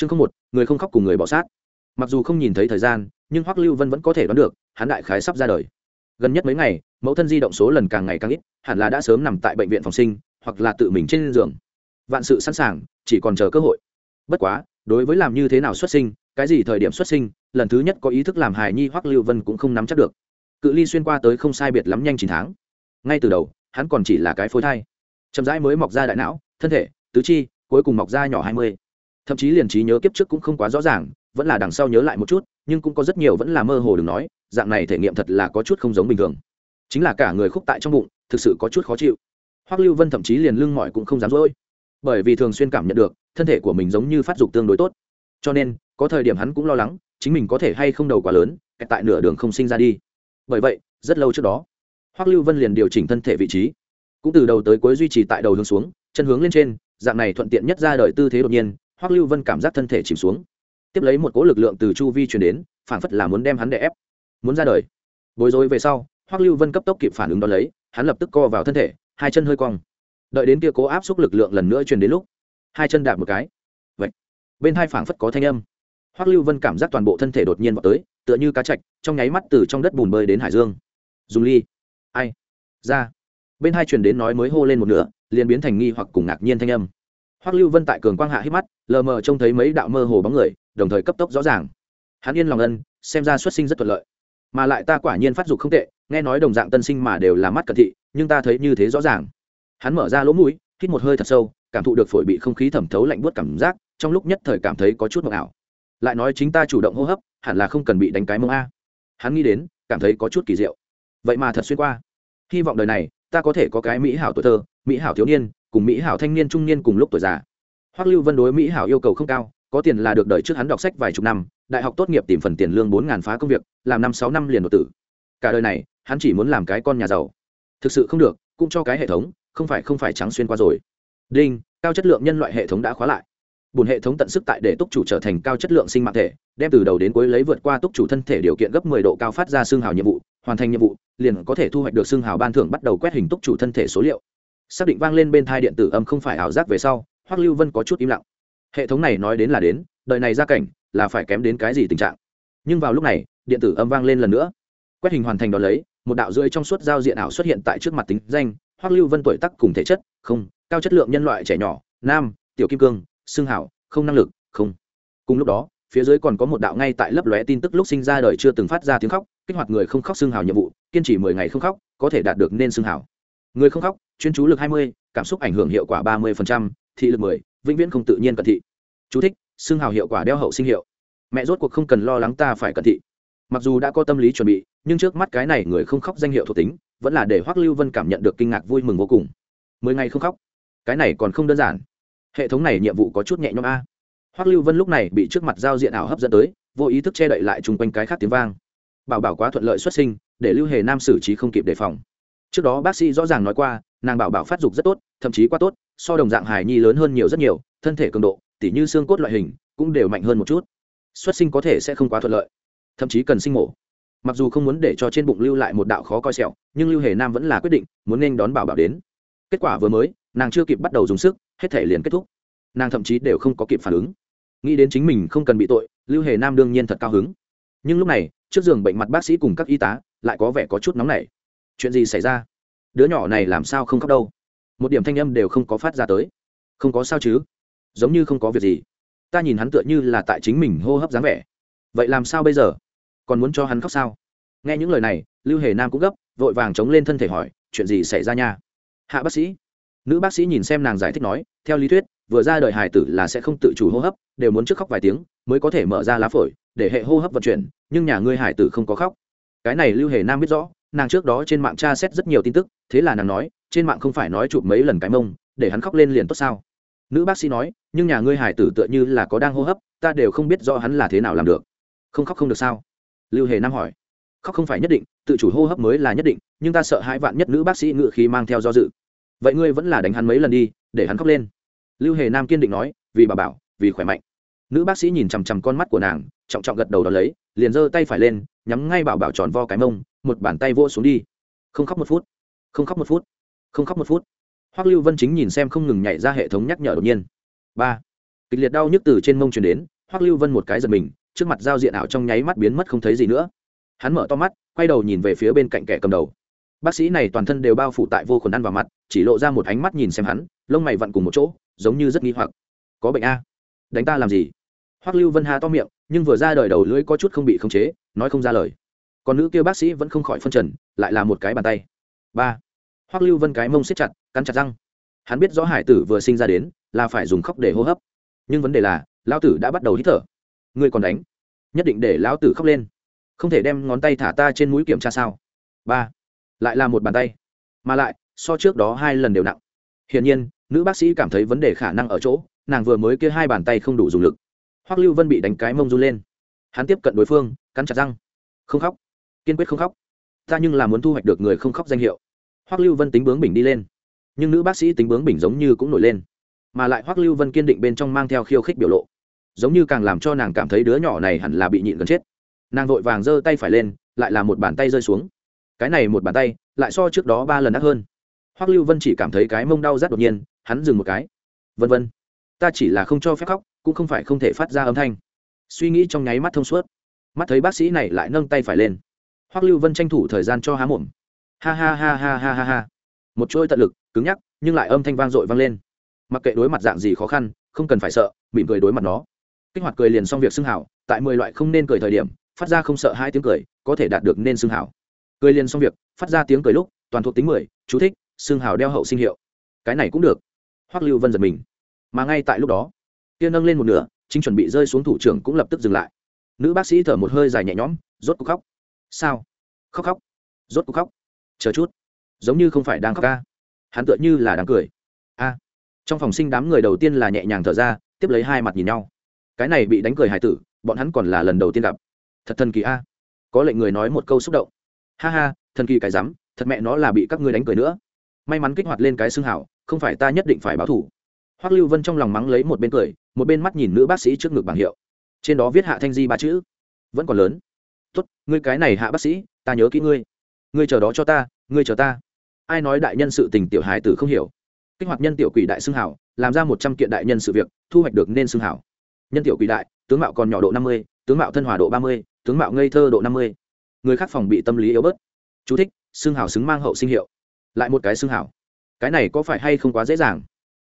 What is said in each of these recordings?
chương không một, người không khóc cùng người bỏ sát. Mặc dù không nhìn thấy thời gian, nhưng hoắc lưu vân vẫn có thể đoán được, hắn đại khái sắp ra đời. Gần nhất mấy ngày, mẫu thân di động số lần càng ngày càng ít, hẳn là đã sớm nằm tại bệnh viện phòng sinh, hoặc là tự mình trên giường. Vạn sự sẵn sàng, chỉ còn chờ cơ hội. Bất quá, đối với làm như thế nào xuất sinh, cái gì thời điểm xuất sinh, lần thứ nhất có ý thức làm hài nhi hoắc lưu vân cũng không nắm chắc được. Cự ly xuyên qua tới không sai biệt lắm nhanh chín tháng. Ngay từ đầu, hắn còn chỉ là cái phôi thai. Chậm rãi mới mọc ra đại não, thân thể, tứ chi, cuối cùng mọc ra nhỏ hai mươi thậm chí liền trí nhớ kiếp trước cũng không quá rõ ràng, vẫn là đằng sau nhớ lại một chút, nhưng cũng có rất nhiều vẫn là mơ hồ đừng nói, dạng này thể nghiệm thật là có chút không giống bình thường. Chính là cả người khúc tại trong bụng, thực sự có chút khó chịu. Hoắc lưu vân thậm chí liền lưng mỏi cũng không dám dỗi bởi vì thường xuyên cảm nhận được, thân thể của mình giống như phát dục tương đối tốt. Cho nên, có thời điểm hắn cũng lo lắng, chính mình có thể hay không đầu quá lớn tại nửa đường không sinh ra đi. Bởi vậy, rất lâu trước đó, hoắc lưu vân liền điều chỉnh thân thể vị trí. Cũng từ đầu tới cuối duy trì tại đầu hướng xuống, chân hướng lên trên, dạng này thuận tiện nhất ra đời tư thế đột nhiên hoắc lưu vân cảm giác thân thể chìm xuống. Tiếp lấy một cỗ lực lượng từ chu vi truyền đến, phảng phất là muốn đem hắn đè ép. Muốn ra đời. Bối rối về sau, hoắc lưu vân cấp tốc kịp phản ứng đón lấy, hắn lập tức co vào thân thể, hai chân hơi cong. Đợi đến kia cố áp xúc lực lượng lần nữa truyền đến lúc, hai chân đạp một cái. Vậy bên hai phảng phất có thanh âm. Hoắc lưu vân cảm giác toàn bộ thân thể đột nhiên vào tới, tựa như cá chạch, trong nháy mắt từ trong đất bùn bơi đến hải dương. Dùng ly. Ai? Ra. Bên hai truyền đến nói mới hô lên một nửa, liền biến thành nghi hoặc cùng ngạc nhiên thanh âm hoắc lưu vân tại cường quang hạ hít mắt, lờ mờ trông thấy mấy đạo mơ hồ bóng người, đồng thời cấp tốc rõ ràng. Hắn yên lòng ân, xem ra xuất sinh rất thuận lợi. Mà lại ta quả nhiên phát dục không tệ, nghe nói đồng dạng tân sinh mà đều là mắt cận thị, nhưng ta thấy như thế rõ ràng. Hắn mở ra lỗ mũi, hít một hơi thật sâu, cảm thụ được phổi bị không khí thẩm thấu lạnh buốt cảm giác, trong lúc nhất thời cảm thấy có chút mộng ảo. Lại nói chính ta chủ động hô hấp, hẳn là không cần bị đánh cái mông a. Hắn nghĩ đến, cảm thấy có chút kỳ diệu. Vậy mà thật xuyên qua. Hy vọng đời này, ta có thể có cái mỹ hảo tuổi thơ, mỹ hảo thiếu niên cùng mỹ hảo thanh niên trung niên cùng lúc tuổi già. Hoắc lưu vân đối mỹ hảo yêu cầu không cao, có tiền là được đợi trước hắn đọc sách vài chục năm, đại học tốt nghiệp tìm phần tiền lương bốn ngàn phá công việc, làm năm sáu năm liền đột tử. Cả đời này, hắn chỉ muốn làm cái con nhà giàu. Thực sự không được, cũng cho cái hệ thống, không phải không phải trắng xuyên qua rồi. Đinh, cao chất lượng nhân loại hệ thống đã khóa lại. Bùn hệ thống tận sức tại để túc chủ trở thành cao chất lượng sinh mạng thể, đem từ đầu đến cuối lấy vượt qua túc chủ thân thể điều kiện gấp 10 độ cao phát ra xương hào nhiệm vụ, hoàn thành nhiệm vụ, liền có thể thu hoạch được xương hào ban thưởng bắt đầu quét hình túc chủ thân thể số liệu xác định vang lên bên thai điện tử âm không phải ảo giác về sau, hoắc lưu vân có chút im lặng. Hệ thống này nói đến là đến, đời này ra cảnh là phải kém đến cái gì tình trạng. Nhưng vào lúc này, điện tử âm vang lên lần nữa. Quét hình hoàn thành đó lấy, một đạo rưỡi trong suốt giao diện ảo xuất hiện tại trước mặt tính danh, hoắc lưu vân tuổi tác cùng thể chất, không, cao chất lượng nhân loại trẻ nhỏ, nam, tiểu kim cương, xương hảo, không năng lực, không. Cùng lúc đó, phía dưới còn có một đạo ngay tại lấp lóe tin tức lúc sinh ra đời chưa từng phát ra tiếng khóc, kích hoạt người không khóc xương hào nhiệm vụ, kiên trì mười ngày không khóc, có thể đạt được nên xương hào người không khóc, chuyên chú lực hai mươi, cảm xúc ảnh hưởng hiệu quả ba mươi thị lực mười, vĩnh viễn không tự nhiên cận thị. Chú thích, xương hào hiệu quả đeo hậu sinh hiệu. Mẹ rốt cuộc không cần lo lắng ta phải cận thị. Mặc dù đã có tâm lý chuẩn bị, nhưng trước mắt cái này người không khóc danh hiệu thuộc tính, vẫn là để hoắc lưu vân cảm nhận được kinh ngạc vui mừng vô cùng. Mười ngày không khóc. Cái này còn không đơn giản. Hệ thống này nhiệm vụ có chút nhẹ nhõm a. Hoắc lưu vân lúc này bị trước mặt giao diện ảo hấp dẫn tới, vô ý thức che đậy lại chung quanh cái khác tiếng vang. Bảo bảo quá thuận lợi xuất sinh, để lưu hề nam xử trí không kịp đề phòng trước đó bác sĩ rõ ràng nói qua, nàng bảo bảo phát dục rất tốt, thậm chí quá tốt, so đồng dạng hài nhi lớn hơn nhiều rất nhiều, thân thể cường độ, tỉ như xương cốt loại hình, cũng đều mạnh hơn một chút. Xuất sinh có thể sẽ không quá thuận lợi, thậm chí cần sinh mổ. Mặc dù không muốn để cho trên bụng lưu lại một đạo khó coi sẹo, nhưng lưu hề nam vẫn là quyết định, muốn nên đón bảo bảo đến. Kết quả vừa mới, nàng chưa kịp bắt đầu dùng sức, hết thể liền kết thúc. Nàng thậm chí đều không có kịp phản ứng. Nghĩ đến chính mình không cần bị tội, lưu hề nam đương nhiên thật cao hứng. Nhưng lúc này, trước giường bệnh mặt bác sĩ cùng các y tá, lại có vẻ có chút nóng nảy chuyện gì xảy ra? Đứa nhỏ này làm sao không khóc đâu? Một điểm thanh âm đều không có phát ra tới. Không có sao chứ? Giống như không có việc gì. Ta nhìn hắn tựa như là tại chính mình hô hấp dáng vẻ. Vậy làm sao bây giờ? Còn muốn cho hắn khóc sao? Nghe những lời này, lưu hề nam cũng gấp, vội vàng chống lên thân thể hỏi, chuyện gì xảy ra nha? Hạ bác sĩ. Nữ bác sĩ nhìn xem nàng giải thích nói, theo lý thuyết, vừa ra đời hài tử là sẽ không tự chủ hô hấp, đều muốn trước khóc vài tiếng, mới có thể mở ra lá phổi, để hệ hô hấp vận chuyển, nhưng nhà ngươi hải tử không có khóc. Cái này lưu hề nam biết rõ nàng trước đó trên mạng tra xét rất nhiều tin tức, thế là nàng nói, trên mạng không phải nói chụp mấy lần cái mông, để hắn khóc lên liền tốt sao? Nữ bác sĩ nói, nhưng nhà ngươi hải tử tựa như là có đang hô hấp, ta đều không biết rõ hắn là thế nào làm được. Không khóc không được sao? Lưu hề nam hỏi. Khóc không phải nhất định, tự chủ hô hấp mới là nhất định, nhưng ta sợ hai vạn nhất nữ bác sĩ ngự khí mang theo do dự. Vậy ngươi vẫn là đánh hắn mấy lần đi, để hắn khóc lên. Lưu hề nam kiên định nói, vì bà bảo, vì khỏe mạnh. Nữ bác sĩ nhìn chằm chằm con mắt của nàng, trọng trọng gật đầu đ ó lấy, liền giơ tay phải lên, nhắm ngay bảo bảo tròn vo cái mông một bàn tay vỗ xuống đi. Không khóc một phút. Không khóc một phút. Không khóc một phút. Hoắc lưu vân chính nhìn xem không ngừng nhảy ra hệ thống nhắc nhở đột nhiên. Ba. Kịch liệt đau nhức từ trên mông truyền đến, hoắc lưu vân một cái giật mình, trước mặt giao diện ảo trong nháy mắt biến mất không thấy gì nữa. Hắn mở to mắt, quay đầu nhìn về phía bên cạnh kẻ cầm đầu. Bác sĩ này toàn thân đều bao phủ tại vô khuẩn ăn vào mặt, chỉ lộ ra một ánh mắt nhìn xem hắn, lông mày vặn cùng một chỗ, giống như rất nghi hoặc. Có bệnh a? Đánh ta làm gì? Hoắc lưu vân hà to miệng, nhưng vừa ra đời đầu lưỡi có chút không bị khống chế, nói không ra lời còn nữ kia bác sĩ vẫn không khỏi phân trần, lại là một cái bàn tay. Ba. Hoắc lưu vân cái mông siết chặt, cắn chặt răng. Hắn biết rõ hải tử vừa sinh ra đến, là phải dùng khóc để hô hấp. Nhưng vấn đề là, lão tử đã bắt đầu hít thở. Ngươi còn đánh. Nhất định để lão tử khóc lên. Không thể đem ngón tay thả ta trên mũi kiểm tra sao? Ba. Lại là một bàn tay. Mà lại, so trước đó hai lần đều nặng. Hiển nhiên, nữ bác sĩ cảm thấy vấn đề khả năng ở chỗ, nàng vừa mới kia hai bàn tay không đủ dùng lực. Hoắc lưu vân bị đánh cái mông run lên. Hắn tiếp cận đối phương, cắn chặt răng. Không khóc kiên quyết không khóc. Ta nhưng là muốn thu hoạch được người không khóc danh hiệu. Hoắc lưu vân tính bướng bình đi lên. Nhưng nữ bác sĩ tính bướng bình giống như cũng nổi lên. Mà lại hoắc lưu vân kiên định bên trong mang theo khiêu khích biểu lộ. Giống như càng làm cho nàng cảm thấy đứa nhỏ này hẳn là bị nhịn gần chết. Nàng vội vàng giơ tay phải lên, lại là một bàn tay rơi xuống. Cái này một bàn tay, lại so trước đó ba lần đắt hơn. Hoắc lưu vân chỉ cảm thấy cái mông đau rất đột nhiên, hắn dừng một cái. Vân vân, ta chỉ là không cho phép khóc, cũng không phải không thể phát ra âm thanh. Suy nghĩ trong nháy mắt thông suốt. Mắt thấy bác sĩ này lại nâng tay phải lên hoắc lưu vân tranh thủ thời gian cho há mồm. Ha ha ha ha ha ha ha. Một chuỗi tận lực, cứng nhắc, nhưng lại âm thanh vang dội vang lên. Mặc kệ đối mặt dạng gì khó khăn, không cần phải sợ, mỉm cười đối mặt nó. Kích hoạt cười liền xong việc xưng hảo, tại mười loại không nên cười thời điểm, phát ra không sợ hai tiếng cười, có thể đạt được nên xưng hảo. Cười liền xong việc, phát ra tiếng cười lúc, toàn thuộc tính mười, chú thích, xưng hảo đeo hậu sinh hiệu. Cái này cũng được. Hoắc lưu vân giật mình. Mà ngay tại lúc đó tiên nâng lên một nửa, chính chuẩn bị rơi xuống thủ trưởng cũng lập tức dừng lại. Nữ bác sĩ thở một hơi dài nhẹ nhõm, rốt cuộc khóc sao? Khóc khóc. Rốt cuộc khóc. Chờ chút. Giống như không phải đang khóc ca. Hắn tựa như là đang cười. A. Trong phòng sinh đám người đầu tiên là nhẹ nhàng thở ra, tiếp lấy hai mặt nhìn nhau. Cái này bị đánh cười hải tử, bọn hắn còn là lần đầu tiên gặp. Thật thần kỳ a. Có lệnh người nói một câu xúc động. Ha ha, thần kỳ cái rắm, thật mẹ nó là bị các ngươi đánh cười nữa. May mắn kích hoạt lên cái xương hảo, không phải ta nhất định phải báo thủ. Hoắc lưu vân trong lòng mắng lấy một bên cười, một bên mắt nhìn nữ bác sĩ trước ngực bảng hiệu. Trên đó viết hạ thanh di ba chữ. Vẫn còn lớn tốt, ngươi cái này hạ bác sĩ, ta nhớ kỹ ngươi. Ngươi chờ đó cho ta, ngươi chờ ta. Ai nói đại nhân sự tình tiểu hài tử không hiểu? Kích hoạt nhân tiểu quỷ đại xưng hảo, làm ra một trăm kiện đại nhân sự việc, thu hoạch được nên xưng hảo. Nhân tiểu quỷ đại, tướng mạo còn nhỏ độ năm mươi, tướng mạo thân hòa độ ba mươi, tướng mạo ngây thơ độ năm mươi. Người khác phòng bị tâm lý yếu bớt. Chú thích, xưng hảo xứng mang hậu sinh hiệu. Lại một cái xưng hảo. Cái này có phải hay không quá dễ dàng?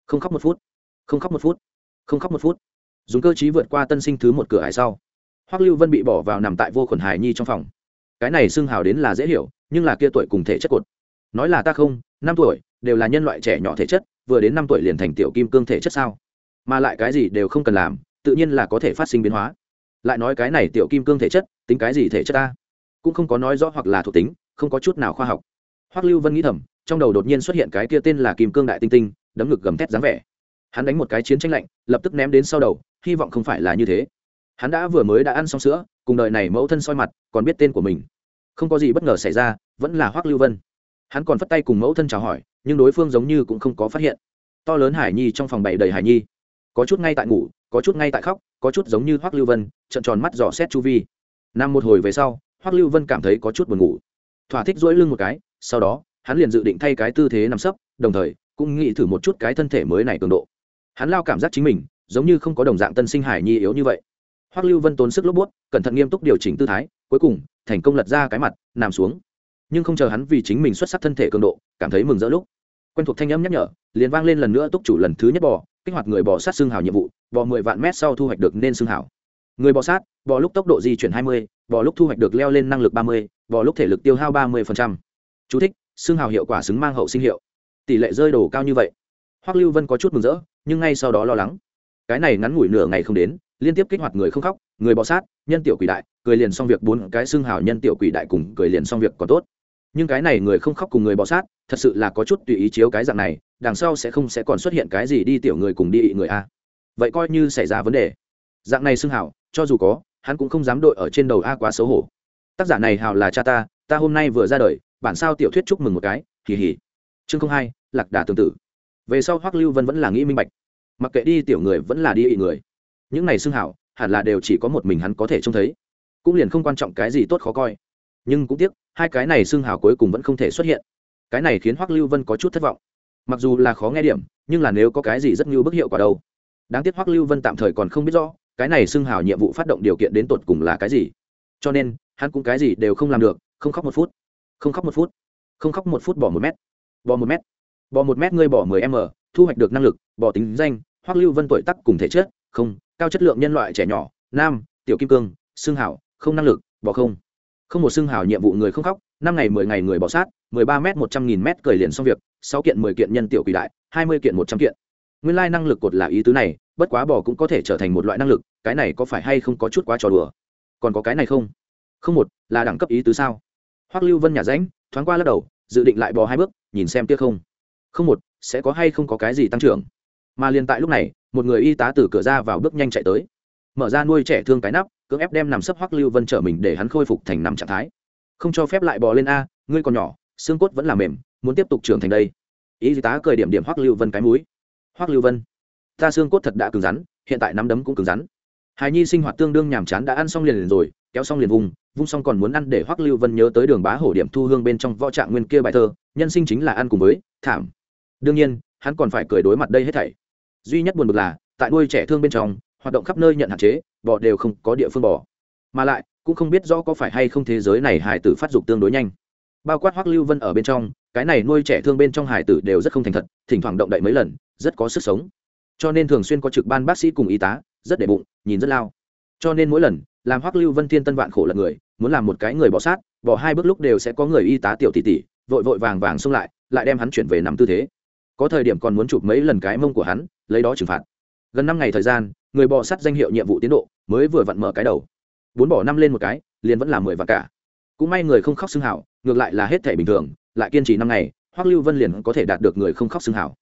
Không khóc một phút. Không khóc một phút. Không khóc một phút. Dùng cơ trí vượt qua tân sinh thứ một cửa hải sau hoắc lưu vân bị bỏ vào nằm tại vô khuẩn hài nhi trong phòng cái này xưng hào đến là dễ hiểu nhưng là kia tuổi cùng thể chất cột nói là ta không năm tuổi đều là nhân loại trẻ nhỏ thể chất vừa đến năm tuổi liền thành tiểu kim cương thể chất sao mà lại cái gì đều không cần làm tự nhiên là có thể phát sinh biến hóa lại nói cái này tiểu kim cương thể chất tính cái gì thể chất ta cũng không có nói rõ hoặc là thuộc tính không có chút nào khoa học hoắc lưu vân nghĩ thầm trong đầu đột nhiên xuất hiện cái kia tên là kim cương đại tinh tinh đấm ngực gầm thét dáng vẻ hắn đánh một cái chiến tranh lạnh lập tức ném đến sau đầu hy vọng không phải là như thế hắn đã vừa mới đã ăn xong sữa, cùng đời này mẫu thân soi mặt, còn biết tên của mình. Không có gì bất ngờ xảy ra, vẫn là hoắc lưu vân. Hắn còn phất tay cùng mẫu thân chào hỏi, nhưng đối phương giống như cũng không có phát hiện. To lớn hải nhi trong phòng bày đầy hải nhi. Có chút ngay tại ngủ, có chút ngay tại khóc, có chút giống như hoắc lưu vân trận tròn mắt dò xét chu vi. Nằm một hồi về sau, hoắc lưu vân cảm thấy có chút buồn ngủ. Thỏa thích dỗi lưng một cái, sau đó, hắn liền dự định thay cái tư thế nằm sấp, đồng thời, cũng nghĩ thử một chút cái thân thể mới này cường độ. Hắn lao cảm giác chính mình, giống như không có đồng dạng tân sinh hải nhi yếu như vậy hoắc lưu vân tốn sức lốp bút, cẩn thận nghiêm túc điều chỉnh tư thái, cuối cùng, thành công lật ra cái mặt, nằm xuống. Nhưng không chờ hắn vì chính mình xuất sắc thân thể cường độ, cảm thấy mừng rỡ lúc. Quen thuộc thanh âm nhắc nhở, liền vang lên lần nữa túc chủ lần thứ nhất bò, kích hoạt người bò sát xương hào nhiệm vụ, bò mười vạn mét sau thu hoạch được nên xương hào. Người bò sát, bò lúc tốc độ di chuyển hai mươi, bò lúc thu hoạch được leo lên năng lực ba mươi, bò lúc thể lực tiêu hao ba mươi chú thích, xương hào hiệu quả xứng mang hậu sinh hiệu. Tỷ lệ rơi đồ cao như vậy. Hoắc lưu vân có chút mừng rỡ, nhưng ngay sau đó lo lắng. Cái này ngắn ngủi nửa ngày không đến liên tiếp kích hoạt người không khóc, người bọ sát, nhân tiểu quỷ đại, cười liền xong việc, bốn cái xương hào nhân tiểu quỷ đại cùng cười liền xong việc còn tốt. Nhưng cái này người không khóc cùng người bọ sát, thật sự là có chút tùy ý chiếu cái dạng này, đằng sau sẽ không sẽ còn xuất hiện cái gì đi tiểu người cùng đi ị người a. Vậy coi như xảy ra vấn đề. Dạng này xưng hảo cho dù có, hắn cũng không dám đội ở trên đầu a quá xấu hổ. Tác giả này hào là cha ta ta hôm nay vừa ra đời, bản sao tiểu thuyết chúc mừng một cái kỳ hỉ chương không hai, lạc đà tương tự về sau hoắc lưu vân vẫn là nghĩ minh bạch. Mặc kệ đi tiểu người vẫn là đi ị người những này xưng hảo, hẳn là đều chỉ có một mình hắn có thể trông thấy. Cũng liền không quan trọng cái gì tốt khó coi. Nhưng cũng tiếc, hai cái này xưng hào cuối cùng vẫn không thể xuất hiện. Cái này khiến hoắc lưu vân có chút thất vọng. Mặc dù là khó nghe điểm, nhưng là nếu có cái gì rất như bức hiệu quả đâu. Đáng tiếc hoắc lưu vân tạm thời còn không biết rõ, cái này xưng hào nhiệm vụ phát động điều kiện đến tột cùng là cái gì. Cho nên, hắn cũng cái gì đều không làm được, không khóc một phút. Không khóc một phút. Không khóc một phút bỏ một mét. Bỏ một mét. Bỏ một mét ngươi bỏ mười m, thu hoạch được năng lực, bỏ tính danh, hoắc lưu vân tuổi tắc cùng thể chất, không cao chất lượng nhân loại trẻ nhỏ, nam, tiểu kim cương, xương hảo, không năng lực, bỏ không. Không một xương hảo nhiệm vụ người không khóc, năm ngày mười ngày người bỏ sát, mười ba m một trăm nghìn m cười liền xong việc, sáu kiện mười kiện nhân tiểu quỷ đại, hai mươi kiện một trăm kiện. Nguyên lai năng lực cột là ý tứ này, bất quá bỏ cũng có thể trở thành một loại năng lực, cái này có phải hay không có chút quá trò đùa? Còn có cái này không? Không một, là đẳng cấp ý tứ sao? Hoắc lưu vân nhà ránh, thoáng qua lắc đầu, dự định lại bò hai bước, nhìn xem tiếc không. Không một, sẽ có hay không có cái gì tăng trưởng? Mà liền tại lúc này một người y tá từ cửa ra vào bước nhanh chạy tới. Mở ra nuôi trẻ thương cái nắp cưỡng ép đem nằm sấp hoắc lưu vân trở mình để hắn khôi phục thành nằm trạng thái. Không cho phép lại bò lên a ngươi còn nhỏ xương cốt vẫn là mềm muốn tiếp tục trưởng thành đây. Y tá cười điểm điểm hoắc lưu vân cái mũi. Hoắc lưu vân ta xương cốt thật đã cứng rắn hiện tại nắm đấm cũng cứng rắn. Hài nhi sinh hoạt tương đương nhàm chán đã ăn xong liền, liền rồi kéo xong liền vùng vung xong còn muốn ăn để hoắc lưu vân nhớ tới đường bá hổ điểm thu hương bên trong võ trạng nguyên kia bài thơ nhân sinh chính là ăn cùng với thảm. Đương nhiên hắn còn phải cười đối mặt đây hết thảy duy nhất buồn bực là, tại nuôi trẻ thương bên trong, hoạt động khắp nơi nhận hạn chế, bò đều không có địa phương bò. Mà lại, cũng không biết rõ có phải hay không thế giới này hải tử phát dục tương đối nhanh. Bao quát hoắc lưu vân ở bên trong, cái này nuôi trẻ thương bên trong hải tử đều rất không thành thật, thỉnh thoảng động đậy mấy lần, rất có sức sống. Cho nên thường xuyên có trực ban bác sĩ cùng y tá, rất để bụng, nhìn rất lao. Cho nên mỗi lần, làm hoắc lưu vân thiên tân vạn khổ là người, muốn làm một cái người bỏ sát bỏ hai bước lúc đều sẽ có người y tá tiểu tỷ tỷ, vội vội vàng vàng xông lại lại đem hắn chuyển về nằm tư thế có thời điểm còn muốn chụp mấy lần cái mông của hắn, lấy đó trừng phạt. Gần năm ngày thời gian, người bò sắt danh hiệu nhiệm vụ tiến độ, mới vừa vặn mở cái đầu. Bốn bỏ năm lên một cái, liền vẫn là mười và cả. Cũng may người không khóc xưng hảo ngược lại là hết thể bình thường, lại kiên trì năm ngày, hoắc lưu vân liền có thể đạt được người không khóc xưng hảo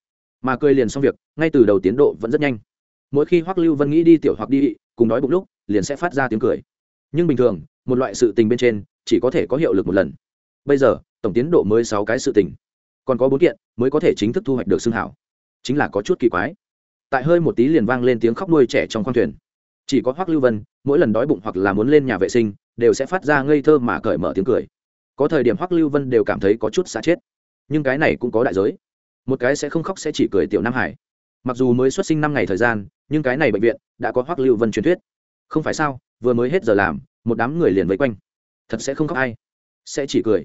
mà cười liền xong việc, ngay từ đầu tiến độ vẫn rất nhanh. Mỗi khi hoắc lưu vân nghĩ đi tiểu hoặc đi cùng đói bụng lúc, liền sẽ phát ra tiếng cười. Nhưng bình thường, một loại sự tình bên trên, chỉ có thể có hiệu lực một lần. Bây giờ, tổng tiến độ mới sáu cái sự tình còn có bốn kiện, mới có thể chính thức thu hoạch được xương hảo. Chính là có chút kỳ quái. Tại hơi một tí liền vang lên tiếng khóc nuôi trẻ trong khoang thuyền. Chỉ có hoắc lưu vân, mỗi lần đói bụng hoặc là muốn lên nhà vệ sinh, đều sẽ phát ra ngây thơ mà cởi mở tiếng cười. Có thời điểm hoắc lưu vân đều cảm thấy có chút xa chết. Nhưng cái này cũng có đại giới. Một cái sẽ không khóc sẽ chỉ cười tiểu nam hải. Mặc dù mới xuất sinh năm ngày thời gian, nhưng cái này bệnh viện đã có hoắc lưu vân truyền thuyết. Không phải sao, vừa mới hết giờ làm, một đám người liền vây quanh. Thật sẽ không khóc ai. Sẽ chỉ cười.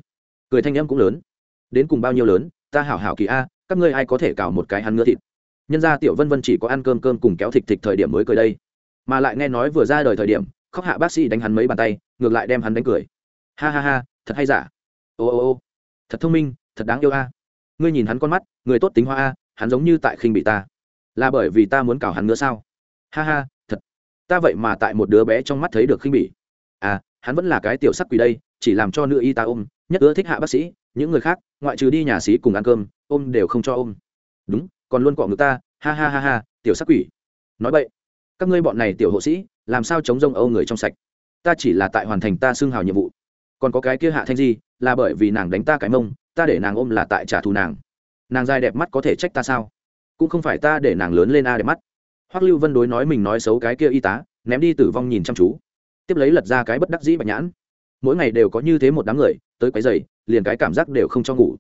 Cười thanh âm cũng lớn đến cùng bao nhiêu lớn, ta hảo hảo kỳ a, các ngươi ai có thể cào một cái hắn ngựa thịt. Nhân ra tiểu vân vân chỉ có ăn cơm cơm cùng kéo thịt thịt thời điểm mới cười đây. Mà lại nghe nói vừa ra đời thời điểm, khóc hạ bác sĩ đánh hắn mấy bàn tay, ngược lại đem hắn đánh cười. Ha ha ha, thật hay giả. Ô ô ô, thật thông minh, thật đáng yêu a. Ngươi nhìn hắn con mắt, người tốt tính hoa a, hắn giống như tại khinh bị ta. Là bởi vì ta muốn cào hắn nữa sao? Ha ha, thật. Ta vậy mà tại một đứa bé trong mắt thấy được khinh bị. à hắn vẫn là cái tiểu sắc quỷ đây, chỉ làm cho nữ y ta ôm, nhất ưa thích hạ bác sĩ, những người khác ngoại trừ đi nhà xí cùng ăn cơm, ôm đều không cho ôm. Đúng, còn luôn cọ ngực ta, ha ha ha ha, tiểu sắc quỷ. Nói vậy các ngươi bọn này tiểu hộ sĩ, làm sao chống rông âu người trong sạch? Ta chỉ là tại hoàn thành ta xưng hào nhiệm vụ. Còn có cái kia hạ thanh di, là bởi vì nàng đánh ta cái mông, ta để nàng ôm là tại trả thù nàng. Nàng dài đẹp mắt có thể trách ta sao? Cũng không phải ta để nàng lớn lên a đẹp mắt. Hoắc lưu vân đối nói mình nói xấu cái kia y tá, ném đi tử vong nhìn chăm chú. Tiếp lấy lật ra cái bất đắc dĩ bạch nhãn mỗi ngày đều có như thế một đám người, tới quấy dày liền cái cảm giác đều không cho ngủ.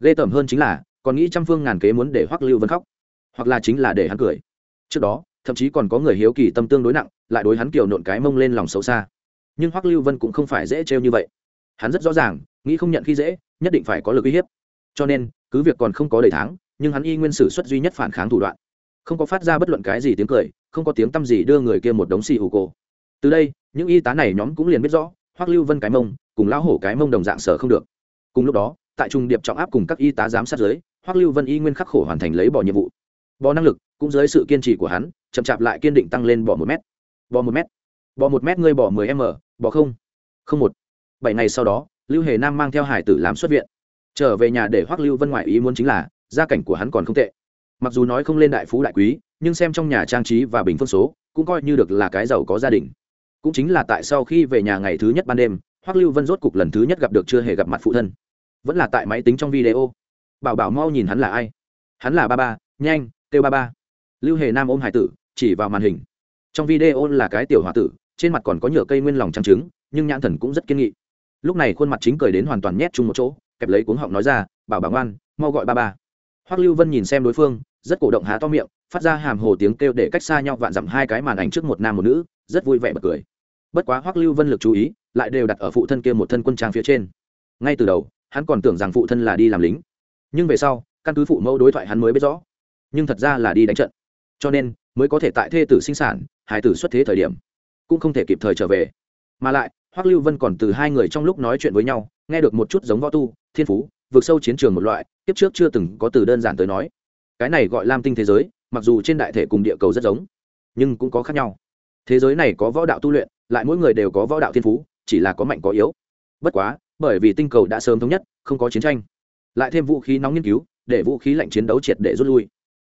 Ghê tởm hơn chính là, còn nghĩ trăm phương ngàn kế muốn để hoắc lưu vân khóc, hoặc là chính là để hắn cười. Trước đó, thậm chí còn có người hiếu kỳ tâm tương đối nặng, lại đối hắn kiều nộn cái mông lên lòng xấu xa. Nhưng hoắc lưu vân cũng không phải dễ trêu như vậy. Hắn rất rõ ràng, nghĩ không nhận khi dễ, nhất định phải có lực uy hiếp. Cho nên, cứ việc còn không có đầy tháng, nhưng hắn y nguyên sử xuất duy nhất phản kháng thủ đoạn. Không có phát ra bất luận cái gì tiếng cười, không có tiếng t gì đưa người kia một đống xì hù cổ. Từ đây, những y tá này nhóm cũng liền biết rõ hoắc lưu vân cái mông, cùng lão hổ cái mông đồng dạng sở không được. Cùng lúc đó, tại trung điệp trọng áp cùng các y tá giám sát giới hoắc lưu vân y nguyên khắc khổ hoàn thành lấy bỏ nhiệm vụ. Bỏ năng lực, cũng dưới sự kiên trì của hắn, chậm chạp lại kiên định tăng lên bỏ một mét. Bỏ một mét. Bỏ một mét ngươi bỏ mười m bỏ không. Không một. Bảy ngày sau đó, lưu hề nam mang theo hải tử làm xuất viện. Trở về nhà để hoắc lưu vân ngoại ý muốn chính là, gia cảnh của hắn còn không tệ. Mặc dù nói không lên đại phú đại quý, nhưng xem trong nhà trang trí và bình phương số, cũng coi như được là cái giàu có gia đình cũng chính là tại sau khi về nhà ngày thứ nhất ban đêm, hoắc lưu vân rốt cục lần thứ nhất gặp được chưa hề gặp mặt phụ thân. Vẫn là tại máy tính trong video. Bảo bảo mau nhìn hắn là ai? Hắn là ba ba, nhanh, kêu ba ba. Lưu hề nam ôm hải tử, chỉ vào màn hình. Trong video là cái tiểu h o a tử, trên mặt còn có nhựa cây nguyên lòng trắng trứng, nhưng nhãn thần cũng rất kiên nghị. Lúc này khuôn mặt chính cười đến hoàn toàn nhét chung một chỗ, kẹp lấy cuống họng nói ra, bảo bảo ngoan, mau gọi ba ba. Hoắc lưu vân nhìn xem đối phương, rất cổ động há to miệng, phát ra hàm hồ tiếng kêu để cách xa nhau vạn dặm hai cái màn ảnh trước một nam một nữ, rất vui vẻ bật cười bất quá hoắc lưu vân lực chú ý lại đều đặt ở phụ thân kia một thân quân trang phía trên ngay từ đầu hắn còn tưởng rằng phụ thân là đi làm lính nhưng về sau căn cứ phụ mẫu đối thoại hắn mới biết rõ nhưng thật ra là đi đánh trận cho nên mới có thể tại thê tử sinh sản hải tử xuất thế thời điểm cũng không thể kịp thời trở về mà lại hoắc lưu vân còn từ hai người trong lúc nói chuyện với nhau nghe được một chút giống võ tu thiên phú vượt sâu chiến trường một loại tiếp trước chưa từng có từ đơn giản tới nói cái này gọi lam tinh thế giới mặc dù trên đại thể cùng địa cầu rất giống nhưng cũng có khác nhau thế giới này có võ đạo tu luyện lại mỗi người đều có võ đạo thiên phú, chỉ là có mạnh có yếu. Bất quá, bởi vì tinh cầu đã sớm thống nhất, không có chiến tranh. Lại thêm vũ khí nóng nghiên cứu, để vũ khí lạnh chiến đấu triệt để rút lui.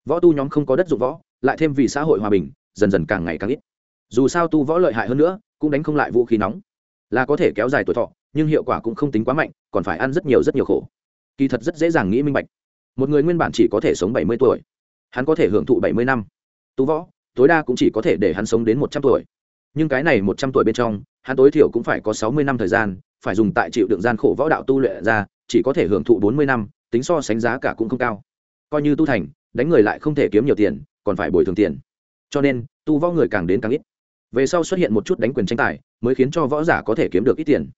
Võ tu nhóm không có đất dụng võ, lại thêm vì xã hội hòa bình, dần dần càng ngày càng ít. Dù sao tu võ lợi hại hơn nữa, cũng đánh không lại vũ khí nóng. Là có thể kéo dài tuổi thọ, nhưng hiệu quả cũng không tính quá mạnh, còn phải ăn rất nhiều rất nhiều khổ. Kỳ thật rất dễ dàng nghĩ minh bạch. Một người nguyên bản chỉ có thể sống bảy mươi tuổi, hắn có thể hưởng thụ bảy mươi năm. Tu võ, tối đa cũng chỉ có thể để hắn sống đến một trăm tuổi nhưng cái này một trăm tuổi bên trong, hắn tối thiểu cũng phải có sáu mươi năm thời gian, phải dùng tại chịu đựng gian khổ võ đạo tu luyện ra, chỉ có thể hưởng thụ bốn mươi năm, tính so sánh giá cả cũng không cao. Coi như tu thành, đánh người lại không thể kiếm nhiều tiền, còn phải bồi thường tiền. Cho nên, tu võ người càng đến càng ít. Về sau xuất hiện một chút đánh quyền tranh tài, mới khiến cho võ giả có thể kiếm được ít tiền.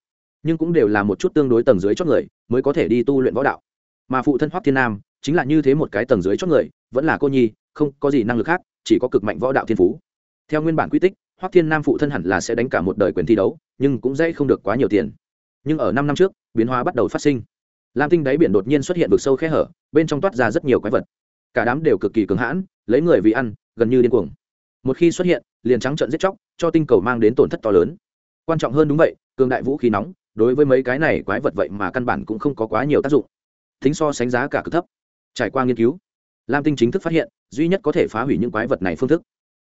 Nhưng cũng đều là một chút tương đối tầng dưới chót người, mới có thể đi tu luyện võ đạo. Mà phụ thân hoắc thiên nam, chính là như thế một cái tầng dưới chót người, vẫn là cô nhi, không có gì năng lực khác, chỉ có cực mạnh võ đạo thiên phú. Theo nguyên bản quy tích hoắc thiên nam phụ thân hẳn là sẽ đánh cả một đời quyền thi đấu, nhưng cũng dễ không được quá nhiều tiền. Nhưng ở năm năm trước, biến hóa bắt đầu phát sinh. Lam tinh đáy biển đột nhiên xuất hiện vực sâu khe hở, bên trong toát ra rất nhiều quái vật. Cả đám đều cực kỳ cứng hãn, lấy người vì ăn, gần như điên cuồng. Một khi xuất hiện, liền trắng trợn giết chóc, cho tinh cầu mang đến tổn thất to lớn. Quan trọng hơn đúng vậy, cường đại vũ khí nóng, đối với mấy cái này quái vật vậy mà căn bản cũng không có quá nhiều tác dụng. Thính so sánh giá cả cực thấp. Trải qua nghiên cứu, lam tinh chính thức phát hiện, duy nhất có thể phá hủy những quái vật này phương thức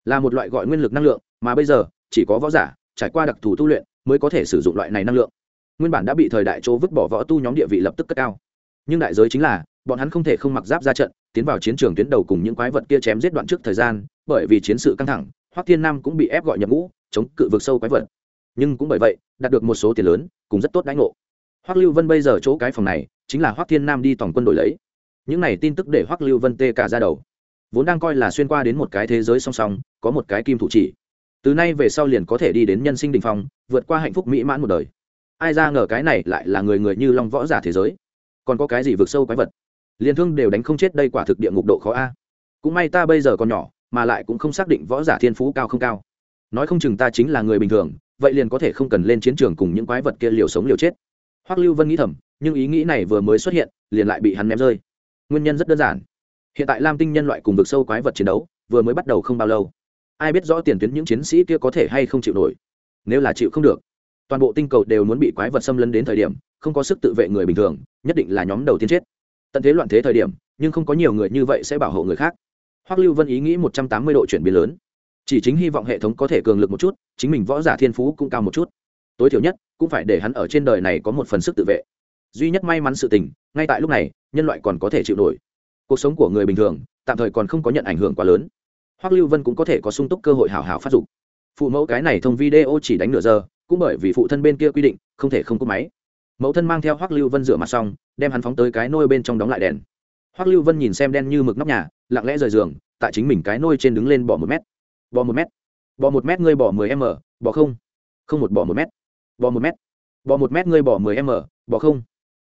là một loại gọi nguyên lực năng lượng mà bây giờ, chỉ có võ giả, trải qua đặc thù tu luyện mới có thể sử dụng loại này năng lượng. Nguyên bản đã bị thời đại chỗ vứt bỏ võ tu nhóm địa vị lập tức cất cao. Nhưng đại giới chính là, bọn hắn không thể không mặc giáp ra trận, tiến vào chiến trường tuyến đầu cùng những quái vật kia chém giết đoạn trước thời gian, bởi vì chiến sự căng thẳng, hoắc thiên nam cũng bị ép gọi nhập ngũ, chống cự vực sâu quái vật. Nhưng cũng bởi vậy, đạt được một số tiền lớn cũng rất tốt đãi ngộ. Hoắc lưu vân bây giờ chỗ cái phòng này, chính là hoắc thiên nam đi tổng quân đội lấy. Những này tin tức để hoắc lưu vân tê cả ra đầu. Vốn đang coi là xuyên qua đến một cái thế giới song song, có một cái kim thủ chỉ từ nay về sau liền có thể đi đến nhân sinh đình phong, vượt qua hạnh phúc mỹ mãn một đời. Ai ra ngờ cái này lại là người người như long võ giả thế giới. Còn có cái gì vượt sâu quái vật? Liền thương đều đánh không chết đây quả thực địa ngục độ khó a. Cũng may ta bây giờ còn nhỏ, mà lại cũng không xác định võ giả thiên phú cao không cao. Nói không chừng ta chính là người bình thường, vậy liền có thể không cần lên chiến trường cùng những quái vật kia liều sống liều chết. Hoắc lưu vân nghĩ thầm, nhưng ý nghĩ này vừa mới xuất hiện, liền lại bị hắn ném rơi. Nguyên nhân rất đơn giản. Hiện tại lam tinh nhân loại cùng vực sâu quái vật chiến đấu, vừa mới bắt đầu không bao lâu ai biết rõ tiền tuyến những chiến sĩ kia có thể hay không chịu nổi. Nếu là chịu không được, toàn bộ tinh cầu đều muốn bị quái vật xâm lấn đến thời điểm, không có sức tự vệ người bình thường, nhất định là nhóm đầu tiên chết. Tận thế loạn thế thời điểm, nhưng không có nhiều người như vậy sẽ bảo hộ người khác. Hoắc lưu vân ý nghĩ một trăm tám mươi độ chuyển biến lớn. Chỉ chính hy vọng hệ thống có thể cường lực một chút, chính mình võ giả thiên phú cũng cao một chút. Tối thiểu nhất, cũng phải để hắn ở trên đời này có một phần sức tự vệ. Duy nhất may mắn sự tình, ngay tại lúc này, nhân loại còn có thể chịu nổi. Cuộc sống của người bình thường, tạm thời còn không có nhận ảnh hưởng quá lớn hoắc lưu vân cũng có thể có sung túc cơ hội hảo hảo phát dục. Phụ mẫu cái này thông video chỉ đánh nửa giờ, cũng bởi vì phụ thân bên kia quy định, không thể không cúp máy. Mẫu thân mang theo hoắc lưu vân rửa mặt xong, đem hắn phóng tới cái nôi bên trong đóng lại đèn. Hoắc lưu vân nhìn xem đen như mực nóc nhà, lặng lẽ rời giường, tại chính mình cái nôi trên đứng lên bỏ một mét. Bỏ một mét. Bỏ một mét ngươi bỏ mười m bỏ không. Không một bỏ một mét. Bỏ một mét. Bỏ một mét ngươi bỏ mười m bỏ không.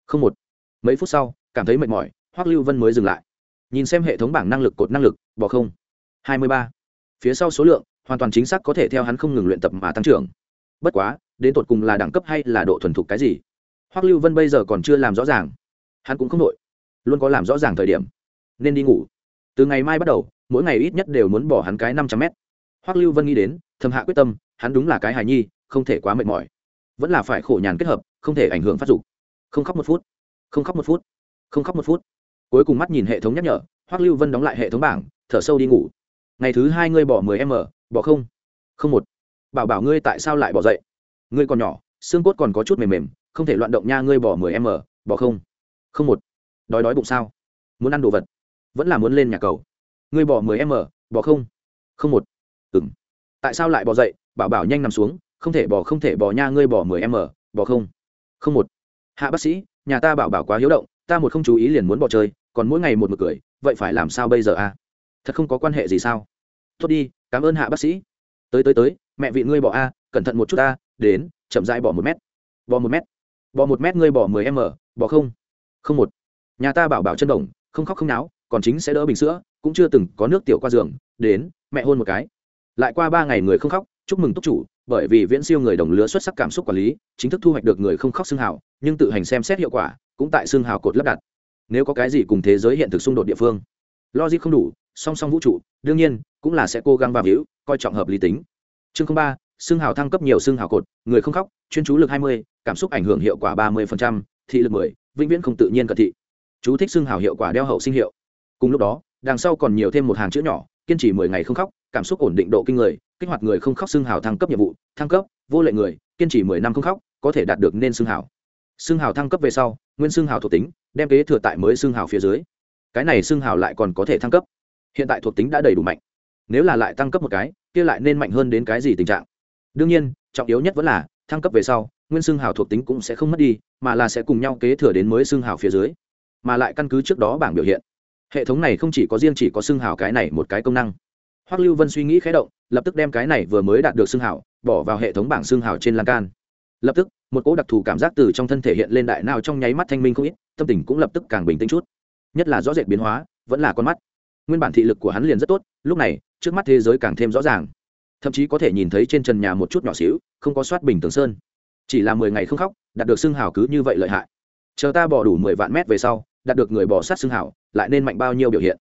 Không một. Mấy phút sau, cảm thấy mệt mỏi, hoắc lưu vân mới dừng lại. Nhìn xem hệ thống bảng năng lực cột năng lực, bỏ không hai mươi ba. Phía sau số lượng, hoàn toàn chính xác có thể theo hắn không ngừng luyện tập mà tăng trưởng. Bất quá, đến tột cùng là đẳng cấp hay là độ thuần thục cái gì? Hoắc lưu vân bây giờ còn chưa làm rõ ràng. Hắn cũng không đội. Luôn có làm rõ ràng thời điểm. Nên đi ngủ. Từ ngày mai bắt đầu, mỗi ngày ít nhất đều muốn bỏ hắn cái năm trăm mét. Hoắc lưu vân nghĩ đến, thầm hạ quyết tâm, hắn đúng là cái hài nhi, không thể quá mệt mỏi. Vẫn là phải khổ nhàn kết hợp, không thể ảnh hưởng phát dục. Không khóc một phút. Không khóc một phút. Không khóc một phút. Cuối cùng mắt nhìn hệ thống nhắc nhở, hoắc lưu vân đóng lại hệ thống bảng, thở sâu đi ngủ ngày thứ hai ngươi bỏ mười m bỏ không? Không một. Bảo bảo ngươi tại sao lại bỏ dậy? Ngươi còn nhỏ, xương cốt còn có chút mềm mềm, không thể loạn động nha ngươi bỏ mười m bỏ không? Không một. Đói đói bụng sao? Muốn ăn đồ vật. Vẫn là muốn lên nhà cầu. Ngươi bỏ mười m bỏ không? Không một. Ừng tại sao lại bỏ dậy? Bảo bảo nhanh nằm xuống, không thể bỏ, không thể bỏ nha ngươi bỏ mười m bỏ không? Không một. Hạ bác sĩ, nhà ta bảo bảo quá hiếu động, ta một không chú ý liền muốn bỏ chơi, còn mỗi ngày một mực cười, vậy phải làm sao bây giờ a thật không có quan hệ gì sao? Tốt đi, cảm ơn hạ bác sĩ. Tới tới tới, mẹ vị ngươi bỏ a, cẩn thận một chút a, đến, chậm rãi bỏ một mét. Bỏ một mét. Bỏ một mét ngươi bỏ mười m bỏ không. Không một. Nhà ta bảo bảo chân đồng, không khóc không náo, còn chính sẽ đỡ bình sữa, cũng chưa từng có nước tiểu qua giường, đến, mẹ hôn một cái. Lại qua ba ngày người không khóc, chúc mừng túc chủ, bởi vì viễn siêu người đồng lứa xuất sắc cảm xúc quản lý, chính thức thu hoạch được người không khóc xương hào, nhưng tự hành xem xét hiệu quả, cũng tại xương hào cột lắp đặt. Nếu có cái gì cùng thế giới hiện thực xung đột địa phương, logic không đủ, song song vũ trụ, đương nhiên cũng là sẽ cố gắng vào hữu coi trọng hợp lý tính. Chương ba, xương hào thăng cấp nhiều xương hào cột, người không khóc, chuyên chú lực hai mươi, cảm xúc ảnh hưởng hiệu quả ba mươi thị lực mười, vĩnh viễn không tự nhiên cận thị. Chú thích xương hào hiệu quả đeo hậu sinh hiệu. Cùng lúc đó, đằng sau còn nhiều thêm một hàng chữ nhỏ, kiên trì mười ngày không khóc, cảm xúc ổn định độ kinh người, kích hoạt người không khóc xương hào thăng cấp nhiệm vụ, thăng cấp, vô lệ người, kiên trì mười năm không khóc, có thể đạt được nên xương hào. Xương hào thăng cấp về sau, nguyên xương hào thuộc tính, đem kế thừa tại mới xương hào phía dưới. Cái này xương hào lại còn có thể thăng cấp. Hiện tại thuộc tính đã đầy đủ mạnh nếu là lại tăng cấp một cái, kia lại nên mạnh hơn đến cái gì tình trạng? Đương nhiên, trọng yếu nhất vẫn là, thăng cấp về sau, nguyên xương hào thuộc tính cũng sẽ không mất đi, mà là sẽ cùng nhau kế thừa đến mới xương hào phía dưới. Mà lại căn cứ trước đó bảng biểu hiện, hệ thống này không chỉ có riêng chỉ có xương hào cái này một cái công năng. Hoắc lưu vân suy nghĩ khé động, lập tức đem cái này vừa mới đạt được xương hào, bỏ vào hệ thống bảng xương hào trên lan can. Lập tức, một cỗ đặc thù cảm giác từ trong thân thể hiện lên đại nào trong nháy mắt thanh minh không ít, tâm tình cũng lập tức càng bình tĩnh chút. Nhất là rõ rệt biến hóa, vẫn là con mắt. Nguyên bản thị lực của hắn liền rất tốt, lúc này trước mắt thế giới càng thêm rõ ràng. Thậm chí có thể nhìn thấy trên trần nhà một chút nhỏ xíu, không có soát bình tường sơn. Chỉ là mười ngày không khóc, đạt được xương hào cứ như vậy lợi hại. Chờ ta bỏ đủ mười vạn mét về sau, đạt được người bỏ sát xương hào, lại nên mạnh bao nhiêu biểu hiện?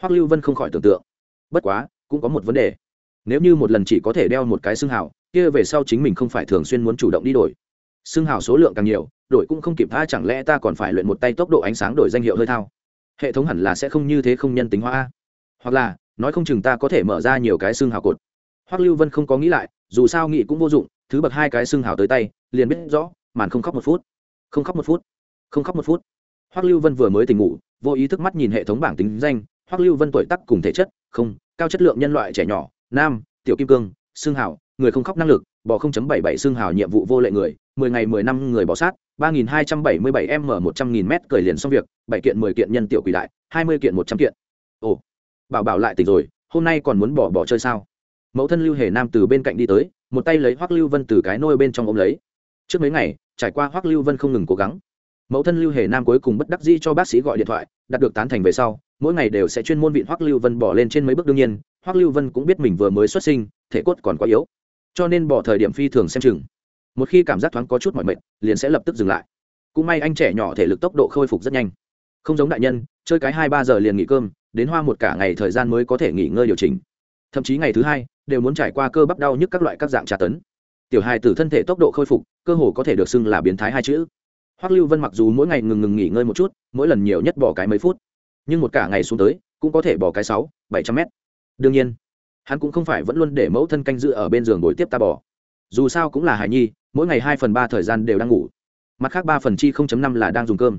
Hoắc lưu vân không khỏi tưởng tượng. Bất quá, cũng có một vấn đề. Nếu như một lần chỉ có thể đeo một cái xương hào, kia về sau chính mình không phải thường xuyên muốn chủ động đi đổi. Xương hào số lượng càng nhiều, đổi cũng không kịp tha, chẳng lẽ ta còn phải luyện một tay tốc độ ánh sáng đổi danh hiệu hơi thao? Hệ thống hẳn là sẽ không như thế không nhân tính hóa hoặc là nói không chừng ta có thể mở ra nhiều cái xương hào cột. Hoắc lưu vân không có nghĩ lại, dù sao nghĩ cũng vô dụng, thứ bậc hai cái xương hào tới tay, liền biết rõ, màn không khóc một phút. Không khóc một phút. Không khóc một phút. Hoắc lưu vân vừa mới tỉnh ngủ, vô ý thức mắt nhìn hệ thống bảng tính danh, hoắc lưu vân tuổi tác cùng thể chất, không, cao chất lượng nhân loại trẻ nhỏ, nam, tiểu kim cương, xương hào, người không khóc năng lực bỏ 0.77 xương hào nhiệm vụ vô lệ người 10 ngày 10 năm người bỏ sát 3277 m 100 000 m cười liền xong việc, bảy kiện 10 kiện nhân tiểu quỷ đại 20 kiện 100 kiện. Ồ bảo bảo lại tỉnh rồi, hôm nay còn muốn bỏ bỏ chơi sao? Mẫu thân lưu hề nam từ bên cạnh đi tới, một tay lấy hoắc lưu vân từ cái nôi bên trong ôm lấy. Trước mấy ngày, trải qua hoắc lưu vân không ngừng cố gắng. Mẫu thân lưu hề nam cuối cùng bất đắc dĩ cho bác sĩ gọi điện thoại đạt được tán thành về sau, mỗi ngày đều sẽ chuyên môn vịn hoắc lưu vân bỏ lên trên mấy bước đương nhiên, hoắc lưu vân cũng biết mình vừa mới xuất sinh, thể cốt còn quá yếu. Cho nên bỏ thời điểm phi thường xem chừng. Một khi cảm giác thoáng có chút mỏi mệt, liền sẽ lập tức dừng lại. Cũng may anh trẻ nhỏ thể lực tốc độ khôi phục rất nhanh. Không giống đại nhân, chơi cái hai ba giờ liền nghỉ cơm đến hoa một cả ngày thời gian mới có thể nghỉ ngơi điều chỉnh. Thậm chí ngày thứ hai, đều muốn trải qua cơ bắp đau nhức các loại các dạng tra tấn. Tiểu hài từ thân thể tốc độ khôi phục, cơ hồ có thể được xưng là biến thái hai chữ. Hoắc lưu vân mặc dù mỗi ngày ngừng ngừng nghỉ ngơi một chút, mỗi lần nhiều nhất bỏ cái mấy phút. Nhưng một cả ngày xuống tới, cũng có thể bỏ cái sáu, bảy trăm mét. Đương nhiên, hắn cũng không phải vẫn luôn để mẫu thân canh giữ ở bên giường ngồi tiếp ta bỏ. Dù sao cũng là hài nhi, mỗi ngày hai phần ba thời gian đều đang ngủ. Mặt khác ba phần chi năm là đang dùng cơm.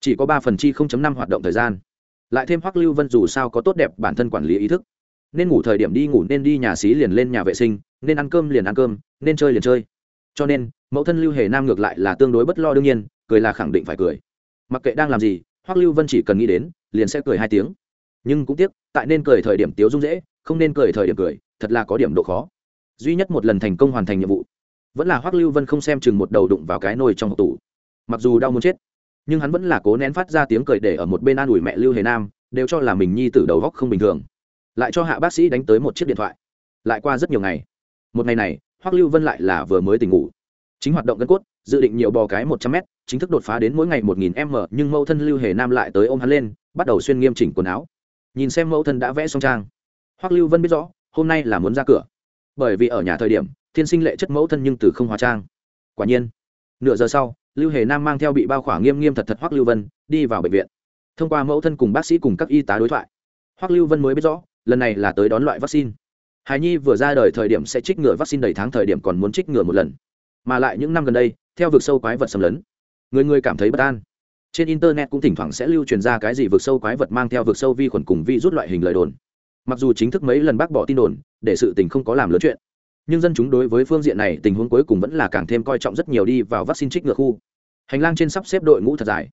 Chỉ có ba phần chi năm hoạt động thời gian lại thêm hoắc lưu vân dù sao có tốt đẹp bản thân quản lý ý thức. Nên ngủ thời điểm đi ngủ nên đi nhà xí liền lên nhà vệ sinh, nên ăn cơm liền ăn cơm, nên chơi liền chơi. Cho nên, mẫu thân lưu hề nam ngược lại là tương đối bất lo đương nhiên, cười là khẳng định phải cười. Mặc kệ đang làm gì, hoắc lưu vân chỉ cần nghĩ đến, liền sẽ cười hai tiếng. Nhưng cũng tiếc, tại nên cười thời điểm tiếu dung dễ, không nên cười thời điểm cười, thật là có điểm độ khó. Duy nhất một lần thành công hoàn thành nhiệm vụ, vẫn là hoắc lưu vân không xem chừng một đầu đụng vào cái nồi trong hộp tủ. Mặc dù đau muốn chết nhưng hắn vẫn là cố nén phát ra tiếng cười để ở một bên an ủi mẹ lưu hề nam, đều cho là mình nhi tử đầu góc không bình thường. Lại cho hạ bác sĩ đánh tới một chiếc điện thoại. Lại qua rất nhiều ngày. Một ngày này, hoắc lưu vân lại là vừa mới tỉnh ngủ. Chính hoạt động gân cốt, dự định nhiều bò cái một trăm m chính thức đột phá đến mỗi ngày một nghìn m nhưng mẫu thân lưu hề nam lại tới ôm hắn lên, bắt đầu xuyên nghiêm chỉnh quần áo. Nhìn xem mẫu thân đã vẽ xong trang. Hoắc lưu vân biết rõ, hôm nay là muốn ra cửa. Bởi vì ở nhà thời điểm, thiên sinh lệ chất mẫu thân nhưng từ không hóa trang. Quả nhiên, nửa giờ sau lưu hề nam mang theo bị bao khỏa nghiêm nghiêm thật thật hoắc lưu vân, đi vào bệnh viện. Thông qua mẫu thân cùng bác sĩ cùng các y tá đối thoại, hoắc lưu vân mới biết rõ, lần này là tới đón loại vaccine. Hài nhi vừa ra đời thời điểm sẽ trích ngừa vaccine đầy tháng thời điểm còn muốn trích ngừa một lần. Mà lại những năm gần đây, theo vực sâu quái vật xâm lấn, người người cảm thấy bất an. Trên internet cũng thỉnh thoảng sẽ lưu truyền ra cái gì vực sâu quái vật mang theo vực sâu vi khuẩn cùng vi rút loại hình lời đồn. Mặc dù chính thức mấy lần bác bỏ tin đồn, để sự tình không có làm lớn chuyện nhưng dân chúng đối với phương diện này tình huống cuối cùng vẫn là càng thêm coi trọng rất nhiều đi vào vaccine trích ngừa khu. Hành lang trên sắp xếp đội ngũ thật dài.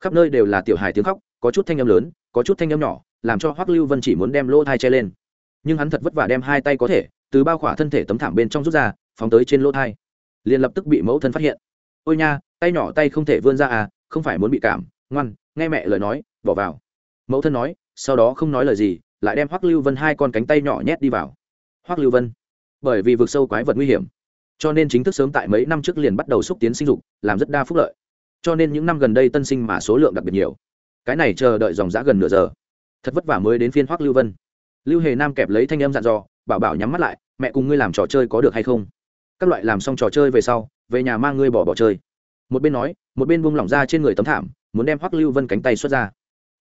Khắp nơi đều là tiểu hài tiếng khóc, có chút thanh âm lớn, có chút thanh âm nhỏ, làm cho hoắc lưu vân chỉ muốn đem lỗ thai che lên. Nhưng hắn thật vất vả đem hai tay có thể, từ bao khỏa thân thể tấm thảm bên trong rút ra, phóng tới trên lỗ thai. Liền lập tức bị mẫu thân phát hiện. Ôi nha, tay nhỏ tay không thể vươn ra à không phải muốn bị cảm, ngoan, nghe mẹ lời nói, bỏ vào. Mẫu thân nói, sau đó không nói lời gì, lại đem hoắc lưu vân hai con cánh tay nhỏ nhét đi vào. Hoắc lưu vân bởi vì vực sâu quái vật nguy hiểm. Cho nên chính thức sớm tại mấy năm trước liền bắt đầu xúc tiến sinh dục, làm rất đa phúc lợi. Cho nên những năm gần đây tân sinh mà số lượng đặc biệt nhiều. Cái này chờ đợi dòng giã gần nửa giờ. Thật vất vả mới đến phiên hoắc lưu vân. Lưu hề nam kẹp lấy thanh âm dặn dò, bảo bảo nhắm mắt lại, mẹ cùng ngươi làm trò chơi có được hay không? Các loại làm xong trò chơi về sau, về nhà mang ngươi bỏ bỏ chơi. Một bên nói, một bên buông lỏng ra trên người tấm thảm, muốn đem hoắc lưu vân cánh tay xuất ra.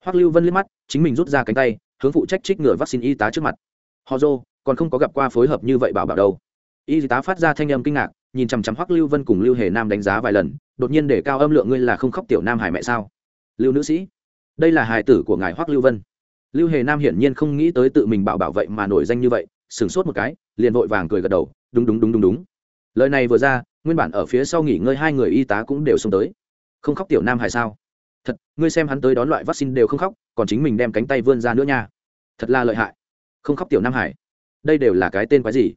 Hoắc lưu vân liếc mắt, chính mình rút ra cánh tay, hướng phụ trách trích ngừa vaccine y tá trước mặt. Họ rô còn không có gặp qua phối hợp như vậy bảo bảo đâu. Y tá phát ra thanh âm kinh ngạc, nhìn chằm chằm hoắc lưu vân cùng lưu hề nam đánh giá vài lần, đột nhiên để cao âm lượng ngươi là không khóc tiểu nam hải mẹ sao? Lưu nữ sĩ, đây là hài tử của ngài hoắc lưu vân. Lưu hề nam hiển nhiên không nghĩ tới tự mình bảo bảo vậy mà nổi danh như vậy, sửng sốt một cái, liền vội vàng cười gật đầu, đúng đúng đúng đúng đúng. Lời này vừa ra, nguyên bản ở phía sau nghỉ ngơi hai người y tá cũng đều xông tới. Không khóc tiểu nam hải sao? Thật, ngươi xem hắn tới đón loại vaccine đều không khóc, còn chính mình đem cánh tay vươn ra nữa nha. Thật là lợi hại. Không khóc tiểu nam hải đây đều là cái tên quái gì?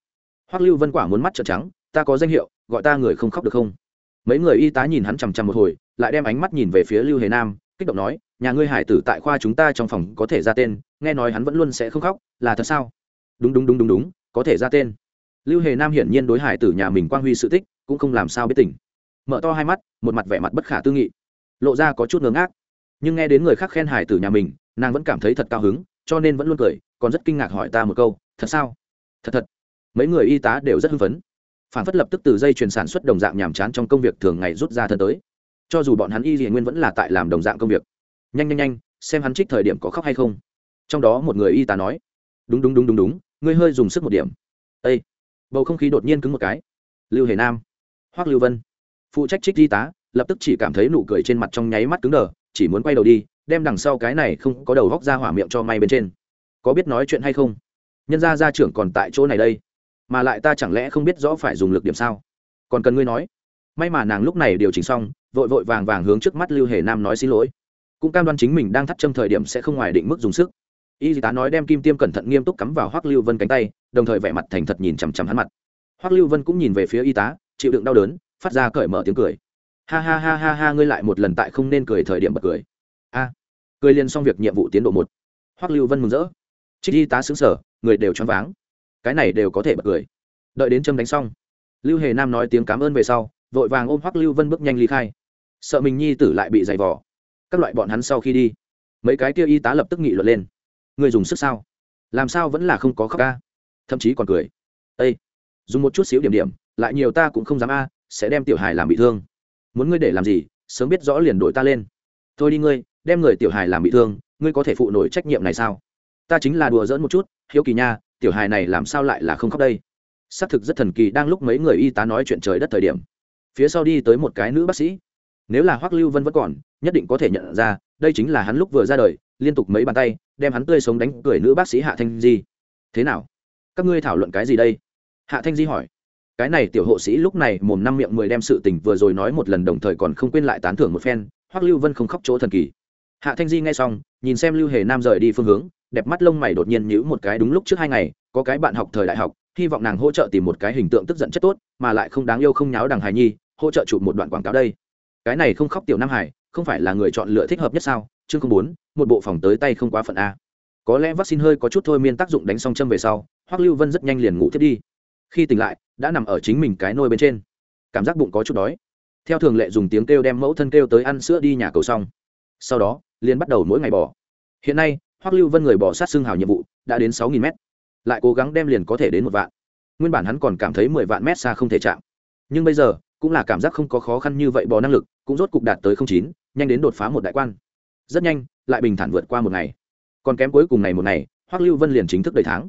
Hoắc lưu vân quả muốn mắt trợn trắng, ta có danh hiệu, gọi ta người không khóc được không? Mấy người y tá nhìn hắn chằm chằm một hồi, lại đem ánh mắt nhìn về phía lưu hề nam, kích động nói, nhà ngươi hải tử tại khoa chúng ta trong phòng có thể ra tên, nghe nói hắn vẫn luôn sẽ không khóc, là thật sao? Đúng đúng đúng đúng đúng, có thể ra tên. Lưu hề nam hiển nhiên đối hải tử nhà mình quang huy sự tích, cũng không làm sao biết tỉnh mở to hai mắt, một mặt vẻ mặt bất khả tư nghị. Lộ ra có chút ngớ ngác. Nhưng nghe đến người khác khen hải tử nhà mình, nàng vẫn cảm thấy thật cao hứng, cho nên vẫn luôn cười, còn rất kinh ngạc hỏi ta một câu thật sao? Thật thật. Mấy người y tá đều rất hưng phấn. Phản phất lập tức từ dây chuyền sản xuất đồng dạng nhàm chán trong công việc thường ngày rút ra thân tới. Cho dù bọn hắn y dị nguyên vẫn là tại làm đồng dạng công việc. Nhanh nhanh nhanh, xem hắn trích thời điểm có khóc hay không. Trong đó một người y tá nói, đúng đúng đúng đúng đúng, ngươi hơi dùng sức một điểm. Â bầu không khí đột nhiên cứng một cái. Lưu hề nam. Hoác lưu vân. Phụ trách trích y tá, lập tức chỉ cảm thấy nụ cười trên mặt trong nháy mắt cứng đờ, chỉ muốn quay đầu đi, đem đằng sau cái này không có đầu góc ra hỏa miệng cho may bên trên. Có biết nói chuyện hay không? Nhân gia gia trưởng còn tại chỗ này đây, mà lại ta chẳng lẽ không biết rõ phải dùng lực điểm sao? Còn cần ngươi nói. May mà nàng lúc này điều chỉnh xong, vội vội vàng vàng hướng trước mắt lưu hề nam nói xin lỗi. Cũng cam đoan chính mình đang thắt châm thời điểm sẽ không ngoài định mức dùng sức. Y tá nói đem kim tiêm cẩn thận nghiêm túc cắm vào hoắc lưu vân cánh tay, đồng thời vẻ mặt thành thật nhìn chằm chằm hắn mặt. Hoắc lưu vân cũng nhìn về phía y tá, chịu đựng đau đớn, phát ra cởi mở tiếng cười. Ha ha ha ha ha, ngươi lại một lần tại không nên cười thời điểm bật cười. A. Cười liền xong việc nhiệm vụ tiến độ một. Hoắc lưu vân mừng rỡ. Trích y tá xứng sở người đều choáng váng. Cái này đều có thể bật cười. Đợi đến châm đánh xong, lưu hề nam nói tiếng cảm ơn về sau, vội vàng ôm hoắc lưu vân bước nhanh ly khai. Sợ mình nhi tử lại bị giày vò. Các loại bọn hắn sau khi đi, mấy cái kia y tá lập tức nghị luận lên. Người dùng sức sao? Làm sao vẫn là không có khóc ca? Thậm chí còn cười. Ây dùng một chút xíu điểm điểm, lại nhiều ta cũng không dám a, sẽ đem tiểu hài làm bị thương. Muốn ngươi để làm gì, sớm biết rõ liền đổi ta lên. Thôi đi ngươi, đem người tiểu hài làm bị thương, ngươi có thể phụ nổi trách nhiệm này sao? Ta chính là đùa dỡn một chút hiếu kỳ nha, tiểu hài này làm sao lại là không khóc đây? Xác thực rất thần kỳ, đang lúc mấy người y tá nói chuyện trời đất thời điểm. Phía sau đi tới một cái nữ bác sĩ. Nếu là hoắc lưu vân vẫn còn, nhất định có thể nhận ra, đây chính là hắn lúc vừa ra đời, liên tục mấy bàn tay, đem hắn tươi sống đánh cười nữ bác sĩ hạ thanh di. Thế nào? Các ngươi thảo luận cái gì đây? Hạ thanh di hỏi. Cái này tiểu hộ sĩ lúc này mồm năm miệng mười đem sự tình vừa rồi nói một lần đồng thời còn không quên lại tán thưởng một phen, hoắc lưu vân không khóc chỗ thần kỳ. Hạ thanh di nghe xong, nhìn xem lưu hề nam rời đi phương hướng đẹp mắt lông mày đột nhiên nhữ một cái đúng lúc trước hai ngày, có cái bạn học thời đại học, hy vọng nàng hỗ trợ tìm một cái hình tượng tức giận chất tốt, mà lại không đáng yêu không nháo đằng hài nhi, hỗ trợ chụp một đoạn quảng cáo đây. Cái này không khóc tiểu nam hải, không phải là người chọn lựa thích hợp nhất sao? Chương không bốn, một bộ phòng tới tay không quá phận a. Có lẽ vaccine hơi có chút thôi miên tác dụng đánh xong châm về sau, hoắc lưu vân rất nhanh liền ngủ thiết đi. Khi tỉnh lại, đã nằm ở chính mình cái nôi bên trên. Cảm giác bụng có chút đói. Theo thường lệ dùng tiếng kêu đem mẫu thân kêu tới ăn sữa đi nhà cầu xong. Sau đó, liền bắt đầu mỗi ngày bỏ hiện nay hoắc lưu vân người bỏ sát xương hào nhiệm vụ, đã đến sáu nghìn m lại cố gắng đem liền có thể đến một vạn. Nguyên bản hắn còn cảm thấy mười vạn mét xa không thể chạm. Nhưng bây giờ, cũng là cảm giác không có khó khăn như vậy bỏ năng lực, cũng rốt cục đạt tới không chín, nhanh đến đột phá một đại quan. Rất nhanh, lại bình thản vượt qua một ngày. Còn kém cuối cùng này một ngày, hoắc lưu vân liền chính thức đầy tháng.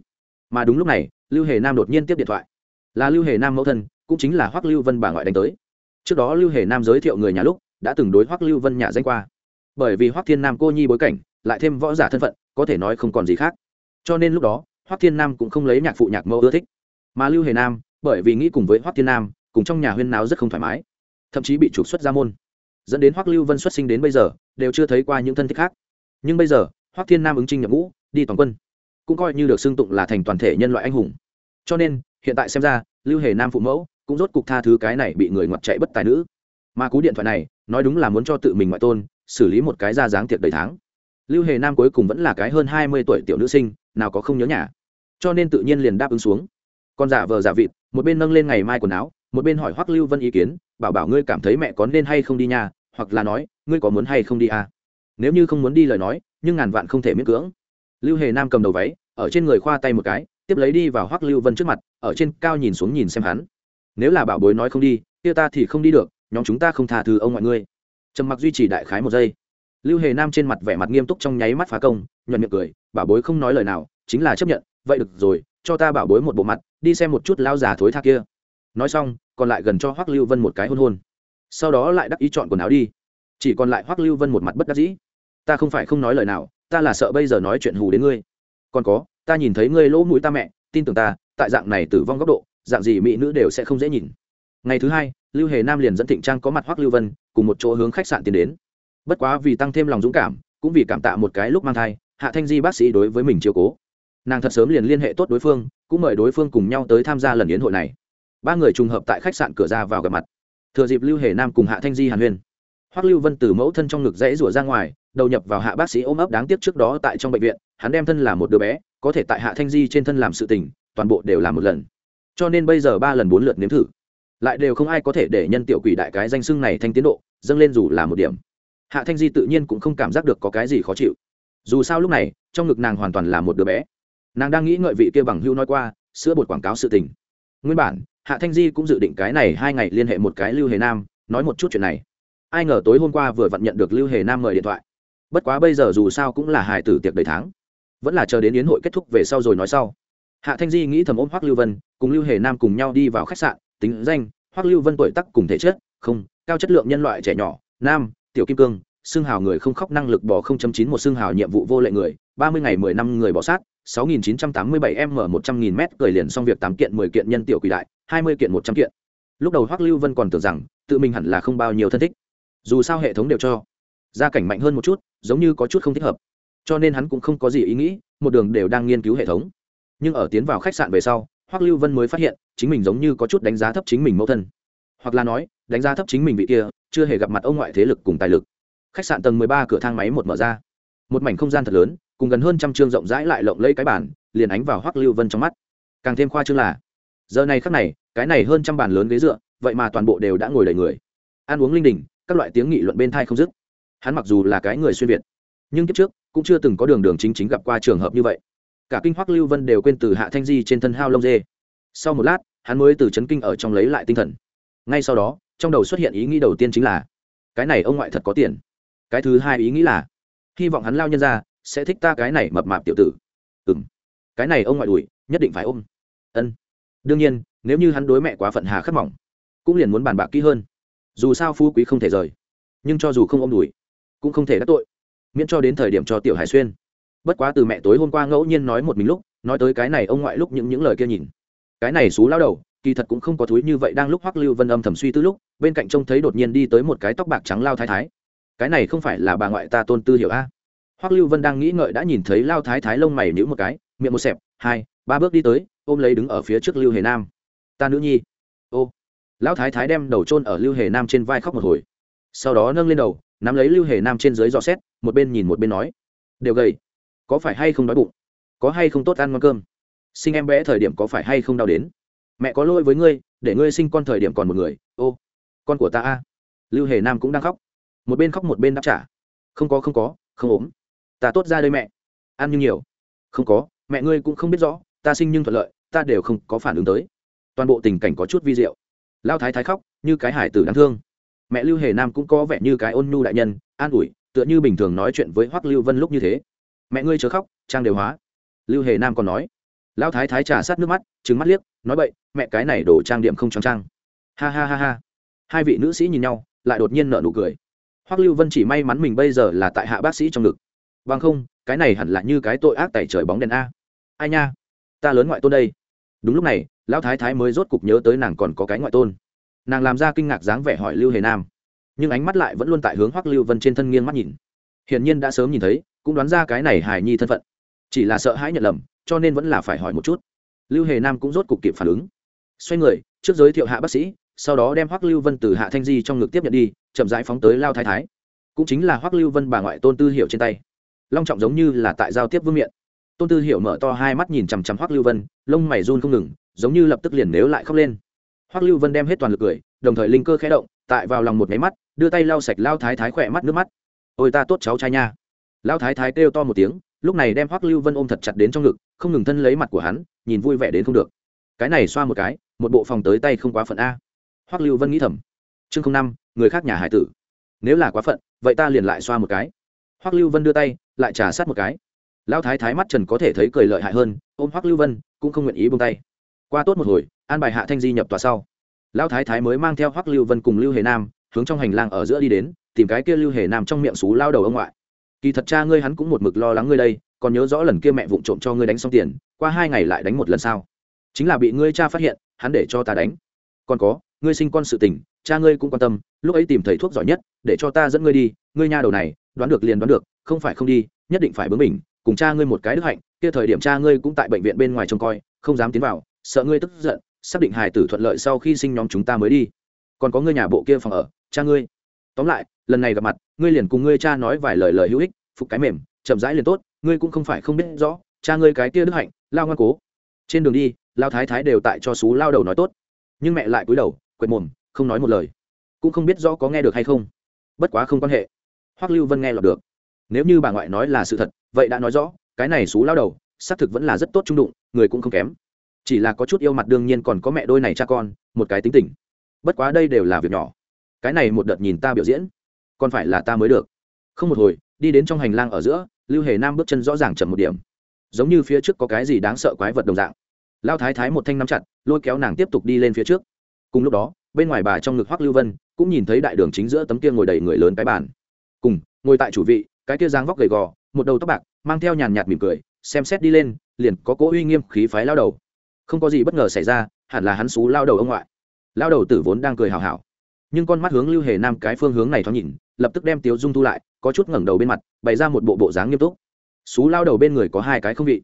Mà đúng lúc này, lưu hề nam đột nhiên tiếp điện thoại. Là lưu hề nam mẫu thân, cũng chính là hoắc lưu vân bà ngoại đánh tới. Trước đó lưu hề nam giới thiệu người nhà lúc, đã từng đối hoắc lưu vân nhà danh qua. Bởi vì hoắc thiên nam cô nhi bối cảnh lại thêm võ giả thân phận, có thể nói không còn gì khác. Cho nên lúc đó, hoắc thiên nam cũng không lấy nhạc phụ nhạc mẫu ưa thích. Mà lưu hề nam, bởi vì nghĩ cùng với hoắc thiên nam, cùng trong nhà huyên náo rất không thoải mái. Thậm chí bị trục xuất ra môn. Dẫn đến hoắc lưu vân xuất sinh đến bây giờ, đều chưa thấy qua những thân thích khác. Nhưng bây giờ, hoắc thiên nam ứng trinh nhập ngũ, đi toàn quân. Cũng coi như được xưng tụng là thành toàn thể nhân loại anh hùng. Cho nên, hiện tại xem ra, lưu hề nam phụ mẫu cũng rốt cục tha thứ cái này bị người ngoặt chạy bất tài nữ. Mà cú điện thoại này, nói đúng là muốn cho tự mình ngoại tôn, xử lý một cái ra dáng tiệc đầy tháng lưu hề nam cuối cùng vẫn là cái hơn hai mươi tuổi tiểu nữ sinh, nào có không nhớ nhà. Cho nên tự nhiên liền đáp ứng xuống. Con giả vờ giả vịt, một bên nâng lên ngày mai quần áo, một bên hỏi hoắc lưu vân ý kiến, bảo bảo ngươi cảm thấy mẹ có nên hay không đi nhà, hoặc là nói, ngươi có muốn hay không đi à? Nếu như không muốn đi lời nói, nhưng ngàn vạn không thể miễn cưỡng. Lưu hề nam cầm đầu váy, ở trên người khoa tay một cái, tiếp lấy đi vào hoắc lưu vân trước mặt, ở trên cao nhìn xuống nhìn xem hắn. Nếu là bảo bối nói không đi, kia ta thì không đi được, nhóm chúng ta không tha thứ ông ngoại ngươi. Trầm mặc duy trì đại khái một giây lưu hề nam trên mặt vẻ mặt nghiêm túc trong nháy mắt phá công, nhuận miệng cười bảo bối không nói lời nào, chính là chấp nhận, vậy được rồi, cho ta bảo bối một bộ mặt, đi xem một chút lao già thối tha kia. Nói xong, còn lại gần cho hoắc lưu vân một cái hôn hôn. Sau đó lại đắc ý chọn quần áo đi. Chỉ còn lại hoắc lưu vân một mặt bất đắc dĩ. Ta không phải không nói lời nào, ta là sợ bây giờ nói chuyện hù đến ngươi. Còn có, ta nhìn thấy ngươi lỗ mũi ta mẹ, tin tưởng ta, tại dạng này tử vong góc độ, dạng gì mỹ nữ đều sẽ không dễ nhìn. Ngày thứ hai, lưu hề nam liền dẫn thịnh trang có mặt hoắc lưu vân, cùng một chỗ hướng khách sạn tiến đến bất quá vì tăng thêm lòng dũng cảm, cũng vì cảm tạ một cái lúc mang thai, hạ thanh di bác sĩ đối với mình chiều cố. Nàng thật sớm liền liên hệ tốt đối phương, cũng mời đối phương cùng nhau tới tham gia lần yến hội này. Ba người trùng hợp tại khách sạn cửa ra vào gặp mặt. Thừa dịp lưu hề nam cùng hạ thanh di hàn huyên. Hoắc lưu vân từ mẫu thân trong ngực rẽ rủa ra ngoài, đầu nhập vào hạ bác sĩ ôm ấp đáng tiếc trước đó tại trong bệnh viện, hắn đem thân là một đứa bé, có thể tại hạ thanh di trên thân làm sự tình, toàn bộ đều làm một lần. Cho nên bây giờ ba lần bốn lượt nếm thử. Lại đều không ai có thể để nhân tiểu quỷ đại cái danh xưng này thanh tiến độ, dâng lên dù là một điểm hạ thanh di tự nhiên cũng không cảm giác được có cái gì khó chịu. Dù sao lúc này, trong ngực nàng hoàn toàn là một đứa bé. Nàng đang nghĩ ngợi vị kia bằng hưu nói qua, sữa bột quảng cáo sự tình. Nguyên bản, hạ thanh di cũng dự định cái này hai ngày liên hệ một cái lưu hề nam, nói một chút chuyện này. Ai ngờ tối hôm qua vừa vặn nhận được lưu hề nam mời điện thoại. Bất quá bây giờ dù sao cũng là hài tử tiệc đầy tháng. Vẫn là chờ đến yến hội kết thúc về sau rồi nói sau. Hạ thanh di nghĩ thầm ôm hoắc lưu vân, cùng lưu hề nam cùng nhau đi vào khách sạn, tính danh, hoắc lưu vân tuổi tắc cùng thể chất, không, cao chất lượng nhân loại trẻ nhỏ, nam tiểu kim cương xương hào người không khóc năng lực bỏ không chấm chín một xương hào nhiệm vụ vô lệ người, ba mươi ngày mười năm người bỏ sát, sáu nghìn chín trăm tám mươi bảy m một trăm nghìn m cười liền xong việc tám kiện mười kiện nhân tiểu quỷ đại, hai mươi kiện một trăm kiện. Lúc đầu hoắc lưu vân còn tưởng rằng, tự mình hẳn là không bao nhiêu thân thích. Dù sao hệ thống đều cho, gia cảnh mạnh hơn một chút, giống như có chút không thích hợp. Cho nên hắn cũng không có gì ý nghĩ, một đường đều đang nghiên cứu hệ thống. Nhưng ở tiến vào khách sạn về sau, hoắc lưu vân mới phát hiện, chính mình giống như có chút đánh giá thấp chính mình mẫu thân hoặc là nói, đánh giá thấp chính mình vị kia, chưa hề gặp mặt ông ngoại thế lực cùng tài lực. Khách sạn tầng mười ba cửa thang máy một mở ra. Một mảnh không gian thật lớn, cùng gần hơn trăm chương rộng rãi lại lộng lẫy cái bản liền ánh vào hoắc lưu vân trong mắt. Càng thêm khoa chương là, giờ này khắc này, cái này hơn trăm bàn lớn ghế dựa, vậy mà toàn bộ đều đã ngồi đầy người. Ăn uống linh đình, các loại tiếng nghị luận bên thai không dứt. Hắn mặc dù là cái người xuyên việt, nhưng kiếp trước cũng chưa từng có đường đường chính chính gặp qua trường hợp như vậy. Cả kinh hoắc lưu vân đều quên từ hạ thanh di trên thân hao lông dê. Sau một lát, hắn mới từ chấn kinh ở trong lấy lại tinh thần ngay sau đó, trong đầu xuất hiện ý nghĩ đầu tiên chính là, cái này ông ngoại thật có tiền. Cái thứ hai ý nghĩ là, hy vọng hắn lao nhân ra sẽ thích ta cái này mập mạp tiểu tử. Ừ m cái này ông ngoại đùi nhất định phải ôm. Ân. Đương nhiên, nếu như hắn đối mẹ quá phận hà khắc mỏng cũng liền muốn bàn bạc kỹ hơn. Dù sao phú quý không thể rời, nhưng cho dù không ôm đùi cũng không thể đắc tội, miễn cho đến thời điểm cho tiểu hải xuyên. Bất quá từ mẹ tối hôm qua ngẫu nhiên nói một mình lúc, nói tới cái này ông ngoại lúc những những lời kia nhìn. Cái này xú lao đầu kỳ thật cũng không có thúi như vậy đang lúc hoắc lưu vân âm thầm suy tư lúc, bên cạnh trông thấy đột nhiên đi tới một cái tóc bạc trắng lao thái thái. Cái này không phải là bà ngoại ta tôn tư hiểu a? Hoắc lưu vân đang nghĩ ngợi đã nhìn thấy lao thái thái lông mày nhữ một cái, miệng một xẹp, hai, ba bước đi tới, ôm lấy đứng ở phía trước lưu hề nam. Ta nữ nhi. Ô. Lão thái thái đem đầu trôn ở lưu hề nam trên vai khóc một hồi. Sau đó nâng lên đầu, nắm lấy lưu hề nam trên dưới dò xét, một bên nhìn một bên nói, đều gầy, có phải hay không đói bụng, có hay không tốt ăn ngon cơm? Sinh em bé thời điểm có phải hay không đau đến? Mẹ có lỗi với ngươi, để ngươi sinh con thời điểm còn một người, ô, con của ta a. Lưu hề nam cũng đang khóc. Một bên khóc một bên đáp trả. Không có không có, không ốm. Ta tốt ra đây mẹ. Ăn như nhiều. Không có, mẹ ngươi cũng không biết rõ, ta sinh nhưng thuận lợi, ta đều không có phản ứng tới. Toàn bộ tình cảnh có chút vi diệu. Lao thái thái khóc, như cái hải tử đáng thương. Mẹ lưu hề nam cũng có vẻ như cái ôn nhu đại nhân, an ủi, tựa như bình thường nói chuyện với hoắc lưu vân lúc như thế. Mẹ ngươi chớ khóc, trang đều hóa. Lưu hề nam còn nói lão thái thái trà sát nước mắt trứng mắt liếc, nói bậy, mẹ, cái này đổ trang điểm không trắng trang. Ha ha ha ha. Hai vị nữ sĩ nhìn nhau, lại đột nhiên nở nụ cười. Hoắc lưu vân chỉ may mắn mình bây giờ là tại hạ bác sĩ trong ngực. Vâng không, cái này hẳn là như cái tội ác tẩy trời bóng đèn a. Ai nha, ta lớn ngoại tôn đây. Đúng lúc này, lão thái thái mới rốt cục nhớ tới nàng còn có cái ngoại tôn. Nàng làm ra kinh ngạc dáng vẻ hỏi lưu hề nam, nhưng ánh mắt lại vẫn luôn tại hướng hoắc lưu vân trên thân nghiêng mắt nhìn. Hiển nhiên đã sớm nhìn thấy, cũng đoán ra cái này hài nhi thân phận. Chỉ là sợ hãi nhận lầm cho nên vẫn là phải hỏi một chút. Lưu hề nam cũng rốt cục kịp phản ứng. Xoay người, trước giới thiệu hạ bác sĩ, sau đó đem hoắc lưu vân từ hạ thanh di trong ngực tiếp nhận đi, chậm rãi phóng tới lao thái thái. Cũng chính là hoắc lưu vân bà ngoại tôn tư hiểu trên tay. Long trọng giống như là tại giao tiếp vương miện. Tôn tư hiểu mở to hai mắt nhìn chằm chằm hoắc lưu vân, lông mày run không ngừng, giống như lập tức liền nếu lại khóc lên. Hoắc lưu vân đem hết toàn lực cười, đồng thời linh cơ khẽ động, tại vào lòng một máy mắt, đưa tay lau sạch lao thái thái khỏe mắt nước mắt. Ôi ta tốt cháu trai nha. Lao thái thái kêu to một tiếng lúc này đem hoắc lưu vân ôm thật chặt đến trong ngực, không ngừng thân lấy mặt của hắn, nhìn vui vẻ đến không được. Cái này xoa một cái, một bộ phòng tới tay không quá phận a. Hoắc lưu vân nghĩ thầm. Chương không năm, người khác nhà hải tử. Nếu là quá phận, vậy ta liền lại xoa một cái. Hoắc lưu vân đưa tay, lại trả sát một cái. Lão thái thái mắt trần có thể thấy cười lợi hại hơn, ôm hoắc lưu vân, cũng không nguyện ý buông tay. Qua tốt một hồi, an bài hạ thanh di nhập tòa sau. Lão thái thái mới mang theo hoắc lưu vân cùng lưu hề nam, hướng trong hành lang ở giữa đi đến, tìm cái kia lưu hề nam trong miệng xú lao đầu ông ngoại kỳ thật cha ngươi hắn cũng một mực lo lắng ngươi đây, còn nhớ rõ lần kia mẹ vụng trộm cho ngươi đánh xong tiền, qua hai ngày lại đánh một lần sao? Chính là bị ngươi cha phát hiện, hắn để cho ta đánh. Còn có, ngươi sinh con sự tình, cha ngươi cũng quan tâm, lúc ấy tìm thầy thuốc giỏi nhất, để cho ta dẫn ngươi đi, ngươi nha đầu này, đoán được liền đoán được, không phải không đi, nhất định phải bướng mình cùng cha ngươi một cái đức hạnh, kia thời điểm cha ngươi cũng tại bệnh viện bên ngoài trông coi, không dám tiến vào, sợ ngươi tức giận, xác định hài tử thuận lợi sau khi sinh nhóm chúng ta mới đi. Còn có ngươi nhà bộ kia phòng ở, cha ngươi. Tóm lại, lần này gặp mặt ngươi liền cùng ngươi cha nói vài lời lời hữu ích, phục cái mềm, chậm rãi liền tốt, ngươi cũng không phải không biết rõ, cha ngươi cái kia đức hạnh, lao ngoan cố. Trên đường đi, lao thái thái đều tại cho xú lao đầu nói tốt. Nhưng mẹ lại cúi đầu quệt mồm, không nói một lời. Cũng không biết rõ có nghe được hay không. Bất quá không quan hệ. Hoắc lưu vân nghe lọt được. Nếu như bà ngoại nói là sự thật, vậy đã nói rõ, cái này xú lao đầu, xác thực vẫn là rất tốt trung đụng, người cũng không kém. Chỉ là có chút yêu mặt đương nhiên còn có mẹ đôi này cha con, một cái tính tình. Bất quá đây đều là việc nhỏ. Cái này một đợt nhìn ta biểu diễn còn phải là ta mới được. Không một hồi, đi đến trong hành lang ở giữa, lưu hề nam bước chân rõ ràng chậm một điểm. Giống như phía trước có cái gì đáng sợ quái vật đồng dạng. Lao thái thái một thanh nắm chặt, lôi kéo nàng tiếp tục đi lên phía trước. Cùng lúc đó, bên ngoài bà trong ngực hoắc lưu vân cũng nhìn thấy đại đường chính giữa tấm kia ngồi đầy người lớn cái bàn. Cùng, ngồi tại chủ vị, cái kia dáng vóc gầy gò, một đầu tóc bạc, mang theo nhàn nhạt mỉm cười, xem xét đi lên, liền có cố uy nghiêm khí phái lao đầu. Không có gì bất ngờ xảy ra, hẳn là hắn xú lao đầu ông ngoại. Lao đầu tử vốn đang cười hào hào nhưng con mắt hướng lưu hề nam cái phương hướng này thoáng nhìn lập tức đem tiếu dung thu lại, có chút ngẩng đầu bên mặt, bày ra một bộ bộ dáng nghiêm túc. Xú lao đầu bên người có hai cái không vị.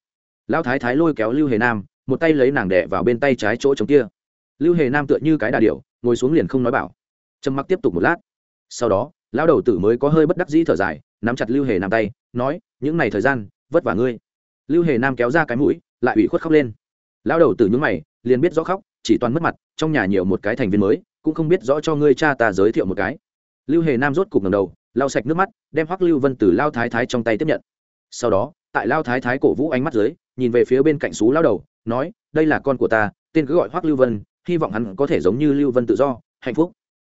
Lao thái thái lôi kéo lưu hề nam, một tay lấy nàng đẻ vào bên tay trái chỗ trống kia. Lưu hề nam tựa như cái đà điệu ngồi xuống liền không nói bảo. Trầm mặc tiếp tục một lát. Sau đó, lão đầu tử mới có hơi bất đắc dĩ thở dài, nắm chặt lưu hề nam tay, nói, những ngày thời gian, vất vả ngươi. Lưu hề nam kéo ra cái mũi, lại ủy khuất khóc lên. Lão đầu tử nhúng mày, liền biết rõ khóc, chỉ toàn mất mặt, trong nhà nhiều một cái thành viên mới, cũng không biết rõ cho ngươi cha ta giới thiệu một cái lưu hề nam rốt cục ngầm đầu, lau sạch nước mắt, đem hoắc lưu vân từ lao thái thái trong tay tiếp nhận. Sau đó, tại lao thái thái cổ vũ ánh mắt dưới, nhìn về phía bên cạnh xú lao đầu, nói, đây là con của ta, tên cứ gọi hoắc lưu vân, hy vọng hắn có thể giống như lưu vân tự do, hạnh phúc.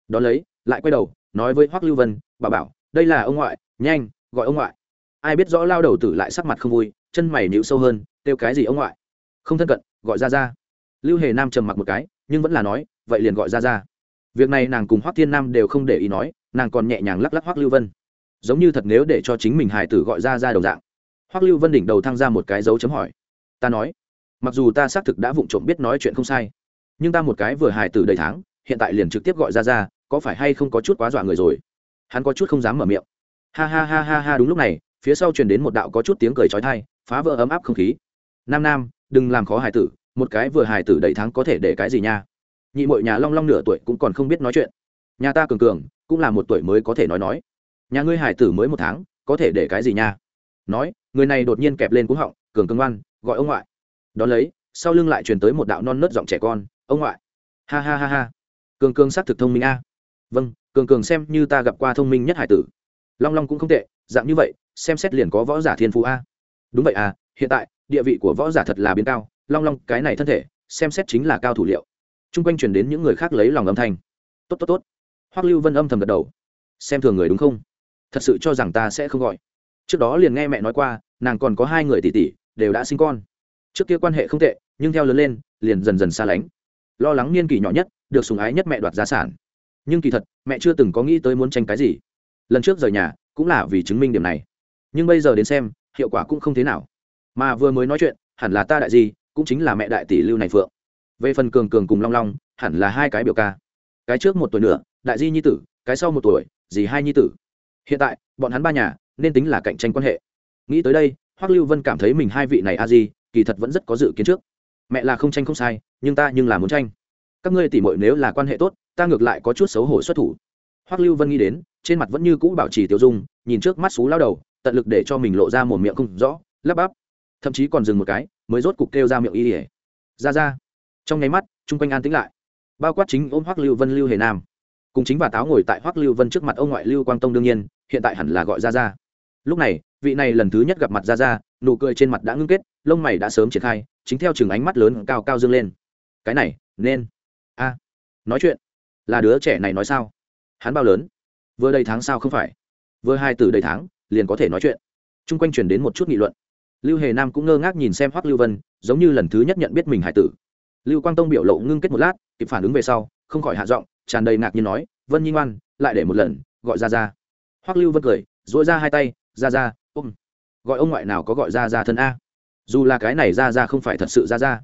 Đón lấy, lại quay đầu, nói với hoắc lưu vân, bà bảo, đây là ông ngoại, nhanh, gọi ông ngoại. Ai biết rõ lao đầu tử lại sắc mặt không vui, chân mày nhịu sâu hơn, kêu cái gì ông ngoại? Không thân cận, gọi ra ra lưu hề nam trầm mặc một cái, nhưng vẫn là nói, vậy liền gọi ra ra việc này nàng cùng hoắc thiên nam đều không để ý nói nàng còn nhẹ nhàng lắc lắc hoắc lưu vân. Giống như thật nếu để cho chính mình hài tử gọi ra ra đồng dạng. Hoắc lưu vân đỉnh đầu thăng ra một cái dấu chấm hỏi. Ta nói, mặc dù ta xác thực đã vụng trộm biết nói chuyện không sai, nhưng ta một cái vừa hài tử đầy tháng, hiện tại liền trực tiếp gọi ra ra, có phải hay không có chút quá dọa người rồi? Hắn có chút không dám mở miệng. Ha ha ha ha ha, đúng lúc này, phía sau truyền đến một đạo có chút tiếng cười trói thai phá vỡ ấm áp không khí. Nam nam, đừng làm khó hài tử, một cái vừa hài tử đầy tháng có thể để cái gì nha? Nhị mội nhà long long nửa tuổi cũng còn không biết nói chuyện nhà ta cường cường, cũng là một tuổi mới có thể nói nói. Nhà ngươi hải tử mới một tháng, có thể để cái gì nha? Nói, người này đột nhiên kẹp lên cúng họng, cường cường ngoan, gọi ông ngoại. Đón lấy, sau lưng lại truyền tới một đạo non nớt giọng trẻ con, ông ngoại. Ha ha ha ha. Cường cường xác thực thông minh a. Vâng cường cường xem như ta gặp qua thông minh nhất hải tử. Long long cũng không tệ, dạng như vậy, xem xét liền có võ giả thiên phú a. Đúng vậy à hiện tại, địa vị của võ giả thật là biến cao, long long, cái này thân thể, xem xét chính là cao thủ liệu. T r u n g quanh truyền đến những người khác lấy lòng âm thanh. Tốt tốt tốt hoắc lưu vân âm thầm gật đầu. Xem thường người đúng không? Thật sự cho rằng ta sẽ không gọi. Trước đó liền nghe mẹ nói qua, nàng còn có hai người tỷ tỷ, đều đã sinh con. Trước kia quan hệ không tệ, nhưng theo lớn lên, liền dần dần xa lánh. Lo lắng niên kỷ nhỏ nhất, được sùng ái nhất mẹ đoạt gia sản. Nhưng kỳ thật, mẹ chưa từng có nghĩ tới muốn tranh cái gì. Lần trước rời nhà, cũng là vì chứng minh điểm này. Nhưng bây giờ đến xem, hiệu quả cũng không thế nào. Mà vừa mới nói chuyện, hẳn là ta đại gì cũng chính là mẹ đại tỷ lưu này phượng. Về phần cường cường cùng long long, hẳn là hai cái biểu ca. Cái trước một tuổi nữa đại di nhi tử, cái sau một tuổi, dì hai nhi tử. Hiện tại, bọn hắn ba nhà, nên tính là cạnh tranh quan hệ. Nghĩ tới đây, hoắc lưu vân cảm thấy mình hai vị này a di, kỳ thật vẫn rất có dự kiến trước. Mẹ là không tranh không sai, nhưng ta nhưng là muốn tranh. Các ngươi tỉ mội nếu là quan hệ tốt, ta ngược lại có chút xấu hổ xuất thủ. Hoắc lưu vân nghĩ đến, trên mặt vẫn như cũ bảo trì tiêu dung, nhìn trước mắt xú lao đầu, tận lực để cho mình lộ ra một miệng không rõ, lắp bắp. Thậm chí còn dừng một cái, mới rốt cục kêu ra miệng y ỉa ra ra. Trong nháy mắt, chung quanh an tĩnh lại. Bao quát chính ôm hoắc lưu vân lưu hề nam cùng chính và táo ngồi tại hoắc lưu vân trước mặt ông ngoại lưu quang tông đương nhiên, hiện tại hẳn là gọi ra ra lúc này, vị này lần thứ nhất gặp mặt ra ra nụ cười trên mặt đã ngưng kết, lông mày đã sớm triển khai, chính theo chừng ánh mắt lớn cao cao dương lên. Cái này, nên. A. À, nói chuyện. Là đứa trẻ này nói sao? Hắn bao lớn? Vừa đầy tháng sao không phải? Vừa hai từ đầy tháng, liền có thể nói chuyện. Chung quanh chuyển đến một chút nghị luận. Lưu hề nam cũng ngơ ngác nhìn xem hoắc lưu vân, giống như lần thứ nhất nhận biết mình hải tử. Lưu quang tông biểu lộ ngưng kết một lát, kịp phản ứng về sau, không khỏi hạ giọng tràn đầy ngạc nhiên nói, vân nhi ngoan, lại để một lần, gọi ra ra hoắc lưu vân cười dỗi ra hai tay ra ra ôm. Gọi ông ngoại nào có gọi ra ra thân a. Dù là cái này ra ra không phải thật sự ra ra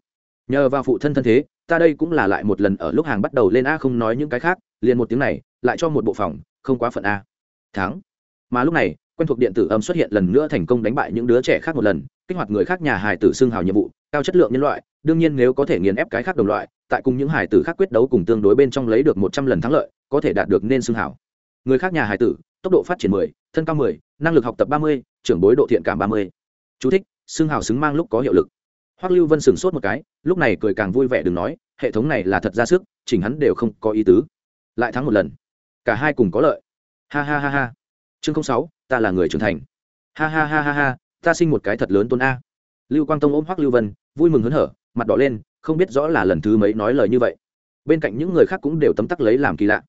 nhờ vào phụ thân thân thế, ta đây cũng là lại một lần ở lúc hàng bắt đầu lên a không nói những cái khác, liền một tiếng này, lại cho một bộ phòng, không quá phận a. Tháng mà lúc này, quen thuộc điện tử âm xuất hiện lần nữa thành công đánh bại những đứa trẻ khác một lần, kích hoạt người khác nhà hài tử xương hào nhiệm vụ cao chất lượng nhân loại đương nhiên nếu có thể nghiền ép cái khác đồng loại tại cùng những hải tử khác quyết đấu cùng tương đối bên trong lấy được một trăm lần thắng lợi có thể đạt được nên xương hào người khác nhà hải tử tốc độ phát triển mười thân cao mười năng lực học tập ba mươi trưởng bối độ thiện cảm ba mươi. Chú thích, xương hào xứng mang lúc có hiệu lực. Hoắc lưu vân sửng sốt một cái lúc này cười càng vui vẻ đừng nói hệ thống này là thật ra sức chỉnh hắn đều không có ý tứ. Lại thắng một lần. Cả hai cùng có lợi. Ha ha ha ha. Chương sáu ta là người trưởng thành. Ha ha ha ha ha ta sinh một cái thật lớn tôn a lưu quang tông ôm hoắc lưu vân, vui mừng hớn hở, mặt đỏ lên, không biết rõ là lần thứ mấy nói lời như vậy. Bên cạnh những người khác cũng đều tấm tắc lấy làm kỳ lạ.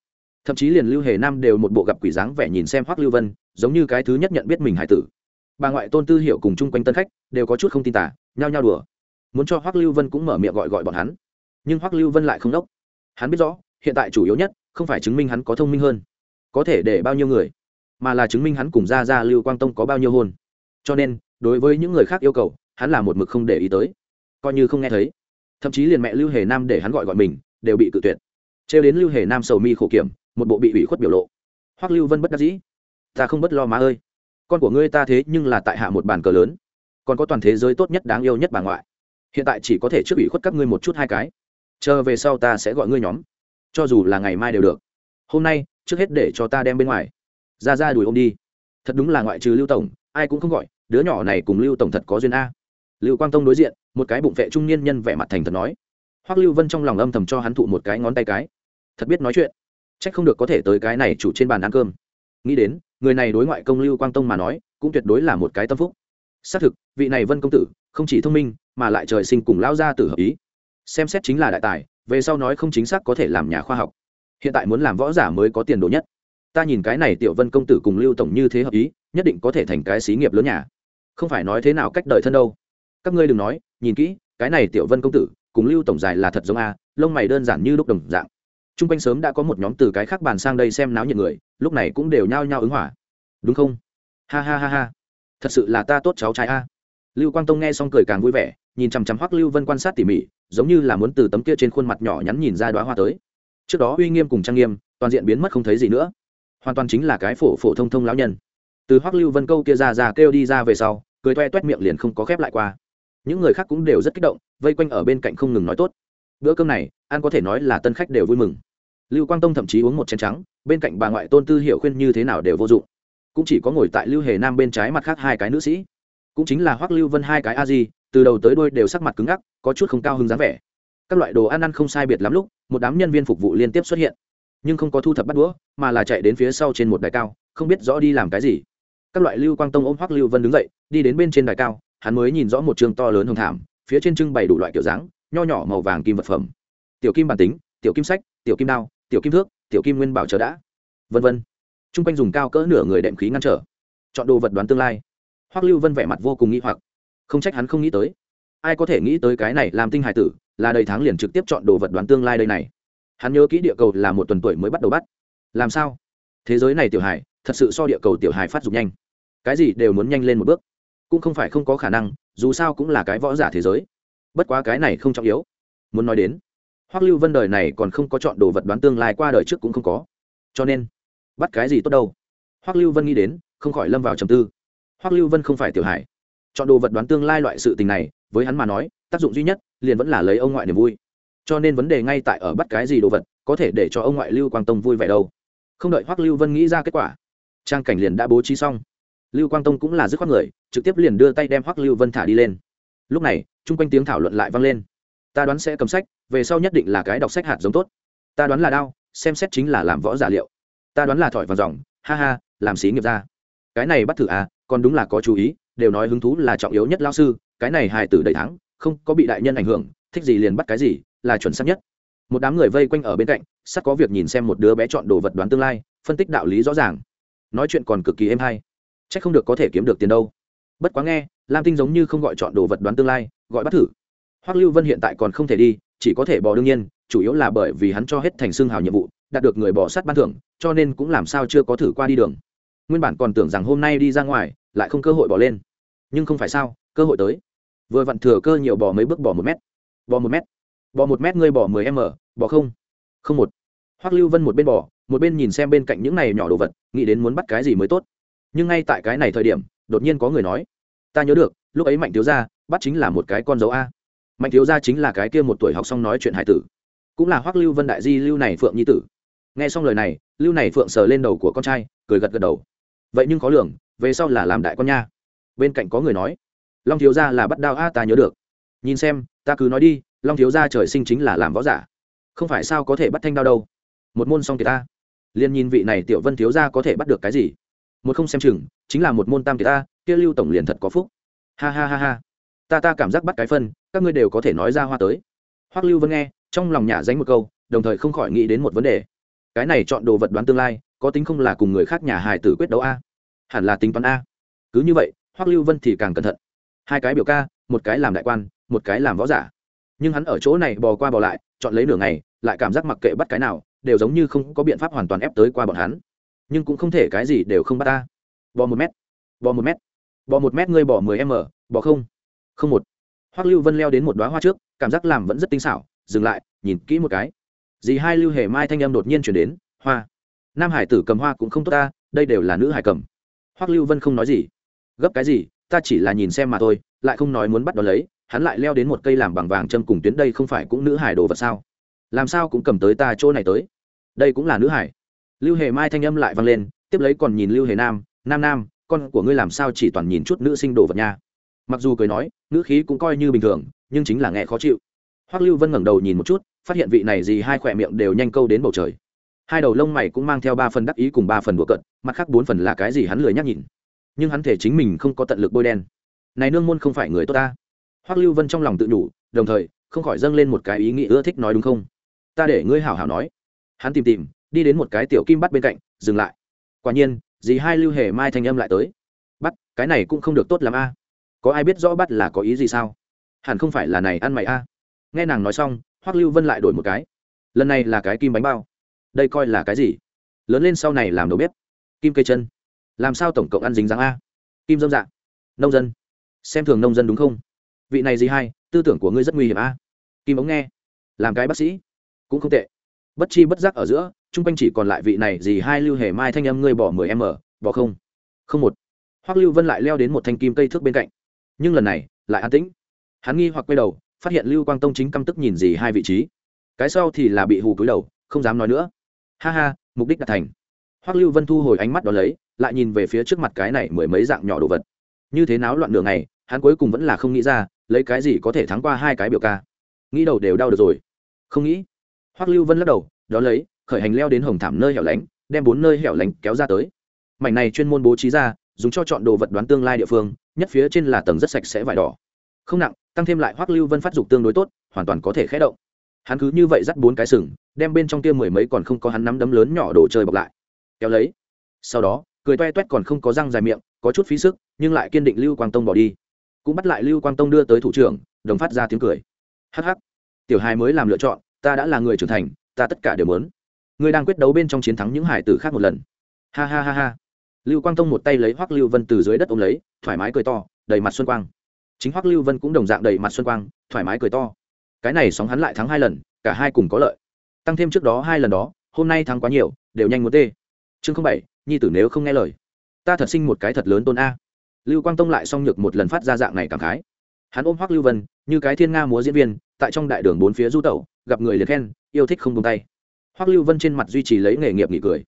Thậm chí liền lưu hề nam đều một bộ gặp quỷ dáng vẻ nhìn xem hoắc lưu vân, giống như cái thứ nhất nhận biết mình hải tử. Bà ngoại tôn tư hiểu cùng chung quanh tân khách, đều có chút không tin tả, nhao nhao đùa. Muốn cho hoắc lưu vân cũng mở miệng gọi gọi bọn hắn. Nhưng hoắc lưu vân lại không đốc. Hắn biết rõ, hiện tại chủ yếu nhất, không phải chứng minh hắn có thông minh hơn, có thể để bao nhiêu người, mà là chứng minh hắn cùng ra ra lưu quang tông có bao nhiêu hôn. Cho nên, đối với những người khác yêu cầu hắn là một mực không để ý tới. Coi như không nghe thấy. Thậm chí liền mẹ lưu hề nam để hắn gọi gọi mình, đều bị cự tuyệt. Trêu đến lưu hề nam sầu mi khổ kiểm, một bộ bị ủy khuất biểu lộ. Hoắc lưu vân bất đắc dĩ. Ta không bất lo má ơi. Con của ngươi ta thế nhưng là tại hạ một bàn cờ lớn. Còn có toàn thế giới tốt nhất đáng yêu nhất bà ngoại. Hiện tại chỉ có thể trước ủy khuất các ngươi một chút hai cái. Chờ về sau ta sẽ gọi ngươi nhóm. Cho dù là ngày mai đều được. Hôm nay, trước hết để cho ta đem bên ngoài. Ra ra đuổi ông đi. Thật đúng là ngoại trừ lưu tổng, ai cũng không gọi, đứa nhỏ này cùng lưu tổng thật có duyên a lưu quang tông đối diện, một cái bụng vệ trung niên nhân vẻ mặt thành thật nói. Hoắc lưu vân trong lòng âm thầm cho hắn thụ một cái ngón tay cái. Thật biết nói chuyện. Trách không được có thể tới cái này chủ trên bàn ăn cơm. Nghĩ đến, người này đối ngoại công lưu quang tông mà nói, cũng tuyệt đối là một cái tâm phúc. Xác thực, vị này vân công tử, không chỉ thông minh, mà lại trời sinh cùng lao ra tử hợp ý. Xem xét chính là đại tài, về sau nói không chính xác có thể làm nhà khoa học. Hiện tại muốn làm võ giả mới có tiền đồ nhất. Ta nhìn cái này tiểu vân công tử cùng lưu tổng như thế hợp ý, nhất định có thể thành cái xí nghiệp lớn nhà. Không phải nói thế nào cách đời thân đâu các ngươi đừng nói, nhìn kỹ, cái này tiểu vân công tử, cùng lưu tổng dài là thật giống a, lông mày đơn giản như lúc đồng dạng. T r u n g quanh sớm đã có một nhóm từ cái khác bàn sang đây xem náo nhiệt người, lúc này cũng đều nhao nhao ứng hỏa. Đúng không? Ha ha ha ha. Thật sự là ta tốt cháu trai a. Lưu quang tông nghe xong cười càng vui vẻ, nhìn chằm chằm hoắc lưu vân quan sát tỉ mỉ, giống như là muốn từ tấm kia trên khuôn mặt nhỏ nhắn nhìn ra đoá hoa tới. Trước đó uy nghiêm cùng trang nghiêm, toàn diện biến mất không thấy gì nữa. Hoàn toàn chính là cái phổ phổ thông thông lão nhân. Từ hoắc lưu vân câu kia ra ra kêu đi ra về sau, cười toe toét miệng liền không có khép lại qua những người khác cũng đều rất kích động, vây quanh ở bên cạnh không ngừng nói tốt. Bữa cơm này an có thể nói là tân khách đều vui mừng. Lưu quang tông thậm chí uống một chén trắng, bên cạnh bà ngoại tôn tư hiểu khuyên như thế nào đều vô dụng. Cũng chỉ có ngồi tại lưu hề nam bên trái mặt khác hai cái nữ sĩ. Cũng chính là hoắc lưu vân hai cái a di, từ đầu tới đôi đều sắc mặt cứng ngắc, có chút không cao hứng dáng vẻ. Các loại đồ ăn ăn không sai biệt lắm lúc, một đám nhân viên phục vụ liên tiếp xuất hiện. Nhưng không có thu thập bắt đũa, mà là chạy đến phía sau trên một đài cao, không biết rõ đi làm cái gì. Các loại lưu quang tông ôm hoắc lưu vân đứng dậy, đi đến bên trên đài cao hắn mới nhìn rõ một trường to lớn hồng thảm, phía trên trưng bày đủ loại kiểu dáng, nho nhỏ màu vàng kim vật phẩm. Tiểu kim bản tính, tiểu kim sách, tiểu kim đao, tiểu kim thước, tiểu kim nguyên bảo chờ đã. Vân vân. T r u n g quanh dùng cao cỡ nửa người đệm khí ngăn trở. Chọn đồ vật đoán tương lai. Hoắc lưu vân vẻ mặt vô cùng nghĩ hoặc. Không trách hắn không nghĩ tới. Ai có thể nghĩ tới cái này làm tinh hải tử, là đầy tháng liền trực tiếp chọn đồ vật đoán tương lai đây này. Hắn nhớ kỹ địa cầu là một tuần tuổi mới bắt đầu bắt. Làm sao? Thế giới này tiểu hải thật sự so địa cầu tiểu hải phát dục nhanh. Cái gì đều muốn nhanh lên một bước cũng không phải không có khả năng, dù sao cũng là cái võ giả thế giới. Bất quá cái này không trọng yếu. Muốn nói đến, hoắc lưu vân đời này còn không có chọn đồ vật đoán tương lai qua đời trước cũng không có. Cho nên, bắt cái gì tốt đâu? Hoắc lưu vân nghĩ đến, không khỏi lâm vào trầm tư. Hoắc lưu vân không phải tiểu hải chọn đồ vật đoán tương lai loại sự tình này, với hắn mà nói, tác dụng duy nhất, liền vẫn là lấy ông ngoại niềm vui. Cho nên vấn đề ngay tại ở bắt cái gì đồ vật, có thể để cho ông ngoại lưu quang tông vui vẻ đâu. Không đợi hoắc lưu vân nghĩ ra kết quả, trang cảnh liền đã bố trí xong lưu quang tông cũng là dứt khoát người, trực tiếp liền đưa tay đem hoắc lưu vân thả đi lên. Lúc này, chung quanh tiếng thảo luận lại vang lên. Ta đoán sẽ cầm sách, về sau nhất định là cái đọc sách hạt giống tốt. Ta đoán là đao, xem xét chính là làm võ giả liệu. Ta đoán là thỏi vàng dòng, ha ha, làm xí nghiệp ra. Cái này bắt thử à còn đúng là có chú ý, đều nói hứng thú là trọng yếu nhất lao sư, cái này hài tử đầy thắng, không có bị đại nhân ảnh hưởng, thích gì liền bắt cái gì, là chuẩn xác nhất. Một đám người vây quanh ở bên cạnh, sắp có việc nhìn xem một đứa bé chọn đồ vật đoán tương lai, phân tích đạo lý rõ ràng. Nói chuyện còn cực kỳ êm hay c h ắ c không được có thể kiếm được tiền đâu. Bất quá nghe, lam tinh giống như không gọi chọn đồ vật đoán tương lai, gọi bắt thử. Hoắc lưu vân hiện tại còn không thể đi, chỉ có thể bỏ đương nhiên, chủ yếu là bởi vì hắn cho hết thành xương hào nhiệm vụ, đạt được người bỏ sát ban thưởng, cho nên cũng làm sao chưa có thử qua đi đường. Nguyên bản còn tưởng rằng hôm nay đi ra ngoài, lại không cơ hội bỏ lên. Nhưng không phải sao, cơ hội tới. Vừa vặn thừa cơ nhiều bỏ mấy bước bỏ một mét. Bỏ một mét. Bỏ một mét ngươi bỏ mười m bỏ không. Không một. Hoắc lưu vân một bên bỏ, một bên nhìn xem bên cạnh những này nhỏ đồ vật, nghĩ đến muốn bắt cái gì mới tốt nhưng ngay tại cái này thời điểm, đột nhiên có người nói, ta nhớ được, lúc ấy mạnh thiếu gia bắt chính là một cái con dấu a. Mạnh thiếu gia chính là cái kia một tuổi học xong nói chuyện hải tử, cũng là hoắc lưu vân đại di lưu này phượng nhi tử. Nghe xong lời này, lưu này phượng sờ lên đầu của con trai, cười gật gật đầu. Vậy nhưng có lường, về sau là làm đại con nha. Bên cạnh có người nói, long thiếu gia là bắt đao a, ta nhớ được. Nhìn xem, ta cứ nói đi, long thiếu gia trời sinh chính là làm võ giả. Không phải sao có thể bắt thanh đao đâu? Một môn song kiệt ta liền nhìn vị này tiểu vân thiếu gia có thể bắt được cái gì? Một không xem chừng, chính là một môn tam kiệt ta, kia lưu tổng liền thật có phúc. Ha ha ha ha. Ta ta cảm giác bắt cái phân, các ngươi đều có thể nói ra hoa tới. Hoắc lưu vân nghe, trong lòng nhả dánh một câu, đồng thời không khỏi nghĩ đến một vấn đề. Cái này chọn đồ vật đoán tương lai, có tính không là cùng người khác nhà hài tử quyết đấu a? Hẳn là tính toán a. Cứ như vậy, hoắc lưu vân thì càng cẩn thận. Hai cái biểu ca, một cái làm đại quan, một cái làm võ giả. Nhưng hắn ở chỗ này bò qua bò lại, chọn lấy nửa ngày, lại cảm giác mặc kệ bắt cái nào, đều giống như không có biện pháp hoàn toàn ép tới qua bọn hắn nhưng cũng không thể cái gì đều không bắt ta. Bò một mét, bò một mét, bò một mét ngươi bỏ mười m bò không không một. Hoắc lưu vân leo đến một đoá hoa trước, cảm giác làm vẫn rất tinh xảo, dừng lại, nhìn kỹ một cái. Dì hai lưu hề mai thanh âm đột nhiên chuyển đến, hoa. Nam hải tử cầm hoa cũng không tốt ta, đây đều là nữ hải cầm. Hoắc lưu vân không nói gì. Gấp cái gì, ta chỉ là nhìn xem mà thôi, lại không nói muốn bắt đó lấy, hắn lại leo đến một cây làm bằng vàng châm cùng tuyến đây không phải cũng nữ hải đồ vật sao? Làm sao cũng cầm tới ta chỗ này tới? Đây cũng là nữ hải lưu hề mai thanh âm lại vang lên, tiếp lấy còn nhìn lưu hề nam nam nam, con của ngươi làm sao chỉ toàn nhìn chút nữ sinh đồ vật nha? Mặc dù cười nói nữ khí cũng coi như bình thường, nhưng chính là nghe khó chịu. Hoắc lưu vân ngẩng đầu nhìn một chút, phát hiện vị này gì hai khỏe miệng đều nhanh câu đến bầu trời. Hai đầu lông mày cũng mang theo ba phần đắc ý cùng ba phần bùa cận mặt khác bốn phần là cái gì hắn lười nhắc nhìn. Nhưng hắn thể chính mình không có tận lực bôi đen. Này nương môn không phải người tốt ta. Hoắc lưu vân trong lòng tự nhủ đồng thời, không khỏi dâng lên một cái ý nghĩ ưa thích nói đúng không? Ta để ngươi hảo hảo nói. Hắn tìm tìm đi đến một cái tiểu kim bắt bên cạnh, dừng lại. Quả nhiên, dì hai lưu hề mai thanh âm lại tới. Bắt, cái này cũng không được tốt l a. Có ai biết rõ bắt là có ý gì sao? Hẳn không phải là này ăn mày a. Nghe nàng nói xong, hoắc lưu vân lại đổi một cái. Lần này là cái kim bánh bao. Đây coi là cái gì? Lớn lên sau này làm đầu bếp. Kim cây chân. Làm sao tổng cộng ăn dính dáng a? Kim dâm dạ. Nông dân. Xem thường nông dân đúng không? Vị này gì hay tư tưởng của ngươi rất nguy hiểm a. Kim ống nghe. Làm cái bác sĩ. Cũng không tệ. Bất chi bất giác ở giữa chung quanh chỉ còn lại vị này gì hai lưu hề mai thanh âm, ngươi bỏ mười m bỏ không. Không một. Hoắc lưu vân lại leo đến một thanh kim cây thước bên cạnh. Nhưng lần này, lại an tĩnh. Hắn nghi hoặc quay đầu, phát hiện lưu quang tông chính căm tức nhìn gì hai vị trí. Cái sau thì là bị hù cúi đầu, không dám nói nữa. Ha ha, mục đích đạt thành. Hoắc lưu vân thu hồi ánh mắt đó lấy, lại nhìn về phía trước mặt cái này mười mấy dạng nhỏ đồ vật. Như thế náo loạn đường này hắn cuối cùng vẫn là không nghĩ ra, lấy cái gì có thể thắng qua hai cái biểu ca. Nghĩ đầu đều đau được rồi. Không nghĩ. Hoắc lưu vân lắc đầu, đó lấy khởi hành leo đến hồng thảm nơi hẻo lánh, đem bốn nơi hẻo lánh kéo ra tới. Mảnh này chuyên môn bố trí ra, dùng cho chọn đồ vật đoán tương lai địa phương, nhất phía trên là tầng rất sạch sẽ vải đỏ. Không nặng, tăng thêm lại hoắc lưu vân phát dục tương đối tốt, hoàn toàn có thể khé động. Hắn cứ như vậy dắt bốn cái sừng, đem bên trong kia mười mấy còn không có hắn nắm đấm lớn nhỏ đồ chơi bọc lại. Kéo lấy. Sau đó, cười toe toét còn không có răng dài miệng, có chút phí sức, nhưng lại kiên định lưu quang tông bỏ đi. Cũng bắt lại lưu quang tông đưa tới thủ trưởng, đồng phát ra tiếng cười. Hh tiểu hai mới làm lựa chọn, ta đã là người trưởng thành, ta tất cả đều muốn. Ngươi đang quyết đấu bên trong chiến thắng những hải tử khác một lần. Ha ha ha ha. Lưu quang tông một tay lấy hoắc lưu vân từ dưới đất ôm lấy, thoải mái cười to, đầy mặt xuân quang. Chính hoắc lưu vân cũng đồng dạng đầy mặt xuân quang, thoải mái cười to. Cái này sóng hắn lại thắng hai lần, cả hai cùng có lợi. Tăng thêm trước đó hai lần đó, hôm nay thắng quá nhiều, đều nhanh muốn tê. Chương không bảy, nhi tử nếu không nghe lời. Ta thật sinh một cái thật lớn tôn a. Lưu quang tông lại song nhược một lần phát ra dạng này cảm khái. Hắn ôm hoắc lưu vân, như cái thiên nga múa diễn viên, tại trong đại đường bốn phía du tẩu, gặp người liền khen, yêu thích không buông tay hoắc lưu vân trên mặt duy trì lấy nghề nghiệp nghỉ cười.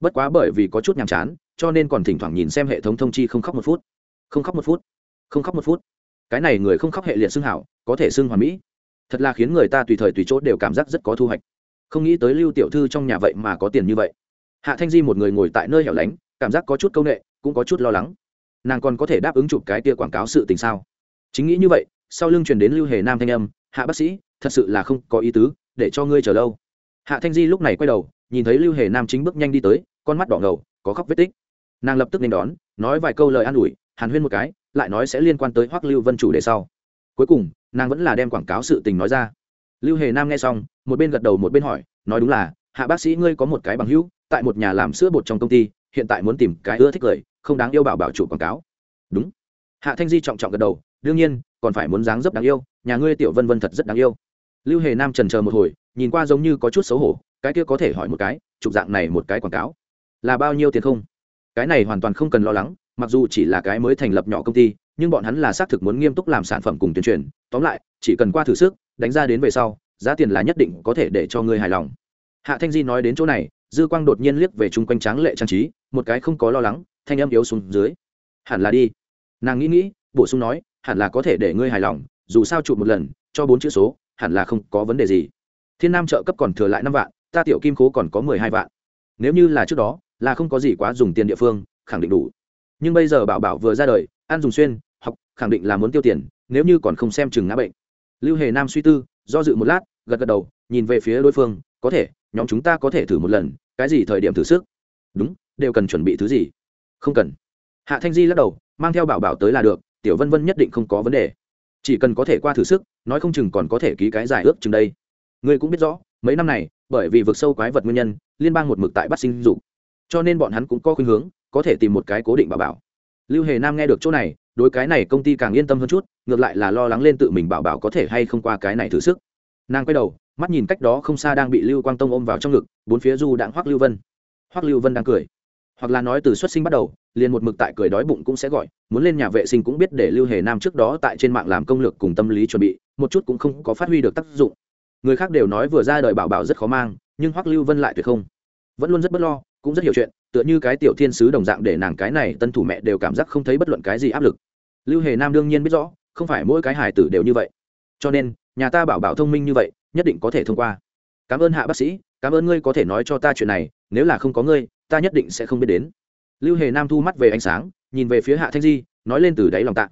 Bất quá bởi vì có chút nhàm chán, cho nên còn thỉnh thoảng nhìn xem hệ thống thông chi không khóc một phút. Không khóc một phút. Không khóc một phút. Cái này người không khóc hệ liệt xưng hảo, có thể xưng hoàn mỹ. Thật là khiến người ta tùy thời tùy chỗ đều cảm giác rất có thu hoạch. Không nghĩ tới lưu tiểu thư trong nhà vậy mà có tiền như vậy. Hạ thanh di một người ngồi tại nơi hẻo lánh, cảm giác có chút c â u n ệ cũng có chút lo lắng. Nàng còn có thể đáp ứng chụp cái tia quảng cáo sự tình sao? Chính nghĩ như vậy, sau lưng truyền đến lưu hề nam thanh âm, hạ bác sĩ, thật sự là không có ý tứ, để cho ngươi chờ lâu hạ thanh di lúc này quay đầu, nhìn thấy lưu hề nam chính bước nhanh đi tới, con mắt đỏ ngầu, có khóc vết tích. Nàng lập tức nên đón, nói vài câu lời an ủi, hàn huyên một cái, lại nói sẽ liên quan tới hoắc lưu vân chủ đề sau. Cuối cùng, nàng vẫn là đem quảng cáo sự tình nói ra. Lưu hề nam nghe xong, một bên gật đầu một bên hỏi, nói đúng là, hạ bác sĩ ngươi có một cái bằng hữu, tại một nhà làm sữa bột trong công ty, hiện tại muốn tìm cái ưa thích cười không đáng yêu bảo bảo chủ quảng cáo. Đúng. Hạ thanh di trọng trọng gật đầu, đương nhiên, còn phải muốn dáng dấp đáng yêu, nhà ngươi tiểu vân vân thật rất đáng yêu. Lưu hề nam trần chờ một hồi nhìn qua giống như có chút xấu hổ, cái kia có thể hỏi một cái, chụp dạng này một cái quảng cáo, là bao nhiêu tiền không? Cái này hoàn toàn không cần lo lắng, mặc dù chỉ là cái mới thành lập nhỏ công ty, nhưng bọn hắn là xác thực muốn nghiêm túc làm sản phẩm cùng tuyên truyền. Tóm lại, chỉ cần qua thử sức, đánh ra đến về sau, giá tiền là nhất định có thể để cho ngươi hài lòng. Hạ thanh di nói đến chỗ này, dư quang đột nhiên liếc về chung quanh tráng lệ trang trí, một cái không có lo lắng, thanh âm yếu xuống dưới. Hẳn là đi. Nàng nghĩ nghĩ, bổ sung nói, hẳn là có thể để ngươi hài lòng, dù sao chụp một lần, cho bốn chữ số, hẳn là không có vấn đề gì thiên nam trợ cấp còn thừa lại năm vạn, ta tiểu kim khố còn có mười hai vạn. Nếu như là trước đó, là không có gì quá dùng tiền địa phương, khẳng định đủ. Nhưng bây giờ bảo bảo vừa ra đời, ăn dùng xuyên, học, khẳng định là muốn tiêu tiền, nếu như còn không xem chừng ngã bệnh. Lưu hề nam suy tư, do dự một lát, gật gật đầu, nhìn về phía đối phương, có thể, nhóm chúng ta có thể thử một lần, cái gì thời điểm thử sức? Đúng, đều cần chuẩn bị thứ gì? Không cần. Hạ thanh di lắc đầu, mang theo bảo bảo tới là được, tiểu vân vân nhất định không có vấn đề. Chỉ cần có thể qua thử sức, nói không chừng còn có thể ký cái giải ước chừng đây ngươi cũng biết rõ, mấy năm này, bởi vì vực sâu quái vật nguyên nhân, liên bang một mực tại bắt sinh dục. Cho nên bọn hắn cũng có khuynh hướng, có thể tìm một cái cố định bảo bảo. Lưu hề nam nghe được chỗ này, đối cái này công ty càng yên tâm hơn chút, ngược lại là lo lắng lên tự mình bảo bảo có thể hay không qua cái này thử sức. Nàng quay đầu, mắt nhìn cách đó không xa đang bị lưu quang tông ôm vào trong ngực, bốn phía du đạn hoắc lưu vân. Hoắc lưu vân đang cười. Hoặc là nói từ xuất sinh bắt đầu, liền một mực tại cười đói bụng cũng sẽ gọi, muốn lên nhà vệ sinh cũng biết để lưu hề nam trước đó tại trên mạng làm công lược cùng tâm lý chuẩn bị, một chút cũng không có phát huy được tác dụng người khác đều nói vừa ra đời bảo bảo rất khó mang, nhưng hoắc lưu vân lại tuyệt không. Vẫn luôn rất bất lo, cũng rất hiểu chuyện, tựa như cái tiểu thiên sứ đồng dạng để nàng cái này tân thủ mẹ đều cảm giác không thấy bất luận cái gì áp lực. Lưu hề nam đương nhiên biết rõ, không phải mỗi cái hài tử đều như vậy. Cho nên, nhà ta bảo bảo thông minh như vậy, nhất định có thể thông qua. Cảm ơn hạ bác sĩ, cảm ơn ngươi có thể nói cho ta chuyện này, nếu là không có ngươi, ta nhất định sẽ không biết đến. Lưu hề nam thu mắt về ánh sáng, nhìn về phía hạ thanh di, nói lên từ đáy lòng tạ.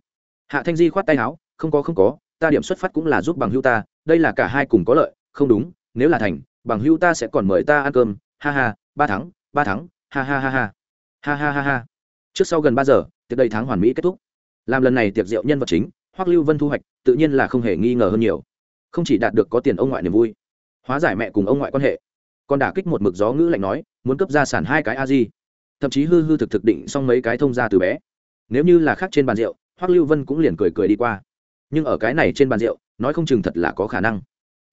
Hạ thanh di khoát tay áo, không có không có, ta điểm xuất phát cũng là giúp bằng hưu ta đây là cả hai cùng có lợi, không đúng, nếu là thành, bằng hưu ta sẽ còn mời ta ăn cơm, ha ha, ba tháng ba tháng ha ha ha ha. Ha ha ha ha. Trước sau gần ba giờ, tiệc đầy tháng hoàn mỹ kết thúc. Làm lần này tiệc rượu nhân vật chính, hoắc lưu vân thu hoạch, tự nhiên là không hề nghi ngờ hơn nhiều. Không chỉ đạt được có tiền ông ngoại niềm vui, hóa giải mẹ cùng ông ngoại quan hệ, còn đả kích một mực gió ngữ lạnh nói, muốn cấp gia sản hai cái a di. Thậm chí hư hư thực thực định xong mấy cái thông ra từ bé. Nếu như là khác trên bàn rượu, hoắc lưu vân cũng liền cười cười đi qua. Nhưng ở cái này trên bàn rượu nói không chừng thật là có khả năng.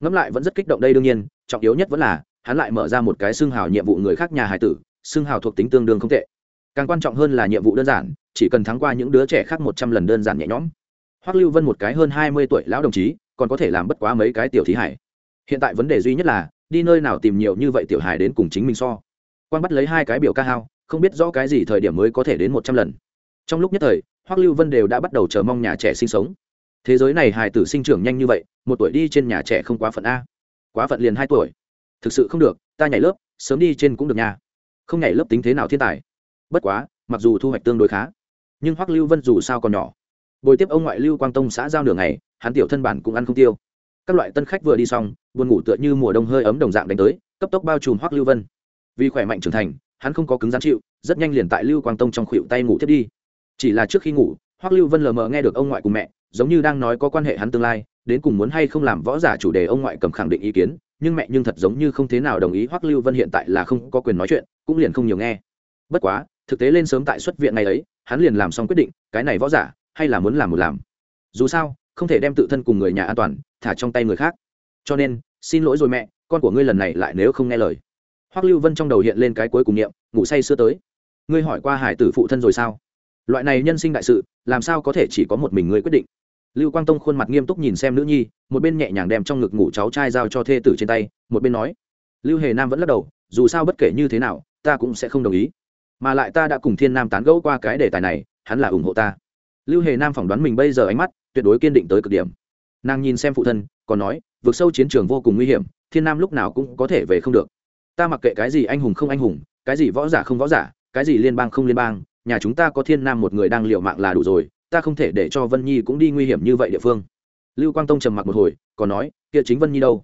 Ngẫm lại vẫn rất kích động đây đương nhiên, trọng yếu nhất vẫn là, hắn lại mở ra một cái xương hào nhiệm vụ người khác nhà hải tử xương hào thuộc tính tương đương không tệ. Càng quan trọng hơn là nhiệm vụ đơn giản, chỉ cần thắng qua những đứa trẻ khác một trăm lần đơn giản nhẹ nhõm. Hoắc lưu vân một cái hơn hai mươi tuổi lão đồng chí, còn có thể làm bất quá mấy cái tiểu thí hải. Hiện tại vấn đề duy nhất là, đi nơi nào tìm nhiều như vậy tiểu hải đến cùng chính mình so. Quan bắt lấy hai cái biểu ca hao, không biết rõ cái gì thời điểm mới có thể đến một trăm lần. Trong lúc nhất thời, hoắc lưu vân đều đã bắt đầu chờ mong nhà trẻ sinh sống thế giới này hài tử sinh trưởng nhanh như vậy một tuổi đi trên nhà trẻ không quá phận a. Quá phận liền hai tuổi. Thực sự không được ta nhảy lớp sớm đi trên cũng được nhà, không nhảy lớp tính thế nào thiên tài? Bất quá mặc dù thu hoạch tương đối khá nhưng hoắc lưu vân dù sao còn nhỏ. Bồi tiếp ông ngoại lưu quang tông xã giao nửa ngày hắn tiểu thân bản cũng ăn không tiêu. Các loại tân khách vừa đi xong buồn ngủ tựa như mùa đông hơi ấm đồng dạng đánh tới cấp tốc bao trùm hoắc lưu vân. Vì khỏe mạnh trưởng thành hắn không có cứng rắn chịu rất nhanh liền tại lưu quang tông trong khuỵu tay ngủ thiết đi. Chỉ là trước khi ngủ hoắc lưu vân lờ mờ nghe được ông ngoại cùng mẹ giống như đang nói có quan hệ hắn tương lai, đến cùng muốn hay không làm võ giả chủ đề, ông ngoại cầm khẳng định ý kiến, nhưng mẹ nhưng thật giống như không thế nào đồng ý, hoắc lưu vân hiện tại là không có quyền nói chuyện, cũng liền không nhiều nghe. Bất quá, thực tế lên sớm tại xuất viện ngày ấy, hắn liền làm xong quyết định, cái này võ giả, hay là muốn làm một làm. Dù sao, không thể đem tự thân cùng người nhà an toàn, thả trong tay người khác. Cho nên, xin lỗi rồi mẹ, con của ngươi lần này lại nếu không nghe lời. Hoắc lưu vân trong đầu hiện lên cái cuối cùng niệm, ngủ say sưa tới. Ngươi hỏi qua hải tử phụ thân rồi sao? Loại này nhân sinh đại sự, làm sao có thể chỉ có một mình ngươi quyết định? Lưu quang tông khuôn mặt nghiêm túc nhìn xem nữ nhi, một bên nhẹ nhàng đem trong ngực ngủ cháu trai giao cho thê tử trên tay, một bên nói, lưu hề nam vẫn lắc đầu, dù sao bất kể như thế nào, ta cũng sẽ không đồng ý. Mà lại ta đã cùng thiên nam tán gẫu qua cái đề tài này, hắn là ủng hộ ta. Lưu hề nam phỏng đoán mình bây giờ ánh mắt tuyệt đối kiên định tới cực điểm. Nàng nhìn xem phụ thân, còn nói vượt sâu chiến trường vô cùng nguy hiểm, thiên nam lúc nào cũng có thể về không được. Ta mặc kệ cái gì anh hùng không anh hùng, cái gì võ giả không võ giả, cái gì liên bang không liên bang, nhà chúng ta có thiên nam một người đang liều mạng là đủ rồi ta không thể để cho vân nhi cũng đi nguy hiểm như vậy địa phương. Lưu quang tông trầm mặc một hồi, còn nói, kia chính vân nhi đâu?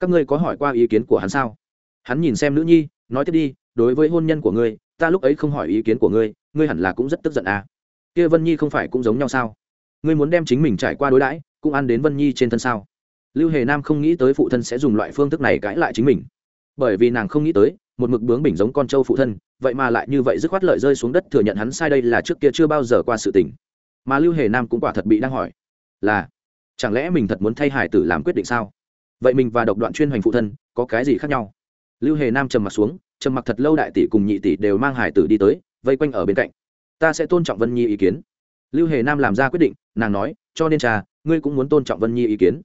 Các ngươi có hỏi qua ý kiến của hắn sao? Hắn nhìn xem nữ nhi, nói tiếp đi, đối với hôn nhân của ngươi, ta lúc ấy không hỏi ý kiến của ngươi ngươi hẳn là cũng rất tức giận à. Kia vân nhi không phải cũng giống nhau sao? Ngươi muốn đem chính mình trải qua đối đãi, cũng ăn đến vân nhi trên thân sao? Lưu hề nam không nghĩ tới phụ thân sẽ dùng loại phương thức này cãi lại chính mình. Bởi vì nàng không nghĩ tới, một mực bướng bỉnh giống con trâu phụ thân, vậy mà lại như vậy dứt khoát lợi rơi xuống đất thừa nhận hắn sai đây là trước kia chưa bao giờ qua sự tình mà lưu hề nam cũng quả thật bị đang hỏi, là, chẳng lẽ mình thật muốn thay hải tử làm quyết định sao? Vậy mình và độc đoạn chuyên hoành phụ thân, có cái gì khác nhau? Lưu hề nam trầm mặc xuống, trầm mặc thật lâu đại tỷ cùng nhị tỷ đều mang hải tử đi tới, vây quanh ở bên cạnh. Ta sẽ tôn trọng vân nhi ý kiến. Lưu hề nam làm ra quyết định, nàng nói, cho nên cha ngươi cũng muốn tôn trọng vân nhi ý kiến.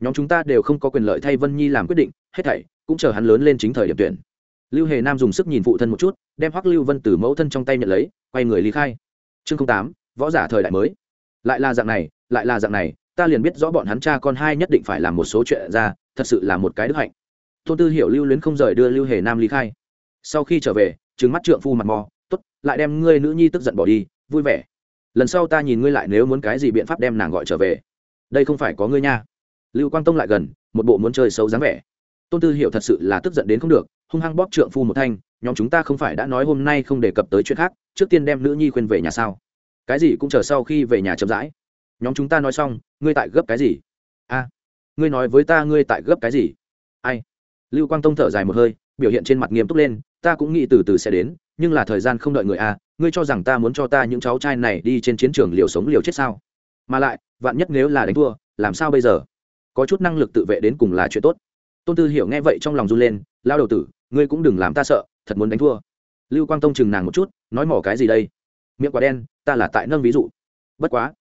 Nhóm chúng ta đều không có quyền lợi thay vân nhi làm quyết định, hết thảy cũng chờ hắn lớn lên chính thời điểm tuyển. Lưu hề nam dùng sức nhìn phụ thân một chút, đem hoắc lưu vân từ mẫu thân trong tay nhận lấy, quay người lý khai. Chương tám võ giả thời đại mới. Lại là dạng này, lại là dạng này, ta liền biết rõ bọn hắn cha con hai nhất định phải làm một số chuyện ra, thật sự là một cái đức hạnh. Tôn tư hiểu lưu luyến không rời đưa lưu hề nam ly khai. Sau khi trở về, trừng mắt trượng phu mặt mò t ố t lại đem ngươi nữ nhi tức giận bỏ đi, vui vẻ. Lần sau ta nhìn ngươi lại nếu muốn cái gì biện pháp đem nàng gọi trở về. Đây không phải có ngươi nha. Lưu quang tông lại gần, một bộ muốn chơi xấu dáng vẻ. Tôn tư hiểu thật sự là tức giận đến không được, hung hăng bóp trượng phu một thanh, nhóm chúng ta không phải đã nói hôm nay không đề cập tới chuyện khác, trước tiên đem nữ nhi khuyên về nhà sao? Cái gì cũng chờ sau khi về nhà chậm rãi. Nhóm chúng ta nói xong, ngươi tại gấp cái gì? A, ngươi nói với ta ngươi tại gấp cái gì? Ai? Lưu quang tông thở dài một hơi, biểu hiện trên mặt nghiêm túc lên, ta cũng nghĩ từ từ sẽ đến, nhưng là thời gian không đợi người a, ngươi cho rằng ta muốn cho ta những cháu trai này đi trên chiến trường liều sống liều chết sao? Mà lại, vạn nhất nếu là đánh thua, làm sao bây giờ? Có chút năng lực tự vệ đến cùng là chuyện tốt. Tôn tư hiểu nghe vậy trong lòng run lên lao đầu tử, ngươi cũng đừng làm ta sợ, thật muốn đánh thua. Lưu quang tông chừng nàng một chút, nói mỏ cái gì đây? Miệng quả đen, ta là tại nâng ví dụ. Bất quá,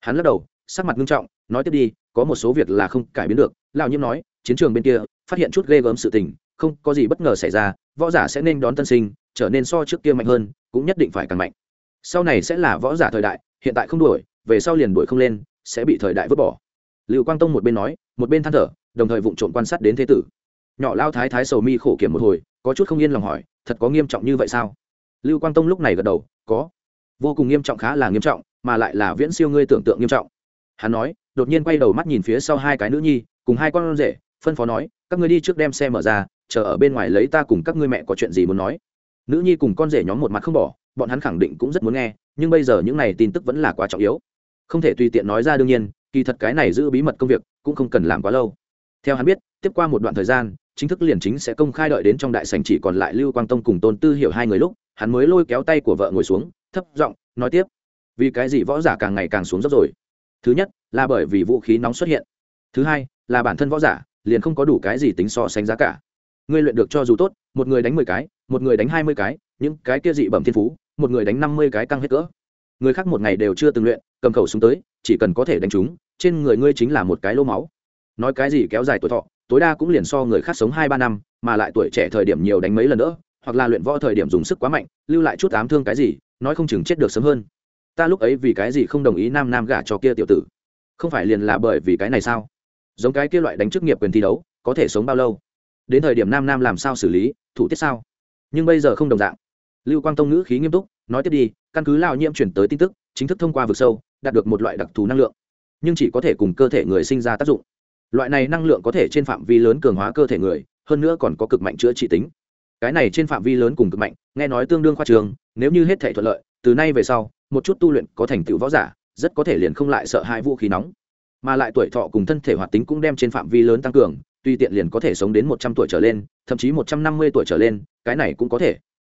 hắn lắc đầu, sắc mặt nghiêm trọng, nói tiếp đi, có một số việc là không cải biến được. Lão nhiễm nói, chiến trường bên kia, phát hiện chút ghê gớm sự tình, không có gì bất ngờ xảy ra, võ giả sẽ nên đón tân sinh, trở nên so trước kia mạnh hơn, cũng nhất định phải càng mạnh. Sau này sẽ là võ giả thời đại, hiện tại không đuổi, về sau liền đuổi không lên, sẽ bị thời đại vứt bỏ. Lưu quang tông một bên nói, một bên than thở, đồng thời vụng trộm quan sát đến thế tử. Nhỏ lao thái thái sầu mi khổ kiểm một hồi, có chút không yên lòng hỏi, thật có nghiêm trọng như vậy sao? Lưu quang tông lúc này gật đầu, có vô cùng nghiêm trọng khá là nghiêm trọng, mà lại là viễn siêu ngươi tưởng tượng nghiêm trọng. Hắn nói, đột nhiên quay đầu mắt nhìn phía sau hai cái nữ nhi, cùng hai con rể, phân phó nói, các ngươi đi trước đem xe mở ra, chờ ở bên ngoài lấy ta cùng các ngươi mẹ có chuyện gì muốn nói. Nữ nhi cùng con rể nhóm một mặt không bỏ, bọn hắn khẳng định cũng rất muốn nghe, nhưng bây giờ những này tin tức vẫn là quá trọng yếu. Không thể tùy tiện nói ra đương nhiên, kỳ thật cái này giữ bí mật công việc, cũng không cần làm quá lâu. Theo hắn biết, tiếp qua một đoạn thời gian, chính thức liền chính sẽ công khai đợi đến trong đại sành chỉ còn lại lưu quang tông cùng tôn tư hiểu hai người lúc, hắn mới lôi kéo tay của vợ ngồi xuống thấp giọng nói tiếp, vì cái gì võ giả càng ngày càng xuống dốc rồi? Thứ nhất là bởi vì vũ khí nóng xuất hiện. Thứ hai là bản thân võ giả liền không có đủ cái gì tính so sánh giá cả. Ngươi luyện được cho dù tốt, một người đánh mười cái, một người đánh hai mươi cái, những cái kia dị bẩm thiên phú, một người đánh năm mươi cái căng hết cỡ. Người khác một ngày đều chưa từng luyện, cầm khẩu súng tới, chỉ cần có thể đánh chúng trên người ngươi chính là một cái lô máu. Nói cái gì kéo dài tuổi thọ, tối đa cũng liền so người khác sống hai ba năm, mà lại tuổi trẻ thời điểm nhiều đánh mấy lần nữa, hoặc là luyện võ thời điểm dùng sức quá mạnh, lưu lại chút ám thương cái gì nói không chừng chết được sớm hơn. Ta lúc ấy vì cái gì không đồng ý nam nam gả cho kia tiểu tử? Không phải liền là bởi vì cái này sao? Giống cái kia loại đánh chức nghiệp quyền thi đấu, có thể sống bao lâu? Đến thời điểm nam nam làm sao xử lý, thủ tiết sao? Nhưng bây giờ không đồng dạng. Lưu quang tông ngữ khí nghiêm túc, nói tiếp đi, căn cứ lao nhiễm chuyển tới tin tức, chính thức thông qua vực sâu, đạt được một loại đặc thù năng lượng. Nhưng chỉ có thể cùng cơ thể người sinh ra tác dụng. Loại này năng lượng có thể trên phạm vi lớn cường hóa cơ thể người, hơn nữa còn có cực mạnh chữa trị tính cái này trên phạm vi lớn cùng cực mạnh, nghe nói tương đương khoa trường, nếu như hết thể thuận lợi, từ nay về sau, một chút tu luyện có thành tựu võ giả, rất có thể liền không lại sợ hai vũ khí nóng. Mà lại tuổi thọ cùng thân thể hoạt tính cũng đem trên phạm vi lớn tăng cường, tuy tiện liền có thể sống đến một trăm tuổi trở lên, thậm chí một trăm năm mươi tuổi trở lên, cái này cũng có thể.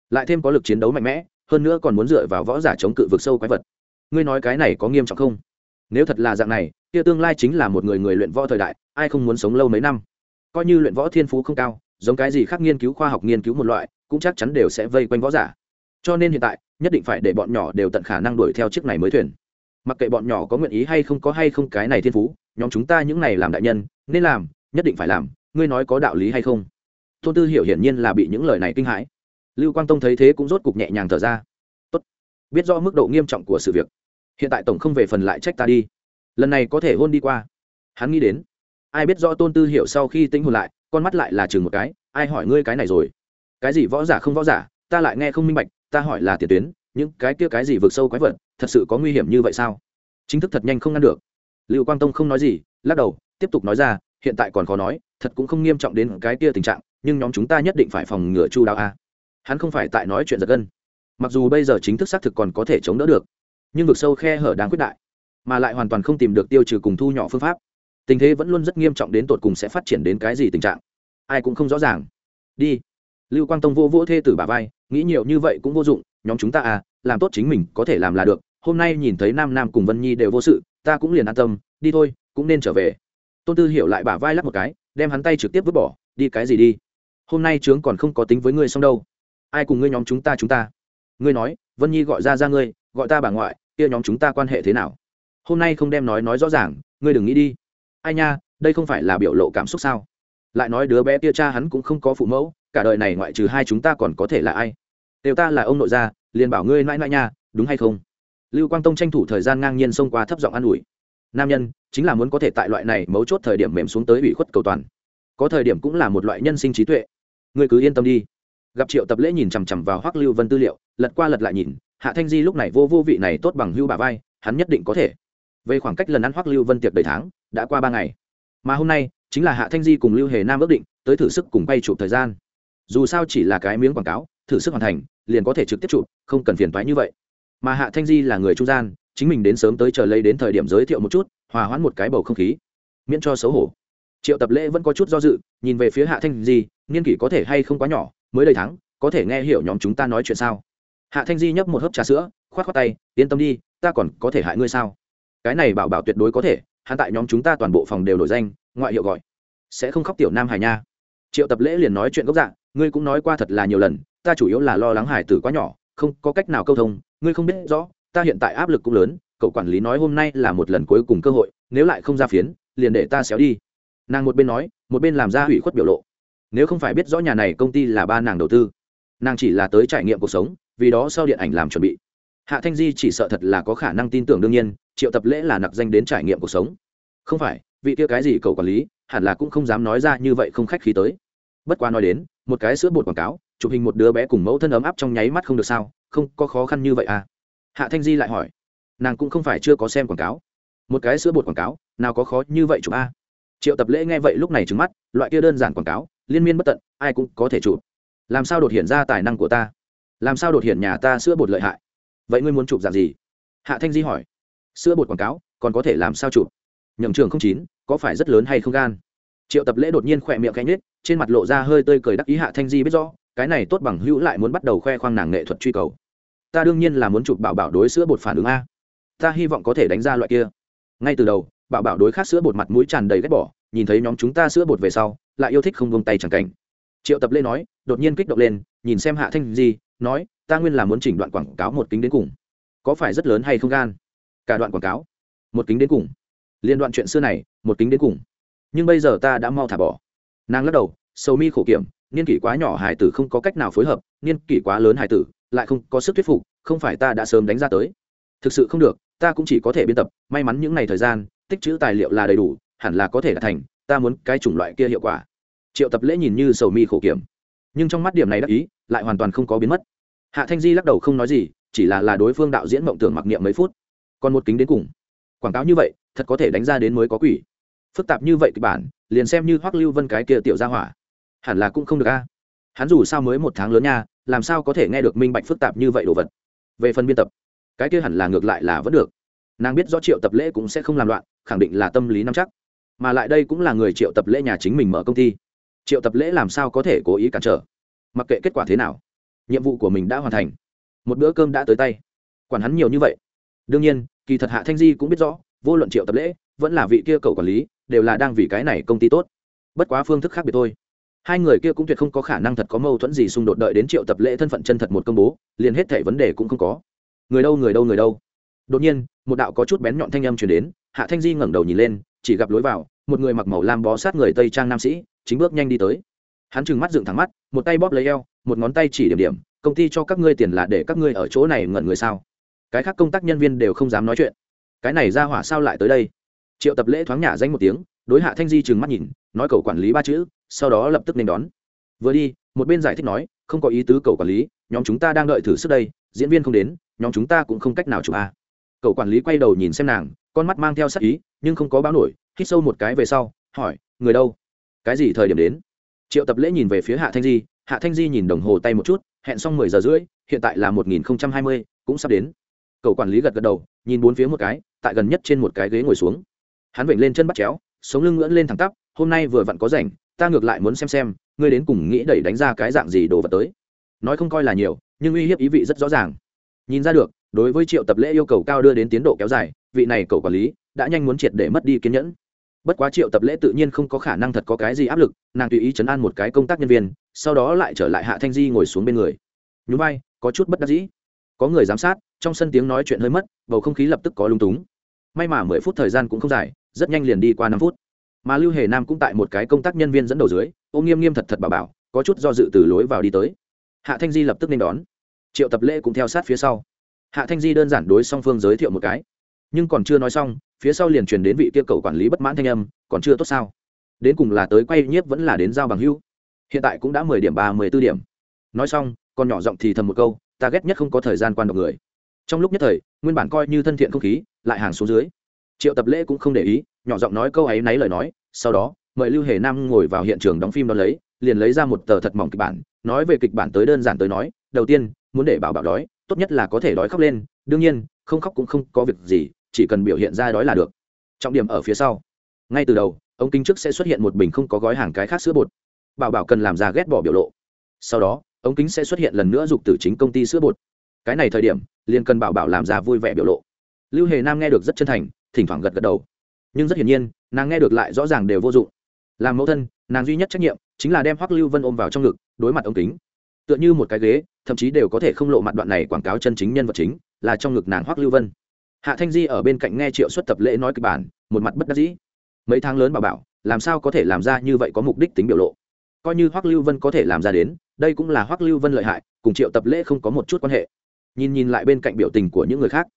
Lại thêm có lực chiến đấu mạnh mẽ, hơn nữa còn muốn dựa vào võ giả chống cự vực sâu quái vật. Ngươi nói cái này có nghiêm trọng không? Nếu thật là dạng này, kia tương lai chính là một người người luyện võ thời đại, ai không muốn sống lâu mấy năm? Coi như luyện võ thiên phú không cao giống cái gì khác nghiên cứu khoa học nghiên cứu một loại, cũng chắc chắn đều sẽ vây quanh võ giả. Cho nên hiện tại, nhất định phải để bọn nhỏ đều tận khả năng đuổi theo chiếc này mới thuyền. Mặc kệ bọn nhỏ có nguyện ý hay không có hay không cái này thiên phú, nhóm chúng ta những này làm đại nhân, nên làm, nhất định phải làm, ngươi nói có đạo lý hay không? Tôn tư hiểu hiển nhiên là bị những lời này kinh hãi. Lưu quang tông thấy thế cũng rốt cục nhẹ nhàng thở ra. Tốt. biết rõ mức độ nghiêm trọng của sự việc. Hiện tại tổng không về phần lại trách ta đi. Lần này có thể hôn đi qua. Hắn nghĩ đến. Ai biết rõ tôn tư hiểu sau khi tính hồn lại con mắt lại là chừng một cái, ai hỏi ngươi cái này rồi? Cái gì võ giả không võ giả? Ta lại nghe không minh bạch, ta hỏi là tiền tuyến, những cái kia cái gì vượt sâu quái vật, thật sự có nguy hiểm như vậy sao? Chính thức thật nhanh không ngăn được. Lưu quang tông không nói gì, lắc đầu, tiếp tục nói ra, hiện tại còn khó nói, thật cũng không nghiêm trọng đến cái kia tình trạng, nhưng nhóm chúng ta nhất định phải phòng ngừa chu đáo a. Hắn không phải tại nói chuyện giật gân. Mặc dù bây giờ chính thức xác thực còn có thể chống đỡ được, nhưng vực sâu khe hở đáng quyết đại, mà lại hoàn toàn không tìm được tiêu trừ cùng thu nhỏ phương pháp tình thế vẫn luôn rất nghiêm trọng đến tột cùng sẽ phát triển đến cái gì tình trạng? Ai cũng không rõ ràng. Đi. Lưu quang tông vô vỗ thê tử bà vai, nghĩ nhiều như vậy cũng vô dụng, nhóm chúng ta à làm tốt chính mình có thể làm là được, hôm nay nhìn thấy nam nam cùng vân nhi đều vô sự, ta cũng liền an tâm, đi thôi, cũng nên trở về. Tôn tư hiểu lại bả vai lắc một cái, đem hắn tay trực tiếp vứt bỏ, đi cái gì đi? Hôm nay trướng còn không có tính với ngươi xong đâu. Ai cùng ngươi nhóm chúng ta chúng ta? Ngươi nói, vân nhi gọi ra ra ngươi, gọi ta bà ngoại, kia nhóm chúng ta quan hệ thế nào? Hôm nay không đem nói nói rõ ràng, ngươi đừng nghĩ đi ai nha, đây không phải là biểu lộ cảm xúc sao? Lại nói đứa bé kia cha hắn cũng không có phụ mẫu, cả đời này ngoại trừ hai chúng ta còn có thể là ai? Đều ta là ông nội gia liền bảo ngươi mãi mãi nha, đúng hay không? Lưu quang tông tranh thủ thời gian ngang nhiên xông qua thấp giọng an ủi. Nam nhân, chính là muốn có thể tại loại này mấu chốt thời điểm mềm xuống tới ủy khuất cầu toàn. Có thời điểm cũng là một loại nhân sinh trí tuệ. Ngươi cứ yên tâm đi. Gặp triệu tập lễ nhìn chằm chằm vào hoắc lưu vân tư liệu, lật qua lật lại nhìn, hạ thanh di lúc này vô vô vị này tốt bằng hưu bà vai, hắn nhất định có thể. Về khoảng cách lần ăn hoắc lưu vân tiệc đầy tháng đã qua ba ngày. Mà hôm nay, chính là hạ thanh di cùng lưu hề nam ước định tới thử sức cùng bay chụp thời gian. Dù sao chỉ là cái miếng quảng cáo, thử sức hoàn thành, liền có thể trực tiếp chụp, không cần phiền toái như vậy. Mà hạ thanh di là người trung gian, chính mình đến sớm tới chờ lấy đến thời điểm giới thiệu một chút, hòa hoãn một cái bầu không khí. Miễn cho xấu hổ. Triệu tập lễ vẫn có chút do dự, nhìn về phía hạ thanh di, niên kỷ có thể hay không quá nhỏ, mới đầy tháng có thể nghe hiểu nhóm chúng ta nói chuyện sao? Hạ thanh di nhấp một hớp trà sữa k h o á t k h o á tay, yên tâm đi, ta còn có thể hại ngươi sao? Cái này bảo bảo tuyệt đối có thể hạ tại nhóm chúng ta toàn bộ phòng đều nổi danh, ngoại hiệu gọi, sẽ không khóc tiểu nam hải nha. Triệu tập lễ liền nói chuyện gốc dạng ngươi cũng nói qua thật là nhiều lần, ta chủ yếu là lo lắng hải tử quá nhỏ, không có cách nào câu thông, ngươi không biết rõ, ta hiện tại áp lực cũng lớn, cậu quản lý nói hôm nay là một lần cuối cùng cơ hội, nếu lại không ra phiến, liền để ta xéo đi. Nàng một bên nói, một bên làm ra hủy khuất biểu lộ. Nếu không phải biết rõ nhà này công ty là ba nàng đầu tư, nàng chỉ là tới trải nghiệm cuộc sống, vì đó sau điện ảnh làm chuẩn bị hạ thanh di chỉ sợ thật là có khả năng tin tưởng đương nhiên, triệu tập lễ là nặc danh đến trải nghiệm cuộc sống. Không phải, vị kia cái gì cầu quản lý, hẳn là cũng không dám nói ra như vậy không khách khí tới. Bất quá nói đến, một cái sữa bột quảng cáo, chụp hình một đứa bé cùng mẫu thân ấm áp trong nháy mắt không được sao, không, có khó khăn như vậy à? Hạ thanh di lại hỏi. Nàng cũng không phải chưa có xem quảng cáo. Một cái sữa bột quảng cáo, nào có khó như vậy chụp a? Triệu tập lễ nghe vậy lúc này trứng mắt, loại kia đơn giản quảng cáo, liên miên bất tận, ai cũng có thể chụp. Làm sao đột hiện ra tài năng của ta? Làm sao đột hiện nhà ta sữa bột lợi hại? Vậy ngươi muốn chụp dạng gì? Hạ thanh di hỏi. Sữa bột quảng cáo, còn có thể làm sao chụp? Nhầm trường không chín, có phải rất lớn hay không gan? Triệu tập lễ đột nhiên khỏe miệng cánh nết, trên mặt lộ ra hơi tơi cười đắc ý hạ thanh di biết rõ, cái này tốt bằng hữu lại muốn bắt đầu khoe khoang nàng nghệ thuật truy cầu. Ta đương nhiên là muốn chụp bảo bảo đối sữa bột phản ứng a. Ta hy vọng có thể đánh ra loại kia. Ngay từ đầu, bảo bảo đối khác sữa bột mặt mũi tràn đầy ghét bỏ, nhìn thấy nhóm chúng ta sữa bột về sau, lại yêu thích không vung tay chẳng cảnh. Triệu tập Lễ nói, đột nhiên kích động lên, nhìn xem hạ thanh di, nói ta nguyên là muốn chỉnh đoạn quảng cáo một kính đến cùng. Có phải rất lớn hay không gan? Cả đoạn quảng cáo. Một kính đến cùng. Liên đoạn chuyện xưa này, một kính đến cùng. Nhưng bây giờ ta đã mau thả bỏ. Nàng lắc đầu, sầu mi khổ kiểm, niên kỷ quá nhỏ hải tử không có cách nào phối hợp, niên kỷ quá lớn hải tử, lại không có sức thuyết phục, không phải ta đã sớm đánh ra tới. Thực sự không được, ta cũng chỉ có thể biên tập, may mắn những ngày thời gian, tích chữ tài liệu là đầy đủ, hẳn là có thể đạt thành, ta muốn cái chủng loại kia hiệu quả. Triệu tập lễ nhìn như sầu mi khổ kiểm. Nhưng trong mắt điểm này đắc ý, lại hoàn toàn không có biến mất hạ thanh di lắc đầu không nói gì, chỉ là là đối phương đạo diễn mộng tưởng mặc niệm mấy phút. Còn một kính đến cùng. Quảng cáo như vậy, thật có thể đánh ra đến mới có quỷ. Phức tạp như vậy kịch bản, liền xem như hoắc lưu vân cái kia tiểu gia hỏa. Hẳn là cũng không được a. Hắn dù sao mới một tháng lớn nha, làm sao có thể nghe được minh bạch phức tạp như vậy đồ vật. Về phần biên tập, cái kia hẳn là ngược lại là vẫn được. Nàng biết rõ triệu tập lễ cũng sẽ không làm loạn, khẳng định là tâm lý nắm chắc. Mà lại đây cũng là người triệu tập lễ nhà chính mình mở công ty. Triệu tập lễ làm sao có thể cố ý cản trở? Mặc kệ kết quả thế nào nhiệm vụ của mình đã hoàn thành. Một bữa cơm đã tới tay. Quản hắn nhiều như vậy. Đương nhiên, kỳ thật hạ thanh di cũng biết rõ, vô luận triệu tập lễ, vẫn là vị kia cầu quản lý, đều là đang vì cái này công ty tốt. Bất quá phương thức khác biệt thôi. Hai người kia cũng tuyệt không có khả năng thật có mâu thuẫn gì xung đột đợi đến triệu tập lễ thân phận chân thật một công bố, liền hết thể vấn đề cũng không có. Người đâu người đâu người đâu. Đột nhiên, một đạo có chút bén nhọn thanh âm chuyển đến, hạ thanh di ngẩng đầu nhìn lên, chỉ gặp lối vào, một người mặc màu lam bó sát người tây trang nam sĩ, chính bước nhanh đi tới hắn trừng mắt dựng thẳng mắt, một tay bóp lấy eo, một ngón tay chỉ điểm điểm, công ty cho các ngươi tiền là để các ngươi ở chỗ này ngẩn người sao? Cái khác công tác nhân viên đều không dám nói chuyện. Cái này ra hỏa sao lại tới đây? Triệu tập lễ thoáng nhả danh một tiếng, đối hạ thanh di trừng mắt nhìn, nói cầu quản lý ba chữ, sau đó lập tức nên đón. Vừa đi, một bên giải thích nói, không có ý tứ cầu quản lý, nhóm chúng ta đang đợi thử sức đây, diễn viên không đến, nhóm chúng ta cũng không cách nào chụp a à. cầu quản lý quay đầu nhìn xem nàng, con mắt mang theo sắc ý, nhưng không có báo nổi, hít sâu một cái về sau, hỏi, người đâu? Cái gì thời điểm đến? Triệu tập lễ nhìn về phía hạ thanh di, hạ thanh di nhìn đồng hồ tay một chút, hẹn xong mười giờ rưỡi, hiện tại là một nghìn không trăm hai mươi, cũng sắp đến. Cầu quản lý gật gật đầu, nhìn bốn phía một cái, tại gần nhất trên một cái ghế ngồi xuống. Hắn vểnh lên chân bắt chéo, sống lưng ngưỡn lên thẳng tắp, hôm nay vừa vặn có rảnh, ta ngược lại muốn xem xem, ngươi đến cùng nghĩ đẩy đánh ra cái dạng gì đồ vật tới. Nói không coi là nhiều, nhưng uy hiếp ý vị rất rõ ràng. Nhìn ra được, đối với triệu tập lễ yêu cầu cao đưa đến tiến độ kéo dài, vị này cầu quản lý đã nhanh muốn triệt để mất đi kiên nhẫn bất quá triệu tập lễ tự nhiên không có khả năng thật có cái gì áp lực, nàng tùy ý chấn an một cái công tác nhân viên, sau đó lại trở lại hạ thanh di ngồi xuống bên người. Nhún vai, có chút bất đắc dĩ. Có người giám sát, trong sân tiếng nói chuyện hơi mất, bầu không khí lập tức có lung túng. May mà mười phút thời gian cũng không dài, rất nhanh liền đi qua năm phút. Mà lưu hề nam cũng tại một cái công tác nhân viên dẫn đầu dưới, ô nghiêm nghiêm thật thật bảo bảo, có chút do dự từ lối vào đi tới. Hạ thanh di lập tức nên đón. Triệu tập lễ cũng theo sát phía sau. Hạ thanh di đơn giản đối song phương giới thiệu một cái. Nhưng còn chưa nói xong phía sau liền truyền đến vị kia cầu quản lý bất mãn thanh âm, còn chưa tốt sao? Đến cùng là tới quay nhiếp vẫn là đến giao bằng hưu hiện tại cũng đã mười điểm ba, mười b ố điểm. Nói xong, còn nhỏ giọng thì thầm một câu, ta ghét nhất không có thời gian quan độc người. Trong lúc nhất thời, nguyên bản coi như thân thiện không khí, lại hàng xuống dưới. Triệu tập lễ cũng không để ý, nhỏ giọng nói câu ấy náy lời nói, sau đó, mời lưu hề nam ngồi vào hiện trường đóng phim đón lấy, liền lấy ra một tờ thật mỏng kịch bản, nói về kịch bản tới đơn giản tới nói, đầu tiên, muốn để bảo bảo đói, tốt nhất là có thể đói khóc lên, đương nhiên, không khóc cũng không có việc gì chỉ cần biểu hiện ra đói là được. Trọng điểm ở phía sau. Ngay từ đầu, ông kính trước sẽ xuất hiện một bình không có gói hàng cái khác sữa bột. Bảo bảo cần làm ra ghét bỏ biểu lộ. Sau đó ống kính sẽ xuất hiện lần nữa dục từ chính công ty sữa bột. Cái này thời điểm, liền cần bảo bảo làm ra vui vẻ biểu lộ. Lưu hề nam nghe được rất chân thành, thỉnh thoảng gật gật đầu. Nhưng rất hiển nhiên, nàng nghe được lại rõ ràng đều vô dụng. Làm mẫu thân, nàng duy nhất trách nhiệm chính là đem hoắc lưu vân ôm vào trong ngực, đối mặt ống kính. Tựa như một cái ghế, thậm chí đều có thể không lộ mặt đoạn này quảng cáo chân chính nhân vật chính, là trong ngực nàng hoắc lưu vân hạ thanh di ở bên cạnh nghe triệu xuất tập lễ nói kịch bản, một mặt bất đắc dĩ. Mấy tháng lớn bà bảo, làm sao có thể làm ra như vậy có mục đích tính biểu lộ? Coi như hoắc lưu vân có thể làm ra đến, đây cũng là hoắc lưu vân lợi hại, cùng triệu tập lễ không có một chút quan hệ. Nhìn nhìn lại bên cạnh biểu tình của những người khác,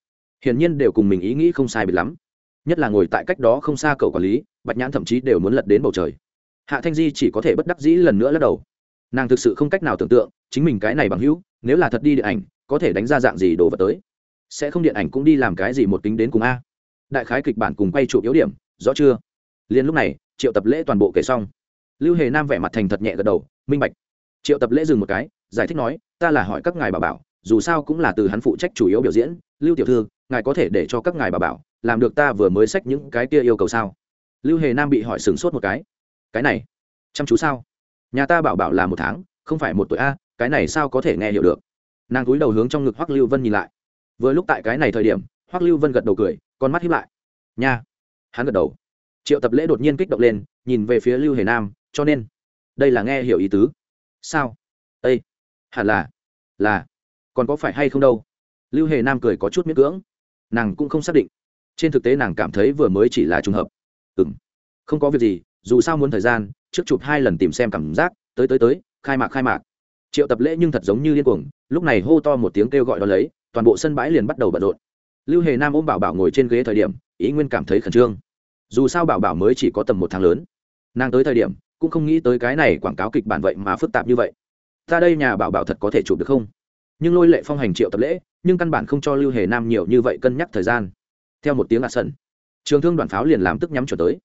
hiển nhiên đều cùng mình ý nghĩ không sai biệt lắm. Nhất là ngồi tại cách đó không xa cầu quản lý, bạch nhãn thậm chí đều muốn lật đến bầu trời. Hạ thanh di chỉ có thể bất đắc dĩ lần nữa lắc đầu. Nàng thực sự không cách nào tưởng tượng, chính mình cái này bằng hữu, nếu là thật đi điện ảnh, có thể đánh ra dạng gì đồ vật tới sẽ không điện ảnh cũng đi làm cái gì một tính đến cùng a. Đại khái kịch bản cùng quay chụp yếu điểm, rõ chưa? Liền lúc này, triệu tập lễ toàn bộ kể xong. Lưu hề nam vẻ mặt thành thật nhẹ gật đầu, minh bạch. Triệu tập lễ dừng một cái, giải thích nói, ta là hỏi các ngài bà bảo, dù sao cũng là từ hắn phụ trách chủ yếu biểu diễn. Lưu tiểu thư, ngài có thể để cho các ngài bà bảo làm được ta vừa mới sách những cái kia yêu cầu sao? Lưu hề nam bị hỏi sửng sốt một cái. Cái này, chăm chú sao? Nhà ta bảo bảo là một tháng, không phải một tuổi a, cái này sao có thể nghe hiểu được? Nàng cúi đầu hướng trong ngực hoắc lưu vân nhìn lại vừa lúc tại cái này thời điểm, hoắc lưu vân gật đầu cười, con mắt hiếp lại. Nha! Hắn gật đầu. Triệu tập lễ đột nhiên kích động lên, nhìn về phía lưu hề nam, cho nên, đây là nghe hiểu ý tứ. Sao? Ây hẳn là là, còn có phải hay không đâu? Lưu hề nam cười có chút miễn cưỡng. Nàng cũng không xác định. Trên thực tế nàng cảm thấy vừa mới chỉ là trùng hợp. Ừ m không có việc gì, dù sao muốn thời gian, trước chụp hai lần tìm xem cảm giác, tới tới tới, khai mạc khai mạc. Triệu tập lễ nhưng thật giống như điên cuồng, lúc này hô to một tiếng kêu gọi đ ó lấy toàn bộ sân bãi liền bắt đầu bận rộn. Lưu hề nam ôm bảo bảo ngồi trên ghế thời điểm, ý nguyên cảm thấy khẩn trương. Dù sao bảo bảo mới chỉ có tầm một tháng lớn. Nàng tới thời điểm, cũng không nghĩ tới cái này quảng cáo kịch bản vậy mà phức tạp như vậy. Ta đây nhà bảo bảo thật có thể chụp được không? Nhưng lôi lệ phong hành triệu tập lễ, nhưng căn bản không cho lưu hề nam nhiều như vậy cân nhắc thời gian. Theo một tiếng ạ sân trường thương đoàn pháo liền làm tức nhắm trở tới.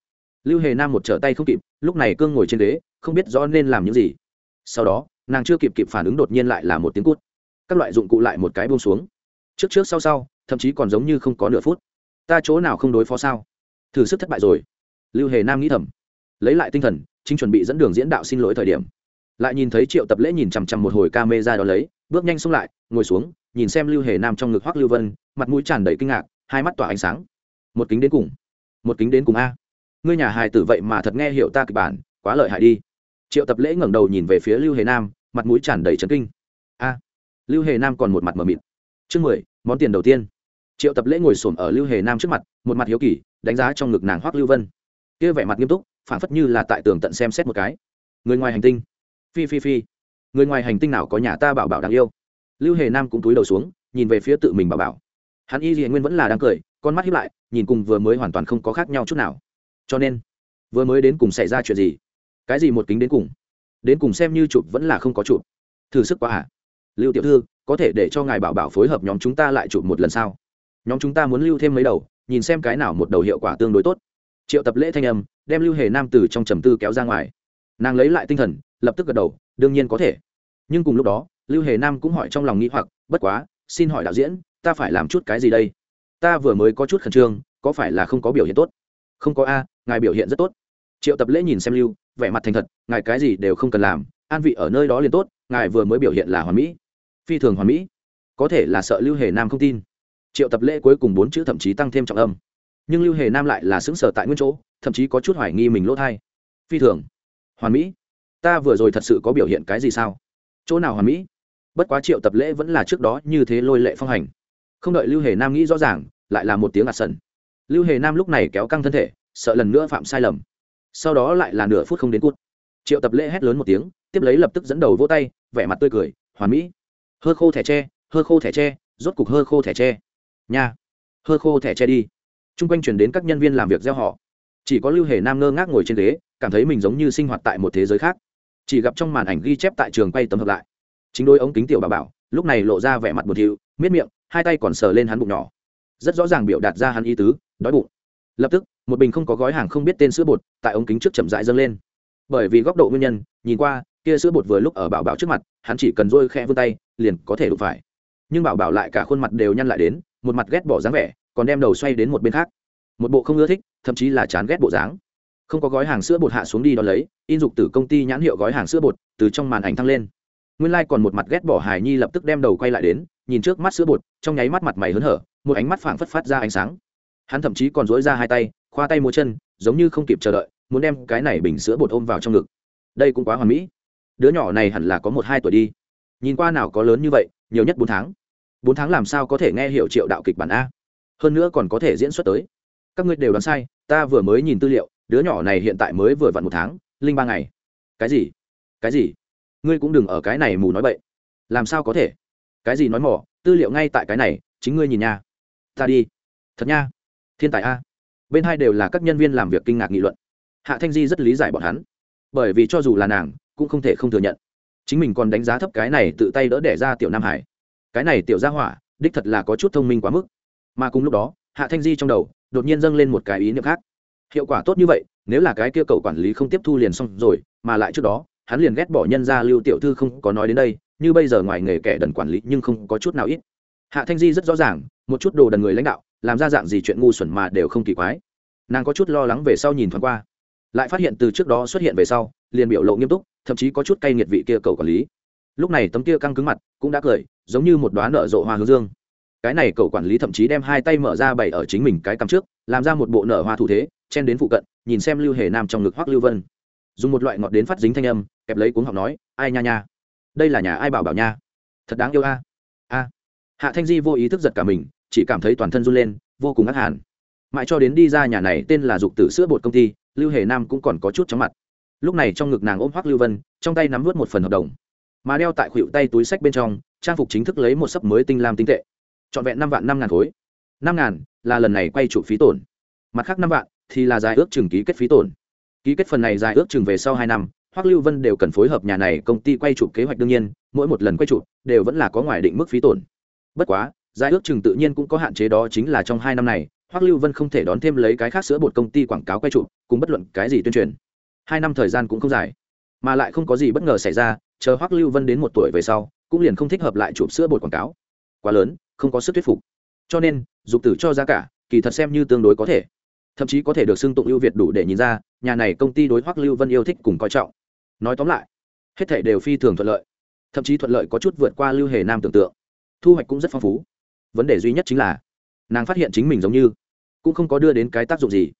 Lưu hề nam một trở tay không kịp, lúc này cương ngồi trên ghế, không biết rõ nên làm những gì. Sau đó, nàng chưa kịp kịp phản ứng đột nhiên lại là một tiếng cút. Các loại dụng cụ lại một cái buông xuống trước trước sau sau, thậm chí còn giống như không có nửa phút. Ta chỗ nào không đối phó sao? Thử sức thất bại rồi. Lưu hề nam nghĩ thầm. Lấy lại tinh thần, chính chuẩn bị dẫn đường diễn đạo xin lỗi thời điểm. Lại nhìn thấy triệu tập lễ nhìn chằm chằm một hồi ca mê ra đó lấy, bước nhanh xông lại, ngồi xuống, nhìn xem lưu hề nam trong ngực hoắc lưu vân, mặt mũi tràn đầy kinh ngạc, hai mắt tỏa ánh sáng. Một kính đến cùng. Một kính đến cùng a. Ngươi nhà hài tử vậy mà thật nghe hiểu ta kịch bản, quá lợi hại đi. Triệu tập lễ ngẩng đầu nhìn về phía lưu hề nam, mặt mũi tràn đầy trấn kinh. A. Lưu hề nam còn một mặt mờ mịt. Chương mười món tiền đầu tiên. Triệu tập lễ ngồi s ổ m ở lưu hề nam trước mặt, một mặt hiếu kỳ, đánh giá trong ngực nàng hoác lưu vân. Kia vẻ mặt nghiêm túc phản phất như là tại tường tận xem xét một cái. Người ngoài hành tinh. Phi phi phi. Người ngoài hành tinh nào có nhà ta bảo bảo đáng yêu. Lưu hề nam cũng túi đầu xuống, nhìn về phía tự mình bảo bảo. Hắn y dị nguyên vẫn là đang cười, con mắt hiếp lại, nhìn cùng vừa mới hoàn toàn không có khác nhau chút nào. Cho nên, vừa mới đến cùng xảy ra chuyện gì? Cái gì một kính đến cùng? Đến cùng xem như chụp vẫn là không có chụp. Thử sức quá à? Lưu tiểu thư có thể để cho ngài bảo bảo phối hợp nhóm chúng ta lại chụp một lần sau nhóm chúng ta muốn lưu thêm mấy đầu, nhìn xem cái nào một đầu hiệu quả tương đối tốt. Triệu tập lễ thanh âm, đem lưu hề nam từ trong trầm tư kéo ra ngoài. Nàng lấy lại tinh thần, lập tức gật đầu, đương nhiên có thể. Nhưng cùng lúc đó, lưu hề nam cũng hỏi trong lòng nghĩ hoặc, bất quá, xin hỏi đạo diễn, ta phải làm chút cái gì đây? Ta vừa mới có chút khẩn trương, có phải là không có biểu hiện tốt? Không có a, ngài biểu hiện rất tốt. Triệu tập lễ nhìn xem lưu, vẻ mặt thành thật, ngài cái gì đều không cần làm, an vị ở nơi đó liền tốt, ngài vừa mới biểu hiện là hoàn mỹ phi thường hoàn mỹ. Có thể là sợ lưu hề nam không tin. Triệu tập lễ cuối cùng bốn chữ thậm chí tăng thêm trọng âm. Nhưng lưu hề nam lại là xứng sở tại nguyên chỗ, thậm chí có chút hoài nghi mình lỗ thai. Phi thường. Hoàn mỹ. Ta vừa rồi thật sự có biểu hiện cái gì sao? Chỗ nào hoàn mỹ? Bất quá triệu tập lễ vẫn là trước đó như thế lôi lệ phong hành. Không đợi lưu hề nam nghĩ rõ ràng, lại là một tiếng ạt sần. Lưu hề nam lúc này kéo căng thân thể, sợ lần nữa phạm sai lầm. Sau đó lại là nửa phút không đến cút. Triệu tập lễ hét lớn một tiếng, tiếp lấy lập tức dẫn đầu vỗ tay, vẻ mặt tươi cười, hoàn mỹ hơ khô thẻ tre, hơ khô thẻ tre, rốt cục hơ khô thẻ tre. Nha. Hơ khô thẻ tre đi. T r u n g quanh chuyển đến các nhân viên làm việc gieo họ. Chỉ có lưu hề nam ngơ ngác ngồi trên ghế, cảm thấy mình giống như sinh hoạt tại một thế giới khác. Chỉ gặp trong màn ảnh ghi chép tại trường quay tấm hợp lại. Chính đôi ống kính tiểu bà bảo, lúc này lộ ra vẻ mặt buồn thiu, miết miệng, hai tay còn sờ lên hắn bụng nhỏ. Rất rõ ràng biểu đạt ra hắn ý tứ, đói bụng. Lập tức, một bình không có gói hàng không biết tên sữa bột tại ống kính trước chậm rãi dâng lên. Bởi vì góc độ nguyên nhân, nhìn qua, kia sữa bột vừa lúc ở bảo bảo trước mặt, hắn chỉ cần dôi khe vươn tay liền có thể đụng phải. Nhưng bảo bảo lại cả khuôn mặt đều nhăn lại đến, một mặt ghét bỏ dáng vẻ, còn đem đầu xoay đến một bên khác. Một bộ không ưa thích, thậm chí là chán ghét bộ dáng. Không có gói hàng sữa bột hạ xuống đi đón lấy, in dục từ công ty nhãn hiệu gói hàng sữa bột từ trong màn ảnh thăng lên. Nguyên lai、like、còn một mặt ghét bỏ Hải nhi lập tức đem đầu quay lại đến, nhìn trước mắt sữa bột, trong nháy mắt mặt mày hớn hở, một ánh mắt phảng phất phát ra ánh sáng. Hắn thậm chí còn dối ra hai tay, khoa tay múa chân, giống như không kịp chờ đợi, muốn đem cái này bình sữa bột ôm vào trong ngực. Đây cũng quá hoàn mỹ. Đứa nhỏ này hẳn là có một hai tuổi đi nhìn qua nào có lớn như vậy, nhiều nhất bốn tháng. Bốn tháng làm sao có thể nghe hiểu triệu đạo kịch bản a? Hơn nữa còn có thể diễn xuất tới. Các ngươi đều đoán sai, ta vừa mới nhìn tư liệu, đứa nhỏ này hiện tại mới vừa vặn một tháng, linh ba ngày. Cái gì? Cái gì? Ngươi cũng đừng ở cái này mù nói bậy. Làm sao có thể? Cái gì nói mỏ? Tư liệu ngay tại cái này, chính ngươi nhìn nha. Ta đi. Thật nha. Thiên tài a. Bên hai đều là các nhân viên làm việc kinh ngạc nghị luận. Hạ thanh di rất lý giải bọn hắn. Bởi vì cho dù là nàng, cũng không thể không thừa nhận chính mình còn đánh giá thấp cái này tự tay đỡ đẻ ra tiểu nam hải. Cái này tiểu gia hỏa, đích thật là có chút thông minh quá mức. Mà cùng lúc đó, hạ thanh di trong đầu, đột nhiên dâng lên một cái ý niệm khác. Hiệu quả tốt như vậy, nếu là cái kia cậu quản lý không tiếp thu liền xong rồi, mà lại trước đó, hắn liền ghét bỏ nhân ra lưu tiểu thư không có nói đến đây, như bây giờ ngoài nghề kẻ đần quản lý nhưng không có chút nào ít. Hạ thanh di rất rõ ràng, một chút đồ đần người lãnh đạo, làm ra dạng gì chuyện ngu xuẩn mà đều không kỳ quái. Nàng có chút lo lắng về sau nhìn thoáng qua. Lại phát hiện từ trước đó xuất hiện về sau, liền biểu lộ nghiêm túc thậm chí có chút cay nghiệt vị kia cầu quản lý. Lúc này tấm kia căng cứng mặt cũng đã cười, giống như một đoán nợ rộ hoa hướng dương. Cái này cậu quản lý thậm chí đem hai tay mở ra bày ở chính mình cái cằm trước, làm ra một bộ nở hoa thủ thế, chen đến phụ cận, nhìn xem lưu hề nam trong ngực hoắc lưu vân. Dùng một loại ngọt đến phát dính thanh âm, kẹp lấy cuống học nói, ai nha nha, đây là nhà ai bảo bảo nha? Thật đáng yêu a. A. Hạ thanh di vô ý thức giật cả mình, chỉ cảm thấy toàn thân run lên, vô cùng ác hàn. Mãi cho đến đi ra nhà này tên là dục tử sữa bột công ty, lưu hề nam cũng còn có chút chóng mặt lúc này trong ngực nàng ôm hoác lưu vân, trong tay nắm vớt một phần hợp đồng. Mà đeo tại khuỷu tay túi sách bên trong, trang phục chính thức lấy một sấp mới tinh lam tinh tệ. Trọn vẹn năm vạn năm ngàn khối. Năm ngàn là lần này quay trụ phí tổn. Mặt khác năm vạn thì là dài ước chừng ký kết phí tổn. Ký kết phần này dài ước chừng về sau hai năm, hoắc lưu vân đều cần phối hợp nhà này công ty quay chụp kế hoạch đương nhiên, mỗi một lần quay chụp đều vẫn là có ngoài định mức phí tổn. Bất quá dài ước chừng tự nhiên cũng có hạn chế đó chính là trong hai năm này, hoắc lưu vân không thể đón thêm lấy cái khác sữa bột công ty quảng cáo quay chụp, cùng bất luận cái gì tuyên truyền hai năm thời gian cũng không dài. Mà lại không có gì bất ngờ xảy ra, chờ hoắc lưu vân đến một tuổi về sau, cũng liền không thích hợp lại chụp sữa bột quảng cáo. Quá lớn, không có sức thuyết phục. Cho nên, dục tử cho giá cả, kỳ thật xem như tương đối có thể. Thậm chí có thể được xưng tụng ưu việt đủ để nhìn ra, nhà này công ty đối hoắc lưu vân yêu thích cùng coi trọng. Nói tóm lại, hết thảy đều phi thường thuận lợi. Thậm chí thuận lợi có chút vượt qua lưu hề nam tưởng tượng. Thu hoạch cũng rất phong phú. Vấn đề duy nhất chính là, nàng phát hiện chính mình giống như cũng không có đưa đến cái tác dụng gì.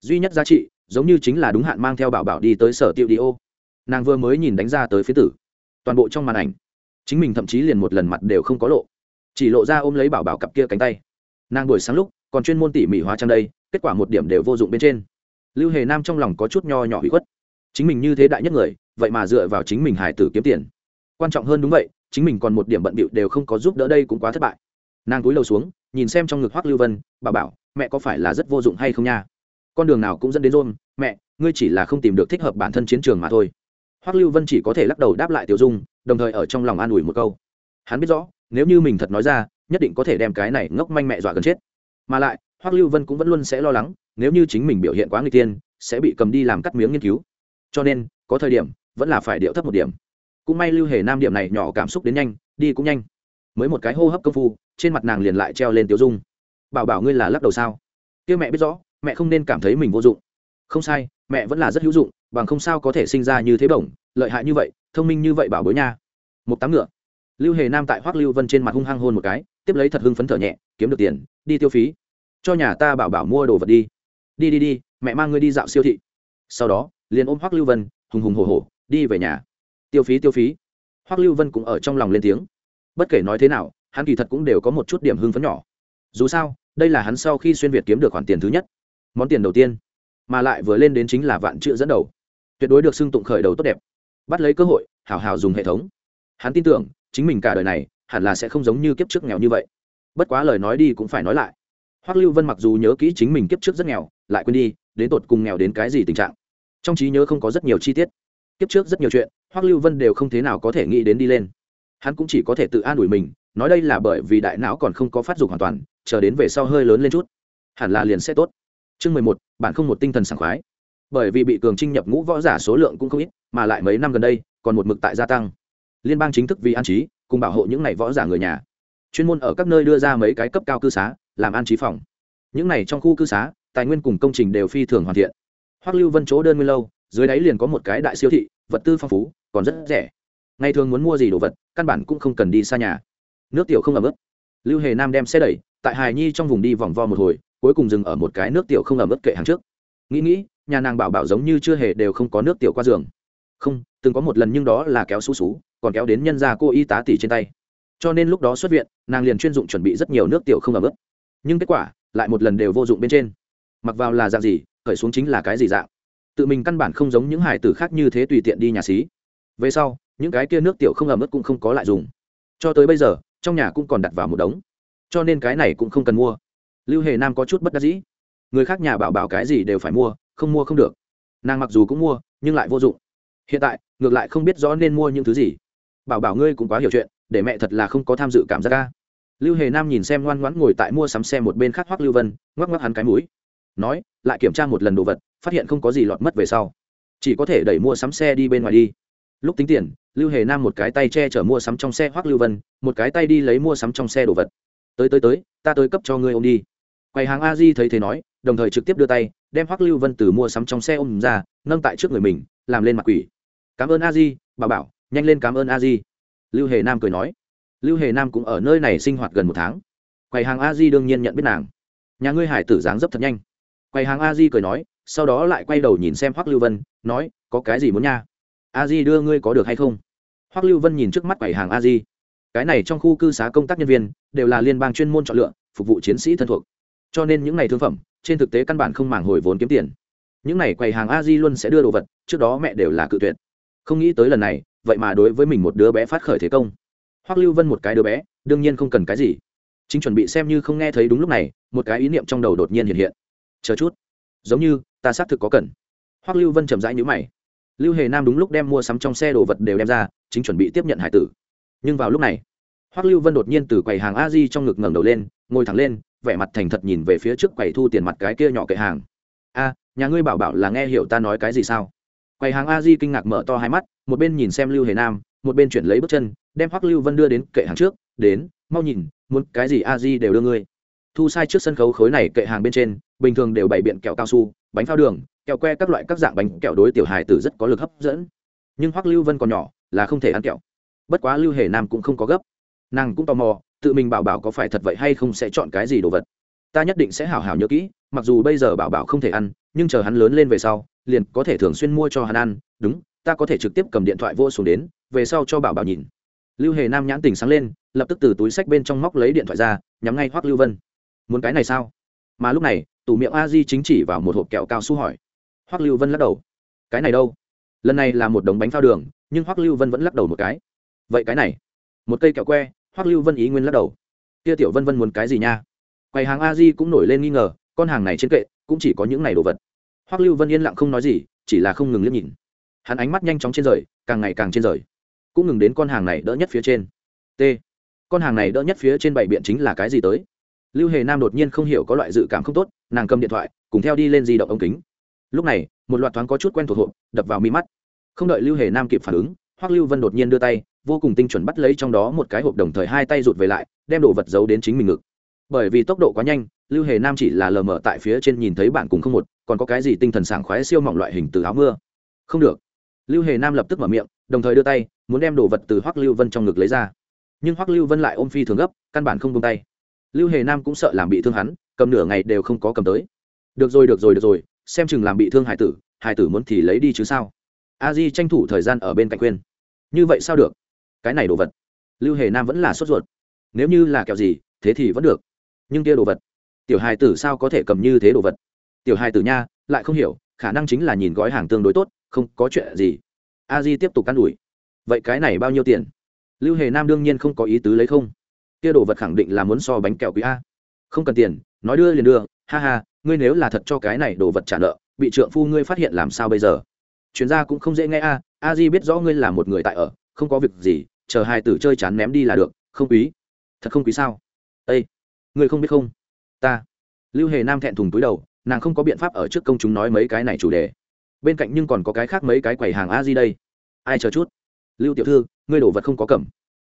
Duy nhất giá trị giống như chính là đúng hạn mang theo bảo bảo đi tới sở tiêu đi ô. Nàng vừa mới nhìn đánh ra tới phía tử. Toàn bộ trong màn ảnh, chính mình thậm chí liền một lần mặt đều không có lộ. Chỉ lộ ra ôm lấy bảo bảo cặp kia cánh tay. Nàng buổi sáng lúc, còn chuyên môn tỉ mỉ hóa trang đây, kết quả một điểm đều vô dụng bên trên. Lưu hề nam trong lòng có chút nho nhỏ hủy khuất. Chính mình như thế đại nhất người, vậy mà dựa vào chính mình hải tử kiếm tiền. Quan trọng hơn đúng vậy, chính mình còn một điểm bận bịu đều không có giúp đỡ đây cũng quá thất bại. Nàng cúi đầu xuống, nhìn xem trong ngực hoác lưu vân bà bảo, mẹ có phải là rất vô dụng hay không nha? Con đường nào cũng dẫn đến rôn mẹ, ngươi chỉ là không tìm được thích hợp bản thân chiến trường mà thôi. Hoắc lưu vân chỉ có thể lắc đầu đáp lại tiểu dung, đồng thời ở trong lòng an ủi một câu. Hắn biết rõ, nếu như mình thật nói ra, nhất định có thể đem cái này ngốc manh mẹ dọa gần chết. Mà lại, Hoắc lưu vân cũng vẫn luôn sẽ lo lắng, nếu như chính mình biểu hiện quá người tiên sẽ bị cầm đi làm cắt miếng nghiên cứu. Cho nên, có thời điểm, vẫn là phải điệu thấp một điểm. Cũng may lưu hề nam điểm này nhỏ cảm xúc đến nhanh, đi cũng nhanh. Mới một cái hô hấp công phu, trên mặt nàng liền lại treo lên tiểu dung. Bảo bảo ngươi là lắc đầu sao? Kia mẹ biết rõ mẹ không nên cảm thấy mình vô dụng. Không sai, mẹ vẫn là rất hữu dụng, bằng không sao có thể sinh ra như thế bổng, lợi hại như vậy, thông minh như vậy bảo bối nha. Một tám ngựa. Lưu hề nam tại hoác lưu vân trên mặt hung hăng hôn một cái, tiếp lấy thật hưng phấn thở nhẹ, kiếm được tiền, đi tiêu phí. Cho nhà ta bảo bảo mua đồ vật đi. Đi đi đi, mẹ mang ngươi đi dạo siêu thị. Sau đó, liền ôm hoác lưu vân, hùng hùng hổ hổ, đi về nhà. Tiêu phí tiêu phí. Hoác lưu vân cũng ở trong lòng lên tiếng. Bất kể nói thế nào, hắn kỳ thật cũng đều có một chút điểm hưng phấn nhỏ. Dù sao, đây là hắn sau khi xuyên việt kiếm được khoản tiền thứ nhất món tiền đầu tiên, mà lại vừa lên đến chính là vạn chữ dẫn đầu. Tuyệt đối được xưng tụng khởi đầu tốt đẹp. Bắt lấy cơ hội, hào hào dùng hệ thống. Hắn tin tưởng, chính mình cả đời này, hẳn là sẽ không giống như kiếp trước nghèo như vậy. Bất quá lời nói đi cũng phải nói lại. Hoắc lưu vân mặc dù nhớ kỹ chính mình kiếp trước rất nghèo, lại quên đi, đến tột cùng nghèo đến cái gì tình trạng. Trong trí nhớ không có rất nhiều chi tiết. Kiếp trước rất nhiều chuyện, hoắc lưu vân đều không thế nào có thể nghĩ đến đi lên. Hắn cũng chỉ có thể tự an ủi mình, nói đây là bởi vì đại não còn không có phát dục hoàn toàn, chờ đến về sau hơi lớn lên chút, hẳn là liền sẽ tốt chương mười một, bạn không một tinh thần sảng khoái. Bởi vì bị cường trinh nhập ngũ võ giả số lượng cũng không ít, mà lại mấy năm gần đây, còn một mực tại gia tăng. Liên bang chính thức vì an trí, cùng bảo hộ những này võ giả người nhà. Chuyên môn ở các nơi đưa ra mấy cái cấp cao cư xá, làm an trí phòng. Những này trong khu cư xá, tài nguyên cùng công trình đều phi thường hoàn thiện. Hoắc lưu vân chỗ đơn nguyên lâu, dưới đáy liền có một cái đại siêu thị, vật tư phong phú, còn rất rẻ. Ngày thường muốn mua gì đồ vật, căn bản cũng không cần đi xa nhà. Nước tiểu không ẩm ướt. Lưu hề nam đem xe đẩy, tại hài nhi trong vùng đi vòng vo một hồi cuối cùng dừng ở một cái nước tiểu không ẩm ướt kệ hàng trước. Nghĩ nghĩ, nhà nàng bảo bảo giống như chưa hề đều không có nước tiểu qua giường. Không, từng có một lần nhưng đó là kéo xú xú, còn kéo đến nhân gia cô y tá tỉ trên tay. Cho nên lúc đó xuất viện, nàng liền chuyên dụng chuẩn bị rất nhiều nước tiểu không ẩm ướt. Nhưng kết quả, lại một lần đều vô dụng bên trên. Mặc vào là dạng gì, khởi xuống chính là cái gì dạng? Tự mình căn bản không giống những hải tử khác như thế tùy tiện đi nhà xí. Về sau, những cái kia nước tiểu không ẩm ướt cũng không có lại dùng. Cho tới bây giờ, trong nhà cũng còn đặt vào một đống. Cho nên cái này cũng không cần mua lưu hề nam có chút bất đắc dĩ. Người khác nhà bảo bảo cái gì đều phải mua, không mua không được. Nàng mặc dù cũng mua, nhưng lại vô dụng. Hiện tại, ngược lại không biết rõ nên mua những thứ gì. Bảo bảo ngươi cũng quá hiểu chuyện, để mẹ thật là không có tham dự cảm giác ca lưu hề nam nhìn xem ngoan ngoãn ngồi tại mua sắm xe một bên khác hoác lưu vân, ngoắc ngoắc hắn cái mũi. Nói, lại kiểm tra một lần đồ vật, phát hiện không có gì lọt mất về sau. Chỉ có thể đẩy mua sắm xe đi bên ngoài đi. Lúc tính tiền, lưu hề nam một cái tay che chở mua sắm trong xe hoác lưu vân, một cái tay đi lấy mua sắm trong xe đồ vật. Tới tới tới, ta tới cấp cho ngươi ôm đi quầy hàng a di thấy thế nói, đồng thời trực tiếp đưa tay, đem hoắc lưu vân từ mua sắm trong xe ôm ra, nâng tại trước người mình, làm lên mặt quỷ. Cảm ơn a di bà bảo, nhanh lên cảm ơn a di. Lưu hề nam cười nói. Lưu hề nam cũng ở nơi này sinh hoạt gần một tháng. Quầy hàng a di đương nhiên nhận biết nàng. Nhà ngươi hải tử dáng dấp thật nhanh. Quầy hàng a di cười nói, sau đó lại quay đầu nhìn xem hoắc lưu vân, nói, có cái gì muốn nha? A di đưa ngươi có được hay không? Hoắc lưu vân nhìn trước mắt quầy hàng a di. Cái này trong khu cư xá công tác nhân viên, đều là liên bang chuyên môn chọn lựa, phục vụ chiến sĩ thân thuộc cho nên những n à y thương phẩm, trên thực tế căn bản không màng hồi vốn kiếm tiền. Những n à y quầy hàng a di luôn sẽ đưa đồ vật, trước đó mẹ đều là cự tuyệt. Không nghĩ tới lần này, vậy mà đối với mình một đứa bé phát khởi thế công. Hoắc lưu vân một cái đứa bé, đương nhiên không cần cái gì. Chính chuẩn bị xem như không nghe thấy đúng lúc này, một cái ý niệm trong đầu đột nhiên hiện hiện. Chờ chút. Giống như, ta xác thực có cần. Hoắc lưu vân chậm rãi nhữ mày. Lưu hề nam đúng lúc đem mua sắm trong xe đồ vật đều đem ra, chính chuẩn bị tiếp nhận hải tử. Nhưng vào lúc này hoắc lưu vân đột nhiên từ quầy hàng a di trong ngực ngẩng đầu lên, ngồi thẳng lên, vẻ mặt thành thật nhìn về phía trước quầy thu tiền mặt cái kia nhỏ kệ hàng. A, nhà ngươi bảo bảo là nghe hiểu ta nói cái gì sao? Quầy hàng a di kinh ngạc mở to hai mắt, một bên nhìn xem lưu hề nam, một bên chuyển lấy bước chân, đem hoắc lưu vân đưa đến kệ hàng trước, đến, mau nhìn, muốn cái gì a di đều đưa ngươi. Thu sai trước sân khấu khối này kệ hàng bên trên, bình thường đều bày biện kẹo cao su, bánh phao đường, kẹo que các loại các dạng bánh kẹo đối tiểu hài tử rất có lực hấp dẫn. Nhưng hoắc lưu vân còn nhỏ, là không thể ăn kẹo. Bất quá lưu hề nam cũng không có gấp nàng cũng tò mò, tự mình bảo bảo có phải thật vậy hay không sẽ chọn cái gì đồ vật. Ta nhất định sẽ hảo hảo nhớ kỹ, mặc dù bây giờ bảo bảo không thể ăn, nhưng chờ hắn lớn lên về sau, liền có thể thường xuyên mua cho hắn ăn. Đúng, ta có thể trực tiếp cầm điện thoại vô xuống đến, về sau cho bảo bảo nhìn. Lưu hề nam nhãn tình sáng lên, lập tức từ túi sách bên trong móc lấy điện thoại ra, nhắm ngay hoắc lưu vân. Muốn cái này sao? Mà lúc này, tủ miệng a di chính chỉ vào một hộp kẹo cao su hỏi. Hoắc lưu vân lắc đầu. Cái này đâu? Lần này là một đống bánh phao đường, nhưng hoắc lưu vân vẫn lắc đầu một cái. Vậy cái này, một cây kẹo que hoắc lưu vân ý nguyên lắc đầu. Kia tiểu vân vân muốn cái gì nha? Quầy hàng a di cũng nổi lên nghi ngờ, con hàng này trên kệ, cũng chỉ có những này đồ vật. Hoắc lưu vân yên lặng không nói gì, chỉ là không ngừng liếc nhìn. Hắn ánh mắt nhanh chóng trên rời, càng ngày càng trên rời. Cũng ngừng đến con hàng này đỡ nhất phía trên. T. Con hàng này đỡ nhất phía trên bảy biện chính là cái gì tới? Lưu hề nam đột nhiên không hiểu có loại dự cảm không tốt, nàng cầm điện thoại, cùng theo đi lên di động ống kính. Lúc này, một loạt thoáng có chút quen thuộc hộp, đập vào mi mắt. Không đợi lưu hề nam kịp phản ứng, hoắc lưu vân đột nhiên đưa tay vô cùng tinh chuẩn bắt lấy trong đó một cái hộp đồng thời hai tay rụt về lại, đem đồ vật giấu đến chính mình ngực. Bởi vì tốc độ quá nhanh, lưu hề nam chỉ là lờ mờ tại phía trên nhìn thấy bạn cùng không một, còn có cái gì tinh thần sảng khoái siêu mỏng loại hình từ áo mưa. Không được. Lưu hề nam lập tức mở miệng, đồng thời đưa tay, muốn đem đồ vật từ hoắc lưu vân trong ngực lấy ra. Nhưng hoắc lưu vân lại ôm phi thường gấp, căn bản không buông tay. Lưu hề nam cũng sợ làm bị thương hắn, cầm nửa ngày đều không có cầm tới. Được rồi được rồi được rồi, xem chừng làm bị thương hải tử hải tử muốn thì lấy đi chứ sao? A di tranh thủ thời gian ở bên cạnh khuyên. Như vậy sao được? Cái này đồ vật. Lưu hề nam vẫn là sốt ruột. Nếu như là kẹo gì, thế thì vẫn được. Nhưng kia đồ vật, tiểu hài tử sao có thể cầm như thế đồ vật? Tiểu hài tử nha, lại không hiểu, khả năng chính là nhìn gói hàng tương đối tốt, không có chuyện gì. A di tiếp tục căn ủi. Vậy cái này bao nhiêu tiền? Lưu hề nam đương nhiên không có ý tứ lấy không. Kia đồ vật khẳng định là muốn so bánh kẹo quý a. Không cần tiền, nói đưa liền đưa, ha ha, ngươi nếu là thật cho cái này đồ vật trả nợ, bị trượng phu ngươi phát hiện làm sao bây giờ? Chuyên gia cũng không dễ nghe a a di biết rõ ngươi là một người tại ở không có việc gì, chờ hai tử chơi chán ném đi là được, không quý. Thật không quý sao? Â người không biết không? Ta. Lưu hề nam thẹn thùng túi đầu, nàng không có biện pháp ở trước công chúng nói mấy cái này chủ đề. Bên cạnh nhưng còn có cái khác mấy cái quầy hàng a di đây. Ai chờ chút? Lưu tiểu thư, ngươi đổ vật không có cầm.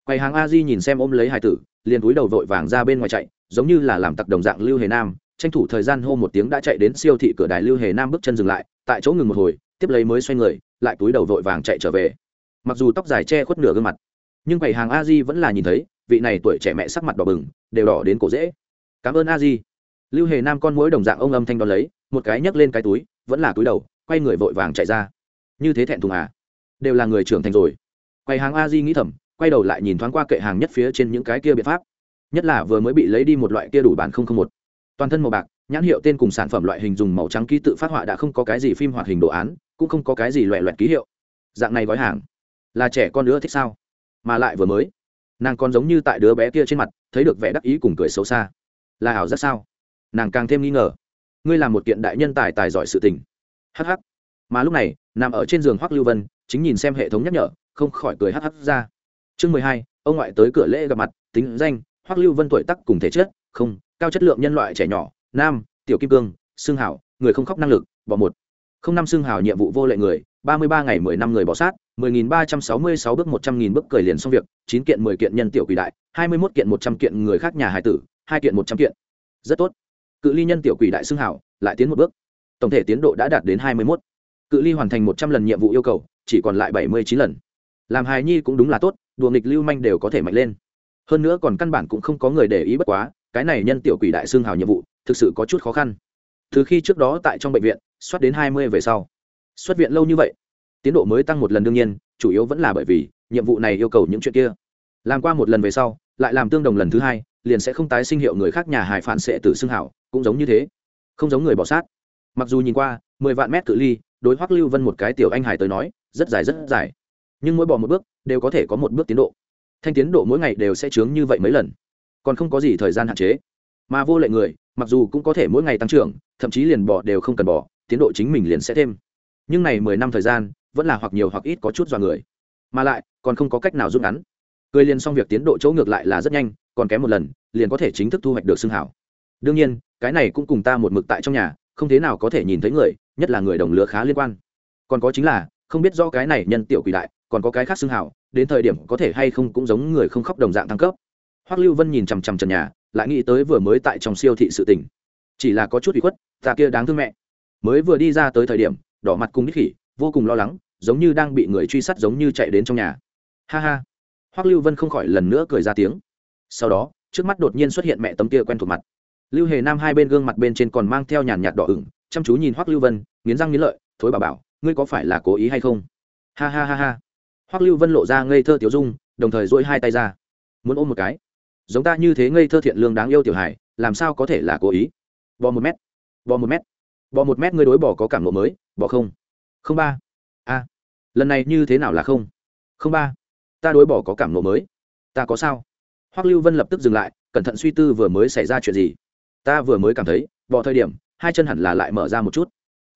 Quầy hàng a di nhìn xem ôm lấy hải tử, liền túi đầu vội vàng ra bên ngoài chạy, giống như là làm tặc đồng dạng lưu hề nam. Tranh thủ thời gian hô một tiếng đã chạy đến siêu thị cửa đài lưu hề nam bước chân dừng lại, tại chỗ ngừng một hồi, tiếp lấy mới xoay người, lại túi đầu vội vàng chạy trở về mặc dù tóc dài che khuất nửa gương mặt, nhưng quầy hàng a di vẫn là nhìn thấy, vị này tuổi trẻ mẹ sắc mặt đỏ bừng, đều đỏ đến cổ dễ. Cảm ơn a di lưu hề nam con mũi đồng dạng ông âm thanh đón lấy, một cái nhấc lên cái túi, vẫn là túi đầu, quay người vội vàng chạy ra. Như thế thẹn thùng à? Đều là người trưởng thành rồi. Quầy hàng a di nghĩ thầm, quay đầu lại nhìn thoáng qua kệ hàng nhất phía trên những cái kia biện pháp. Nhất là vừa mới bị lấy đi một loại kia đủ bản không không một. Toàn thân màu bạc, nhãn hiệu tên cùng sản phẩm loại hình dùng màu trắng ký tự phát họa đã không có cái gì phim hoạt hình đồ án, cũng không có cái gì loẹ loẹt ký hiệu. Dạng này gói hàng là trẻ con nữa thích sao? Mà lại vừa mới, nàng còn giống như tại đứa bé kia trên mặt, thấy được vẻ đắc ý cùng cười xấu xa. Là ảo rất sao? Nàng càng thêm nghi ngờ. Ngươi là một kiện đại nhân tài tài giỏi sự tình. Hh mà lúc này, nằm ở trên giường hoắc lưu vân, chính nhìn xem hệ thống nhắc nhở, không khỏi cười hh ra. Chương mười hai, ông ngoại tới cửa lễ gặp mặt, tính danh, hoắc lưu vân tuổi tắc cùng thể chất, không, cao chất lượng nhân loại trẻ nhỏ, nam, tiểu kim cương, xương hảo, người không khóc năng lực, bỏ một. Không năm xương hảo nhiệm vụ vô lệ người ba mươi ba ngày mười năm người bỏ sát, mười nghìn ba trăm sáu mươi sáu bước một trăm nghìn bước cười liền xong việc, chín kiện mười kiện nhân tiểu quỷ đại, hai mươi mốt kiện một trăm kiện người khác nhà hải tử, hai kiện một trăm kiện. Rất tốt. Cự ly nhân tiểu quỷ đại xưng hảo, lại tiến một bước. Tổng thể tiến độ đã đạt đến hai mươi mốt. Cự ly hoàn thành một trăm lần nhiệm vụ yêu cầu, chỉ còn lại bảy mươi chín lần. Làm hài nhi cũng đúng là tốt, đùa nghịch lưu manh đều có thể mạnh lên. Hơn nữa còn căn bản cũng không có người để ý bất quá, cái này nhân tiểu quỷ đại xưng hào nhiệm vụ, thực sự có chút khó khăn. Từ khi trước đó tại trong bệnh viện xuất đến hai mươi về sau xuất viện lâu như vậy. Tiến độ mới tăng một lần đương nhiên, chủ yếu vẫn là bởi vì nhiệm vụ này yêu cầu những chuyện kia. Làm qua một lần về sau, lại làm tương đồng lần thứ hai, liền sẽ không tái sinh hiệu người khác nhà hải phản xệ tử xưng hảo, cũng giống như thế. Không giống người bỏ sát. Mặc dù nhìn qua, mười vạn mét cự ly, đối hoắc lưu vân một cái tiểu anh hải tới nói, rất dài rất dài. Nhưng mỗi bỏ một bước, đều có thể có một bước tiến độ. Thanh tiến độ mỗi ngày đều sẽ chướng như vậy mấy lần. Còn không có gì thời gian hạn chế. Mà vô lệ người, mặc dù cũng có thể mỗi ngày tăng trưởng, thậm chí liền bỏ đều không cần bỏ, tiến độ chính mình liền sẽ thêm nhưng này mười năm thời gian, vẫn là hoặc nhiều hoặc ít có chút dọa người. Mà lại, còn không có cách nào rút ngắn. Cười liền xong việc tiến độ chỗ ngược lại là rất nhanh, còn kém một lần, liền có thể chính thức thu hoạch được xương hảo. Đương nhiên, cái này cũng cùng ta một mực tại trong nhà, không thế nào có thể nhìn thấy người, nhất là người đồng lứa khá liên quan. Còn có chính là, không biết do cái này nhân tiểu quỷ đại, còn có cái khác xương hảo, đến thời điểm có thể hay không cũng giống người không khóc đồng dạng thăng cấp. Hoắc lưu vân nhìn chằm chằm trần nhà, lại nghĩ tới vừa mới tại trong siêu thị sự tình. Chỉ là có chút bị khuất, ta kia đáng thương mẹ. Mới vừa đi ra tới thời điểm đỏ mặt cùng đích khỉ, vô cùng lo lắng, giống như đang bị người truy sát giống như chạy đến trong nhà. Ha ha. Hoắc lưu vân không khỏi lần nữa cười ra tiếng. Sau đó, trước mắt đột nhiên xuất hiện mẹ tấm kia quen thuộc mặt. Lưu hề nam hai bên gương mặt bên trên còn mang theo nhàn nhạt đỏ ửng, chăm chú nhìn hoắc lưu vân, nghiến răng nghiến lợi, thối bà bảo, ngươi có phải là cố ý hay không? Ha ha ha ha. Hoắc lưu vân lộ ra ngây thơ tiểu dung, đồng thời dỗi hai tay ra. Muốn ôm một cái? Giống ta như thế ngây thơ thiện lương đáng yêu tiểu hải làm sao có thể là cố ý? Bò một mét, bò một mét bò một mét ngươi đối bỏ có cảm lộ mới bò không. Không ba. A lần này như thế nào là không? Không ba. Ta đối bỏ có cảm lộ mới. Ta có sao? Hoắc lưu vân lập tức dừng lại, cẩn thận suy tư vừa mới xảy ra chuyện gì. Ta vừa mới cảm thấy bò thời điểm, hai chân hẳn là lại mở ra một chút.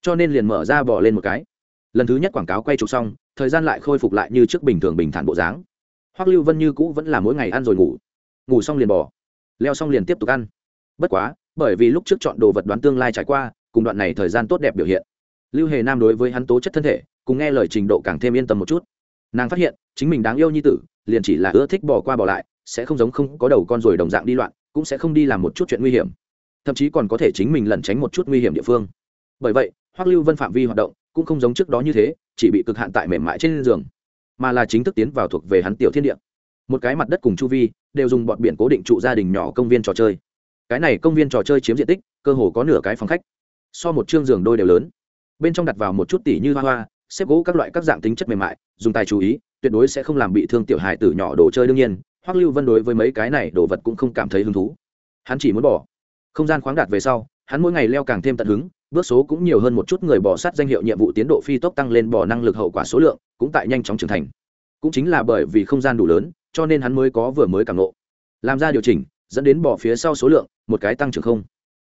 Cho nên liền mở ra bò lên một cái. Lần thứ nhất quảng cáo quay chụp xong, thời gian lại khôi phục lại như trước bình thường bình thản bộ dáng. Hoắc lưu vân như cũ vẫn là mỗi ngày ăn rồi ngủ. Ngủ xong liền bò leo xong liền tiếp tục ăn. Bất quá, bởi vì lúc trước chọn đồ vật đoán tương lai trải qua cùng đoạn này thời gian tốt đẹp biểu hiện. Lưu hề nam đối với hắn tố chất thân thể, cùng nghe lời trình độ càng thêm yên tâm một chút. Nàng phát hiện, chính mình đáng yêu như tử, liền chỉ là ưa thích bỏ qua bỏ lại, sẽ không giống không có đầu con rồi đồng dạng đi loạn, cũng sẽ không đi làm một chút chuyện nguy hiểm. Thậm chí còn có thể chính mình lẩn tránh một chút nguy hiểm địa phương. Bởi vậy, hoắc lưu vân phạm vi hoạt động cũng không giống trước đó như thế, chỉ bị cực hạn tại mềm mại trên giường, mà là chính thức tiến vào thuộc về hắn tiểu thiên địa. Một cái mặt đất cùng chu vi, đều dùng bọn biển cố định trụ gia đình nhỏ công viên trò chơi. Cái này công viên trò chơi chiếm diện tích, cơ hồ có nửa cái phòng khách so một chương giường đôi đều lớn. Bên trong đặt vào một chút tỉ như hoa hoa, xếp gỗ các loại các dạng tính chất mềm mại, dùng tài chú ý, tuyệt đối sẽ không làm bị thương tiểu hài tử nhỏ đồ chơi đương nhiên, hoắc lưu vân đối với mấy cái này đồ vật cũng không cảm thấy hứng thú. Hắn chỉ muốn bỏ. Không gian khoáng đạt về sau, hắn mỗi ngày leo càng thêm tận hứng, bước số cũng nhiều hơn một chút người bỏ sát danh hiệu nhiệm vụ tiến độ phi tốc tăng lên bỏ năng lực hậu quả số lượng, cũng tại nhanh chóng trưởng thành. Cũng chính là bởi vì không gian đủ lớn, cho nên hắn mới có vừa mới càng nộ làm ra điều chỉnh, dẫn đến bỏ phía sau số lượng, một cái tăng trưởng không.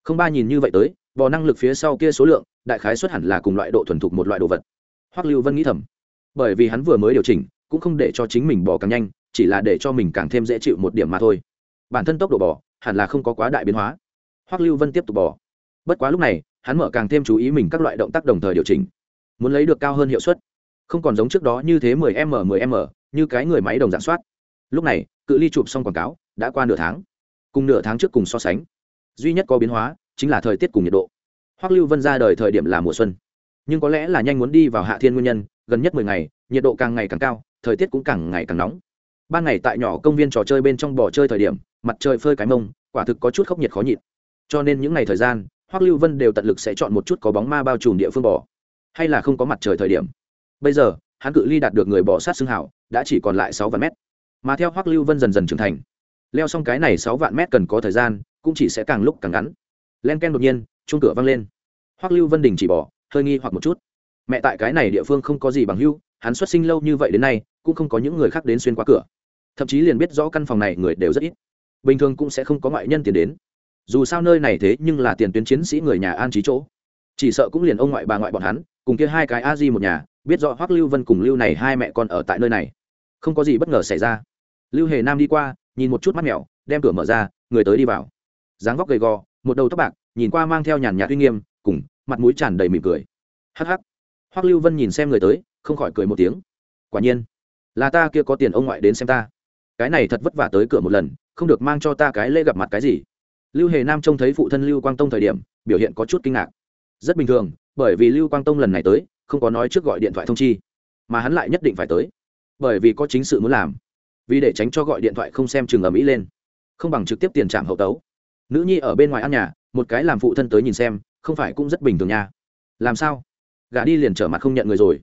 Không ba nhìn như vậy tới bò năng lực phía sau kia số lượng, đại khái xuất hẳn là cùng loại độ thuần thục một loại đồ vật. Hoắc lưu vân nghĩ thầm. Bởi vì hắn vừa mới điều chỉnh, cũng không để cho chính mình bò càng nhanh, chỉ là để cho mình càng thêm dễ chịu một điểm mà thôi. Bản thân tốc độ bò, hẳn là không có quá đại biến hóa. Hoắc lưu vân tiếp tục bò. Bất quá lúc này, hắn mở càng thêm chú ý mình các loại động tác đồng thời điều chỉnh. Muốn lấy được cao hơn hiệu suất. Không còn giống trước đó như thế 10 m 10 m, như cái người máy đồng dạng soát. Lúc này, cự ly chụp xong quảng cáo, đã qua nửa tháng. Cùng nửa tháng trước cùng so sánh. Duy nhất có biến hóa chính là thời tiết cùng nhiệt độ. Hoắc lưu vân ra đời thời điểm là mùa xuân. Nhưng có lẽ là nhanh muốn đi vào hạ thiên nguyên nhân, gần nhất mười ngày, nhiệt độ càng ngày càng cao, thời tiết cũng càng ngày càng nóng. Ban ngày tại nhỏ công viên trò chơi bên trong bò chơi thời điểm, mặt trời phơi cái mông, quả thực có chút khốc nhiệt khó nhịn. Cho nên những ngày thời gian, hoắc lưu vân đều tận lực sẽ chọn một chút có bóng ma bao trùm địa phương bò, hay là không có mặt trời thời điểm. Bây giờ, hắn cự ly đạt được người bò sát xương hảo, đã chỉ còn lại sáu vạn mét. Mà theo hoắc lưu vân dần dần trưởng thành, leo xong cái này sáu vạn mét cần có thời gian, cũng chỉ sẽ càng lúc càng ngắn len ken đột nhiên chung cửa vang lên. Hoắc lưu vân đình chỉ bỏ, hơi nghi hoặc một chút. Mẹ tại cái này địa phương không có gì bằng hưu hắn xuất sinh lâu như vậy đến nay, cũng không có những người khác đến xuyên qua cửa. Thậm chí liền biết rõ căn phòng này người đều rất ít. Bình thường cũng sẽ không có ngoại nhân tiền đến. Dù sao nơi này thế nhưng là tiền tuyến chiến sĩ người nhà an trí chỗ. Chỉ sợ cũng liền ông ngoại bà ngoại bọn hắn, cùng kia hai cái a di một nhà, biết rõ hoắc lưu vân cùng lưu này hai mẹ con ở tại nơi này. Không có gì bất ngờ xảy ra. Lưu hề nam đi qua, nhìn một chút mắt mèo, đem cửa mở ra, người tới đi vào. Dáng vóc gầy gò một đầu tóc bạc, nhìn qua mang theo nhàn nhạt uy nghiêm, cùng mặt mũi tràn đầy mỉm cười. Hắc hắc. Hoắc lưu vân nhìn xem người tới, không khỏi cười một tiếng. Quả nhiên, là ta kia có tiền ông ngoại đến xem ta. Cái này thật vất vả tới cửa một lần, không được mang cho ta cái lễ gặp mặt cái gì. Lưu hề nam trông thấy phụ thân lưu quang tông thời điểm, biểu hiện có chút kinh ngạc. Rất bình thường, bởi vì lưu quang tông lần này tới, không có nói trước gọi điện thoại thông chi, mà hắn lại nhất định phải tới, bởi vì có chính sự muốn làm. Vì để tránh cho gọi điện thoại không xem chừng ở mỹ lên, không bằng trực tiếp tiền trạm hậu tấu nữ nhi ở bên ngoài ăn nhà, một cái làm phụ thân tới nhìn xem, không phải cũng rất bình thường nha. Làm sao? Gả đi liền trở mặt không nhận người rồi.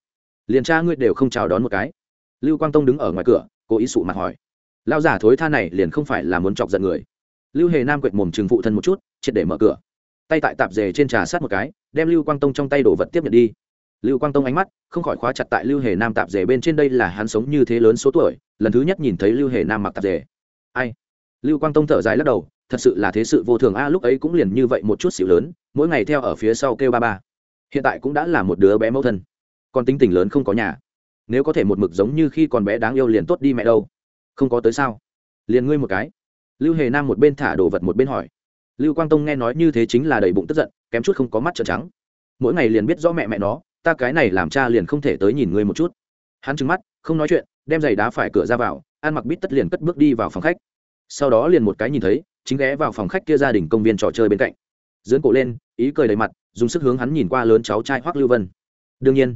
Liền cha ngươi đều không chào đón một cái. Lưu quang tông đứng ở ngoài cửa, cố ý sụ mặt hỏi. Lao giả thối tha này liền không phải là muốn chọc giận người. Lưu hề nam quệt mồm chừng phụ thân một chút, triệt để mở cửa. Tay tại tạp dề trên trà sát một cái, đem lưu quang tông trong tay đổ vật tiếp nhận đi. Lưu quang tông ánh mắt không khỏi khóa chặt tại lưu hề nam tạp dề bên trên đây là hắn sống như thế lớn số tuổi, lần thứ nhất nhìn thấy lưu hề nam mặc tạp dề. Ai? Lưu quang tông thở dài lắc đầu thật sự là thế sự vô thường a, lúc ấy cũng liền như vậy một chút xíu lớn, mỗi ngày theo ở phía sau kêu ba ba. Hiện tại cũng đã là một đứa bé mẫu thân. Còn tính tình lớn không có nhà. Nếu có thể một mực giống như khi còn bé đáng yêu liền tốt đi mẹ đâu. Không có tới sao? Liền ngươi một cái. Lưu hề nam một bên thả đồ vật một bên hỏi. Lưu quang tông nghe nói như thế chính là đầy bụng tức giận, kém chút không có mắt trợn trắng. Mỗi ngày liền biết rõ mẹ mẹ nó, ta cái này làm cha liền không thể tới nhìn ngươi một chút. Hắn trừng mắt, không nói chuyện, đem giày đá phải cửa ra vào, ăn mặc bít tất liền cất bước đi vào phòng khách. Sau đó liền một cái nhìn thấy chính ghé vào phòng khách kia gia đình công viên trò chơi bên cạnh. Dưỡng cổ lên, ý cười đầy mặt, dùng sức hướng hắn nhìn qua lớn cháu trai hoắc lưu vân. Đương nhiên,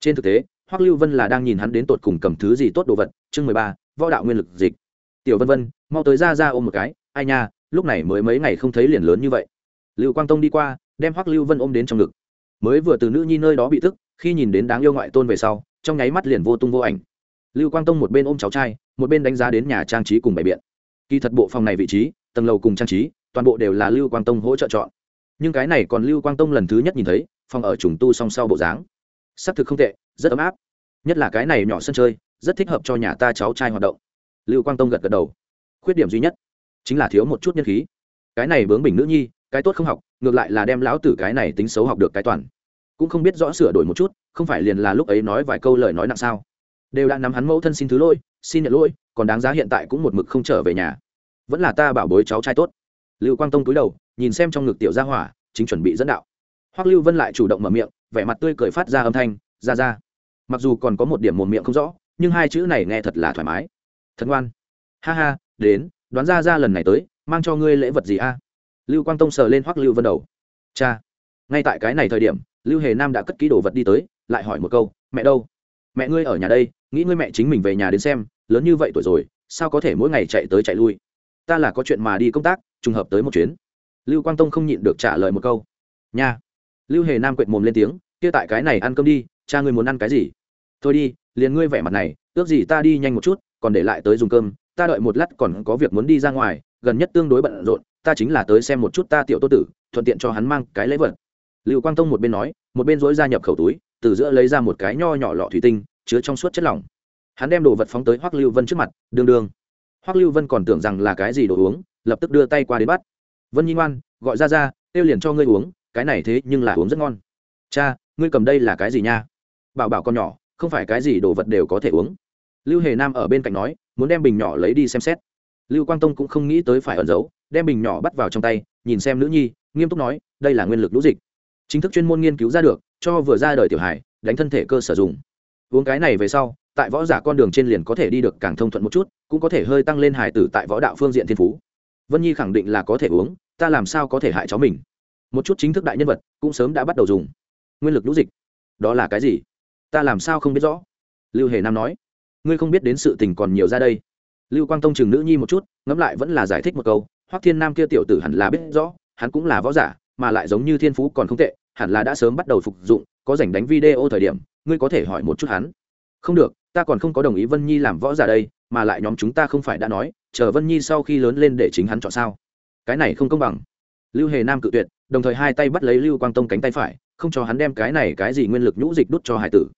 trên thực tế, hoắc lưu vân là đang nhìn hắn đến tột cùng cầm thứ gì tốt đồ vật. Chương mười ba, võ đạo nguyên lực dịch. Tiểu vân vân, mau tới ra ra ôm một cái. Ai nha, lúc này mới mấy ngày không thấy liền lớn như vậy. Lưu quang tông đi qua, đem hoắc lưu vân ôm đến trong ngực. Mới vừa từ nữ nhi nơi đó bị tức, khi nhìn đến đáng yêu ngoại tôn về sau, trong nháy mắt liền vô tung vô ảnh. Lưu quang tông một bên ôm cháu trai, một bên đánh giá đến nhà trang trí cùng bày biện. Kỳ thật bộ phòng này vị trí tầng lầu cùng trang trí, toàn bộ đều là lưu quang tông hỗ trợ chọn. Nhưng cái này còn lưu quang tông lần thứ nhất nhìn thấy, phòng ở trùng tu song sau bộ dáng. S ắ c thực không tệ, rất ấm áp. Nhất là cái này nhỏ sân chơi, rất thích hợp cho nhà ta cháu trai hoạt động. Lưu quang tông gật gật đầu. Khuyết điểm duy nhất chính là thiếu một chút nhân khí. Cái này bướng bình nữ nhi, cái tốt không học, ngược lại là đem lão tử cái này tính xấu học được cái toàn. Cũng không biết rõ sửa đổi một chút, không phải liền là lúc ấy nói vài câu lời nói nặng sao. Đều đã nắm hắn mẫu thân xin thứ lỗi, xin nhận lỗi, còn đáng giá hiện tại cũng một mực không trở về nhà vẫn là ta bảo bối cháu trai tốt. Lưu quang tông túi đầu, nhìn xem trong ngực tiểu gia hỏa, chính chuẩn bị dẫn đạo. Hoắc lưu vân lại chủ động mở miệng, vẻ mặt tươi cười phát ra âm thanh, ra ra. Mặc dù còn có một điểm mồm miệng không rõ, nhưng hai chữ này nghe thật là thoải mái. Thật ngoan. Ha ha, đến, đoán ra ra lần này tới, mang cho ngươi lễ vật gì a? Lưu quang tông sờ lên hoắc lưu vân đầu. Cha. Ngay tại cái này thời điểm, lưu hề nam đã cất ký đồ vật đi tới, lại hỏi một câu, mẹ đâu? Mẹ ngươi ở nhà đây, nghĩ ngươi mẹ chính mình về nhà đến xem, lớn như vậy tuổi rồi, sao có thể mỗi ngày chạy tới chạy lui? Ta là có chuyện mà đi công tác, trùng hợp tới một chuyến. Lưu quang tông không nhịn được trả lời một câu. Nha. Lưu hề nam quệt mồm lên tiếng, kia tại cái này ăn cơm đi, cha ngươi muốn ăn cái gì? Thôi đi, liền ngươi vẻ mặt này, ước gì ta đi nhanh một chút, còn để lại tới dùng cơm, ta đợi một lát còn có việc muốn đi ra ngoài, gần nhất tương đối bận rộn, ta chính là tới xem một chút ta tiểu tô tử, thuận tiện cho hắn mang cái lễ vật. Lưu quang tông một bên nói, một bên dối ra nhập khẩu túi, từ giữa lấy ra một cái nho nhỏ lọ thủy tinh, chứa trong suốt chất lỏng. Hắn đem đồ vật phóng tới hoắc lưu vân trước mặt đương đương hoắc lưu vân còn tưởng rằng là cái gì đồ uống, lập tức đưa tay qua đến bắt. Vân nhi ngoan, gọi ra ra tiêu liền cho ngươi uống, cái này thế nhưng là uống rất ngon. Cha, ngươi cầm đây là cái gì nha? Bảo bảo con nhỏ, không phải cái gì đồ vật đều có thể uống. Lưu hề nam ở bên cạnh nói, muốn đem bình nhỏ lấy đi xem xét. Lưu quang tông cũng không nghĩ tới phải ẩn giấu, đem bình nhỏ bắt vào trong tay, nhìn xem nữ nhi, nghiêm túc nói, đây là nguyên lực lũ dịch. Chính thức chuyên môn nghiên cứu ra được, cho vừa ra đời tiểu hải đánh thân thể cơ sở dùng. Uống cái này về sau tại võ giả con đường trên liền có thể đi được càng thông thuận một chút, cũng có thể hơi tăng lên hải tử tại võ đạo phương diện thiên phú. Vân nhi khẳng định là có thể uống, ta làm sao có thể hại cháu mình? Một chút chính thức đại nhân vật, cũng sớm đã bắt đầu dùng. Nguyên lực lũ dịch. Đó là cái gì? Ta làm sao không biết rõ? Lưu hề nam nói. Ngươi không biết đến sự tình còn nhiều ra đây. Lưu quang tông chừng nữ nhi một chút, ngẫm lại vẫn là giải thích một câu. Hoắc thiên nam kia tiểu tử hẳn là biết rõ, hắn cũng là võ giả, mà lại giống như thiên phú còn không tệ, hẳn là đã sớm bắt đầu phục dụng, có rảnh đánh video thời điểm, ngươi có thể hỏi một chút hắn không được, ta còn không có đồng ý vân nhi làm võ giả đây, mà lại nhóm chúng ta không phải đã nói, chờ vân nhi sau khi lớn lên để chính hắn chọn sao. Cái này không công bằng. Lưu hề nam cự tuyệt, đồng thời hai tay bắt lấy lưu quang tông cánh tay phải, không cho hắn đem cái này cái gì nguyên lực nhũ dịch đút cho hải tử.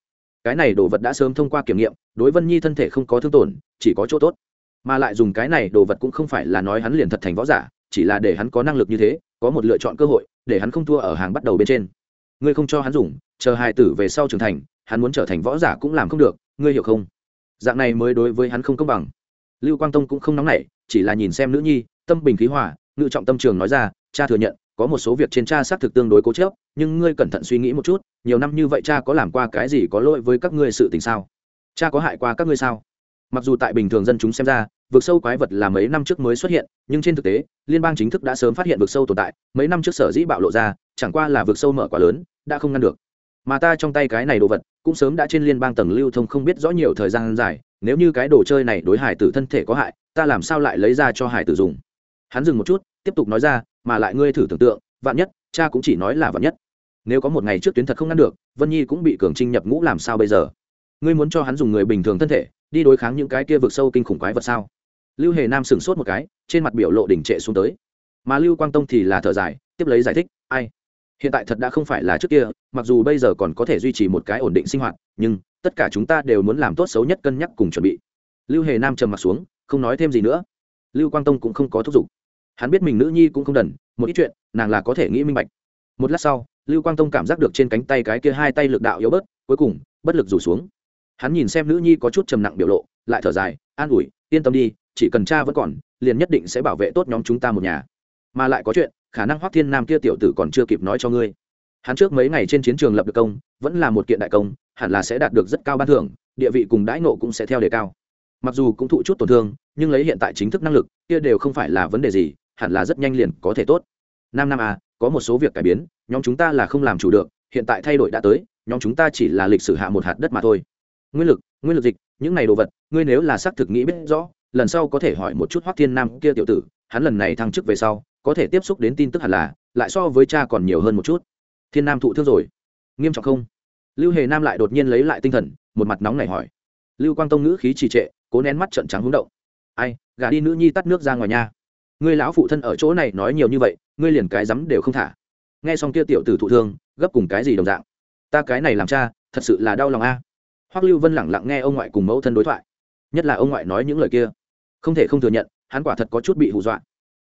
Cái này đồ vật đã sớm thông qua kiểm nghiệm, đối vân nhi thân thể không có thương tổn, chỉ có chỗ tốt. Mà lại dùng cái này đồ vật cũng không phải là nói hắn liền thật thành võ giả, chỉ là để hắn có năng lực như thế, có một lựa chọn cơ hội, để hắn không thua ở hàng bắt đầu bên trên ngươi không cho hắn dùng, chờ hài tử về sau trưởng thành, hắn muốn trở thành võ giả cũng làm không được, ngươi hiểu không? Dạng này mới đối với hắn không công bằng. Lưu quang tông cũng không nóng nảy, chỉ là nhìn xem nữ nhi, tâm bình khí hòa, ngự trọng tâm trường nói ra, cha thừa nhận, có một số việc trên cha xác thực tương đối cố chớp nhưng ngươi cẩn thận suy nghĩ một chút, nhiều năm như vậy cha có làm qua cái gì có lỗi với các ngươi sự tình sao? Cha có hại qua các ngươi sao? Mặc dù tại bình thường dân chúng xem ra, vực sâu quái vật là mấy năm trước mới xuất hiện, nhưng trên thực tế, liên bang chính thức đã sớm phát hiện vực sâu tồn tại, mấy năm trước sở dĩ bạo lộ ra chẳng qua là vực sâu mở quá lớn, đã không ngăn được. Mà ta trong tay cái này đồ vật, cũng sớm đã trên liên bang tầng lưu thông không biết rõ nhiều thời gian dài, nếu như cái đồ chơi này đối hải tử thân thể có hại, ta làm sao lại lấy ra cho hải tử dùng? Hắn dừng một chút, tiếp tục nói ra, mà lại ngươi thử tưởng tượng, vạn nhất, cha cũng chỉ nói là vạn nhất. Nếu có một ngày trước tuyến thật không ngăn được, vân nhi cũng bị cường trinh nhập ngũ làm sao bây giờ? Ngươi muốn cho hắn dùng người bình thường thân thể, đi đối kháng những cái kia vực sâu kinh khủng quái vật sao? Lưu hề nam sửng sốt một cái, trên mặt biểu lộ đỉnh trệ xuống tới. Mà lưu quang tông thì là thở dài, tiếp lấy giải thích, ai hiện tại thật đã không phải là trước kia, mặc dù bây giờ còn có thể duy trì một cái ổn định sinh hoạt, nhưng tất cả chúng ta đều muốn làm tốt xấu nhất cân nhắc cùng chuẩn bị. Lưu hề nam trầm m ặ t xuống, không nói thêm gì nữa. Lưu quang tông cũng không có thúc giục. Hắn biết mình nữ nhi cũng không đần, một ít chuyện, nàng là có thể nghĩ minh bạch. Một lát sau, lưu quang tông cảm giác được trên cánh tay cái kia hai tay lực đạo yếu bớt, cuối cùng, bất lực rủ xuống. Hắn nhìn xem nữ nhi có chút trầm nặng biểu lộ, lại thở dài, an ủi, yên tâm đi, chỉ cần cha vẫn còn, liền nhất định sẽ bảo vệ tốt nhóm chúng ta một nhà mà lại có chuyện, khả năng hoắc thiên nam kia tiểu tử còn chưa kịp nói cho ngươi. Hắn trước mấy ngày trên chiến trường lập được công, vẫn là một kiện đại công, hẳn là sẽ đạt được rất cao ban thưởng, địa vị cùng đãi nộ cũng sẽ theo đề cao. Mặc dù cũng thụ chút tổn thương, nhưng lấy hiện tại chính thức năng lực, kia đều không phải là vấn đề gì, hẳn là rất nhanh liền có thể tốt. Năm năm à có một số việc cải biến, nhóm chúng ta là không làm chủ được, hiện tại thay đổi đã tới, nhóm chúng ta chỉ là lịch sử hạ một hạt đất mà thôi. Nguyên lực nguyên lực dịch, những này đồ vật, ngươi nếu là xác thực nghĩ biết rõ, lần sau có thể hỏi một chút hoắc thiên nam kia tiểu tử, hắn lần này thăng chức về sau có thể tiếp xúc đến tin tức hẳn là, lại so với cha còn nhiều hơn một chút. Thiên nam thụ thương rồi. Nghiêm trọng không? Lưu hề nam lại đột nhiên lấy lại tinh thần, một mặt nóng này hỏi. Lưu quang tông ngữ khí trì trệ, cố nén mắt trận trắng húng động. Ai gà đi nữ nhi tắt nước ra ngoài nhà ngươi lão phụ thân ở chỗ này nói nhiều như vậy, ngươi liền cái rắm đều không thả. Nghe xong kia tiểu tử thụ thương, gấp cùng cái gì đồng dạng? Ta cái này làm cha, thật sự là đau lòng a. Hoắc lưu vân lẳng lặng nghe ông ngoại cùng mẫu thân đối thoại. Nhất là ông ngoại nói những lời kia. Không thể không thừa nhận, hắn quả thật có chút bị hù dọa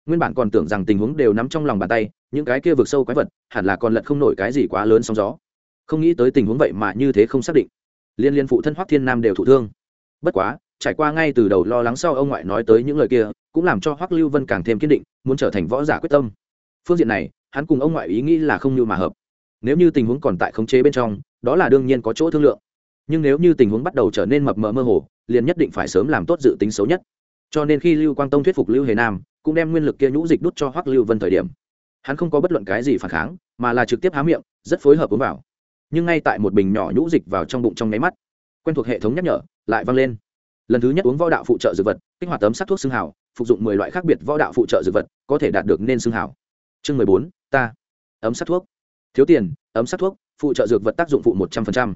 nguyên bản còn tưởng rằng tình huống đều nắm trong lòng bàn tay, những cái kia vượt sâu quái vật hẳn là còn lật không nổi cái gì quá lớn sóng gió. Không nghĩ tới tình huống vậy mà như thế không xác định. Liên liên phụ thân hoắc thiên nam đều thụ thương. Bất quá, trải qua ngay từ đầu lo lắng sau ông ngoại nói tới những lời kia, cũng làm cho hoắc lưu vân càng thêm kiên định, muốn trở thành võ giả quyết tâm. Phương diện này, hắn cùng ông ngoại ý nghĩ là không như mà hợp. Nếu như tình huống còn tại khống chế bên trong, đó là đương nhiên có chỗ thương lượng. Nhưng nếu như tình huống bắt đầu trở nên mập mờ mơ hồ, liền nhất định phải sớm làm tốt dự tính xấu nhất. Cho nên khi lưu quang tông thuyết phục lưu hề nam cũng đem nguyên lực kia nhũ dịch đút cho hoắc lưu vân thời điểm. Hắn không có bất luận cái gì phản kháng, mà là trực tiếp há miệng, rất phối hợp uống vào. Nhưng ngay tại một bình nhỏ nhũ dịch vào trong bụng trong nháy mắt, quen thuộc hệ thống nhắc nhở lại vang lên. Lần thứ nhất uống võ đạo phụ trợ dược vật, kích hoạt tấm sắc thuốc xương hào, phục dụng mười loại khác biệt võ đạo phụ trợ dược vật, có thể đạt được nên xương hào. Chương mười bốn, ta. Ấm sắc thuốc. Thiếu tiền, ấm sắc thuốc, phụ trợ dược vật tác dụng phụ một trăm linh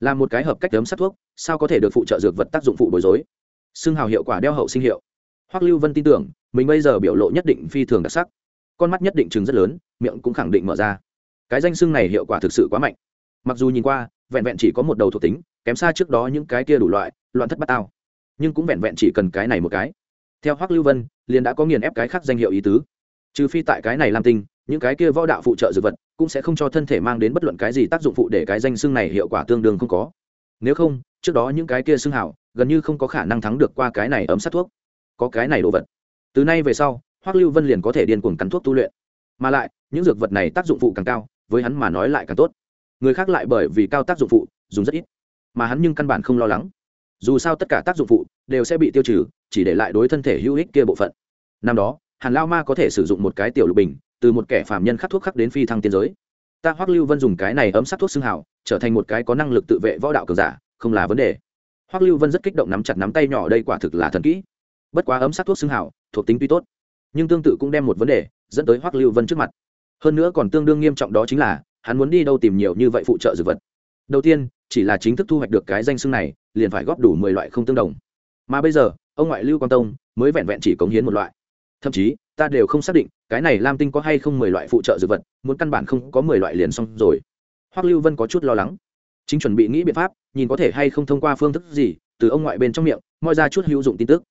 là một cái hợp cách ấm sắc thuốc, sao có thể được phụ trợ dược vật tác dụng phụ bối rối? Xương hào hiệu quả đeo hậu sinh hiệu hoắc lưu vân tin tưởng, mình bây giờ biểu lộ nhất định phi thường đặc sắc. Con mắt nhất định chừng rất lớn, miệng cũng khẳng định mở ra. Cái danh xương này hiệu quả thực sự quá mạnh. Mặc dù nhìn qua, vẹn vẹn chỉ có một đầu thuộc tính, kém xa trước đó những cái kia đủ loại, loạn thất bát tao. Nhưng cũng vẹn vẹn chỉ cần cái này một cái. Theo hoắc lưu vân, liền đã có nghiền ép cái khác danh hiệu ý tứ. Trừ phi tại cái này làm tinh những cái kia võ đạo phụ trợ dược vật, cũng sẽ không cho thân thể mang đến bất luận cái gì tác dụng phụ để cái danh xưng này hiệu quả tương đương không có. Nếu không, trước đó những cái kia xưng hảo gần như không có khả năng thắng được qua cái này ấm sát thuốc có cái này đồ vật. Từ nay về sau, hoắc lưu vân liền có thể điên cuồng cắn thuốc tu luyện. Mà lại, những dược vật này tác dụng phụ càng cao, với hắn mà nói lại càng tốt. Người khác lại bởi vì cao tác dụng phụ, dùng rất ít. Mà hắn nhưng căn bản không lo lắng. Dù sao tất cả tác dụng phụ đều sẽ bị tiêu trừ, chỉ để lại đối thân thể hữu ích kia bộ phận. Năm đó, hàn lao ma có thể sử dụng một cái tiểu lục bình, từ một kẻ phạm nhân khắc thuốc khắc đến phi thăng tiên giới. Ta hoắc lưu vân dùng cái này ấm sắc thuốc xương hào, trở thành một cái có năng lực tự vệ võ đạo cường giả, không là vấn đề. Hoắc lưu vân rất kích động nắm chặt nắm tay nhỏ, đây quả thực là thần kỹ bất quá ấm sắc thuốc xương hảo, thuộc tính tuy tốt, nhưng tương tự cũng đem một vấn đề dẫn tới hoắc lưu vân trước mặt. Hơn nữa còn tương đương nghiêm trọng đó chính là, hắn muốn đi đâu tìm nhiều như vậy phụ trợ dược vật. Đầu tiên, chỉ là chính thức thu hoạch được cái danh xưng này, liền phải góp đủ mười loại không tương đồng. Mà bây giờ, ông ngoại lưu quang tông mới vẹn vẹn chỉ cống hiến một loại. Thậm chí, ta đều không xác định cái này lam tinh có hay không mười loại phụ trợ dược vật, muốn căn bản không có mười loại liền xong rồi. Hoắc lưu vân có chút lo lắng. Chính chuẩn bị nghĩ biện pháp, nhìn có thể hay không thông qua phương thức gì, từ ông ngoại bên trong miệng, moi ra chút hữu dụng tin tức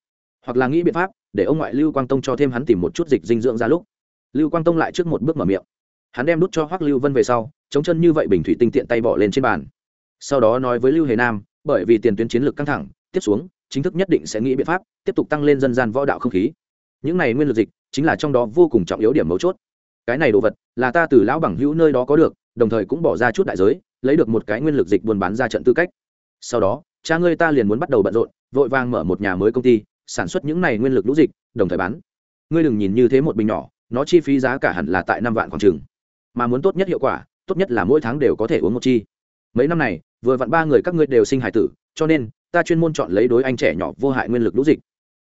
hoặc là nghĩ biện pháp để ông ngoại lưu quang tông cho thêm hắn tìm một chút dịch dinh dưỡng ra lúc. Lưu quang tông lại trước một bước mở miệng. Hắn đem đút cho hoắc lưu vân về sau, chống chân như vậy bình thủy tinh tiện tay bỏ lên trên bàn. Sau đó nói với lưu hề nam, bởi vì tiền tuyến chiến lược căng thẳng, tiếp xuống, chính thức nhất định sẽ nghĩ biện pháp tiếp tục tăng lên dân gian võ đạo không khí. Những này nguyên lực dịch, chính là trong đó vô cùng trọng yếu điểm mấu chốt. Cái này đồ vật, là ta từ lão bằng hữu nơi đó có được, đồng thời cũng bỏ ra chút đại giới, lấy được một cái nguyên lực dịch buôn bán ra trận tư cách. Sau đó, cha ngươi ta liền muốn bắt đầu bận rộn, vội vàng mở một nhà mới công ty sản xuất những này nguyên lực lũ dịch, đồng thời bán. Ngươi đừng nhìn như thế một bình nhỏ, nó chi phí giá cả hẳn là tại năm vạn khoảng chừng. Mà muốn tốt nhất hiệu quả, tốt nhất là mỗi tháng đều có thể uống một chi. Mấy năm này, vừa vặn ba người các ngươi đều sinh hải tử, cho nên, ta chuyên môn chọn lấy đối anh trẻ nhỏ vô hại nguyên lực lũ dịch.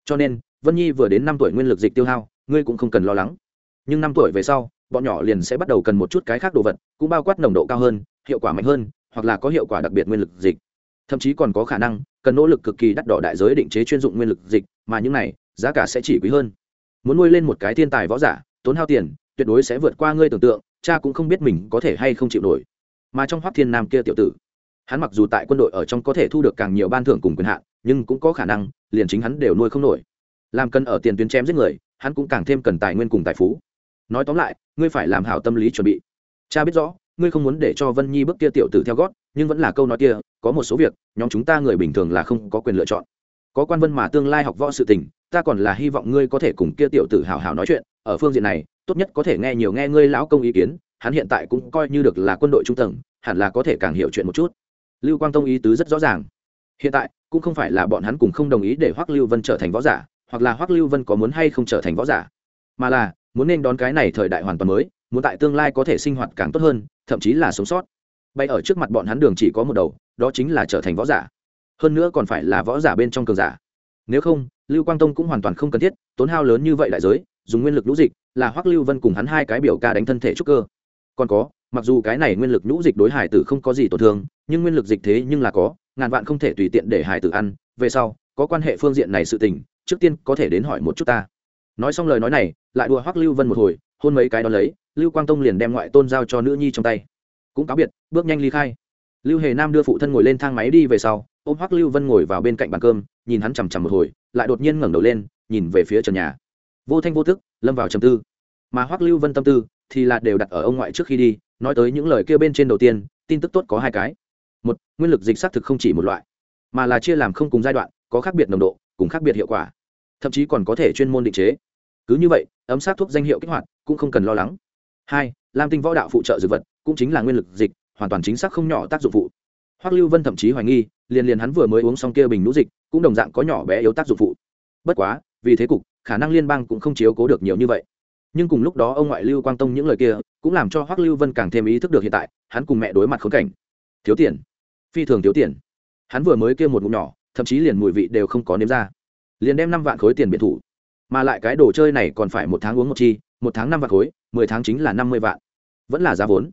Cho nên, vân nhi vừa đến năm tuổi nguyên lực dịch tiêu hao, ngươi cũng không cần lo lắng. Nhưng năm tuổi về sau, bọn nhỏ liền sẽ bắt đầu cần một chút cái khác đồ vật, cũng bao quát nồng độ cao hơn, hiệu quả mạnh hơn, hoặc là có hiệu quả đặc biệt nguyên lực dịch. Thậm chí còn có khả năng cần nỗ lực cực kỳ đắt đỏ đại giới định chế chuyên dụng nguyên lực dịch, mà những này, giá cả sẽ chỉ quý hơn. Muốn nuôi lên một cái thiên tài võ giả, tốn hao tiền, tuyệt đối sẽ vượt qua ngươi tưởng tượng, cha cũng không biết mình có thể hay không chịu nổi. Mà trong hoắc thiên nam kia tiểu tử, hắn mặc dù tại quân đội ở trong có thể thu được càng nhiều ban thưởng cùng quyền hạn, nhưng cũng có khả năng, liền chính hắn đều nuôi không nổi. Làm cần ở tiền tuyến chém giết người, hắn cũng càng thêm cần tài nguyên cùng tài phú. Nói tóm lại, ngươi phải làm hảo tâm lý chuẩn bị. Cha biết rõ ngươi không muốn để cho vân nhi bước kia tiểu tử theo gót, nhưng vẫn là câu nói kia, có một số việc, nhóm chúng ta người bình thường là không có quyền lựa chọn. Có quan vân mà tương lai học võ sự tình, ta còn là hy vọng ngươi có thể cùng kia tiểu tử hảo hảo nói chuyện, ở phương diện này, tốt nhất có thể nghe nhiều nghe ngươi lão công ý kiến, hắn hiện tại cũng coi như được là quân đội trung tầng, hẳn là có thể càng hiểu chuyện một chút. Lưu quang tông ý tứ rất rõ ràng. Hiện tại, cũng không phải là bọn hắn cùng không đồng ý để hoắc lưu vân trở thành võ giả, hoặc là hoắc lưu vân có muốn hay không trở thành võ giả, mà là, muốn nên đón cái này thời đại hoàn toàn mới, muốn tại tương lai có thể sinh hoạt càng tốt hơn thậm chí là sống sót. Bay ở trước mặt bọn hắn đường chỉ có một đầu, đó chính là trở thành võ giả. Hơn nữa còn phải là võ giả bên trong cường giả. Nếu không, lưu quang tông cũng hoàn toàn không cần thiết, tốn hao lớn như vậy đại giới, dùng nguyên lực lũ dịch, là hoắc lưu vân cùng hắn hai cái biểu ca đánh thân thể trúc cơ. Còn có, mặc dù cái này nguyên lực nhũ dịch đối hải tử không có gì tổn thương, nhưng nguyên lực dịch thế nhưng là có, ngàn vạn không thể tùy tiện để hải tử ăn. Về sau, có quan hệ phương diện này sự tình, trước tiên có thể đến hỏi một chút ta. Nói xong lời nói này, lại đùa hoắc lưu vân một hồi, hôn mấy cái đó lấy lưu quang tông liền đem ngoại tôn giao cho nữ nhi trong tay. Cũng cáo biệt, bước nhanh ly khai. Lưu hề nam đưa phụ thân ngồi lên thang máy đi về sau, ôm hoắc lưu vân ngồi vào bên cạnh bàn cơm, nhìn hắn chằm chằm một hồi, lại đột nhiên ngẩng đầu lên, nhìn về phía trần nhà. Vô thanh vô thức lâm vào trầm tư. Mà hoắc lưu vân tâm tư thì là đều đặt ở ông ngoại trước khi đi, nói tới những lời kia bên trên đầu tiên, tin tức tốt có hai cái. Một, nguyên lực dịch xác thực không chỉ một loại, mà là chia làm không cùng giai đoạn, có khác biệt nồng độ, cùng khác biệt hiệu quả. Thậm chí còn có thể chuyên môn định chế. Cứ như vậy, ấm sát thuốc danh hiệu kích hoạt cũng không cần lo lắng hai, lam tinh võ đạo phụ trợ dược vật, cũng chính là nguyên lực dịch, hoàn toàn chính xác không nhỏ tác dụng phụ. Hoắc lưu vân thậm chí hoài nghi, liền liền hắn vừa mới uống xong kia bình nũ dịch, cũng đồng dạng có nhỏ bé yếu tác dụng phụ. Bất quá, vì thế cục, khả năng liên bang cũng không chiếu cố được nhiều như vậy. Nhưng cùng lúc đó ông ngoại lưu quang tông những lời kia, cũng làm cho hoắc lưu vân càng thêm ý thức được hiện tại, hắn cùng mẹ đối mặt khốn cảnh. Thiếu tiền. Phi thường thiếu tiền. Hắn vừa mới kia một ngụm nhỏ, thậm chí liền mùi vị đều không có nếm ra. Liền đem năm vạn khối tiền biệt thủ. Mà lại cái đồ chơi này còn phải một tháng uống một chi một tháng năm vạn khối, mười tháng chính là năm mươi vạn. Vẫn là giá vốn.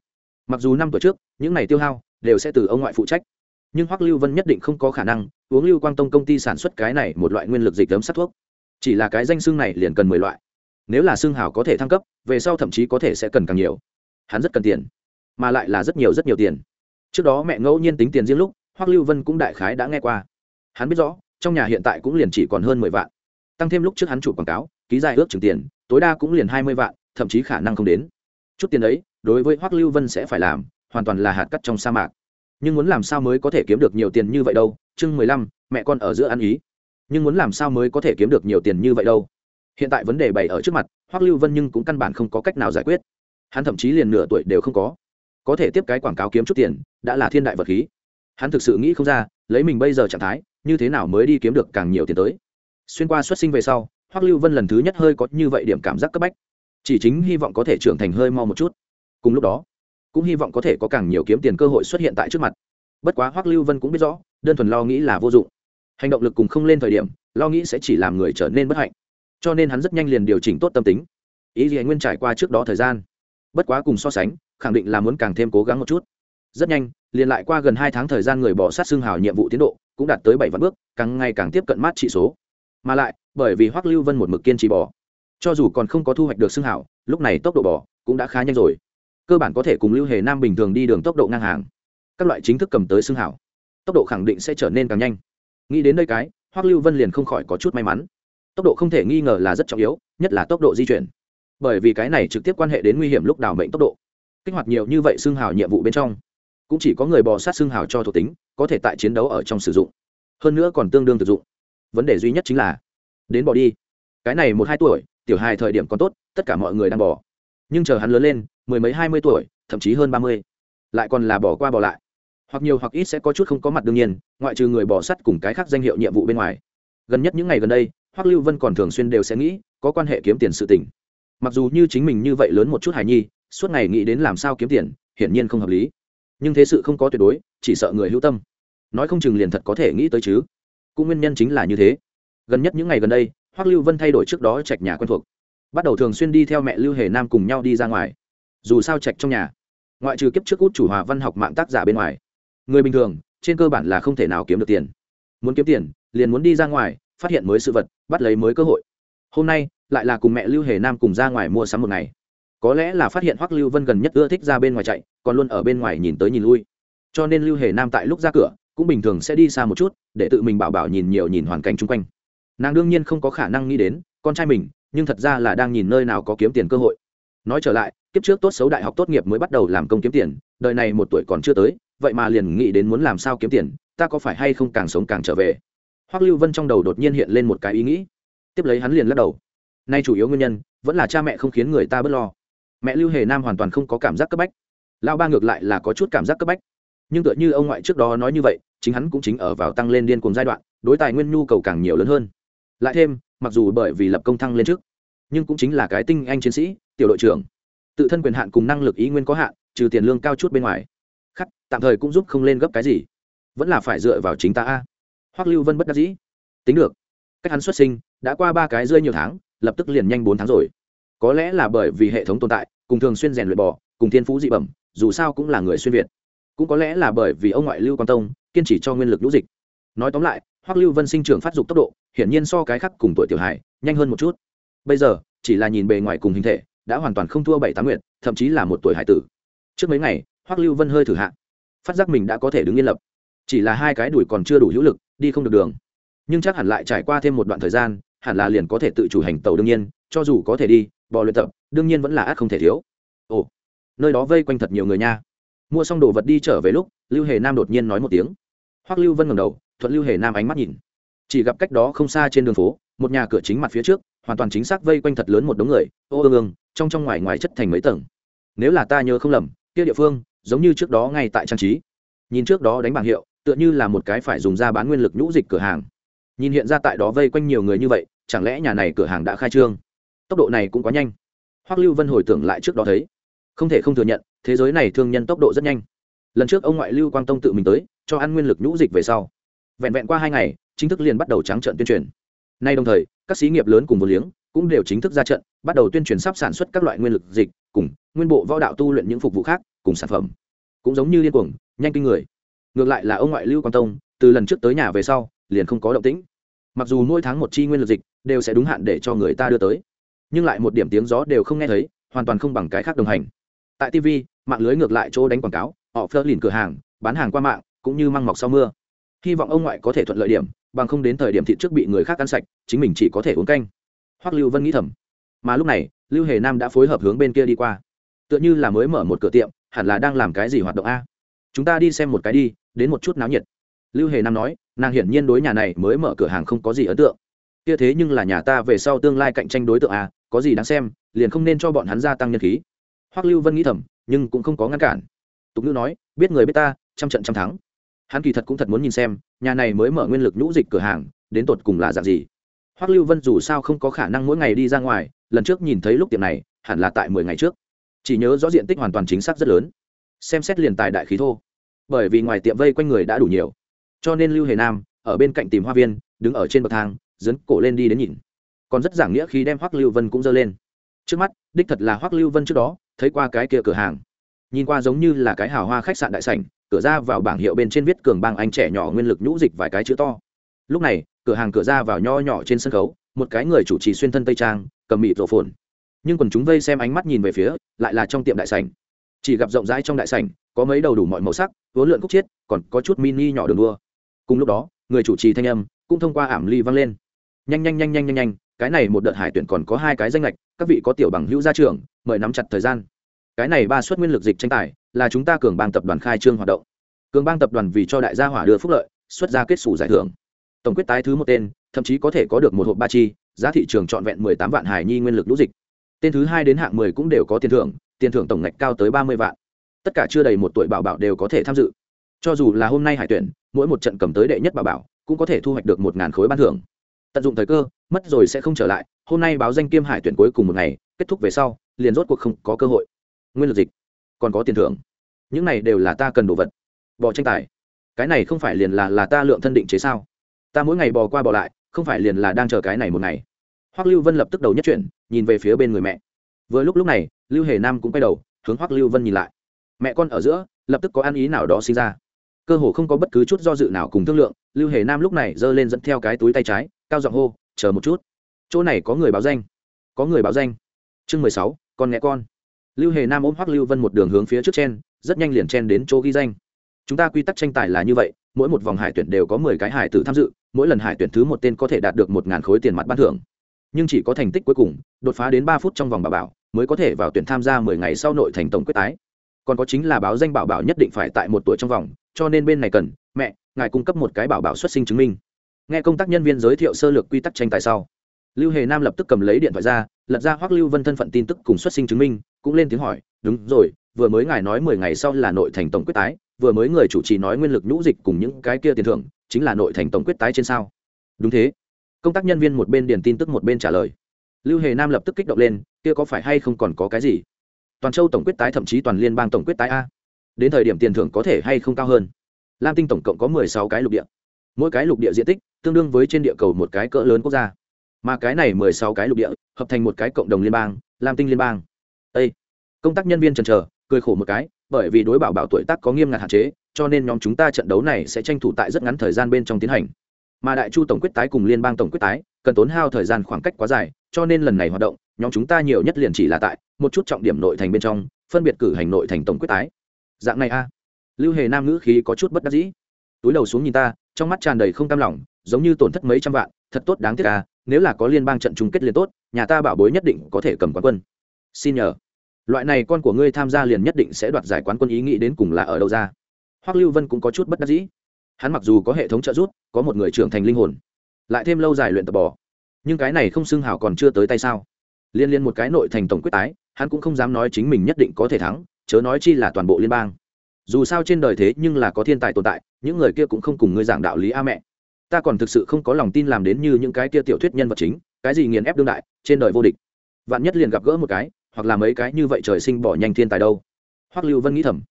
Mặc dù năm tuổi trước, những này tiêu hao đều sẽ từ ông ngoại phụ trách. Nhưng hoắc lưu vân nhất định không có khả năng uống lưu quang tông công ty sản xuất cái này một loại nguyên lực dịch ấm sát thuốc. Chỉ là cái danh xương này liền cần mười loại. Nếu là xương hào có thể thăng cấp, về sau thậm chí có thể sẽ cần càng nhiều. Hắn rất cần tiền, mà lại là rất nhiều rất nhiều tiền. Trước đó mẹ ngẫu nhiên tính tiền riêng lúc, hoắc lưu vân cũng đại khái đã nghe qua. Hắn biết rõ, trong nhà hiện tại cũng liền chỉ còn hơn mười vạn. Tăng thêm lúc trước hắn chủ quảng cáo ký dài ước chừng tiền, tối đa cũng liền hai mươi vạn, thậm chí khả năng không đến. Chút tiền ấy, đối với hoắc lưu vân sẽ phải làm, hoàn toàn là hạt cắt trong sa mạc. Nhưng muốn làm sao mới có thể kiếm được nhiều tiền như vậy đâu? Chương mười lăm, mẹ con ở giữa ăn ý. Nhưng muốn làm sao mới có thể kiếm được nhiều tiền như vậy đâu? Hiện tại vấn đề bày ở trước mặt, hoắc lưu vân nhưng cũng căn bản không có cách nào giải quyết. Hắn thậm chí liền nửa tuổi đều không có. Có thể tiếp cái quảng cáo kiếm chút tiền, đã là thiên đại vật khí. Hắn thực sự nghĩ không ra, lấy mình bây giờ trạng thái, như thế nào mới đi kiếm được càng nhiều tiền tới. Xuyên qua xuất sinh về sau hoắc lưu vân lần thứ nhất hơi có như vậy điểm cảm giác cấp bách. Chỉ chính hy vọng có thể trưởng thành hơi mau một chút. Cùng lúc đó, cũng hy vọng có thể có càng nhiều kiếm tiền cơ hội xuất hiện tại trước mặt. Bất quá hoắc lưu vân cũng biết rõ, đơn thuần lo nghĩ là vô dụng. Hành động lực cùng không lên thời điểm, lo nghĩ sẽ chỉ làm người trở nên bất hạnh. Cho nên hắn rất nhanh liền điều chỉnh tốt tâm tính. Ý gì anh nguyên trải qua trước đó thời gian. Bất quá cùng so sánh, khẳng định là muốn càng thêm cố gắng một chút. Rất nhanh, liền lại qua gần hai tháng thời gian người bỏ sát xương hào nhiệm vụ tiến độ, cũng đạt tới bảy vạn bước, càng ngày càng tiếp cận mát trị số mà lại, bởi vì hoắc lưu vân một mực kiên trì bỏ cho dù còn không có thu hoạch được xương hào lúc này tốc độ bỏ cũng đã khá nhanh rồi. Cơ bản có thể cùng lưu hề nam bình thường đi đường tốc độ ngang hàng. Các loại chính thức cầm tới xương hào tốc độ khẳng định sẽ trở nên càng nhanh. Nghĩ đến đây cái, hoắc lưu vân liền không khỏi có chút may mắn. Tốc độ không thể nghi ngờ là rất trọng yếu, nhất là tốc độ di chuyển. Bởi vì cái này trực tiếp quan hệ đến nguy hiểm lúc đào mệnh tốc độ. Kích hoạt nhiều như vậy xương hào nhiệm vụ bên trong, cũng chỉ có người bò sát xương hào cho thuộc tính, có thể tại chiến đấu ở trong sử dụng. Hơn nữa còn tương đương thực dụng vấn đề duy nhất chính là, đến bỏ đi. Cái này một hai tuổi, tiểu hài thời điểm còn tốt, tất cả mọi người đang bỏ. Nhưng chờ hắn lớn lên, mười mấy hai mươi tuổi, thậm chí hơn ba mươi, lại còn là bỏ qua bỏ lại. Hoặc nhiều hoặc ít sẽ có chút không có mặt đương nhiên, ngoại trừ người bỏ sắt cùng cái khác danh hiệu nhiệm vụ bên ngoài. Gần nhất những ngày gần đây, hoắc lưu vân còn thường xuyên đều sẽ nghĩ, có quan hệ kiếm tiền sự tình. Mặc dù như chính mình như vậy lớn một chút hài nhi, suốt ngày nghĩ đến làm sao kiếm tiền, hiển nhiên không hợp lý. Nhưng thế sự không có tuyệt đối, chỉ sợ người hữu tâm. Nói không chừng liền thật có thể nghĩ tới chứ cũng nguyên nhân chính là như thế. Gần nhất những ngày gần đây, hoắc lưu vân thay đổi trước đó trạch nhà quen thuộc. Bắt đầu thường xuyên đi theo mẹ lưu hề nam cùng nhau đi ra ngoài. Dù sao trạch trong nhà, ngoại trừ kiếp trước út chủ hòa văn học mạng tác giả bên ngoài, người bình thường, trên cơ bản là không thể nào kiếm được tiền. Muốn kiếm tiền, liền muốn đi ra ngoài, phát hiện mới sự vật, bắt lấy mới cơ hội. Hôm nay, lại là cùng mẹ lưu hề nam cùng ra ngoài mua sắm một ngày. Có lẽ là phát hiện hoắc lưu vân gần nhất ưa thích ra bên ngoài chạy, còn luôn ở bên ngoài nhìn tới nhìn lui. Cho nên lưu hề nam tại lúc ra cửa cũng bình thường sẽ đi xa một chút, để tự mình bảo bảo nhìn nhiều nhìn hoàn cảnh chung quanh. Nàng đương nhiên không có khả năng nghĩ đến, con trai mình, nhưng thật ra là đang nhìn nơi nào có kiếm tiền cơ hội. Nói trở lại, kiếp trước tốt xấu đại học tốt nghiệp mới bắt đầu làm công kiếm tiền, đời này một tuổi còn chưa tới, vậy mà liền nghĩ đến muốn làm sao kiếm tiền, ta có phải hay không càng sống càng trở về? Hoắc lưu vân trong đầu đột nhiên hiện lên một cái ý nghĩ. Tiếp lấy hắn liền lắc đầu. Nay chủ yếu nguyên nhân, vẫn là cha mẹ không khiến người ta bớt lo. Mẹ lưu hề nam hoàn toàn không có cảm giác cấp bách. Lao ba ngược lại là có chút cảm giác cấp bách nhưng tựa như ông ngoại trước đó nói như vậy, chính hắn cũng chính ở vào tăng lên điên cùng giai đoạn, đối tài nguyên nhu cầu càng nhiều lớn hơn. Lại thêm, mặc dù bởi vì lập công thăng lên trước, nhưng cũng chính là cái tinh anh chiến sĩ, tiểu đội trưởng. Tự thân quyền hạn cùng năng lực ý nguyên có hạn, trừ tiền lương cao chút bên ngoài. Khắc, tạm thời cũng giúp không lên gấp cái gì. Vẫn là phải dựa vào chính ta a. Hoắc lưu vân bất đắc dĩ. Tính được. Cách hắn xuất sinh, đã qua ba cái rơi nhiều tháng, lập tức liền nhanh bốn tháng rồi. Có lẽ là bởi vì hệ thống tồn tại, cùng thường xuyên rèn luyện bò, cùng thiên phú dị bẩm, dù sao cũng là người xuyên việt cũng có lẽ là bởi vì ông ngoại lưu quan tông kiên trì cho nguyên lực lũ dịch. Nói tóm lại, hoắc lưu vân sinh trưởng phát dục tốc độ, hiển nhiên so cái khác cùng tuổi tiểu hải nhanh hơn một chút. Bây giờ, chỉ là nhìn bề ngoài cùng hình thể, đã hoàn toàn không thua bảy tám nguyện thậm chí là một tuổi hải tử. Trước mấy ngày, hoắc lưu vân hơi thử hạ. Phát giác mình đã có thể đứng yên lập. Chỉ là hai cái đùi còn chưa đủ hữu lực, đi không được đường. Nhưng chắc hẳn lại trải qua thêm một đoạn thời gian, hẳn là liền có thể tự chủ hành tàu đương nhiên, cho dù có thể đi, bò luyện tập, đương nhiên vẫn là ác không thể thiếu. Ồ, nơi đó vây quanh thật nhiều người nha mua xong đồ vật đi trở về lúc, lưu hề nam đột nhiên nói một tiếng. Hoắc lưu vân ngầm đầu, thuận lưu hề nam ánh mắt nhìn. Chỉ gặp cách đó không xa trên đường phố, một nhà cửa chính mặt phía trước, hoàn toàn chính xác vây quanh thật lớn một đống người. Ô, ương ương, trong trong ngoài ngoài chất thành mấy tầng. Nếu là ta nhớ không lầm, kia địa phương, giống như trước đó ngay tại trang trí. Nhìn trước đó đánh bảng hiệu, tựa như là một cái phải dùng ra bán nguyên lực nhũ dịch cửa hàng. Nhìn hiện ra tại đó vây quanh nhiều người như vậy, chẳng lẽ nhà này cửa hàng đã khai trương? Tốc độ này cũng quá nhanh. Hoắc lưu vân hồi tưởng lại trước đó thấy. Không thể không thừa nhận thế giới này thương nhân tốc độ rất nhanh. Lần trước ông ngoại lưu quang tông tự mình tới, cho ăn nguyên lực nhũ dịch về sau. Vẹn vẹn qua hai ngày, chính thức liền bắt đầu trắng trận tuyên truyền. Nay đồng thời, các xí nghiệp lớn cùng vô liếng cũng đều chính thức ra trận, bắt đầu tuyên truyền sắp sản xuất các loại nguyên lực dịch, cùng nguyên bộ võ đạo tu luyện những phục vụ khác, cùng sản phẩm. Cũng giống như liên cuồng, nhanh kinh người. Ngược lại là ông ngoại lưu quang tông, từ lần trước tới nhà về sau, liền không có động tĩnh. Mặc dù mỗi tháng một chi nguyên lực dịch đều sẽ đúng hạn để cho người ta đưa tới, nhưng lại một điểm tiếng gió đều không nghe thấy, hoàn toàn không bằng cái khác đồng hành tại tv mạng lưới ngược lại chỗ đánh quảng cáo, họ phớt lìn cửa hàng, bán hàng qua mạng, cũng như măng mọc sau mưa. Hy vọng ông ngoại có thể thuận lợi điểm, bằng không đến thời điểm thị trước bị người khác ăn sạch, chính mình chỉ có thể uống canh. Hoắc lưu vân nghĩ thầm. Mà lúc này, lưu hề nam đã phối hợp hướng bên kia đi qua. Tựa như là mới mở một cửa tiệm, hẳn là đang làm cái gì hoạt động a? Chúng ta đi xem một cái đi, đến một chút náo nhiệt. Lưu hề nam nói, nàng hiển nhiên đối nhà này mới mở cửa hàng không có gì ấn tượng. Kia thế nhưng là nhà ta về sau tương lai cạnh tranh đối tượng a, có gì đáng xem, liền không nên cho bọn hắn gia tăng nhân khí hoắc lưu vân nghĩ thầm, nhưng cũng không có ngăn cản. Tục ngữ nói, biết người biết ta, trăm trận trăm thắng. Hắn kỳ thật cũng thật muốn nhìn xem, nhà này mới mở nguyên lực nhũ dịch cửa hàng, đến tột cùng là dạng gì. Hoắc lưu vân dù sao không có khả năng mỗi ngày đi ra ngoài, lần trước nhìn thấy lúc tiệm này, hẳn là tại mười ngày trước. Chỉ nhớ rõ diện tích hoàn toàn chính xác rất lớn. Xem xét liền tài đại khí thô. Bởi vì ngoài tiệm vây quanh người đã đủ nhiều. Cho nên lưu hề nam, ở bên cạnh tìm hoa viên, đứng ở trên bậc thang, dấn cổ lên đi đến nhìn. Còn rất giảng nghĩa khi đem hoắc lưu vân cũng dơ lên. Trước mắt, đích thật là hoắc lưu vân trước đó thấy qua cái kia cửa hàng. Nhìn qua giống như là cái hào hoa khách sạn đại sảnh, cửa ra vào bảng hiệu bên trên viết cường bang anh trẻ nhỏ nguyên lực nhũ dịch vài cái chữ to. Lúc này, cửa hàng cửa ra vào nho nhỏ trên sân khấu, một cái người chủ trì xuyên thân tây trang, cầm mịt rổ phồn. Nhưng quần chúng vây xem ánh mắt nhìn về phía, lại là trong tiệm đại sảnh. Chỉ gặp rộng rãi trong đại sảnh, có mấy đầu đủ mọi màu sắc, vốn lượn khúc chiết, còn có chút mini nhỏ đường đua. Cùng lúc đó, người chủ trì thanh âm cũng thông qua ảm ly vang lên. Nhanh nhanh nhanh nhanh nhanh nhanh, cái này một đợt hải tuyển còn có hai cái danh lệch các vị có tiểu bằng hữu gia trưởng, mời nắm chặt thời gian. Cái này ba suất nguyên lực dịch tranh tài, là chúng ta cường bang tập đoàn khai trương hoạt động. Cường bang tập đoàn vì cho đại gia hỏa đưa phúc lợi, xuất ra kết xù giải thưởng. Tổng quyết tái thứ một tên, thậm chí có thể có được một hộp ba chi, giá thị trường trọn vẹn mười tám vạn hải nhi nguyên lực lũ dịch. Tên thứ hai đến hạng mười cũng đều có tiền thưởng tiền thưởng tổng ngạch cao tới ba mươi vạn. Tất cả chưa đầy một tuổi bảo bảo đều có thể tham dự. Cho dù là hôm nay hải tuyển, mỗi một trận cầm tới đệ nhất bảo bảo, cũng có thể thu hoạch được một ngàn khối ban thưởng. Tận dụng thời cơ, mất rồi sẽ không trở lại hôm nay báo danh kiêm hải tuyển cuối cùng một ngày, kết thúc về sau, liền rốt cuộc không có cơ hội. Nguyên lực dịch, còn có tiền thưởng. Những này đều là ta cần đồ vật. Bò tranh tài. Cái này không phải liền là là ta lượng thân định chế sao? Ta mỗi ngày bò qua bò lại, không phải liền là đang chờ cái này một ngày. Hoắc lưu vân lập tức đầu nhất chuyển, nhìn về phía bên người mẹ. Vừa lúc lúc này, lưu hề nam cũng quay đầu, hướng hoắc lưu vân nhìn lại. Mẹ con ở giữa, lập tức có ăn ý nào đó sinh ra. Cơ hồ không có bất cứ chút do dự nào cùng thương lượng, lưu hề nam lúc này giơ lên dẫn theo cái túi tay trái, cao giọng hô, chờ một chút chỗ này có người báo danh. Có người báo danh. Chương mười sáu con nghe con. Lưu hề nam ôm hoắc lưu vân một đường hướng phía trước chen, rất nhanh liền chen đến chỗ ghi danh. Chúng ta quy tắc tranh tài là như vậy mỗi một vòng hải tuyển đều có mười cái hải tử tham dự mỗi lần hải tuyển thứ một tên có thể đạt được một ngàn khối tiền mặt ban thưởng. Nhưng chỉ có thành tích cuối cùng đột phá đến ba phút trong vòng bảo bảo mới có thể vào tuyển tham gia mười ngày sau nội thành tổng quyết tái. Còn có chính là báo danh bảo bảo nhất định phải tại một tuổi trong vòng cho nên bên này cần mẹ ngài cung cấp một cái bảo bảo xuất sinh chứng minh. Nghe công tác nhân viên giới thiệu sơ lược quy tắc tranh tài sau lưu hề nam lập tức cầm lấy điện thoại ra, lật ra hoắc lưu vân thân phận tin tức cùng xuất sinh chứng minh, cũng lên tiếng hỏi, đúng rồi, vừa mới ngài nói mười ngày sau là nội thành tổng quyết tái, vừa mới người chủ trì nói nguyên lực nhũ dịch cùng những cái kia tiền thưởng, chính là nội thành tổng quyết tái trên sao? Đúng thế. Công tác nhân viên một bên điền tin tức một bên trả lời. Lưu hề nam lập tức kích động lên, kia có phải hay không còn có cái gì? Toàn châu tổng quyết tái thậm chí toàn liên bang tổng quyết tái a. Đến thời điểm tiền thưởng có thể hay không cao hơn? Lam tinh tổng cộng có mười sáu cái lục địa. Mỗi cái lục địa diện tích tương đương với trên địa cầu một cái cỡ lớn quốc gia mà cái này mười sáu cái lục địa, hợp thành một cái cộng đồng liên bang lam tinh liên bang. Ê! công tác nhân viên trần trờ cười khổ một cái, bởi vì đối bảo bảo tuổi tác có nghiêm ngặt hạn chế, cho nên nhóm chúng ta trận đấu này sẽ tranh thủ tại rất ngắn thời gian bên trong tiến hành. Mà đại chu tổng quyết tái cùng liên bang tổng quyết tái, cần tốn hao thời gian khoảng cách quá dài, cho nên lần này hoạt động, nhóm chúng ta nhiều nhất liền chỉ là tại một chút trọng điểm nội thành bên trong, phân biệt cử hành nội thành tổng quyết tái. Dạng này a. Lưu hề nam ngữ khí có chút bất đắc dĩ. Túi đầu xuống nhìn ta, trong mắt tràn đầy không cam lòng, giống như tổn thất mấy trăm vạn, thật tốt đáng tiếc à nếu là có liên bang trận chung kết liền tốt, nhà ta bảo bối nhất định có thể cầm quán quân. Xin nhờ. Loại này con của ngươi tham gia liền nhất định sẽ đoạt giải quán quân ý nghĩ đến cùng là ở đâu ra. Hoắc lưu vân cũng có chút bất đắc dĩ. Hắn mặc dù có hệ thống trợ giúp, có một người trưởng thành linh hồn, lại thêm lâu dài luyện tập bò. Nhưng cái này không xưng hào còn chưa tới tay sao? Liên liên một cái nội thành tổng quyết tái, hắn cũng không dám nói chính mình nhất định có thể thắng, chớ nói chi là toàn bộ liên bang. Dù sao trên đời thế nhưng là có thiên tài tồn tại, những người kia cũng không cùng ngươi giảng đạo lý a mẹ ta còn thực sự không có lòng tin làm đến như những cái kia tiểu thuyết nhân vật chính, cái gì nghiền ép đương đại, trên đời vô địch. Vạn nhất liền gặp gỡ một cái, hoặc là mấy cái như vậy trời sinh bỏ nhanh thiên tài đâu. Hoắc lưu vân nghĩ thầm.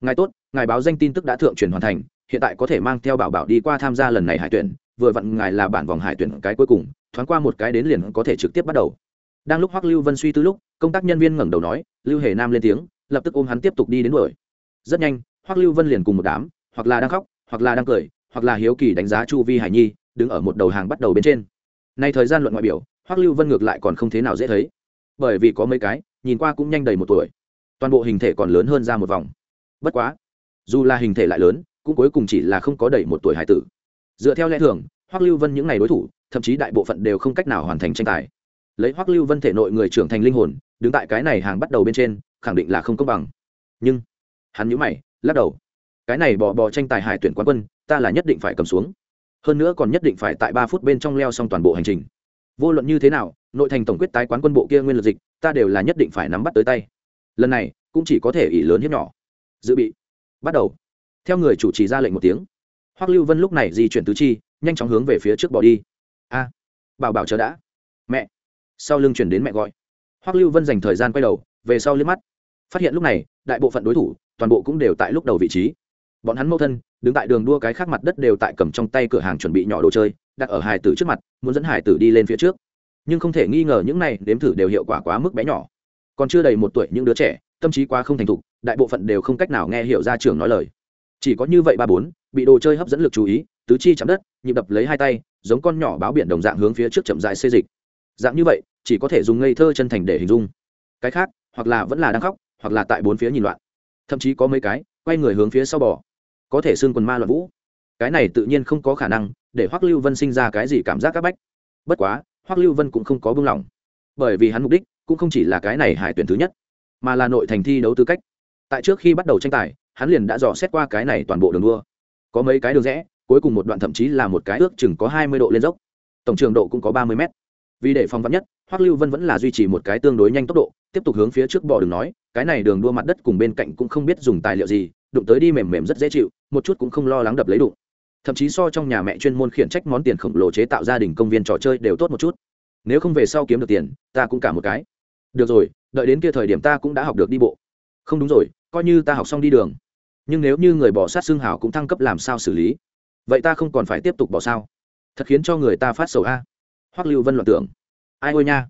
Ngài tốt, ngài báo danh tin tức đã thượng truyền hoàn thành, hiện tại có thể mang theo bảo bảo đi qua tham gia lần này hải tuyển, vừa vặn ngài là bản vòng hải tuyển cái cuối cùng, thoáng qua một cái đến liền có thể trực tiếp bắt đầu. Đang lúc hoắc lưu vân suy tư lúc, công tác nhân viên ngẩng đầu nói, lưu hề nam lên tiếng, lập tức ôm hắn tiếp tục đi đến đuổi. Rất nhanh, hoắc lưu vân liền cùng một đám, hoặc là đang khóc, hoặc là đang cười hoặc là hiếu kỳ đánh giá chu vi hải nhi, đứng ở một đầu hàng bắt đầu bên trên. Nay thời gian luận ngoại biểu, hoắc lưu vân ngược lại còn không thế nào dễ thấy. Bởi vì có mấy cái, nhìn qua cũng nhanh đầy một tuổi. Toàn bộ hình thể còn lớn hơn ra một vòng. Bất quá, dù là hình thể lại lớn, cũng cuối cùng chỉ là không có đầy một tuổi hải tử. Dựa theo lẽ thường, hoắc lưu vân những ngày đối thủ, thậm chí đại bộ phận đều không cách nào hoàn thành tranh tài. Lấy hoắc lưu vân thể nội người trưởng thành linh hồn, đứng tại cái này hàng bắt đầu bên trên, khẳng định là không công bằng. Nhưng, hắn nhíu mày, lắc đầu. Cái này bò bò tranh tài hải tuyển quán quân ta là nhất định phải cầm xuống. Hơn nữa còn nhất định phải tại ba phút bên trong leo xong toàn bộ hành trình. Vô luận như thế nào, nội thành tổng quyết tái quán quân bộ kia nguyên lực dịch, ta đều là nhất định phải nắm bắt tới tay. Lần này, cũng chỉ có thể ỷ lớn hiếp nhỏ. Dự bị. Bắt đầu. Theo người chủ trì ra lệnh một tiếng. Hoắc lưu vân lúc này di chuyển tứ chi, nhanh chóng hướng về phía trước bỏ đi. A. Bảo bảo chờ đã. Mẹ. Sau lưng chuyển đến mẹ gọi. Hoắc lưu vân dành thời gian quay đầu, về sau liếc mắt. Phát hiện lúc này, đại bộ phận đối thủ, toàn bộ cũng đều tại lúc đầu vị trí. Bọn hắn mâu thân đứng tại đường đua cái khác mặt đất đều tại cầm trong tay cửa hàng chuẩn bị nhỏ đồ chơi, đặt ở hải tử trước mặt, muốn dẫn hải tử đi lên phía trước. Nhưng không thể nghi ngờ những này đếm thử đều hiệu quả quá mức bé nhỏ. Còn chưa đầy một tuổi những đứa trẻ, tâm trí quá không thành thục, đại bộ phận đều không cách nào nghe hiểu ra trường nói lời. Chỉ có như vậy ba bốn, bị đồ chơi hấp dẫn lực chú ý, tứ chi chạm đất, nhịp đập lấy hai tay, giống con nhỏ báo biển đồng dạng hướng phía trước chậm dài xê dịch. Dạng như vậy, chỉ có thể dùng ngây thơ chân thành để hình dung. Cái khác, hoặc là vẫn là đang khóc, hoặc là tại bốn phía nhìn loạn. Thậm chí có mấy cái, quay người hướng phía sau bò có thể xưng quần ma loạn vũ. Cái này tự nhiên không có khả năng, để hoắc lưu vân sinh ra cái gì cảm giác c áp bách. Bất quá, hoắc lưu vân cũng không có buông lỏng. Bởi vì hắn mục đích cũng không chỉ là cái này hải tuyển thứ nhất, mà là nội thành thi đấu tư cách. Tại trước khi bắt đầu tranh tài, hắn liền đã dò xét qua cái này toàn bộ đường đua. Có mấy cái đường rẽ, cuối cùng một đoạn thậm chí là một cái ước chừng có hai mươi độ lên dốc. Tổng trường độ cũng có ba mươi mét. Vì để phòng vắn nhất, hoắc lưu vân vẫn là duy trì một cái tương đối nhanh tốc độ, tiếp tục hướng phía trước bò đường nói, cái này đường đua mặt đất cùng bên cạnh cũng không biết dùng tài liệu gì đụng tới đi mềm mềm rất dễ chịu, một chút cũng không lo lắng đập lấy đụng. Thậm chí so trong nhà mẹ chuyên môn khiển trách món tiền khổng lồ chế tạo gia đình công viên trò chơi đều tốt một chút. Nếu không về sau kiếm được tiền, ta cũng cả một cái. Được rồi, đợi đến kia thời điểm ta cũng đã học được đi bộ. Không đúng rồi, coi như ta học xong đi đường. Nhưng nếu như người bỏ sát xương hảo cũng thăng cấp làm sao xử lý? Vậy ta không còn phải tiếp tục bỏ sao? Thật khiến cho người ta phát sầu a. Hoắc lưu vân loạn tưởng. Ai ôi nha.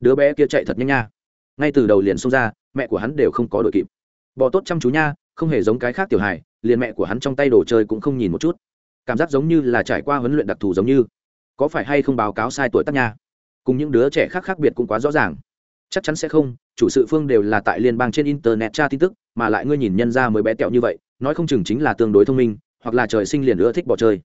Đứa bé kia chạy thật nhanh nha. Ngay từ đầu liền xông ra, mẹ của hắn đều không có đội kịp. Bỏ tốt chăm chú nha không hề giống cái khác tiểu hài, liền mẹ của hắn trong tay đồ chơi cũng không nhìn một chút. Cảm giác giống như là trải qua huấn luyện đặc thù giống như. Có phải hay không báo cáo sai tuổi tác nha? Cùng những đứa trẻ khác khác biệt cũng quá rõ ràng. Chắc chắn sẽ không, chủ sự phương đều là tại liên bang trên internet tra tin tức, mà lại ngươi nhìn nhân ra mới bé tẹo như vậy, nói không chừng chính là tương đối thông minh, hoặc là trời sinh liền ưa thích bỏ chơi.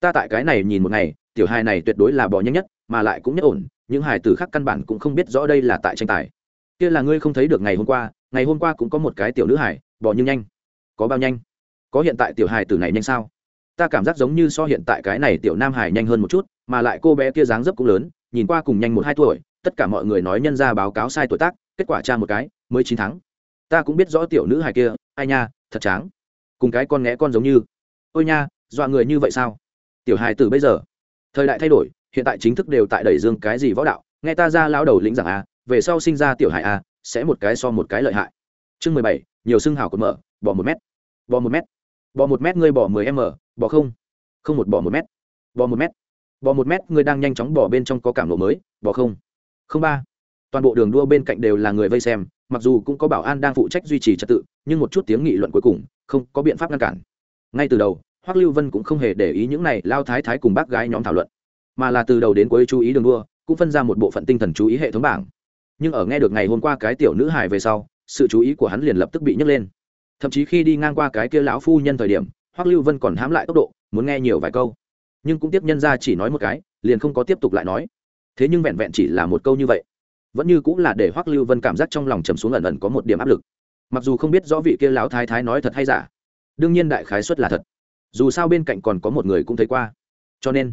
Ta tại cái này nhìn một ngày, tiểu hài này tuyệt đối là bỏ nhanh nhất, mà lại cũng nhất ổn, những hài tử khác căn bản cũng không biết rõ đây là tại tranh tài. Kia là ngươi không thấy được ngày hôm qua, ngày hôm qua cũng có một cái tiểu nữ hải bỏ như nhanh có bao nhanh? Có hiện tại tiểu hài tử này nhanh sao? Ta cảm giác giống như so hiện tại cái này tiểu nam hải nhanh hơn một chút, mà lại cô bé kia dáng dấp cũng lớn, nhìn qua cùng nhanh một hai tuổi, tất cả mọi người nói nhân ra báo cáo sai tuổi tác, kết quả cha một cái, mới chín tháng. Ta cũng biết rõ tiểu nữ hải kia, ai nha, thật tráng. Cùng cái con nghé con giống như. Ôi nha, dọa người như vậy sao? Tiểu hài tử bây giờ, thời đại thay đổi, hiện tại chính thức đều tại đẩy dương cái gì võ đạo, nghe ta ra lao đầu lĩnh rằng a à, về sau sinh ra tiểu hài a sẽ một cái so một cái lợi hại. Chương mười bảy, nhiều xương hào còn mở, bỏ một mét bỏ một mét. Bỏ một mét ngươi bỏ mười m bỏ không? Không một bỏ một mét. Bỏ một mét. Bỏ một mét ngươi đang nhanh chóng bỏ bên trong có cảm lộ mới bỏ không? Không ba. Toàn bộ đường đua bên cạnh đều là người vây xem, mặc dù cũng có bảo an đang phụ trách duy trì trật tự, nhưng một chút tiếng nghị luận cuối cùng, không có biện pháp ngăn cản. Ngay từ đầu, hoắc lưu vân cũng không hề để ý những này lao thái thái cùng bác gái nhóm thảo luận, mà là từ đầu đến cuối chú ý đường đua, cũng phân ra một bộ phận tinh thần chú ý hệ thống bảng. Nhưng ở nghe được ngày hôm qua cái tiểu nữ hài về sau, sự chú ý của hắn liền lập tức bị nhấc lên thậm chí khi đi ngang qua cái kia lão phu nhân thời điểm, hoắc lưu vân còn hám lại tốc độ, muốn nghe nhiều vài câu. Nhưng cũng tiếp nhân ra chỉ nói một cái, liền không có tiếp tục lại nói. Thế nhưng vẹn vẹn chỉ là một câu như vậy, vẫn như cũng là để hoắc lưu vân cảm giác trong lòng trầm xuống ẩn ẩn có một điểm áp lực. Mặc dù không biết rõ vị kia lão thái thái nói thật hay giả, đương nhiên đại khái xuất là thật. Dù sao bên cạnh còn có một người cũng thấy qua. Cho nên,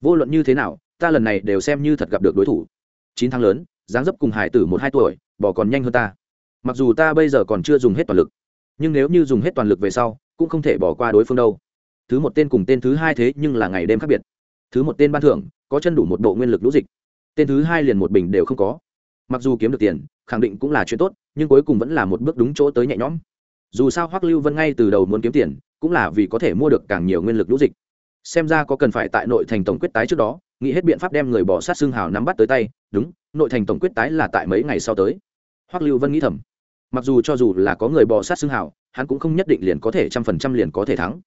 vô luận như thế nào, ta lần này đều xem như thật gặp được đối thủ. Chín tháng lớn, dáng dấp cùng hải tử một hai tuổi bỏ còn nhanh hơn ta. Mặc dù ta bây giờ còn chưa dùng hết toàn lực nhưng nếu như dùng hết toàn lực về sau, cũng không thể bỏ qua đối phương đâu. Thứ một tên cùng tên thứ hai thế nhưng là ngày đêm khác biệt. Thứ một tên ban thưởng, có chân đủ một bộ nguyên lực lũ dịch. Tên thứ hai liền một bình đều không có. Mặc dù kiếm được tiền, khẳng định cũng là chuyện tốt, nhưng cuối cùng vẫn là một bước đúng chỗ tới nhẹ nhõm. Dù sao hoắc lưu vân ngay từ đầu muốn kiếm tiền, cũng là vì có thể mua được càng nhiều nguyên lực lũ dịch. Xem ra có cần phải tại nội thành tổng quyết tái trước đó, nghĩ hết biện pháp đem người bỏ sát xương hào nắm bắt tới tay. Đúng, nội thành tổng quyết tái là tại mấy ngày sau tới. Hoắc lưu vân nghĩ thầm mặc dù cho dù là có người bò sát xương hào, hắn cũng không nhất định liền có thể trăm phần trăm liền có thể thắng.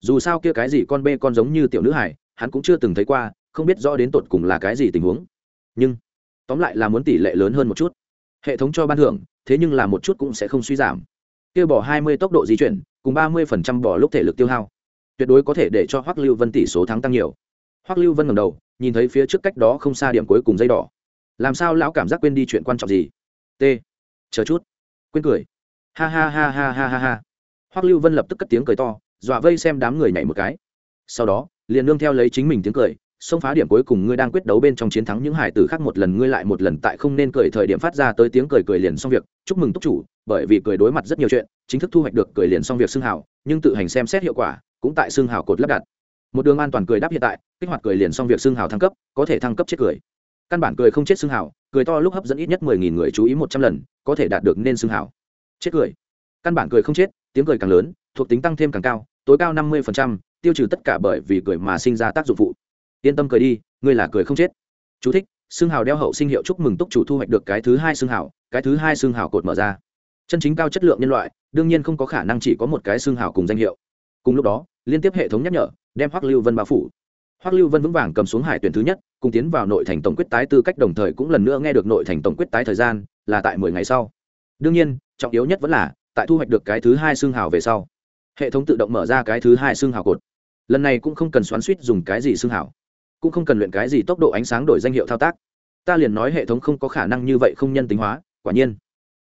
Dù sao kia cái gì con bê con giống như tiểu nữ hải hắn cũng chưa từng thấy qua, không biết rõ đến tột cùng là cái gì tình huống. Nhưng, tóm lại là muốn tỷ lệ lớn hơn một chút. Hệ thống cho ban thưởng, thế nhưng là một chút cũng sẽ không suy giảm. Kia bỏ hai mươi tốc độ di chuyển, cùng ba mươi phần trăm bỏ lúc thể lực tiêu hao. Tuyệt đối có thể để cho hoắc lưu vân tỷ số thắng tăng nhiều. Hoắc lưu vân ngẩng đầu, nhìn thấy phía trước cách đó không xa điểm cuối cùng dây đỏ. Làm sao lão cảm giác quên đi chuyện quan trọng gì? T. Chờ chút quên cười. Ha ha ha ha ha ha ha. Hoắc lưu vân lập tức cất tiếng cười to, dọa vây xem đám người nhảy một cái. Sau đó, liền nương theo lấy chính mình tiếng cười, xông phá điểm cuối cùng ngươi đang quyết đấu bên trong chiến thắng những hải tử khác một lần ngươi lại một lần tại không nên cười thời điểm phát ra tới tiếng cười cười liền xong việc, chúc mừng túc chủ, bởi vì cười đối mặt rất nhiều chuyện, chính thức thu hoạch được cười liền xong việc xương hào, nhưng tự hành xem xét hiệu quả, cũng tại xương hào cột lắp đặt. Một đường an toàn cười đáp hiện tại, kích hoạt cười liền xong việc xương hào thăng cấp, có thể thăng cấp chết cười căn bản cười không chết xương hào cười to lúc hấp dẫn ít nhất mười nghìn người chú ý một trăm lần có thể đạt được nên xương hào chết cười. Căn bản cười không chết tiếng cười càng lớn thuộc tính tăng thêm càng cao tối cao năm mươi phần trăm, tiêu trừ tất cả bởi vì cười mà sinh ra tác dụng phụ. Yên tâm cười đi ngươi là cười không chết. Chú thích, xương hào đeo hậu sinh hiệu chúc mừng túc chủ thu hoạch được cái thứ hai xương hào cái thứ hai xương hào cột mở ra. Chân chính cao chất lượng nhân loại đương nhiên không có khả năng chỉ có một cái xương hào cùng danh hiệu. Cùng lúc đó liên tiếp hệ thống nhắc nhở đem hoắc lưu vân bao phủ hoắc lưu vân vững vàng cầm xuống hải tuyển thứ nhất, cùng tiến vào nội thành tổng quyết tái tư cách đồng thời cũng lần nữa nghe được nội thành tổng quyết tái thời gian, là tại mười ngày sau. Đương nhiên, trọng yếu nhất vẫn là, tại thu hoạch được cái thứ hai xương hào về sau. Hệ thống tự động mở ra cái thứ hai xương hào cột. Lần này cũng không cần xoắn suýt dùng cái gì xương hào. Cũng không cần luyện cái gì tốc độ ánh sáng đổi danh hiệu thao tác. Ta liền nói hệ thống không có khả năng như vậy không nhân tính hóa, quả nhiên.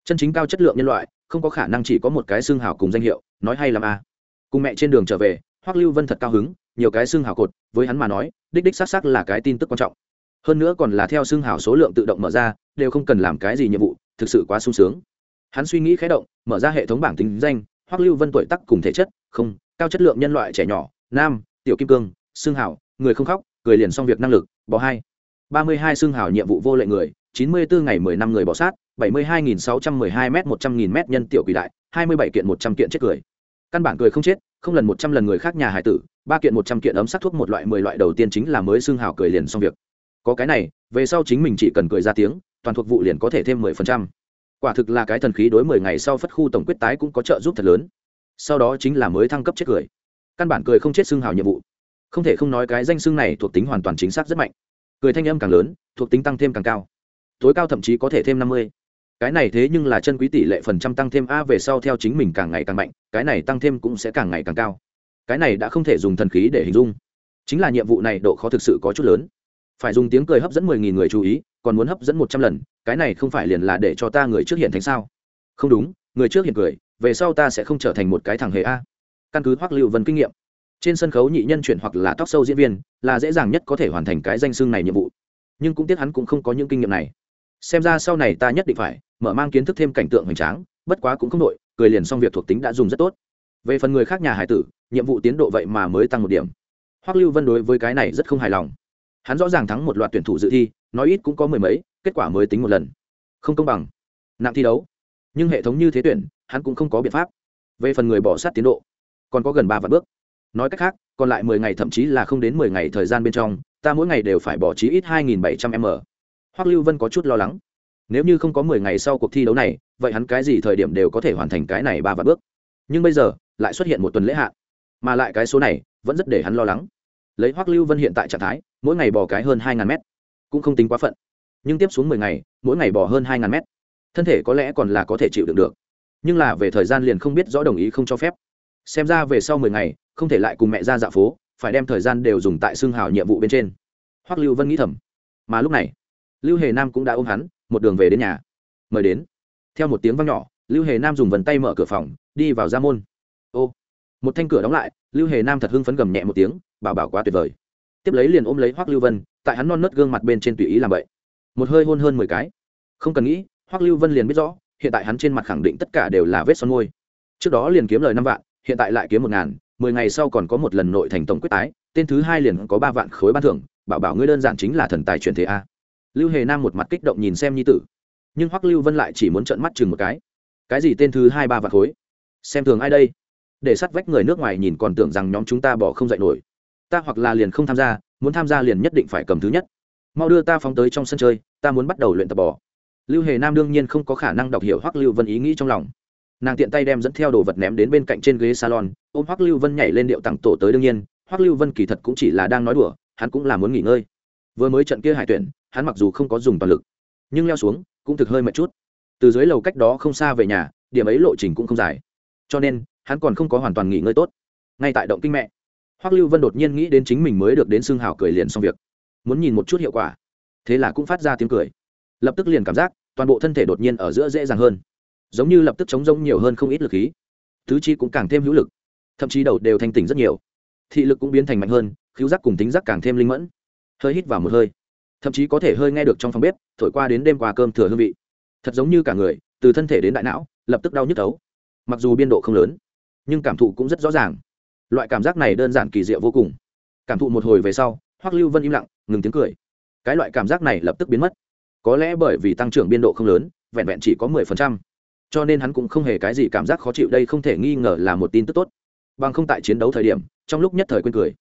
Chân chính cao chất lượng nhân loại, không có khả năng chỉ có một cái xương hào cùng danh hiệu, nói hay lắm a cùng mẹ trên đường trở về, hoắc lưu vân thật cao hứng nhiều cái xương hào cột, với hắn mà nói, đích đích xác xác là cái tin tức quan trọng. Hơn nữa còn là theo xương hào số lượng tự động mở ra, đều không cần làm cái gì nhiệm vụ, thực sự quá sung sướng. Hắn suy nghĩ khé động, mở ra hệ thống bảng tính danh hoắc lưu vân tuổi tắc cùng thể chất, không, cao chất lượng nhân loại trẻ nhỏ, nam, tiểu kim cương xương hào, người không khóc, cười liền xong việc năng lực, bỏ hai. ba mươi hai xương hào nhiệm vụ vô lệ người, chín mươi bốn ngày mười năm người bỏ sát, bảy mươi hai nghìn sáu trăm mười hai m một trăm nghìn m nhân tiểu quỷ đại, hai mươi bảy kiện một trăm kiện chết cười. Căn bản cười không chết, không lần một trăm lần người khác nhà hải tử ba kiện một trăm kiện ấm sắc thuốc một loại mười loại đầu tiên chính là mới xương hào cười liền xong việc. Có cái này, về sau chính mình chỉ cần cười ra tiếng, toàn thuộc vụ liền có thể thêm mười phần trăm. Quả thực là cái thần khí đối mười ngày sau phất khu tổng quyết tái cũng có trợ giúp thật lớn. Sau đó chính là mới thăng cấp chết cười. Căn bản cười không chết xương hào nhiệm vụ. Không thể không nói cái danh xương này thuộc tính hoàn toàn chính xác rất mạnh. Cười thanh âm càng lớn, thuộc tính tăng thêm càng cao. Tối cao thậm chí có thể thêm năm mươi. Cái này thế nhưng là chân quý tỷ lệ phần trăm tăng thêm a về sau theo chính mình càng ngày càng mạnh, cái này tăng thêm cũng sẽ càng ngày càng cao cái này đã không thể dùng thần khí để hình dung. Chính là nhiệm vụ này độ khó thực sự có chút lớn. Phải dùng tiếng cười hấp dẫn mười nghìn người chú ý, còn muốn hấp dẫn một trăm lần, cái này không phải liền là để cho ta người trước hiện thành sao? Không đúng, người trước hiện cười, về sau ta sẽ không trở thành một cái thằng hề a. Căn cứ hoắc lưu vân kinh nghiệm, trên sân khấu nhị nhân chuyển hoặc là tóc sâu diễn viên, là dễ dàng nhất có thể hoàn thành cái danh xưng này nhiệm vụ. Nhưng cũng tiếc hắn cũng không có những kinh nghiệm này. Xem ra sau này ta nhất định phải mở mang kiến thức thêm cảnh tượng hoành tráng, bất quá cũng không đội, cười liền xong việc thuộc tính đã dùng rất tốt về phần người khác nhà hải tử, nhiệm vụ tiến độ vậy mà mới tăng một điểm. Hoắc lưu vân đối với cái này rất không hài lòng. Hắn rõ ràng thắng một loạt tuyển thủ dự thi, nói ít cũng có mười mấy, kết quả mới tính một lần. Không công bằng. Nặng thi đấu. Nhưng hệ thống như thế tuyển, hắn cũng không có biện pháp. Về phần người bỏ sát tiến độ, còn có gần ba vạn bước. Nói cách khác, còn lại mười ngày thậm chí là không đến mười ngày thời gian bên trong, ta mỗi ngày đều phải bỏ chí ít hai nghìn bảy trăm m. Hoắc lưu vân có chút lo lắng. Nếu như không có mười ngày sau cuộc thi đấu này, vậy hắn cái gì thời điểm đều có thể hoàn thành cái này ba vạn bước? Nhưng bây giờ, lại xuất hiện một tuần lễ hạn. Mà lại cái số này, vẫn rất để hắn lo lắng. Lấy hoắc lưu vân hiện tại trạng thái, mỗi ngày bỏ cái hơn hai ngàn mét. Cũng không tính quá phận. Nhưng tiếp xuống mười ngày, mỗi ngày bỏ hơn hai ngàn mét. Thân thể có lẽ còn là có thể chịu đựng được. Nhưng là về thời gian liền không biết rõ đồng ý không cho phép. Xem ra về sau mười ngày, không thể lại cùng mẹ ra dạo phố, phải đem thời gian đều dùng tại xương hào nhiệm vụ bên trên. Hoắc lưu vân nghĩ thầm. Mà lúc này, lưu hề nam cũng đã ôm hắn, một đường về đến nhà. Mời đến. Theo một tiếng vang nhỏ, lưu hề nam dùng vần tay mở cửa phòng đi vào ra môn. Ô, một thanh cửa đóng lại, lưu hề nam thật hưng phấn gầm nhẹ một tiếng, bảo bảo quá tuyệt vời. Tiếp lấy liền ôm lấy hoắc lưu vân, tại hắn non nớt gương mặt bên trên tùy ý làm vậy. Một hơi hôn hơn mười cái. Không cần nghĩ, hoắc lưu vân liền biết rõ, hiện tại hắn trên mặt khẳng định tất cả đều là vết son môi. Trước đó liền kiếm lời năm vạn, hiện tại lại kiếm một ngàn, mười ngày sau còn có một lần nội thành tổng quyết tái, tên thứ hai liền có ba vạn khối ban thưởng, bảo bảo ngươi đơn giản chính là thần tài truyền thế a. Lưu hề nam một mặt kích động nhìn xem nhi tử. Nhưng hoắc lưu vân lại chỉ muốn trợn mắt chừng một cái. Cái gì tên thứ hai ba vạn khối? Xem thường ai đây? Để sắt vách người nước ngoài nhìn còn tưởng rằng nhóm chúng ta bỏ không dạy nổi. Ta hoặc là liền không tham gia, muốn tham gia liền nhất định phải cầm thứ nhất. Mau đưa ta phóng tới trong sân chơi, ta muốn bắt đầu luyện tập bỏ lưu hề nam đương nhiên không có khả năng đọc hiểu hoắc lưu vân ý nghĩ trong lòng. Nàng tiện tay đem dẫn theo đồ vật ném đến bên cạnh trên ghế salon, ôm hoắc lưu vân nhảy lên điệu tặng tổ tới đương nhiên. Hoắc lưu vân kỳ thật cũng chỉ là đang nói đùa, hắn cũng là muốn nghỉ ngơi. Vừa mới trận kia hải tuyển, hắn mặc dù không có dùng toàn lực, nhưng leo xuống cũng thực hơi mệt chút. Từ dưới lầu cách đó không xa về nhà, điểm ấy lộ trình cũng không dài cho nên hắn còn không có hoàn toàn nghỉ ngơi tốt ngay tại động kinh mẹ hoắc lưu vân đột nhiên nghĩ đến chính mình mới được đến xương hào cười liền xong việc muốn nhìn một chút hiệu quả thế là cũng phát ra tiếng cười lập tức liền cảm giác toàn bộ thân thể đột nhiên ở giữa dễ dàng hơn giống như lập tức chống rông nhiều hơn không ít lực khí tứ chi cũng càng thêm hữu lực thậm chí đầu đều thanh tỉnh rất nhiều thị lực cũng biến thành mạnh hơn khiếu giác cùng tính giác càng thêm linh mẫn hơi hít vào một hơi thậm chí có thể hơi nghe được trong phòng bếp thổi qua đến đêm qua cơm thừa hương vị thật giống như cả người từ thân thể đến đại não lập tức đau nhức tấu mặc dù biên độ không lớn, nhưng cảm thụ cũng rất rõ ràng. Loại cảm giác này đơn giản kỳ diệu vô cùng. Cảm thụ một hồi về sau, hoắc lưu vân im lặng, ngừng tiếng cười. Cái loại cảm giác này lập tức biến mất. Có lẽ bởi vì tăng trưởng biên độ không lớn, vẹn vẹn chỉ có mười phần trăm. Cho nên hắn cũng không hề cái gì cảm giác khó chịu, đây không thể nghi ngờ là một tin tức tốt. Bằng không tại chiến đấu thời điểm, trong lúc nhất thời quên cười.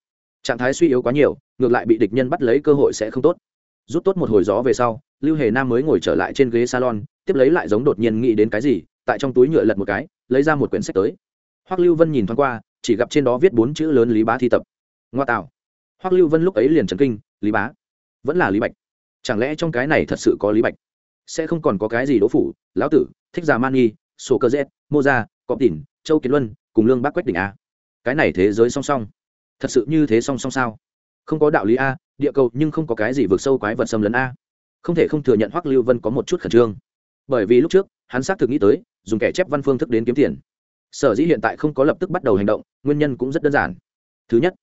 Trạng thái suy yếu quá nhiều, ngược lại bị địch nhân bắt lấy cơ hội sẽ không tốt. Rút tốt một hồi gió về sau, lưu hề nam mới ngồi trở lại trên ghế salon, tiếp lấy lại giống đột nhiên nghĩ đến cái gì, tại trong túi nhựa lật một cái lấy ra một quyển sách tới. Hoắc lưu vân nhìn thoáng qua, chỉ gặp trên đó viết bốn chữ lớn lý bá thi tập. Ngoa tạo. Hoắc lưu vân lúc ấy liền trấn kinh, lý bá? Vẫn là lý bạch. Chẳng lẽ trong cái này thật sự có lý bạch? Sẽ không còn có cái gì đỗ phủ, lão tử, thích già man nghi sổ cơ z mô gia, cọp tỉn châu kiệt luân, cùng lương bác quách đỉnh a. Cái này thế giới song song. Thật sự như thế song song sao? Không có đạo lý a, địa cầu nhưng không có cái gì vượt sâu quái vật xâm lấn a. Không thể không thừa nhận hoắc lưu vân có một chút khẩn trương. Bởi vì lúc trước, hắn xác thực nghĩ tới dùng kẻ chép văn phương thức đến kiếm tiền. Sở dĩ hiện tại không có lập tức bắt đầu hành động, nguyên nhân cũng rất đơn giản. Thứ nhất,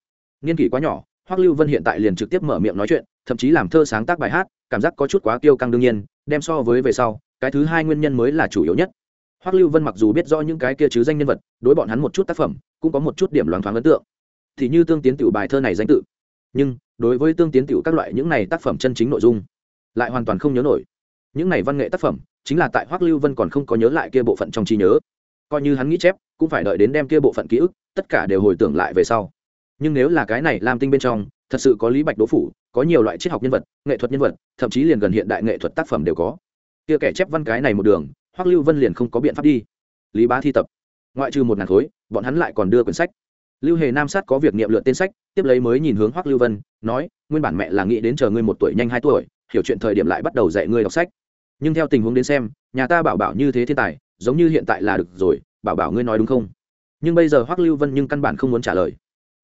niên kỷ quá nhỏ, hoắc lưu vân hiện tại liền trực tiếp mở miệng nói chuyện, thậm chí làm thơ sáng tác bài hát, cảm giác có chút quá tiêu căng đương nhiên, đem so với về sau, cái thứ hai nguyên nhân mới là chủ yếu nhất. Hoắc lưu vân mặc dù biết rõ những cái kia chứ danh nhân vật, đối bọn hắn một chút tác phẩm, cũng có một chút điểm loáng thoáng ấn tượng. Thì như tương tiến tiểu bài thơ này danh tự. Nhưng, đối với tương tiến tiểu các loại những này tác phẩm chân chính nội dung, lại hoàn toàn không nhớ nổi. Những này văn nghệ tác phẩm chính là tại hoắc lưu vân còn không có nhớ lại kia bộ phận trong trí nhớ. Coi như hắn nghĩ chép, cũng phải đợi đến đem kia bộ phận ký ức, tất cả đều hồi tưởng lại về sau. Nhưng nếu là cái này làm tinh bên trong, thật sự có lý bạch đỗ phủ, có nhiều loại triết học nhân vật, nghệ thuật nhân vật, thậm chí liền gần hiện đại nghệ thuật tác phẩm đều có. Kia kẻ chép văn cái này một đường, hoắc lưu vân liền không có biện pháp đi. Lý bá thi tập. Ngoại trừ một ngàn khối, bọn hắn lại còn đưa quyển sách. Lưu hề nam sát có việc niệm lượt tên sách, tiếp lấy mới nhìn hướng hoắc lưu vân, nói, nguyên bản mẹ là nghĩ đến chờ ngươi một tuổi nhanh hai tuổi, hiểu chuyện thời điểm lại bắt đầu dạy ngươi đọc sách nhưng theo tình huống đến xem nhà ta bảo bảo như thế thiên tài giống như hiện tại là được rồi bảo bảo ngươi nói đúng không? Nhưng bây giờ hoắc lưu vân nhưng căn bản không muốn trả lời.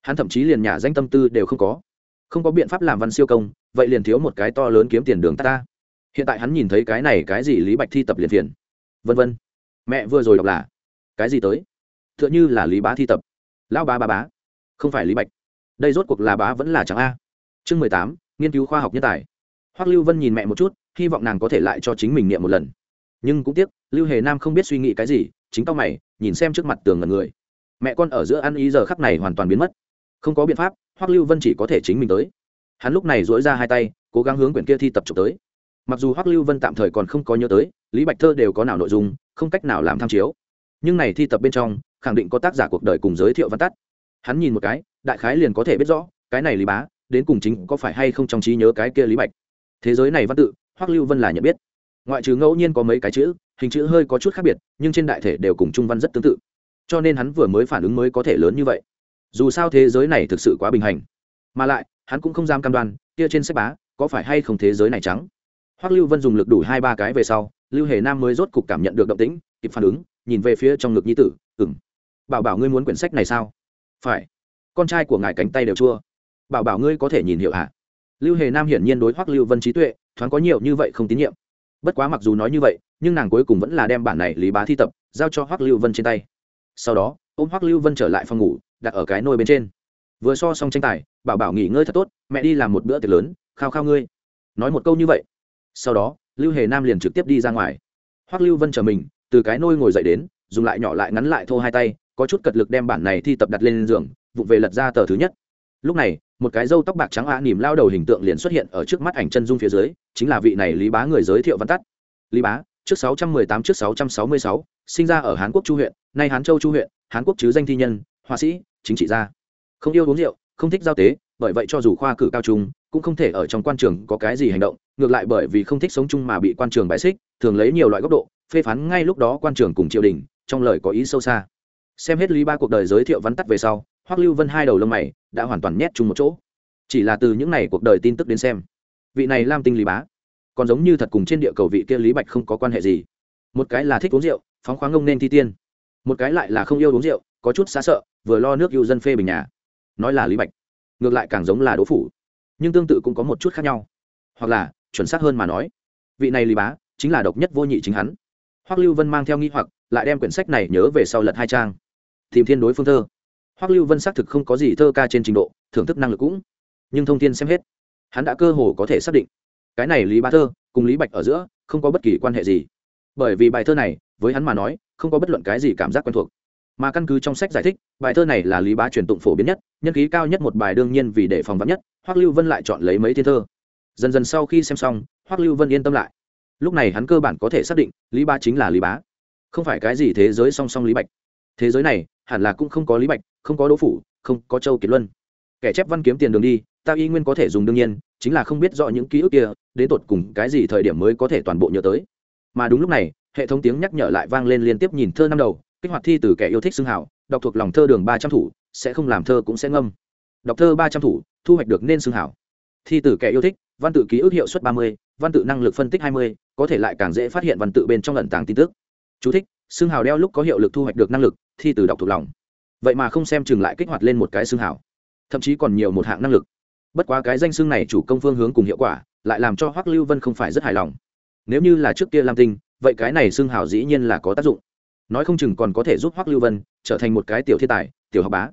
Hắn thậm chí liền nhà danh tâm tư đều không có. Không có biện pháp làm văn siêu công vậy liền thiếu một cái to lớn kiếm tiền đường ta, ta. hiện tại hắn nhìn thấy cái này cái gì lý bạch thi tập liền phiền. Vân vân. Mẹ vừa rồi đọc là cái gì tới? T h ư ợ n h ư là lý bá thi tập. Lão bá bá bá. Không phải lý bạch. Đây rốt cuộc là bá vẫn là chẳng a. Chương mười tám nghiên cứu khoa học nhân tài. Hoắc lưu vân nhìn mẹ một chút hy vọng nàng có thể lại cho chính mình niệm một lần. Nhưng cũng tiếc, lưu hề nam không biết suy nghĩ cái gì, chính tao mày, nhìn xem trước mặt tường ngần người. Mẹ con ở giữa ăn ý giờ khắc này hoàn toàn biến mất. Không có biện pháp, hoắc lưu vân chỉ có thể chính mình tới. Hắn lúc này dỗi ra hai tay, cố gắng hướng quyển kia thi tập trục tới. Mặc dù hoắc lưu vân tạm thời còn không có nhớ tới, lý bạch thơ đều có nào nội dung, không cách nào làm tham chiếu. Nhưng này thi tập bên trong, khẳng định có tác giả cuộc đời cùng giới thiệu văn tắt. Hắn nhìn một cái, đại khái liền có thể biết rõ, cái này lý bá, đến cùng chính có phải hay không trong trí nhớ cái kia lý bạch. Thế giới này văn tự hoắc lưu vân là nhận biết ngoại trừ ngẫu nhiên có mấy cái chữ hình chữ hơi có chút khác biệt nhưng trên đại thể đều cùng trung văn rất tương tự cho nên hắn vừa mới phản ứng mới có thể lớn như vậy dù sao thế giới này thực sự quá bình hành mà lại hắn cũng không dám cam đoan kia trên sách bá có phải hay không thế giới này trắng hoắc lưu vân dùng lực đủ hai ba cái về sau lưu hề nam mới rốt cục cảm nhận được động tĩnh kịp phản ứng nhìn về phía trong ngực nhi tử ừng bảo bảo ngươi muốn quyển sách này sao phải con trai của ngài cánh tay đều chua bảo bảo ngươi có thể nhìn hiểu hả lưu hề nam hiển nhiên đối hoắc lưu vân trí tuệ thoáng có nhiều như vậy không tín nhiệm. Bất quá mặc dù nói như vậy, nhưng nàng cuối cùng vẫn là đem bản này lý bá thi tập giao cho hoắc lưu vân trên tay. Sau đó, ôm hoắc lưu vân trở lại phòng ngủ, đặt ở cái nôi bên trên. Vừa so xong tranh tài, bảo bảo nghỉ ngơi thật tốt, mẹ đi làm một bữa tiệc lớn, khao khao ngươi. Nói một câu như vậy. Sau đó, lưu hề nam liền trực tiếp đi ra ngoài. Hoắc lưu vân chờ mình, từ cái nôi ngồi dậy đến, dùng lại nhỏ lại ngắn lại thô hai tay, có chút cật lực đem bản này thi tập đặt lên giường, vụng về lật ra tờ thứ nhất. Lúc này một cái râu tóc bạc trắng ạ nỉm lao đầu hình tượng liền xuất hiện ở trước mắt ảnh chân dung phía dưới chính là vị này lý bá người giới thiệu văn tắt. Lý bá trước 618 trước 666, sinh ra ở hán quốc chu huyện nay hán châu chu huyện hán quốc chứ danh thi nhân họa sĩ chính trị gia. Không yêu uống rượu không thích giao tế bởi vậy cho dù khoa cử cao trung cũng không thể ở trong quan trường có cái gì hành động ngược lại bởi vì không thích sống chung mà bị quan trường bài xích thường lấy nhiều loại góc độ phê phán ngay lúc đó quan trường cùng triều đình trong lời có ý sâu xa. Xem hết lý ba cuộc đời giới thiệu vắn tắt về sau hoắc lưu vân hai đầu lông mày đã hoàn toàn nhét chung một chỗ. Chỉ là từ những này cuộc đời tin tức đến xem, vị này lam tinh lý bá còn giống như thật cùng trên địa cầu vị kia lý bạch không có quan hệ gì. Một cái là thích uống rượu, phóng khoáng ngông nên thi tiên. Một cái lại là không yêu uống rượu, có chút xa sợ, vừa lo nước yêu dân phê bình nhà. Nói là lý bạch, ngược lại càng giống là đỗ phủ, nhưng tương tự cũng có một chút khác nhau. Hoặc là, chuẩn xác hơn mà nói, vị này lý bá chính là độc nhất vô nhị chính hắn. Hoắc lưu vân mang theo nghi hoặc, lại đem quyển sách này nhớ về sau lật hai trang. Tìm thiên đối phương thơ hoắc lưu vân xác thực không có gì thơ ca trên trình độ, thưởng thức năng lực cũng. Nhưng thông tin xem hết, hắn đã cơ hồ có thể xác định. Cái này lý bá thơ, cùng lý bạch ở giữa, không có bất kỳ quan hệ gì. Bởi vì bài thơ này, với hắn mà nói, không có bất luận cái gì cảm giác quen thuộc. Mà căn cứ trong sách giải thích, bài thơ này là lý bá truyền tụng phổ biến nhất, nhân khí cao nhất một bài đương nhiên vì để phòng vắn nhất, hoắc lưu vân lại chọn lấy mấy thiên thơ. Dần dần sau khi xem xong, hoắc lưu vân yên tâm lại. Lúc này hắn cơ bản có thể xác định, lý bá chính là lý bá. Không phải cái gì thế giới song song lý bạch thế giới này hẳn là cũng không có lý bạch không có đỗ phủ không có châu kiệt luân. Kẻ chép văn kiếm tiền đường đi ta y nguyên có thể dùng đương nhiên chính là không biết rõ những ký ức kia đến tột cùng cái gì thời điểm mới có thể toàn bộ nhớ tới. Mà đúng lúc này hệ thống tiếng nhắc nhở lại vang lên liên tiếp nhìn thơ năm đầu kích hoạt thi từ kẻ yêu thích xưng hảo đọc thuộc lòng thơ đường ba trăm thủ sẽ không làm thơ cũng sẽ ngâm. Đọc thơ ba trăm thủ thu hoạch được nên xưng hảo. Thi từ kẻ yêu thích văn tự ký ức hiệu suất ba mươi văn tự năng lực phân tích hai mươi có thể lại càng dễ phát hiện văn tự bên trong lần tàng tin tức. Chú thích, xương hào đeo lúc có hiệu lực thu hoạch được năng lực thi từ đọc thuộc lòng. Vậy mà không xem chừng lại kích hoạt lên một cái xương hào thậm chí còn nhiều một hạng năng lực. Bất quá cái danh xương này chủ công phương hướng cùng hiệu quả, lại làm cho hoắc lưu vân không phải rất hài lòng. Nếu như là trước kia lam tinh, vậy cái này xương hào dĩ nhiên là có tác dụng. Nói không chừng còn có thể giúp hoắc lưu vân trở thành một cái tiểu thiên tài, tiểu học bá.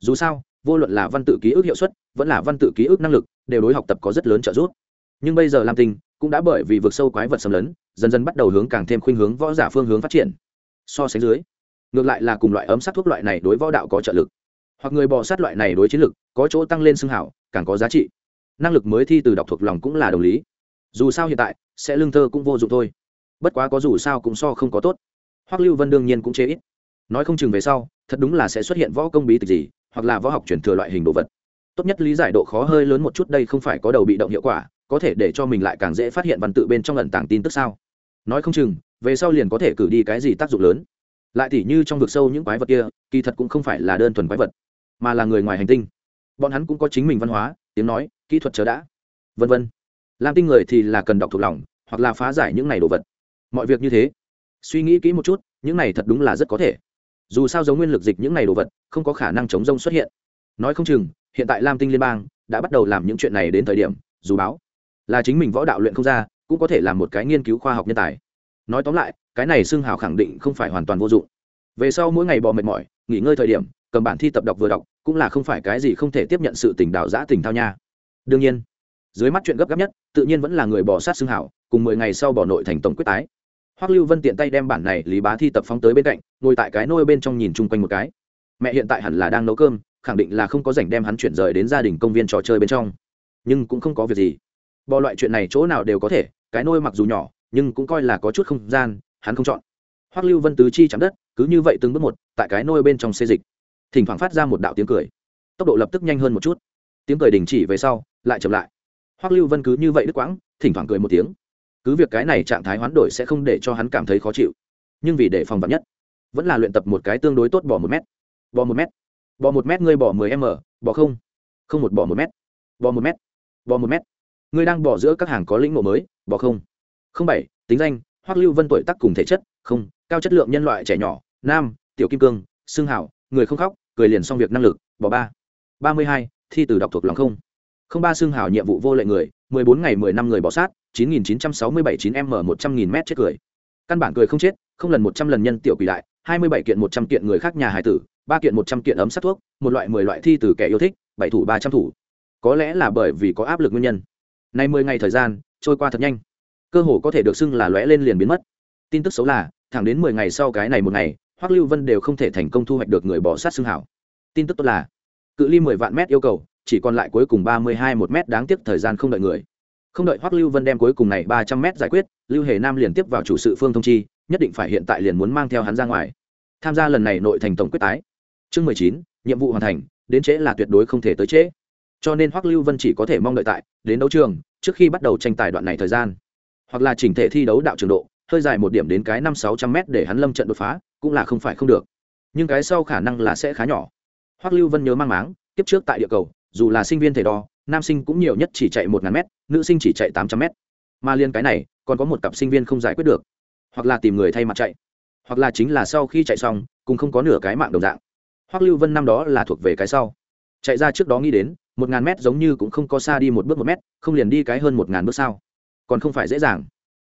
Dù sao, vô luận là văn tự ký ức hiệu suất, vẫn là văn tự ký ức năng lực, đều đối học tập có rất lớn trợ giúp. Nhưng bây giờ lam tinh cũng đã bởi vì vực sâu quái vật xâm lấn, dần dần bắt đầu hướng càng thêm khuynh hướng võ giả phương hướng phát triển. So sánh dưới ngược lại là cùng loại ấm sát thuốc loại này đối võ đạo có trợ lực. Hoặc người bò sát loại này đối chiến lực, có chỗ tăng lên xương hảo, càng có giá trị. Năng lực mới thi từ đọc thuộc lòng cũng là đồng lý. Dù sao hiện tại, sẽ lương thơ cũng vô dụng thôi. Bất quá có dù sao cũng so không có tốt. Hoắc lưu vân đương nhiên cũng chế ít. Nói không chừng về sau, thật đúng là sẽ xuất hiện võ công bí tịch gì, hoặc là võ học truyền thừa loại hình đồ vật. Tốt nhất lý giải độ khó hơi lớn một chút đây không phải có đầu bị động hiệu quả, có thể để cho mình lại càng dễ phát hiện văn tự bên trong lần tảng tin tức sao? Nói không chừng, về sau liền có thể cử đi cái gì tác dụng lớn lại tỉ như trong vực sâu những quái vật kia, kỳ thật cũng không phải là đơn thuần quái vật, mà là người ngoài hành tinh. Bọn hắn cũng có chính mình văn hóa, tiếng nói, kỹ thuật chờ đã, vân vân. Làm tinh người thì là cần đọc thuộc lòng, hoặc là phá giải những này đồ vật. Mọi việc như thế. Suy nghĩ kỹ một chút, những này thật đúng là rất có thể. Dù sao giống nguyên lực dịch những này đồ vật, không có khả năng chống rông xuất hiện. Nói không chừng, hiện tại lam tinh liên bang đã bắt đầu làm những chuyện này đến thời điểm, dù báo là chính mình võ đạo luyện không ra, cũng có thể làm một cái nghiên cứu khoa học nhân tài nói tóm lại, cái này xưng hào khẳng định không phải hoàn toàn vô dụng. Về sau mỗi ngày bò mệt mỏi, nghỉ ngơi thời điểm, cầm bản thi tập đọc vừa đọc, cũng là không phải cái gì không thể tiếp nhận sự tình đạo giã tình thao nha. Đương nhiên, dưới mắt chuyện gấp gáp nhất, tự nhiên vẫn là người bỏ sát xưng hảo cùng mười ngày sau bỏ nội thành tổng quyết tái. Hoắc lưu vân tiện tay đem bản này lý bá thi tập phóng tới bên cạnh, ngồi tại cái nôi bên trong nhìn chung quanh một cái. Mẹ hiện tại hẳn là đang nấu cơm, khẳng định là không có rảnh đem hắn chuyển rời đến gia đình công viên trò chơi bên trong. Nhưng cũng không có việc gì. Bỏ loại chuyện này chỗ nào đều có thể, cái nôi mặc dù nhỏ nhưng cũng coi là có chút không gian, hắn không chọn. Hoắc lưu vân tứ chi chạm đất, cứ như vậy từng bước một, tại cái nôi bên trong xê dịch. Thỉnh thoảng phát ra một đạo tiếng cười. Tốc độ lập tức nhanh hơn một chút. Tiếng cười đình chỉ về sau, lại chậm lại. Hoắc lưu vân cứ như vậy đứt quãng, thỉnh thoảng cười một tiếng. Cứ việc cái này trạng thái hoán đổi sẽ không để cho hắn cảm thấy khó chịu, nhưng vì để phòng vật nhất, vẫn là luyện tập một cái tương đối tốt bỏ một mét. Bỏ một mét. Bỏ một mét ngươi bỏ mười m bỏ không. Không một bỏ một mét. Bỏ một mét. Bỏ một mét. Ngươi đang bỏ giữa các hàng có lĩnh ngộ mới bỏ không không bảy, tính danh, hoắc lưu vân tuổi tác cùng thể chất, không, cao chất lượng nhân loại trẻ nhỏ, nam, tiểu kim cương, xương hảo, người không khóc, cười liền xong việc năng lực, bỏ ba. Ba mươi hai, thi từ đọc thuộc lòng không. Không ba xương hảo nhiệm vụ vô lệ người, mười bốn ngày mười năm người bỏ sát, chín nghìn chín trăm sáu mươi bảy chín m một trăm nghìn m chết cười. Căn bản cười không chết, không lần một trăm lần nhân tiểu quỷ đại, hai mươi bảy kiện một trăm kiện người khác nhà hải tử, ba kiện một trăm kiện ấm sát thuốc, một loại mười loại thi từ kẻ yêu thích, bảy thủ ba trăm thủ. Có lẽ là bởi vì có áp lực nguyên nhân. Nay mười ngày thời gian, trôi qua thật nhanh cơ hồ có thể được xưng là lóe lên liền biến mất. Tin tức xấu là, thẳng đến mười ngày sau cái này một ngày, hoắc lưu vân đều không thể thành công thu hoạch được người bỏ sát xương hảo. Tin tức tốt là, cự ly mười vạn mét yêu cầu, chỉ còn lại cuối cùng ba mươi hai một mét đáng tiếc thời gian không đợi người. Không đợi hoắc lưu vân đem cuối cùng này ba trăm mét giải quyết, lưu hề nam liền tiếp vào chủ sự phương thông chi, nhất định phải hiện tại liền muốn mang theo hắn ra ngoài. Tham gia lần này nội thành tổng quyết tái. Chương mười chín, nhiệm vụ hoàn thành, đến trễ là tuyệt đối không thể tới trễ. Cho nên hoắc lưu vân chỉ có thể mong đợi tại, đến đấu trường, trước khi bắt đầu tranh tài đoạn này thời gian hoặc là chỉnh thể thi đấu đạo trường độ, hơi dài một điểm đến cái năm sáu trăm mét để hắn lâm trận đột phá, cũng là không phải không được. Nhưng cái sau khả năng là sẽ khá nhỏ. Hoắc lưu vân nhớ mang máng tiếp trước tại địa cầu, dù là sinh viên thể đo, nam sinh cũng nhiều nhất chỉ chạy một ngàn mét, nữ sinh chỉ chạy tám trăm mét. Mà liên cái này, còn có một cặp sinh viên không giải quyết được. Hoặc là tìm người thay mặt chạy. Hoặc là chính là sau khi chạy xong cũng không có nửa cái mạng đồng dạng. Hoắc lưu vân năm đó là thuộc về cái sau. Chạy ra trước đó nghĩ đến, một ngàn mét giống như cũng không có xa đi một bước một mét, không liền đi cái hơn một ngàn bước sao còn không phải dễ dàng.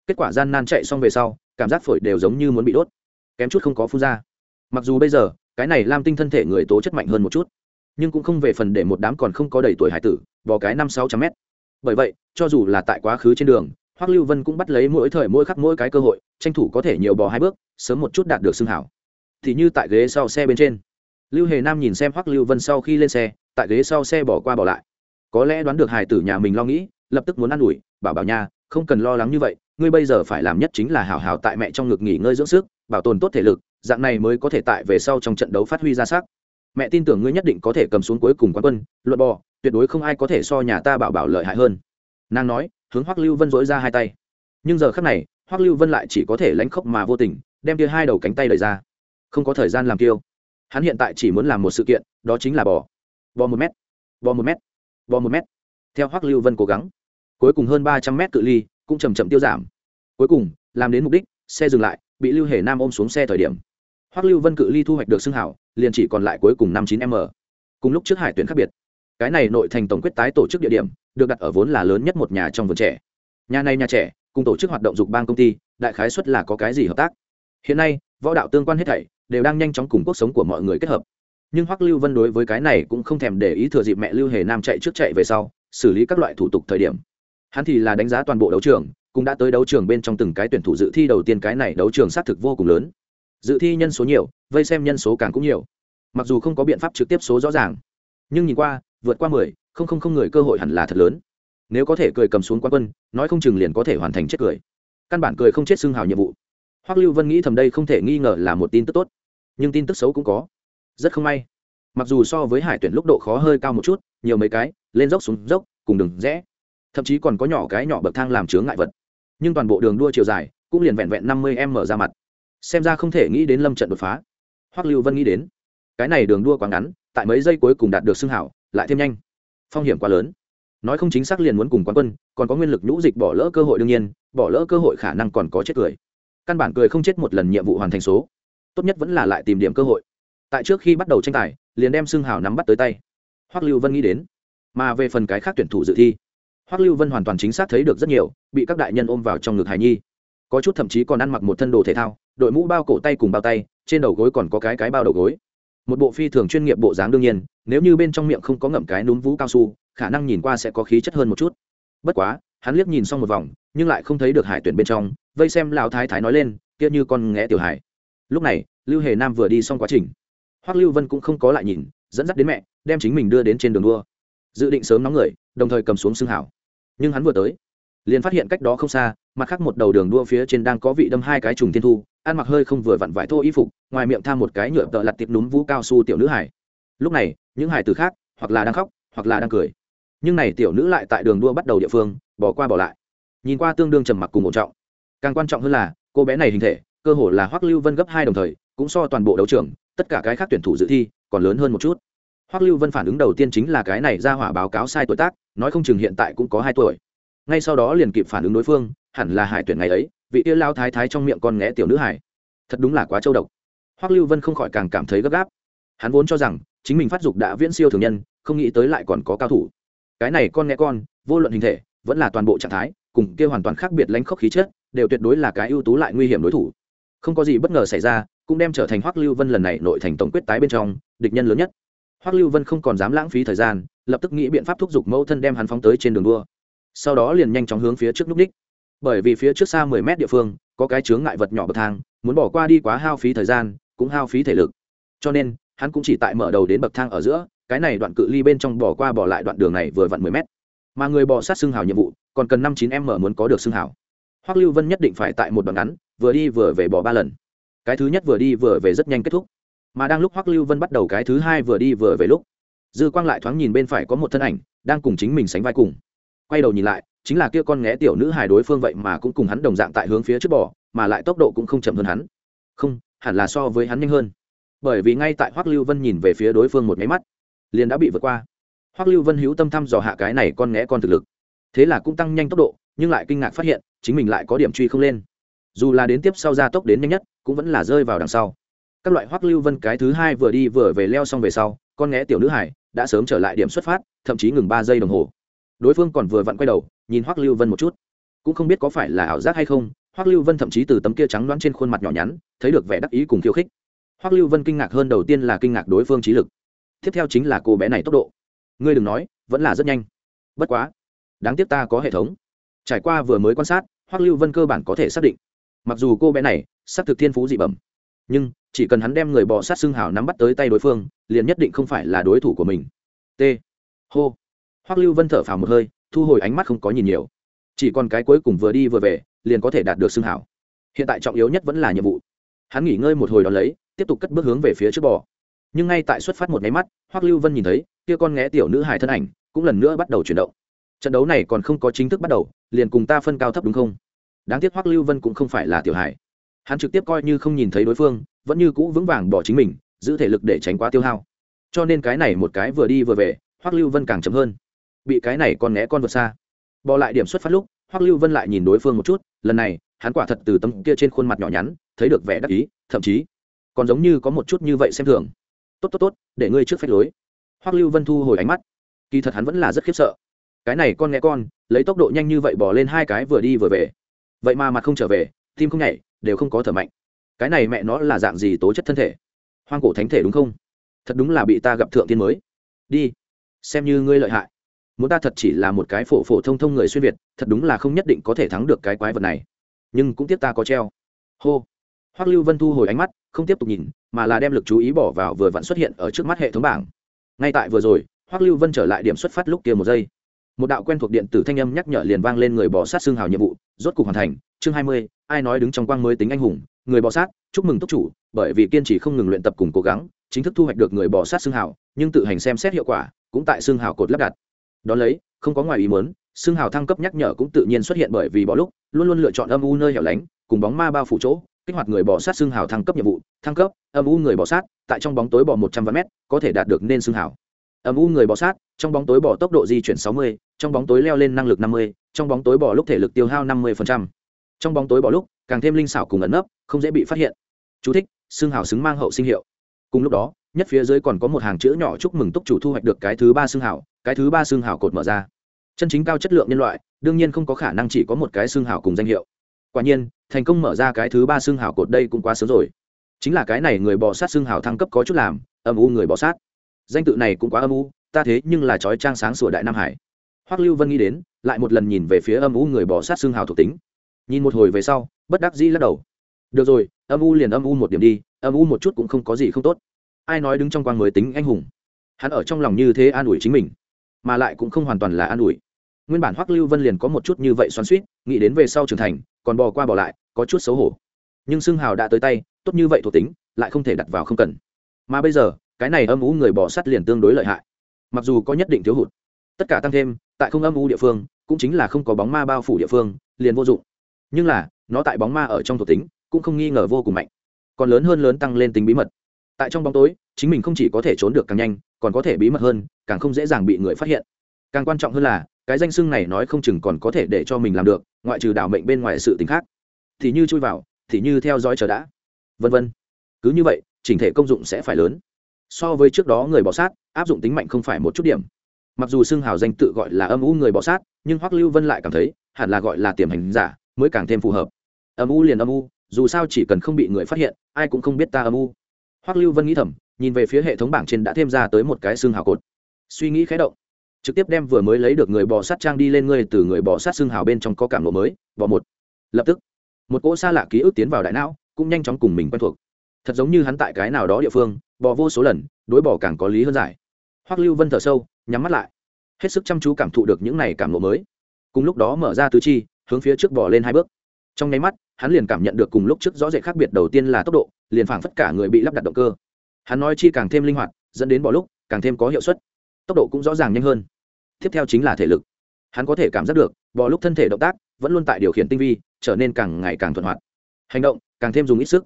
Kết quả gian nan chạy xong về sau, cảm giác phổi đều giống như muốn bị đốt. Kém chút không có phun ra. Mặc dù bây giờ, cái này lam tinh thân thể người tố chất mạnh hơn một chút, nhưng cũng không về phần để một đám còn không có đầy tuổi hải tử vào cái năm sáu trăm mét. Bởi vậy, cho dù là tại quá khứ trên đường, hoắc lưu vân cũng bắt lấy mỗi thời mỗi khắc mỗi cái cơ hội, tranh thủ có thể nhiều bò hai bước, sớm một chút đạt được xương hảo. Thì như tại ghế sau xe bên trên, lưu hề nam nhìn xem hoắc lưu vân sau khi lên xe, tại ghế sau xe bỏ qua bỏ lại. Có lẽ đoán được hải tử nhà mình lo nghĩ, lập tức muốn ă n ủi, bảo bảo nha không cần lo lắng như vậy, ngươi bây giờ phải làm nhất chính là hào hào tại mẹ trong ngực nghỉ ngơi dưỡng sức, bảo tồn tốt thể lực, dạng này mới có thể tại về sau trong trận đấu phát huy ra sắc. Mẹ tin tưởng ngươi nhất định có thể cầm xuống cuối cùng quán quân, luận bò, tuyệt đối không ai có thể so nhà ta bảo bảo lợi hại hơn. Nàng nói, hướng hoắc lưu vân dỗi ra hai tay. Nhưng giờ khắc này, hoắc lưu vân lại chỉ có thể lánh khóc mà vô tình, đem kia hai đầu cánh tay đẩy ra. Không có thời gian làm kiêu. Hắn hiện tại chỉ muốn làm một sự kiện, đó chính là bò. Bò một mét. Bò một mét. Bò một mét. Theo hoắc lưu vân cố gắng cuối cùng hơn ba trăm mét cự ly, cũng chầm chậm tiêu giảm. Cuối cùng, làm đến mục đích, xe dừng lại, bị lưu hề nam ôm xuống xe thời điểm. Hoắc lưu vân cự ly thu hoạch được xưng hảo, liền chỉ còn lại cuối cùng năm chín m. Cùng lúc trước hải tuyển khác biệt. Cái này nội thành tổng quyết tái tổ chức địa điểm, được đặt ở vốn là lớn nhất một nhà trong vườn trẻ. Nhà này nhà trẻ, cùng tổ chức hoạt động dục bang công ty, đại khái xuất là có cái gì hợp tác. Hiện nay, võ đạo tương quan hết thảy đều đang nhanh chóng cùng cuộc sống của mọi người kết hợp. Nhưng hoắc lưu vân đối với cái này cũng không thèm để ý thừa dịp mẹ lưu hề nam chạy trước chạy về sau, xử lý các loại thủ tục thời điểm hắn thì là đánh giá toàn bộ đấu trường, cũng đã tới đấu trường bên trong từng cái tuyển thủ dự thi đầu tiên cái này đấu trường xác thực vô cùng lớn. Dự thi nhân số nhiều, vây xem nhân số càng cũng nhiều. Mặc dù không có biện pháp trực tiếp số rõ ràng, nhưng nhìn qua, vượt qua mười, không không không người cơ hội hẳn là thật lớn. Nếu có thể cười cầm xuống quan quân, nói không chừng liền có thể hoàn thành chết cười. Căn bản cười không chết xưng hào nhiệm vụ. Hoắc lưu vân nghĩ thầm đây không thể nghi ngờ là một tin tức tốt, nhưng tin tức xấu cũng có. Rất không may, mặc dù so với hải tuyển lúc độ khó hơi cao một chút, nhiều mấy cái, lên dốc xuống dốc, cùng đường rẽ thậm chí còn có nhỏ cái nhỏ bậc thang làm chướng ngại vật. Nhưng toàn bộ đường đua chiều dài cũng liền vẹn vẹn năm mươi m ra mặt. Xem ra không thể nghĩ đến lâm trận đột phá. Hoắc lưu vân nghĩ đến, cái này đường đua quá ngắn, tại mấy giây cuối cùng đạt được xưng hảo, lại thêm nhanh. Phong hiểm quá lớn. Nói không chính xác liền muốn cùng quán quân, còn có nguyên lực nhũ dịch bỏ lỡ cơ hội đương nhiên, bỏ lỡ cơ hội khả năng còn có chết cười. Căn bản cười không chết một lần nhiệm vụ hoàn thành số. Tốt nhất vẫn là lại tìm điểm cơ hội. Tại trước khi bắt đầu tranh tài, liền đem xưng hào nắm bắt tới tay. Hoắc lưu vân nghĩ đến, mà về phần cái khác tuyển thủ dự thi hoắc lưu vân hoàn toàn chính xác thấy được rất nhiều, bị các đại nhân ôm vào trong ngực hài nhi. Có chút thậm chí còn ăn mặc một thân đồ thể thao, đội mũ bao cổ tay cùng bao tay, trên đầu gối còn có cái cái bao đầu gối. Một bộ phi thường chuyên nghiệp bộ dáng đương nhiên, nếu như bên trong miệng không có ngậm cái núm vú cao su, khả năng nhìn qua sẽ có khí chất hơn một chút. Bất quá, hắn liếc nhìn xong một vòng, nhưng lại không thấy được hải tuyển bên trong, vây xem lão thái thái nói lên, kia như con ngẻ tiểu hải. Lúc này, lưu hề nam vừa đi xong quá trình. Hoắc lưu vân cũng không có lại nhìn, dẫn dắt đến mẹ, đem chính mình đưa đến trên đường đua. Dự định sớm nóng người đồng thời cầm xuống xương hảo. Nhưng hắn vừa tới, liền phát hiện cách đó không xa, mặt khác một đầu đường đua phía trên đang có vị đâm hai cái trùng thiên thu, ăn mặc hơi không vừa vặn vải thô y phục, ngoài miệng tham một cái nhựa tợ lặt tiệp núm vũ cao su tiểu nữ hải. Lúc này, những hải từ khác, hoặc là đang khóc, hoặc là đang cười. Nhưng này tiểu nữ lại tại đường đua bắt đầu địa phương, bỏ qua bỏ lại. Nhìn qua tương đương trầm mặc cùng ổn trọng. Càng quan trọng hơn là, cô bé này hình thể, cơ hồ là hoắc lưu vân gấp hai đồng thời, cũng so toàn bộ đấu trường, tất cả cái khác tuyển thủ dự thi, còn lớn hơn một chút. Hoắc lưu vân phản ứng đầu tiên chính là cái này ra hỏa báo cáo sai tuổi tác nói không chừng hiện tại cũng có hai tuổi. Ngay sau đó liền kịp phản ứng đối phương, hẳn là hải tuyển ngày ấy, vị yêu lao thái thái trong miệng con nghé tiểu nữ hải. Thật đúng là quá châu độc. Hoắc lưu vân không khỏi càng cảm thấy gấp gáp. Hắn vốn cho rằng, chính mình phát dục đã viễn siêu thường nhân, không nghĩ tới lại còn có cao thủ. Cái này con nghe con, vô luận hình thể, vẫn là toàn bộ trạng thái, cùng kia hoàn toàn khác biệt lãnh khốc khí chất, đều tuyệt đối là cái ưu tú lại nguy hiểm đối thủ. Không có gì bất ngờ xảy ra, cũng đem trở thành hoắc lưu vân lần này nội thành tổng quyết tái bên trong, địch nhân lớn nhất hoắc lưu vân không còn dám lãng phí thời gian, lập tức nghĩ biện pháp thúc giục mẫu thân đem hắn phóng tới trên đường đua. Sau đó liền nhanh chóng hướng phía trước núp đích. Bởi vì phía trước xa mười mét địa phương, có cái chướng ngại vật nhỏ bậc thang, muốn bỏ qua đi quá hao phí thời gian, cũng hao phí thể lực. Cho nên, hắn cũng chỉ tại mở đầu đến bậc thang ở giữa, cái này đoạn cự ly bên trong bỏ qua bỏ lại đoạn đường này vừa vặn mười mét. Mà người bỏ sát xương hào nhiệm vụ, còn cần năm chín m muốn có được xương hào. Hoắc lưu vân nhất định phải tại một đoạn ngắn, vừa đi vừa về bỏ ba lần. Cái thứ nhất vừa đi vừa về rất nhanh kết thúc mà đang lúc hoắc lưu vân bắt đầu cái thứ hai vừa đi vừa về lúc, dư quang lại thoáng nhìn bên phải có một thân ảnh, đang cùng chính mình sánh vai cùng. Quay đầu nhìn lại, chính là kia con nghé tiểu nữ hài đối phương vậy mà cũng cùng hắn đồng dạng tại hướng phía trước bò, mà lại tốc độ cũng không chậm hơn hắn. Không, hẳn là so với hắn nhanh hơn. Bởi vì ngay tại hoắc lưu vân nhìn về phía đối phương một máy mắt, liền đã bị vượt qua. Hoắc lưu vân hữu tâm thăm dò hạ cái này con nghé con thực lực. Thế là cũng tăng nhanh tốc độ, nhưng lại kinh ngạc phát hiện, chính mình lại có điểm truy không lên. Dù là đến tiếp sau gia tốc đến nhanh nhất, cũng vẫn là rơi vào đằng sau các loại hoắc lưu vân cái thứ hai vừa đi vừa về leo xong về sau, con nghé tiểu nữ hải đã sớm trở lại điểm xuất phát, thậm chí ngừng ba giây đồng hồ. Đối phương còn vừa vặn quay đầu, nhìn hoắc lưu vân một chút. Cũng không biết có phải là ảo giác hay không, hoắc lưu vân thậm chí từ tấm kia trắng đoán trên khuôn mặt nhỏ nhắn, thấy được vẻ đắc ý cùng khiêu khích. Hoắc lưu vân kinh ngạc hơn đầu tiên là kinh ngạc đối phương trí lực. Tiếp theo chính là cô bé này tốc độ. Ngươi đừng nói, vẫn là rất nhanh. Bất quá, đáng tiếc ta có hệ thống. Trải qua vừa mới quan sát, hoắc lưu vân cơ bản có thể xác định. Mặc dù cô bé này, xác thực thiên phú dị bẩm nhưng chỉ cần hắn đem người bò sát xương hào nắm bắt tới tay đối phương, liền nhất định không phải là đối thủ của mình. T. Hô. Hoắc lưu vân thở phào một hơi, thu hồi ánh mắt không có nhìn nhiều. Chỉ còn cái cuối cùng vừa đi vừa về, liền có thể đạt được xương hảo hiện tại trọng yếu nhất vẫn là nhiệm vụ. Hắn nghỉ ngơi một hồi đ ó lấy, tiếp tục cất bước hướng về phía trước bò. Nhưng ngay tại xuất phát một nháy mắt, hoắc lưu vân nhìn thấy, kia con nghé tiểu nữ hài thân ảnh, cũng lần nữa bắt đầu chuyển động. Trận đấu này còn không có chính thức bắt đầu, liền cùng ta phân cao thấp đúng không? Đáng tiếc hoắc lưu vân cũng không phải là tiểu hải hắn trực tiếp coi như không nhìn thấy đối phương, vẫn như cũ vững vàng bỏ chính mình, giữ thể lực để tránh quá tiêu hao. Cho nên cái này một cái vừa đi vừa về, hoắc lưu vân càng chậm hơn. Bị cái này còn né con vượt xa. Bỏ lại điểm xuất phát lúc, hoắc lưu vân lại nhìn đối phương một chút, lần này, hắn quả thật từ tấm kia trên khuôn mặt nhỏ nhắn, thấy được vẻ đắc ý, thậm chí, còn giống như có một chút như vậy xem thường. Tốt tốt tốt, để ngươi trước phép lối. Hoắc lưu vân thu hồi ánh mắt. Kỳ thật hắn vẫn là rất khiếp sợ. Cái này con nghe con, lấy tốc độ nhanh như vậy bỏ lên hai cái vừa đi vừa về. Vậy mà mặt không trở về, tim không nhảy đều không có thở mạnh. Cái này mẹ nó là dạng gì tố chất thân thể? Hoang cổ thánh thể đúng không? Thật đúng là bị ta gặp thượng tiên mới. Đi, xem như ngươi lợi hại. Muốn ta thật chỉ là một cái phổ phổ thông thông người xuyên việt, thật đúng là không nhất định có thể thắng được cái quái vật này. Nhưng cũng tiếp ta có treo. Hô. Hoắc lưu vân thu hồi ánh mắt, không tiếp tục nhìn, mà là đem lực chú ý bỏ vào vừa vặn xuất hiện ở trước mắt hệ thống bảng. Ngay tại vừa rồi, hoắc lưu vân trở lại điểm xuất phát lúc kia một giây. Một đạo quen thuộc điện tử thanh âm nhắc nhở liền vang lên người bỏ sát xương hào nhiệm vụ rốt cục hoàn thành, chương hai mươi, ai nói đứng trong quang mới tính anh hùng, người bò sát, chúc mừng túc chủ, bởi vì kiên trì không ngừng luyện tập cùng cố gắng, chính thức thu hoạch được người bò sát xương hào, nhưng tự hành xem xét hiệu quả, cũng tại xương hào cột lắp đặt. Đón lấy, không có ngoài ý muốn, xương hào thăng cấp nhắc nhở cũng tự nhiên xuất hiện bởi vì bỏ lúc, luôn luôn lựa chọn âm u nơi hẻo lánh, cùng bóng ma bao phủ chỗ, kích hoạt người bò sát xương hào thăng cấp nhiệm vụ. Thăng cấp, âm u người bò sát, tại trong bóng tối bò một trăm vạn mét, có thể đạt được nên xương hào âm u người bò sát trong bóng tối bỏ tốc độ di chuyển sáu mươi trong bóng tối leo lên năng lực năm mươi trong bóng tối bỏ lúc thể lực tiêu hao năm mươi trong bóng tối bỏ lúc càng thêm linh xảo cùng ẩn nấp không dễ bị phát hiện. Chú thích, xương hào xứng mang hậu sinh hiệu. Cùng lúc đó nhất phía dưới còn có một hàng chữ nhỏ chúc mừng túc chủ thu hoạch được cái thứ ba xương hào cái thứ ba xương hào cột mở ra. Chân chính cao chất lượng nhân loại đương nhiên không có khả năng chỉ có một cái xương hào cùng danh hiệu. Quả nhiên thành công mở ra cái thứ ba xương hào cột đây cũng quá sớm rồi. Chính là cái này người bò sát xương hào thăng cấp có chút làm âm u người bò sát danh tự này cũng quá âm u, ta thế nhưng là trói trang sáng sủa đại nam hải. Hoắc lưu vân nghĩ đến, lại một lần nhìn về phía âm u người bỏ sát xương hào thuộc tính. Nhìn một hồi về sau, bất đắc dĩ lắc đầu. Được rồi, âm u liền âm u một điểm đi, âm u một chút cũng không có gì không tốt. Ai nói đứng trong quang mới tính anh hùng? Hắn ở trong lòng như thế an ủi chính mình, mà lại cũng không hoàn toàn là an ủi. Nguyên bản hoắc lưu vân liền có một chút như vậy xoắn suýt nghĩ đến về sau trưởng thành, còn bò qua bỏ lại, có chút xấu hổ. Nhưng xương hào đã tới tay, tốt như vậy thuộc tính, lại không thể đặt vào không cần. Mà bây giờ cái này âm u người bỏ sắt liền tương đối lợi hại. Mặc dù có nhất định thiếu hụt, tất cả tăng thêm, tại không âm u địa phương, cũng chính là không có bóng ma bao phủ địa phương, liền vô dụng. Nhưng là, nó tại bóng ma ở trong thuộc tính, cũng không nghi ngờ vô cùng mạnh. Còn lớn hơn lớn tăng lên tính bí mật. Tại trong bóng tối, chính mình không chỉ có thể trốn được càng nhanh, còn có thể bí mật hơn, càng không dễ dàng bị người phát hiện. Càng quan trọng hơn là, cái danh xưng này nói không chừng còn có thể để cho mình làm được, ngoại trừ đảo mệnh bên ngoài sự t khác. Thì như chui vào, thì như theo dõi chờ đã. Vân vân. Cứ như vậy, chỉnh thể công dụng sẽ phải lớn so với trước đó người bỏ sát, áp dụng tính mạnh không phải một chút điểm. Mặc dù xưng hào danh tự gọi là âm u người bỏ sát, nhưng hoắc lưu vân lại cảm thấy, hẳn là gọi là tiềm hành giả, mới càng thêm phù hợp. Âm u liền âm u, dù sao chỉ cần không bị người phát hiện, ai cũng không biết ta âm u. Hoắc lưu vân nghĩ thầm, nhìn về phía hệ thống bảng trên đã thêm ra tới một cái xương hào cột. Suy nghĩ khé động, trực tiếp đem vừa mới lấy được người bò sát trang đi lên ngươi từ người bò sát xương hào bên trong có cảm lộ mới bò một. Lập tức, một cỗ xa lạ ký ức tiến vào đại não, cũng nhanh chóng cùng mình quen thuộc thật giống như hắn tại cái nào đó địa phương, bò vô số lần, đối bỏ càng có lý hơn giải. Hoắc lưu vân thở sâu, nhắm mắt lại. Hết sức chăm chú cảm thụ được những này cảm lộ mới. Cùng lúc đó mở ra tứ chi, hướng phía trước bỏ lên hai bước. Trong nháy mắt, hắn liền cảm nhận được cùng lúc trước rõ rệt khác biệt đầu tiên là tốc độ, liền phảng phất cả người bị lắp đặt động cơ. Hắn nói chi càng thêm linh hoạt, dẫn đến bỏ lúc, càng thêm có hiệu suất. Tốc độ cũng rõ ràng nhanh hơn. Tiếp theo chính là thể lực. Hắn có thể cảm giác được bỏ lúc thân thể động tác vẫn luôn tại điều khiển tinh vi, trở nên càng ngày càng thuận hoạt. Hành động, càng thêm dùng ít sức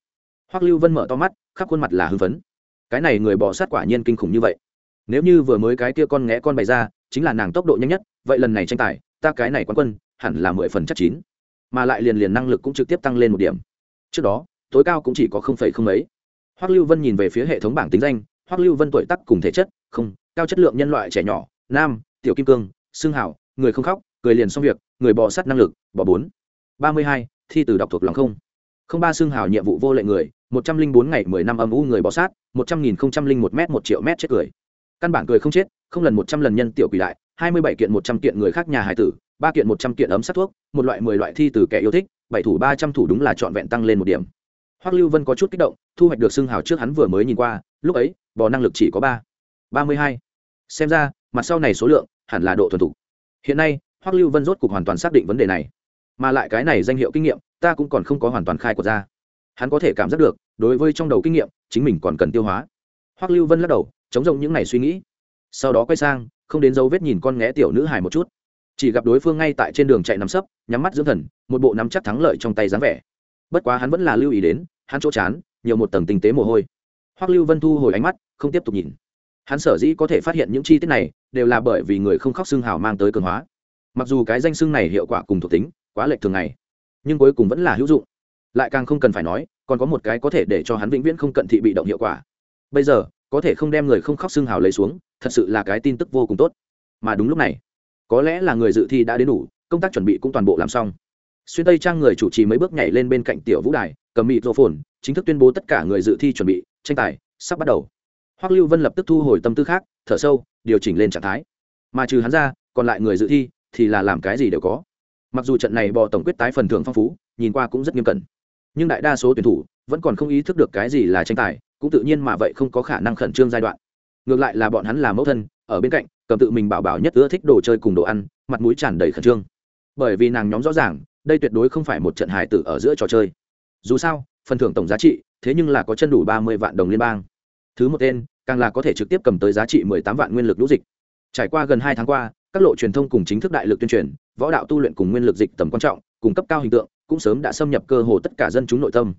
hoắc lưu vân mở to mắt, khắp khuôn mặt là hưng phấn. Cái này người bỏ sát quả nhiên kinh khủng như vậy. Nếu như vừa mới cái kia con ngẽ con bày ra, chính là nàng tốc độ nhanh nhất, vậy lần này tranh tài, ta cái này quán quân, hẳn là mười phần chắc chín. Mà lại liền liền năng lực cũng trực tiếp tăng lên một điểm. Trước đó, tối cao cũng chỉ có không phẩy không mấy. Hoắc lưu vân nhìn về phía hệ thống bảng tính danh, hoắc lưu vân tuổi tác cùng thể chất, không, cao chất lượng nhân loại trẻ nhỏ, nam, tiểu kim cương, xương hảo người không khóc cười liền xong việc, người bò sát năng lực, bỏ bốn. Ba mươi hai, thi từ đọc thuộc lòng không. Không ba xương hảo nhiệm vụ vô lệ người một trăm linh bốn ngày mười năm âm u người bò sát, một trăm nghìn không trăm linh một m một triệu m chết cười. Căn bản cười không chết, không lần một trăm lần nhân tiểu quỷ đại, hai mươi bảy kiện một trăm kiện người khác nhà hải tử, ba kiện một trăm kiện ấm sát thuốc, một loại mười loại thi từ kẻ yêu thích, bảy thủ ba trăm thủ đúng là trọn vẹn tăng lên một điểm. Hoắc lưu vân có chút kích động, thu hoạch được xưng hào trước hắn vừa mới nhìn qua, lúc ấy, bò năng lực chỉ có ba ba mươi hai. Xem ra, mặt sau này số lượng, hẳn là độ thuần thục. Hiện nay, hoắc lưu vân rốt cục hoàn toàn xác định vấn đề này. Mà lại cái này danh hiệu kinh nghiệm, ta cũng còn không có hoàn toàn khai quật ra hắn có thể cảm giác được, đối với trong đầu kinh nghiệm, chính mình còn cần tiêu hóa. Hoắc lưu vân lắc đầu, chống rộng những này suy nghĩ. Sau đó quay sang, không đến dấu vết nhìn con nghé tiểu nữ hài một chút. Chỉ gặp đối phương ngay tại trên đường chạy nắm sấp, nhắm mắt dưỡng thần, một bộ nắm chắc thắng lợi trong tay dáng vẻ. Bất quá hắn vẫn là lưu ý đến, hắn chỗ chán, nhiều một tầng tinh tế mồ hôi. Hoắc lưu vân thu hồi ánh mắt, không tiếp tục nhìn. Hắn sở dĩ có thể phát hiện những chi tiết này, đều là bởi vì người không khóc xương hào mang tới cường hóa. Mặc dù cái danh xương này hiệu quả cùng thuộc tính, quá lệch thường ngày, nhưng cuối cùng vẫn là hữu dụng lại càng không cần phải nói, còn có một cái có thể để cho hắn vĩnh viễn không cận thị bị động hiệu quả. Bây giờ, có thể không đem người không khóc xương hào lấy xuống, thật sự là cái tin tức vô cùng tốt. Mà đúng lúc này, có lẽ là người dự thi đã đến đủ, công tác chuẩn bị cũng toàn bộ làm xong. Xuyên tây trang người chủ trì mấy bước nhảy lên bên cạnh tiểu vũ đài, cầm mịt rô phồn chính thức tuyên bố tất cả người dự thi chuẩn bị, tranh tài sắp bắt đầu. Hoắc lưu vân lập tức thu hồi tâm tư khác, thở sâu, điều chỉnh lên trạng thái. Mà trừ hắn ra, còn lại người dự thi thì là làm cái gì đều có. Mặc dù trận này bò tổng quyết tái phần thưởng phong phú, nhìn qua cũng rất nghiêm cẩn nhưng đại đa số tuyển thủ vẫn còn không ý thức được cái gì là tranh tài, cũng tự nhiên mà vậy không có khả năng khẩn trương giai đoạn. Ngược lại là bọn hắn là mẫu thân, ở bên cạnh, cầm tự mình bảo bảo nhất ưa thích đồ chơi cùng đồ ăn, mặt mũi tràn đầy khẩn trương. Bởi vì nàng nhóm rõ ràng, đây tuyệt đối không phải một trận hài tử ở giữa trò chơi. Dù sao, phần thưởng tổng giá trị, thế nhưng là có chân đủ ba mươi vạn đồng liên bang. Thứ một tên, càng là có thể trực tiếp cầm tới giá trị mười tám vạn nguyên lực lũ dịch. Trải qua gần hai tháng qua, các lộ truyền thông cùng chính thức đại lực tuyên truyền, võ đạo tu luyện cùng nguyên lực dịch tầm quan trọng, cùng cấp cao hình tượng cũng sớm đã xâm nhập cơ hồ tất cả dân chúng nội tâm.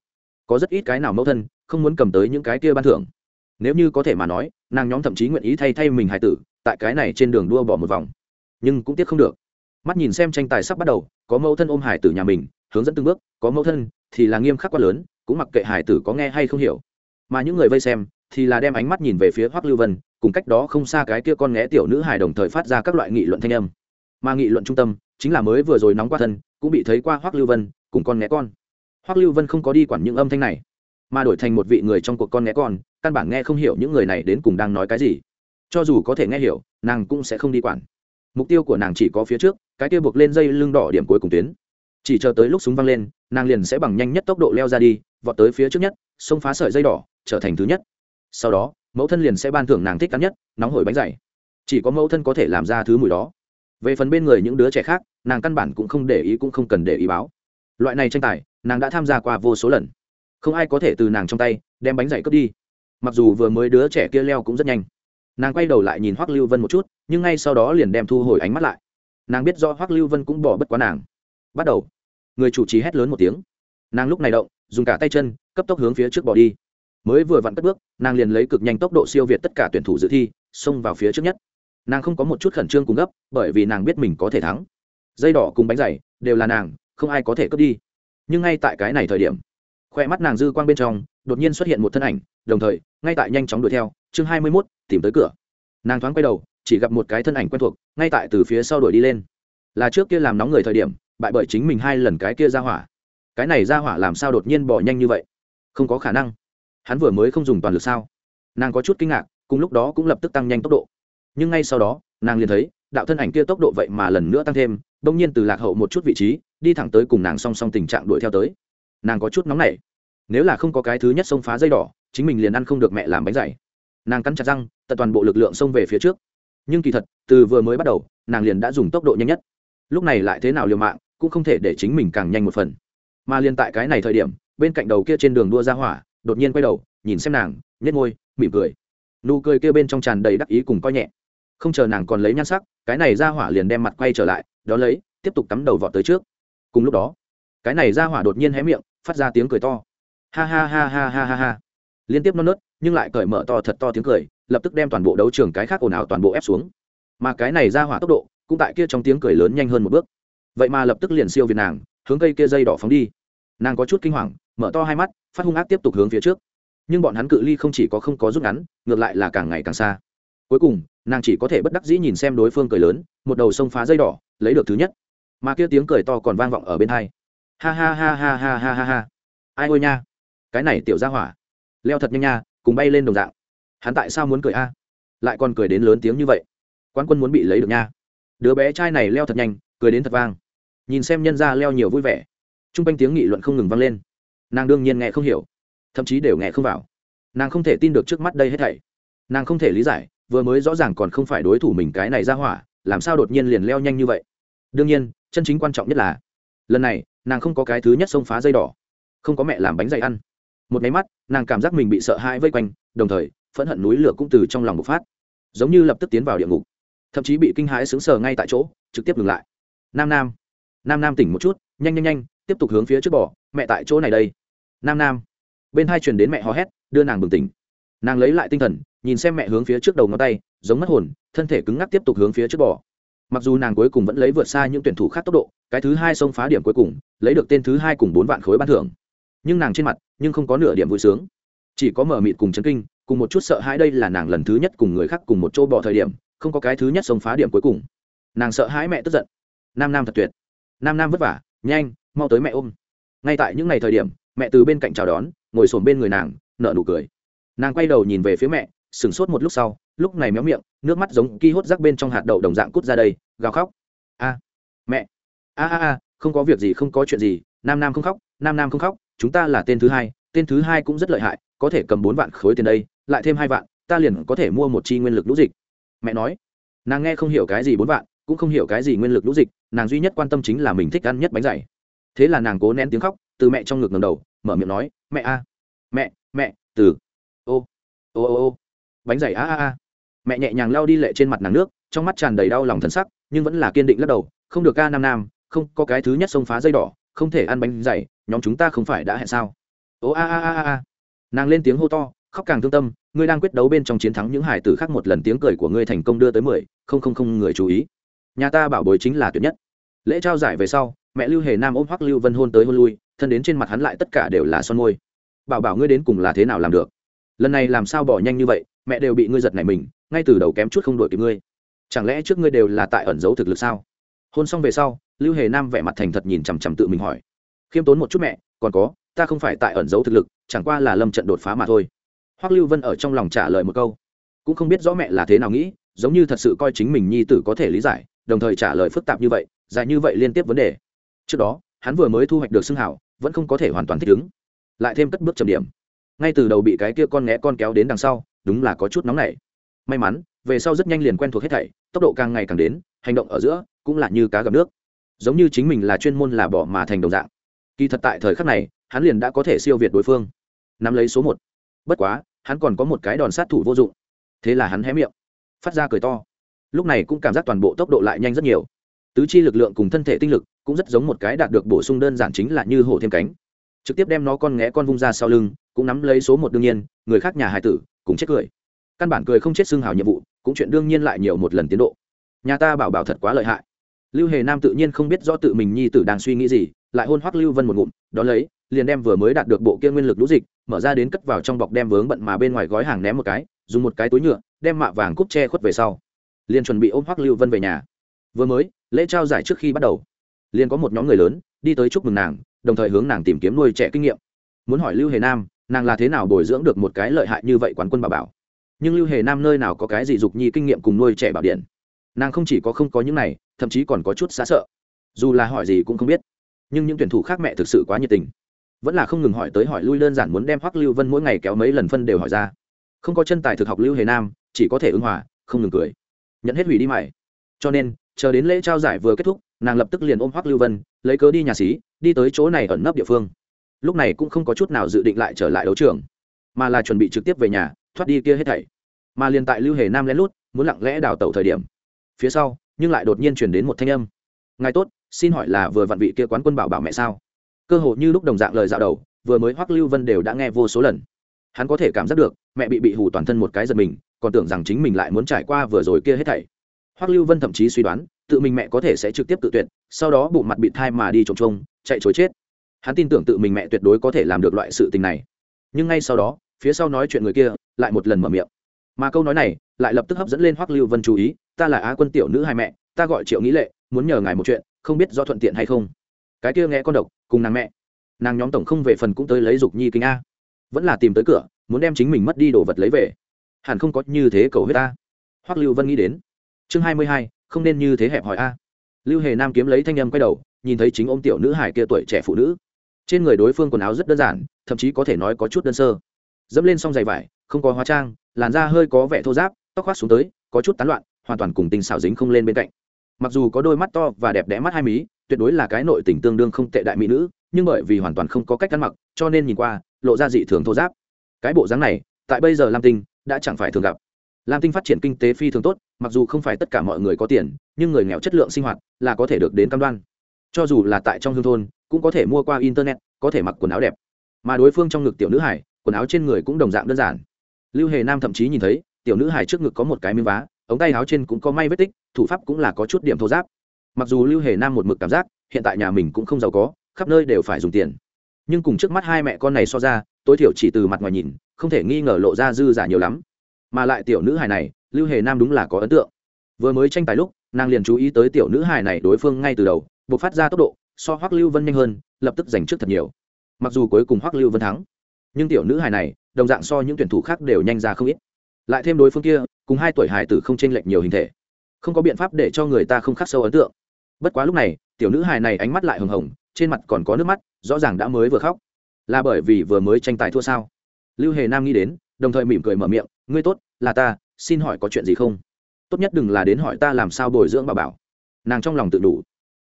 Có rất ít cái nào mẫu thân không muốn cầm tới những cái kia ban thưởng. Nếu như có thể mà nói, nàng nhóm thậm chí nguyện ý thay thay mình hài tử, tại cái này trên đường đua bỏ một vòng. Nhưng cũng tiếc không được. Mắt nhìn xem tranh tài sắp bắt đầu, có mẫu thân ôm hải tử nhà mình, hướng dẫn từng bước, có mẫu thân thì là nghiêm khắc quá lớn, cũng mặc kệ hải tử có nghe hay không hiểu. Mà những người vây xem thì là đem ánh mắt nhìn về phía hoắc lưu vân, cùng cách đó không xa cái kia con nghé tiểu nữ hài đồng thời phát ra các loại nghị luận thanh âm. Mà nghị luận trung tâm chính là mới vừa rồi nóng qua thân cũng bị thấy qua hoắc lưu vân, cùng con nghe con. Hoắc lưu vân không có đi quản những âm thanh này, mà đổi thành một vị người trong cuộc con nghe con, căn bản nghe không hiểu những người này đến cùng đang nói cái gì. Cho dù có thể nghe hiểu, nàng cũng sẽ không đi quản. Mục tiêu của nàng chỉ có phía trước, cái kia buộc lên dây lưng đỏ điểm cuối cùng tuyến. Chỉ chờ tới lúc súng văng lên, nàng liền sẽ bằng nhanh nhất tốc độ leo ra đi, vọt tới phía trước nhất, xông phá sợi dây đỏ, trở thành thứ nhất. Sau đó, mẫu thân liền sẽ ban thưởng nàng thích cắn nhất, nóng hổi bánh dày. Chỉ có mẫu thân có thể làm ra thứ mùi đó về phần bên người những đứa trẻ khác, nàng căn bản cũng không để ý cũng không cần để ý báo. Loại này tranh tài, nàng đã tham gia qua vô số lần. Không ai có thể từ nàng trong tay đem bánh dày cướp đi. Mặc dù vừa mới đứa trẻ kia leo cũng rất nhanh. Nàng quay đầu lại nhìn hoắc lưu vân một chút, nhưng ngay sau đó liền đem thu hồi ánh mắt lại. Nàng biết do hoắc lưu vân cũng bỏ bất quá nàng. Bắt đầu. Người chủ trì hét lớn một tiếng. Nàng lúc này động, dùng cả tay chân, cấp tốc hướng phía trước bỏ đi. Mới vừa vặn cất bước, nàng liền lấy cực nhanh tốc độ siêu việt tất cả tuyển thủ dự thi, xông vào phía trước nhất nàng không có một chút khẩn trương cùng gấp, bởi vì nàng biết mình có thể thắng. Dây đỏ cùng bánh dày, đều là nàng, không ai có thể cướp đi. Nhưng ngay tại cái này thời điểm, khoe mắt nàng dư quang bên trong, đột nhiên xuất hiện một thân ảnh, đồng thời, ngay tại nhanh chóng đuổi theo, chương hai mươi mốt, tìm tới cửa. Nàng thoáng quay đầu, chỉ gặp một cái thân ảnh quen thuộc, ngay tại từ phía sau đuổi đi lên. Là trước kia làm nóng người thời điểm, bại bởi chính mình hai lần cái kia ra hỏa. Cái này ra hỏa làm sao đột nhiên bỏ nhanh như vậy? Không có khả năng. Hắn vừa mới không dùng toàn lực sao? Nàng có chút kinh ngạc, cùng lúc đó cũng lập tức tăng nhanh tốc độ nhưng ngay sau đó, nàng liền thấy, đạo thân ảnh kia tốc độ vậy mà lần nữa tăng thêm bỗng nhiên từ lạc hậu một chút vị trí, đi thẳng tới cùng nàng song song tình trạng đuổi theo tới. Nàng có chút nóng nảy. Nếu là không có cái thứ nhất xông phá dây đỏ, chính mình liền ăn không được mẹ làm bánh dày. Nàng cắn chặt răng, tận toàn bộ lực lượng xông về phía trước. Nhưng kỳ thật, từ vừa mới bắt đầu, nàng liền đã dùng tốc độ nhanh nhất. Lúc này lại thế nào liều mạng, cũng không thể để chính mình càng nhanh một phần. Mà liền tại cái này thời điểm, bên cạnh đầu kia trên đường đua ra hỏa, đột nhiên quay đầu, nhìn xem nàng nhét ngôi mỉm cười. Nụ cười kia bên trong tràn đầy đắc ý cùng coi nhẹ không chờ nàng còn lấy nhan sắc, cái này ra hỏa liền đem mặt quay trở lại, đó lấy, tiếp tục cắm đầu vọt tới trước. Cùng lúc đó, cái này ra hỏa đột nhiên hé miệng, phát ra tiếng cười to. Ha ha ha ha ha ha ha. Liên tiếp non nớt, nhưng lại cởi mở to thật to tiếng cười, lập tức đem toàn bộ đấu trường cái khác ồn ào toàn bộ ép xuống. Mà cái này ra hỏa tốc độ, cũng tại kia trong tiếng cười lớn nhanh hơn một bước. Vậy mà lập tức liền siêu việt nàng, hướng cây kia dây đỏ phóng đi. Nàng có chút kinh hoàng, mở to hai mắt, phát hung ác tiếp tục hướng phía trước. Nhưng bọn hắn cự ly không chỉ có không có rút ngắn, ngược lại là càng ngày càng xa cuối cùng, nàng chỉ có thể bất đắc dĩ nhìn xem đối phương cười lớn, một đầu sông phá dây đỏ, lấy được thứ nhất. Mà kia tiếng cười to còn vang vọng ở bên hai. Ha ha ha ha ha ha ha ha. Ai ôi nha. Cái này tiểu ra hỏa. Leo thật nhanh nha, cùng bay lên đồng dạng. Hắn tại sao muốn cười a? Lại còn cười đến lớn tiếng như vậy. Quan quân muốn bị lấy được nha. Đứa bé trai này leo thật nhanh, cười đến thật vang. Nhìn xem nhân ra leo nhiều vui vẻ. T r u n g quanh tiếng nghị luận không ngừng vang lên. Nàng đương nhiên nghe không hiểu, thậm chí đều nghe không vào. Nàng không thể tin được trước mắt đây hết thảy. Nàng không thể lý giải vừa mới rõ ràng còn không phải đối thủ mình cái này ra hỏa, làm sao đột nhiên liền leo nhanh như vậy? Đương nhiên, chân chính quan trọng nhất là, lần này, nàng không có cái thứ nhất xông phá dây đỏ, không có mẹ làm bánh dày ăn. Một máy mắt, nàng cảm giác mình bị sợ hãi vây quanh, đồng thời, phẫn hận núi lửa cũng từ trong lòng bộc phát, giống như lập tức tiến vào địa ngục. Thậm chí bị kinh hãi xứng sờ ngay tại chỗ, trực tiếp ngừng lại. Nam nam nam nam tỉnh một chút, nhanh nhanh nhanh, tiếp tục hướng phía trước bỏ mẹ tại chỗ này đây. Nam nam, bên hai truyền đến mẹ hò hét, đưa nàng bừng tỉnh. Nàng lấy lại tinh thần nhìn xem mẹ hướng phía trước đầu ngón tay, giống mất hồn, thân thể cứng ngắc tiếp tục hướng phía trước bỏ mặc dù nàng cuối cùng vẫn lấy vượt xa những tuyển thủ khác tốc độ, cái thứ hai xông phá điểm cuối cùng, lấy được tên thứ hai cùng bốn vạn khối ban thưởng. Nhưng nàng trên mặt, nhưng không có nửa điểm vui sướng. Chỉ có mở mịt cùng chấn kinh, cùng một chút sợ hãi đây là nàng lần thứ nhất cùng người khác cùng một chỗ bỏ thời điểm, không có cái thứ nhất xông phá điểm cuối cùng. Nàng sợ hãi mẹ tức giận. Nam nam thật tuyệt. Nam nam vất vả, nhanh, mau tới mẹ ôm. Ngay tại những ngày thời điểm, mẹ từ bên cạnh chào đón, ngồi sồn bên người nàng nợ nụ cười. Nàng quay đầu nhìn về phía mẹ sửng sốt một lúc sau, lúc này méo miệng, nước mắt giống ki hốt rác bên trong hạt đậu đồng dạng cút ra đây, gào khóc. A, mẹ. A a a, không có việc gì, không có chuyện gì, nam nam không khóc, nam nam không khóc, chúng ta là tên thứ hai, tên thứ hai cũng rất lợi hại, có thể cầm bốn vạn khối tiền đây, lại thêm hai vạn, ta liền có thể mua một chi nguyên lực lũ dịch. Mẹ nói. Nàng nghe không hiểu cái gì bốn vạn, cũng không hiểu cái gì nguyên lực lũ dịch, nàng duy nhất quan tâm chính là mình thích ăn nhất bánh dày. Thế là nàng cố nén tiếng khóc, từ mẹ trong ngực ngầm đầu, mở miệng nói, mẹ a, mẹ mẹ, từ. Ô ô ô ô bánh dày, a a a. Mẹ nhẹ nhàng lao đi lệ trên mặt nàng nước, trong mắt tràn đầy đau lòng thân sắc, nhưng vẫn là kiên định lắc đầu, không được ca nam nam, không, có cái thứ nhất xông phá dây đỏ, không thể ăn bánh dày, nhóm chúng ta không phải đã hẹn sao? Ô a a a a. Nàng lên tiếng hô to, khóc càng thương tâm, ngươi đang quyết đấu bên trong chiến thắng những hải tử khác một lần, tiếng cười của ngươi thành công đưa tới mười, không không không người chú ý. Nhà ta bảo bối chính là tuyệt nhất. Lễ trao giải về sau, mẹ lưu hề nam ôm hoắc lưu vân hôn tới hôn lui, thân đến trên mặt hắn lại tất cả đều là son môi. Bảo bảo ngươi đến cùng là thế nào làm được? Lần này làm sao bỏ nhanh như vậy mẹ đều bị ngươi giật này mình, ngay từ đầu kém chút không đổi kịp ngươi. Chẳng lẽ trước ngươi đều là tại ẩn giấu thực lực sao? Hôn xong về sau, lưu hề nam vẻ mặt thành thật nhìn chằm chằm tự mình hỏi. Khiêm tốn một chút mẹ, còn có, ta không phải tại ẩn giấu thực lực, chẳng qua là lâm trận đột phá mà thôi. Hoắc lưu vân ở trong lòng trả lời một câu. Cũng không biết rõ mẹ là thế nào nghĩ, giống như thật sự coi chính mình nhi tử có thể lý giải, đồng thời trả lời phức tạp như vậy, dài như vậy liên tiếp vấn đề. Trước đó, hắn vừa mới thu hoạch được xưng hảo, vẫn không có thể hoàn toàn thích ứng. Lại thêm cất bước trầm điểm. Ngay từ đầu bị cái kia con nghé con kéo đến đằng sau đúng là có chút nóng nảy. May mắn, về sau rất nhanh liền quen thuộc hết thảy, tốc độ càng ngày càng đến, hành động ở giữa cũng là như cá gặp nước. Giống như chính mình là chuyên môn là bỏ mà thành đồng dạng. Kỳ thật tại thời khắc này, hắn liền đã có thể siêu việt đối phương. Nắm lấy số một. Bất quá, hắn còn có một cái đòn sát thủ vô dụng. Thế là hắn hé miệng, phát ra cười to. Lúc này cũng cảm giác toàn bộ tốc độ lại nhanh rất nhiều. Tứ chi lực lượng cùng thân thể tinh lực cũng rất giống một cái đạt được bổ sung đơn giản chính là như hổ thêm cánh. Trực tiếp đem nó con nghé con vung ra sau lưng, cũng nắm lấy số một đương nhiên, người khác nhà hải tử cùng chết cười. Căn bản cười không chết xương hào nhiệm vụ, cũng chuyện đương nhiên lại nhiều một lần tiến độ. Nhà ta bảo bảo thật quá lợi hại. Lưu hề nam tự nhiên không biết rõ tự mình nhi tử đang suy nghĩ gì, lại hôn hoắc lưu vân một ngụm đón lấy, liền đem vừa mới đạt được bộ kia nguyên lực lũ dịch, mở ra đến cất vào trong bọc đem vướng bận mà bên ngoài gói hàng ném một cái, dùng một cái túi nhựa, đem mạ vàng cúp che khuất về sau. Liền chuẩn bị ôm hoắc lưu vân về nhà. Vừa mới, lễ trao giải trước khi bắt đầu, liền có một nhóm người lớn đi tới chúc mừng nàng, đồng thời hướng nàng tìm kiếm nuôi trẻ kinh nghiệm. Muốn hỏi lưu hề nam nàng là thế nào bồi dưỡng được một cái lợi hại như vậy quán quân bảo bảo? Nhưng lưu hề nam nơi nào có cái gì dục nhi kinh nghiệm cùng nuôi trẻ bảo điện? Nàng không chỉ có không có những này, thậm chí còn có chút xa sợ. Dù là hỏi gì cũng không biết. Nhưng những tuyển thủ khác mẹ thực sự quá nhiệt tình. Vẫn là không ngừng hỏi tới hỏi lui đơn giản muốn đem hoắc lưu vân mỗi ngày kéo mấy lần phân đều hỏi ra. Không có chân tài thực học lưu hề nam, chỉ có thể ứng hòa, không ngừng cười. Nhận hết hủy đi mày. Cho nên, chờ đến lễ trao giải vừa kết thúc, nàng lập tức liền ôm hoắc lưu vân, lấy cớ đi nhà xí, đi tới chỗ này ẩn nấp địa phương lúc này cũng không có chút nào dự định lại trở lại đấu trường, mà là chuẩn bị trực tiếp về nhà, thoát đi kia hết thảy. Mà liền tại lưu hề nam lén lút, muốn lặng lẽ đào tẩu thời điểm, phía sau, nhưng lại đột nhiên chuyển đến một thanh âm. Ngài tốt, xin hỏi là vừa vặn vị kia quán quân bảo bảo mẹ sao? Cơ hồ như lúc đồng dạng lời dạo đầu, vừa mới hoắc lưu vân đều đã nghe vô số lần. Hắn có thể cảm giác được, mẹ bị bị hù toàn thân một cái giật mình, còn tưởng rằng chính mình lại muốn trải qua vừa rồi kia hết thảy. Hoắc lưu vân thậm chí suy đoán, tự mình mẹ có thể sẽ trực tiếp tự tuyệt, sau đó bụng mặt bị thai mà đi trồng trông, chạy chối chết hắn tin tưởng tự mình mẹ tuyệt đối có thể làm được loại sự tình này. Nhưng ngay sau đó, phía sau nói chuyện người kia lại một lần mở miệng. Mà câu nói này lại lập tức hấp dẫn lên hoắc lưu vân chú ý, ta là á quân tiểu nữ hai mẹ, ta gọi triệu nghĩ lệ, muốn nhờ ngài một chuyện, không biết do thuận tiện hay không. Cái kia nghe con độc, cùng nàng mẹ. Nàng nhóm tổng không về phần cũng tới lấy dục nhi kinh a. Vẫn là tìm tới cửa, muốn đem chính mình mất đi đồ vật lấy về. Hẳn không có như thế cầu huyết ta hoắc lưu vân nghĩ đến. Chương hai mươi hai, không nên như thế hẹp hỏi a. Lưu hề nam kiếm lấy thanh âm quay đầu, nhìn thấy chính ôm tiểu nữ hải kia tuổi trẻ phụ nữ trên người đối phương quần áo rất đơn giản, thậm chí có thể nói có chút đơn sơ. Dẫm lên xong giày vải, không có hóa trang, làn da hơi có vẻ thô giáp tóc khoác xuống tới, có chút tán loạn, hoàn toàn cùng tình xảo dính không lên bên cạnh. Mặc dù có đôi mắt to và đẹp đẽ mắt hai mí, tuyệt đối là cái nội tình tương đương không tệ đại mỹ nữ, nhưng bởi vì hoàn toàn không có cách ăn mặc, cho nên nhìn qua, lộ ra dị thường thô giáp cái bộ dáng này, tại bây giờ lam tinh đã chẳng phải thường gặp. Lam tinh phát triển kinh tế phi thường tốt, mặc dù không phải tất cả mọi người có tiền, nhưng người nghèo chất lượng sinh hoạt là có thể được đến cam đoan. Cho dù là tại trong hương thôn cũng có thể mua qua internet, có thể mặc quần áo đẹp. Mà đối phương trong ngực tiểu nữ hải, quần áo trên người cũng đồng dạng đơn giản. Lưu hề nam thậm chí nhìn thấy, tiểu nữ hải trước ngực có một cái miếng vá, ống tay áo trên cũng có may vết tích, thủ pháp cũng là có chút điểm thô giáp. Mặc dù lưu hề nam một mực cảm giác, hiện tại nhà mình cũng không giàu có, khắp nơi đều phải dùng tiền. Nhưng cùng trước mắt hai mẹ con này so ra, tối thiểu chỉ từ mặt ngoài nhìn, không thể nghi ngờ lộ ra dư giả nhiều lắm. Mà lại tiểu nữ hài này, lưu hề nam đúng là có ấn tượng. Vừa mới tranh tài lúc, nàng liền chú ý tới tiểu nữ hài này đối phương ngay từ đầu buộc phát ra tốc độ so hoắc lưu vân nhanh hơn, lập tức giành trước thật nhiều. Mặc dù cuối cùng hoắc lưu vân thắng, nhưng tiểu nữ hài này, đồng dạng so những tuyển thủ khác đều nhanh ra không ít. Lại thêm đối phương kia, cùng hai tuổi hài tử không chênh lệch nhiều hình thể. Không có biện pháp để cho người ta không khắc sâu ấn tượng. Bất quá lúc này, tiểu nữ hài này ánh mắt lại hồng hồng, trên mặt còn có nước mắt, rõ ràng đã mới vừa khóc. Là bởi vì vừa mới tranh tài thua sao? Lưu hề nam nghĩ đến, đồng thời mỉm cười mở miệng, ngươi tốt, là ta, xin hỏi có chuyện gì không? Tốt nhất đừng là đến hỏi ta làm sao bồi dưỡng bà bảo. Nàng trong lòng tự đủ.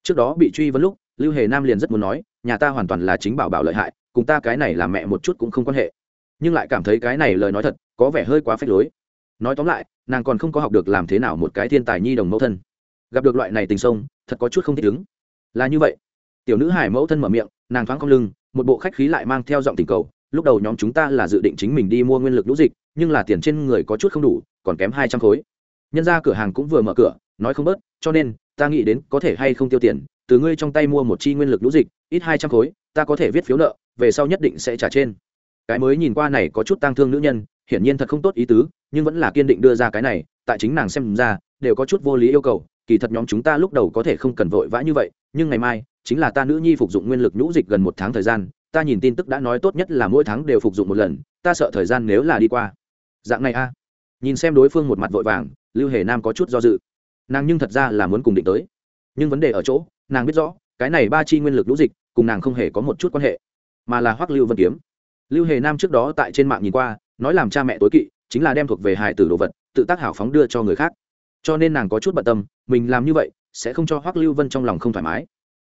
Trước đó bị truy vấn lúc lưu hề nam liền rất muốn nói, nhà ta hoàn toàn là chính bảo bảo lợi hại, cùng ta cái này làm mẹ một chút cũng không quan hệ. Nhưng lại cảm thấy cái này lời nói thật, có vẻ hơi quá phép lối. Nói tóm lại, nàng còn không có học được làm thế nào một cái thiên tài nhi đồng mẫu thân. Gặp được loại này tình sông, thật có chút không thích ứng. Là như vậy. Tiểu nữ hải mẫu thân mở miệng, nàng thoáng không lưng, một bộ khách khí lại mang theo giọng tình cầu, lúc đầu nhóm chúng ta là dự định chính mình đi mua nguyên lực lũ dịch, nhưng là tiền trên người có chút không đủ, còn kém hai trăm khối. Nhân ra cửa hàng cũng vừa mở cửa, nói không bớt, cho nên ta nghĩ đến có thể hay không tiêu tiền, từ ngươi trong tay mua một chi nguyên lực lũ dịch, ít hai trăm khối, ta có thể viết phiếu nợ, về sau nhất định sẽ trả trên. Cái mới nhìn qua này có chút tang thương nữ nhân, hiển nhiên thật không tốt ý tứ, nhưng vẫn là kiên định đưa ra cái này, tại chính nàng xem ra, đều có chút vô lý yêu cầu, kỳ thật nhóm chúng ta lúc đầu có thể không cần vội vã như vậy, nhưng ngày mai, chính là ta nữ nhi phục dụng nguyên lực nhũ dịch gần một tháng thời gian, ta nhìn tin tức đã nói tốt nhất là mỗi tháng đều phục dụng một lần, ta sợ thời gian nếu là đi qua. Dạng này a. Nhìn xem đối phương một mặt vội vàng, lưu hề nam có chút do dự nàng nhưng thật ra là muốn cùng định tới. Nhưng vấn đề ở chỗ, nàng biết rõ, cái này ba chi nguyên lực lũ dịch, cùng nàng không hề có một chút quan hệ, mà là hoắc lưu vân kiếm. Lưu hề nam trước đó tại trên mạng nhìn qua, nói làm cha mẹ tối kỵ, chính là đem thuộc về hài tử đồ vật, tự tác hảo phóng đưa cho người khác. Cho nên nàng có chút bận tâm, mình làm như vậy, sẽ không cho hoắc lưu vân trong lòng không thoải mái.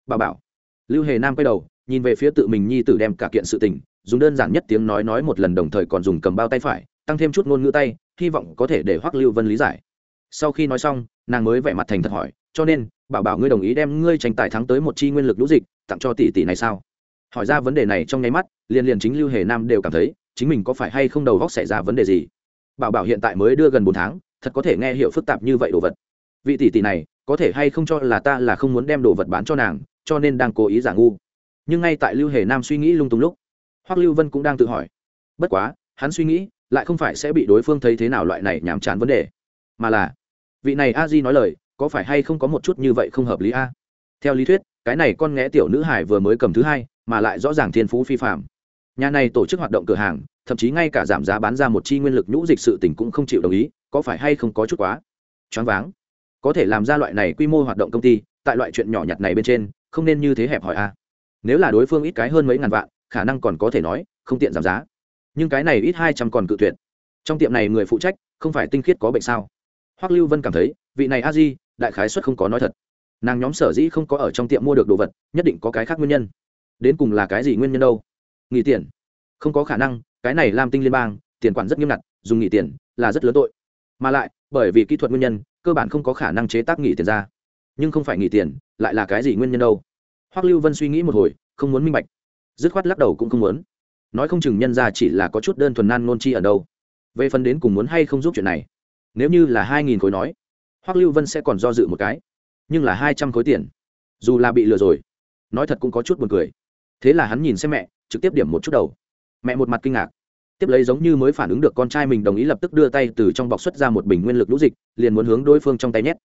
Bà bảo, lưu hề nam quay đầu, nhìn về phía tự mình nhi tử đem cả kiện sự tình, dùng đơn giản nhất tiếng nói nói một lần đồng thời còn dùng cầm bao tay phải, tăng thêm chút ngôn ngữ tay, hy vọng có thể để hoắc lưu vân lý giải sau khi nói xong, nàng mới vẻ mặt thành thật hỏi, cho nên, bảo bảo ngươi đồng ý đem ngươi tranh tài thắng tới một chi nguyên lực lũ dịch, tặng cho tỷ tỷ này sao? Hỏi ra vấn đề này trong nháy mắt, liền liền chính lưu hề nam đều cảm thấy, chính mình có phải hay không đầu góc xảy ra vấn đề gì? Bảo bảo hiện tại mới đưa gần bốn tháng, thật có thể nghe hiểu phức tạp như vậy đồ vật. Vị tỷ tỷ này, có thể hay không cho là ta là không muốn đem đồ vật bán cho nàng, cho nên đang cố ý giả ngu. Nhưng ngay tại lưu hề nam suy nghĩ lung tung lúc, hoắc lưu vân cũng đang tự hỏi. Bất quá, hắn suy nghĩ, lại không phải sẽ bị đối phương thấy thế nào loại này nhàm chán vấn đề, mà là vị này a di nói lời, có phải hay không có một chút như vậy không hợp lý a? Theo lý thuyết, cái này con nghé tiểu nữ hải vừa mới cầm thứ hai, mà lại rõ ràng thiên phú phi phạm nhà này tổ chức hoạt động cửa hàng, thậm chí ngay cả giảm giá bán ra một chi nguyên lực nhũ dịch sự tỉnh cũng không chịu đồng ý, có phải hay không có chút quá? Choáng váng. Có thể làm ra loại này quy mô hoạt động công ty, tại loại chuyện nhỏ nhặt này bên trên, không nên như thế hẹp hỏi a. Nếu là đối phương ít cái hơn mấy ngàn vạn, khả năng còn có thể nói, không tiện giảm giá. Nhưng cái này ít hai trăm còn cự tuyệt. Trong tiệm này người phụ trách, không phải tinh khiết có bệnh sao? Hoắc lưu vân cảm thấy, vị này a di, đại khái xuất không có nói thật. Nàng nhóm sở dĩ không có ở trong tiệm mua được đồ vật, nhất định có cái khác nguyên nhân. Đến cùng là cái gì nguyên nhân đâu? Nghỉ tiền. Không có khả năng, cái này làm tinh liên bang, tiền quản rất nghiêm ngặt, dùng nghỉ tiền là rất lớn tội. Mà lại, bởi vì kỹ thuật nguyên nhân, cơ bản không có khả năng chế tác nghỉ tiền ra. Nhưng không phải nghỉ tiền, lại là cái gì nguyên nhân đâu? Hoắc lưu vân suy nghĩ một hồi, không muốn minh bạch. Dứt khoát lắc đầu cũng không muốn. Nói không chừng nhân ra chỉ là có chút đơn thuần nan nôn chi ở đâu. Về phần đến cùng muốn hay không giúp chuyện này nếu như là hai nghìn khối nói, hoắc lưu vân sẽ còn do dự một cái. Nhưng là hai trăm khối tiền, dù là bị lừa rồi, nói thật cũng có chút buồn cười. Thế là hắn nhìn xem mẹ, trực tiếp điểm một chút đầu. Mẹ một mặt kinh ngạc. Tiếp lấy giống như mới phản ứng được con trai mình đồng ý lập tức đưa tay từ trong bọc xuất ra một bình nguyên lực lũ dịch, liền muốn hướng đối phương trong tay nhét.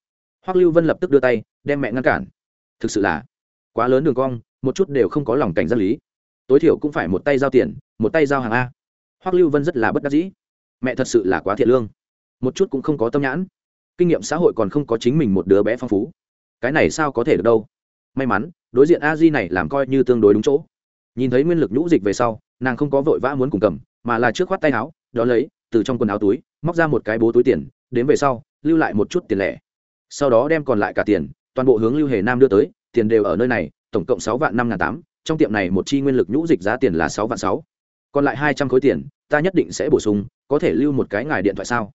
Hoắc lưu vân lập tức đưa tay, đem mẹ ngăn cản. Thực sự là quá lớn đường cong, một chút đều không có lòng cảnh giác lý. Tối thiểu cũng phải một tay giao tiền, một tay giao hàng a. Hoắc lưu vân rất là bất đắc dĩ. Mẹ thật sự là quá thiện lương một chút cũng không có tâm nhãn. Kinh nghiệm xã hội còn không có chính mình một đứa bé phong phú. Cái này sao có thể được đâu? May mắn, đối diện a di này làm coi như tương đối đúng chỗ. Nhìn thấy nguyên lực nhũ dịch về sau, nàng không có vội vã muốn cùng cầm, mà là trước khoát tay áo đó lấy, từ trong quần áo túi, móc ra một cái bố túi tiền, đến về sau, lưu lại một chút tiền lẻ. Sau đó đem còn lại cả tiền, toàn bộ hướng lưu hề nam đưa tới, tiền đều ở nơi này, tổng cộng sáu vạn năm ngàn tám, trong tiệm này một chi nguyên lực nhũ dịch giá tiền là sáu vạn sáu. Còn lại hai trăm khối tiền, ta nhất định sẽ bổ sung, có thể lưu một cái ngài điện thoại sao?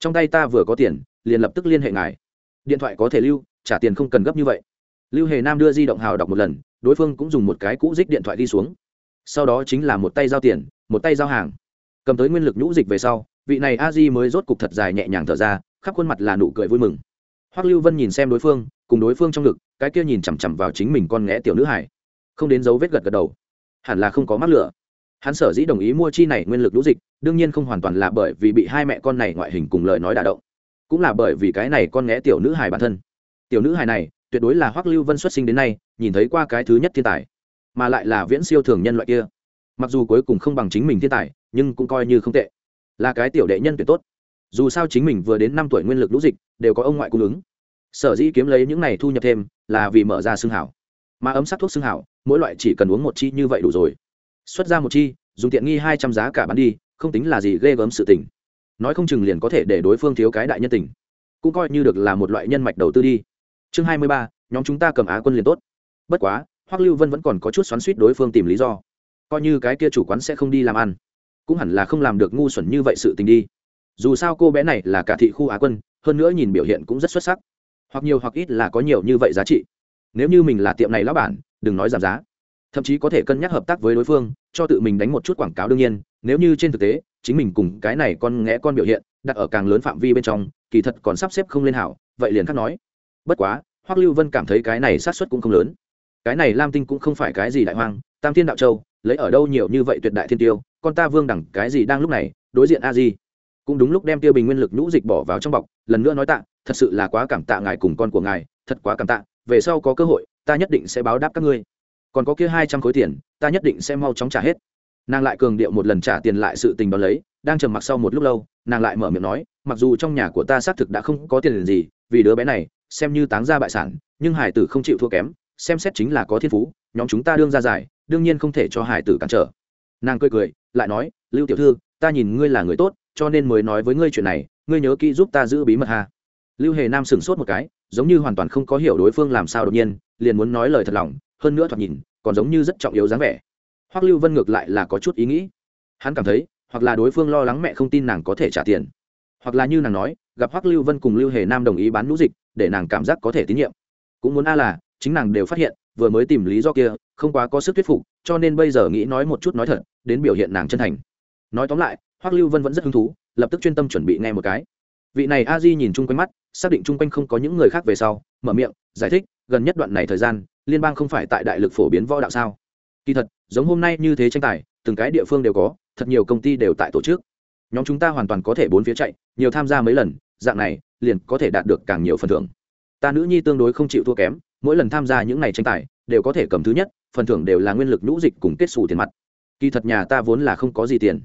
Trong tay ta vừa có tiền, liền lập tức liên hệ ngài. Điện thoại có thể lưu, trả tiền không cần gấp như vậy. Lưu hề nam đưa di động hào đọc một lần, đối phương cũng dùng một cái cũ dích điện thoại đi xuống. Sau đó chính là một tay giao tiền, một tay giao hàng. Cầm tới nguyên lực nhũ dịch về sau, vị này a di mới rốt cục thật dài nhẹ nhàng thở ra, khắp khuôn mặt là nụ cười vui mừng. Hoắc lưu vân nhìn xem đối phương, cùng đối phương trong ngực, cái kia nhìn chằm chằm vào chính mình con nghẽ tiểu nữ hải không đến dấu vết gật gật đầu. Hẳn là không có mắc lửa hắn sở dĩ đồng ý mua chi này nguyên lực lũ dịch, đương nhiên không hoàn toàn là bởi vì bị hai mẹ con này ngoại hình cùng lời nói đả động, cũng là bởi vì cái này con nghẽ tiểu nữ hài bản thân. Tiểu nữ hài này, tuyệt đối là hoắc lưu vân xuất sinh đến nay, nhìn thấy qua cái thứ nhất thiên tài, mà lại là viễn siêu thường nhân loại kia. Mặc dù cuối cùng không bằng chính mình thiên tài, nhưng cũng coi như không tệ. Là cái tiểu đệ nhân tuyệt tốt. Dù sao chính mình vừa đến năm tuổi nguyên lực lũ dịch, đều có ông ngoại cung ứng. Sở dĩ kiếm lấy những này thu nhập thêm, là vì mở ra xương hảo. Mà ấm sắc thuốc xương hảo, mỗi loại chỉ cần uống một chi như vậy đủ rồi xuất ra một chi, dùng tiện nghi hai trăm giá cả bán đi, không tính là gì ghê gớm sự tình. Nói không chừng liền có thể để đối phương thiếu cái đại nhân tình. Cũng coi như được là một loại nhân mạch đầu tư đi. Chương hai mươi ba, nhóm chúng ta cầm á quân liền tốt. Bất quá, hoắc lưu vân vẫn còn có chút xoắn suýt đối phương tìm lý do. Coi như cái kia chủ quán sẽ không đi làm ăn, cũng hẳn là không làm được ngu xuẩn như vậy sự tình đi. Dù sao cô bé này là cả thị khu á quân, hơn nữa nhìn biểu hiện cũng rất xuất sắc. Hoặc nhiều hoặc ít là có nhiều như vậy giá trị. Nếu như mình là tiệm này lão bản, đừng nói giảm giá thậm chí có thể cân nhắc hợp tác với đối phương, cho tự mình đánh một chút quảng cáo đương nhiên, nếu như trên thực tế, chính mình cùng cái này con ngẽ con biểu hiện, đặt ở càng lớn phạm vi bên trong, kỳ thật còn sắp xếp không lên hảo, vậy liền khác nói. Bất quá, hoắc lưu vân cảm thấy cái này sát xuất cũng không lớn. Cái này lam tinh cũng không phải cái gì đại hoang, tam thiên đạo châu, lấy ở đâu nhiều như vậy tuyệt đại thiên tiêu, con ta vương đẳng cái gì đang lúc này, đối diện a di. Cũng đúng lúc đem tiêu bình nguyên lực nhũ dịch bỏ vào trong bọc, lần nữa nói tạ, thật sự là quá cảm tạ ngài cùng con của ngài, thật quá cảm tạ, về sau có cơ hội, ta nhất định sẽ báo đáp các ngươi còn có kia hai trăm khối tiền, ta nhất định sẽ mau chóng trả hết. Nàng lại cường điệu một lần trả tiền lại sự tình đó lấy, đang trầm mặc sau một lúc lâu, nàng lại mở miệng nói, mặc dù trong nhà của ta xác thực đã không có tiền gì, vì đứa bé này, xem như táng ra bại sản, nhưng hải tử không chịu thua kém, xem xét chính là có thiên phú, nhóm chúng ta đương ra giải, đương nhiên không thể cho hải tử cản trở. Nàng cười cười, lại nói, lưu tiểu thư, ta nhìn ngươi là người tốt, cho nên mới nói với ngươi chuyện này, ngươi nhớ kỹ giúp ta giữ bí mật ha. Lưu hề nam sửng sốt một cái, giống như hoàn toàn không có hiểu đối phương làm sao đột nhiên, liền muốn nói lời thật lòng hơn nữa thoạt nhìn còn giống như rất trọng yếu dáng vẻ. Hoắc lưu vân ngược lại là có chút ý nghĩ. Hắn cảm thấy, hoặc là đối phương lo lắng mẹ không tin nàng có thể trả tiền, hoặc là như nàng nói, gặp hoắc lưu vân cùng lưu hề nam đồng ý bán lũ dịch, để nàng cảm giác có thể tín nhiệm. Cũng muốn a là, chính nàng đều phát hiện, vừa mới tìm lý do kia, không quá có sức thuyết phục, cho nên bây giờ nghĩ nói một chút nói thật, đến biểu hiện nàng chân thành. Nói tóm lại, hoắc lưu vân vẫn rất hứng thú, lập tức chuyên tâm chuẩn bị nghe một cái. Vị này a di nhìn chung quanh mắt, xác định chung quanh không có những người khác về sau, mở miệng, giải thích, gần nhất đoạn này thời gian liên bang không phải tại đại lực phổ biến võ đạo sao? Kỳ thật, giống hôm nay như thế tranh tài, từng cái địa phương đều có, thật nhiều công ty đều tại tổ chức. Nhóm chúng ta hoàn toàn có thể bốn phía chạy, nhiều tham gia mấy lần, dạng này, liền có thể đạt được càng nhiều phần thưởng. Ta nữ nhi tương đối không chịu thua kém, mỗi lần tham gia những ngày tranh tài, đều có thể cầm thứ nhất, phần thưởng đều là nguyên lực nhũ dịch cùng kết xù tiền mặt. Kỳ thật nhà ta vốn là không có gì tiền.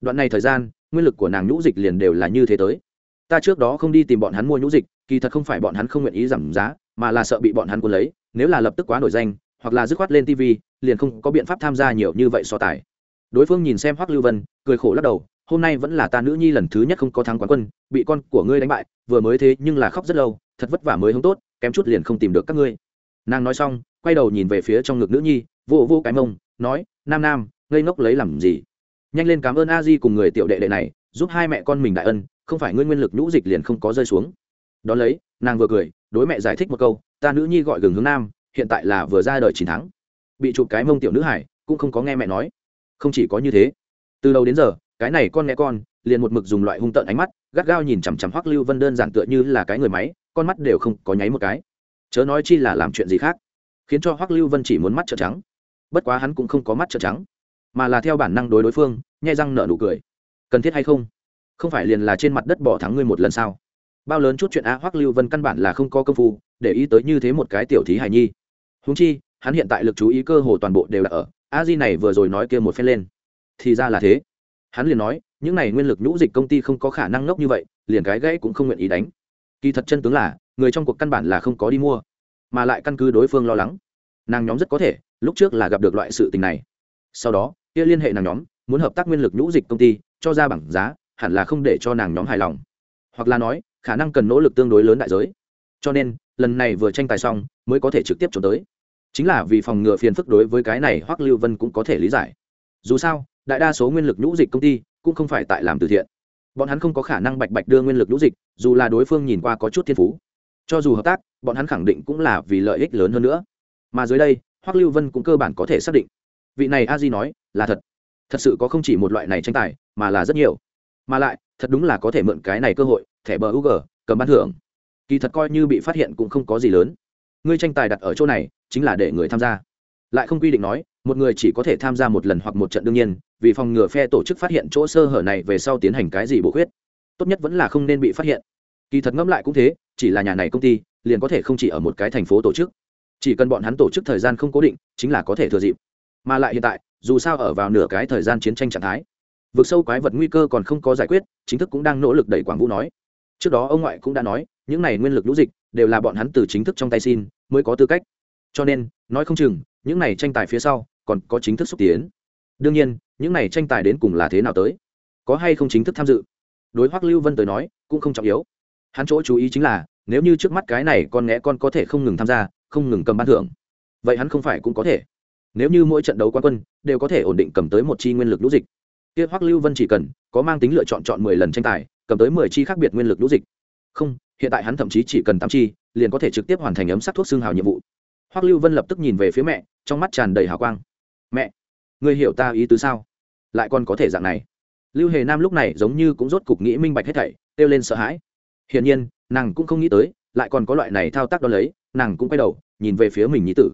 Đoạn này thời gian, nguyên lực của nàng nhũ dịch liền đều là như thế tới. Ta trước đó không đi tìm bọn hắn mua nhũ dịch, kỳ thật không phải bọn hắn không nguyện ý giảm giá mà là sợ bị bọn hắn cuốn lấy, nếu là lập tức quá nổi danh, hoặc là dứt khoát lên tv liền không có biện pháp tham gia nhiều như vậy so tài. Đối phương nhìn xem hoắc lưu vân, cười khổ lắc đầu, hôm nay vẫn là ta nữ nhi lần thứ nhất không có thắng quán quân, bị con của ngươi đánh bại, vừa mới thế nhưng là khóc rất lâu, thật vất vả mới không tốt, kém chút liền không tìm được các ngươi. Nàng nói xong, quay đầu nhìn về phía trong ngực nữ nhi, vô vô cái mông, nói, nam nam, ngây ngốc lấy làm gì? Nhanh lên cảm ơn a di cùng người tiểu đệ đệ này, giúp hai mẹ con mình đại ân, không phải ngươi nguyên lực nhũ dịch liền không có rơi xuống. Đón lấy, nàng vừa cười đối mẹ giải thích một câu, ta nữ nhi gọi gừng hướng nam, hiện tại là vừa ra đời chín tháng. Bị chụp cái mông tiểu nữ hải, cũng không có nghe mẹ nói. Không chỉ có như thế, từ đầu đến giờ, cái này con nghe con, liền một mực dùng loại hung tợn ánh mắt, gắt gao nhìn chằm chằm hoắc lưu vân đơn giản tựa như là cái người máy, con mắt đều không có nháy một cái. Chớ nói chi là làm chuyện gì khác, khiến cho hoắc lưu vân chỉ muốn mắt trợ trắng. Bất quá hắn cũng không có mắt trợ trắng, mà là theo bản năng đối đối phương, nhai răng nở nụ cười. Cần thiết hay không? Không phải liền là trên mặt đất bỏ thắng ngươi một lần sao? Bao lớn chút chuyện a hoắc lưu vân căn bản là không có công phu, để ý tới như thế một cái tiểu thí hài nhi. Húng chi, hắn hiện tại lực chú ý cơ hồ toàn bộ đều là ở, a di này vừa rồi nói kia một phen lên. Thì ra là thế. Hắn liền nói, những này nguyên lực nhũ dịch công ty không có khả năng ngốc như vậy, liền cái gãy cũng không nguyện ý đánh. Kỳ thật chân tướng là, người trong cuộc căn bản là không có đi mua, mà lại căn cứ đối phương lo lắng. Nàng nhóm rất có thể, lúc trước là gặp được loại sự tình này. Sau đó, kia liên hệ nàng nhóm, muốn hợp tác nguyên lực nhũ dịch công ty, cho ra bảng giá, hẳn là không để cho nàng nhóm hài lòng. Hoặc là nói khả năng cần nỗ lực tương đối lớn đại giới. Cho nên, lần này vừa tranh tài xong, mới có thể trực tiếp trốn tới. Chính là vì phòng ngừa phiền phức đối với cái này hoắc lưu vân cũng có thể lý giải. Dù sao, đại đa số nguyên lực nhũ dịch công ty cũng không phải tại làm từ thiện. Bọn hắn không có khả năng bạch bạch đưa nguyên lực nhũ dịch, dù là đối phương nhìn qua có chút thiên phú. Cho dù hợp tác, bọn hắn khẳng định cũng là vì lợi ích lớn hơn nữa. Mà dưới đây, hoắc lưu vân cũng cơ bản có thể xác định. Vị này a di nói, là thật. Thật sự có không chỉ một loại này tranh tài, mà là rất nhiều. Mà lại thật đúng là có thể mượn cái này cơ hội, thẻ bờ UG cầm bán thưởng. Kỳ thật coi như bị phát hiện cũng không có gì lớn. Ngươi tranh tài đặt ở chỗ này, chính là để người tham gia. Lại không quy định nói, một người chỉ có thể tham gia một lần hoặc một trận đương nhiên, vì phòng ngừa phe tổ chức phát hiện chỗ sơ hở này về sau tiến hành cái gì bổ khuyết. Tốt nhất vẫn là không nên bị phát hiện. Kỳ thật ngẫm lại cũng thế, chỉ là nhà này công ty, liền có thể không chỉ ở một cái thành phố tổ chức. Chỉ cần bọn hắn tổ chức thời gian không cố định, chính là có thể thừa dịp. Mà lại hiện tại, dù sao ở vào nửa cái thời gian chiến tranh trạng thái vực sâu quái vật nguy cơ còn không có giải quyết, chính thức cũng đang nỗ lực đẩy quảng vũ nói. Trước đó ông ngoại cũng đã nói, những này nguyên lực lũ dịch đều là bọn hắn từ chính thức trong tay xin, mới có tư cách. Cho nên, nói không chừng, những này tranh tài phía sau còn có chính thức xúc tiến. Đương nhiên, những này tranh tài đến cùng là thế nào tới? Có hay không chính thức tham dự? Đối hoắc lưu vân tới nói, cũng không trọng yếu. Hắn chỗ chú ý chính là, nếu như trước mắt cái này con nghẽ con có thể không ngừng tham gia, không ngừng cầm ban thưởng, vậy hắn không phải cũng có thể. Nếu như mỗi trận đấu quan quân đều có thể ổn định cầm tới một chi nguyên lực lũ dịch kia hoắc lưu vân chỉ cần có mang tính lựa chọn chọn mười lần tranh tài, cầm tới mười chi khác biệt nguyên lực lũ dịch. Không, hiện tại hắn thậm chí chỉ cần tám chi, liền có thể trực tiếp hoàn thành ấm sắc thuốc xương hào nhiệm vụ. Hoắc lưu vân lập tức nhìn về phía mẹ, trong mắt tràn đầy hào quang. Mẹ người hiểu ta ý tứ sao? Lại còn có thể dạng này? Lưu hề nam lúc này giống như cũng rốt cục nghĩ minh bạch hết thảy, kêu lên sợ hãi. Hiển nhiên, nàng cũng không nghĩ tới, lại còn có loại này thao tác đo lấy, nàng cũng quay đầu, nhìn về phía mình nhí tử.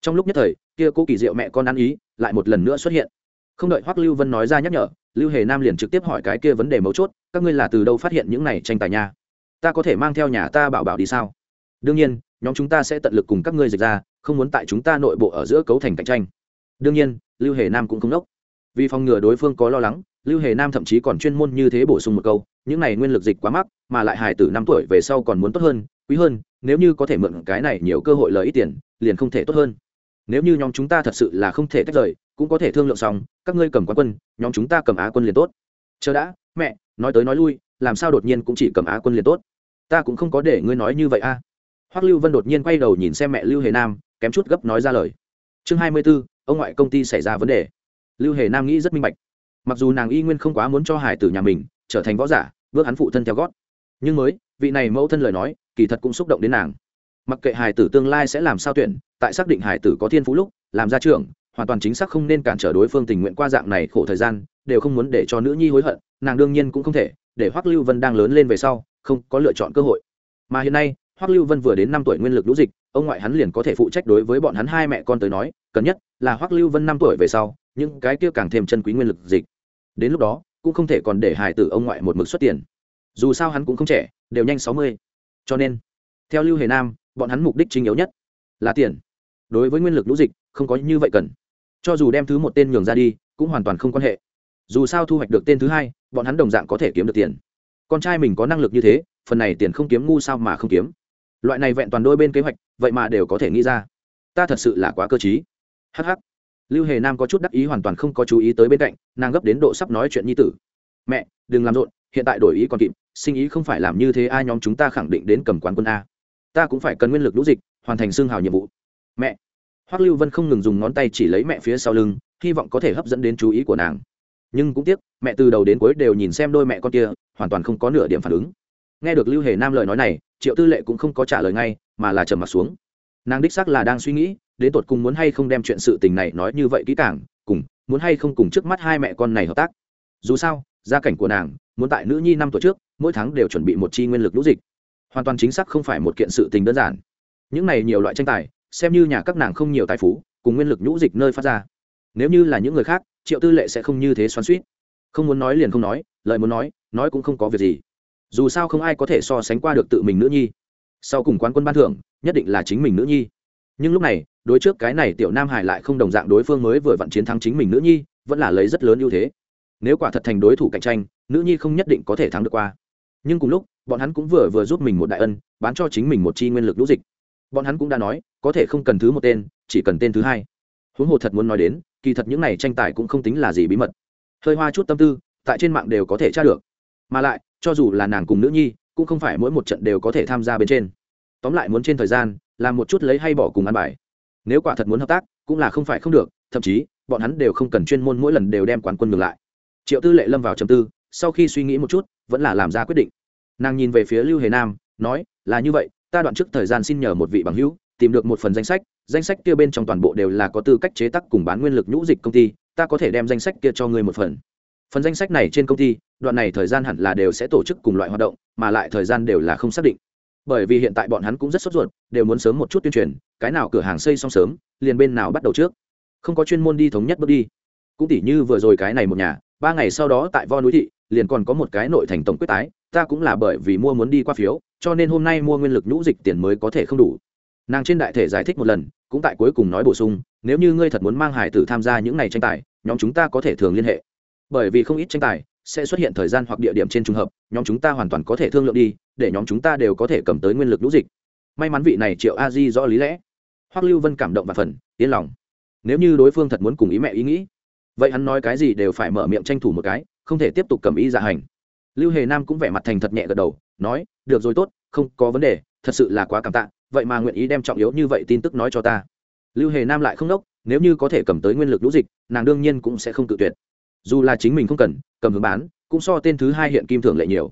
Trong lúc nhất thời, kia cô kỳ diệu mẹ con ăn ý lại một lần nữa xuất hiện không đợi hoắc lưu vân nói ra nhắc nhở, lưu hề nam liền trực tiếp hỏi cái kia vấn đề mấu chốt, các ngươi là từ đâu phát hiện những này tranh tài nha? Ta có thể mang theo nhà ta bảo bảo đi sao? Đương nhiên, nhóm chúng ta sẽ tận lực cùng các ngươi dịch ra, không muốn tại chúng ta nội bộ ở giữa cấu thành cạnh tranh. Đương nhiên, lưu hề nam cũng không đốc. Vì phòng ngừa đối phương có lo lắng, lưu hề nam thậm chí còn chuyên môn như thế bổ sung một câu, những này nguyên lực dịch quá mắc, mà lại hài tử năm tuổi về sau còn muốn tốt hơn, quý hơn, nếu như có thể mượn cái này nhiều cơ hội lợi ít tiền, liền không thể tốt hơn. Nếu như nhóm chúng ta thật sự là không thể tách rời cũng có thể thương lượng xong các ngươi cầm quán quân nhóm chúng ta cầm á quân liền tốt. Chờ đã mẹ nói tới nói lui làm sao đột nhiên cũng chỉ cầm á quân liền tốt? Ta cũng không có để ngươi nói như vậy a. Hoắc lưu vân đột nhiên quay đầu nhìn xem mẹ lưu hề nam kém chút gấp nói ra lời. Chương hai mươi 24, ông ngoại công ty xảy ra vấn đề. Lưu hề nam nghĩ rất minh bạch. Mặc dù nàng y nguyên không quá muốn cho hải tử nhà mình trở thành võ giả bước hắn phụ thân theo gót. Nhưng mới vị này mẫu thân lời nói kỳ thật cũng xúc động đến nàng. Mặc kệ hải tử tương lai sẽ làm sao tuyển tại xác định hải tử có thiên phú lúc làm ra trường hoàn toàn chính xác không nên cản trở đối phương tình nguyện qua dạng này khổ thời gian, đều không muốn để cho nữ nhi hối hận, nàng đương nhiên cũng không thể, để hoắc lưu vân đang lớn lên về sau, không có lựa chọn cơ hội. Mà hiện nay, hoắc lưu vân vừa đến năm tuổi nguyên lực lũ dịch, ông ngoại hắn liền có thể phụ trách đối với bọn hắn hai mẹ con tới nói, cần nhất là hoắc lưu vân năm tuổi về sau, những cái kia càng thêm chân quý nguyên lực dịch. Đến lúc đó, cũng không thể còn để hài tử ông ngoại một mực xuất tiền. Dù sao hắn cũng không trẻ, đều nhanh sáu mươi. Cho nên, theo lưu hề nam, bọn hắn mục đích chính yếu nhất là tiền. Đối với nguyên lực lũ dịch, không có như vậy cần cho dù đem thứ một tên nhường ra đi, cũng hoàn toàn không quan hệ. Dù sao thu hoạch được tên thứ hai, bọn hắn đồng dạng có thể kiếm được tiền. Con trai mình có năng lực như thế, phần này tiền không kiếm ngu sao mà không kiếm. Loại này vẹn toàn đôi bên kế hoạch, vậy mà đều có thể nghĩ ra. Ta thật sự là quá cơ t hh lưu hề nam có chút đắc ý hoàn toàn không có chú ý tới bên cạnh, nàng gấp đến độ sắp nói chuyện nhi tử. Mẹ, đừng làm rộn, hiện tại đổi ý còn kịp, sinh ý không phải làm như thế, ai nhóm chúng ta khẳng định đến cầm quán quân a. Ta cũng phải cần nguyên lực lũ dịch, hoàn thành xương hào nhiệm vụ. Mẹ hoắc lưu vân không ngừng dùng ngón tay chỉ lấy mẹ phía sau lưng, hy vọng có thể hấp dẫn đến chú ý của nàng. Nhưng cũng tiếc, mẹ từ đầu đến cuối đều nhìn xem đôi mẹ con kia, hoàn toàn không có nửa điểm phản ứng. Nghe được lưu hề nam lời nói này, triệu tư lệ cũng không có trả lời ngay, mà là trầm m ặ t xuống. Nàng đích xác là đang suy nghĩ, đến tột cùng muốn hay không đem chuyện sự tình này nói như vậy kỹ càng, cùng, muốn hay không cùng trước mắt hai mẹ con này hợp tác. Dù sao, gia cảnh của nàng, muốn tại nữ nhi năm tuổi trước, mỗi tháng đều chuẩn bị một chi nguyên lực lũ dịch. Hoàn toàn chính xác không phải một kiện sự tình đơn giản. Những này nhiều loại tranh tài xem như nhà các nàng không nhiều tài phú, cùng nguyên lực nhũ dịch nơi phát ra. Nếu như là những người khác, triệu tư lệ sẽ không như thế xoắn suýt không muốn nói liền không nói, lời muốn nói nói cũng không có việc gì. Dù sao không ai có thể so sánh qua được tự mình nữ nhi. Sau cùng quán quân ban thưởng, nhất định là chính mình nữ nhi. Nhưng lúc này, đối trước cái này tiểu nam hải lại không đồng dạng đối phương mới vừa vặn chiến thắng chính mình nữ nhi, vẫn là lấy rất lớn ưu thế. Nếu quả thật thành đối thủ cạnh tranh, nữ nhi không nhất định có thể thắng được qua. Nhưng cùng lúc, bọn hắn cũng vừa vừa giúp mình một đại ân, bán cho chính mình một chi nguyên lực lũ dịch bọn hắn cũng đã nói, có thể không cần thứ một tên, chỉ cần tên thứ hai. Huống hồ thật muốn nói đến, kỳ thật những này tranh tài cũng không tính là gì bí mật. Hơi hoa chút tâm tư, tại trên mạng đều có thể tra được. Mà lại, cho dù là nàng cùng nữ nhi, cũng không phải mỗi một trận đều có thể tham gia bên trên. Tóm lại muốn trên thời gian, làm một chút lấy hay bỏ cùng ăn bài. Nếu quả thật muốn hợp tác, cũng là không phải không được, thậm chí, bọn hắn đều không cần chuyên môn mỗi lần đều đem quán quân ngược lại. Triệu tư lệ lâm vào trầm tư, sau khi suy nghĩ một chút, vẫn là làm ra quyết định. Nàng nhìn về phía lưu hề nam, nói, là như vậy ta đoạn trước thời gian xin nhờ một vị bằng hữu, tìm được một phần danh sách danh sách kia bên trong toàn bộ đều là có tư cách chế tác cùng bán nguyên lực nhũ dịch công ty, ta có thể đem danh sách kia cho ngươi một phần. Phần danh sách này trên công ty, đoạn này thời gian hẳn là đều sẽ tổ chức cùng loại hoạt động, mà lại thời gian đều là không xác định. Bởi vì hiện tại bọn hắn cũng rất sốt ruột, đều muốn sớm một chút tuyên truyền, cái nào cửa hàng xây xong sớm, liền bên nào bắt đầu trước. Không có chuyên môn đi thống nhất bước đi. Cũng tỉ như vừa rồi cái này một nhà, ba ngày sau đó tại vo núi thị liền còn có một cái nội thành tổng quyết tái, ta cũng là bởi vì mua muốn đi qua phiếu, cho nên hôm nay mua nguyên lực nhũ dịch tiền mới có thể không đủ. Nàng trên đại thể giải thích một lần, cũng tại cuối cùng nói bổ sung, nếu như ngươi thật muốn mang hải tử tham gia những ngày tranh tài, nhóm chúng ta có thể thường liên hệ. Bởi vì không ít tranh tài sẽ xuất hiện thời gian hoặc địa điểm trên trùng hợp, nhóm chúng ta hoàn toàn có thể thương lượng đi, để nhóm chúng ta đều có thể cầm tới nguyên lực lũ dịch. May mắn vị này triệu a di rõ lý lẽ. Hoắc lưu vân cảm động và phần, yên lòng. Nếu như đối phương thật muốn cùng ý mẹ ý nghĩ, vậy hắn nói cái gì đều phải mở miệng tranh thủ một cái không thể tiếp tục cầm ý dạ hành. Lưu hề nam cũng vẻ mặt thành thật nhẹ gật đầu, nói, được rồi tốt, không có vấn đề, thật sự là quá cảm tạ, vậy mà nguyện ý đem trọng yếu như vậy tin tức nói cho ta. Lưu hề nam lại không đốc nếu như có thể cầm tới nguyên lực lũ dịch, nàng đương nhiên cũng sẽ không tự tuyệt. Dù là chính mình không cần, cầm hướng bán, cũng so tên thứ hai hiện kim thưởng lệ nhiều.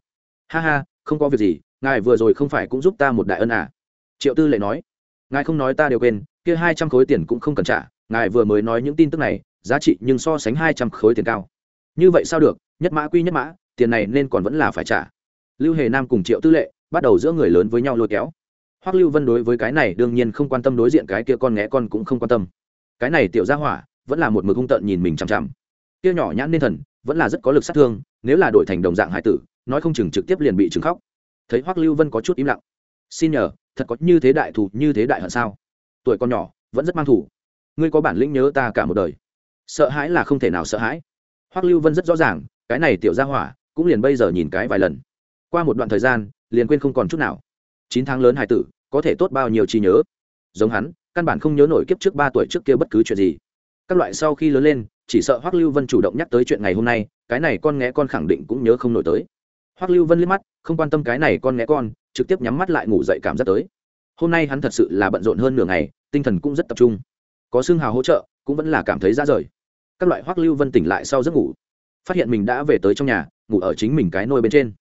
Ha ha, không có việc gì, ngài vừa rồi không phải cũng giúp ta một đại ân à? Triệu tư lệ nói, ngài không nói ta đều quên, kia hai trăm khối tiền cũng không cần trả, ngài vừa mới nói những tin tức này, giá trị nhưng so sánh hai trăm khối tiền cao. Như vậy sao được nhất mã quy nhất mã, tiền này nên còn vẫn là phải trả. Lưu hề nam cùng triệu tư lệ bắt đầu giữa người lớn với nhau lôi kéo. Hoắc lưu vân đối với cái này đương nhiên không quan tâm đối diện cái kia con nghé con cũng không quan tâm. Cái này tiểu gia hỏa vẫn là một mực hung tợn nhìn mình chằm chằm. Kia nhỏ nhãn nên thần vẫn là rất có lực sát thương, nếu là đổi thành đồng dạng hải tử, nói không chừng trực tiếp liền bị trừng khóc. Thấy hoắc lưu vân có chút im lặng. Xin nhờ, thật có như thế đại thù, như thế đại hận sao? Tuổi con nhỏ, vẫn rất mang thủ ngươi có bản lĩnh nhớ ta cả một đời. Sợ hãi là không thể nào sợ hãi. Hoắc lưu vân rất rõ ràng cái này tiểu gia hỏa cũng liền bây giờ nhìn cái vài lần. Qua một đoạn thời gian, liền quên không còn chút nào. Chín tháng lớn hải tử, có thể tốt bao nhiêu trí nhớ? Giống hắn, căn bản không nhớ nổi kiếp trước ba tuổi trước kia bất cứ chuyện gì. Các loại sau khi lớn lên, chỉ sợ hoắc lưu vân chủ động nhắc tới chuyện ngày hôm nay, cái này con nghe con khẳng định cũng nhớ không nổi tới. Hoắc lưu vân liếc mắt, không quan tâm cái này con nghe con, trực tiếp nhắm mắt lại ngủ dậy cảm giác tới. Hôm nay hắn thật sự là bận rộn hơn nửa ngày, tinh thần cũng rất tập trung. Có xương hào hỗ trợ, cũng vẫn là cảm thấy ra rời. Các loại hoắc lưu vân tỉnh lại sau giấc ngủ phát hiện mình đã về tới trong nhà, ngủ ở chính mình cái nôi bên trên.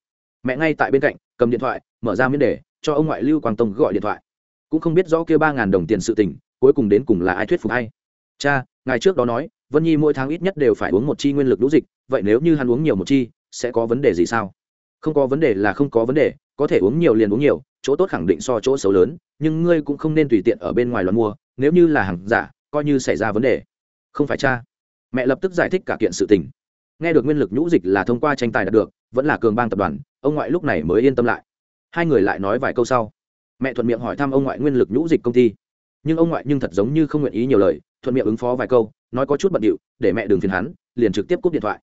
Mẹ ngay tại bên cạnh, cầm điện thoại, mở ra miếng đề, cho ông ngoại lưu quang tông gọi điện thoại. Cũng không biết rõ kia ba ngàn đồng tiền sự tình, cuối cùng đến cùng là ai thuyết phục hay. Cha ngày trước đó nói, vân nhi mỗi tháng ít nhất đều phải uống một chi nguyên lực lũ dịch, vậy nếu như hắn uống nhiều một chi, sẽ có vấn đề gì sao? Không có vấn đề là không có vấn đề, có thể uống nhiều liền uống nhiều, chỗ tốt khẳng định so chỗ xấu lớn, nhưng ngươi cũng không nên tùy tiện ở bên ngoài loạn mua, nếu như là hàng giả, coi như xảy ra vấn đề. Không phải cha. Mẹ lập tức giải thích cả kiện sự tình nghe được nguyên lực nhũ dịch là thông qua tranh tài đạt được, vẫn là cường bang tập đoàn, ông ngoại lúc này mới yên tâm lại. Hai người lại nói vài câu sau. Mẹ thuận miệng hỏi thăm ông ngoại nguyên lực nhũ dịch công ty. Nhưng ông ngoại nhưng thật giống như không nguyện ý nhiều lời, thuận miệng ứng phó vài câu, nói có chút bận điệu, để mẹ đừng phiền hắn, liền trực tiếp cúp điện thoại.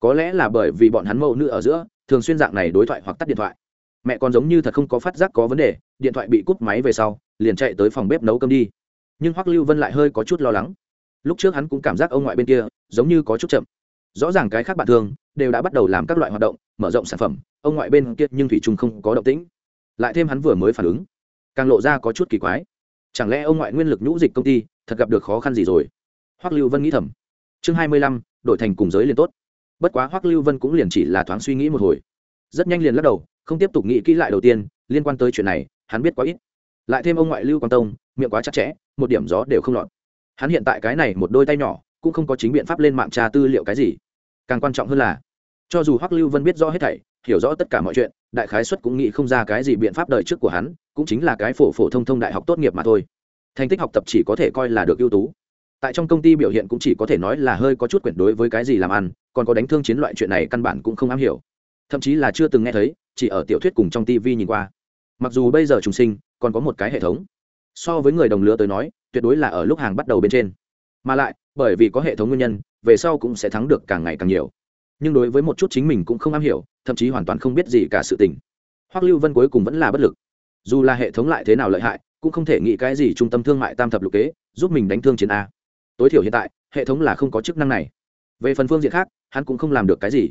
Có lẽ là bởi vì bọn hắn mẫu nữ ở giữa, thường xuyên dạng này đối thoại hoặc tắt điện thoại. Mẹ còn giống như thật không có phát giác có vấn đề, điện thoại bị cúp máy về sau, liền chạy tới phòng bếp nấu cơm đi. Nhưng hoắc lưu vân lại hơi có chút lo lắng. Lúc trước hắn cũng cảm giác ông ngoại bên kia, giống như có chút chậm rõ ràng cái khác bạn thường đều đã bắt đầu làm các loại hoạt động, mở rộng sản phẩm, ông ngoại bên kia nhưng thủy trung không có động tĩnh. Lại thêm hắn vừa mới phản ứng, càng lộ ra có chút kỳ quái. Chẳng lẽ ông ngoại nguyên lực nhũ dịch công ty thật gặp được khó khăn gì rồi? Hoắc lưu vân nghĩ thầm. Chương hai mươi lăm, đổi thành cùng giới liền tốt. Bất quá hoắc lưu vân cũng liền chỉ là thoáng suy nghĩ một hồi. Rất nhanh liền lắc đầu, không tiếp tục nghĩ kỹ lại đầu tiên, liên quan tới chuyện này, hắn biết quá ít. Lại thêm ông ngoại lưu quang tông, miệng quá chặt chẽ, một điểm gió đều không lọt. Hắn hiện tại cái này một đôi tay nhỏ, cũng không có chính biện pháp lên mạng tra tư liệu cái gì càng quan trọng hơn là, cho dù hoắc lưu vân biết rõ hết thảy, hiểu rõ tất cả mọi chuyện, đại khái xuất cũng nghĩ không ra cái gì biện pháp đời trước của hắn, cũng chính là cái phổ phổ thông thông đại học tốt nghiệp mà thôi. Thành tích học tập chỉ có thể coi là được ưu tú. Tại trong công ty biểu hiện cũng chỉ có thể nói là hơi có chút quyển đối với cái gì làm ăn, còn có đánh thương chiến loại chuyện này căn bản cũng không am hiểu. Thậm chí là chưa từng nghe thấy, chỉ ở tiểu thuyết cùng trong tv nhìn qua. Mặc dù bây giờ trùng sinh, còn có một cái hệ thống. So với người đồng lứa tới nói, tuyệt đối là ở lúc hàng bắt đầu bên trên mà lại, bởi vì có hệ thống nguyên nhân, về sau cũng sẽ thắng được càng ngày càng nhiều. Nhưng đối với một chút chính mình cũng không am hiểu, thậm chí hoàn toàn không biết gì cả sự tình. Hoắc lưu vân cuối cùng vẫn là bất lực. Dù là hệ thống lại thế nào lợi hại, cũng không thể nghĩ cái gì trung tâm thương mại tam thập lục kế, giúp mình đánh thương chiến a. Tối thiểu hiện tại, hệ thống là không có chức năng này. Về phần phương diện khác, hắn cũng không làm được cái gì.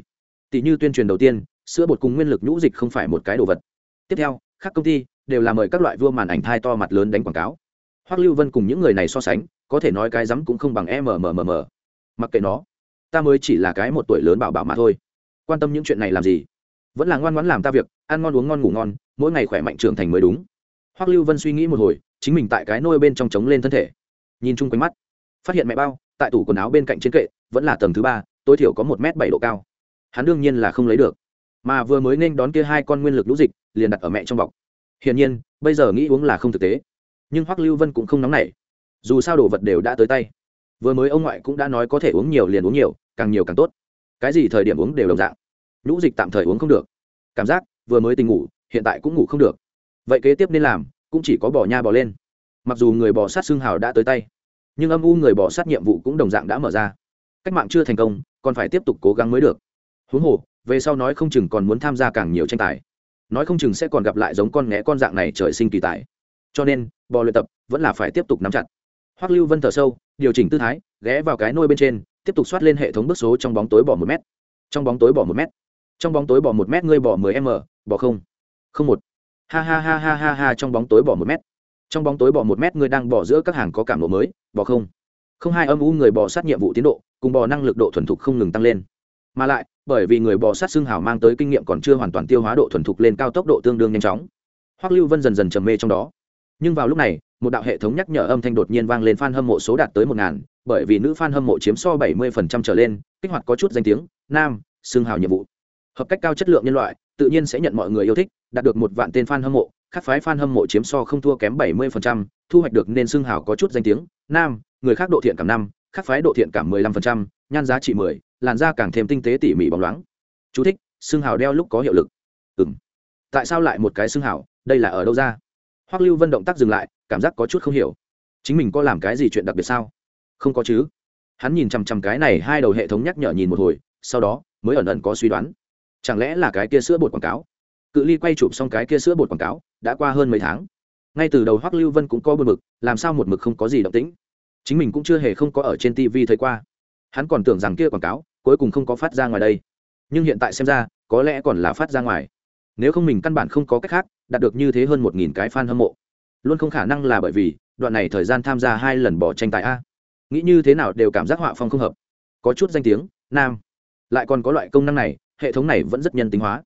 Tỷ như tuyên truyền đầu tiên, sữa bột cùng nguyên lực nhũ dịch không phải một cái đồ vật. Tiếp theo các công ty đều là mời các loại vua màn ảnh thai to mặt lớn đánh quảng cáo. Hoắc lưu vân cùng những người này so sánh có thể nói cái rắm cũng không bằng mmmm mặc kệ nó, ta mới chỉ là cái một tuổi lớn bảo bảo mà thôi. Quan tâm những chuyện này làm gì? Vẫn là ngoan ngoãn làm ta việc, ăn ngon uống ngon ngủ ngon, mỗi ngày khỏe mạnh trưởng thành mới đúng. Hoắc lưu vân suy nghĩ một hồi, chính mình tại cái nôi bên trong trống lên thân thể. Nhìn chung quanh mắt, phát hiện mẹ bao, tại tủ quần áo bên cạnh trên kệ, vẫn là tầng thứ ba, tối thiểu có một m bảy độ cao. Hắn đương nhiên là không lấy được. Mà vừa mới nên đón kia hai con nguyên lực lũ dịch, liền đặt ở mẹ trong bọc. Hiển nhiên, bây giờ nghĩ uống là không thực tế. Nhưng hoắc lưu vân cũng không nóng nảy dù sao đồ vật đều đã tới tay. Vừa mới ông ngoại cũng đã nói có thể uống nhiều liền uống nhiều, càng nhiều càng tốt. Cái gì thời điểm uống đều đồng dạng. Nhũ dịch tạm thời uống không được. Cảm giác, vừa mới tình ngủ, hiện tại cũng ngủ không được. Vậy kế tiếp nên làm, cũng chỉ có bỏ nha bỏ lên. Mặc dù người bỏ sát xương hào đã tới tay, nhưng âm u người bỏ sát nhiệm vụ cũng đồng dạng đã mở ra. Cách mạng chưa thành công, còn phải tiếp tục cố gắng mới được. Huống hồ, về sau nói không chừng còn muốn tham gia càng nhiều tranh tài. Nói không chừng sẽ còn gặp lại giống con nghé con dạng này trời sinh kỳ tài. Cho nên, bò luyện tập vẫn là phải tiếp tục nắm chặt hoắc lưu vân thở sâu, điều chỉnh tư thái, ghé vào cái nôi bên trên, tiếp tục xoát lên hệ thống bước số trong bóng tối bỏ một m trong bóng tối bỏ một m trong bóng tối bỏ một m ngươi bỏ mười m, bỏ không. Không một. Ha ha ha ha ha ha, trong bóng tối bỏ một m trong bóng tối bỏ một mét, ngươi đang bỏ giữa các hàng có cảm độ mới, bỏ không. Không hai âm u người bỏ sát nhiệm vụ tiến độ, cùng bỏ năng lực độ thuần thục không ngừng tăng lên. Mà lại, bởi vì người bỏ sát xương hào mang tới kinh nghiệm còn chưa hoàn toàn tiêu hóa độ thuần thục lên cao tốc độ tương đương nhanh chóng. Hoắc lưu vân dần dần trầm mê trong đó nhưng vào lúc này một đạo hệ thống nhắc nhở âm thanh đột nhiên vang lên f a n hâm mộ số đạt tới một ngàn bởi vì nữ f a n hâm mộ chiếm so bảy mươi phần trăm trở lên kích hoạt có chút danh tiếng nam xương hào nhiệm vụ. Hợp cách cao chất lượng nhân loại tự nhiên sẽ nhận mọi người yêu thích đạt được một vạn tên f a n hâm mộ các phái f a n hâm mộ chiếm so không thua kém bảy mươi phần trăm, thu hoạch được nên xương hào có chút danh tiếng nam người khác độ thiện cảm năm các phái độ thiện cảm mười lăm phần trăm, nhan giá trị mười làn da càng thêm tinh tế tỉ mỉ bóng loáng. Chú thích, xương hào đeo lúc có hiệu lực. Ừ tại sao lại một cái xương hào? Đây là ở đâu ra? Hoắc lưu vân động tác dừng lại, cảm giác có chút không hiểu. Chính mình có làm cái gì chuyện đặc biệt sao? Không có chứ. Hắn nhìn chằm chằm cái này hai đầu hệ thống nhắc nhở nhìn một hồi, sau đó mới ẩn ẩn có suy đoán. Chẳng lẽ là cái kia sữa bột quảng cáo? Cự ly quay chụp xong cái kia sữa bột quảng cáo, đã qua hơn mấy tháng. Ngay từ đầu hoắc lưu vân cũng có bờ mực làm sao một mực không có gì động tĩnh? Chính mình cũng chưa hề không có ở trên tv thấy qua. Hắn còn tưởng rằng kia quảng cáo cuối cùng không có phát ra ngoài đây. Nhưng hiện tại xem ra, có lẽ còn là phát ra ngoài nếu không mình căn bản không có cách khác, đạt được như thế hơn một nghìn cái fan hâm mộ. Luôn không khả năng là bởi vì, đoạn này thời gian tham gia hai lần bỏ tranh tài a. Nghĩ như thế nào đều cảm giác họa phong không hợp. Có chút danh tiếng, nam. Lại còn có loại công năng này, hệ thống này vẫn rất nhân tính hóa.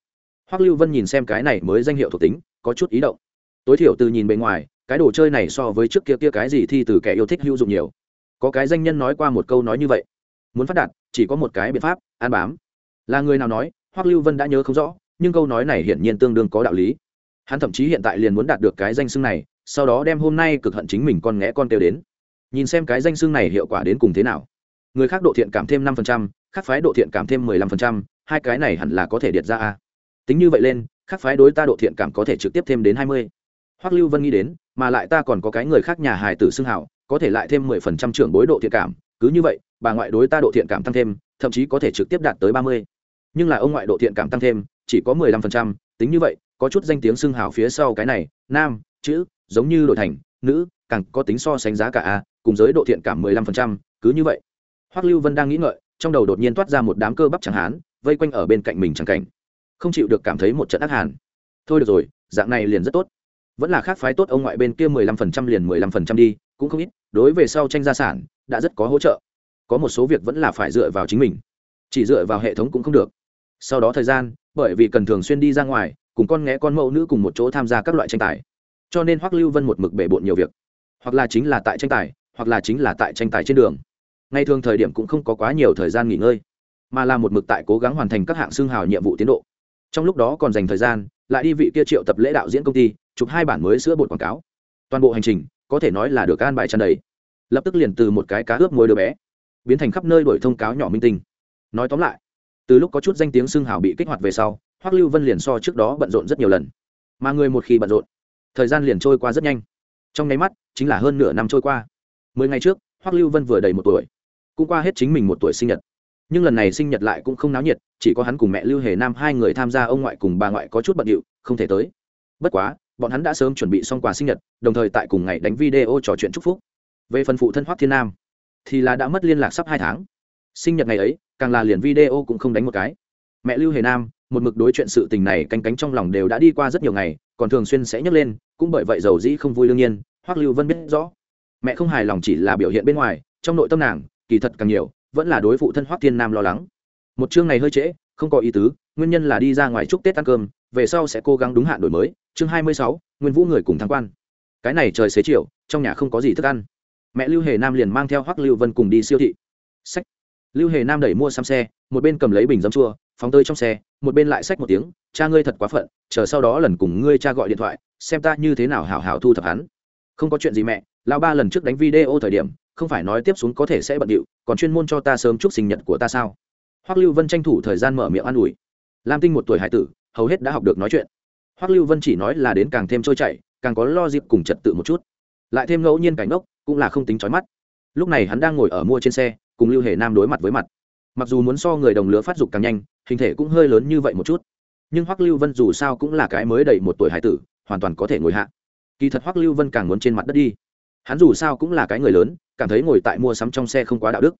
Hoắc lưu vân nhìn xem cái này mới danh hiệu thuộc tính, có chút ý động. Tối thiểu từ nhìn bề ngoài, cái đồ chơi này so với trước kia kia cái gì thi từ kẻ yêu thích hữu dụng nhiều. Có cái danh nhân nói qua một câu nói như vậy. Muốn phát đạt, chỉ có một cái biện pháp an bám. Là người nào nói, hoắc lưu vân đã nhớ không rõ nhưng câu nói này hiển nhiên tương đương có đạo lý. Hắn thậm chí hiện tại liền muốn đạt được cái danh xưng này, sau đó đem hôm nay cực hận chính mình con nghẽ con kêu đến. Nhìn xem cái danh xưng này hiệu quả đến cùng thế nào. Người khác độ thiện cảm thêm năm phần trăm, khác phái độ thiện cảm thêm mười lăm phần trăm, hai cái này hẳn là có thể điệt ra a. Tính như vậy lên, khác phái đối ta độ thiện cảm có thể trực tiếp thêm đến hai mươi. Hoắc lưu vân nghĩ đến, mà lại ta còn có cái người khác nhà hài tử xưng hảo, có thể lại thêm mười phần trăm trưởng bối độ thiện cảm, cứ như vậy, bà ngoại đối ta độ thiện cảm tăng thêm, thậm chí có thể trực tiếp đạt tới ba mươi. Nhưng là ông ngoại độ thiện cảm tăng thêm chỉ có mười lăm phần trăm, tính như vậy, có chút danh tiếng xưng hào phía sau cái này, nam, chữ, giống như đổi thành, nữ, càng có tính so sánh giá cả a, cùng giới độ thiện cảm mười lăm phần trăm, cứ như vậy. Hoắc lưu vân đang nghĩ ngợi, trong đầu đột nhiên toát ra một đám cơ bắp chẳng hán, vây quanh ở bên cạnh mình chẳng cảnh. Không chịu được cảm thấy một trận ác hàn. Thôi được rồi, dạng này liền rất tốt. Vẫn là khác phái tốt ông ngoại bên kia mười lăm phần trăm liền mười lăm phần trăm đi, cũng không ít, đối về sau tranh gia sản, đã rất có hỗ trợ. Có một số việc vẫn là phải dựa vào chính mình. Chỉ dựa vào hệ thống cũng không được sau đó thời gian, bởi vì cần thường xuyên đi ra ngoài, cùng con nghé con mẫu nữ cùng một chỗ tham gia các loại tranh tài. Cho nên hoắc lưu vân một mực bể bộn nhiều việc. Hoặc là chính là tại tranh tài, hoặc là chính là tại tranh tài trên đường. Ngay thường thời điểm cũng không có quá nhiều thời gian nghỉ ngơi, mà là một mực tại cố gắng hoàn thành các hạng xương hào nhiệm vụ tiến độ. Trong lúc đó còn dành thời gian, lại đi vị kia triệu tập lễ đạo diễn công ty, chụp hai bản mới sữa bột quảng cáo. Toàn bộ hành trình, có thể nói là được an bài tràn đầy. Lập tức liền từ một cái cá ướp mối đứa bé, biến thành khắp nơi đổi thông cáo nhỏ minh tinh. Nói tóm lại từ lúc có chút danh tiếng xưng hào bị kích hoạt về sau, hoắc lưu vân liền so trước đó bận rộn rất nhiều lần. Mà người một khi bận rộn, thời gian liền trôi qua rất nhanh. Trong nháy mắt, chính là hơn nửa năm trôi qua. Mười ngày trước, hoắc lưu vân vừa đầy một tuổi, cũng qua hết chính mình một tuổi sinh nhật. Nhưng lần này sinh nhật lại cũng không náo nhiệt, chỉ có hắn cùng mẹ lưu hề nam hai người tham gia ông ngoại cùng bà ngoại có chút bận điệu, không thể tới. Bất quá, bọn hắn đã sớm chuẩn bị xong quà sinh nhật, đồng thời tại cùng ngày đánh video trò chuyện chúc phúc. Về phần phụ thân hoắc thiên nam, thì là đã mất liên lạc sắp hai tháng sinh nhật ngày ấy, càng là liền video cũng không đánh một cái. Mẹ lưu hề nam, một mực đối chuyện sự tình này canh cánh trong lòng đều đã đi qua rất nhiều ngày, còn thường xuyên sẽ nhấc lên, cũng bởi vậy dầu dĩ không vui đương nhiên, hoắc lưu vân biết rõ. Mẹ không hài lòng chỉ là biểu hiện bên ngoài, trong nội tâm nàng, kỳ thật càng nhiều, vẫn là đối phụ thân hoắc thiên nam lo lắng. Một chương này hơi trễ, không có ý tứ, nguyên nhân là đi ra ngoài chúc tết ăn cơm, về sau sẽ cố gắng đúng hạn đổi mới. Chương hai mươi sáu, nguyên vũ người cùng thắng quan. Cái này trời xế chiều, trong nhà không có gì thức ăn. Mẹ lưu hề nam liền mang theo hoắc lưu vân cùng đi siêu thị. Sách lưu hề nam đẩy mua xăm xe, một bên cầm lấy bình dấm chua, phóng tới trong xe, một bên lại xách một tiếng, cha ngươi thật quá phận, chờ sau đó lần cùng ngươi cha gọi điện thoại, xem ta như thế nào hảo hảo thu thập hắn. Không có chuyện gì mẹ, lão ba lần trước đánh video thời điểm, không phải nói tiếp xuống có thể sẽ bận điệu, còn chuyên môn cho ta sớm chúc sinh nhật của ta sao? Hoắc lưu vân tranh thủ thời gian mở miệng an ủi. Lam tinh một tuổi hải tử, hầu hết đã học được nói chuyện. Hoắc lưu vân chỉ nói là đến càng thêm trôi chảy, càng có lo dịp cùng trật tự một chút. Lại thêm ngẫu nhiên cảnh ốc cũng là không tính trói mắt. Lúc này hắn đang ngồi ở mua trên xe cùng lưu hề nam đối mặt với mặt. Mặc dù muốn so người đồng lứa phát dục càng nhanh, hình thể cũng hơi lớn như vậy một chút. Nhưng hoắc lưu vân dù sao cũng là cái mới đầy một tuổi hải tử, hoàn toàn có thể ngồi hạ. Kỳ thật hoắc lưu vân càng muốn trên mặt đất đi. Hắn dù sao cũng là cái người lớn, cảm thấy ngồi tại mua sắm trong xe không quá đạo đức.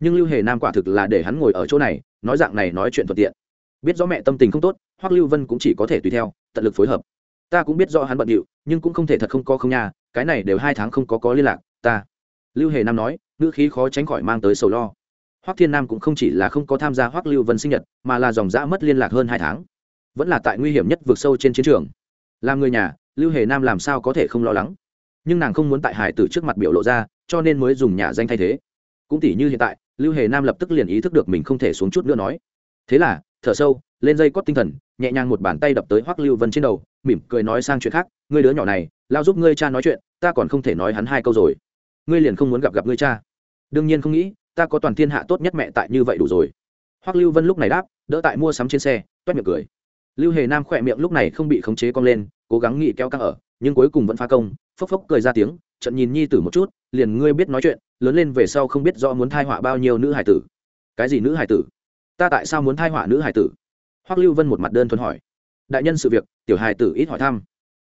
Nhưng lưu hề nam quả thực là để hắn ngồi ở chỗ này, nói dạng này nói chuyện thuận tiện. Biết rõ mẹ tâm tình không tốt, hoắc lưu vân cũng chỉ có thể tùy theo, tận lực phối hợp. Ta cũng biết rõ hắn bận điệu, nhưng cũng không thể thật không có không nha, cái này đều hai tháng không có có liên lạc, ta. Lưu hề nam nói ngữ khí khó tránh khỏi mang tới sầu lo. Hoắc thiên nam cũng không chỉ là không có tham gia hoắc lưu vân sinh nhật, mà là dòng dã mất liên lạc hơn hai tháng. Vẫn là tại nguy hiểm nhất vượt sâu trên chiến trường. Làm người nhà, lưu hề nam làm sao có thể không lo lắng? Nhưng nàng không muốn tại hải tử trước mặt biểu lộ ra, cho nên mới dùng nhà danh thay thế. Cũng tỷ như hiện tại, lưu hề nam lập tức liền ý thức được mình không thể xuống chút nữa nói. Thế là, thở sâu, lên dây cót tinh thần, nhẹ nhàng một bàn tay đập tới hoắc lưu vân trên đầu, mỉm cười nói sang chuyện khác. Ngươi đứa nhỏ này, lao giúp ngươi cha nói chuyện, ta còn không thể nói hắn hai câu rồi ngươi liền không muốn gặp gặp ngươi cha. Đương nhiên không nghĩ, ta có toàn thiên hạ tốt nhất mẹ tại như vậy đủ rồi. Hoắc lưu vân lúc này đáp, đỡ tại mua sắm trên xe, toét miệng cười. Lưu hề nam khỏe miệng lúc này không bị khống chế cong lên, cố gắng nghị keo căng ở, nhưng cuối cùng vẫn phá công, phốc phốc cười ra tiếng trận nhìn nhi tử một chút, liền ngươi biết nói chuyện, lớn lên về sau không biết do muốn thai họa bao nhiêu nữ hải tử. Cái gì nữ hải tử? Ta tại sao muốn thai họa nữ hải tử? Hoắc lưu vân một mặt đơn thuần hỏi. Đại nhân sự việc, tiểu hải tử ít hỏi thăm.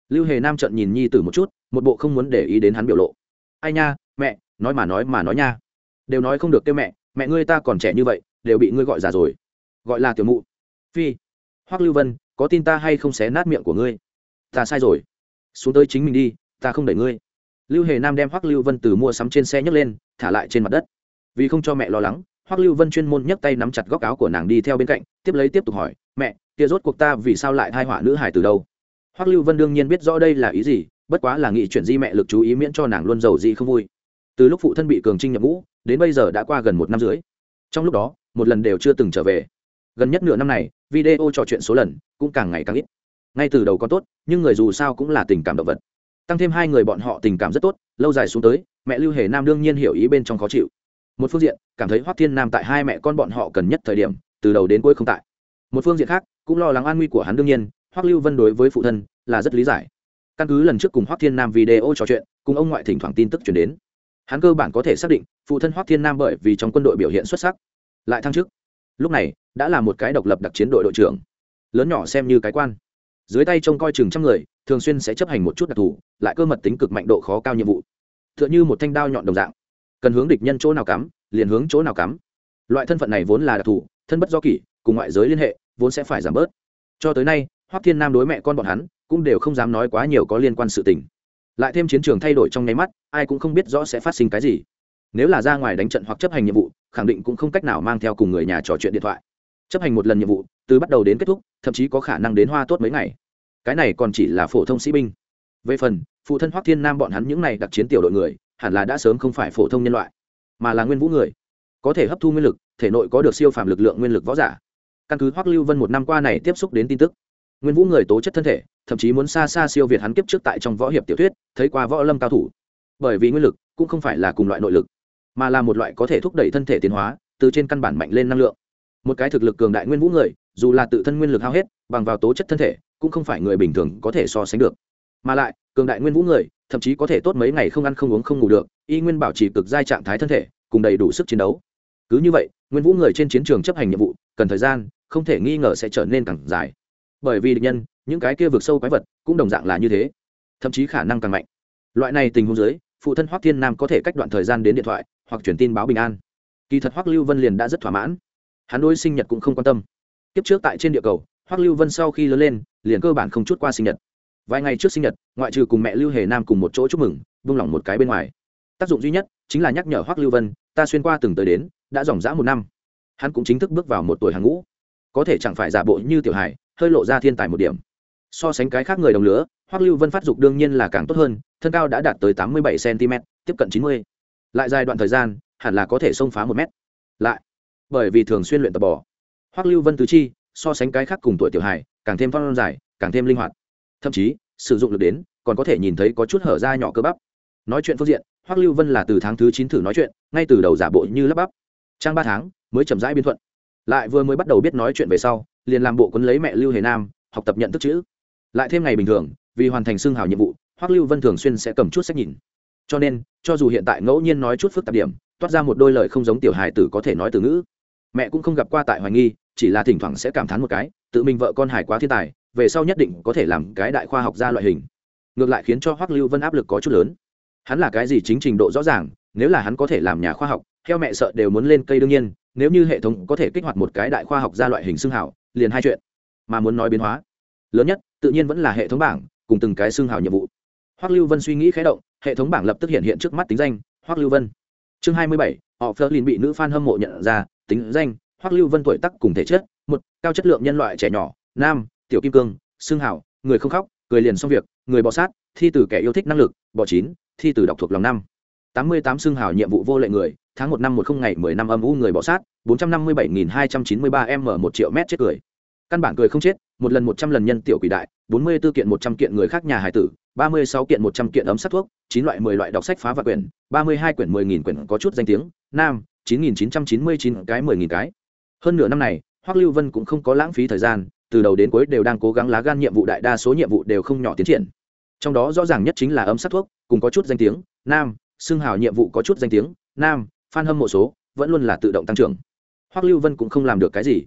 Lưu hề nam trận nhìn nhi tử một chút, một bộ không muốn để ý đến hắn biểu lộ. Ai nha mẹ, nói mà nói mà nói nha. Đều nói không được kêu mẹ mẹ ngươi ta còn trẻ như vậy, đều bị ngươi gọi già rồi. Gọi là tiểu mụ. Phi, hoắc lưu vân, có tin ta hay không xé nát miệng của ngươi? Ta sai rồi. Xuống tới chính mình đi, ta không đẩy ngươi. Lưu hề nam đem hoắc lưu vân từ mua sắm trên xe nhấc lên, thả lại trên mặt đất. Vì không cho mẹ lo lắng, hoắc lưu vân chuyên môn nhấc tay nắm chặt góc áo của nàng đi theo bên cạnh, tiếp lấy tiếp tục hỏi, mẹ, kia rốt cuộc ta vì sao lại thai họa nữ hải từ đâu? Hoắc lưu vân đương nhiên biết rõ đây là ý gì, bất quá là nghị chuyển di mẹ lực chú ý miễn cho nàng luôn giàu gì không vui từ lúc phụ thân bị cường trinh nhập ngũ, đến bây giờ đã qua gần một năm rưỡi. trong lúc đó, một lần đều chưa từng trở về. Gần nhất nửa năm này, video trò chuyện số lần cũng càng ngày càng ít. Ngay từ đầu có tốt, nhưng người dù sao cũng là tình cảm động vật. Tăng thêm hai người bọn họ tình cảm rất tốt, lâu dài xuống tới, mẹ lưu hề nam đương nhiên hiểu ý bên trong khó chịu. Một phương diện, cảm thấy hoắc thiên nam tại hai mẹ con bọn họ cần nhất thời điểm, từ đầu đến cuối không tại. Một phương diện khác, cũng lo lắng an nguy của hắn đương nhiên, hoắc lưu vân đối với phụ thân là rất lý giải. Căn cứ lần trước cùng hoắc thiên nam video trò chuyện, cùng ông ngoại thỉnh thoảng tin tức chuyển đến hắn cơ bản có thể xác định phụ thân hoắc thiên nam bởi vì trong quân đội biểu hiện xuất sắc lại thăng chức lúc này đã là một cái độc lập đặc chiến đội đội trưởng lớn nhỏ xem như cái quan dưới tay trông coi chừng trăm người thường xuyên sẽ chấp hành một chút đặc thù lại cơ mật tính cực mạnh độ khó cao nhiệm vụ t h ư ợ n h ư một thanh đao nhọn đồng dạng cần hướng địch nhân chỗ nào cắm liền hướng chỗ nào cắm loại thân phận này vốn là đặc thù thân bất do kỷ cùng ngoại giới liên hệ vốn sẽ phải giảm bớt cho tới nay hoắc thiên nam đối mẹ con bọn hắn cũng đều không dám nói quá nhiều có liên quan sự tình lại thêm chiến trường thay đổi trong nháy mắt, ai cũng không biết rõ sẽ phát sinh cái gì. Nếu là ra ngoài đánh trận hoặc chấp hành nhiệm vụ, khẳng định cũng không cách nào mang theo cùng người nhà trò chuyện điện thoại. Chấp hành một lần nhiệm vụ, từ bắt đầu đến kết thúc, thậm chí có khả năng đến hoa tốt mấy ngày. Cái này còn chỉ là phổ thông sĩ binh. Về phần, phụ thân hoắc thiên nam bọn hắn những này đặc chiến tiểu đội người, hẳn là đã sớm không phải phổ thông nhân loại, mà là nguyên vũ người. Có thể hấp thu nguyên lực, thể nội có được siêu phàm lực lượng nguyên lực võ giả. Căn cứ hoắc lưu vân một năm qua này tiếp xúc đến tin tức, nguyên vũ người tố chất thân thể, thậm chí muốn xa xa siêu việt hắn kiếp trước tại trong võ hiệp tiểu thuyết thấy qua võ lâm cao thủ. Bởi vì nguyên lực cũng không phải là cùng loại nội lực, mà là một loại có thể thúc đẩy thân thể tiến hóa, từ trên căn bản mạnh lên năng lượng. Một cái thực lực cường đại nguyên vũ người, dù là tự thân nguyên lực hao hết, bằng vào tố chất thân thể, cũng không phải người bình thường có thể so sánh được. Mà lại, cường đại nguyên vũ người, thậm chí có thể tốt mấy ngày không ăn không uống không ngủ được, y nguyên bảo trì cực giai trạng thái thân thể, cùng đầy đủ sức chiến đấu. Cứ như vậy, nguyên vũ người trên chiến trường chấp hành nhiệm vụ, cần thời gian, không thể nghi ngờ sẽ trở nên càng dài. Bởi vì địch nhân, những cái kia vượt sâu quái vật cũng đồng dạng là như thế thậm chí khả năng càng mạnh. Loại này tình huống dưới, phụ thân hoắc thiên nam có thể cách đoạn thời gian đến điện thoại, hoặc truyền tin báo bình an. Kỳ thật hoắc lưu vân liền đã rất thỏa mãn. Hắn đôi sinh nhật cũng không quan tâm. Kiếp trước tại trên địa cầu, hoắc lưu vân sau khi lớn lên, liền cơ bản không chút qua sinh nhật. Vài ngày trước sinh nhật, ngoại trừ cùng mẹ lưu hề nam cùng một chỗ chúc mừng vung lòng một cái bên ngoài. Tác dụng duy nhất chính là nhắc nhở hoắc lưu vân, ta xuyên qua từng tới đến, đã dòng dã một năm. Hắn cũng chính thức bước vào một tuổi hàng ngũ. Có thể chẳng phải giả bộ như tiểu hải hơi lộ ra thiên tài một điểm. So sánh cái khác người đồng lứa hoắc lưu vân phát dục đương nhiên là càng tốt hơn, thân cao đã đạt tới tám mươi bảy cm tiếp cận chín mươi. Lại dài đoạn thời gian, hẳn là có thể xông phá một mét. Lại, bởi vì thường xuyên luyện tập bò. Hoắc lưu vân tứ chi, so sánh cái khác cùng tuổi tiểu hài, càng thêm phong dài, càng thêm linh hoạt. Thậm chí, sử dụng lực đến, còn có thể nhìn thấy có chút hở ra nhỏ cơ bắp. Nói chuyện phương diện, hoắc lưu vân là từ tháng thứ chín thử nói chuyện, ngay từ đầu giả bộ như lắp bắp. Trang ba tháng, mới chậm rãi biên thuận. Lại vừa mới bắt đầu biết nói chuyện về sau, liền làm bộ quấn lấy mẹ lưu hề nam, học tập nhận thức chữ. Lại thêm ngày bình thường vì hoàn thành xương hào nhiệm vụ, hoắc lưu vân thường xuyên sẽ cầm chút sách nhìn. Cho nên, cho dù hiện tại ngẫu nhiên nói chút phức tạp điểm, toát ra một đôi lời không giống tiểu hài tử có thể nói từ ngữ. Mẹ cũng không gặp qua tại hoài nghi, chỉ là thỉnh thoảng sẽ cảm thán một cái, tự mình vợ con hài quá thiên tài, về sau nhất định có thể làm cái đại khoa học gia loại hình. Ngược lại khiến cho hoắc lưu vân áp lực có chút lớn. Hắn là cái gì chính trình độ rõ ràng, nếu là hắn có thể làm nhà khoa học, theo mẹ sợ đều muốn lên cây đương nhiên, nếu như hệ thống có thể kích hoạt một cái đại khoa học gia loại hình xương hảo liền hai chuyện. Mà muốn nói biến hóa, lớn nhất, tự nhiên vẫn là hệ thống bảng cùng từng cái xương hảo nhiệm vụ. Hoắc lưu vân suy nghĩ khé động, hệ thống bảng lập tức hiện hiện trước mắt tính danh, hoắc lưu vân. Chương hai mươi bảy, họ phơ lin bị nữ fan hâm mộ nhận ra, tính danh, hoắc lưu vân tuổi tác cùng thể chất, một, cao chất lượng nhân loại trẻ nhỏ, nam, tiểu kim cương, xương hảo người không khóc, cười liền xong việc, người bọ sát, thi từ kẻ yêu thích năng lực bọ chín, thi từ đọc thuộc lòng năm. Tám mươi tám xương hảo nhiệm vụ vô lệ người, tháng một năm một không ngày mười năm âm u người bọ sát, bốn trăm năm mươi bảy nghìn hai trăm chín mươi ba m một triệu mét chết cười căn bản cười không chết, một lần một trăm lần nhân tiểu quỷ đại, bốn mươi 44 kiện một trăm kiện người khác nhà hải tử, ba mươi sáu kiện một trăm kiện ấm sắt thuốc, chín loại mười loại đọc sách phá và quyển, ba mươi hai quyển mười nghìn quyển có chút danh tiếng, nam, chín nghìn chín trăm chín mươi chín cái mười nghìn cái. Hơn nửa năm này, hoắc lưu vân cũng không có lãng phí thời gian, từ đầu đến cuối đều đang cố gắng lá gan nhiệm vụ đại đa số nhiệm vụ đều không nhỏ tiến triển. Trong đó rõ ràng nhất chính là ấm sắt thuốc, cùng có chút danh tiếng, nam xưng hào nhiệm vụ có chút danh tiếng, nam phan hâm mộ số, vẫn luôn là tự động tăng trưởng. Hoắc lưu vân cũng không làm được cái gì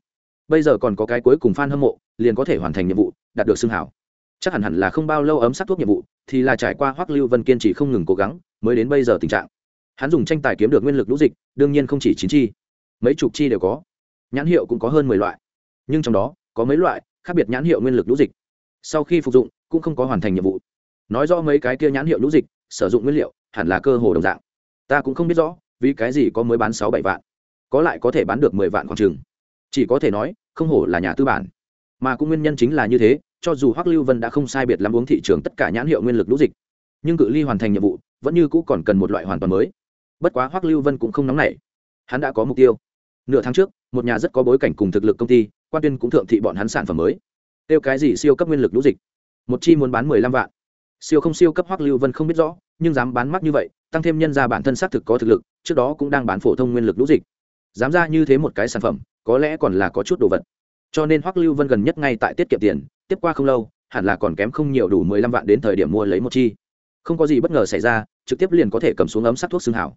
bây giờ còn có cái cuối cùng fan hâm mộ, liền có thể hoàn thành nhiệm vụ, đạt được xưng hảo. Chắc hẳn hẳn là không bao lâu ấm sát thuốc nhiệm vụ, thì là trải qua hoắc lưu vân kiên trì không ngừng cố gắng, mới đến bây giờ tình trạng. Hắn dùng tranh tài kiếm được nguyên lực lũ dịch, đương nhiên không chỉ chín chi, mấy chục chi đều có. Nhãn hiệu cũng có hơn mười loại. Nhưng trong đó, có mấy loại khác biệt nhãn hiệu nguyên lực lũ dịch. Sau khi phục dụng, cũng không có hoàn thành nhiệm vụ. Nói rõ mấy cái kia nhãn hiệu lũ dịch, sử dụng nguyên liệu, hẳn là cơ hồ đồng dạng. Ta cũng không biết rõ, vì cái gì có mới bán sáu bảy vạn. Có lại có thể bán được mười vạn khoảng chừng chỉ có thể nói, không hổ là nhà tư bản. Mà cũng nguyên nhân chính là như thế, cho dù hoắc lưu vân đã không sai biệt lắm uống thị trường tất cả nhãn hiệu nguyên lực lũ dịch, nhưng cự ly hoàn thành nhiệm vụ, vẫn như cũ còn cần một loại hoàn toàn mới. Bất quá hoắc lưu vân cũng không nóng nảy. Hắn đã có mục tiêu. Nửa tháng trước, một nhà rất có bối cảnh cùng thực lực công ty, quan tuyên cũng thượng thị bọn hắn sản phẩm mới. Tiêu cái gì siêu cấp nguyên lực lũ dịch? Một chi muốn bán mười lăm vạn. Siêu không siêu cấp hoắc lưu vân không biết rõ, nhưng dám bán mắc như vậy, tăng thêm nhân ra bản thân xác thực có thực lực, trước đó cũng đang bán phổ thông nguyên lực lũ dịch. Dám ra như thế một cái sản phẩm có lẽ còn là có chút đồ vật. Cho nên hoắc lưu vân gần nhất ngay tại tiết kiệm tiền, tiếp qua không lâu, hẳn là còn kém không nhiều đủ mười lăm vạn đến thời điểm mua lấy một chi. Không có gì bất ngờ xảy ra, trực tiếp liền có thể cầm xuống ấm sắc thuốc xương hảo.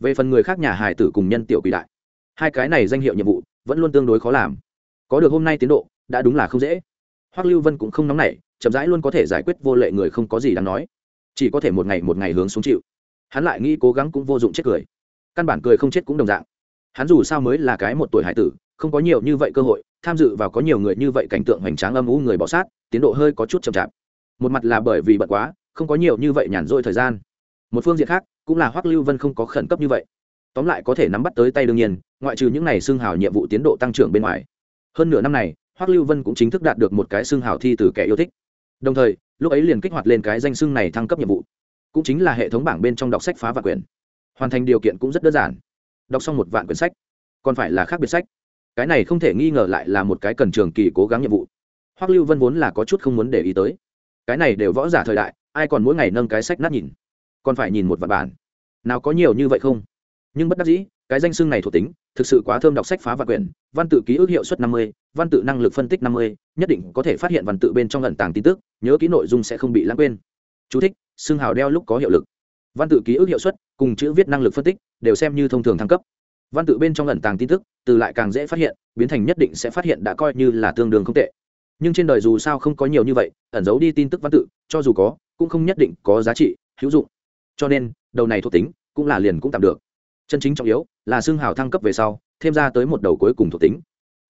Về phần người khác nhà hài tử cùng nhân tiểu quỷ đại, hai cái này danh hiệu nhiệm vụ vẫn luôn tương đối khó làm. Có được hôm nay tiến độ, đã đúng là không dễ. Hoắc lưu vân cũng không nóng nảy, chậm rãi luôn có thể giải quyết vô lệ người không có gì đáng nói. Chỉ có thể một ngày một ngày hướng xuống chịu. Hắn lại nghĩ cố gắng cũng vô dụng chết cười. Căn bản cười không chết cũng đồng dạng. Hắn dù sao mới là cái một tuổi hải tử không có nhiều như vậy cơ hội, tham dự vào có nhiều người như vậy cảnh tượng hoành tráng âm u người bỏ sát, tiến độ hơi có chút chậm chạp. Một mặt là bởi vì bận quá, không có nhiều như vậy nhàn rỗi thời gian. Một phương diện khác, cũng là hoắc lưu vân không có khẩn cấp như vậy. Tóm lại có thể nắm bắt tới tay đương nhiên, ngoại trừ những này xương hào nhiệm vụ tiến độ tăng trưởng bên ngoài. Hơn nửa năm này, hoắc lưu vân cũng chính thức đạt được một cái xương hào thi từ kẻ yêu thích. Đồng thời, lúc ấy liền kích hoạt lên cái danh xưng này thăng cấp nhiệm vụ. Cũng chính là hệ thống bảng bên trong đọc sách phá vạn quyển. Hoàn thành điều kiện cũng rất đơn giản. Đọc xong một vạn quyển sách. Còn phải là khác biệt sách cái này không thể nghi ngờ lại là một cái cần trường kỳ cố gắng nhiệm vụ. Hoắc lưu vân vốn là có chút không muốn để ý tới. Cái này đều võ giả thời đại ai còn mỗi ngày nâng cái sách nát nhìn? Còn phải nhìn một vạn bản. Nào có nhiều như vậy không? Nhưng bất đắc dĩ cái danh xưng này thuộc tính thực sự quá thơm đọc sách phá vạn quyển văn tự ký ức hiệu suất năm mươi văn tự năng lực phân tích năm mươi nhất định có thể phát hiện văn tự bên trong ẩn tàng tin tức nhớ kỹ nội dung sẽ không bị lãng quên. Chú thích, xưng hào đeo lúc có hiệu lực. Văn tự ký ức hiệu suất cùng chữ viết năng lực phân tích đều xem như thông thường thăng cấp văn tự bên trong ẩn tàng tin tức, từ lại càng dễ phát hiện, biến thành nhất định sẽ phát hiện đã coi như là tương đương không tệ. Nhưng trên đời dù sao không có nhiều như vậy, ẩn giấu đi tin tức văn tự, cho dù có, cũng không nhất định có giá trị, hữu dụng. Cho nên, đầu này thuộc tính, cũng là liền cũng tạm được. Chân chính trọng yếu, là xương hào thăng cấp về sau, thêm ra tới một đầu cuối cùng thuộc tính.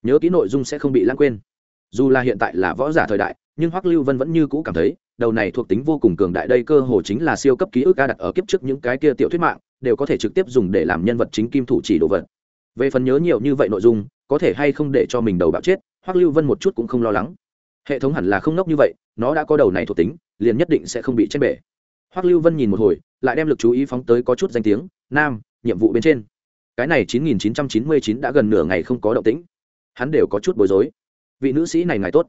Nhớ kỹ nội dung sẽ không bị lãng quên. Dù là hiện tại là võ giả thời đại nhưng hoắc lưu vân vẫn như cũ cảm thấy, đầu này thuộc tính vô cùng cường đại đây cơ hồ chính là siêu cấp ký ức ca đặt ở kiếp trước những cái kia tiểu thuyết mạng, đều có thể trực tiếp dùng để làm nhân vật chính kim thủ chỉ đồ vật. Về phần nhớ nhiều như vậy nội dung, có thể hay không để cho mình đầu bạo chết, hoắc lưu vân một chút cũng không lo lắng. Hệ thống hẳn là không nốc như vậy, nó đã có đầu này thuộc tính, liền nhất định sẽ không bị chết bể. Hoắc lưu vân nhìn một hồi, lại đem lực chú ý phóng tới có chút danh tiếng, nam, nhiệm vụ bên trên. Cái này 9999 đã gần nửa ngày không có động tĩnh. Hắn đều có chút bối rối. Vị nữ sĩ này ngài tốt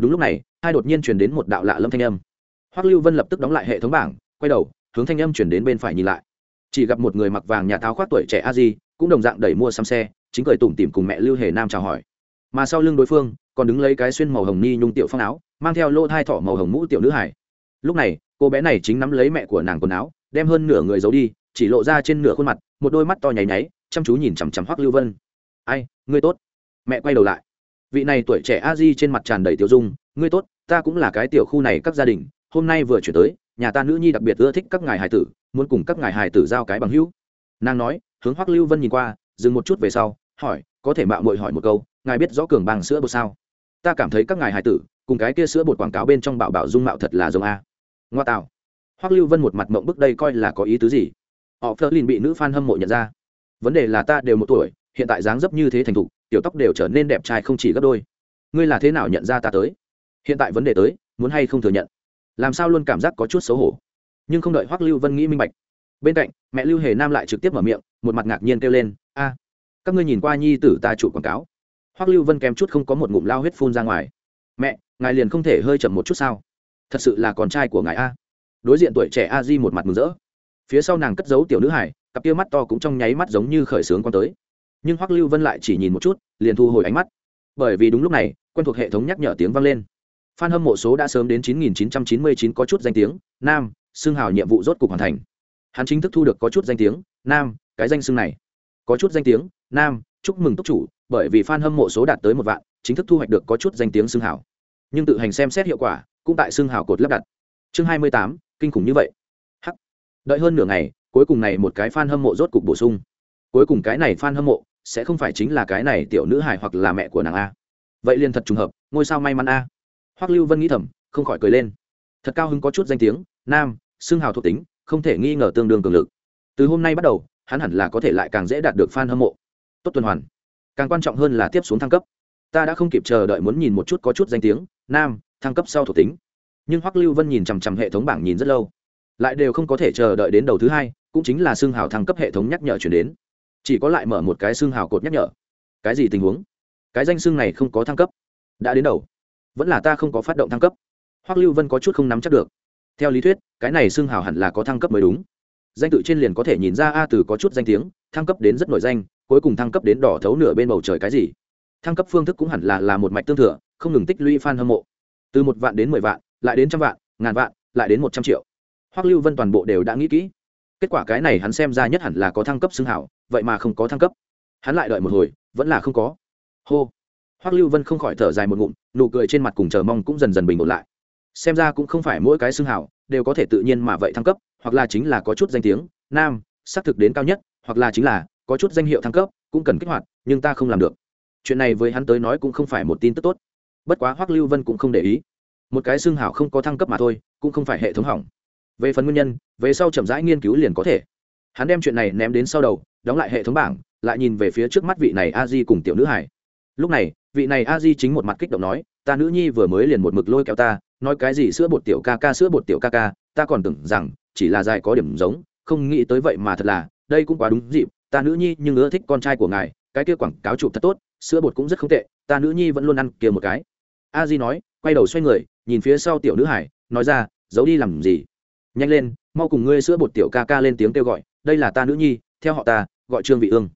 đúng lúc này, hai đột nhiên truyền đến một đạo lạ lâm thanh âm. Hoắc lưu vân lập tức đóng lại hệ thống bảng, quay đầu, hướng thanh âm chuyển đến bên phải nhìn lại. Chỉ gặp một người mặc vàng nhà tháo khoác tuổi trẻ a di, cũng đồng dạng đẩy mua xăm xe, chính cười tủm tỉm cùng mẹ lưu hề nam chào hỏi. Mà sau lưng đối phương, còn đứng lấy cái xuyên màu hồng ni nhung tiểu phong áo, mang theo lô thai thỏ màu hồng mũ tiểu nữ hải. Lúc này, cô bé này chính nắm lấy mẹ của nàng quần áo, đem hơn nửa người giấu đi, chỉ lộ ra trên nửa khuôn mặt, một đôi mắt to nháy nháy, chăm chú nhìn chằm chằm hoắc lưu vân. Ai, ngươi tốt. Mẹ quay đầu lại vị này tuổi trẻ a di trên mặt tràn đầy tiêu dung, ngươi tốt, ta cũng là cái tiểu khu này các gia đình, hôm nay vừa chuyển tới, nhà ta nữ nhi đặc biệt ưa thích các ngài hài tử, muốn cùng các ngài hài tử giao cái bằng hữu. Nàng nói, hướng hoắc lưu vân nhìn qua, dừng một chút về sau, hỏi, có thể mạo muội hỏi một câu, ngài biết rõ cường bằng sữa bột sao? Ta cảm thấy các ngài hài tử, cùng cái kia sữa bột quảng cáo bên trong bảo bảo dung mạo thật là giống a. Ngoa tạo. Hoắc lưu vân một mặt mộng bức đây coi là có ý tứ gì? Họ phơ lin bị nữ fan hâm mộ nhận ra. Vấn đề là ta đều một tuổi, hiện tại dáng dấp như thế thành thục tiểu tóc đều trở nên đẹp trai không chỉ gấp đôi. Ngươi là thế nào nhận ra ta tới? Hiện tại vấn đề tới, muốn hay không thừa nhận? Làm sao luôn cảm giác có chút xấu hổ? Nhưng không đợi hoắc lưu vân nghĩ minh bạch. Bên cạnh, mẹ lưu hề nam lại trực tiếp mở miệng, một mặt ngạc nhiên kêu lên, a, các ngươi nhìn qua nhi tử ta chủ quảng cáo. Hoắc lưu vân kém chút không có một ngụm lao huyết phun ra ngoài. Mẹ, ngài liền không thể hơi chậm một chút sao? Thật sự là con trai của ngài a. Đối diện tuổi trẻ a di một mặt mừng rỡ. Phía sau nàng cất giấu tiểu nữ hải cặp kia mắt to cũng trong nháy mắt giống như khởi sướng con tới nhưng hoắc lưu vân lại chỉ nhìn một chút liền thu hồi ánh mắt bởi vì đúng lúc này quen thuộc hệ thống nhắc nhở tiếng vang lên Phan hâm mộ số đã sớm đến 9999 có chút danh tiếng, nam, xương hào nhiệm vụ rốt cục hoàn thành. Hắn chính thức thu được có chút danh tiếng, nam, cái danh xưng này. Có chút danh tiếng, nam, chúc mừng túc chủ, bởi vì fan hâm mộ số đạt tới một vạn, chính thức thu hoạch được có chút danh tiếng xương hào. Nhưng tự hành xem xét hiệu quả, cũng tại xương hào cột lắp đặt. Chương 28, kinh khủng như vậy. Hắc. Đợi hơn nửa ngày, cuối cùng này một cái fan hâm mộ rốt cục bổ sung. Cuối cùng cái này fan hâm mộ sẽ không phải chính là cái này tiểu nữ hài hoặc là mẹ của nàng a. Vậy liền thật trùng hợp, ngôi sao may mắn a. Hoắc lưu vân nghĩ thầm không khỏi cười lên. Thật cao hứng có chút danh tiếng nam xương hào thuộc tính không thể nghi ngờ tương đương cường lực. Từ hôm nay bắt đầu hắn hẳn là có thể lại càng dễ đạt được fan hâm mộ. Tốt tuần hoàn. Càng quan trọng hơn là tiếp xuống thăng cấp. Ta đã không kịp chờ đợi muốn nhìn một chút có chút danh tiếng nam thăng cấp sau thuộc tính. Nhưng hoắc lưu vân nhìn chằm chằm hệ thống bảng nhìn rất lâu. Lại đều không có thể chờ đợi đến đầu thứ hai cũng chính là xương hào thăng cấp hệ thống nhắc nhở chuyển đến chỉ có lại mở một cái xương hào cột nhắc nhở. Cái gì tình huống? Cái danh xương này không có thăng cấp. Đã đến đầu. Vẫn là ta không có phát động thăng cấp. Hoắc lưu vân có chút không nắm chắc được. Theo lý thuyết, cái này xương hào hẳn là có thăng cấp mới đúng. Danh tự trên liền có thể nhìn ra a từ có chút danh tiếng, thăng cấp đến rất nổi danh, cuối cùng thăng cấp đến đỏ thấu nửa bên bầu trời cái gì. Thăng cấp phương thức cũng hẳn là là một mạch tương thừa, không ngừng tích lũy f a n hâm mộ. Từ một vạn đến mười vạn, lại đến trăm vạn, ngàn vạn, lại đến một trăm triệu. Hoắc lưu vân toàn bộ đều đã nghĩ kỹ kết quả cái này hắn xem ra nhất hẳn là có thăng cấp xưng hảo, vậy mà không có thăng cấp. Hắn lại đợi một hồi, vẫn là không có. Hô. Hoắc lưu vân không khỏi thở dài một ngụm, nụ cười trên mặt cùng chờ mong cũng dần dần bình ổn lại. Xem ra cũng không phải mỗi cái xưng hảo đều có thể tự nhiên mà vậy thăng cấp, hoặc là chính là có chút danh tiếng, nam, xác thực đến cao nhất, hoặc là chính là có chút danh hiệu thăng cấp, cũng cần kích hoạt, nhưng ta không làm được. Chuyện này với hắn tới nói cũng không phải một tin tức tốt. Bất quá hoắc lưu vân cũng không để ý. Một cái xương hảo không có thăng cấp mà thôi, cũng không phải hệ thống hỏng về phần nguyên nhân, về sau chậm rãi nghiên cứu liền có thể. Hắn đem chuyện này ném đến sau đầu, đóng lại hệ thống bảng, lại nhìn về phía trước mắt vị này a di cùng tiểu nữ hải lúc này, vị này a di chính một mặt kích động nói, ta nữ nhi vừa mới liền một mực lôi kéo ta, nói cái gì sữa bột tiểu ca ca, sữa bột tiểu ca ca, ta còn tưởng rằng chỉ là dài có điểm giống, không nghĩ tới vậy mà thật là, đây cũng quá đúng dịp, ta nữ nhi nhưng ưa thích con trai của ngài, cái kia quảng cáo chụp thật tốt, sữa bột cũng rất không tệ, ta nữ nhi vẫn luôn ăn kia một cái. A di nói, quay đầu xoay người, nhìn phía sau tiểu nữ hải nói ra, giấu đi làm gì? Nhanh lên, mau cùng ngươi sữa bột tiểu ca ca lên tiếng kêu gọi, đây là ta nữ nhi, theo họ ta, gọi trương vị ương.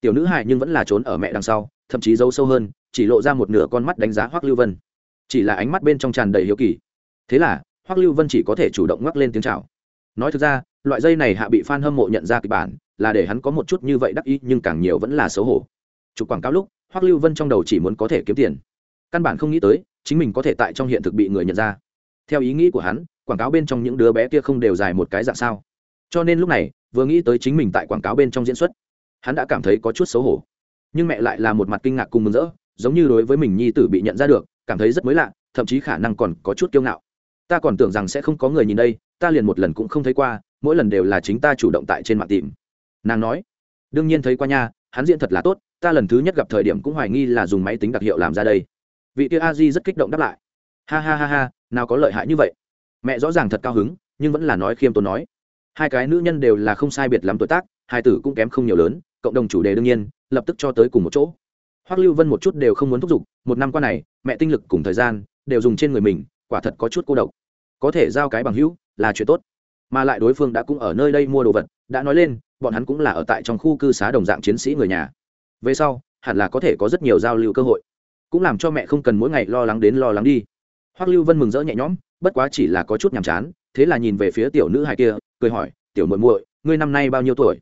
Tiểu nữ hải nhưng vẫn là trốn ở mẹ đằng sau, thậm chí giấu sâu hơn, chỉ lộ ra một nửa con mắt đánh giá hoắc lưu vân. Chỉ là ánh mắt bên trong tràn đầy hiếu kỳ. Thế là, hoắc lưu vân chỉ có thể chủ động ngoắc lên tiếng chào. Nói thực ra, loại dây này hạ bị f a n hâm mộ nhận ra kịch bản, là để hắn có một chút như vậy đắc ý, nhưng càng nhiều vẫn là xấu hổ. Chụp quảng cáo lúc, hoắc lưu vân trong đầu chỉ muốn có thể kiếm tiền. Căn bản không nghĩ tới, chính mình có thể tại trong hiện thực bị người nhận ra. Theo ý nghĩ của hắn quảng cáo bên trong những đứa bé kia không đều dài một cái dạng sao? Cho nên lúc này, vừa nghĩ tới chính mình tại quảng cáo bên trong diễn xuất, hắn đã cảm thấy có chút xấu hổ. Nhưng mẹ lại là một mặt kinh ngạc cùng mừng rỡ, giống như đối với mình nhi tử bị nhận ra được, cảm thấy rất mới lạ, thậm chí khả năng còn có chút kiêu ngạo. Ta còn tưởng rằng sẽ không có người nhìn đây, ta liền một lần cũng không thấy qua, mỗi lần đều là chính ta chủ động tại trên mạng tìm. Nàng nói, đương nhiên thấy qua nha, hắn diễn thật là tốt, ta lần thứ nhất gặp thời điểm cũng hoài nghi là dùng máy tính đặc hiệu làm ra đây. Vị kia a di rất kích động đáp lại, ha ha ha ha, nào có lợi hại như vậy mẹ rõ ràng thật cao hứng, nhưng vẫn là nói khiêm tốn nói. Hai cái nữ nhân đều là không sai biệt lắm tuổi tác, hai tử cũng kém không nhiều lớn, cộng đồng chủ đề đương nhiên, lập tức cho tới cùng một chỗ. Hoắc lưu vân một chút đều không muốn thúc giục, một năm qua này, mẹ tinh lực cùng thời gian, đều dùng trên người mình, quả thật có chút cô độc. Có thể giao cái bằng hữu, là chuyện tốt. Mà lại đối phương đã cũng ở nơi đây mua đồ vật, đã nói lên, bọn hắn cũng là ở tại trong khu cư xá đồng dạng chiến sĩ người nhà. Về sau, hẳn là có thể có rất nhiều giao lưu cơ hội. Cũng làm cho mẹ không cần mỗi ngày lo lắng đến lo lắng đi. Hoắc lưu vân mừng rỡ nhẹ nhõm bất quá chỉ là có chút nhàm chán, thế là nhìn về phía tiểu nữ hải kia, cười hỏi, tiểu muội muội, ngươi năm nay bao nhiêu tuổi?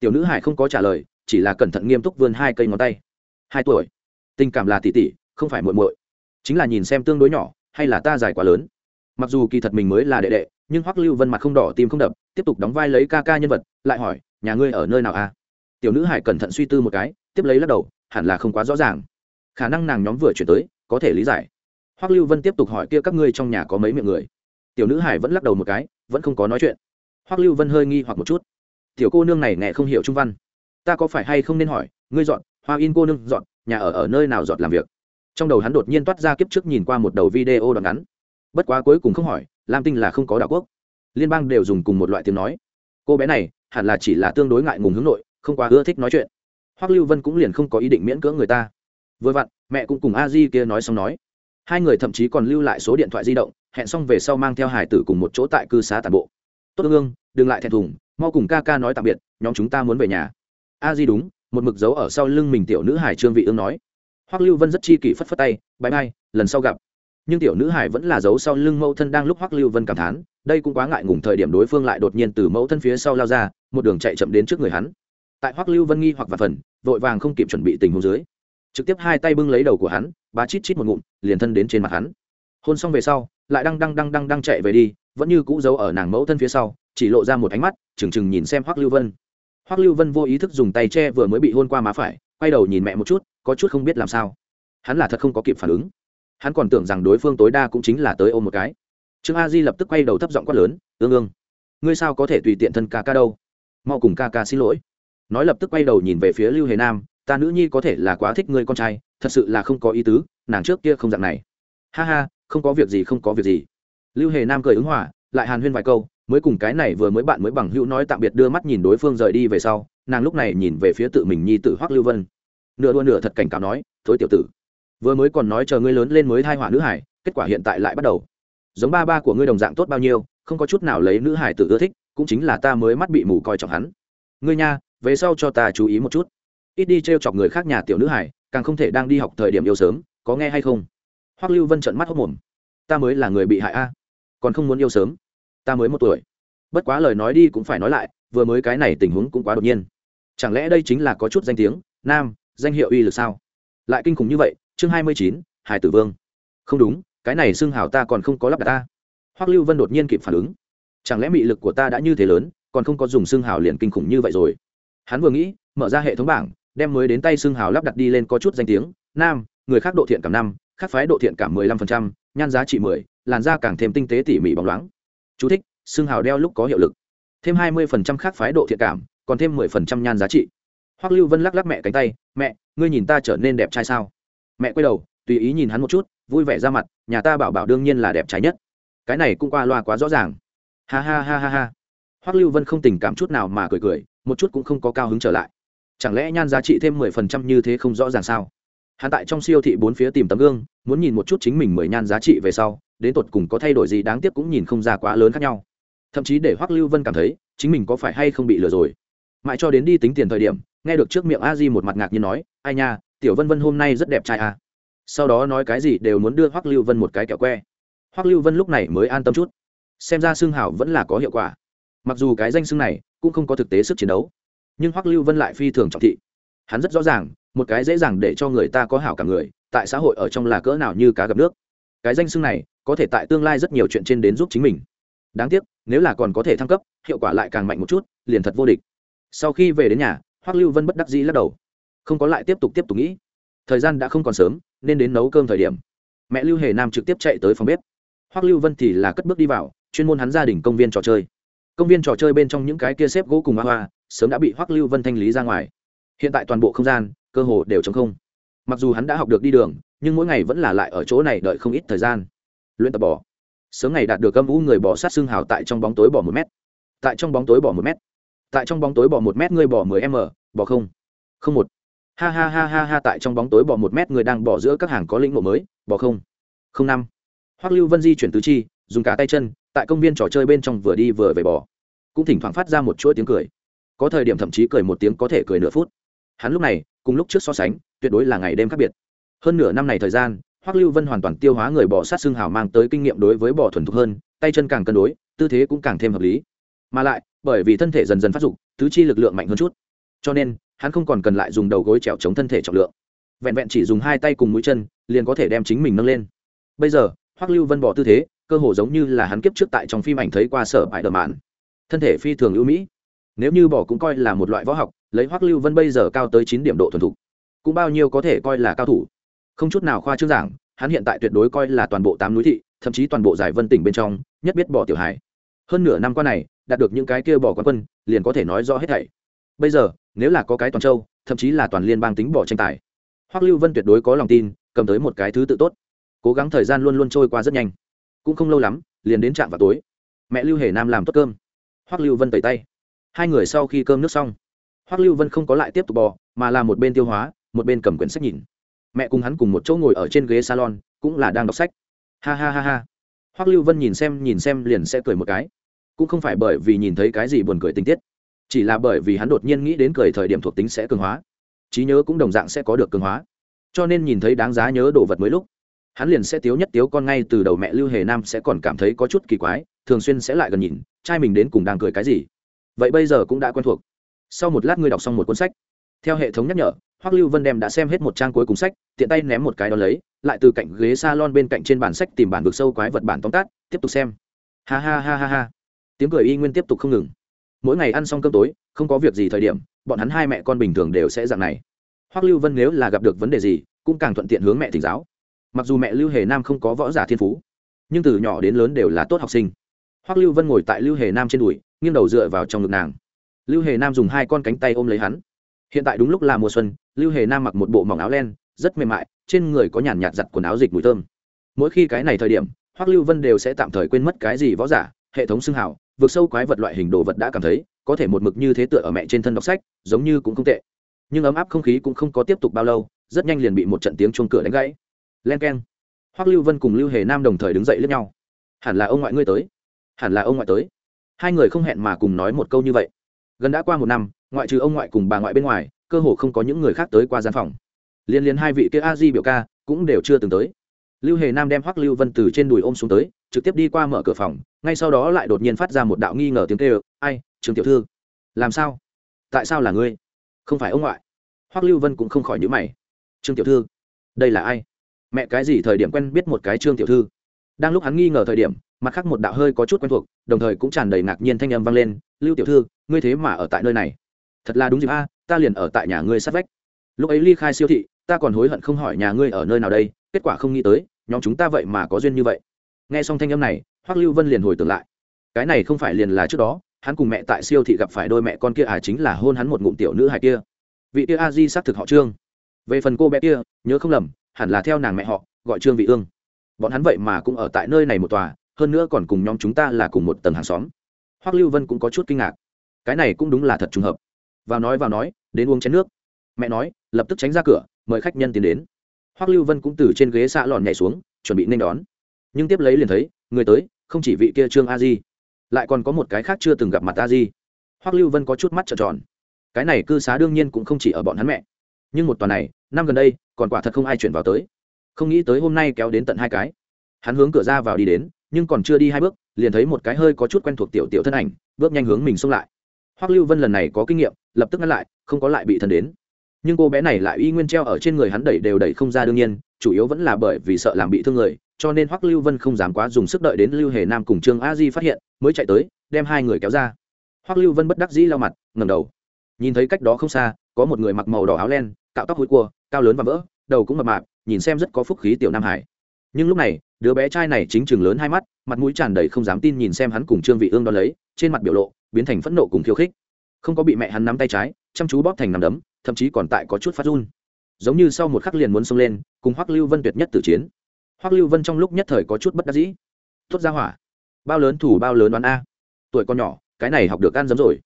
Tiểu nữ hải không có trả lời, chỉ là cẩn thận nghiêm túc vươn hai cây ngón tay. Hai tuổi. Tình cảm là tỷ tỷ, không phải muội muội. Chính là nhìn xem tương đối nhỏ, hay là ta dài quá lớn? Mặc dù kỳ thật mình mới là đệ đệ, nhưng hoắc lưu vân mặt không đỏ tim không đập, tiếp tục đóng vai lấy ca ca nhân vật, lại hỏi, nhà ngươi ở nơi nào a tiểu nữ hải cẩn thận suy tư một cái, tiếp lấy lắc đầu, hẳn là không quá rõ ràng. Khả năng nàng nhóm vừa chuyển tới, có thể lý giải hoắc lưu vân tiếp tục hỏi kia các ngươi trong nhà có mấy miệng người? Tiểu nữ hải vẫn lắc đầu một cái, vẫn không có nói chuyện. Hoắc lưu vân hơi nghi hoặc một chút. Tiểu cô nương này nghe không hiểu trung văn. Ta có phải hay không nên hỏi, ngươi dọn, hoa in cô nương dọn, nhà ở ở nơi nào dọn làm việc? Trong đầu hắn đột nhiên toát ra kiếp trước nhìn qua một đầu video đoạn ngắn. Bất quá cuối cùng không hỏi, lam tinh là không có đạo quốc. Liên bang đều dùng cùng một loại tiếng nói. Cô bé này, hẳn là chỉ là tương đối ngại ngùng hướng nội, không quá ưa thích nói chuyện. Hoắc lưu vân cũng liền không có ý định miễn cưỡng người ta. Vừa vặn, mẹ cũng cùng a di kia nói xong nói hai người thậm chí còn lưu lại số điện thoại di động, hẹn xong về sau mang theo hải tử cùng một chỗ tại cư xá tàn bộ. Tốt ương đừng lại thẹn thùng, mau cùng ca ca nói tạm biệt, nhóm chúng ta muốn về nhà. A di đúng, một mực dấu ở sau lưng mình tiểu nữ hải trương vị ương nói. Hoắc lưu vân rất chi kỷ phất phất tay bãi bay lần sau gặp. Nhưng tiểu nữ hải vẫn là giấu sau lưng mẫu thân đang lúc hoắc lưu vân cảm thán, đây cũng quá ngại ngùng thời điểm đối phương lại đột nhiên từ mẫu thân phía sau lao ra, một đường chạy chậm đến trước người hắn. Tại hoắc lưu vân nghi hoặc và phần, vội vàng không kịp chuẩn bị tình huống dưới trực tiếp hai tay bưng lấy đầu của hắn, bá chít chít một ngụm, liền thân đến trên mặt hắn. Hôn xong về sau, lại đang đang đang đang đang chạy về đi, vẫn như cũ giấu ở nàng mẫu thân phía sau, chỉ lộ ra một ánh mắt trừng trừng nhìn xem hoắc lưu vân. Hoắc lưu vân vô ý thức dùng tay che vừa mới bị hôn qua má phải, quay đầu nhìn mẹ một chút, có chút không biết làm sao. Hắn là thật không có kịp phản ứng. Hắn còn tưởng rằng đối phương tối đa cũng chính là tới ôm một cái. Trương a di lập tức quay đầu thấp giọng quát lớn, ương ương, ngươi sao có thể tùy tiện thân ca ca đâu? Mau cùng ca ca xin lỗi. Nói lập tức quay đầu nhìn về phía lưu hề nam ta nữ nhi có thể là quá thích ngươi con trai, thật sự là không có ý tứ, nàng trước kia không dạng này. Ha ha, không có việc gì, không có việc gì. Lưu hề nam cười ứng hòa, lại hàn huyên vài câu, mới cùng cái này vừa mới bạn mới bằng hữu nói tạm biệt đưa mắt nhìn đối phương rời đi về sau, nàng lúc này nhìn về phía tự mình nhi tự hoắc lưu vân. Nửa đua nửa thật cảnh cáo nói, thối tiểu tử, vừa mới còn nói chờ ngươi lớn lên mới thai hỏa nữ hải, kết quả hiện tại lại bắt đầu. Giống ba ba của ngươi đồng dạng tốt bao nhiêu, không có chút nào lấy nữ hải tử ưa thích, cũng chính là ta mới mắt bị mù coi trọng hắn. Ngươi nha, về sau cho ta chú ý một chút ít đi t r e o chọc người khác nhà tiểu nữ hải càng không thể đang đi học thời điểm yêu sớm, có nghe hay không? Hoắc lưu vân trận mắt hốc mồm. Ta mới là người bị hại a. À? Còn không muốn yêu sớm? Ta mới một tuổi. Bất quá lời nói đi cũng phải nói lại, vừa mới cái này tình huống cũng quá đột nhiên. Chẳng lẽ đây chính là có chút danh tiếng, nam, danh hiệu uy lực sao? Lại kinh khủng như vậy, chương hai mươi chín, hải tử vương. Không đúng, cái này xưng hảo ta còn không có lắp đặt ta. Hoắc lưu vân đột nhiên kịp phản ứng. Chẳng lẽ mị lực của ta đã như thế lớn, còn không có dùng xưng hảo liền kinh khủng như vậy rồi? Hắn vừa nghĩ, mở ra hệ thống bảng đem mới đến tay xương hào lắp đặt đi lên có chút danh tiếng nam người khác độ thiện cảm năm khác phái độ thiện cảm mười lăm phần trăm nhan giá trị mười làn da càng thêm tinh tế tỉ mỉ bóng loáng. Chú thích, xương hào đeo lúc có hiệu lực. Thêm hai mươi phần trăm khác phái độ thiện cảm còn thêm mười phần trăm nhan giá trị. Hoắc lưu vân lắc lắc mẹ cánh tay mẹ ngươi nhìn ta trở nên đẹp trai sao? Mẹ quay đầu tùy ý nhìn hắn một chút vui vẻ ra mặt nhà ta bảo bảo đương nhiên là đẹp trai nhất. Cái này cũng qua loa quá rõ ràng. Ha ha ha ha ha. Hoắc lưu vân không tình cảm chút nào mà cười cười một chút cũng không có cao hứng trở lại chẳng lẽ nhan giá trị thêm mười phần trăm như thế không rõ ràng sao? Hắn tại trong siêu thị bốn phía tìm tấm gương, muốn nhìn một chút chính mình mười nhan giá trị về sau, đến tột cùng có thay đổi gì đáng tiếc cũng nhìn không ra quá lớn khác nhau. Thậm chí để hoắc lưu vân cảm thấy, chính mình có phải hay không bị lừa rồi. Mãi cho đến đi tính tiền thời điểm, nghe được trước miệng a di một mặt ngạc nhiên nói, ai nha, tiểu vân vân hôm nay rất đẹp trai à. sau đó nói cái gì đều muốn đưa hoắc lưu vân một cái kẹo que. Hoắc lưu vân lúc này mới an tâm chút. Xem ra xương hảo vẫn là có hiệu quả. Mặc dù cái danh xưng này cũng không có thực tế sức chiến đấu nhưng hoắc lưu vân lại phi thường trọng thị. Hắn rất rõ ràng, một cái dễ dàng để cho người ta có hảo cả người, tại xã hội ở trong là cỡ nào như cá gặp nước. Cái danh xưng này, có thể tại tương lai rất nhiều chuyện trên đến giúp chính mình. Đáng tiếc, nếu là còn có thể thăng cấp, hiệu quả lại càng mạnh một chút, liền thật vô địch. Sau khi về đến nhà, hoắc lưu vân bất đắc dĩ lắc đầu. Không có lại tiếp tục tiếp tục nghĩ. Thời gian đã không còn sớm, nên đến nấu cơm thời điểm. Mẹ lưu hề nam trực tiếp chạy tới phòng bếp. Hoắc lưu vân thì là cất bước đi vào, chuyên môn hắn gia đình công viên trò chơi. Công viên trò chơi bên trong những cái kia xếp gỗ cùng hoa hoa sớm đã bị hoắc lưu vân thanh lý ra ngoài. Hiện tại toàn bộ không gian, cơ hồ đều chống không. Mặc dù hắn đã học được đi đường, nhưng mỗi ngày vẫn là lại ở chỗ này đợi không ít thời gian. Luyện tập bỏ sớm ngày đạt được âm vũ người bỏ sát xương hào tại trong bóng tối bỏ một mét. Tại trong bóng tối bỏ một mét. Tại trong bóng tối bỏ một mét ngươi bỏ mười m bỏ không. Không một. Ha ha ha ha ha, tại trong bóng tối bỏ một mét người đang bỏ giữa các hàng có lĩnh mộ mới bỏ không. Không năm. Hoắc lưu vân di chuyển tứ chi, dùng cả tay chân, tại công viên trò chơi bên trong vừa đi vừa về bỏ cũng thỉnh thoảng phát ra một chuỗi tiếng cười có thời điểm thậm chí cười một tiếng có thể cười nửa phút. Hắn lúc này, cùng lúc trước so sánh, tuyệt đối là ngày đêm khác biệt. Hơn nửa năm này thời gian, hoắc lưu vân hoàn toàn tiêu hóa người bỏ sát xương hào mang tới kinh nghiệm đối với bỏ thuần thục hơn, tay chân càng cân đối, tư thế cũng càng thêm hợp lý. Mà lại, bởi vì thân thể dần dần phát dục, tứ chi lực lượng mạnh hơn chút. Cho nên, hắn không còn cần lại dùng đầu gối trèo chống thân thể trọng lượng. Vẹn vẹn chỉ dùng hai tay cùng mũi chân, liền có thể đem chính mình nâng lên. Bây giờ, hoắc lưu vân bỏ tư thế, cơ hồ giống như là hắn kiếp trước tại trong phim ảnh thấy qua sở bãi đờ mạn. Thân thể phi thường ưu mỹ nếu như bỏ cũng coi là một loại võ học, lấy hoắc lưu vân bây giờ cao tới chín điểm độ thuần thục, cũng bao nhiêu có thể coi là cao thủ. Không chút nào khoa trương giảng, hắn hiện tại tuyệt đối coi là toàn bộ tám núi thị, thậm chí toàn bộ giải vân tỉnh bên trong, nhất biết bỏ tiểu hải hơn nửa năm qua này, đạt được những cái kia bỏ quán quân, liền có thể nói rõ hết thảy. Bây giờ, nếu là có cái toàn châu, thậm chí là toàn liên bang tính bỏ tranh tài, hoắc lưu vân tuyệt đối có lòng tin, cầm tới một cái thứ tự tốt. Cố gắng thời gian luôn luôn trôi qua rất nhanh. Cũng không lâu lắm, liền đến trạm vào tối. Mẹ lưu hề nam làm tốt cơm. Hoắc lưu vân tẩy tay hai người sau khi cơm nước xong, hoắc lưu vân không có lại tiếp tục bò, mà là một bên tiêu hóa, một bên cầm quyển sách nhìn. Mẹ cùng hắn cùng một chỗ ngồi ở trên ghế salon, cũng là đang đọc sách. Ha ha ha ha. Hoắc lưu vân nhìn xem nhìn xem liền sẽ cười một cái. Cũng không phải bởi vì nhìn thấy cái gì buồn cười tình tiết, chỉ là bởi vì hắn đột nhiên nghĩ đến cười thời điểm thuộc tính sẽ cường hóa. Trí nhớ cũng đồng dạng sẽ có được cường hóa. Cho nên nhìn thấy đáng giá nhớ đồ vật mới lúc, hắn liền sẽ tiếu nhất tiếu con ngay từ đầu mẹ lưu hề nam sẽ còn cảm thấy có chút kỳ quái, thường xuyên sẽ lại gần nhìn, trai mình đến cùng đang cười cái gì vậy bây giờ cũng đã quen thuộc. Sau một lát ngươi đọc xong một cuốn sách. Theo hệ thống nhắc nhở, hoắc lưu vân đem đã xem hết một trang cuối cùng sách, tiện tay ném một cái đó lấy, lại từ cạnh ghế s a lon bên cạnh trên bản sách tìm bản vực sâu quái vật bản tóm tắt, tiếp tục xem. Ha ha ha ha ha. Tiếng cười y nguyên tiếp tục không ngừng. Mỗi ngày ăn xong cơm tối, không có việc gì thời điểm, bọn hắn hai mẹ con bình thường đều sẽ dạng này. Hoắc lưu vân nếu là gặp được vấn đề gì, cũng càng thuận tiện hướng mẹ thỉnh giáo. Mặc dù mẹ lưu hề nam không có võ giả thiên phú, nhưng từ nhỏ đến lớn đều là tốt học sinh. Hoắc lưu vân ngồi tại lưu hề nam trên đùi nghiêng đầu dựa vào trong ngực nàng. Lưu hề nam dùng hai con cánh tay ôm lấy hắn. Hiện tại đúng lúc là mùa xuân lưu hề nam mặc một bộ mỏng áo len rất mềm mại trên người có nhàn nhạt giặt quần áo dịch mùi thơm. Mỗi khi cái này thời điểm hoắc lưu vân đều sẽ tạm thời quên mất cái gì võ giả hệ thống xưng hào, vượt sâu quái vật loại hình đồ vật đã cảm thấy có thể một mực như thế tựa ở mẹ trên thân đọc sách giống như cũng không tệ. Nhưng ấm áp không khí cũng không có tiếp tục bao lâu rất nhanh liền bị một trận tiếng chuông cửa đánh gãy. Len keng. Hoắc lưu vân cùng lưu hề nam đồng thời đứng dậy lướt nhau. Hẳn là ông ngoại ngươi tới. Hẳn là ông ngoại tới hai người không hẹn mà cùng nói một câu như vậy. Gần đã qua một năm, ngoại trừ ông ngoại cùng bà ngoại bên ngoài, cơ hồ không có những người khác tới qua gian phòng. Liên liên hai vị kia a di biểu ca cũng đều chưa từng tới. Lưu hề nam đem hoắc lưu vân từ trên đùi ôm xuống tới, trực tiếp đi qua mở cửa phòng, ngay sau đó lại đột nhiên phát ra một đạo nghi ngờ tiếng kêu, ai trường tiểu thư, làm sao? Tại sao là ngươi? Không phải ông ngoại. Hoắc lưu vân cũng không khỏi nhữ mày. Trương tiểu thư, đây là ai? Mẹ cái gì thời điểm quen biết một cái trương tiểu thư? Đang lúc hắn nghi ngờ thời điểm mặt khác một đạo hơi có chút quen thuộc, đồng thời cũng tràn đầy ngạc nhiên thanh âm vang lên, lưu tiểu thư, ngươi thế mà ở tại nơi này. Thật là đúng dịp a, ta liền ở tại nhà ngươi sát vách. Lúc ấy ly khai siêu thị, ta còn hối hận không hỏi nhà ngươi ở nơi nào đây, kết quả không nghĩ tới, nhóm chúng ta vậy mà có duyên như vậy. Nghe xong thanh âm này, hoắc lưu vân liền hồi tưởng lại. Cái này không phải liền là trước đó, hắn cùng mẹ tại siêu thị gặp phải đôi mẹ con kia à chính là hôn hắn một ngụm tiểu nữ hài kia. Vị kia a di xác thực họ trương. Về phần cô bé kia, nhớ không lầm, hẳn là theo nàng mẹ họ, gọi trương vị ương. Bọn hắn vậy mà cũng ở tại nơi này một tòa hơn nữa còn cùng nhóm chúng ta là cùng một tầng hàng xóm. Hoắc lưu vân cũng có chút kinh ngạc. Cái này cũng đúng là thật trùng hợp. Vào nói vào nói, đến uống chén nước. Mẹ nói, lập tức tránh ra cửa, mời khách nhân tiến đến. Hoắc lưu vân cũng từ trên ghế xạ lòn nhảy xuống, chuẩn bị nên đón. Nhưng tiếp lấy liền thấy, người tới, không chỉ vị kia trương a di, lại còn có một cái khác chưa từng gặp mặt a di. Hoắc lưu vân có chút mắt trợn tròn. Cái này cư xá đương nhiên cũng không chỉ ở bọn hắn mẹ. Nhưng một tuần này, năm gần đây, còn quả thật không ai chuyển vào tới. Không nghĩ tới hôm nay kéo đến tận hai cái hắn hướng cửa ra vào đi đến, nhưng còn chưa đi hai bước, liền thấy một cái hơi có chút quen thuộc tiểu tiểu thân ảnh, bước nhanh hướng mình xông lại. Hoắc lưu vân lần này có kinh nghiệm, lập tức ngăn lại, không có lại bị thân đến. Nhưng cô bé này lại y nguyên treo ở trên người hắn đẩy đều đẩy không ra đương nhiên, chủ yếu vẫn là bởi vì sợ làm bị thương người, cho nên hoắc lưu vân không dám quá dùng sức đợi đến lưu hề nam cùng trương a di phát hiện, mới chạy tới, đem hai người kéo ra. Hoắc lưu vân bất đắc dĩ lau mặt ngầm đầu. Nhìn thấy cách đó không xa, có một người mặc màu đỏ áo len, cạo tóc hối cua, cao lớn và vỡ, đầu cũng mập mạp, nhìn xem rất có phúc khí tiểu nam hải. Nhưng lúc này đứa bé trai này chính chừng lớn hai mắt, mặt mũi tràn đầy không dám tin nhìn xem hắn cùng trương vị ương đo lấy, trên mặt biểu lộ biến thành phẫn nộ cùng khiêu khích. Không có bị mẹ hắn nắm tay trái, chăm chú bóp thành nằm đấm, thậm chí còn tại có chút phát run. Giống như sau một khắc liền muốn xông lên, cùng hoắc lưu vân tuyệt nhất tử chiến. Hoắc lưu vân trong lúc nhất thời có chút bất đắc dĩ. Tốt ra hỏa. Bao lớn thủ bao lớn đoán a. Tuổi con nhỏ, cái này học được ăn dấm rồi.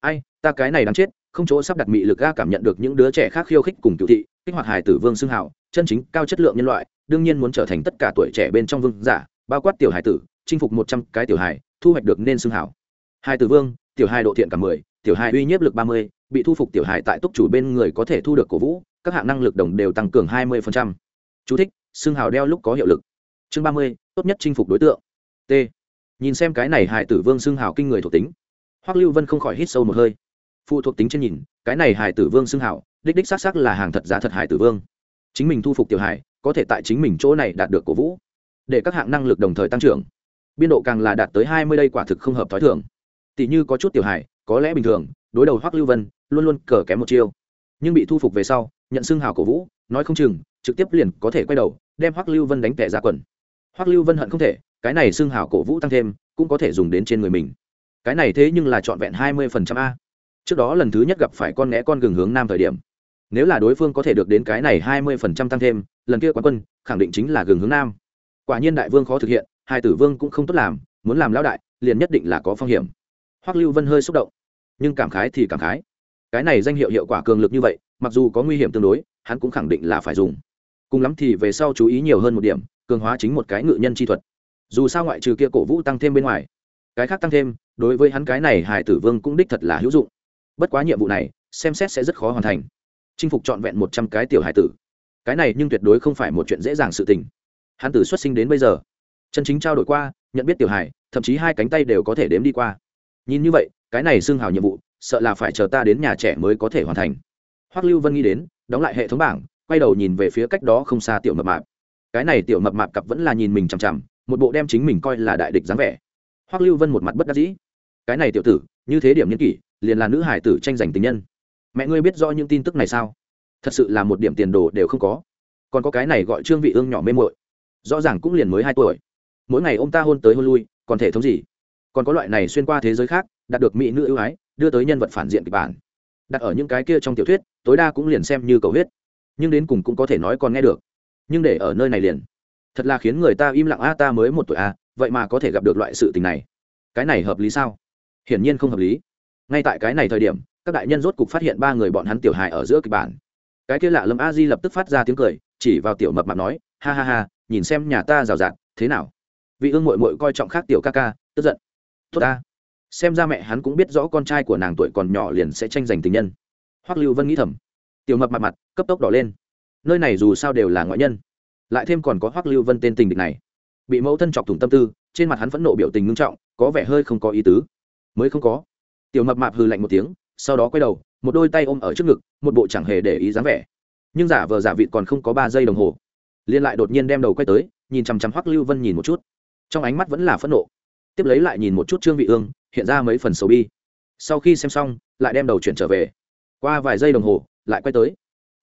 Ai, ta cái này đáng chết, không chỗ sắp đặt mị lực ga cảm nhận được những đứa trẻ khác khiêu khích cùng cựu thị, kích hoạt hài tử vương xưng hảo chân chính cao chất lượng nhân loại đương nhiên muốn trở thành tất cả tuổi trẻ bên trong vương giả bao quát tiểu hài tử chinh phục một trăm cái tiểu hài thu hoạch được nên xưng hảo hai tử vương tiểu hài độ thiện cả mười tiểu hài uy nhiếp lực ba mươi bị thu phục tiểu hài tại túc chủ bên người có thể thu được cổ vũ các hạng năng lực đồng đều tăng cường hai mươi Chú thích, xương hào đeo lúc có hiệu lực. Chương ba mươi, tốt nhất chinh phục đối tượng. T. Nhìn xem cái này hài tử vương xương hào kinh người thuộc tính. Hoắc Lưu Vân không khỏi hít sâu một hơi. Phụ thuộc tính trên nhìn, cái này hài tử vương xương hào, đích đích xác xác là hàng thật giá thật hài tử vương. Chính mình thu phục tiểu hải, có thể tại chính mình chỗ này đạt được cổ vũ, để các hạng năng lực đồng thời tăng trưởng. Biên độ càng là đạt tới hai mươi đây quả thực không hợp thói thường. Tỷ như có chút tiểu hải, có lẽ bình thường, đối đầu Hoắc Lưu Vân, luôn luôn cờ kém một chiêu. Nhưng bị thu phục về sau, nhận xưng hào cổ vũ, nói không chừng trực tiếp liền có thể quay đầu đem hoắc lưu vân đánh tẻ ra quần hoắc lưu vân hận không thể cái này xưng hào cổ vũ tăng thêm cũng có thể dùng đến trên người mình cái này thế nhưng là trọn vẹn hai mươi phần trăm a trước đó lần thứ nhất gặp phải con né con gừng hướng nam thời điểm nếu là đối phương có thể được đến cái này hai mươi phần trăm tăng thêm, lần kia quán quân khẳng định chính là gừng hướng nam. Quả nhiên đại vương khó thực hiện, hai tử vương cũng không tốt làm, muốn làm lão đại, liền nhất định là có phong hiểm. Hoắc lưu vân hơi xúc động. Nhưng cảm khái thì cảm khái. Cái này danh hiệu hiệu quả cường lực như vậy, mặc dù có nguy hiểm tương đối, hắn cũng khẳng định là phải dùng. Cùng lắm thì về sau chú ý nhiều hơn một điểm, cường hóa chính một cái ngự nhân chi thuật. Dù sao ngoại trừ kia cổ vũ tăng thêm bên ngoài, cái khác tăng thêm, đối với hắn cái này hải tử vương cũng đích thật là hữu dụng. Bất quá nhiệm vụ này, xem xét sẽ rất khó hoàn thành chinh phục trọn vẹn một trăm cái tiểu hải tử. Cái này nhưng tuyệt đối không phải một chuyện dễ dàng sự tình. Hắn tử xuất sinh đến bây giờ, chân chính trao đổi qua, nhận biết tiểu hải, thậm chí hai cánh tay đều có thể đếm đi qua. Nhìn như vậy, cái này xưng hào nhiệm vụ, sợ là phải chờ ta đến nhà trẻ mới có thể hoàn thành. Hoắc lưu vân nghĩ đến, đóng lại hệ thống bảng, quay đầu nhìn về phía cách đó không xa tiểu mập mạp. Cái này tiểu mập mạp cặp vẫn là nhìn mình chằm chằm, một bộ đem chính mình coi là đại địch dáng vẻ. Hoắc lưu vân một mặt bất đắc dĩ. Cái này tiểu tử, như thế điểm nhân kỷ, liền là nữ hải tử tranh giành tình nhân mẹ ngươi biết rõ những tin tức này sao? Thật sự là một điểm tiền đồ đều không có. Còn có cái này gọi trương vị ương nhỏ mê muội. Rõ ràng cũng liền mới hai tuổi. Mỗi ngày ông ta hôn tới hôn lui, còn thể thống gì? Còn có loại này xuyên qua thế giới khác, đạt được mỹ nữ ưu ái, đưa tới nhân vật phản diện kịch bản. Đặt ở những cái kia trong tiểu thuyết, tối đa cũng liền xem như cầu huyết. Nhưng đến cùng cũng có thể nói còn nghe được. Nhưng để ở nơi này liền. Thật là khiến người ta im lặng, a, ta mới một tuổi a vậy mà có thể gặp được loại sự tình này. Cái này hợp lý sao? Hiển nhiên không hợp lý. Ngay tại cái này thời điểm các đại nhân rốt cục phát hiện ba người bọn hắn tiểu hài ở giữa kịch bản. Cái kia lạ lâm a di lập tức phát ra tiếng cười, chỉ vào tiểu mập mạp nói, ha ha ha, nhìn xem nhà ta rào rạt, thế nào? Vị ương mội mội coi trọng khác tiểu ca ca, tức giận. Tốt ta. Xem ra mẹ hắn cũng biết rõ con trai của nàng tuổi còn nhỏ liền sẽ tranh giành tình nhân. Hoắc lưu vân nghĩ thầm. Tiểu mập mặt mặt, cấp tốc đỏ lên. Nơi này dù sao đều là ngoại nhân. Lại thêm còn có hoắc lưu vân tên tình địch này. Bị mẫu thân chọc thủng tâm tư, trên mặt hắn phẫn nộ biểu tình ngưng trọng, có vẻ hơi không có ý tứ. Mới không có. Tiểu mập mạp hừ lạnh một tiếng sau đó quay đầu, một đôi tay ôm ở trước ngực, một bộ chẳng hề để ý dáng vẻ. Nhưng giả vờ giả vịt còn không có ba giây đồng hồ. Liên lại đột nhiên đem đầu quay tới, nhìn chằm chằm hoắc lưu vân nhìn một chút. Trong ánh mắt vẫn là phẫn nộ. Tiếp lấy lại nhìn một chút trương vị ương, hiện ra mấy phần sầu bi. Sau khi xem xong, lại đem đầu chuyển trở về. Qua vài giây đồng hồ, lại quay tới,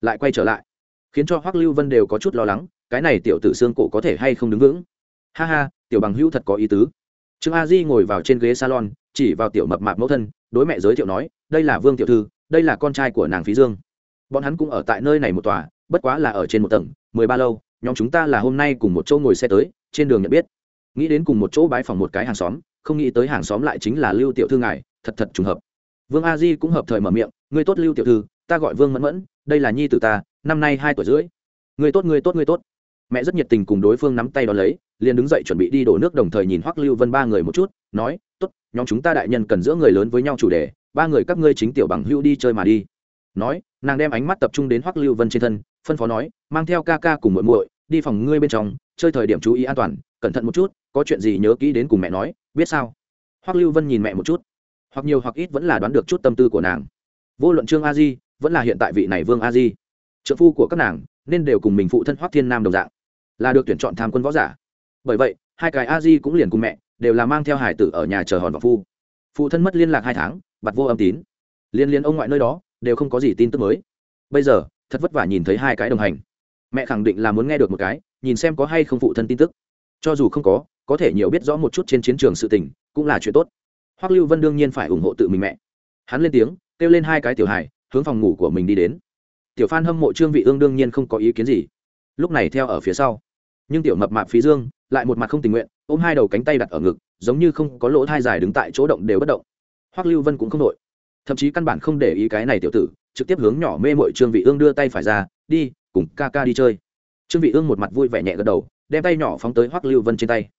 lại quay trở lại. Khiến cho hoắc lưu vân đều có chút lo lắng, cái này tiểu tử xương cổ có thể hay không đứng vững. Ha ha, tiểu bằng hữu thật có ý tứ. Trương a di ngồi vào trên ghế salon chỉ vào tiểu mập mạp mẫu thân, đối mẹ giới thiệu nói, đây là vương tiểu thư, đây là con trai của nàng phí dương. Bọn hắn cũng ở tại nơi này một tòa, bất quá là ở trên một tầng, mười ba lâu, nhóm chúng ta là hôm nay cùng một chỗ ngồi xe tới, trên đường nhận biết. Nghĩ đến cùng một chỗ bái phòng một cái hàng xóm, không nghĩ tới hàng xóm lại chính là lưu tiểu thư ngài, thật thật trùng hợp. Vương a di cũng hợp thời mở miệng người tốt lưu tiểu thư, ta gọi vương mẫn mẫn, đây là nhi tử ta, năm nay hai tuổi rưỡi. Người tốt người tốt người tốt mẹ rất nhiệt tình cùng đối phương nắm tay đón lấy, liền đứng dậy chuẩn bị đi đổ nước đồng thời nhìn hoắc lưu vân ba người một chút, nói, tốt, nhóm chúng ta đại nhân cần giữa người lớn với nhau chủ đề, ba người các ngươi chính tiểu bằng hưu đi chơi mà đi. Nói, nàng đem ánh mắt tập trung đến hoắc lưu vân trên thân, phân phó nói, mang theo ca ca cùng muội muội, đi phòng ngươi bên trong, chơi thời điểm chú ý an toàn, cẩn thận một chút, có chuyện gì nhớ kỹ đến cùng mẹ nói, biết sao? Hoắc lưu vân nhìn mẹ một chút, hoặc nhiều hoặc ít vẫn là đoán được chút tâm tư của nàng. Vô luận trương a di, vẫn là hiện tại vị này vương a di, trợ phu của các nàng, nên đều cùng mình phụ thân hoắc thiên nam đồng dạng là được tuyển chọn tham quân võ giả. Bởi vậy, hai cái a di cũng liền cùng mẹ, đều là mang theo hải tử ở nhà chờ hòn và phu. Phụ thân mất liên lạc hai tháng bặt vô âm tín. Liên liên ông ngoại nơi đó, đều không có gì tin tức mới. Bây giờ, thật vất vả nhìn thấy hai cái đồng hành. Mẹ khẳng định là muốn nghe được một cái, nhìn xem có hay không phụ thân tin tức. Cho dù không có có thể nhiều biết rõ một chút trên chiến trường sự tình, cũng là chuyện tốt. Hoắc lưu vân đương nhiên phải ủng hộ tự mình mẹ. Hắn lên tiếng, kêu lên hai cái tiểu hài, hướng phòng ngủ của mình đi đến. Tiểu phan hâm mộ trương vị ương đương nhiên không có ý kiến gì. Lúc này theo ở phía sau nhưng tiểu mập mạp phí dương lại một mặt không tình nguyện, ôm hai đầu cánh tay đặt ở ngực, giống như không có lỗ thai dài đứng tại chỗ động đều bất động. Hoắc lưu vân cũng không đội thậm chí căn bản không để ý cái này tiểu tử, trực tiếp hướng nhỏ mê mội trương vị ương đưa tay phải ra, đi, cùng ca ca đi chơi. Trương vị ương một mặt vui vẻ nhẹ gật đầu, đem tay nhỏ phóng tới hoắc lưu vân trên tay.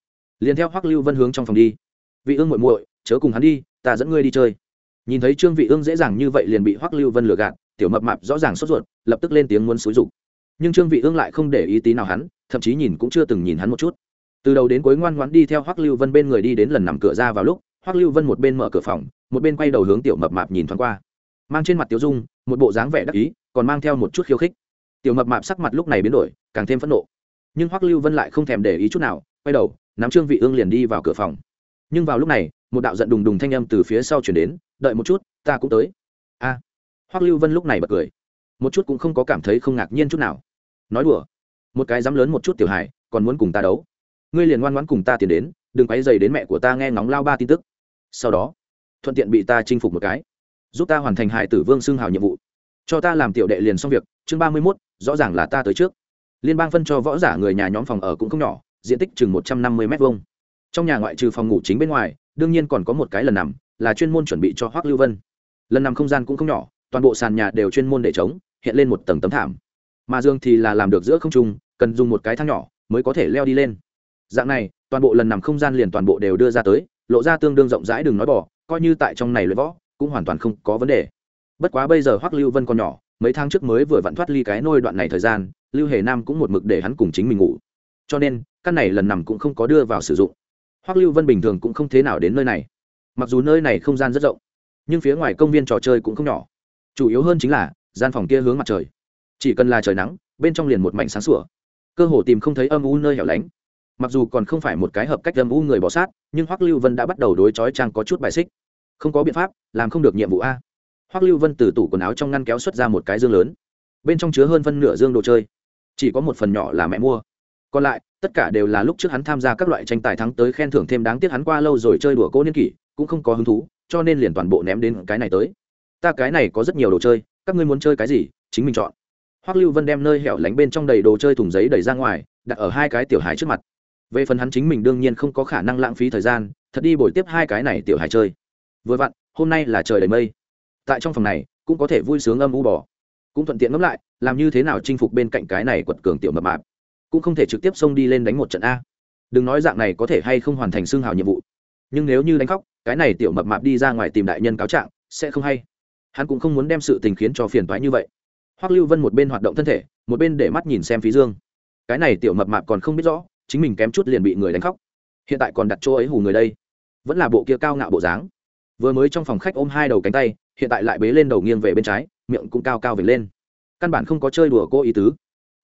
Liền theo hoắc lưu vân hướng trong phòng đi. Vị ương muội muội, chớ cùng hắn đi, ta dẫn ngươi đi chơi. Nhìn thấy trương vị ương dễ dàng như vậy liền bị hoắc lưu vân lừa gạt, tiểu mập mạp rõ ràng sốt ruột, lập tức lên tiếng muốn xúi rục nhưng trương vị ương lại không để ý tí nào hắn thậm chí nhìn cũng chưa từng nhìn hắn một chút. Từ đầu đến cuối ngoan ngoãn đi theo hoắc lưu vân bên người đi đến lần nằm cửa ra vào lúc hoắc lưu vân một bên mở cửa phòng một bên quay đầu hướng tiểu mập mạp nhìn thoáng qua. Mang trên mặt tiểu dung một bộ dáng vẻ đắc ý còn mang theo một chút khiêu khích. Tiểu mập mạp sắc mặt lúc này biến đổi càng thêm phẫn nộ. Nhưng hoắc lưu vân lại không thèm để ý chút nào quay đầu nắm trương vị ương liền đi vào cửa phòng. Nhưng vào lúc này một đạo giận đùng đùng thanh âm từ phía sau chuyển đến đợi một chút ta cũng tới. A. À, hoắc lưu vân lúc này bật cười. Một chút cũng không có cảm thấy không ngạc nhiên chút nào nói đùa. Một cái dám lớn một chút tiểu hải còn muốn cùng ta đấu. Ngươi liền ngoan ngoãn cùng ta tiến đến, đừng quấy dày đến mẹ của ta nghe ngóng lao ba tin tức. Sau đó, thuận tiện bị ta chinh phục một cái. Giúp ta hoàn thành hải tử vương xưng hào nhiệm vụ. Cho ta làm tiểu đệ liền xong việc, chương ba mươi mốt, rõ ràng là ta tới trước. Liên bang phân cho võ giả người nhà nhóm phòng ở cũng không nhỏ, diện tích chừng một trăm năm mươi m hai trong nhà ngoại trừ phòng ngủ chính bên ngoài, đương nhiên còn có một cái lần nằm, là chuyên môn chuẩn bị cho hoác lưu vân. Lần nằm không gian cũng không nhỏ, toàn bộ sàn nhà đều chuyên môn để chống hiện lên một tầng tấm thảm mà dương thì là làm được giữa không trung, cần dùng một cái thang nhỏ mới có thể leo đi lên. Dạng này, toàn bộ lần nằm không gian liền toàn bộ đều đưa ra tới, lộ ra tương đương rộng rãi đừng nói bỏ, coi như tại trong này luyện võ, cũng hoàn toàn không có vấn đề. Bất quá bây giờ hoắc lưu vân còn nhỏ, mấy tháng trước mới vừa vặn thoát ly cái nôi đoạn này thời gian, lưu hề nam cũng một mực để hắn cùng chính mình ngủ. Cho nên, căn này lần nằm cũng không có đưa vào sử dụng. Hoắc lưu vân bình thường cũng không thế nào đến nơi này. Mặc dù nơi này không gian rất rộng, nhưng phía ngoài công viên trò chơi cũng không nhỏ. Chủ yếu hơn chính là, gian phòng kia hướng mặt trời chỉ cần là trời nắng, bên trong liền một mảnh sáng sủa. Cơ hồ tìm không thấy âm u nơi hẻo lánh. Mặc dù còn không phải một cái hợp cách âm u người bỏ sát, nhưng hoắc lưu vân đã bắt đầu đối chói trang có chút bài xích. Không có biện pháp, làm không được nhiệm vụ a. Hoắc lưu vân từ tủ quần áo trong ngăn kéo xuất ra một cái dương lớn. Bên trong chứa hơn phân nửa dương đồ chơi. Chỉ có một phần nhỏ là mẹ mua. Còn lại, tất cả đều là lúc trước hắn tham gia các loại tranh tài thắng tới khen thưởng thêm đáng tiếc hắn qua lâu rồi chơi đùa cô niên kỷ, cũng không có hứng thú, cho nên liền toàn bộ ném đến cái này tới. Ta cái này có rất nhiều đồ chơi, các ngươi muốn chơi cái gì, chính mình chọn hoắc lưu vân đem nơi hẻo lánh bên trong đầy đồ chơi thùng giấy đẩy ra ngoài, đặt ở hai cái tiểu hài trước mặt. Về phần hắn chính mình đương nhiên không có khả năng lãng phí thời gian, thật đi bồi tiếp hai cái này tiểu hài chơi. Vừa vặn, hôm nay là trời đầy mây. Tại trong phòng này, cũng có thể vui sướng âm u bỏ cũng thuận tiện ngẫm lại, làm như thế nào chinh phục bên cạnh cái này quật cường tiểu mập mạp. Cũng không thể trực tiếp xông đi lên đánh một trận a. Đừng nói dạng này có thể hay không hoàn thành xương hào nhiệm vụ. Nhưng nếu như đánh khóc, cái này tiểu mập mạp đi ra ngoài tìm đại nhân cáo trạng, sẽ không hay. Hắn cũng không muốn đem sự tình khiến cho phiền toái như vậy hoắc lưu vân một bên hoạt động thân thể, một bên để mắt nhìn xem phí dương. Cái này tiểu mập mạp còn không biết rõ, chính mình kém chút liền bị người đánh khóc. Hiện tại còn đặt chỗ ấy hù người đây. Vẫn là bộ kia cao ngạo bộ dáng. Vừa mới trong phòng khách ôm hai đầu cánh tay, hiện tại lại bế lên đầu nghiêng về bên trái, miệng cũng cao cao về lên. Căn bản không có chơi đùa cô ý tứ.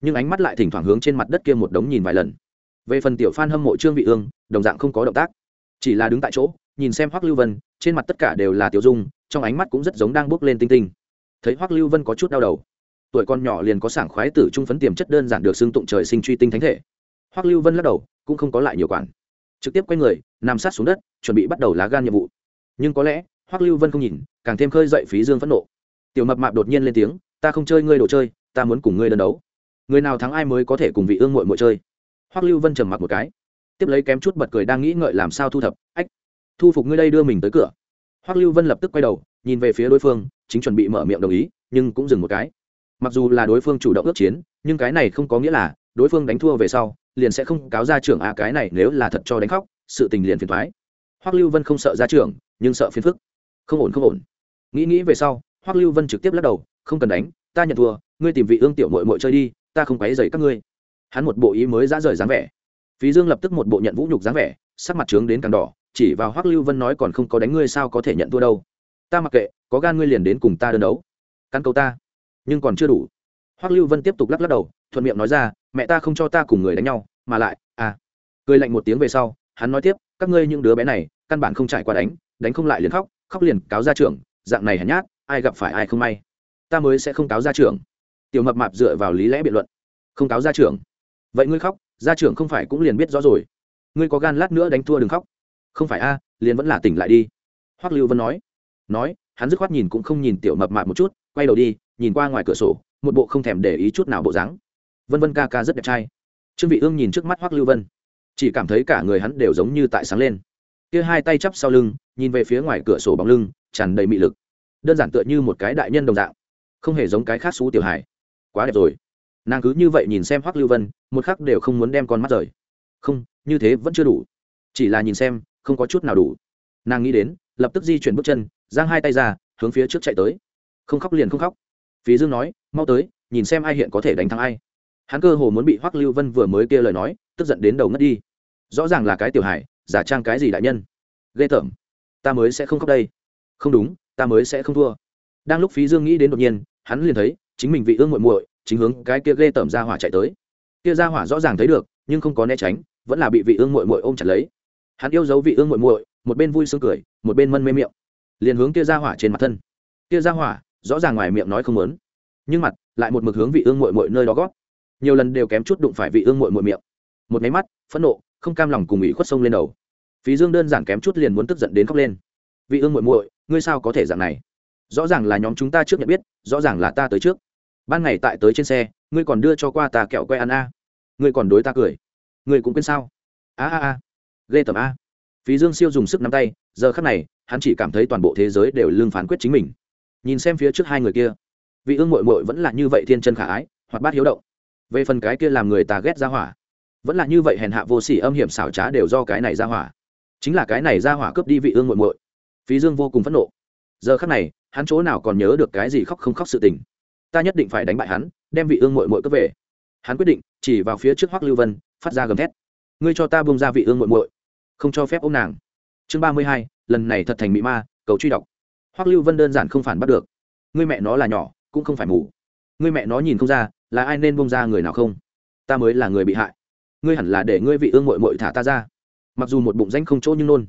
Nhưng ánh mắt lại thỉnh thoảng hướng trên mặt đất kia một đống nhìn vài lần. Về phần tiểu phan hâm mộ trương vị ương, đồng dạng không có động tác. Chỉ là đứng tại chỗ, nhìn xem hoắc lưu vân, trên mặt tất cả đều là tiểu dung, trong ánh mắt cũng rất giống đang bước lên tinh tinh. Thấy hoắc lưu vân có chút đau đầu tuổi con nhỏ liền có sảng khoái tử trung phấn tiềm chất đơn giản được xưng tụng trời sinh truy tinh thánh thể. Hoắc lưu vân lắc đầu, cũng không có lại nhiều quản. Trực tiếp quay người, nằm sát xuống đất, chuẩn bị bắt đầu lá gan nhiệm vụ. Nhưng có lẽ, hoắc lưu vân không nhìn, càng thêm khơi dậy phí dương phẫn nộ. Tiểu mập mạp đột nhiên lên tiếng, ta không chơi ngươi đồ chơi, ta muốn cùng ngươi đơn đấu. Người nào thắng ai mới có thể cùng vị ương mội mội chơi. Hoắc lưu vân trầm mặc một cái, tiếp lấy kém chút bật cười đang nghĩ ngợi làm sao thu thập, ách, thu phục ngươi đây đưa mình tới cửa. Hoắc lưu vân lập tức quay đầu, nhìn về phía đối phương, chính chuẩn bị mở miệng đồng ý, nhưng cũng dừng một cái mặc dù là đối phương chủ động ước chiến, nhưng cái này không có nghĩa là đối phương đánh thua về sau, liền sẽ không cáo ra trưởng a cái này nếu là thật cho đánh khóc, sự tình liền phiền thoái hoắc lưu vân không sợ ra trưởng, nhưng sợ phiền phức. Không ổn không ổn. Nghĩ nghĩ về sau, hoắc lưu vân trực tiếp lắc đầu, không cần đánh, ta nhận thua, ngươi tìm vị ương tiểu mội mội chơi đi, ta không quấy dày các ngươi. Hắn một bộ ý mới ra rời dáng vẻ. Phí dương lập tức một bộ nhận vũ nhục dáng vẻ, sắc mặt trướng đến càng đỏ, chỉ vào hoắc lưu vân nói còn không có đánh ngươi sao có thể nhận thua đâu? Ta mặc kệ, có gan ngươi liền đến cùng ta đơn đấu. Căn câu ta nhưng còn chưa đủ. Hoắc lưu vân tiếp tục lắc lắc đầu, thuận miệng nói ra, mẹ ta không cho ta cùng người đánh nhau, mà lại à. Cười lạnh một tiếng về sau, hắn nói tiếp, các ngươi những đứa bé này, căn bản không trải qua đánh đánh không lại liền khóc khóc liền cáo ra trưởng dạng này hèn nhát, ai gặp phải ai không may. Ta mới sẽ không cáo ra trưởng tiểu mập mạp dựa vào lý lẽ biện luận, không cáo ra trưởng vậy ngươi khóc, ra trưởng không phải cũng liền biết rõ rồi. Ngươi có gan lát nữa đánh thua đừng khóc. Không phải a, liền vẫn là tỉnh lại đi. Hoắc lưu vân nói. Nói, hắn dứt khoát nhìn cũng không nhìn tiểu mập mạp một chút, quay đầu đi nhìn qua ngoài cửa sổ, một bộ không thèm để ý chút nào bộ dáng. Vân vân ca ca rất đẹp trai. Trương vị ương nhìn trước mắt hoắc lưu vân, chỉ cảm thấy cả người hắn đều giống như tại sáng lên. Kia hai tay chắp sau lưng, nhìn về phía ngoài cửa sổ bóng lưng, tràn đầy mị lực. Đơn giản tựa như một cái đại nhân đồng dạng, không hề giống cái khác xú tiểu hải quá đẹp rồi. Nàng cứ như vậy nhìn xem hoắc lưu vân, một khắc đều không muốn đem con mắt rời. Không, như thế vẫn chưa đủ. Chỉ là nhìn xem, không có chút nào đủ. Nàng nghĩ đến, lập tức di chuyển bước chân, giang hai tay ra, hướng phía trước chạy tới. Không khóc liền không khóc phí dương nói, mau tới, nhìn xem ai hiện có thể đánh thắng ai. Hắn cơ hồ muốn bị hoắc lưu vân vừa mới kia lời nói, tức giận đến đầu ngất đi. Rõ ràng là cái tiểu hải giả trang cái gì đại nhân? Ghê tởm. Ta mới sẽ không khóc đây. Không đúng, ta mới sẽ không thua. Đang lúc phí dương nghĩ đến đột nhiên, hắn liền thấy, chính mình vị ương muội muội, chính hướng cái kia ghê tởm ra hỏa chạy tới. Kia ra hỏa rõ ràng thấy được, nhưng không có né tránh, vẫn là bị vị ương muội muội ôm chặt lấy. Hắn yêu dấu vị ương muội muội, một bên vui sướng cười, một bên mân mê miệng, liền hướng kia ra hỏa trên mặt thân. Kia ra hỏa rõ ràng ngoài miệng nói không muốn. Nhưng mặt, lại một mực hướng vị ương muội muội nơi đó gót nhiều lần đều kém chút đụng phải vị ương muội muội miệng. Một máy mắt, phẫn nộ, không cam lòng cùng ủy khuất sông lên đầu. Phí dương đơn giản kém chút liền muốn tức giận đến khóc lên. Vị ương muội muội, ngươi sao có thể dạng này? Rõ ràng là nhóm chúng ta trước nhận biết, rõ ràng là ta tới trước. Ban ngày tại tới trên xe, ngươi còn đưa cho qua ta kẹo que ăn a. Ngươi còn đối ta cười. Ngươi cũng quên sao? A a a. Ghê tởm a. Phí dương siêu dùng sức nắm tay, giờ khắc này, hắn chỉ cảm thấy toàn bộ thế giới đều lương phán quyết chính mình nhìn xem phía trước hai người kia. Vị ương mội mội vẫn là như vậy thiên chân khả ái hoặc bát hiếu động. Về phần cái kia làm người ta ghét ra hỏa, vẫn là như vậy hèn hạ vô sỉ âm hiểm xảo trá đều do cái này ra hỏa. Chính là cái này ra hỏa cướp đi vị ương mội mội phí dương vô cùng phẫn nộ. Giờ khắc này, hắn chỗ nào còn nhớ được cái gì khóc không khóc sự tình. Ta nhất định phải đánh bại hắn, đem vị ương mội mội cướp về. Hắn quyết định, chỉ vào phía trước hoắc lưu vân, phát ra gầm thét. Ngươi cho ta bông ra vị ương mội mội không cho phép ô nàng. Chương ba mươi hai, lần này thật thành mỹ ma, cầu truy đọc hoắc lưu vân đơn giản không phản bắt được. Ngươi mẹ nó là nhỏ, cũng không phải mù. Ngươi mẹ nó nhìn không ra, là ai nên bông ra người nào không? Ta mới là người bị hại. Ngươi hẳn là để ngươi vị ương mội mội thả ta ra. Mặc dù một bụng danh không chỗ nhưng nôn.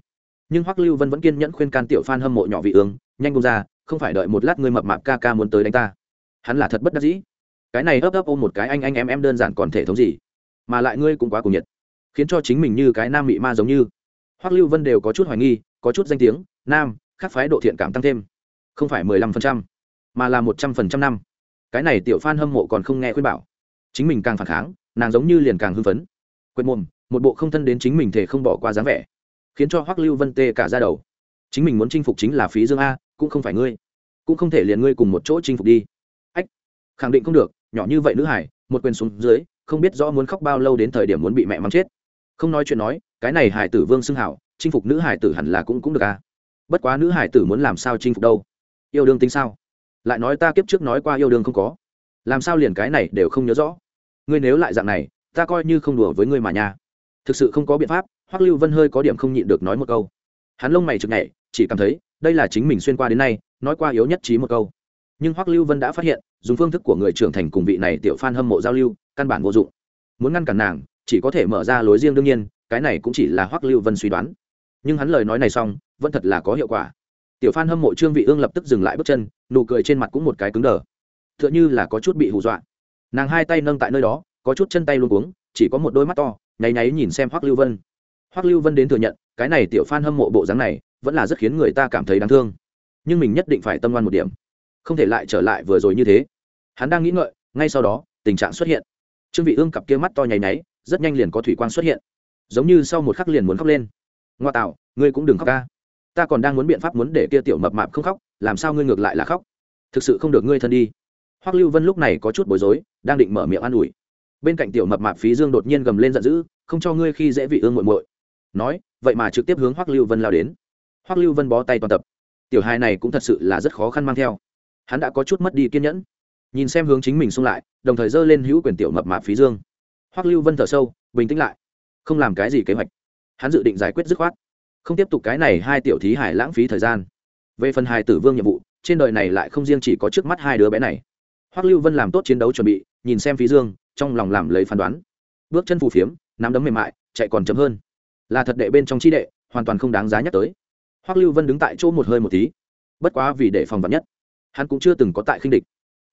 Nhưng hoắc lưu vân vẫn kiên nhẫn khuyên can tiểu phan hâm mộ nhỏ vị ương, nhanh bông ra, không phải đợi một lát ngươi mập mạp ca ca muốn tới đánh ta. Hắn là thật bất đắc dĩ. Cái này ấp ấp ôm một cái anh anh em em đơn giản còn thể thống gì? Mà lại ngươi cũng quá cùng nhiệt. Khiến cho chính mình như cái nam mị ma giống như. Hoắc lưu vân đều có chút hoài nghi, có chút danh tiếng, nam khác phái độ thiện cảm tăng thêm. Không phải mười lăm phần trăm, mà là một trăm phần trăm năm. Cái này tiểu phan hâm mộ còn không nghe khuyên bảo. Chính mình càng phản kháng, nàng giống như liền càng hưng phấn. Quên mồm, một bộ không thân đến chính mình thể không bỏ qua dáng vẻ, khiến cho hoắc lưu vân tê cả ra đầu. Chính mình muốn chinh phục chính là phí dương a, cũng không phải ngươi. Cũng không thể liền ngươi cùng một chỗ chinh phục đi. Ách, khẳng định không được, nhỏ như vậy nữ hải, một quyền xuống dưới, không biết rõ muốn khóc bao lâu đến thời điểm muốn bị mẹ mắng chết. Không nói chuyện nói, cái này hải tử vương xưng hảo, chinh phục nữ hải tử hẳn là cũng cũng được a bất quá nữ hải tử muốn làm sao chinh phục đâu? Yêu đương tính sao? Lại nói ta kiếp trước nói qua yêu đương không có. Làm sao liền cái này đều không nhớ rõ? Ngươi nếu lại dạng này, ta coi như không đùa với ngươi mà nha. Thực sự không có biện pháp, hoắc lưu vân hơi có điểm không nhịn được nói một câu. Hắn lông mày chực nhảy, chỉ cảm thấy, đây là chính mình xuyên qua đến nay, nói qua yếu nhất trí một câu. Nhưng hoắc lưu vân đã phát hiện, dùng phương thức của người trưởng thành cùng vị này tiểu phan hâm mộ giao lưu, căn bản vô dụng. Muốn ngăn cản nàng, chỉ có thể mở ra lối riêng đương nhiên, cái này cũng chỉ là hoắc lưu vân suy đoán nhưng hắn lời nói này xong, vẫn thật là có hiệu quả. Tiểu phan hâm mộ trương vị ương lập tức dừng lại bước chân, nụ cười trên mặt cũng một cái cứng đờ. T h ư ợ n h ư là có chút bị hù dọa. Nàng hai tay nâng tại nơi đó, có chút chân tay luôn cuống, chỉ có một đôi mắt to, nháy nháy nhìn xem hoắc lưu vân. Hoắc lưu vân đến thừa nhận, cái này tiểu phan hâm mộ bộ dáng này, vẫn là rất khiến người ta cảm thấy đáng thương. Nhưng mình nhất định phải tâm ngoan một điểm. Không thể lại trở lại vừa rồi như thế. Hắn đang nghĩ ngợi, ngay sau đó, tình trạng xuất hiện. Trương vị ương cặp kia mắt to nháy nháy, rất nhanh liền có thủy quan xuất hiện. Giống như sau một khắc liền muốn khóc lên ngoa tạo ngươi cũng đừng khóc ca. Ta còn đang muốn biện pháp muốn để kia tiểu mập mạp không khóc, làm sao ngươi ngược lại là khóc? Thực sự không được ngươi thân đi. Hoắc lưu vân lúc này có chút bối rối, đang định mở miệng an ủi. Bên cạnh tiểu mập mạp phí dương đột nhiên gầm lên giận dữ, không cho ngươi khi dễ vị ương muội muội. Nói, vậy mà trực tiếp hướng hoắc lưu vân lao đến. Hoắc lưu vân bó tay toàn tập. Tiểu hài này cũng thật sự là rất khó khăn mang theo. Hắn đã có chút mất đi kiên nhẫn. Nhìn xem hướng chính mình xung lại, đồng thời giơ lên hữu quyền tiểu mập mạp phí dương. Hoắc lưu vân thở sâu, bình tĩnh lại. Không làm cái gì kế hoạch hắn dự định giải quyết dứt khoát. Không tiếp tục cái này hai tiểu thí hải lãng phí thời gian. Về phần hai tử vương nhiệm vụ, trên đời này lại không riêng chỉ có trước mắt hai đứa bé này. Hoắc lưu vân làm tốt chiến đấu chuẩn bị, nhìn xem phí dương, trong lòng làm lấy phán đoán. Bước chân phù phiếm, nắm đấm mềm mại, chạy còn chậm hơn. Là thật đệ bên trong chi đệ, hoàn toàn không đáng giá nhắc tới. Hoắc lưu vân đứng tại chỗ một hơi một tí. Bất quá vì để phòng vật nhất, hắn cũng chưa từng có tại khinh địch,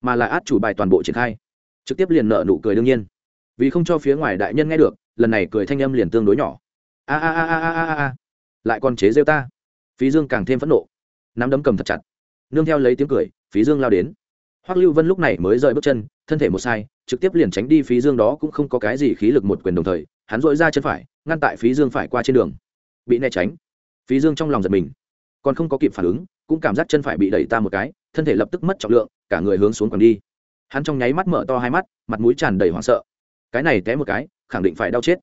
mà là át chủ bài toàn bộ triển khai. Trực tiếp liền nợ nụ cười đương nhiên. Vì không cho phía ngoài đại nhân nghe được, lần này cười thanh âm liền tương đối nhỏ a a a a a a a. Lại còn chế rêu ta. Phí dương càng thêm phẫn nộ. Nắm đấm cầm thật chặt. Nương theo lấy tiếng cười, phí dương lao đến. Hoắc lưu vân lúc này mới rời bước chân, thân thể một sai, trực tiếp liền tránh đi phí dương đó cũng không có cái gì khí lực một quyền đồng thời, hắn dội ra chân phải, ngăn tại phí dương phải qua trên đường. Bị né tránh. Phí dương trong lòng giật mình. Còn không có kịp phản ứng, cũng cảm giác chân phải bị đẩy ta một cái, thân thể lập tức mất trọng lượng, cả người hướng xuống còn đi. Hắn trong nháy mắt mở to hai mắt, mặt mũi tràn đầy hoảng sợ. Cái này té một cái, khẳng định phải đau chết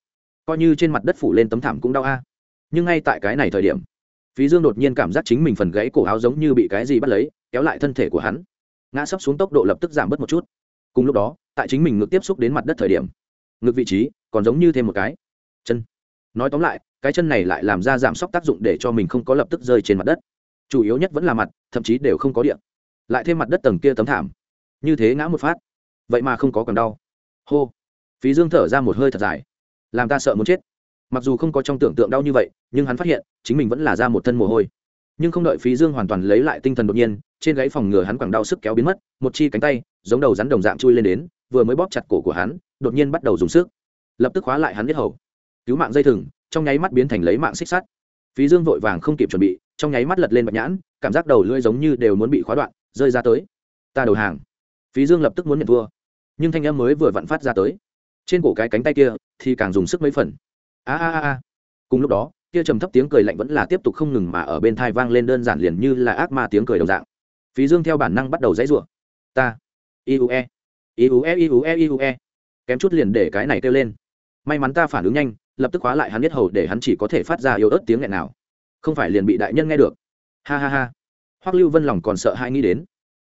coi như trên mặt đất phủ lên tấm thảm cũng đau a. Nhưng ngay tại cái này thời điểm, phí dương đột nhiên cảm giác chính mình phần gãy cổ áo giống như bị cái gì bắt lấy, kéo lại thân thể của hắn. Ngã sấp xuống tốc độ lập tức giảm bớt một chút. Cùng lúc đó, tại chính mình ngực tiếp xúc đến mặt đất thời điểm, ngực vị trí còn giống như thêm một cái. Chân. Nói tóm lại, cái chân này lại làm ra giảm sốc tác dụng để cho mình không có lập tức rơi trên mặt đất. Chủ yếu nhất vẫn là mặt, thậm chí đều không có điện. Lại thêm mặt đất tầng kia tấm thảm. Như thế ngã một phát. Vậy mà không có còn đau. Hô. Phí dương thở ra một hơi thật dài làm ta sợ muốn chết. Mặc dù không có trong tưởng tượng đau như vậy, nhưng hắn phát hiện, chính mình vẫn là ra một thân mồ hôi. Nhưng không đợi phí dương hoàn toàn lấy lại tinh thần đột nhiên, trên gáy phòng ngừa hắn quẳng đau sức kéo biến mất, một chi cánh tay, giống đầu rắn đồng dạng chui lên đến, vừa mới bóp chặt cổ của hắn, đột nhiên bắt đầu dùng sức. Lập tức khóa lại hắn biết hầu. Cứu mạng dây thừng, trong nháy mắt biến thành lấy mạng xích sắt. Phí dương vội vàng không kịp chuẩn bị, trong nháy mắt lật lên bạch nhãn, cảm giác đầu lưỡi giống như đều muốn bị khóa đoạn, rơi ra tới. Ta đầu hàng. Phí dương lập tức muốn nhận thua. Nhưng thanh em mới vừa vặn phát ra tới trên cổ cái cánh tay kia thì càng dùng sức mấy phần. A a a cùng lúc đó, kia trầm thấp tiếng cười lạnh vẫn là tiếp tục không ngừng mà ở bên thai vang lên đơn giản liền như là ác ma tiếng cười đồng dạng. Phí dương theo bản năng bắt đầu dãy rủa. Ta. Iue iue iue iue kém chút liền để cái này kêu lên. May mắn ta phản ứng nhanh, lập tức khóa lại hắn biết hầu để hắn chỉ có thể phát ra yếu ớt tiếng nghẹn nào. Không phải liền bị đại nhân nghe được. Ha ha ha. Hoắc lưu vân lòng còn sợ hai nghĩ đến.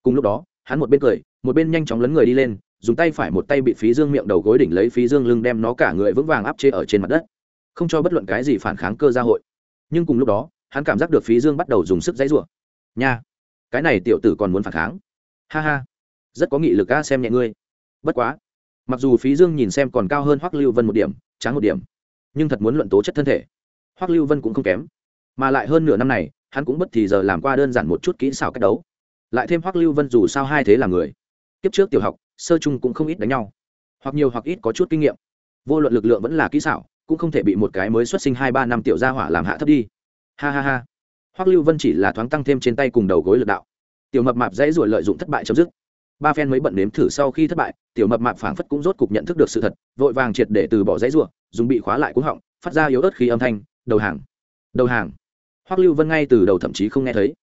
Cùng lúc đó, hắn một bên cười, một bên nhanh chóng lấn người đi lên dùng tay phải một tay bị phí dương miệng đầu gối đỉnh lấy phí dương lưng đem nó cả người vững vàng áp chế ở trên mặt đất. Không cho bất luận cái gì phản kháng cơ gia hội. Nhưng cùng lúc đó, hắn cảm giác được phí dương bắt đầu dùng sức dãy rủa. Nha, cái này tiểu tử còn muốn phản kháng. Ha ha, rất có nghị lực ca xem nhẹ ngươi. Bất quá, mặc dù phí dương nhìn xem còn cao hơn hoắc lưu vân một điểm, tráng một điểm, nhưng thật muốn luận tố chất thân thể. Hoắc lưu vân cũng không kém. Mà lại hơn nửa năm này, hắn cũng bất thì giờ làm qua đơn giản một chút kỹ xảo cách đấu. Lại thêm hoắc lưu vân dù sao hai thế là người. Kiếp trước tiểu học sơ chung cũng không ít đánh nhau. Hoặc nhiều hoặc ít có chút kinh nghiệm. Vô luận lực lượng vẫn là kỹ xảo, cũng không thể bị một cái mới xuất sinh hai ba năm tiểu gia hỏa làm hạ thấp đi. Ha ha ha. Hoắc lưu vân chỉ là thoáng tăng thêm trên tay cùng đầu gối lực đạo. Tiểu mập mạp dãy rồi lợi dụng thất bại chấm dứt. Ba phen mới bận nếm thử sau khi thất bại, tiểu mập mạp phảng phất cũng rốt cục nhận thức được sự thật, vội vàng triệt để từ bỏ dãy ruộng dùng bị khóa lại cuống họng, phát ra yếu ớt khi âm thanh, đầu hàng đầu hàng. Hoắc lưu vân ngay từ đầu thậm chí không nghe thấy.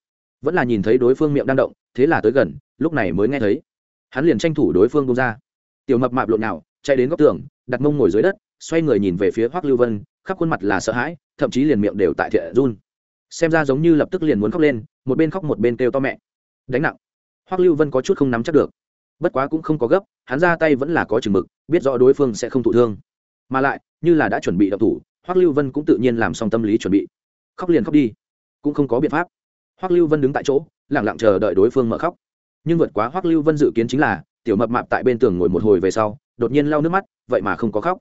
Vẫn là nhìn thấy đối phương miệng đang động, thế là tới gần, lúc này mới nghe thấy hắn liền tranh thủ đối phương bông ra. Tiểu mập mạp lộn nào chạy đến góc tường, đặt mông ngồi dưới đất, xoay người nhìn về phía hoắc lưu vân, khắp khuôn mặt là sợ hãi, thậm chí liền miệng đều tại thiện run. Xem ra giống như lập tức liền muốn khóc lên, một bên khóc một bên kêu to mẹ. Đánh nặng. Hoắc lưu vân có chút không nắm chắc được. Bất quá cũng không có gấp, hắn ra tay vẫn là có chừng mực, biết rõ đối phương sẽ không thụ thương. Mà lại, như là đã chuẩn bị đập thủ, hoắc lưu vân cũng tự nhiên làm xong tâm lý chuẩn bị. Khóc liền khóc đi. Cũng không có biện pháp. Hoắc lưu vân đứng tại chỗ lẳng lặng chờ đợi đối phương mở khóc nhưng vượt quá hoắc lưu vân dự kiến chính là, tiểu mập mạp tại bên tường ngồi một hồi về sau, đột nhiên lau nước mắt, vậy mà không có khóc.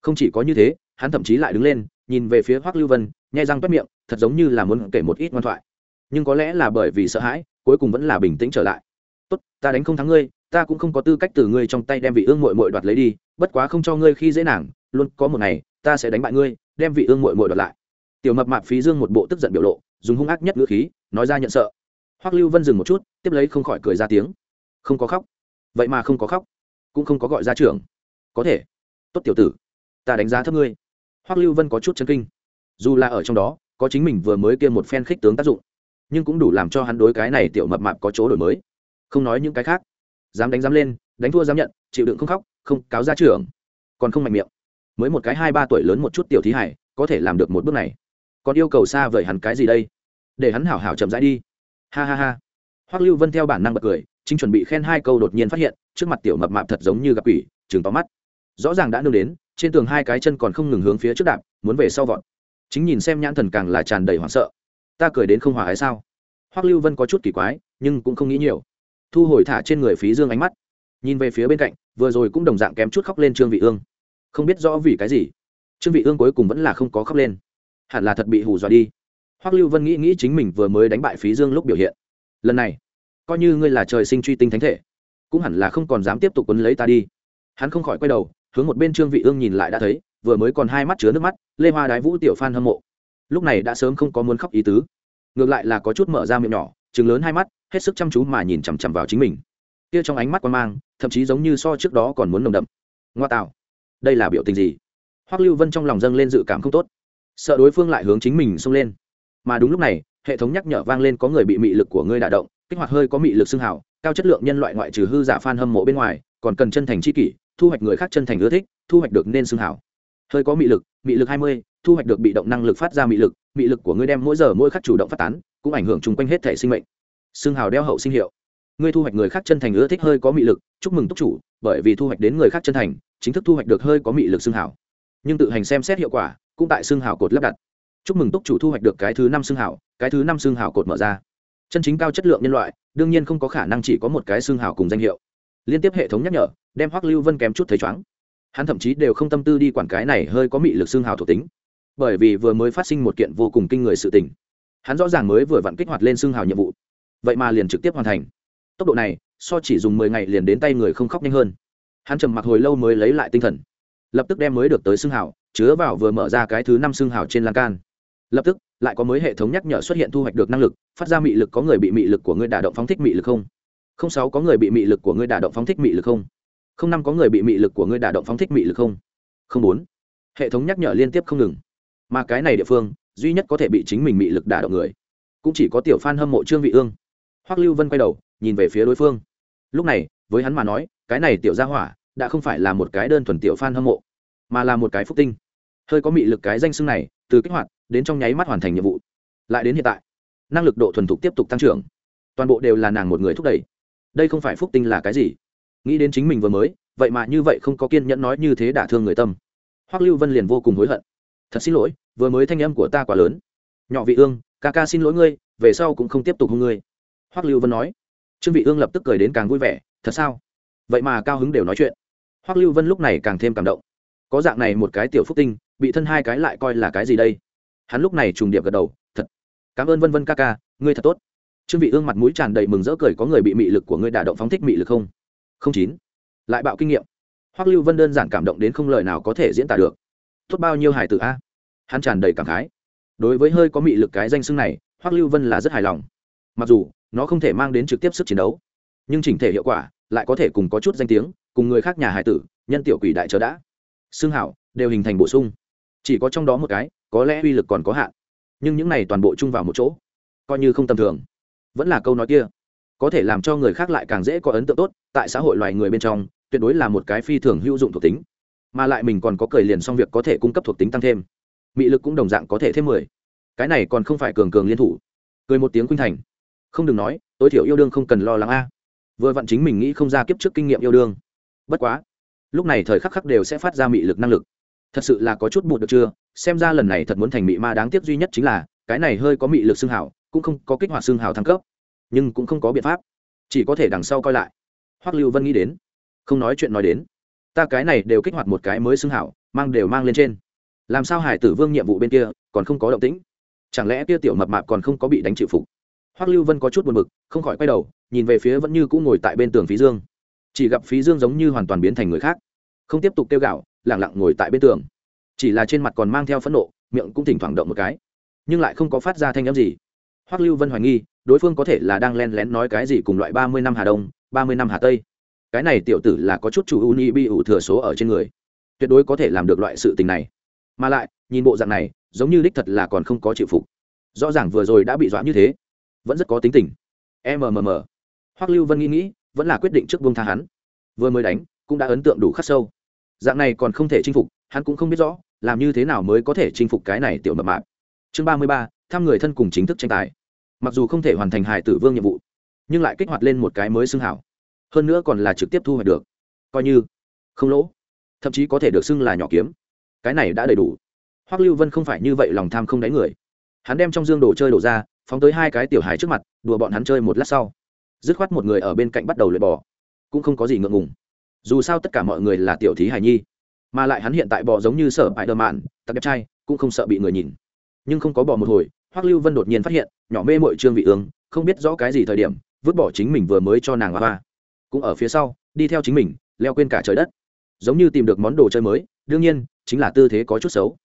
Không chỉ có như thế, hắn thậm chí lại đứng lên, nhìn về phía hoắc lưu vân, nhai răng toét miệng, thật giống như là muốn kể một ít ngoan thoại. Nhưng có lẽ là bởi vì sợ hãi, cuối cùng vẫn là bình tĩnh trở lại. Tốt, ta đánh không thắng ngươi, ta cũng không có tư cách từ ngươi trong tay đem vị ương mội mội đoạt lấy đi, bất quá không cho ngươi khi dễ nàng, luôn có một ngày, ta sẽ đánh bại ngươi, đem vị ương mội mội đoạt lại. Tiểu mập mạp phí dương một bộ tức giận biểu lộ, dùng hung ác nhất ngữ khí, nói ra nhận sợ hoắc lưu vân dừng một chút, tiếp lấy không khỏi cười ra tiếng. Không có khóc. Vậy mà không có khóc. Cũng không có gọi ra trưởng. Có thể. Tốt tiểu tử. Ta đánh giá thấp ngươi. Hoắc lưu vân có chút chân kinh. Dù là ở trong đó, có chính mình vừa mới kia một phen khích tướng tác dụng, nhưng cũng đủ làm cho hắn đối cái này tiểu mập mạp có chỗ đổi mới. Không nói những cái khác. Dám đánh dám lên, đánh thua dám nhận, chịu đựng không khóc, không, cáo ra trưởng. Còn không mạnh miệng. Mới một cái hai ba tuổi lớn một chút tiểu thí hải, có thể làm được một bước này. Còn yêu cầu xa vời hắn cái gì đây? Để hắn hảo hảo chậm rãi đi ha ha ha. Hoắc lưu vân theo bản năng bật cười, chính chuẩn bị khen hai câu đột nhiên phát hiện, trước mặt tiểu mập mạp thật giống như gặp quỷ chừng tóm mắt. Rõ ràng đã nương đến, trên tường hai cái chân còn không ngừng hướng phía trước đạp, muốn về sau vọt. Chính nhìn xem nhãn thần càng là tràn đầy hoảng sợ. Ta cười đến không hòa ái sao? Hoắc lưu vân có chút kỳ quái, nhưng cũng không nghĩ nhiều. Thu hồi thả trên người phí dương ánh mắt. Nhìn về phía bên cạnh, vừa rồi cũng đồng dạng kém chút khóc lên trương vị ương. Không biết rõ vì cái gì. Trương vị ương cuối cùng vẫn là không có khóc lên. Hẳn là thật bị hù dọa đi hoắc lưu vân nghĩ nghĩ chính mình vừa mới đánh bại phí dương lúc biểu hiện. Lần này, coi như ngươi là trời sinh truy tinh thánh thể, cũng hẳn là không còn dám tiếp tục quấn lấy ta đi. Hắn không khỏi quay đầu, hướng một bên trương vị ương nhìn lại đã thấy, vừa mới còn hai mắt chứa nước mắt, lê hoa đái vũ tiểu phan hâm mộ. Lúc này đã sớm không có muốn khóc ý tứ. Ngược lại là có chút mở ra miệng nhỏ chừng lớn hai mắt, hết sức chăm chú mà nhìn chằm chằm vào chính mình. Kia trong ánh mắt quan mang, thậm chí giống như so trước đó còn muốn nồng đậm. Ngoa tạo, đây là biểu tình gì? Hoắc lưu vân trong lòng dâng lên dự cảm không tốt. Sợ đối phương lại hướng chính mình xông lên mà đúng lúc này, hệ thống nhắc nhở vang lên có người bị mị lực của ngươi đả động, kích hoạt hơi có mị lực xương hảo cao chất lượng nhân loại ngoại trừ hư giả phan hâm mộ bên ngoài, còn cần chân thành chi kỷ, thu hoạch người khác chân thành ưa thích, thu hoạch được nên xương hảo hơi có mị lực mị lực hai mươi, thu hoạch được bị động năng lực phát ra mị lực mị lực của ngươi đem mỗi giờ mỗi khắc chủ động phát tán, cũng ảnh hưởng chung quanh hết thể sinh mệnh. Xương hào đeo hậu sinh hiệu. Ngươi thu hoạch người khác chân thành ưa thích hơi có mị lực, chúc mừng túc chủ, bởi vì thu hoạch đến người khác chân thành, chính thức thu hoạch được hơi có mị lực xương hào. Nhưng tự hành xem xét hiệu quả, cũng tại xương hào cột lắp đặt chúc mừng túc chủ thu hoạch được cái thứ năm xương hào cái thứ năm xương hào cột mở ra. Chân chính cao chất lượng nhân loại, đương nhiên không có khả năng chỉ có một cái xương hào cùng danh hiệu. Liên tiếp hệ thống nhắc nhở, đem hoắc lưu vân kém chút thấy chóng hắn thậm chí đều không tâm tư đi quản cái này hơi có mị lực xương hào thuộc tính. Bởi vì vừa mới phát sinh một kiện vô cùng kinh người sự tình. Hắn rõ ràng mới vừa vặn kích hoạt lên xương hào nhiệm vụ. Vậy mà liền trực tiếp hoàn thành. Tốc độ này, so chỉ dùng mười ngày liền đến tay người không khóc nhanh hơn. Hắn trầm mặc hồi lâu mới lấy lại tinh thần. Lập tức đem mới được tới xương hào chứa vào vừa mở ra cái thứ năm xương hào trên lan can lập tức, lại có mới hệ thống nhắc nhở xuất hiện thu hoạch được năng lực, phát ra mị lực có người bị mị lực của ngươi đả động phóng thích mị lực không? Không sáu có người bị mị lực của ngươi đả động phóng thích mị lực không? Không năm có người bị mị lực của ngươi đả động phóng thích mị lực không? Không bốn. Hệ thống nhắc nhở liên tiếp không ngừng. Mà cái này địa phương, duy nhất có thể bị chính mình mị lực đả động người, cũng chỉ có tiểu phan hâm mộ trương vị ương. Hoắc lưu vân quay đầu, nhìn về phía đối phương. Lúc này, với hắn mà nói, cái này tiểu gia hỏa, đã không phải là một cái đơn thuần tiểu phan hâm mộ, mà là một cái phúc tinh. Hơi có mị lực cái danh xưng này, từ kích hoạt đến trong nháy mắt hoàn thành nhiệm vụ. Lại đến hiện tại, năng lực độ thuần thục tiếp tục tăng trưởng. Toàn bộ đều là nàng một người thúc đẩy. Đây không phải phúc tinh là cái gì? Nghĩ đến chính mình vừa mới, vậy mà như vậy không có kiên nhẫn nói như thế đả thương người tâm. Hoắc lưu vân liền vô cùng hối hận. Thật xin lỗi, vừa mới thanh âm của ta quá lớn. Nhỏ vị ương, ca ca xin lỗi ngươi, về sau cũng không tiếp tục hung ngươi. Hoắc lưu vân nói. Trương vị ương lập tức cười đến càng vui vẻ. Thật sao? Vậy mà cao hứng đều nói chuyện. Hoắc lưu vân lúc này càng thêm cảm động. Có dạng này một cái tiểu phúc tinh, bị thân hai cái lại coi là cái gì đây? Hắn lúc này trùng điệp gật đầu, thật. Cảm ơn vân vân ca ca, ngươi thật tốt. Trương vị ương mặt mũi tràn đầy mừng rỡ cười, có người bị mị lực của ngươi đả động phóng thích mị lực không? Không chín. Lại bạo kinh nghiệm. Hoắc lưu vân đơn giản cảm động đến không lời nào có thể diễn tả được. Tốt bao nhiêu hài tử a? Hắn tràn đầy cảm khái. Đối với hơi có mị lực cái danh xưng này, hoắc lưu vân là rất hài lòng. Mặc dù, nó không thể mang đến trực tiếp sức chiến đấu, nhưng chỉnh thể hiệu quả lại có thể cùng có chút danh tiếng, cùng người khác nhà hài tử, nhân tiểu quỷ đại chớ đã. Xương hảo đều hình thành bổ sung. Chỉ có trong đó một cái có lẽ uy lực còn có hạn. Nhưng những này toàn bộ chung vào một chỗ, coi như không tầm thường. Vẫn là câu nói kia, có thể làm cho người khác lại càng dễ có ấn tượng tốt, tại xã hội loài người bên trong, tuyệt đối là một cái phi thường hữu dụng thuộc tính. Mà lại mình còn có cười liền xong việc có thể cung cấp thuộc tính tăng thêm. Mị lực cũng đồng dạng có thể thêm mười. Cái này còn không phải cường cường liên thủ. Cười một tiếng khuynh thành. Không đừng nói, tối thiểu yêu đương không cần lo lắng a. Vừa vặn chính mình nghĩ không ra kiếp trước kinh nghiệm yêu đương. Bất quá, lúc này thời khắc khắc đều sẽ phát ra mị lực năng lực thật sự là có chút bụt được chưa? Xem ra lần này thật muốn thành mị ma đáng tiếc duy nhất chính là, cái này hơi có mị lực xương hảo, cũng không có kích hoạt xương hảo thăng cấp. Nhưng cũng không có biện pháp. Chỉ có thể đằng sau coi lại. Hoắc lưu vân nghĩ đến. Không nói chuyện nói đến. Ta cái này đều kích hoạt một cái mới xương hảo, mang đều mang lên trên. Làm sao hải tử vương nhiệm vụ bên kia còn không có động tĩnh? Chẳng lẽ kia tiểu mập mạp còn không có bị đánh chịu phục? Hoắc lưu vân có chút buồn bực, không khỏi quay đầu, nhìn về phía vẫn như cũng ngồi tại bên tường phí dương. Chỉ gặp phí dương giống như hoàn toàn biến thành người khác. Không tiếp tục kêu gạo lẳng lặng ngồi tại bên tường. Chỉ là trên mặt còn mang theo phẫn nộ, miệng cũng thỉnh thoảng động một cái. Nhưng lại không có phát ra thanh âm gì. Hoắc lưu vân hoài nghi, đối phương có thể là đang len lén nói cái gì cùng loại ba mươi năm hà đông, ba mươi năm hà tây. Cái này tiểu tử là có chút chủ uni bi ủ thừa số ở trên người. Tuyệt đối có thể làm được loại sự tình này. Mà lại, nhìn bộ dạng này, giống như đích thật là còn không có chịu phục. Rõ ràng vừa rồi đã bị dọa như thế. Vẫn rất có tính tình. Mmm hoắc lưu vân nghĩ nghĩ, vẫn là quyết định trước buông tha hắn. Vừa mới đánh, cũng đã ấn tượng đủ khắc sâu dạng này còn không thể chinh phục, hắn cũng không biết rõ, làm như thế nào mới có thể chinh phục cái này tiểu mập mạp. Chương ba mươi ba, thăm người thân cùng chính thức tranh tài. Mặc dù không thể hoàn thành hải tử vương nhiệm vụ, nhưng lại kích hoạt lên một cái mới xưng hảo. Hơn nữa còn là trực tiếp thu hoạch được. Coi như, không lỗ. Thậm chí có thể được xưng là nhỏ kiếm. Cái này đã đầy đủ. Hoắc lưu vân không phải như vậy lòng tham không đáy người. Hắn đem trong dương đồ chơi đổ ra, phóng tới hai cái tiểu hài trước mặt, đùa bọn hắn chơi một lát sau. Dứt khoát một người ở bên cạnh bắt đầu luyện bò. Cũng không có gì ngượng ngùng dù sao tất cả mọi người là tiểu thí hài nhi, mà lại hắn hiện tại bò giống như sở bại đờ mạn, tặc đẹp trai, cũng không sợ bị người nhìn. Nhưng không có bò một hồi, hoắc lưu vân đột nhiên phát hiện, nhỏ mê mội trương vị ương, không biết rõ cái gì thời điểm, vứt bỏ chính mình vừa mới cho nàng hoa. Cũng ở phía sau, đi theo chính mình, leo quên cả trời đất. Giống như tìm được món đồ chơi mới, đương nhiên, chính là tư thế có chút xấu.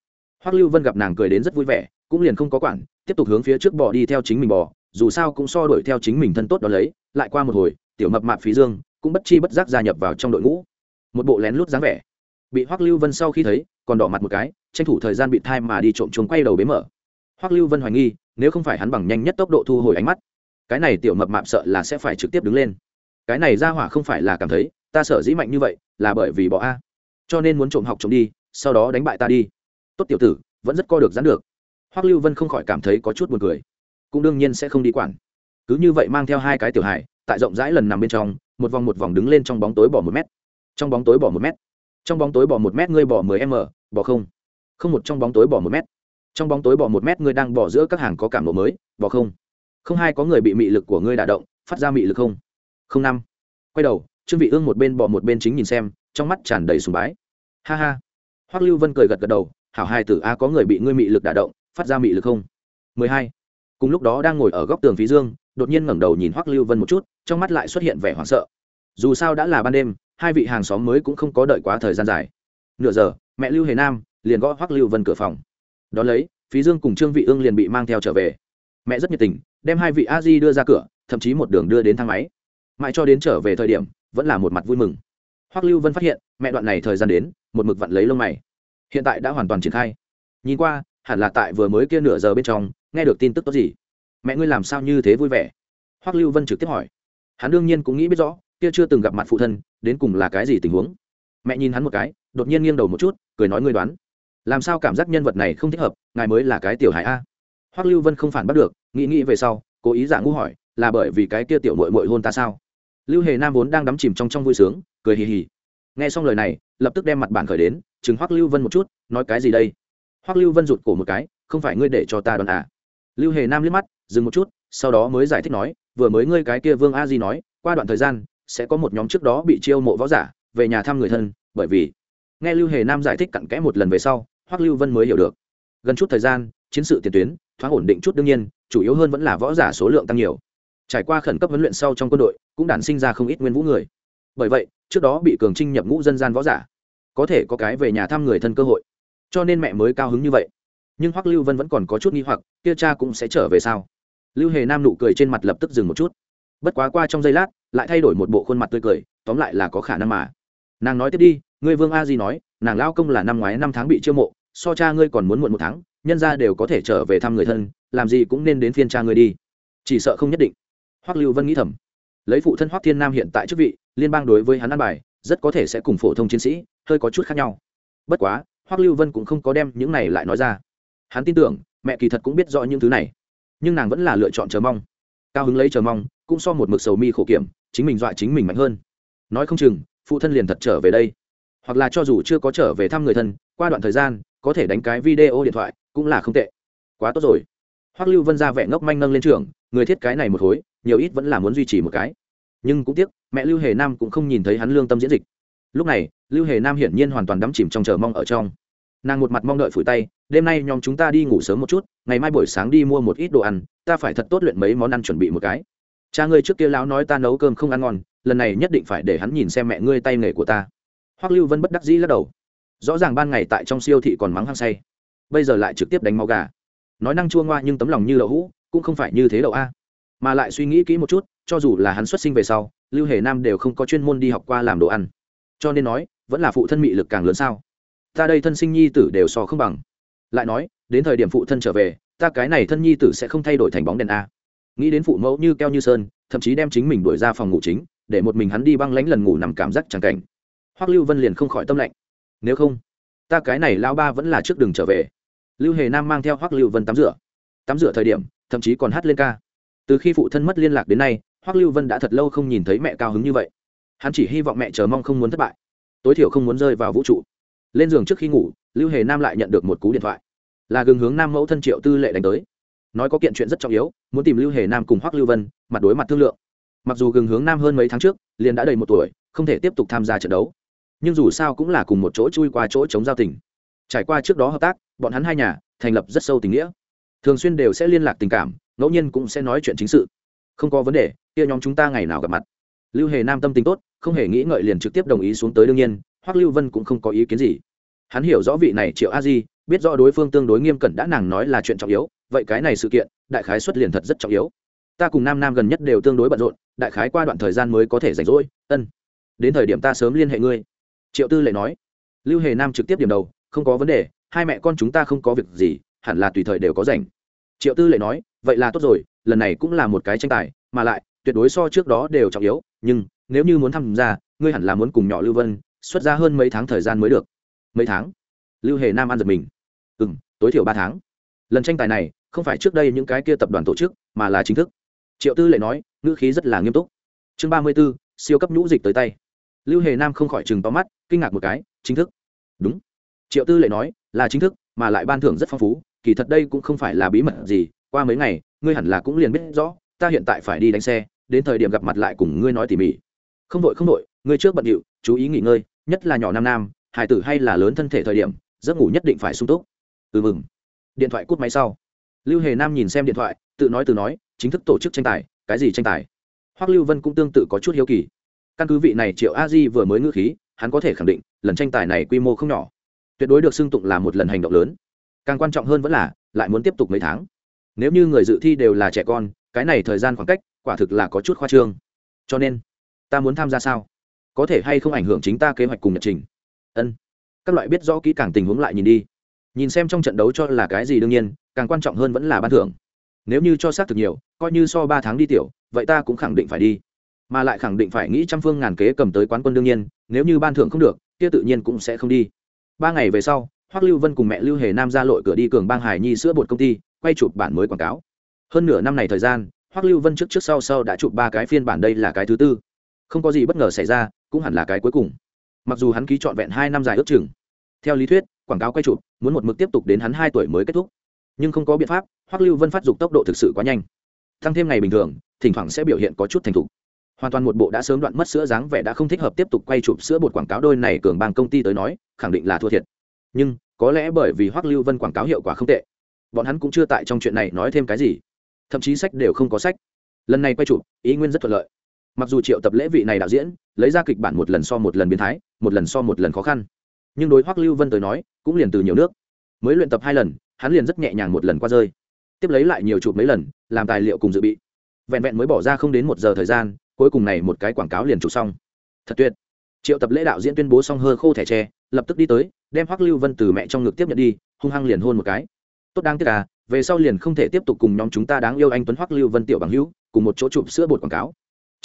Hoắc lưu vân gặp nàng cười đến rất vui vẻ, cũng liền không có quản, tiếp tục hướng phía trước bò đi theo chính mình bò, dù sao cũng so đuổi theo chính mình thân tốt đó lấy, lại qua một hồi, tiểu mập mạp phí dương cũng bất chi bất giác gia nhập vào trong đội ngũ. Một bộ lén lút dáng vẻ. Bị hoắc lưu vân sau khi thấy, còn đỏ mặt một cái, tranh thủ thời gian bị thai mà đi trộm chuồng quay đầu bế mở. Hoắc lưu vân hoài nghi, nếu không phải hắn bằng nhanh nhất tốc độ thu hồi ánh mắt, cái này tiểu mập mạp sợ là sẽ phải trực tiếp đứng lên. Cái này ra hỏa không phải là cảm thấy, ta sợ dĩ mạnh như vậy, là bởi vì bỏ a. Cho nên muốn trộm học trộm đi, sau đó đánh bại ta đi. Tốt tiểu tử, vẫn rất co được dán được. Hoắc lưu vân không khỏi cảm thấy có chút buồn cười. Cũng đương nhiên sẽ không đi quản. Cứ như vậy mang theo hai cái tiểu hài, tại rộng rãi lần nằm bên trong một vòng một vòng đứng lên trong bóng tối bỏ một mét. Trong bóng tối bỏ một mét. Trong bóng tối bỏ một mét ngươi bỏ mười m bỏ không. Không một trong bóng tối bỏ một mét. Trong bóng tối bỏ một mét ngươi đang bỏ giữa các hàng có cảm lộ mới, bỏ không. Không hai có người bị mị lực của ngươi đả động, phát ra mị lực không. Không năm. Quay đầu, trương vị ương một bên bỏ một bên chính nhìn xem, trong mắt tràn đầy sùng bái. Ha ha. Hoắc lưu vân cười gật gật đầu, hảo hai tử, a, có người bị ngươi mị lực đả động, phát ra mị lực không? Mười hai. Cùng lúc đó đang ngồi ở góc tường phí dương đột nhiên ngẩng đầu nhìn hoắc lưu vân một chút, trong mắt lại xuất hiện vẻ hoảng sợ. Dù sao đã là ban đêm, hai vị hàng xóm mới cũng không có đợi quá thời gian dài. Nửa giờ, mẹ lưu hề nam liền gõ hoắc lưu vân cửa phòng. Đón lấy, phí dương cùng trương vị ương liền bị mang theo trở về. Mẹ rất nhiệt tình, đem hai vị a di đưa ra cửa, thậm chí một đường đưa đến thang máy. Mãi cho đến trở về thời điểm, vẫn là một mặt vui mừng. Hoắc lưu vân phát hiện, mẹ đoạn này thời gian đến, một mực vặn lấy lông mày. Hiện tại đã hoàn toàn triển khai. Nhìn qua, hẳn là tại vừa mới kia nửa giờ bên trong, nghe được tin tức tốt gì mẹ ngươi làm sao như thế vui vẻ? Hoắc lưu vân trực tiếp hỏi. Hắn đương nhiên cũng nghĩ biết rõ, kia chưa từng gặp mặt phụ thân, đến cùng là cái gì tình huống? Mẹ nhìn hắn một cái, đột nhiên nghiêng đầu một chút, cười nói ngươi đoán. Làm sao cảm giác nhân vật này không thích hợp, ngài mới là cái tiểu hải a. Hoắc lưu vân không phản bắt được, nghĩ nghĩ về sau, cố ý giả ngu hỏi, là bởi vì cái kia tiểu mội mội hôn ta sao? Lưu hề nam vốn đang đắm chìm trong trong vui sướng, cười hì hì. Nghe xong lời này, lập tức đem mặt bản khởi đến, chừng hoắc lưu vân một chút, nói cái gì đây? Hoắc lưu vân rụt cổ một cái, không phải ngươi để cho ta đoán à? Lưu hề nam liếc mắt dừng một chút, sau đó mới giải thích nói, vừa mới ngươi cái kia vương a di nói, qua đoạn thời gian, sẽ có một nhóm trước đó bị chiêu mộ võ giả, về nhà thăm người thân, bởi vì, nghe lưu hề nam giải thích cặn kẽ một lần về sau, hoắc lưu vân mới hiểu được. Gần chút thời gian, chiến sự tiền tuyến, thoáng ổn định chút đương nhiên, chủ yếu hơn vẫn là võ giả số lượng tăng nhiều. Trải qua khẩn cấp huấn luyện sau trong quân đội, cũng đản sinh ra không ít nguyên vũ người. Bởi vậy, trước đó bị cường trinh nhập ngũ dân gian võ giả, có thể có cái về nhà thăm người thân cơ hội. Cho nên mẹ mới cao hứng như vậy. Nhưng hoắc lưu vân vẫn còn có chút nghi hoặc, kia cha cũng sẽ trở về sao? Lưu hề nam nụ cười trên mặt lập tức dừng một chút. Bất quá qua trong giây lát, lại thay đổi một bộ khuôn mặt tươi cười, tóm lại là có khả năng mà. Nàng nói tiếp đi, ngươi vương a di nói, nàng lao công là năm ngoái năm tháng bị chiêu mộ, so cha ngươi còn muốn muộn một tháng, nhân ra đều có thể trở về thăm người thân, làm gì cũng nên đến phiên cha ngươi đi. Chỉ sợ không nhất định. Hoắc lưu vân nghĩ thầm. Lấy phụ thân hoắc thiên nam hiện tại chức vị, liên bang đối với hắn ăn bài, rất có thể sẽ cùng phổ thông chiến sĩ, hơi có chút khác nhau. Bất quá, hoắc lưu vân cũng không có đem những này lại nói ra. Hắn tin tưởng, mẹ kỳ thật cũng biết rõ những thứ này nhưng nàng vẫn là lựa chọn chờ mong. Cao hứng lấy chờ mong, cũng so một mực sầu mi khổ kiểm, chính mình dọa chính mình mạnh hơn. Nói không chừng, phụ thân liền thật trở về đây. Hoặc là cho dù chưa có trở về thăm người thân, qua đoạn thời gian, có thể đánh cái video điện thoại, cũng là không tệ. Quá tốt rồi. Hoắc lưu vân ra vẻ ngốc manh nâng lên trường, người thiết cái này một khối nhiều ít vẫn là muốn duy trì một cái. Nhưng cũng tiếc, mẹ lưu hề nam cũng không nhìn thấy hắn lương tâm diễn dịch. Lúc này, lưu hề nam hiển nhiên hoàn toàn đắm chìm trong chờ mong ở trong nàng một mặt mong đợi phủi tay, đêm nay nhóm chúng ta đi ngủ sớm một chút, ngày mai buổi sáng đi mua một ít đồ ăn, ta phải thật tốt luyện mấy món ăn chuẩn bị một cái. Cha ngươi trước kia lão nói ta nấu cơm không ăn ngon, lần này nhất định phải để hắn nhìn xem mẹ ngươi tay nghề của ta. Hoắc lưu vân bất đắc dĩ lắc đầu. Rõ ràng ban ngày tại trong siêu thị còn mắng hăng say, bây giờ lại trực tiếp đánh máu gà. Nói năng chua ngoa nhưng tấm lòng như đậu hũ, cũng không phải như thế đậu a. Mà lại suy nghĩ kỹ một chút, cho dù là hắn xuất sinh về sau, lưu hề nam đều không có chuyên môn đi học qua làm đồ ăn. Cho nên nói, vẫn là phụ thân mị lực càng lớn sao? Ta đây thân sinh nhi tử đều so không bằng. Lại nói, đến thời điểm phụ thân trở về, ta cái này thân nhi tử sẽ không thay đổi thành bóng đèn a. Nghĩ đến phụ mẫu như keo như sơn, thậm chí đem chính mình đuổi ra phòng ngủ chính, để một mình hắn đi băng lánh lần ngủ nằm cảm giác chẳng cảnh. Hoắc lưu vân liền không khỏi tâm lạnh. Nếu không, ta cái này lao ba vẫn là trước đường trở về. Lưu hề nam mang theo hoắc lưu vân tắm rửa. Tắm rửa thời điểm, thậm chí còn hát lên ca. Từ khi phụ thân mất liên lạc đến nay, hoắc lưu vân đã thật lâu không nhìn thấy mẹ cao hứng như vậy. Hắn chỉ hy vọng mẹ chờ mong không muốn thất bại. Tối thiểu không muốn rơi vào vũ trụ lên giường trước khi ngủ, lưu hề nam lại nhận được một cú điện thoại. Là gừng hướng nam mẫu thân triệu tư lệ đánh tới. Nói có kiện chuyện rất trọng yếu, muốn tìm lưu hề nam cùng hoắc lưu vân, mặt đối mặt thương lượng. Mặc dù gừng hướng nam hơn mấy tháng trước, liền đã đầy một tuổi, không thể tiếp tục tham gia trận đấu. Nhưng dù sao cũng là cùng một chỗ chui qua chỗ chống giao tình. Trải qua trước đó hợp tác, bọn hắn hai nhà thành lập rất sâu tình nghĩa. Thường xuyên đều sẽ liên lạc tình cảm, ngẫu nhiên cũng sẽ nói chuyện chính sự. Không có vấn đề, kia nhóm chúng ta ngày nào gặp mặt. Lưu hề nam tâm tình tốt, không hề nghĩ ngợi liền trực tiếp đồng ý xuống tới đương nhiên, hoắc lưu vân cũng không có ý kiến gì hắn hiểu rõ vị này triệu a di, biết rõ đối phương tương đối nghiêm cẩn đã nàng nói là chuyện trọng yếu, vậy cái này sự kiện, đại khái xuất liền thật rất trọng yếu. Ta cùng nam nam gần nhất đều tương đối bận rộn, đại khái qua đoạn thời gian mới có thể rảnh rỗi, ân. Đến thời điểm ta sớm liên hệ ngươi. Triệu tư lệ nói. Lưu hề nam trực tiếp điểm đầu, không có vấn đề, hai mẹ con chúng ta không có việc gì, hẳn là tùy thời đều có rảnh. Triệu tư lệ nói, vậy là tốt rồi, lần này cũng là một cái tranh tài, mà lại, tuyệt đối so trước đó đều trọng yếu, nhưng, nếu như muốn tham gia, ngươi hẳn là muốn cùng nhỏ lưu vân xuất ra hơn mấy tháng thời gian mới được mấy tháng. Lưu hề nam ăn giật mình. Ừ m tối thiểu ba tháng. Lần tranh tài này, không phải trước đây những cái kia tập đoàn tổ chức, mà là chính thức. Triệu tư lệ nói, ngữ khí rất là nghiêm túc. Chương ba mươi b ố siêu cấp nhũ dịch tới tay. Lưu hề nam không khỏi chừng to mắt, kinh ngạc một cái, chính thức. Đúng. Triệu tư lệ nói, là chính thức, mà lại ban thưởng rất phong phú, kỳ thật đây cũng không phải là bí mật gì, qua mấy ngày, ngươi hẳn là cũng liền biết rõ, ta hiện tại phải đi đánh xe, đến thời điểm gặp mặt lại cùng ngươi nói tỉ mỉ. Không đội không đội, ngươi trước bận điệu, chú ý nghỉ ngơi, nhất là nhỏ nam nam hải tử hay là lớn thân thể thời điểm, giấc ngủ nhất định phải sung túc. Ừ mừng. Điện thoại cút máy sau. Lưu hề nam nhìn xem điện thoại, tự nói từ nói, chính thức tổ chức tranh tài, cái gì tranh tài? Hoắc lưu vân cũng tương tự có chút hiếu kỳ. Căn cứ vị này triệu a di vừa mới ngữ khí, hắn có thể khẳng định, lần tranh tài này quy mô không nhỏ. Tuyệt đối được xưng tụng là một lần hành động lớn. Càng quan trọng hơn vẫn là, lại muốn tiếp tục mấy tháng. Nếu như người dự thi đều là trẻ con, cái này thời gian khoảng cách, quả thực là có chút khoa trương. Cho nên, ta muốn tham gia sao? Có thể hay không ảnh hưởng chính ta kế hoạch cùng nhật trình? Ân. Các loại biết rõ kỹ càng tình huống lại nhìn đi. Nhìn xem trong trận đấu cho là cái gì đương nhiên, càng quan trọng hơn vẫn là ban thưởng. Nếu như cho xác thực nhiều, coi như so ba tháng đi tiểu, vậy ta cũng khẳng định phải đi. Mà lại khẳng định phải nghĩ trăm phương ngàn kế cầm tới quán quân đương nhiên, nếu như ban thưởng không được, kia tự nhiên cũng sẽ không đi. Ba ngày về sau, hoắc lưu vân cùng mẹ lưu hề nam ra lội cửa đi cường bang hải nhi sữa bột công ty, quay chụp bản mới quảng cáo. Hơn nửa năm này thời gian, hoắc lưu vân trước trước sau sau đã chụp ba cái phiên bản đây là cái thứ tư. Không có gì bất ngờ xảy ra, cũng hẳn là cái cuối cùng mặc dù hắn ký trọn vẹn hai năm dài ước chừng. Theo lý thuyết, quảng cáo quay chụp, muốn một mực tiếp tục đến hắn hai tuổi mới kết thúc. Nhưng không có biện pháp, hoắc lưu vân phát dục tốc độ thực sự quá nhanh. Tăng thêm ngày bình thường, thỉnh thoảng sẽ biểu hiện có chút thành thục. Hoàn toàn một bộ đã sớm đoạn mất sữa dáng vẻ đã không thích hợp tiếp tục quay chụp sữa bột quảng cáo đôi này cường bang công ty tới nói, khẳng định là thua thiệt. Nhưng, có lẽ bởi vì hoắc lưu vân quảng cáo hiệu quả không tệ, bọn hắn cũng chưa tại trong chuyện này nói thêm cái gì. Thậm chí sách đều không có sách. Lần này quay chụp, ý nguyên rất thuận lợi mặc dù triệu tập lễ vị này đạo diễn, lấy ra kịch bản một lần so một lần biến thái, một lần so một lần khó khăn. Nhưng đối hoắc lưu vân tới nói, cũng liền từ nhiều nước. Mới luyện tập hai lần, hắn liền rất nhẹ nhàng một lần qua rơi. Tiếp lấy lại nhiều chụp mấy lần, làm tài liệu cùng dự bị. Vẹn vẹn mới bỏ ra không đến một giờ thời gian, cuối cùng này một cái quảng cáo liền chụp xong. Thật tuyệt. Triệu tập lễ đạo diễn tuyên bố xong hơ khô thẻ tre, lập tức đi tới, đem hoắc lưu vân từ mẹ trong ngực tiếp nhận đi, hung hăng liền hôn một cái. Tốt đáng tiếc à về sau liền không thể tiếp tục cùng nhóm chúng ta đáng yêu anh tuấn hoắc lưu vân tiểu bằng hữu, cùng một chỗ chụp sữa bột quảng cáo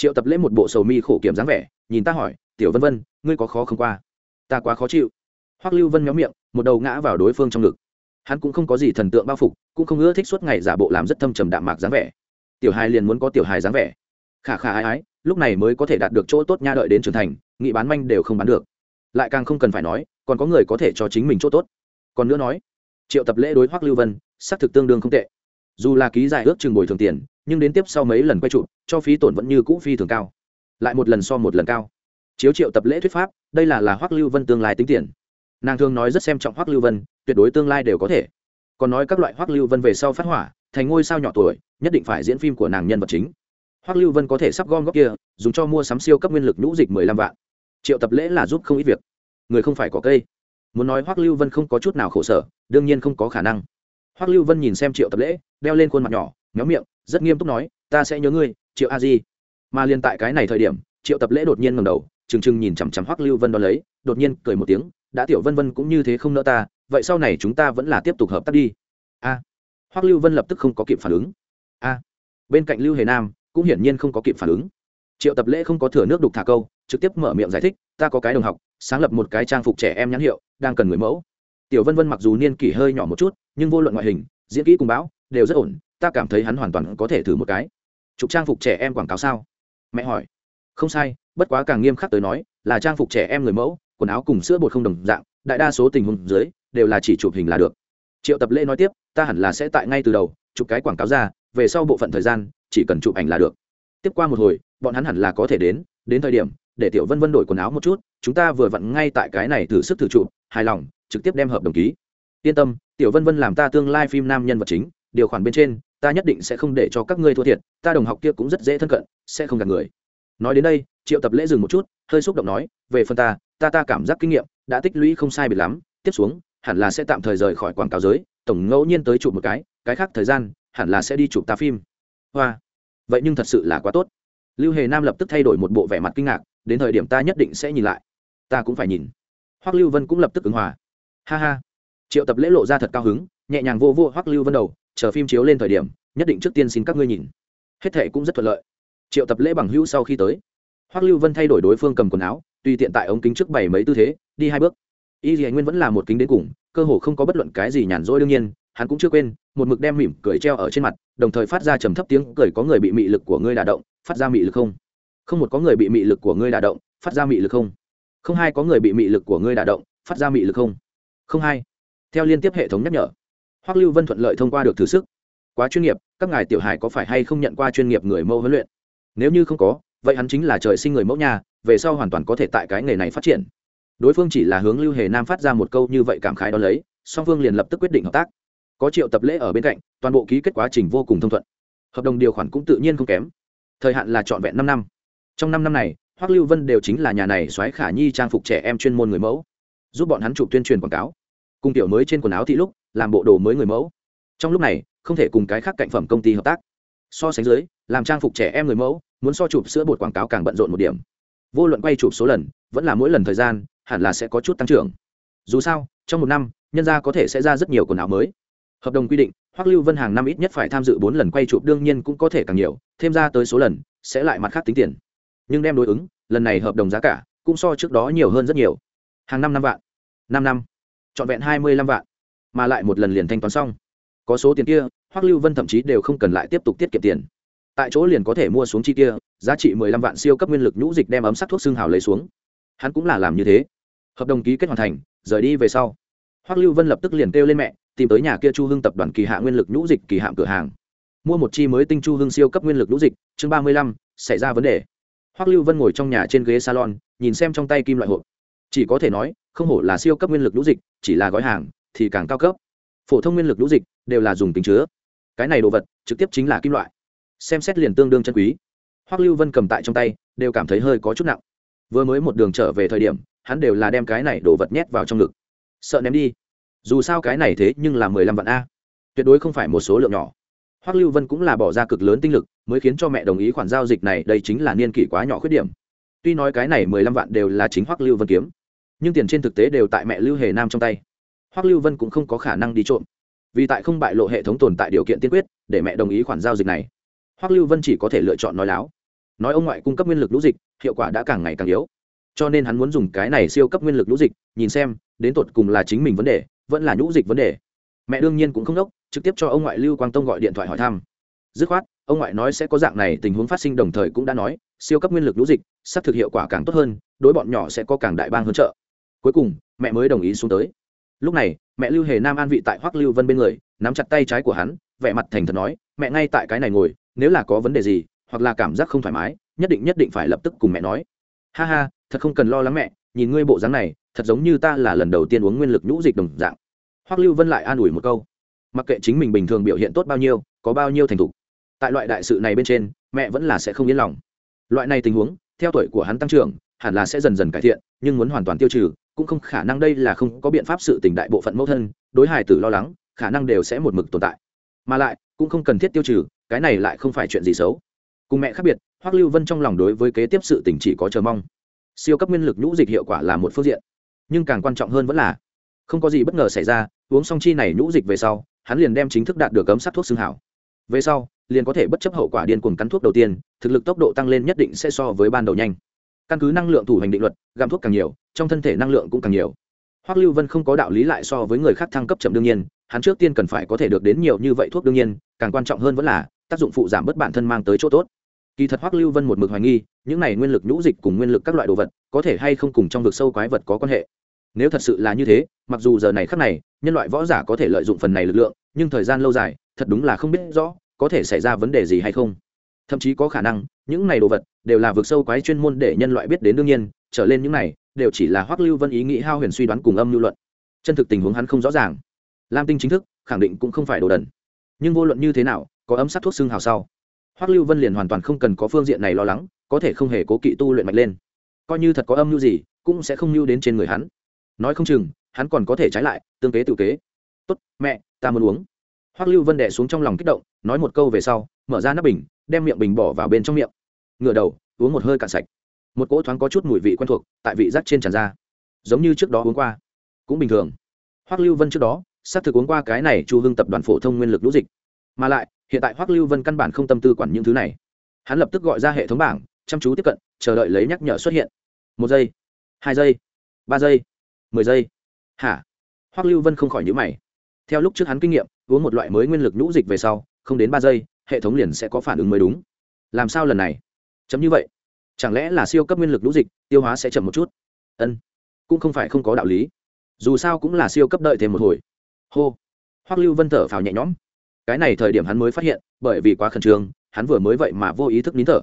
triệu tập lễ một bộ sầu mi khổ kiểm dáng vẻ, nhìn ta hỏi, tiểu vân vân, ngươi có khó không qua? Ta quá khó chịu. Hoắc lưu vân méo miệng, một đầu ngã vào đối phương trong ngực. Hắn cũng không có gì thần tượng bao phục, cũng không ưa thích suốt ngày giả bộ làm rất thâm trầm đạm mạc dáng vẻ. Tiểu hài liền muốn có tiểu hài dáng vẻ. Khả khả ái ái, lúc này mới có thể đạt được chỗ tốt nha đợi đến trưởng thành, nghị bán manh đều không bán được. Lại càng không cần phải nói, còn có người có thể cho chính mình chỗ tốt. Còn nữa nói, triệu tập lễ đối hoắc lưu vân, xác thực tương đương không tệ dù là ký giải ước chừng bồi thường tiền, nhưng đến tiếp sau mấy lần quay trụ cho phí tổn vẫn như cũ phi thường cao. Lại một lần so một lần cao. Chiếu triệu tập lễ thuyết pháp, đây là là hoắc lưu vân tương lai tính tiền. Nàng thường nói rất xem trọng hoắc lưu vân, tuyệt đối tương lai đều có thể. Còn nói các loại hoắc lưu vân về sau phát hỏa, thành ngôi sao nhỏ tuổi, nhất định phải diễn phim của nàng nhân vật chính. Hoắc lưu vân có thể sắp gom góp kia, dùng cho mua sắm siêu cấp nguyên lực nhũ dịch mười lăm vạn. Triệu tập lễ là giúp không ít việc. Người không phải có cây. Muốn nói hoắc lưu vân không có chút nào khổ sở, đương nhiên không có khả năng hoắc lưu vân nhìn xem triệu tập lễ, đeo lên khuôn mặt nhỏ nhóm miệng, rất nghiêm túc nói, ta sẽ nhớ ngươi, triệu a di. Mà liên tại cái này thời điểm, triệu tập lễ đột nhiên ngầm đầu, trừng trừng nhìn chằm chằm hoắc lưu vân đ ó lấy, đột nhiên cười một tiếng, đã tiểu vân vân cũng như thế không nỡ ta, vậy sau này chúng ta vẫn là tiếp tục hợp tác đi. A. Hoắc lưu vân lập tức không có kịp phản ứng. A. Bên cạnh lưu hề nam, cũng hiển nhiên không có kịp phản ứng. Triệu tập lễ không có thừa nước đục thả câu, trực tiếp mở miệng giải thích, ta có cái đồng học, sáng lập một cái trang phục trẻ em nhãn hiệu, đang cần người mẫu tiểu vân vân mặc dù niên kỷ hơi nhỏ một chút, nhưng vô luận ngoại hình, diễn kỹ cùng bão đều rất ổn, ta cảm thấy hắn hoàn toàn có thể thử một cái. Chụp trang phục trẻ em quảng cáo sao? Mẹ hỏi. Không sai, bất quá càng nghiêm khắc tới nói, là trang phục trẻ em người mẫu, quần áo cùng sữa bột không đồng dạng, đại đa số tình huống dưới, đều là chỉ chụp hình là được. Triệu tập lễ nói tiếp, ta hẳn là sẽ tại ngay từ đầu, chụp cái quảng cáo ra, về sau bộ phận thời gian, chỉ cần chụp ảnh là được. Tiếp qua một hồi, bọn hắn hẳn là có thể đến đến thời điểm, để tiểu vân vân đổi quần áo một chút, chúng ta vừa vặn ngay tại cái này thử sức thử chụp, hài lòng trực tiếp đem hợp đồng ký. Yên tâm, tiểu vân vân làm ta tương lai phim nam nhân vật chính, điều khoản bên trên, ta nhất định sẽ không để cho các ngươi thua thiệt, ta đồng học kia cũng rất dễ thân cận, sẽ không gạt người. Nói đến đây, triệu tập lễ dừng một chút, hơi xúc động nói, về phần ta ta ta cảm giác kinh nghiệm, đã tích lũy không sai biệt lắm, tiếp xuống, hẳn là sẽ tạm thời rời khỏi quảng cáo giới, tổng ngẫu nhiên tới chụp một cái cái khác thời gian, hẳn là sẽ đi chụp ta phim. Hoa. Vậy nhưng thật sự là quá tốt. Lưu hề nam lập tức thay đổi một bộ vẻ mặt kinh ngạc, đến thời điểm ta nhất định sẽ nhìn lại. Ta cũng phải nhìn. Hoắc lưu vân cũng lập tức ứng hòa ha ha. Triệu tập lễ lộ ra thật cao hứng, nhẹ nhàng vô vô hoắc lưu vân đầu, chờ phim chiếu lên thời điểm, nhất định trước tiên xin các ngươi nhìn. Hết thệ cũng rất thuận lợi. Triệu tập lễ bằng hữu sau khi tới, hoắc lưu vân thay đổi đối phương cầm quần áo, tùy tiện tại ống kính trước bảy mấy tư thế, đi hai bước. Y dì nguyên vẫn là một kính đến cùng, cơ hồ không có bất luận cái gì nhàn rỗi đương nhiên, hắn cũng chưa quên, một mực đem mỉm cười treo ở trên mặt, đồng thời phát ra trầm thấp tiếng cười có người bị mị lực của ngươi đả động, phát ra mị lực không? Không một có người bị mị lực của ngươi đả động, phát ra mị lực không? Không hai có người bị mị lực của ngươi đả động, phát ra mị lực không? Không hai. Theo liên tiếp hệ thống nhắc nhở, hoắc lưu vân thuận lợi thông qua được thử sức. Quá chuyên nghiệp, các ngài tiểu hải có phải hay không nhận qua chuyên nghiệp người mẫu huấn luyện? Nếu như không có, vậy hắn chính là trời sinh người mẫu nhà, về sau hoàn toàn có thể tại cái nghề này phát triển. Đối phương chỉ là hướng lưu hề nam phát ra một câu như vậy cảm khái đó lấy, song phương liền lập tức quyết định hợp tác. Có triệu tập lễ ở bên cạnh, toàn bộ ký kết quá trình vô cùng thông thuận. Hợp đồng điều khoản cũng tự nhiên không kém. Thời hạn là trọn vẹn năm năm. Trong năm năm này, hoắc lưu vân đều chính là nhà này soái khả nhi trang phục trẻ em chuyên môn người mẫu giúp bọn hắn chụp tuyên truyền quảng cáo. Cùng tiểu mới trên quần áo thị lúc, làm bộ đồ mới người mẫu. Trong lúc này, không thể cùng cái khác cạnh phẩm công ty hợp tác. So sánh dưới, làm trang phục trẻ em người mẫu, muốn so chụp sữa bột quảng cáo càng bận rộn một điểm. Vô luận quay chụp số lần, vẫn là mỗi lần thời gian, hẳn là sẽ có chút tăng trưởng. Dù sao, trong một năm, nhân gia có thể sẽ ra rất nhiều quần áo mới. Hợp đồng quy định, hoắc lưu vân hàng năm ít nhất phải tham dự bốn lần quay chụp, đương nhiên cũng có thể càng nhiều, thêm ra tới số lần, sẽ lại mặt khác tính tiền. Nhưng đem đối ứng, lần này hợp đồng giá cả, cũng so trước đó nhiều hơn rất nhiều hàng năm năm vạn. Năm năm. Trọn vẹn hai mươi lăm vạn. Mà lại một lần liền thanh toán xong. Có số tiền kia, hoắc lưu vân thậm chí đều không cần lại tiếp tục tiết kiệm tiền. Tại chỗ liền có thể mua xuống chi kia, giá trị mười lăm vạn siêu cấp nguyên lực nhũ dịch đem ấm sắc thuốc xương hào lấy xuống. Hắn cũng là làm như thế. Hợp đồng ký kết hoàn thành, rời đi về sau, hoắc lưu vân lập tức liền kêu lên mẹ, tìm tới nhà kia chu hưng tập đoàn kỳ hạ nguyên lực nhũ dịch kỳ hạm cửa hàng. Mua một chi mới tinh chu hưng siêu cấp nguyên lực nhũ dịch, chương ba mươi lăm, xảy ra vấn đề. Hoắc lưu vân ngồi trong nhà trên ghế salon, nhìn xem trong tay kim loại hộp chỉ có thể nói, không hổ là siêu cấp nguyên lực lũ dịch, chỉ là gói hàng, thì càng cao cấp. Phổ thông nguyên lực lũ dịch đều là dùng tính chứa. Cái này đồ vật trực tiếp chính là kim loại. Xem xét liền tương đương chân quý. Hoắc lưu vân cầm tại trong tay, đều cảm thấy hơi có chút nặng. Vừa mới một đường trở về thời điểm, hắn đều là đem cái này đồ vật nhét vào trong ngực. Sợ ném đi. Dù sao cái này thế nhưng là mười lăm vạn a. Tuyệt đối không phải một số lượng nhỏ. Hoắc lưu vân cũng là bỏ ra cực lớn tinh lực, mới khiến cho mẹ đồng ý khoản giao dịch này, đây chính là niên kỷ quá nhỏ khuyết điểm. Tuy nói cái này mười lăm vạn đều là chính hoắc lưu vân kiếm nhưng tiền trên thực tế đều tại mẹ lưu hề nam trong tay. Hoắc lưu vân cũng không có khả năng đi trộm. Vì tại không bại lộ hệ thống tồn tại điều kiện tiên quyết, để mẹ đồng ý khoản giao dịch này. Hoắc lưu vân chỉ có thể lựa chọn nói láo. Nói ông ngoại cung cấp nguyên lực lũ dịch, hiệu quả đã càng ngày càng yếu. Cho nên hắn muốn dùng cái này siêu cấp nguyên lực lũ dịch, nhìn xem, đến tột cùng là chính mình vấn đề, vẫn là nhũ dịch vấn đề. Mẹ đương nhiên cũng không đốc, trực tiếp cho ông ngoại lưu quang tông gọi điện thoại hỏi thăm. Dứt khoát, ông ngoại nói sẽ có dạng này tình huống phát sinh đồng thời cũng đã nói, siêu cấp nguyên lực lũ dịch sắp thực hiệu quả càng tốt hơn, đối bọn nhỏ sẽ có càng đại bang hơn trợ cuối cùng, mẹ mới đồng ý xuống tới. Lúc này, mẹ lưu hề nam an vị tại hoắc lưu vân bên người, nắm chặt tay trái của hắn, vẻ mặt thành thật nói, mẹ ngay tại cái này ngồi, nếu là có vấn đề gì, hoặc là cảm giác không thoải mái, nhất định nhất định phải lập tức cùng mẹ nói. Ha ha, thật không cần lo lắng mẹ, nhìn ngươi bộ dáng này, thật giống như ta là lần đầu tiên uống nguyên lực nhũ dịch đồng dạng. Hoắc lưu vân lại an ủi một câu, mặc kệ chính mình bình thường biểu hiện tốt bao nhiêu, có bao nhiêu thành thục, tại loại đại sự này bên trên, mẹ vẫn là sẽ không yên lòng. Loại này tình huống, theo tuổi của hắn tăng trưởng hẳn là sẽ dần dần cải thiện, nhưng muốn hoàn toàn tiêu trừ, cũng không khả năng đây là không có biện pháp sự tình đại bộ phận mẫu thân, đối hài tử lo lắng, khả năng đều sẽ một mực tồn tại. Mà lại, cũng không cần thiết tiêu trừ, cái này lại không phải chuyện gì xấu. Cùng mẹ khác biệt, hoắc lưu vân trong lòng đối với kế tiếp sự tình chỉ có chờ mong. Siêu cấp nguyên lực nhũ dịch hiệu quả là một phương diện, nhưng càng quan trọng hơn vẫn là, không có gì bất ngờ xảy ra, uống xong chi này nhũ dịch về sau, hắn liền đem chính thức đạt được cấm sát thuốc xương hảo. Về sau, liền có thể bất chấp hậu quả điên cuồng cắn thuốc đầu tiên, thực lực tốc độ tăng lên nhất định sẽ so với ban đầu nhanh căn cứ năng lượng thủ hành định luật, gặm thuốc càng nhiều, trong thân thể năng lượng cũng càng nhiều. Hoắc lưu vân không có đạo lý lại so với người khác thăng cấp chậm đương nhiên, hắn trước tiên cần phải có thể được đến nhiều như vậy thuốc đương nhiên, càng quan trọng hơn vẫn là tác dụng phụ giảm bớt bản thân mang tới chỗ tốt. Kỳ thật hoắc lưu vân một mực hoài nghi, những này nguyên lực nhũ dịch cùng nguyên lực các loại đồ vật, có thể hay không cùng trong vực sâu quái vật có quan hệ. Nếu thật sự là như thế, mặc dù giờ này khắc này, nhân loại võ giả có thể lợi dụng phần này lực lượng, nhưng thời gian lâu dài, thật đúng là không biết rõ, có thể xảy ra vấn đề gì hay không. Thậm chí có khả năng những này đồ vật đều là vực sâu quái chuyên môn để nhân loại biết đến đương nhiên, trở lên những này đều chỉ là hoắc lưu vân ý nghĩ hao huyền suy đoán cùng âm lưu luận. Chân thực tình huống hắn không rõ ràng. Lam tinh chính thức, khẳng định cũng không phải đồ đần. Nhưng vô luận như thế nào, có ấm sát thuốc xương hào sau, hoắc lưu vân liền hoàn toàn không cần có phương diện này lo lắng, có thể không hề cố kỵ tu luyện mạnh lên. Coi như thật có âm mưu gì, cũng sẽ không mưu đến trên người hắn. Nói không chừng, hắn còn có thể trái lại, tương kế tự kế. Tốt, mẹ, ta muốn uống. Hoắc lưu vân đẻ xuống trong lòng kích động, nói một câu về sau, mở ra nắp bình đem miệng bình bỏ vào bên trong miệng. Ngửa đầu, uống một hơi cạn sạch. Một cỗ thoáng có chút mùi vị quen thuộc tại vị giác trên tràn ra. Giống như trước đó uống qua. Cũng bình thường. Hoắc lưu vân trước đó, xác thực uống qua cái này chu hưng tập đoàn phổ thông nguyên lực lũ dịch. Mà lại, hiện tại hoắc lưu vân căn bản không tâm tư quản những thứ này. Hắn lập tức gọi ra hệ thống bảng, chăm chú tiếp cận, chờ đợi lấy nhắc nhở xuất hiện. Một giây, hai giây, ba giây, mười giây. Hả? Hoắc lưu vân không khỏi nhữ mày. Theo lúc trước hắn kinh nghiệm, uống một loại mới nguyên lực nhũ dịch về sau, không đến ba giây hệ thống liền sẽ có phản ứng mới đúng. Làm sao lần này? Chấm như vậy. Chẳng lẽ là siêu cấp nguyên lực lũ dịch, tiêu hóa sẽ chậm một chút? Ân, cũng không phải không có đạo lý. Dù sao cũng là siêu cấp đợi thêm một hồi. Hô. Hoắc lưu vân thở phào nhẹ nhõm. Cái này thời điểm hắn mới phát hiện, bởi vì quá khẩn trương, hắn vừa mới vậy mà vô ý thức nín thở.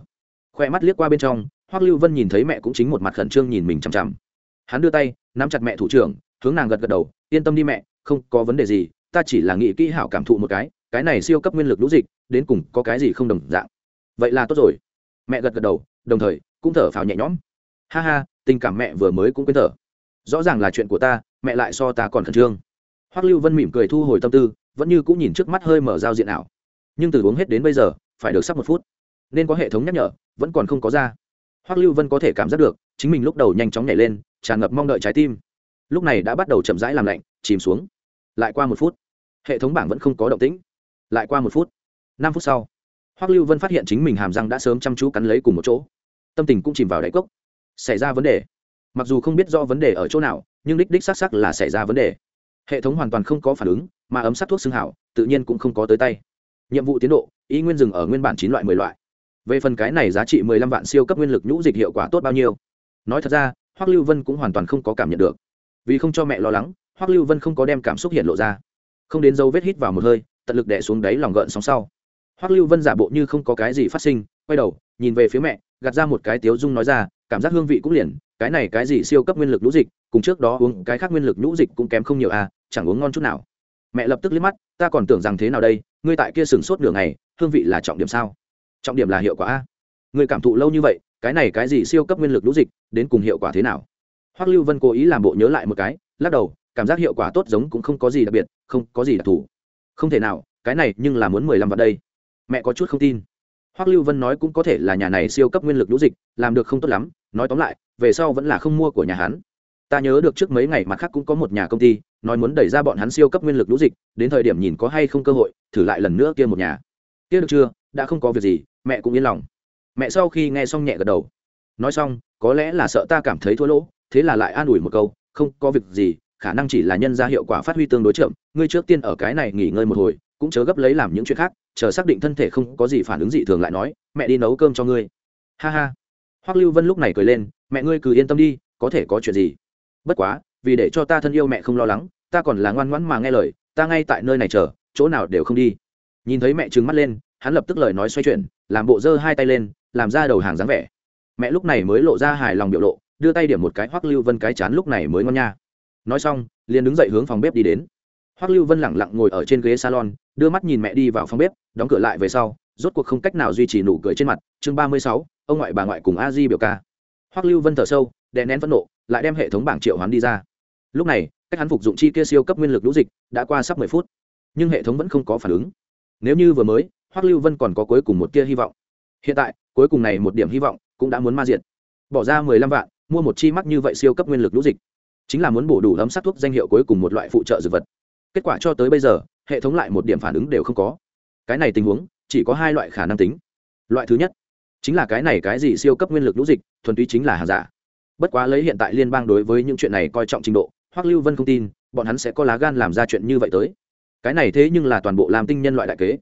Khoe mắt liếc qua bên trong, hoắc lưu vân nhìn thấy mẹ cũng chính một mặt khẩn trương nhìn mình chằm chằm. Hắn đưa tay, nắm chặt mẹ thủ trưởng, hướng nàng gật gật đầu, yên tâm đi mẹ, không có vấn đề gì, ta chỉ là nghĩ kỹ hảo cảm thụ một cái cái này siêu cấp nguyên lực lũ dịch, đến cùng có cái gì không đồng dạng. Vậy là tốt rồi. Mẹ gật gật đầu, đồng thời, cũng thở phào nhẹ nhõm. Ha ha, tình cảm mẹ vừa mới cũng quên thở. Rõ ràng là chuyện của ta, mẹ lại so ta còn khẩn trương. Hoắc lưu vân mỉm cười thu hồi tâm tư, vẫn như cũng nhìn trước mắt hơi mở giao diện ảo nhưng từ uống hết đến bây giờ, phải được sắp một phút. Nên có hệ thống nhắc nhở, vẫn còn không có ra. Hoắc lưu vân có thể cảm giác được, chính mình lúc đầu nhanh chóng nhảy lên, tràn ngập mong đợi trái tim. Lúc này đã bắt đầu chậm rãi làm lạnh, chìm xuống. Lại qua một phút, hệ thống bảng vẫn không có động tĩnh lại qua một phút, năm phút sau, hoắc lưu vân phát hiện chính mình hàm răng đã sớm chăm chú cắn lấy cùng một chỗ. Tâm tình cũng chìm vào đáy cốc. Xảy ra vấn đề. Mặc dù không biết do vấn đề ở chỗ nào, nhưng đích đích xác xác là xảy ra vấn đề. Hệ thống hoàn toàn không có phản ứng, mà ấm sát thuốc xương hảo, tự nhiên cũng không có tới tay. Nhiệm vụ tiến độ, ý nguyên dừng ở nguyên bản chín loại mười loại. Về phần cái này giá trị mười lăm vạn siêu cấp nguyên lực nhũ dịch hiệu quả tốt bao nhiêu? Nói thật ra, hoắc lưu vân cũng hoàn toàn không có cảm nhận được. Vì không cho mẹ lo lắng, hoắc lưu vân không có đem cảm xúc hiện lộ ra. Không đến dấu vết hít vào một hơi tận lực đè xuống đáy lòng gợn sóng sau. Hoắc lưu vân giả bộ như không có cái gì phát sinh, quay đầu, nhìn về phía mẹ, gạt ra một cái tiếu dung nói ra, cảm giác hương vị cũng liền, cái này cái gì siêu cấp nguyên lực nhũ dịch, cùng trước đó uống cái khác nguyên lực nhũ dịch cũng kém không nhiều à chẳng uống ngon chút nào. Mẹ lập tức liếc mắt, ta còn tưởng rằng thế nào đây, ngươi tại kia sừng sốt nửa ngày, hương vị là trọng điểm sao? Trọng điểm là hiệu quả a. Ngươi cảm thụ lâu như vậy, cái này cái gì siêu cấp nguyên lực nhũ dịch, đến cùng hiệu quả thế nào? Hoắc lưu vân cố ý làm bộ nhớ lại một cái, lắc đầu, cảm giác hiệu quả tốt giống cũng không có gì đặc biệt, không có gì đặc thù không thể nào, cái này nhưng là muốn mười lăm vào đây. Mẹ có chút không tin. Hoắc lưu vân nói cũng có thể là nhà này siêu cấp nguyên lực lũ dịch, làm được không tốt lắm, nói tóm lại, về sau vẫn là không mua của nhà hắn. Ta nhớ được trước mấy ngày mặt khác cũng có một nhà công ty, nói muốn đẩy ra bọn hắn siêu cấp nguyên lực lũ dịch, đến thời điểm nhìn có hay không cơ hội, thử lại lần nữa kia một nhà. Kia được chưa? Đã không có việc gì, mẹ cũng yên lòng. Mẹ sau khi nghe xong nhẹ gật đầu. Nói xong, có lẽ là sợ ta cảm thấy thua lỗ, thế là lại an ủi một câu, không có việc gì khả năng chỉ là nhân ra hiệu quả phát huy tương đối chậm, ngươi trước tiên ở cái này nghỉ ngơi một hồi, cũng chớ gấp lấy làm những chuyện khác, chờ xác định thân thể không có gì phản ứng dị thường lại nói, mẹ đi nấu cơm cho ngươi. Ha ha. Hoắc lưu vân lúc này cười lên, mẹ ngươi cứ yên tâm đi, có thể có chuyện gì? Bất quá, vì để cho ta thân yêu mẹ không lo lắng, ta còn là ngoan ngoãn mà nghe lời, ta ngay tại nơi này chờ, chỗ nào đều không đi. Nhìn thấy mẹ trừng mắt lên, hắn lập tức lời nói xoay chuyển, làm bộ giơ hai tay lên, làm ra đầu hàng dáng vẻ. Mẹ lúc này mới lộ ra hài lòng biểu lộ, đưa tay điểm một cái hoắc lưu vân cái chán lúc này mới ngon nha nói xong, liền đứng dậy hướng phòng bếp đi đến. Hoắc lưu vân lẳng lặng ngồi ở trên ghế salon, đưa mắt nhìn mẹ đi vào phòng bếp, đóng cửa lại về sau, rốt cuộc không cách nào duy trì nụ cười trên mặt. Chương ba mươi sáu, ông ngoại bà ngoại cùng a di biểu ca. Hoắc lưu vân thở sâu, đè nén phẫn nộ, lại đem hệ thống bảng triệu hoán đi ra. Lúc này, cách hắn phục dụng chi kia siêu cấp nguyên lực lũ dịch đã qua sắp mười phút, nhưng hệ thống vẫn không có phản ứng. Nếu như vừa mới, hoắc lưu vân còn có cuối cùng một tia hy vọng. Hiện tại, cuối cùng này một điểm hy vọng cũng đã muốn ma diệt. Bỏ ra mười lăm vạn, mua một chi mắc như vậy siêu cấp nguyên lực lũ dịch chính là muốn bổ đủ ấm sát thuốc danh hiệu cuối cùng một loại phụ trợ dược vật. Kết quả cho tới bây giờ, hệ thống lại một điểm phản ứng đều không có. Cái này tình huống, chỉ có hai loại khả năng tính. Loại thứ nhất, chính là cái này cái gì siêu cấp nguyên lực lũ dịch, thuần túy chính là hàng giả. Bất quá lấy hiện tại liên bang đối với những chuyện này coi trọng trình độ hoắc lưu vân không tin, bọn hắn sẽ có lá gan làm ra chuyện như vậy tới. Cái này thế nhưng là toàn bộ làm tinh nhân loại đại kế.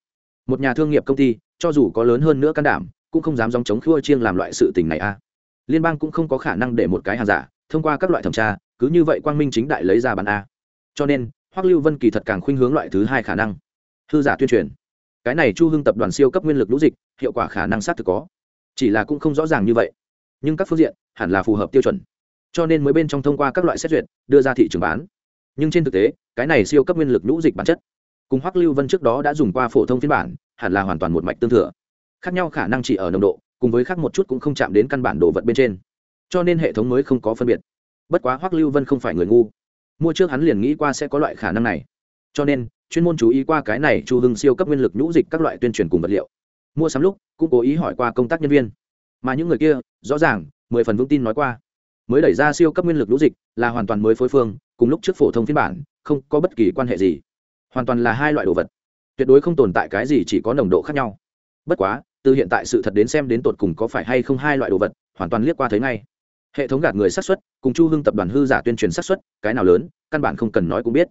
Một nhà thương nghiệp công ty, cho dù có lớn hơn nữa can đảm, cũng không dám dòng chống khua chiêng làm loại sự tình này a. Liên bang cũng không có khả năng để một cái hàng giả thông qua các loại thẩm tra, cứ như vậy quang minh chính đại lấy ra bán a. Cho nên, hoắc lưu vân kỳ thật càng khuynh hướng loại thứ hai khả năng. Hư giả tuyên truyền. Cái này chu hưng tập đoàn siêu cấp nguyên lực lũ dịch, hiệu quả khả năng sát thực có. Chỉ là cũng không rõ ràng như vậy. Nhưng các phương diện hẳn là phù hợp tiêu chuẩn. Cho nên mới bên trong thông qua các loại xét duyệt, đưa ra thị trường bán. Nhưng trên thực tế, cái này siêu cấp nguyên lực lũ dịch bản chất, cùng hoắc lưu vân trước đó đã dùng qua phổ thông phiên bản, hẳn là hoàn toàn một mạch tương thừa. Khác nhau khả năng chỉ ở nồng độ, cùng với khác một chút cũng không chạm đến căn bản đồ vật bên trên cho nên hệ thống mới không có phân biệt. Bất quá hoắc lưu vân không phải người ngu. Mua trước hắn liền nghĩ qua sẽ có loại khả năng này. Cho nên, chuyên môn chú ý qua cái này chu hưng siêu cấp nguyên lực nhũ dịch các loại tuyên truyền cùng vật liệu. Mua sắm lúc, cũng cố ý hỏi qua công tác nhân viên. Mà những người kia, rõ ràng, mười phần vững tin nói qua. Mới đẩy ra siêu cấp nguyên lực nhũ dịch, là hoàn toàn mới phối phương, cùng lúc trước phổ thông phiên bản, không có bất kỳ quan hệ gì. Hoàn toàn là hai loại đồ vật. Tuyệt đối không tồn tại cái gì chỉ có nồng độ khác nhau. Bất quá, từ hiện tại sự thật đến xem đến tột cùng có phải hay không hai loại đồ vật, hoàn toàn liếc qua thấy ngay hệ thống gạt người sát xuất cùng chu hưng tập đoàn hư giả tuyên truyền sát xuất cái nào lớn, căn bản không cần nói cũng biết.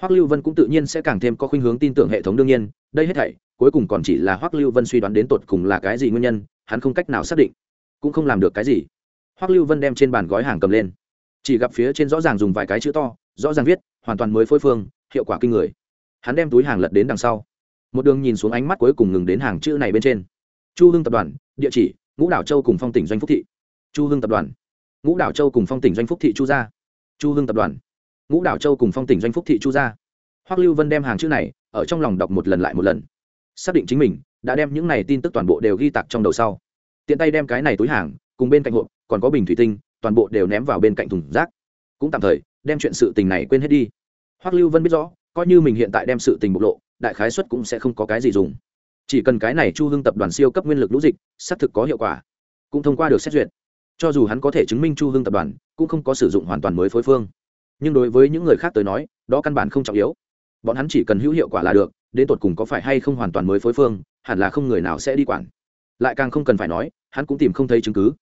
Hoắc lưu vân cũng tự nhiên sẽ càng thêm có khuynh hướng tin tưởng hệ thống đương nhiên, đây hết thảy, cuối cùng còn chỉ là hoắc lưu vân suy đoán đến tột cùng là cái gì nguyên nhân, hắn không cách nào xác định. Cũng không làm được cái gì. Hoắc lưu vân đem trên bàn gói hàng cầm lên. Chỉ gặp phía trên rõ ràng dùng vài cái chữ to, rõ ràng viết, hoàn toàn mới phối phương, hiệu quả kinh người. Hắn đem túi hàng lật đến đằng sau. Một đường nhìn xuống ánh mắt cuối cùng ngừng đến hàng chữ này bên trên. Chu hưng tập đoàn, địa chỉ, ngũ đảo châu cùng phong tỉnh doanh phúc thị. Chu hưng tập đoàn ngũ đảo châu cùng phong tỉnh doanh phúc thị chu gia. Chu hưng tập đoàn. Ngũ đảo châu cùng phong tỉnh doanh phúc thị chu gia. Hoắc lưu vân đem hàng chữ này ở trong lòng đọc một lần lại một lần. Xác định chính mình đã đem những này tin tức toàn bộ đều ghi tặc trong đầu sau. Tiện tay đem cái này túi hàng cùng bên cạnh hộp, còn có bình thủy tinh, toàn bộ đều ném vào bên cạnh thùng rác. Cũng tạm thời đem chuyện sự tình này quên hết đi. Hoắc lưu vân biết rõ, coi như mình hiện tại đem sự tình bộc lộ, đại khái xuất cũng sẽ không có cái gì dùng. Chỉ cần cái này chu hưng tập đoàn siêu cấp nguyên lực lũ dịch, xác thực có hiệu quả. Cũng thông qua được xét duyệt cho dù hắn có thể chứng minh chu hưng tập đoàn, cũng không có sử dụng hoàn toàn mới phối phương. Nhưng đối với những người khác tới nói, đó căn bản không trọng yếu. Bọn hắn chỉ cần hữu hiệu quả là được, đến tột cùng có phải hay không hoàn toàn mới phối phương, hẳn là không người nào sẽ đi quản. Lại càng không cần phải nói, hắn cũng tìm không thấy chứng cứ.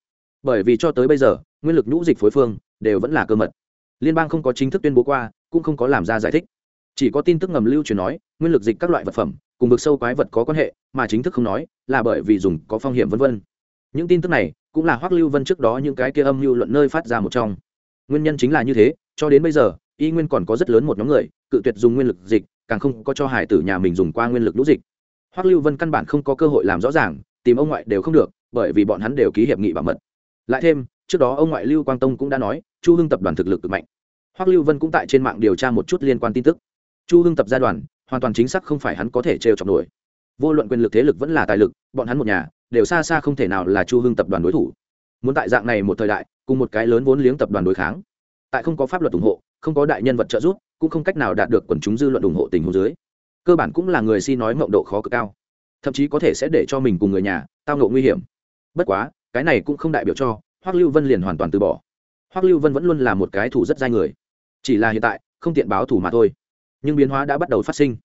Bởi vì cho tới bây giờ, nguyên lực nhũ dịch phối phương đều vẫn là cơ mật. Liên bang không có chính thức tuyên bố qua, cũng không có làm ra giải thích. Chỉ có tin tức ngầm lưu truyền nói, nguyên lực dịch các loại vật phẩm cùng vực sâu quái vật có quan hệ, mà chính thức không nói là bởi vì dùng có phong hiểm vân vân những tin tức này cũng là hoắc lưu vân trước đó những cái kia âm lưu luận nơi phát ra một trong. Nguyên nhân chính là như thế, cho đến bây giờ, y nguyên còn có rất lớn một nhóm người, cự tuyệt dùng nguyên lực dịch, càng không có cho hải tử nhà mình dùng qua nguyên lực lũ dịch. Hoắc lưu vân căn bản không có cơ hội làm rõ ràng, tìm ông ngoại đều không được, bởi vì bọn hắn đều ký hiệp nghị bảo mật. Lại thêm, trước đó ông ngoại lưu quang tông cũng đã nói, chu hưng tập đoàn thực lực cực mạnh. Hoắc lưu vân cũng tại trên mạng điều tra một chút liên quan tin tức. Chu hưng tập gia đoàn, hoàn toàn chính xác không phải hắn có thể trêu chọc nổi. Vô luận quyền lực thế lực vẫn là tài lực, bọn hắn một nhà đều xa xa không thể nào là chu hưng tập đoàn đối thủ. Muốn tại dạng này một thời đại cùng một cái lớn vốn liếng tập đoàn đối kháng tại không có pháp luật ủng hộ không có đại nhân vật trợ giúp cũng không cách nào đạt được quần chúng dư luận ủng hộ tình huống dưới. Cơ bản cũng là người si nói mộng độ khó cực cao. Thậm chí có thể sẽ để cho mình cùng người nhà tao ngộ nguy hiểm. Bất quá cái này cũng không đại biểu cho hoắc lưu vân liền hoàn toàn từ bỏ. Hoắc lưu vân vẫn luôn là một cái thủ rất dai người. Chỉ là hiện tại không tiện báo thủ mà thôi. Nhưng biến hóa đã bắt đầu phát sinh.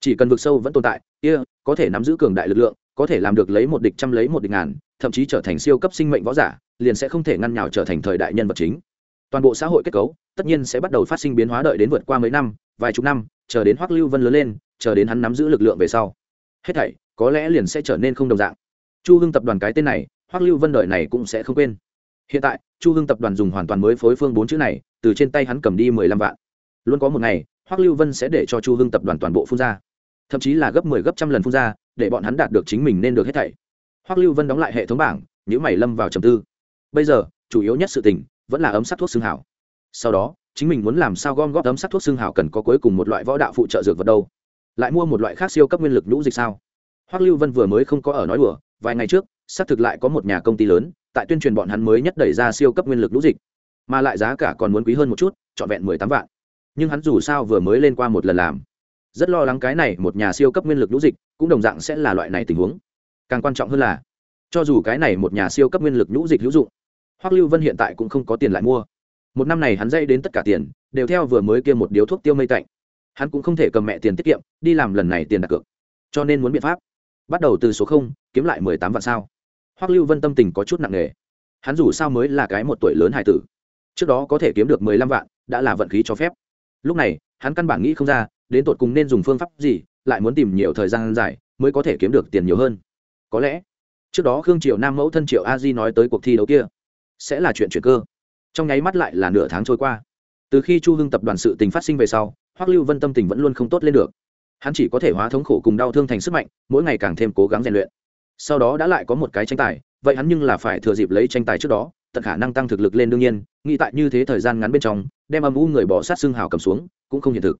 Chỉ cần vực sâu vẫn tồn tại kia、yeah, có thể nắm giữ cường đại lực lượng có thể làm được lấy một địch trăm lấy một địch ngàn, thậm chí trở thành siêu cấp sinh mệnh võ giả, liền sẽ không thể ngăn nhào trở thành thời đại nhân vật chính. Toàn bộ xã hội kết cấu, tất nhiên sẽ bắt đầu phát sinh biến hóa đợi đến vượt qua mấy năm, vài chục năm, chờ đến hoắc lưu vân lớn lên, chờ đến hắn nắm giữ lực lượng về sau. Hết thảy, có lẽ liền sẽ trở nên không đồng dạng. Chu hưng tập đoàn cái tên này, hoắc lưu vân đợi này cũng sẽ không quên. Hiện tại, chu hưng tập đoàn dùng hoàn toàn mới phối phương bốn chữ này, từ trên tay hắn cầm đi mười lăm vạn. Luôn có một ngày, hoắc lưu vân sẽ để cho chu hưng tập đoàn toàn bộ phun ra thậm chí là gấp mười 10 gấp trăm lần phun ra, để bọn hắn đạt được chính mình nên được hết thảy. Hoắc lưu vân đóng lại hệ thống bảng nhữ mày lâm vào trầm tư. Bây giờ, chủ yếu nhất sự tình vẫn là ấm sắc thuốc xương hảo. Sau đó, chính mình muốn làm sao gom góp ấm sắc thuốc xương hảo cần có cuối cùng một loại võ đạo phụ trợ dược vật đâu? Lại mua một loại khác siêu cấp nguyên lực nhũ dịch sao? Hoắc lưu vân vừa mới không có ở nói đùa, vài ngày trước, xác thực lại có một nhà công ty lớn, tại tuyên truyền bọn hắn mới nhất đẩy ra siêu cấp nguyên lực nhũ dịch. Mà lại giá cả còn muốn quý hơn một chút, trọn vẹn mười tám vạn. Nhưng hắn dù sao vừa mới lên qua một lần làm rất lo lắng cái này một nhà siêu cấp nguyên lực nhũ dịch, cũng đồng dạng sẽ là loại này tình huống. Càng quan trọng hơn là, cho dù cái này một nhà siêu cấp nguyên lực nhũ dịch hữu dụng, hoắc lưu vân hiện tại cũng không có tiền lại mua. Một năm này hắn dây đến tất cả tiền, đều theo vừa mới kia một điếu thuốc tiêu mây tạnh. Hắn cũng không thể cầm mẹ tiền tiết kiệm, đi làm lần này tiền đặt cược. Cho nên muốn biện pháp, bắt đầu từ số không, kiếm lại mười tám vạn sao. Hoắc lưu vân tâm tình có chút nặng nề. Hắn dù sao mới là cái một tuổi lớn hải tử, trước đó có thể kiếm được mười lăm vạn, đã là vận khí cho phép. Lúc này, hắn căn bản nghĩ không ra đến tột cùng nên dùng phương pháp gì, lại muốn tìm nhiều thời gian dài mới có thể kiếm được tiền nhiều hơn. Có lẽ, trước đó khương triệu nam mẫu thân triệu a di nói tới cuộc thi đấu kia, sẽ là chuyện chuyển cơ. Trong nháy mắt lại là nửa tháng trôi qua. Từ khi chu hưng tập đoàn sự tình phát sinh về sau, hoắc lưu vân tâm tình vẫn luôn không tốt lên được. Hắn chỉ có thể hóa thống khổ cùng đau thương thành sức mạnh, mỗi ngày càng thêm cố gắng rèn luyện. Sau đó đã lại có một cái tranh tài, vậy hắn nhưng là phải thừa dịp lấy tranh tài trước đó, tận khả năng tăng thực lực lên đương nhiên, nghĩ tại như thế thời gian ngắn bên trong, đem âm u người bỏ sát xương hào cầm xuống, cũng không hiện thực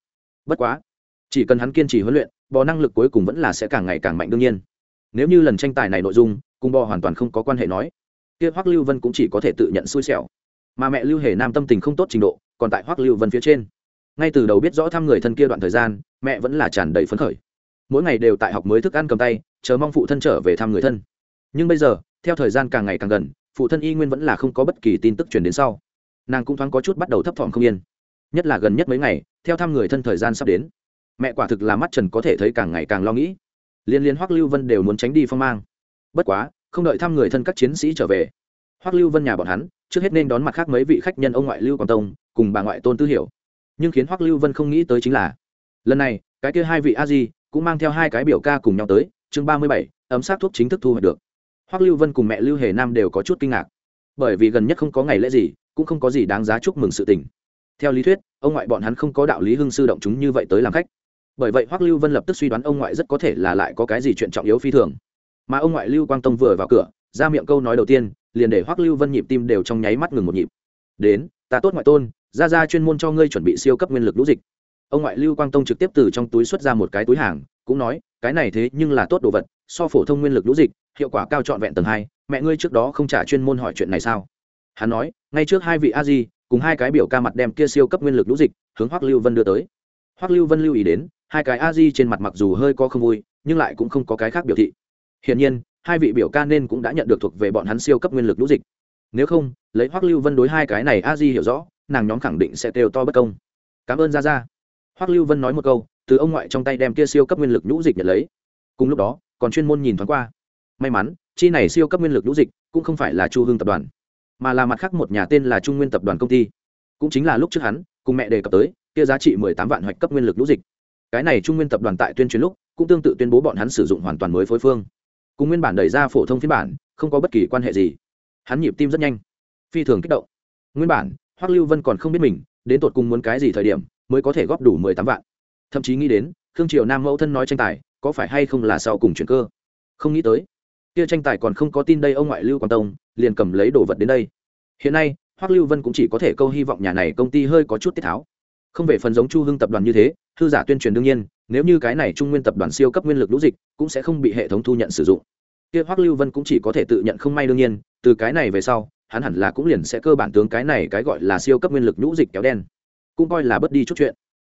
bất quá, chỉ cần hắn kiên trì huấn luyện, bò năng lực cuối cùng vẫn là sẽ càng ngày càng mạnh đương nhiên. Nếu như lần tranh tài này nội dung, cùng bò hoàn toàn không có quan hệ nói, kia hoắc lưu vân cũng chỉ có thể tự nhận xui xẻo. Mà mẹ lưu hề nam tâm tình không tốt trình độ, còn tại hoắc lưu vân phía trên. Ngay từ đầu biết rõ thăm người thân kia đoạn thời gian, mẹ vẫn là tràn đầy phấn khởi. Mỗi ngày đều tại học mới thức ăn cầm tay, chờ mong phụ thân trở về thăm người thân. Nhưng bây giờ, theo thời gian càng ngày càng gần, phụ thân y nguyên vẫn là không có bất kỳ tin tức truyền đến sau. Nàng cũng thoáng có chút bắt đầu thấp thỏm không yên nhất là gần nhất mấy ngày, theo thăm người thân thời gian sắp đến. Mẹ quả thực là mắt trần có thể thấy càng ngày càng lo nghĩ. Liên liên hoắc lưu vân đều muốn tránh đi phong mang. Bất quá, không đợi thăm người thân các chiến sĩ trở về, hoắc lưu vân nhà bọn hắn, trước hết nên đón mặt khác mấy vị khách nhân ông ngoại lưu quảng tông, cùng bà ngoại tôn tư hiểu. Nhưng khiến hoắc lưu vân không nghĩ tới chính là, lần này, cái kia hai vị a di cũng mang theo hai cái biểu ca cùng nhau tới, chương ba mươi bảy, ấm sát thuốc chính thức thu hoạch được. Hoắc lưu vân cùng mẹ lưu hề nam đều có chút kinh ngạc. Bởi vì gần nhất không có ngày lễ gì, cũng không có gì đáng giá chúc mừng sự tình theo lý thuyết, ông ngoại bọn hắn không có đạo lý hưng sư động chúng như vậy tới làm khách. Bởi vậy hoắc lưu vân lập tức suy đoán ông ngoại rất có thể là lại có cái gì chuyện trọng yếu phi thường. Mà ông ngoại lưu quang tông vừa vào cửa, ra miệng câu nói đầu tiên, liền để hoắc lưu vân nhịp tim đều trong nháy mắt ngừng một nhịp. Đến, ta tốt ngoại tôn, ra ra chuyên môn cho ngươi chuẩn bị siêu cấp nguyên lực lũ dịch. Ông ngoại lưu quang tông trực tiếp từ trong túi xuất ra một cái túi hàng, cũng nói, cái này thế nhưng là tốt đồ vật, so phổ thông nguyên lực lũ dịch, hiệu quả cao trọn vẹn tầng hai, mẹ ngươi trước đó không trả chuyên môn hỏi chuyện này sao? Hắn nói, ngay trước hai vị a di cùng hai cái biểu ca mặt đem kia siêu cấp nguyên lực lũ dịch hướng hoắc lưu vân đưa tới. Hoắc lưu vân lưu ý đến, hai cái a di trên mặt mặc dù hơi có không vui, nhưng lại cũng không có cái khác biểu thị. Hiển nhiên, hai vị biểu ca nên cũng đã nhận được thuộc về bọn hắn siêu cấp nguyên lực lũ dịch. Nếu không, lấy hoắc lưu vân đối hai cái này a di hiểu rõ, nàng nhóm khẳng định sẽ đều to bất công. Cảm ơn ra ra hoắc lưu vân nói một câu, từ ông ngoại trong tay đem kia siêu cấp nguyên lực nhũ dịch nhận lấy. Cùng lúc đó, còn chuyên môn nhìn thoáng qua. May mắn, chi này siêu cấp nguyên lực nhũ dịch cũng không phải là chu hương tập đoàn mà là mặt khác một nhà tên là trung nguyên tập đoàn công ty. Cũng chính là lúc trước hắn, cùng mẹ đề cập tới, kia giá trị mười tám vạn hoạch cấp nguyên lực lũ dịch. Cái này trung nguyên tập đoàn tại tuyên truyền lúc, cũng tương tự tuyên bố bọn hắn sử dụng hoàn toàn mới phối phương. Cùng nguyên bản đẩy ra phổ thông phiên bản, không có bất kỳ quan hệ gì. Hắn nhịp tim rất nhanh. Phi thường kích động. Nguyên bản, hoắc lưu vân còn không biết mình, đến tột cùng muốn cái gì thời điểm, mới có thể góp đủ mười tám vạn. Thậm chí nghĩ đến, khương triều nam mẫu thân nói tranh tài, có phải hay không là sau cùng chuyển cơ? Không nghĩ tới kia tranh tài còn không có tin đây ông ngoại lưu quang tông, liền cầm lấy đồ vật đến đây. Hiện nay hoắc lưu vân cũng chỉ có thể câu hy vọng nhà này công ty hơi có chút tiết tháo. Không về phần giống chu hưng tập đoàn như thế thư giả tuyên truyền đương nhiên, nếu như cái này trung nguyên tập đoàn siêu cấp nguyên lực lũ dịch, cũng sẽ không bị hệ thống thu nhận sử dụng. Kia hoắc lưu vân cũng chỉ có thể tự nhận không may đương nhiên, từ cái này về sau, hắn hẳn là cũng liền sẽ cơ bản tướng cái này cái gọi là siêu cấp nguyên lực nhũ dịch kéo đen. Cũng coi là bớt đi chút chuyện.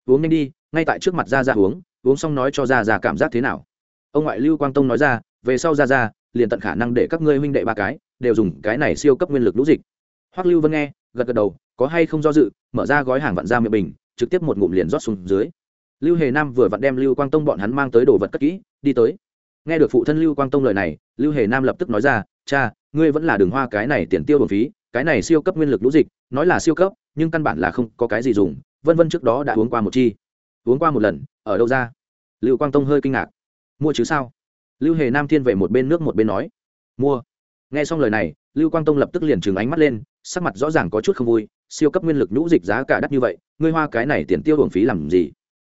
Uống nhanh đi, ngay tại trước mặt ra ra uống uống xong nói cho ra ra cảm giác thế nào. Ông ngoại lưu quang tông nói ra, về sau ra ra liền tận khả năng để các ngươi huynh đệ ba cái đều dùng cái này siêu cấp nguyên lực lũ dịch. Hoắc lưu vân nghe, gật gật đầu, có hay không do dự, mở ra gói hàng vặn ra miệng bình, trực tiếp một ngụm liền rót xuống dưới. Lưu hề nam vừa vặn đem lưu quang tông bọn hắn mang tới đồ vật cất kỹ, đi tới. Nghe được phụ thân lưu quang tông lời này, lưu hề nam lập tức nói ra, cha, ngươi vẫn là đường hoa cái này tiền tiêu bổn phí, cái này siêu cấp nguyên lực lũ dịch, nói là siêu cấp, nhưng căn bản là không có cái gì dùng, vân vân trước đó đã uống qua một chi. Uống qua một lần, ở đâu ra? Lưu quang tông hơi kinh ngạc. Mua chứ sao? Lưu hề nam thiên về một bên nước một bên nói, mua. Nghe xong lời này, lưu quang tông lập tức liền trừng ánh mắt lên, sắc mặt rõ ràng có chút không vui, siêu cấp nguyên lực nhũ dịch giá cả đắt như vậy, ngươi hoa cái này tiền tiêu hưởng phí làm gì?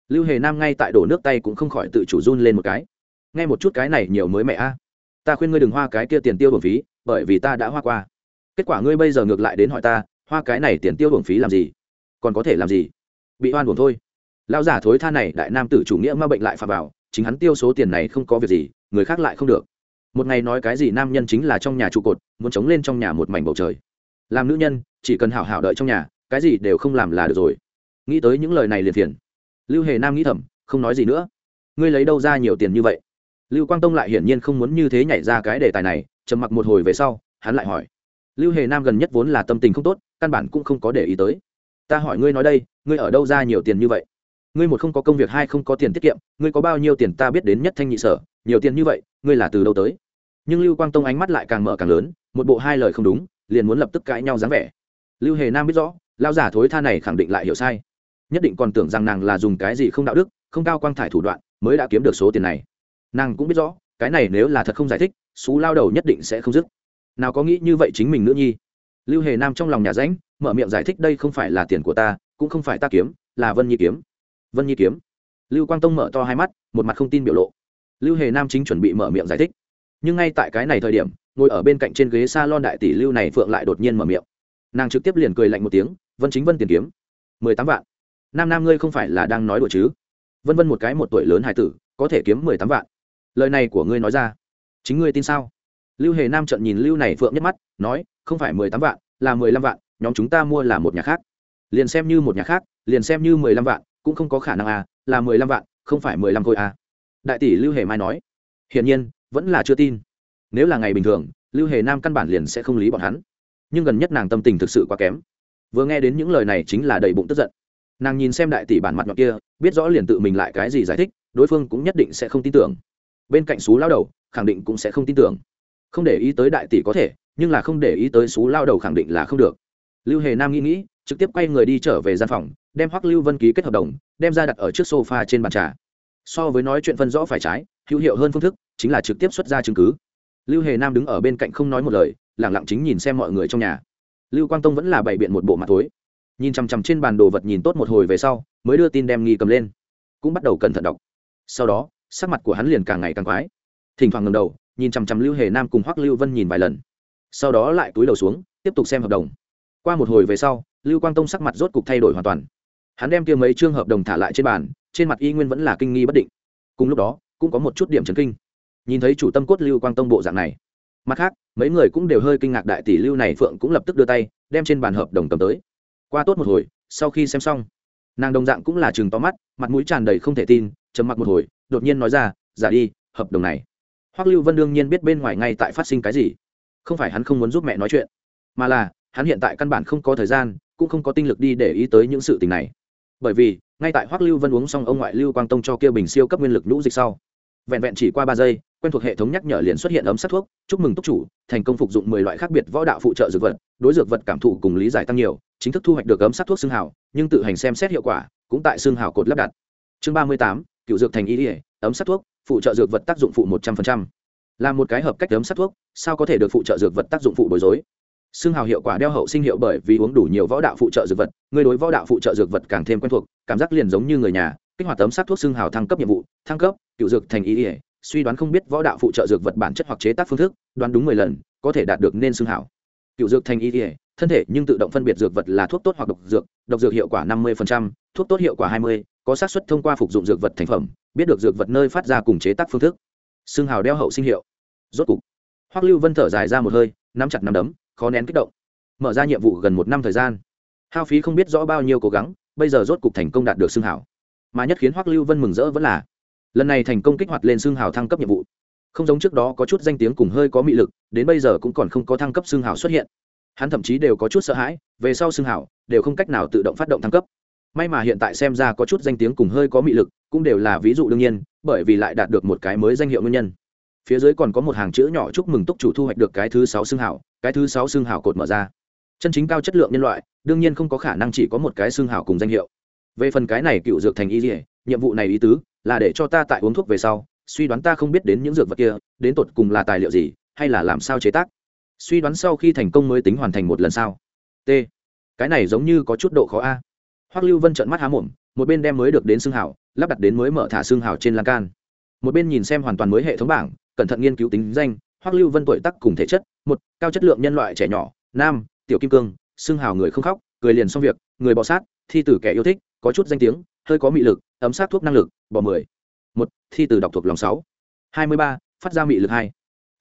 Lưu hề nam ngay tại đổ nước tay cũng không khỏi tự chủ run lên một cái. Nghe một chút cái này nhiều mới mẹ a. Ta khuyên ngươi đừng hoa cái kia tiền tiêu hưởng phí, bởi vì ta đã hoa qua. Kết quả ngươi bây giờ ngược lại đến hỏi ta, hoa cái này tiền tiêu hưởng phí làm gì? Còn có thể làm gì? Bị oan buồn thôi. Lão giả thối tha này, đại nam tử chủ nghĩa ma bệnh lại phà vào, chính hắn tiêu số tiền này không có việc gì người khác lại không được. Một ngày nói cái gì nam nhân chính là trong nhà trụ cột, muốn chống lên trong nhà một mảnh bầu trời. Làm nữ nhân, chỉ cần hảo hảo đợi trong nhà, cái gì đều không làm là được rồi. Nghĩ tới những lời này liền thiền. lưu hề nam nghĩ thầm, không nói gì nữa. Ngươi lấy đâu ra nhiều tiền như vậy? Lưu quang tông lại hiển nhiên không muốn như thế nhảy ra cái đề tài này, trầm mặc một hồi về sau, hắn lại hỏi. Lưu hề nam gần nhất vốn là tâm tình không tốt, căn bản cũng không có để ý tới. Ta hỏi ngươi nói đây, ngươi ở đâu ra nhiều tiền như vậy? Ngươi một không có công việc, hai không có tiền tiết kiệm, ngươi có bao nhiêu tiền ta biết đến nhất thanh nhị sở nhiều tiền như vậy, ngươi là từ đâu tới? Nhưng lưu quang tông ánh mắt lại càng mở càng lớn, một bộ hai lời không đúng, liền muốn lập tức cãi nhau dáng vẻ. Lưu hề nam biết rõ lao giả thối tha này khẳng định lại hiểu sai. Nhất định còn tưởng rằng nàng là dùng cái gì không đạo đức, không cao quang thải thủ đoạn, mới đã kiếm được số tiền này. Nàng cũng biết rõ, cái này nếu là thật không giải thích, xú lao đầu nhất định sẽ không dứt. Nào có nghĩ như vậy chính mình nữa nhi? Lưu hề nam trong lòng nhà ránh mở miệng giải thích đây không phải là tiền của ta, cũng không phải ta kiếm, là vân nhi kiếm. Vân nhi kiếm. Lưu quang tông mở to hai mắt, một mặt không tin biểu lộ lưu hề nam chính chuẩn bị mở miệng giải thích. Nhưng ngay tại cái này thời điểm, ngồi ở bên cạnh trên ghế s a lon đại tỷ lưu này phượng lại đột nhiên mở miệng. Nàng trực tiếp liền cười lạnh một tiếng, vân chính vân tiền kiếm, mười tám vạn. Nam nam ngươi không phải là đang nói đùa chứ? Vân vân một cái một tuổi lớn hải tử, có thể kiếm mười tám vạn. Lời này của ngươi nói ra, chính ngươi tin sao? Lưu hề nam trận nhìn lưu này phượng nhất mắt, nói, không phải mười tám vạn, là mười lăm vạn, nhóm chúng ta mua là một nhà khác. Liền xem như một nhà khác, liền xem như mười lăm vạn, cũng không có khả năng à là mười lăm vạn, không phải mười lăm khối à đại tỷ lưu hề mai nói, hiển nhiên, vẫn là chưa tin. Nếu là ngày bình thường, lưu hề nam căn bản liền sẽ không lý bọn hắn. Nhưng gần nhất nàng tâm tình thực sự quá kém. Vừa nghe đến những lời này chính là đầy bụng tức giận. Nàng nhìn xem đại tỷ bản mặt nhọn kia, biết rõ liền tự mình lại cái gì giải thích, đối phương cũng nhất định sẽ không tin tưởng. Bên cạnh xú lao đầu, khẳng định cũng sẽ không tin tưởng. Không để ý tới đại tỷ có thể, nhưng là không để ý tới xú lao đầu khẳng định là không được. Lưu hề nam nghĩ nghĩ, trực tiếp quay người đi trở về gian phòng, đem hoắc lưu vân ký kết hợp đồng, đem ra đặt ở trước sofa trên bàn trà so với nói chuyện phân rõ phải trái, hữu hiệu hơn phương thức, chính là trực tiếp xuất ra chứng cứ. Lưu hề nam đứng ở bên cạnh không nói một lời lẳng lặng chính nhìn xem mọi người trong nhà. Lưu quang tông vẫn là bày biện một bộ mặt tối nhìn chằm chằm trên bàn đồ vật nhìn tốt một hồi về sau, mới đưa tin đem nghi cầm lên. Cũng bắt đầu cẩn thận đọc. Sau đó, sắc mặt của hắn liền càng ngày càng quái. Thỉnh thoảng ngầm đầu, nhìn chằm chằm lưu hề nam cùng hoắc lưu vân nhìn vài lần. Sau đó lại túi đầu xuống, tiếp tục xem hợp đồng. Qua một hồi về sau, lưu quang tông sắc mặt rốt cục thay đổi hoàn toàn. Hắn đem kia mấy chương hợp đồng thả lại trên bàn trên mặt y nguyên vẫn là kinh nghi bất định. Cùng lúc đó, cũng có một chút điểm chấn kinh. Nhìn thấy chủ tâm cốt lưu quang tông bộ dạng này, mặt khác, mấy người cũng đều hơi kinh ngạc đại tỷ lưu này phượng cũng lập tức đưa tay, đem trên bàn hợp đồng cầm tới. Qua tốt một hồi, sau khi xem xong, nàng đồng dạng cũng là chừng to mắt, mặt mũi tràn đầy không thể tin, trầm mặc một hồi, đột nhiên nói ra giả đi, hợp đồng này. Hoắc lưu vân đương nhiên biết bên ngoài ngay tại phát sinh cái gì. Không phải hắn không muốn giúp mẹ nói chuyện, mà là, hắn hiện tại căn bản không có thời gian, cũng không có tinh lực đi để ý tới những sự tình này. Bởi vì ngay tại hoắc lưu vân uống xong ông ngoại lưu quang tông cho kia bình siêu cấp nguyên lực nhũ dịch sau, vẹn vẹn chỉ qua ba giây, quen thuộc hệ thống nhắc nhở liền xuất hiện ấm sát thuốc, chúc mừng túc chủ, thành công phục dụng mười loại khác biệt võ đạo phụ trợ dược vật, đối dược vật cảm thụ cùng lý giải tăng nhiều, chính thức thu hoạch được ấm sát thuốc xương hào, nhưng tự hành xem xét hiệu quả, cũng tại xương hào cột lắp đặt. Chương ba mươi tám, cựu dược thành ý ỉa ấm sát thuốc, phụ trợ dược vật tác dụng phụ một trăm linh là một cái hợp cách ấm sát thuốc, sao có thể được phụ trợ dược vật tác dụng phụ bối rối? Xương hào hiệu quả đeo hậu sinh hiệu bởi vì uống đủ nhiều võ đạo phụ trợ dược vật, người đối võ đạo phụ trợ dược vật càng thêm quen thuộc, cảm giác liền giống như người nhà, kích hoạt tấm sát thuốc xương hào thăng cấp nhiệm vụ, thăng cấp, cựu dược thành ý ỉa suy đoán không biết võ đạo phụ trợ dược vật bản chất hoặc chế tác phương thức, đoán đúng mười lần, có thể đạt được nên xương hào. Cựu dược thành ý ỉa thân thể nhưng tự động phân biệt dược vật là thuốc tốt hoặc độc dược độc dược hiệu quả năm mươi thuốc tốt hiệu quả hai mươi, có xác suất thông qua phục dụng dược vật thành phẩm, biết được dược vật nơi phát ra cùng chế tác phương thức. Xương hào đeo hậu sinh hiệu. Rốt cục. Hoắc lưu vân thở dài ra một hơi, nắm chặt nắm đấm khó nén kích động. Mở ra nhiệm vụ gần một năm thời gian. Hao phí không biết rõ bao nhiêu cố gắng, bây giờ rốt cục thành công đạt được xương hảo. Mà nhất khiến hoắc lưu vân mừng rỡ vẫn là, lần này thành công kích hoạt lên xương hào thăng cấp nhiệm vụ. Không giống trước đó có chút danh tiếng cùng hơi có mị lực, đến bây giờ cũng còn không có thăng cấp xương hào xuất hiện. Hắn thậm chí đều có chút sợ hãi, về sau xương hào đều không cách nào tự động phát động thăng cấp. May mà hiện tại xem ra có chút danh tiếng cùng hơi có mị lực, cũng đều là ví dụ đương nhiên, bởi vì lại đạt được một cái mới danh hiệu nguyên nhân phía dưới còn có một hàng chữ nhỏ chúc mừng túc chủ thu hoạch được cái thứ sáu xương hảo, cái thứ sáu xương hảo cột mở ra. Chân chính cao chất lượng nhân loại, đương nhiên không có khả năng chỉ có một cái xương hảo cùng danh hiệu. Về phần cái này cựu dược thành y dỉa nhiệm vụ này ý tứ là để cho ta tại uống thuốc về sau, suy đoán ta không biết đến những dược vật kia, đến tột cùng là tài liệu gì, hay là làm sao chế tác. Suy đoán sau khi thành công mới tính hoàn thành một lần sau. T. Cái này giống như có chút độ khó a. Hoắc lưu vân trợn mắt há mồm, một bên đem mới được đến xương hảo, lắp đặt đến mới mở thả xương hảo trên lan can. Một bên nhìn xem hoàn toàn mới hệ thống bảng cẩn thận nghiên cứu tính danh, hoắc lưu vân tuổi tác cùng thể chất, một, cao chất lượng nhân loại trẻ nhỏ, nam, tiểu kim cương xương hào người không khóc, cười liền xong việc, người bọ sát, thi tử kẻ yêu thích, có chút danh tiếng, hơi có mị lực, ấm sát thuốc năng lực bỏ mười. Một, thi tử đọc thuộc lòng sáu. Hai mươi ba, phát ra mị lực hai.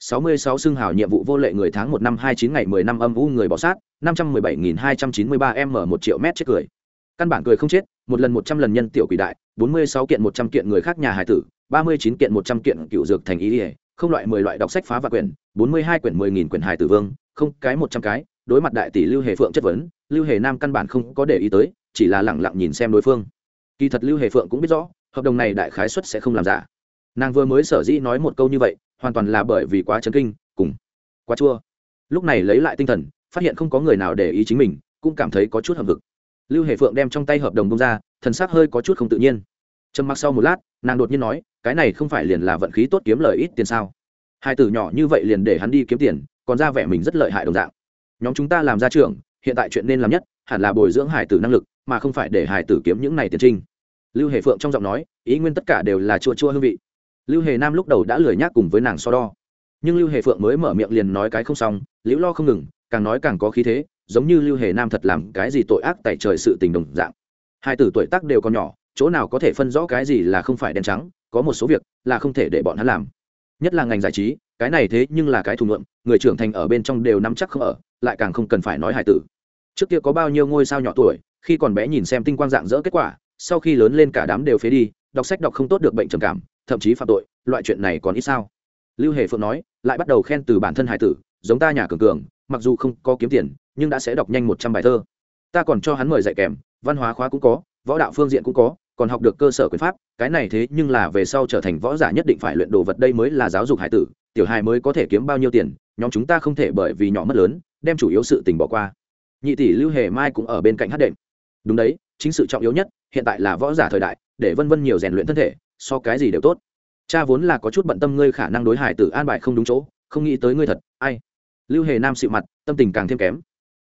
Sáu mươi sáu xương hào nhiệm vụ vô lệ người tháng một năm hai chín ngày mười năm âm u người bọ sát, năm trăm mười bảy nghìn hai trăm chín mươi ba m một triệu mét chết cười. Căn bản cười không chết, một lần một trăm lần nhân tiểu quỷ đại, bốn mươi sáu kiện một trăm kiện người khác nhà hải tử, ba mươi chín kiện một trăm kiện cựu dược thành ý ỉa không loại mười loại đọc sách phá và quyển, bốn mươi hai quyển mười nghìn quyển hải tử vương, không cái một trăm cái, đối mặt đại tỷ lưu hề phượng chất vấn, lưu hề nam căn bản không có để ý tới, chỉ là lẳng lặng nhìn xem đối phương. Kỳ thật lưu hề phượng cũng biết rõ, hợp đồng này đại khái xuất sẽ không làm giả. Nàng vừa mới sở dĩ nói một câu như vậy, hoàn toàn là bởi vì quá chấn kinh, cùng quá chua. Lúc này lấy lại tinh thần, phát hiện không có người nào để ý chính mình, cũng cảm thấy có chút hầm vực lưu hề phượng đem trong tay hợp đồng bông ra, thần sắc hơi có chút không tự nhiên trầm mặc sau một lát, nàng đột nhiên nói, cái này không phải liền là vận khí tốt kiếm lời ít tiền sao? Hai tử nhỏ như vậy liền để hắn đi kiếm tiền, còn ra vẻ mình rất lợi hại đồng dạng. Nhóm chúng ta làm ra trường hiện tại chuyện nên làm nhất, hẳn là bồi dưỡng hải tử năng lực, mà không phải để hải tử kiếm những này tiền trinh. Lưu hề phượng trong giọng nói, ý nguyên tất cả đều là chua chua hương vị. Lưu hề nam lúc đầu đã lười nhác cùng với nàng so đo. Nhưng lưu hề phượng mới mở miệng liền nói cái không xong, liễu lo không ngừng, càng nói càng có khí thế, giống như lưu hề nam thật làm cái gì tội ác tại trời sự tình đồng dạng. Hai tử tuổi tác đều còn nhỏ chỗ nào có thể phân rõ cái gì là không phải đen trắng, có một số việc là không thể để bọn hắn làm. Nhất là ngành giải trí, cái này thế nhưng là cái thù ngượng người trưởng thành ở bên trong đều nắm chắc không ở, lại càng không cần phải nói hài tử. Trước kia có bao nhiêu ngôi sao nhỏ tuổi, khi còn bé nhìn xem tinh quang dạng dỡ kết quả, sau khi lớn lên cả đám đều phế đi, đọc sách đọc không tốt được bệnh trầm cảm, thậm chí phạm tội, loại chuyện này còn ít sao? Lưu hề phượng nói, lại bắt đầu khen từ bản thân hải tử, giống ta nhà cường cường, mặc dù không có kiếm tiền, nhưng đã sẽ đọc nhanh một trăm bài thơ. Ta còn cho hắn mời dạy kèm, văn hóa khóa cũng có, võ đạo phương diện cũng có còn học được cơ sở quyền pháp, cái này thế nhưng là về sau trở thành võ giả nhất định phải luyện đồ vật đây mới là giáo dục hải tử, tiểu hài mới có thể kiếm bao nhiêu tiền, nhóm chúng ta không thể bởi vì nhỏ mất lớn, đem chủ yếu sự tình bỏ qua. Nhị tỷ lưu hề mai cũng ở bên cạnh hát đệm. Đúng đấy, chính sự trọng yếu nhất, hiện tại là võ giả thời đại, để vân vân nhiều rèn luyện thân thể, so cái gì đều tốt. Cha vốn là có chút bận tâm ngươi khả năng đối hải tử an bài không đúng chỗ, không nghĩ tới ngươi thật, ai? Lưu hề nam xịu mặt, tâm tình càng thêm kém.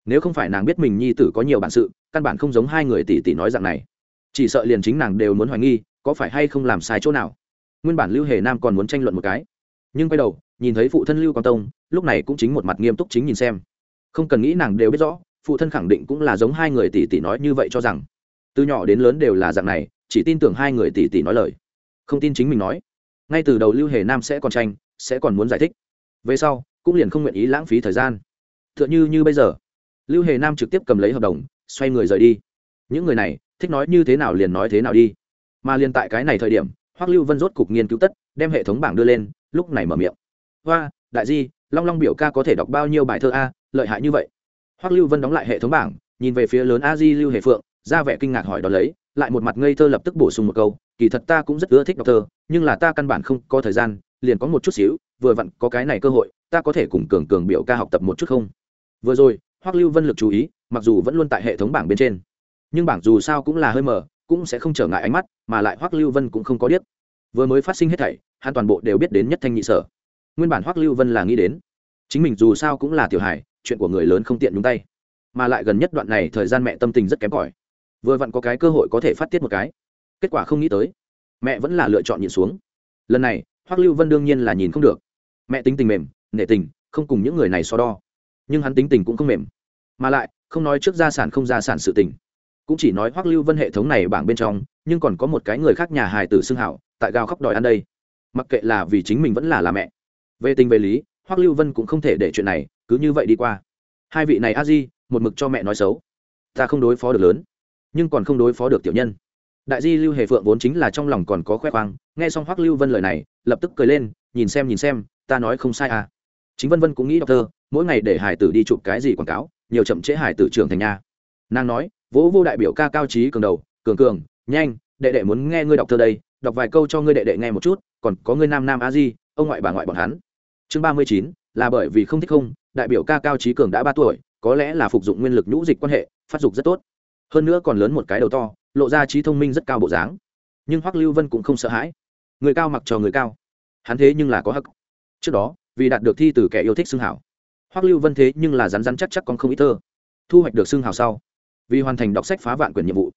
Nếu không phải nàng biết mình nhi tử có nhiều bản sự, căn bản không giống hai người tỷ tỷ nói dạng này chỉ sợ liền chính nàng đều muốn hoài nghi, có phải hay không làm sai chỗ nào. Nguyên bản lưu hề nam còn muốn tranh luận một cái. Nhưng quay đầu, nhìn thấy phụ thân lưu quang tông, lúc này cũng chính một mặt nghiêm túc chính nhìn xem. Không cần nghĩ nàng đều biết rõ, phụ thân khẳng định cũng là giống hai người tỷ tỷ nói như vậy cho rằng. Từ nhỏ đến lớn đều là dạng này, chỉ tin tưởng hai người tỷ tỷ nói lời. Không tin chính mình nói. Ngay từ đầu lưu hề nam sẽ còn tranh, sẽ còn muốn giải thích. Về sau, cũng liền không nguyện ý lãng phí thời gian. T h ư ợ n h ư như bây giờ, lưu hề nam trực tiếp cầm lấy hợp đồng, xoay người rời đi. Những người này thích nói như thế nào liền nói thế nào đi. Mà liền tại cái này thời điểm, hoắc lưu vân rốt cục nghiên cứu tất, đem hệ thống bảng đưa lên, lúc này mở miệng. Hoa, đại di, long long biểu ca có thể đọc bao nhiêu bài thơ a, lợi hại như vậy. Hoắc lưu vân đóng lại hệ thống bảng, nhìn về phía lớn a di lưu hệ phượng, ra vẻ kinh ngạc hỏi đó lấy, lại một mặt ngây thơ lập tức bổ sung một câu, kỳ thật ta cũng rất ưa thích đọc thơ, nhưng là ta căn bản không có thời gian, liền có một chút xíu, vừa vặn có cái này cơ hội, ta có thể cùng cường cường biểu ca học tập một chút không? Vừa rồi, hoắc lưu vân lực chú ý, mặc dù vẫn luôn tại hệ thống bảng bên trên nhưng bảng dù sao cũng là hơi mờ, cũng sẽ không trở ngại ánh mắt, mà lại hoắc lưu vân cũng không có điếc. Vừa mới phát sinh hết thảy, hắn toàn bộ đều biết đến nhất thanh nhị sở. Nguyên bản hoắc lưu vân là nghĩ đến, chính mình dù sao cũng là tiểu hải chuyện của người lớn không tiện nhúng tay. Mà lại gần nhất đoạn này thời gian mẹ tâm tình rất kém cỏi. Vừa vặn có cái cơ hội có thể phát tiết một cái. Kết quả không nghĩ tới, mẹ vẫn là lựa chọn nhìn xuống. Lần này, hoắc lưu vân đương nhiên là nhìn không được. Mẹ tính tình mềm, nể tình, không cùng những người này so đo. Nhưng hắn tính tình cũng không mềm. Mà lại, không nói trước gia sản không gia sản sự tình cũng chỉ nói hoắc lưu vân hệ thống này bảng bên trong, nhưng còn có một cái người khác nhà hài tử xưng hảo, tại gào khóc đòi ăn đây. Mặc kệ là vì chính mình vẫn là là mẹ. Về tình về lý, hoắc lưu vân cũng không thể để chuyện này cứ như vậy đi qua. Hai vị này a di, một mực cho mẹ nói xấu. Ta không đối phó được lớn, nhưng còn không đối phó được tiểu nhân. Đại di lưu hề phượng vốn chính là trong lòng còn có khoe khoang, nghe xong hoắc lưu vân lời này, lập tức cười lên, nhìn xem nhìn xem, ta nói không sai à. Chính vân vân cũng nghĩ đọc thơ, mỗi ngày để hải tử đi chụp cái gì quảng cáo, nhiều chậm trễ hải tử trưởng thành nha. Nàng nói vỗ vô đại biểu ca cao trí cường đầu, cường cường, nhanh, đệ đệ muốn nghe ngươi đọc thơ đây, đọc vài câu cho ngươi đệ đệ nghe một chút, còn có ngươi nam nam a di, ông ngoại bà ngoại bọn hắn. Chương ba mươi chín, là bởi vì không thích không, đại biểu ca cao trí cường đã ba tuổi, có lẽ là phục dụng nguyên lực nhũ dịch quan hệ, phát dục rất tốt. Hơn nữa còn lớn một cái đầu to, lộ ra trí thông minh rất cao bộ dáng. Nhưng hoắc lưu vân cũng không sợ hãi. Người cao mặc cho người cao. Hắn thế nhưng là có hắc. Trước đó, vì đạt được thi từ kẻ yêu thích xương hảo. Hoắc lưu vân thế nhưng là rắn rắn chắc chắc còn không ít thơ. Thu hoạch được xương hảo sau vì hoàn thành đọc sách phá vạn quyển nhiệm vụ,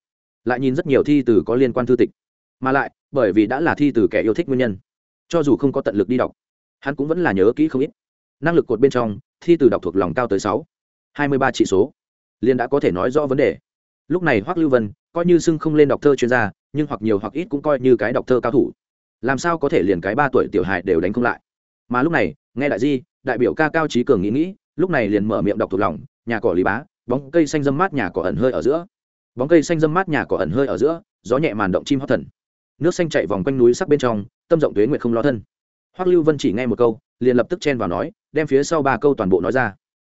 lại nhìn rất nhiều thi từ có liên quan thư tịch. Mà lại, bởi vì đã là thi từ kẻ yêu thích nguyên nhân, cho dù không có tận lực đi đọc, hắn cũng vẫn là nhớ kỹ không ít. Năng lực cột bên trong, thi từ đọc thuộc lòng cao tới sáu, hai mươi ba trị số. Liên đã có thể nói rõ vấn đề. Lúc này hoắc lưu vân coi như xưng không lên đọc thơ chuyên gia, nhưng hoặc nhiều hoặc ít cũng coi như cái đọc thơ cao thủ. Làm sao có thể liền cái ba tuổi tiểu hài đều đánh không lại? Mà lúc này, nghe đại di, đại biểu ca cao trí cường nghĩ nghĩ, lúc này liền mở miệng đọc thuộc lòng, nhà cỏ lý bá bóng cây xanh dâm mát nhà cỏ ẩn hơi ở giữa. Bóng cây xanh dâm mát nhà cỏ ẩn hơi ở giữa, gió nhẹ màn động chim hót thần. Nước xanh chạy vòng quanh núi sắc bên trong, tâm rộng tuế nguyệt không lo thân. Hoắc lưu vân chỉ nghe một câu, liền lập tức chen vào nói, đem phía sau ba câu toàn bộ nói ra.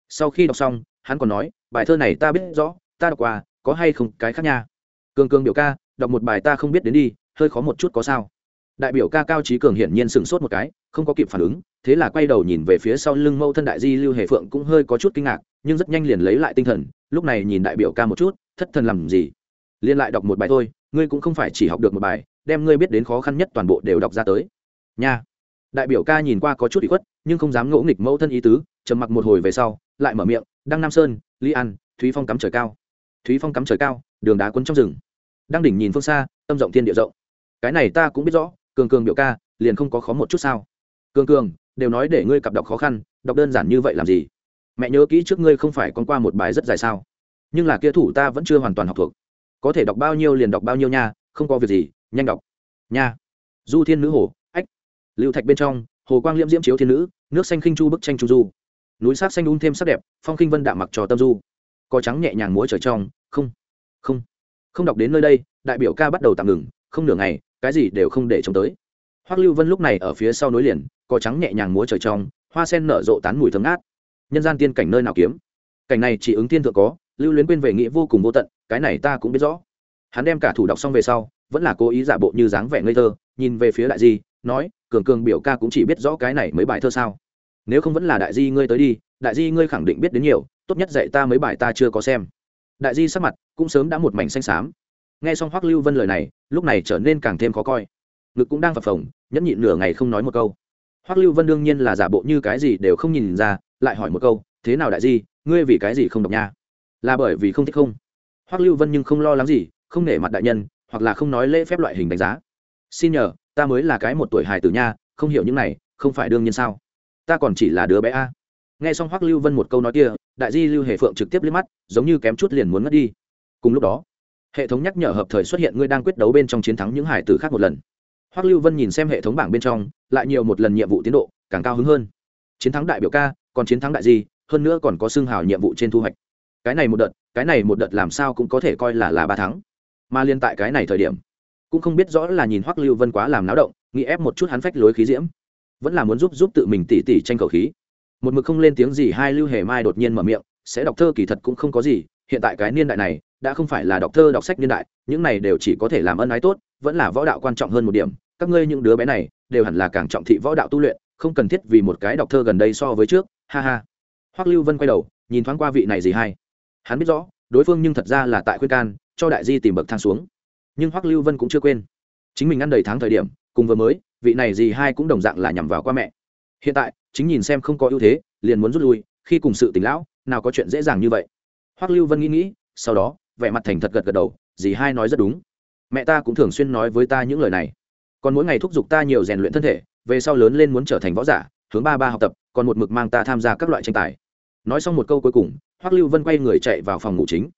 Sau khi đọc xong, hắn còn nói, bài thơ này ta biết rõ, ta đọc qua, có hay không cái khác nha. Cường cường biểu ca, đọc một bài ta không biết đến đi, hơi khó một chút có sao. Đại biểu ca cao trí cường hiển nhiên sửng sốt một cái, không có kịp phản ứng, thế là quay đầu nhìn về phía sau lưng mâu thân đại di lưu hề phượng cũng hơi có chút kinh ngạc nhưng rất nhanh liền lấy lại tinh thần, lúc này nhìn đại biểu ca một chút, thất thần làm gì? Liên lại đọc một bài thôi, ngươi cũng không phải chỉ học được một bài, đem ngươi biết đến khó khăn nhất toàn bộ đều đọc ra tới. Nha. Đại biểu ca nhìn qua có chút bị khuất, nhưng không dám ngỗ nghịch mẫu thân ý tứ, trầm mặc một hồi về sau, lại mở miệng, đăng nam sơn ly an, thúy phong cắm trời cao. Thúy phong cắm trời cao, đường đá quấn trong rừng. Đăng đỉnh nhìn phương xa, tâm rộng thiên địa rộng. Cái này ta cũng biết rõ, cường cường biểu ca, liền không có khó một chút sao? Cường cường, đều nói để ngươi cặp đọc khó khăn, đọc đơn giản như vậy làm gì? Mẹ nhớ kỹ trước ngươi không phải con qua một bài rất dài sao? Nhưng là kia thủ ta vẫn chưa hoàn toàn học thuộc. Có thể đọc bao nhiêu liền đọc bao nhiêu nha, không có việc gì, nhanh đọc. Nha. Du thiên nữ hồ, ách. Lưu thạch bên trong, hồ quang liễm diễm chiếu thiên nữ, nước xanh khinh chu bức tranh trung du. Núi sát xanh un thêm sắc đẹp, phong khinh vân đạm mặc trò tâm du. Có trắng nhẹ nhàng múa trời trong, không không không đọc đến nơi đây, đại biểu ca bắt đầu tạm ngừng, không nửa ngày, cái gì đều không để trông tới. Hoắc lưu vân lúc này ở phía sau núi liền, cỏ trắng nhẹ nhàng múa trời trong, hoa sen nở rộ tán mùi thơm ngát nhân gian tiên cảnh nơi nào kiếm? Cảnh này chỉ ứng tiên thượng có, lưu luyến quên về nghĩa vô cùng vô tận, cái này ta cũng biết rõ. Hắn đem cả thủ đọc xong về sau, vẫn là cố ý giả bộ như dáng vẻ ngây thơ, nhìn về phía đại di, nói, cường cường biểu ca cũng chỉ biết rõ cái này mấy bài thơ sao? Nếu không vẫn là đại di ngươi tới đi, đại di ngươi khẳng định biết đến nhiều, tốt nhất dạy ta mấy bài ta chưa có xem. Đại di sắc mặt cũng sớm đã một mảnh xanh xám. Nghe xong hoắc lưu vân lời này, lúc này trở nên càng thêm khó coi. Ngực cũng đang phập phồng, nhẫn nhịn nửa ngày không nói một câu. Hoắc lưu vân đương nhiên là giả bộ như cái gì đều không nhìn ra lại hỏi một câu, thế nào đại di, ngươi vì cái gì không đọc nha? Là bởi vì không thích không. Hoắc lưu vân nhưng không lo lắng gì, không nể mặt đại nhân, hoặc là không nói lễ phép loại hình đánh giá. Xin nhờ, ta mới là cái một tuổi hài tử nha, không hiểu những này, không phải đương nhiên sao? Ta còn chỉ là đứa bé a. Nghe xong hoắc lưu vân một câu nói kia, đại di lưu hề phượng trực tiếp liếc mắt, giống như kém chút liền muốn ngất đi. Cùng lúc đó, hệ thống nhắc nhở hợp thời xuất hiện ngươi đang quyết đấu bên trong chiến thắng những hải tử khác một lần. Hoắc lưu vân nhìn xem hệ thống bảng bên trong, lại nhiều một lần nhiệm vụ tiến độ, càng cao hứng hơn. Chiến thắng đại biểu ca còn chiến thắng đại di, hơn nữa còn có xương hào nhiệm vụ trên thu hoạch. Cái này một đợt, cái này một đợt làm sao cũng có thể coi là là ba thắng. Mà liên tại cái này thời điểm, cũng không biết rõ là nhìn hoắc lưu vân quá làm náo động, nghĩ ép một chút hắn phách lối khí diễm. Vẫn là muốn giúp giúp tự mình tỉ tỉ tranh khẩu khí. Một mực không lên tiếng gì hai lưu hề mai đột nhiên mở miệng, sẽ đọc thơ kỳ thật cũng không có gì, hiện tại cái niên đại này, đã không phải là đọc thơ đọc sách niên đại, những này đều chỉ có thể làm ân ái tốt, vẫn là võ đạo quan trọng hơn một điểm. Các ngươi những đứa bé này, đều hẳn là càng trọng thị võ đạo tu luyện, không cần thiết vì một cái đọc thơ gần đây so với trước ha ha. Hoắc lưu vân quay đầu, nhìn thoáng qua vị này gì hay. Hắn biết rõ, đối phương nhưng thật ra là tại khuyên can, cho đại di tìm bậc thang xuống. Nhưng hoắc lưu vân cũng chưa quên. Chính mình ăn đầy tháng thời điểm, cùng vừa mới, vị này gì hai cũng đồng dạng là nhằm vào qua mẹ. Hiện tại, chính nhìn xem không có ưu thế, liền muốn rút lui, khi cùng sự tỉnh lão, nào có chuyện dễ dàng như vậy. Hoắc lưu vân nghĩ nghĩ, sau đó, vẻ mặt thành thật gật gật đầu dì hai nói rất đúng. Mẹ ta cũng thường xuyên nói với ta những lời này. Còn mỗi ngày thúc giục ta nhiều rèn luyện thân thể, về sau lớn lên muốn trở thành võ giả hướng ba ba học tập, còn một mực mang ta tham gia các loại tranh tài. Nói xong một câu cuối cùng, hoắc lưu vân quay người chạy vào phòng ngủ chính.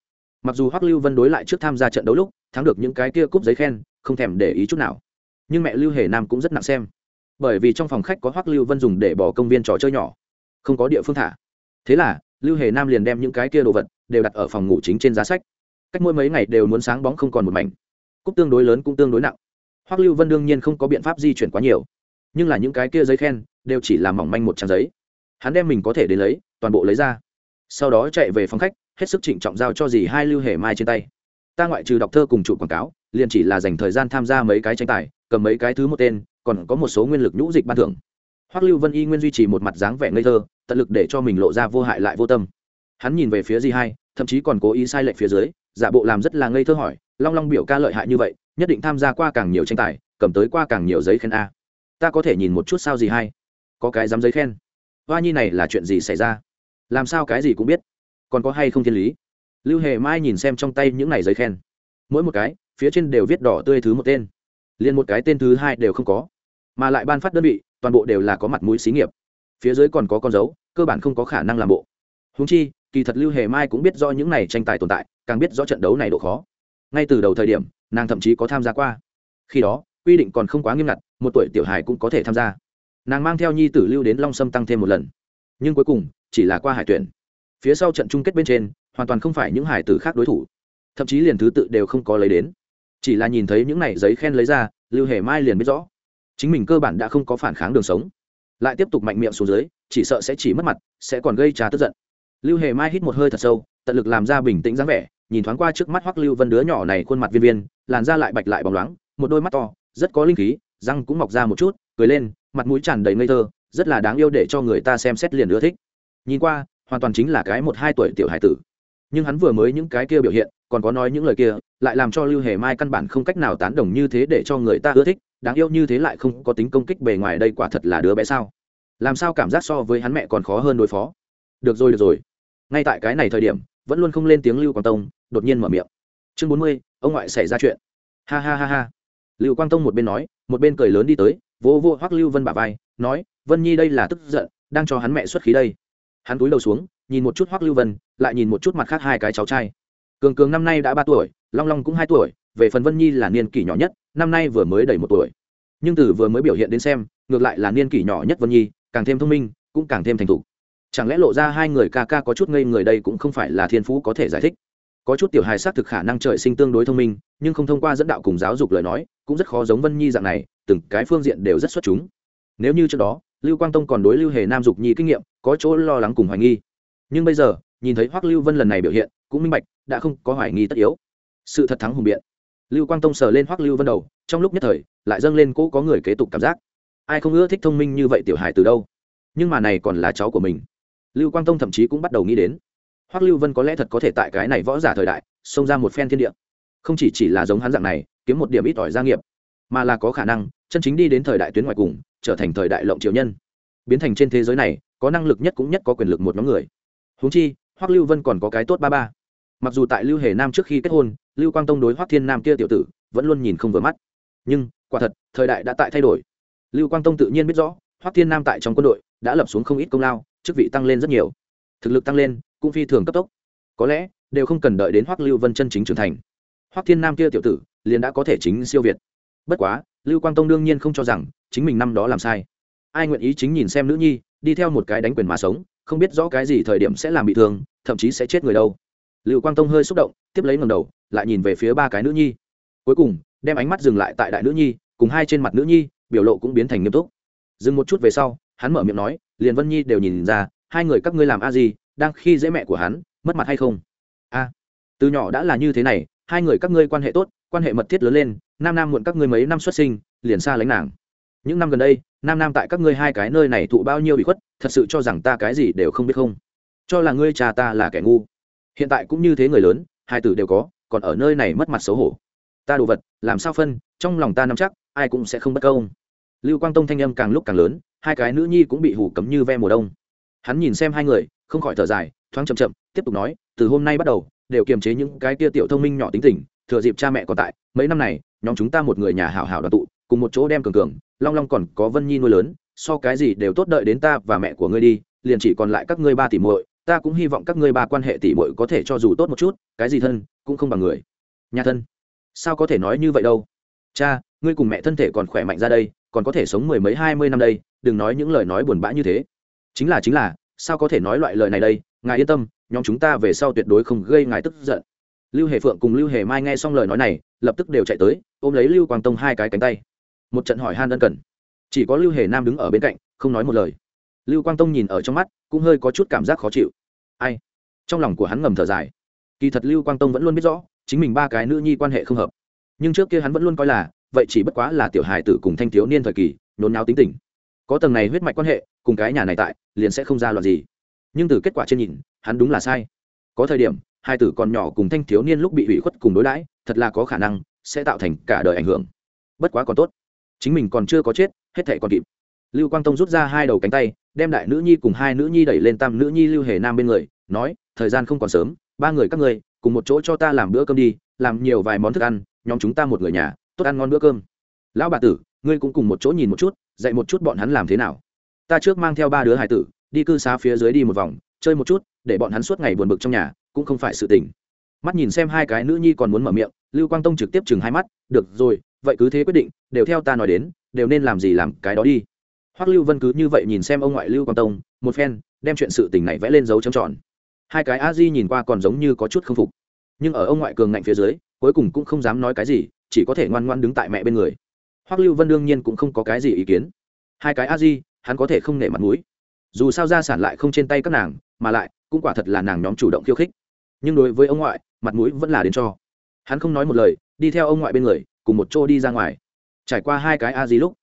Mặc dù hoắc lưu vân đối lại trước tham gia trận đấu lúc, thắng được những cái kia cúp giấy khen, không thèm để ý chút nào. Nhưng mẹ lưu hề nam cũng rất nặng xem. Bởi vì trong phòng khách có hoắc lưu vân dùng để bỏ công viên trò chơi nhỏ. Không có địa phương thả. Thế là, lưu hề nam liền đem những cái kia đồ vật đều đặt ở phòng ngủ chính trên giá sách. Cách mỗi mấy ngày đều muốn sáng bóng không còn một mảnh. Cúp tương đối lớn cũng tương đối nặng. Hoắc lưu vân đương nhiên không có biện pháp di chuyển quá nhiều. Nhưng là những cái kia giấy khen đều chỉ là mỏng manh một trang giấy. Hắn đem mình có thể đến lấy, toàn bộ lấy ra. Sau đó chạy về phòng khách, hết sức trịnh trọng giao cho dì hai lưu hề mai trên tay. Ta ngoại trừ đọc thơ cùng chủ quảng cáo, liền chỉ là dành thời gian tham gia mấy cái tranh tài, cầm mấy cái thứ một tên, còn có một số nguyên lực nhũ dịch ban thưởng. Hoắc lưu vân y nguyên duy trì một mặt dáng vẻ ngây thơ, tận lực để cho mình lộ ra vô hại lại vô tâm. Hắn nhìn về phía di hai, thậm chí còn cố ý sai lệch phía dưới, giả bộ làm rất là ngây thơ hỏi, long long biểu ca lợi hại như vậy, nhất định tham gia qua càng nhiều tranh tài, cầm tới qua càng nhiều giấy khen a. Ta có thể nhìn một chút sao gì hay có cái dám giấy khen. Hoa nhi này là chuyện gì xảy ra? Làm sao cái gì cũng biết? Còn có hay không thiên lý? Lưu hề mai nhìn xem trong tay những này giấy khen. Mỗi một cái, phía trên đều viết đỏ tươi thứ một tên. Liền một cái tên thứ hai đều không có. Mà lại ban phát đơn vị, toàn bộ đều là có mặt mũi xí nghiệp. Phía dưới còn có con dấu, cơ bản không có khả năng làm bộ. Húng chi, kỳ thật lưu hề mai cũng biết do những này tranh tài tồn tại, càng biết rõ trận đấu này độ khó. Ngay từ đầu thời điểm, nàng thậm chí có tham gia qua. Khi đó, quy định còn không quá nghiêm ngặt, một tuổi tiểu hài cũng có thể tham gia nàng mang theo nhi tử lưu đến long sâm tăng thêm một lần nhưng cuối cùng chỉ là qua hải tuyển phía sau trận chung kết bên trên hoàn toàn không phải những hải tử khác đối thủ thậm chí liền thứ tự đều không có lấy đến chỉ là nhìn thấy những này giấy khen lấy ra lưu hề mai liền biết rõ chính mình cơ bản đã không có phản kháng đường sống lại tiếp tục mạnh miệng xuống dưới chỉ sợ sẽ chỉ mất mặt sẽ còn gây trà tức giận lưu hề mai hít một hơi thật sâu tận lực làm ra bình tĩnh dáng vẻ nhìn thoáng qua trước mắt hoắc lưu vân đứa nhỏ này khuôn mặt viên viên làn da lại bạch lại bóng loáng một đôi mắt to rất có linh khí răng cũng mọc ra một chút cười lên, mặt mũi tràn đầy ngây thơ, rất là đáng yêu để cho người ta xem xét liền ưa thích. Nhìn qua, hoàn toàn chính là cái một hai tuổi tiểu hải tử. Nhưng hắn vừa mới những cái kia biểu hiện, còn có nói những lời kia, lại làm cho lưu hề mai căn bản không cách nào tán đồng như thế để cho người ta ưa thích, đáng yêu như thế lại không có tính công kích bề ngoài đây quả thật là đứa bé sao. Làm sao cảm giác so với hắn mẹ còn khó hơn đối phó. Được rồi được rồi. Ngay tại cái này thời điểm, vẫn luôn không lên tiếng lưu quang tông, đột nhiên mở miệng. Chương bốn mươi, ông ngoại xảy ra chuyện. Ha ha ha ha. Lưu quang tông một bên nói, một bên cười lớn đi tới vô vô hoắc lưu vân bả vai, nói, vân nhi đây là tức giận, đang cho hắn mẹ xuất khí đây. Hắn cúi đầu xuống, nhìn một chút hoắc lưu vân, lại nhìn một chút mặt khác hai cái cháu trai. Cường cường năm nay đã ba tuổi, long long cũng hai tuổi, về phần vân nhi là niên kỷ nhỏ nhất, năm nay vừa mới đầy một tuổi. Nhưng từ vừa mới biểu hiện đến xem, ngược lại là niên kỷ nhỏ nhất vân nhi, càng thêm thông minh, cũng càng thêm thành thục. Chẳng lẽ lộ ra hai người ca ca có chút ngây người đây cũng không phải là thiên phú có thể giải thích. Có chút tiểu hài xác thực khả năng trời sinh tương đối thông minh, nhưng không thông qua dẫn đạo cùng giáo dục lời nói, cũng rất khó giống vân nhi dạng này từng cái phương diện đều rất xuất chúng. Nếu như trước đó, lưu quang tông còn đối lưu hề nam dục nhi kinh nghiệm, có chỗ lo lắng cùng hoài nghi. Nhưng bây giờ, nhìn thấy hoắc lưu vân lần này biểu hiện, cũng minh bạch, đã không có hoài nghi tất yếu. Sự thật thắng hùng biện. Lưu quang tông sờ lên hoắc lưu vân đầu, trong lúc nhất thời, lại dâng lên cỗ có người kế tục cảm giác. Ai không ưa thích thông minh như vậy tiểu hài từ đâu? Nhưng mà này còn là cháu của mình. Lưu quang tông thậm chí cũng bắt đầu nghĩ đến. Hoắc lưu vân có lẽ thật có thể tại cái này võ giả thời đại, xông ra một phen thiên địa. Không chỉ chỉ là giống hắn dạng này, kiếm một điểm ít ỏi gia nghiệp, mà là có khả năng chân chính đi đến thời đại tuyến ngoài cùng, trở thành thời đại lộng triều nhân. Biến thành trên thế giới này, có năng lực nhất cũng nhất có quyền lực một nhóm người. Huống chi, hoắc lưu vân còn có cái tốt ba ba. Mặc dù tại lưu hề nam trước khi kết hôn, lưu quang tông đối hoắc thiên nam kia tiểu tử, vẫn luôn nhìn không vừa mắt. Nhưng, quả thật, thời đại đã tại thay đổi. Lưu quang tông tự nhiên biết rõ, hoắc thiên nam tại trong quân đội, đã lập xuống không ít công lao, chức vị tăng lên rất nhiều. Thực lực tăng lên, cũng phi thường cấp tốc. Có lẽ, đều không cần đợi đến hoắc lưu vân chân chính trưởng thành. Hoắc thiên nam kia tiểu tử, liền đã có thể chính siêu việt. Bất quá lưu quang tông đương nhiên không cho rằng chính mình năm đó làm sai. Ai nguyện ý chính nhìn xem nữ nhi, đi theo một cái đánh quyền mà sống, không biết rõ cái gì thời điểm sẽ làm bị thương, thậm chí sẽ chết người đâu. Lưu quang tông hơi xúc động, tiếp lấy ngầm đầu, lại nhìn về phía ba cái nữ nhi. Cuối cùng, đem ánh mắt dừng lại tại đại nữ nhi, cùng hai trên mặt nữ nhi, biểu lộ cũng biến thành nghiêm túc. Dừng một chút về sau, hắn mở miệng nói, liền vân nhi đều nhìn ra, hai người các ngươi làm a gì đang khi dễ mẹ của hắn, mất mặt hay không? A, từ nhỏ đã là như thế này, hai người các ngươi quan hệ tốt, quan hệ mật thiết lớn lên nam nam muộn các ngươi mấy năm xuất sinh, liền xa lánh nàng. Những năm gần đây, nam nam tại các ngươi hai cái nơi này thụ bao nhiêu bị khuất, thật sự cho rằng ta cái gì đều không biết không? Cho là ngươi cha ta là kẻ ngu. Hiện tại cũng như thế người lớn, hai tử đều có, còn ở nơi này mất mặt xấu hổ. Ta đồ vật, làm sao phân, trong lòng ta nắm chắc, ai cũng sẽ không bất công. Lưu quang tông thanh âm càng lúc càng lớn, hai cái nữ nhi cũng bị hủ cấm như ve mùa đông. Hắn nhìn xem hai người, không khỏi thở dài, thoáng chậm chậm, tiếp tục nói, từ hôm nay bắt đầu, đều kiềm chế những cái tia tiểu thông minh nhỏ tính tình, thừa dịp cha mẹ còn tại, mấy năm này nhóm chúng ta một người nhà hảo hảo đoàn tụ, cùng một chỗ đem cường cường, long long còn có vân nhi nuôi lớn, so cái gì đều tốt đợi đến ta và mẹ của ngươi đi, liền chỉ còn lại các ngươi ba tỷ muội, ta cũng hy vọng các ngươi ba quan hệ tỷ muội có thể cho dù tốt một chút, cái gì thân, cũng không bằng người. Nhà thân, sao có thể nói như vậy đâu? Cha, ngươi cùng mẹ thân thể còn khỏe mạnh ra đây, còn có thể sống mười mấy, hai mươi năm đây, đừng nói những lời nói buồn bã như thế. Chính là chính là, sao có thể nói loại lời này đây? Ngài yên tâm, nhóm chúng ta về sau tuyệt đối không gây ngài tức giận lưu hề phượng cùng lưu hề mai nghe xong lời nói này, lập tức đều chạy tới, ôm lấy lưu quang tông hai cái cánh tay. Một trận hỏi han ân cần. Chỉ có lưu hề nam đứng ở bên cạnh, không nói một lời. Lưu quang tông nhìn ở trong mắt, cũng hơi có chút cảm giác khó chịu. Ai? Trong lòng của hắn ngầm thở dài. Kỳ thật lưu quang tông vẫn luôn biết rõ, chính mình ba cái nữ nhi quan hệ không hợp. Nhưng trước kia hắn vẫn luôn coi là, vậy chỉ bất quá là tiểu hài tử cùng thanh thiếu niên thời kỳ, nhốn náo tính tình. Có tầng này huyết mạch quan hệ, cùng cái nhà này tại, liền sẽ không ra loạt gì. Nhưng từ kết quả trên nhìn, hắn đúng là sai. Có thời điểm hai tử còn nhỏ cùng thanh thiếu niên lúc bị hủy khuất cùng đối đãi, thật là có khả năng sẽ tạo thành cả đời ảnh hưởng. Bất quá còn tốt, chính mình còn chưa có chết, hết thệ còn kịp. Lưu quang tông rút ra hai đầu cánh tay, đem đại nữ nhi cùng hai nữ nhi đẩy lên tam nữ nhi lưu hề nam bên người, nói, thời gian không còn sớm, ba người các người cùng một chỗ cho ta làm bữa cơm đi, làm nhiều vài món thức ăn, nhóm chúng ta một người nhà, tốt ăn ngon bữa cơm. Lão bà tử, ngươi cũng cùng một chỗ nhìn một chút, dạy một chút bọn hắn làm thế nào. Ta trước mang theo ba đứa hải tử, đi cư xá phía dưới đi một vòng, chơi một chút, để bọn hắn suốt ngày buồn bực trong nhà cũng không phải sự tình. Mắt nhìn xem hai cái nữ nhi còn muốn mở miệng, lưu quang tông trực tiếp chừng hai mắt, được rồi, vậy cứ thế quyết định, đều theo ta nói đến, đều nên làm gì làm cái đó đi. Hoắc lưu vân cứ như vậy nhìn xem ông ngoại lưu quang tông, một phen, đem chuyện sự tình này vẽ lên dấu chấm tròn. Hai cái a di nhìn qua còn giống như có chút không phục. Nhưng ở ông ngoại cường ngạnh phía dưới, cuối cùng cũng không dám nói cái gì, chỉ có thể ngoan ngoan đứng tại mẹ bên người. Hoắc lưu vân đương nhiên cũng không có cái gì ý kiến. Hai cái a di, hắn có thể không nể mặt mũi. Dù sao gia sản lại không trên tay các nàng, mà lại, cũng quả thật là nàng nhóm chủ động khiêu khích nhưng đối với ông ngoại, mặt mũi vẫn là đến cho. Hắn không nói một lời, đi theo ông ngoại bên người, cùng một chỗ đi ra ngoài. Trải qua hai cái a di lúc,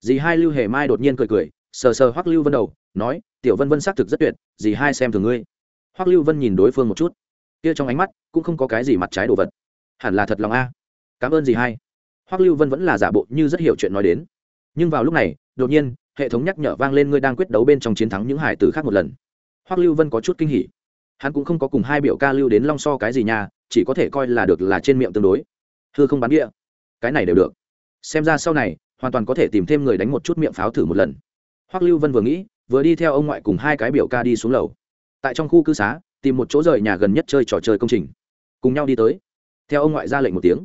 dì hai lưu hề mai đột nhiên cười cười, sờ sờ hoắc lưu vân đầu, nói, tiểu vân vân xác thực rất tuyệt, dì hai xem thường ngươi. Hoắc lưu vân nhìn đối phương một chút. Kia trong ánh mắt cũng không có cái gì mặt trái đồ vật. Hẳn là thật lòng a. Cảm ơn dì hai. Hoắc lưu vân vẫn là giả bộ như rất hiểu chuyện nói đến. Nhưng vào lúc này, đột nhiên, hệ thống nhắc nhở vang lên ngươi đang quyết đấu bên trong chiến thắng những hải tử khác một lần. Hoắc lưu vân có chút kinh hỉ hắn cũng không có cùng hai biểu ca lưu đến long so cái gì nha, chỉ có thể coi là được là trên miệng tương đối. Hư không bán địa. Cái này đều được. Xem ra sau này, hoàn toàn có thể tìm thêm người đánh một chút miệng pháo thử một lần. Hoắc lưu vân vừa nghĩ, vừa đi theo ông ngoại cùng hai cái biểu ca đi xuống lầu. Tại trong khu cư xá, tìm một chỗ rời nhà gần nhất chơi trò chơi công trình. Cùng nhau đi tới. Theo ông ngoại ra lệnh một tiếng.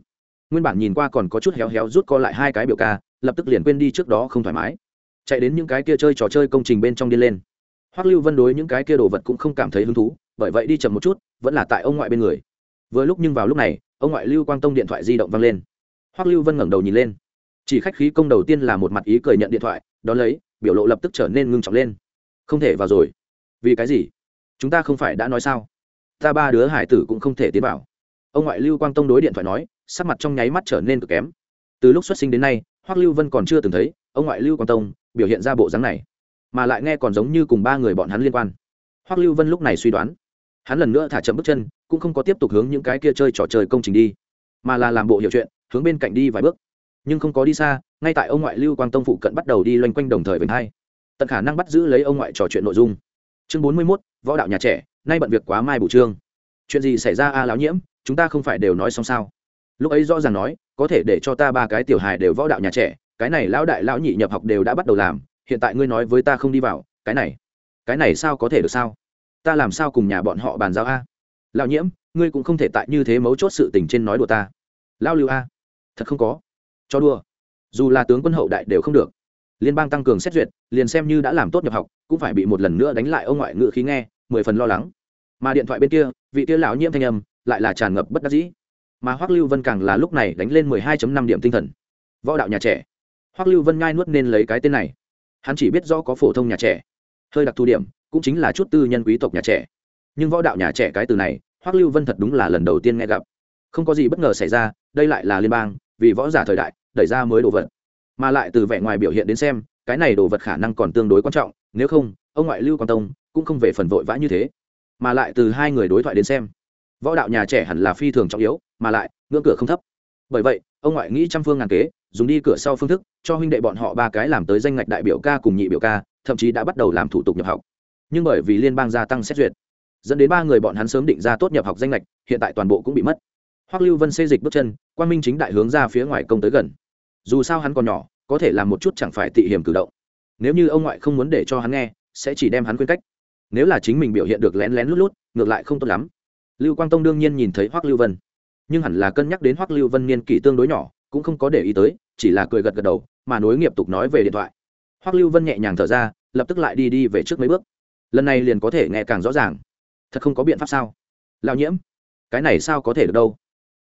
Nguyên bản nhìn qua còn có chút héo héo rút co lại hai cái biểu ca, lập tức liền quên đi trước đó không thoải mái. Chạy đến những cái kia chơi trò chơi công trình bên trong đi lên. Hoắc lưu vân đối những cái kia đồ vật cũng không cảm thấy hứng thú bởi vậy đi chậm một chút, vẫn là tại ông ngoại bên người. Vừa lúc nhưng vào lúc này, ông ngoại lưu quang tông điện thoại di động vang lên. Hoắc lưu vân ngẩng đầu nhìn lên. Chỉ khách khí công đầu tiên là một mặt ý cười nhận điện thoại, đón lấy, biểu lộ lập tức trở nên ngưng trọng lên. Không thể vào rồi. Vì cái gì? Chúng ta không phải đã nói sao? Ta ba đứa hải tử cũng không thể tiến vào. Ông ngoại lưu quang tông đối điện thoại nói, sắc mặt trong nháy mắt trở nên cực kém. Từ lúc xuất sinh đến nay, hoắc lưu vân còn chưa từng thấy ông ngoại lưu quang tông biểu hiện ra bộ dáng này, mà lại nghe còn giống như cùng ba người bọn hắn liên quan. Hoắc lưu vân lúc này suy đoán hắn lần nữa thả chậm bước chân, cũng không có tiếp tục hướng những cái kia chơi trò chơi công trình đi, mà là làm bộ hiểu chuyện, hướng bên cạnh đi vài bước. Nhưng không có đi xa, ngay tại ông ngoại lưu quang tông phụ cận bắt đầu đi loanh quanh đồng thời với hai, tận khả năng bắt giữ lấy ông ngoại trò chuyện nội dung. Chương bốn mươi mốt, võ đạo nhà trẻ, nay bận việc quá mai bù trương. Chuyện gì xảy ra a à láo nhiễm, chúng ta không phải đều nói xong sao? Lúc ấy rõ ràng nói, có thể để cho ta ba cái tiểu hài đều võ đạo nhà trẻ, cái này lão đại lão nhị nhập học đều đã bắt đầu làm, hiện tại ngươi nói với ta không đi vào, cái này cái này sao có thể được sao? Ta làm sao cùng nhà bọn họ bàn giao a? Lão nhiễm, ngươi cũng không thể tại như thế mấu chốt sự tình trên nói đùa ta. Lao lưu a, thật không có. Cho đùa. Dù là tướng quân hậu đại đều không được. Liên bang tăng cường xét duyệt, liền xem như đã làm tốt nhập học, cũng phải bị một lần nữa đánh lại ông ngoại ngự khí nghe, mười phần lo lắng. Mà điện thoại bên kia, vị kia lão nhiễm thanh âm lại là tràn ngập bất đắc dĩ. Mà hoắc lưu vân càng là lúc này đánh lên mười hai năm điểm tinh thần. Võ đạo nhà trẻ. Hoắc lưu vân ngai nuốt nên lấy cái tên này. Hắn chỉ biết do có phổ thông nhà trẻ. Hơi đặc thù điểm cũng chính là chút tư nhân quý tộc nhà trẻ. Nhưng võ đạo nhà trẻ cái từ này, hoắc lưu vân thật đúng là lần đầu tiên nghe gặp. Không có gì bất ngờ xảy ra, đây lại là liên bang, vì võ giả thời đại, đẩy ra mới đồ vật. Mà lại từ vẻ ngoài biểu hiện đến xem, cái này đồ vật khả năng còn tương đối quan trọng, nếu không, ông ngoại lưu quan tông cũng không về phần vội vã như thế. Mà lại từ hai người đối thoại đến xem, võ đạo nhà trẻ hẳn là phi thường trọng yếu, mà lại, ngưỡng cửa không thấp. Bởi vậy, ông ngoại nghĩ trăm phương ngàn kế, dùng đi cửa sau phương thức, cho huynh đệ bọn họ ba cái làm tới danh ngạch đại biểu ca cùng nhị biểu ca, thậm chí đã bắt đầu làm thủ tục nhập học nhưng bởi vì liên bang gia tăng xét duyệt, dẫn đến ba người bọn hắn sớm định ra tốt nhập học danh lệch, hiện tại toàn bộ cũng bị mất. Hoắc lưu vân xê dịch bước chân quan minh chính đại hướng ra phía ngoài công tới gần. Dù sao hắn còn nhỏ, có thể làm một chút chẳng phải tị hiểm cử động. Nếu như ông ngoại không muốn để cho hắn nghe, sẽ chỉ đem hắn khuyên cách. Nếu là chính mình biểu hiện được lén lén lút lút, ngược lại không tốt lắm. Lưu quang tông đương nhiên nhìn thấy hoắc lưu vân. Nhưng hẳn là cân nhắc đến hoắc lưu vân niên kỷ tương đối nhỏ, cũng không có để ý tới, chỉ là cười gật gật đầu, mà nối nghiệp tục nói về điện thoại. Hoắc lưu vân nhẹ nhàng thở ra, lập tức lại đi đi về trước mấy bước lần này liền có thể nghe càng rõ ràng. Thật không có biện pháp sao? Lao nhiễm, cái này sao có thể được đâu?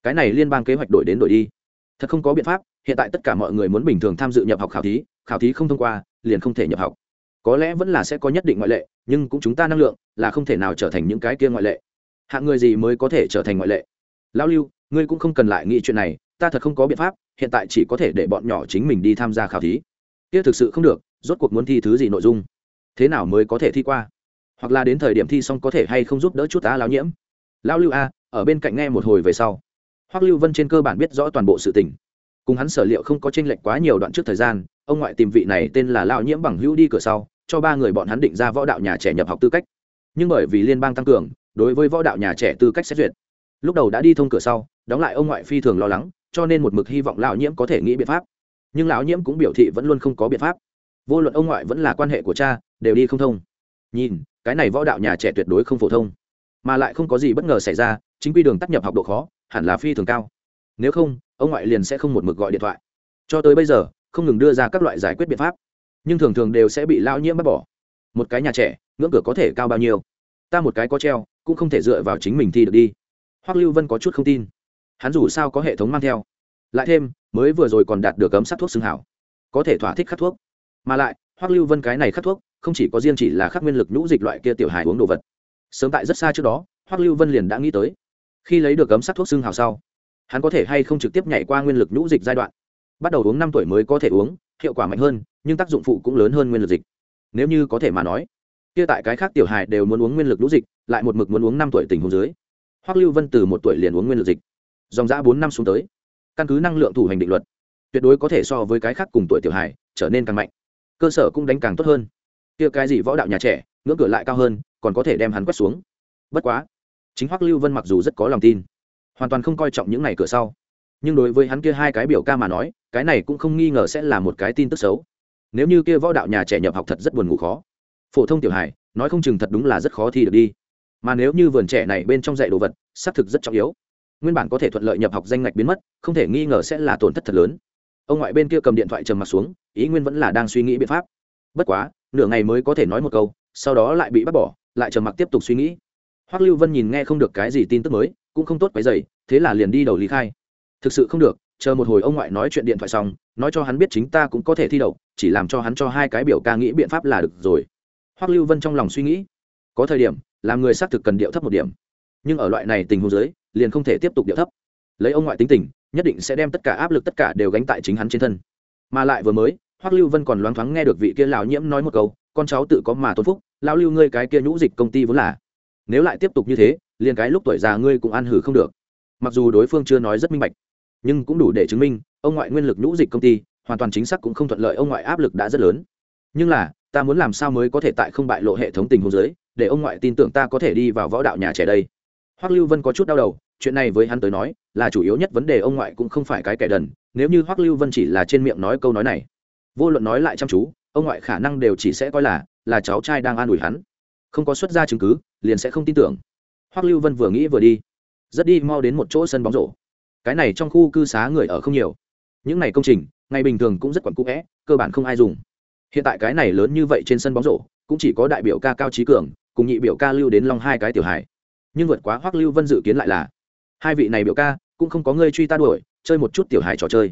Cái này liên bang kế hoạch đổi đến đổi đi. Thật không có biện pháp, hiện tại tất cả mọi người muốn bình thường tham dự nhập học khảo thí khảo thí không thông qua, liền không thể nhập học. Có lẽ vẫn là sẽ có nhất định ngoại lệ, nhưng cũng chúng ta năng lượng là không thể nào trở thành những cái kia ngoại lệ. Hạng người gì mới có thể trở thành ngoại lệ? Lao lưu, ngươi cũng không cần lại nghĩ chuyện này, ta thật không có biện pháp, hiện tại chỉ có thể để bọn nhỏ chính mình đi tham gia khảo thí. Kia thực sự không được, rốt cuộc muốn thi thứ gì nội dung? Thế nào mới có thể thi qua? Hoặc là đến thời điểm thi xong có thể hay không giúp đỡ chút tá lão nhiễm. Lão lưu a, ở bên cạnh nghe một hồi về sau, hoắc lưu vân trên cơ bản biết rõ toàn bộ sự tình. Cùng hắn sở liệu không có tranh lệch quá nhiều đoạn trước thời gian, ông ngoại tìm vị này tên là lão nhiễm bằng hữu đi cửa sau, cho ba người bọn hắn định ra võ đạo nhà trẻ nhập học tư cách. Nhưng bởi vì liên bang tăng cường, đối với võ đạo nhà trẻ tư cách xét duyệt, lúc đầu đã đi thông cửa sau, đóng lại ông ngoại phi thường lo lắng, cho nên một mực hy vọng lão nhiễm có thể nghĩ biện pháp. Nhưng lão nhiễm cũng biểu thị vẫn luôn không có biện pháp. Vô luận ông ngoại vẫn là quan hệ của cha, đều đi không thông. Nhìn cái này võ đạo nhà trẻ tuyệt đối không phổ thông. Mà lại không có gì bất ngờ xảy ra, chính quy đường tắt nhập học độ khó, hẳn là phi thường cao. Nếu không, ông ngoại liền sẽ không một mực gọi điện thoại. Cho tới bây giờ, không ngừng đưa ra các loại giải quyết biện pháp. Nhưng thường thường đều sẽ bị lao nhiễm bắt bỏ. Một cái nhà trẻ, ngưỡng cửa có thể cao bao nhiêu? Ta một cái có treo, cũng không thể dựa vào chính mình thi được đi. Hoắc lưu vân có chút không tin. Hắn dù sao có hệ thống mang theo. Lại thêm, mới vừa rồi còn đạt được cấm sát thuốc xương hảo. Có thể thỏa thích khắc thuốc. Mà lại, hoắc lưu vân cái này khắc thuốc không chỉ có riêng chỉ là khắc nguyên lực nhũ dịch loại kia tiểu hài uống đồ vật. Sớm tại rất xa trước đó, hoắc lưu vân liền đã nghĩ tới, khi lấy được cấm sắc thuốc xương hào sau, hắn có thể hay không trực tiếp nhảy qua nguyên lực nhũ dịch giai đoạn. Bắt đầu uống năm tuổi mới có thể uống, hiệu quả mạnh hơn, nhưng tác dụng phụ cũng lớn hơn nguyên lực dịch. Nếu như có thể mà nói, kia tại cái khác tiểu hài đều muốn uống nguyên lực nhũ dịch, lại một mực muốn uống năm tuổi tình huống dưới, hoắc lưu vân từ một tuổi liền uống nguyên lực dịch. Dòng dã bốn năm xuống tới, căn cứ năng lượng thủ hành định luật, tuyệt đối có thể so với cái khác cùng tuổi tiểu hài trở nên càng mạnh, cơ sở cũng đánh càng tốt hơn kia cái gì võ đạo nhà trẻ, ngưỡng cửa lại cao hơn, còn có thể đem hắn quét xuống. Bất quá, chính hoắc lưu vân mặc dù rất có lòng tin, hoàn toàn không coi trọng những này cửa sau. Nhưng đối với hắn kia hai cái biểu ca mà nói, cái này cũng không nghi ngờ sẽ là một cái tin tức xấu. Nếu như kia võ đạo nhà trẻ nhập học thật rất buồn ngủ khó. Phổ thông tiểu hải nói không chừng thật đúng là rất khó thi được đi. Mà nếu như vườn trẻ này bên trong dạy đồ vật, xác thực rất trọng yếu. Nguyên bản có thể thuận lợi nhập học danh ngạch biến mất, không thể nghi ngờ sẽ là tổn thất thật lớn. Ông ngoại bên kia cầm điện thoại trầm mặt xuống, ý nguyên vẫn là đang suy nghĩ biện pháp. Bất quá nửa ngày mới có thể nói một câu, sau đó lại bị bắt bỏ, lại trầm mặc tiếp tục suy nghĩ. Hoắc lưu vân nhìn nghe không được cái gì tin tức mới, cũng không tốt quấy dày thế là liền đi đầu lý khai. Thực sự không được, chờ một hồi ông ngoại nói chuyện điện thoại xong, nói cho hắn biết chính ta cũng có thể thi đậu, chỉ làm cho hắn cho hai cái biểu ca nghĩ biện pháp là được rồi. Hoắc lưu vân trong lòng suy nghĩ, có thời điểm, làm người xác thực cần điệu thấp một điểm. Nhưng ở loại này tình huống giới liền không thể tiếp tục điệu thấp. Lấy ông ngoại tính tình, nhất định sẽ đem tất cả áp lực tất cả đều gánh tại chính hắn trên thân. Mà lại vừa mới hoắc lưu vân còn loáng thoáng nghe được vị kia lão nhiễm nói một câu, con cháu tự có mà tôn phúc, lão lưu ngươi cái kia nhũ dịch công ty vốn là. Nếu lại tiếp tục như thế, liền cái lúc tuổi già ngươi cũng ăn hử không được. Mặc dù đối phương chưa nói rất minh bạch, nhưng cũng đủ để chứng minh, ông ngoại nguyên lực nhũ dịch công ty, hoàn toàn chính xác cũng không thuận lợi ông ngoại áp lực đã rất lớn. Nhưng là, ta muốn làm sao mới có thể tại không bại lộ hệ thống tình huống giới để ông ngoại tin tưởng ta có thể đi vào võ đạo nhà trẻ đây? Hoắc lưu vân có chút đau đầu, chuyện này với hắn tới nói, là chủ yếu nhất vấn đề ông ngoại cũng không phải cái kẻ đần, nếu như hoắc lưu vân chỉ là trên miệng nói câu nói này vô luận nói lại chăm chú, ông ngoại khả năng đều chỉ sẽ coi là là cháu trai đang an ủi hắn. Không có xuất ra chứng cứ, liền sẽ không tin tưởng. Hoắc lưu vân vừa nghĩ vừa đi. Rất đi, mau đến một chỗ sân bóng rổ. Cái này trong khu cư xá người ở không nhiều. Những này công trình, ngày bình thường cũng rất quẩn cũ vẽ, cơ bản không ai dùng. Hiện tại cái này lớn như vậy trên sân bóng rổ, cũng chỉ có đại biểu ca cao trí cường, cùng nhị biểu ca lưu đến long hai cái tiểu hài. Nhưng vượt quá hoắc lưu vân dự kiến lại là, hai vị này biểu ca, cũng không có người truy ta đuổi, chơi một chút tiểu hài trò chơi.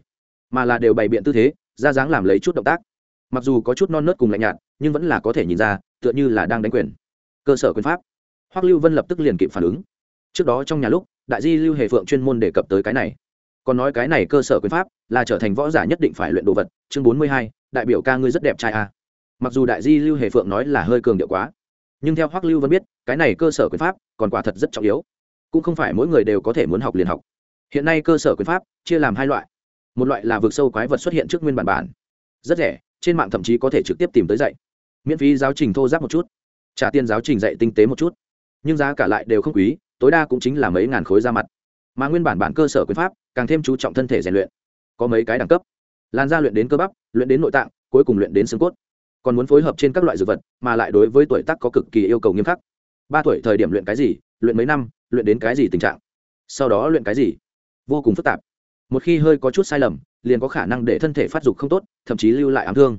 Mà là đều bày biện tư thế ra dáng làm lấy chút động tác. Mặc dù có chút non nớt cùng lạnh nhạt, nhưng vẫn là có thể nhìn ra, tựa như là đang đánh quyền. Cơ sở quyền pháp. Hoắc lưu vân lập tức liền kịp phản ứng. Trước đó trong nhà lúc, đại di lưu hề phượng chuyên môn đề cập tới cái này. Còn nói cái này cơ sở quyền pháp là trở thành võ giả nhất định phải luyện đồ vật, chương bốn mươi hai, đại biểu ca ngươi rất đẹp trai a mặc dù đại di lưu hề phượng nói là hơi cường điệu quá, nhưng theo hoắc lưu vân biết, cái này cơ sở quyền pháp còn quả thật rất trọng yếu. Cũng không phải mỗi người đều có thể muốn học liền học. Hiện nay cơ sở quyền pháp chia làm hai loại một loại là vực sâu quái vật xuất hiện trước nguyên bản bản. Rất rẻ, trên mạng thậm chí có thể trực tiếp tìm tới dạy. Miễn phí giáo trình thô giáp một chút. Trả tiền giáo trình dạy tinh tế một chút. Nhưng giá cả lại đều không quý, tối đa cũng chính là mấy ngàn khối ra mặt. Mà nguyên bản bản cơ sở quyền pháp, càng thêm chú trọng thân thể rèn luyện. Có mấy cái đẳng cấp. Lan ra luyện đến cơ bắp, luyện đến nội tạng, cuối cùng luyện đến xương cốt. Còn muốn phối hợp trên các loại dược vật, mà lại đối với tuổi tác có cực kỳ yêu cầu nghiêm khắc. Ba tuổi thời điểm luyện cái gì, luyện mấy năm, luyện đến cái gì tình trạng? Sau đó luyện cái gì? Vô cùng phức tạp một khi hơi có chút sai lầm, liền có khả năng để thân thể phát dục không tốt, thậm chí lưu lại ám thương.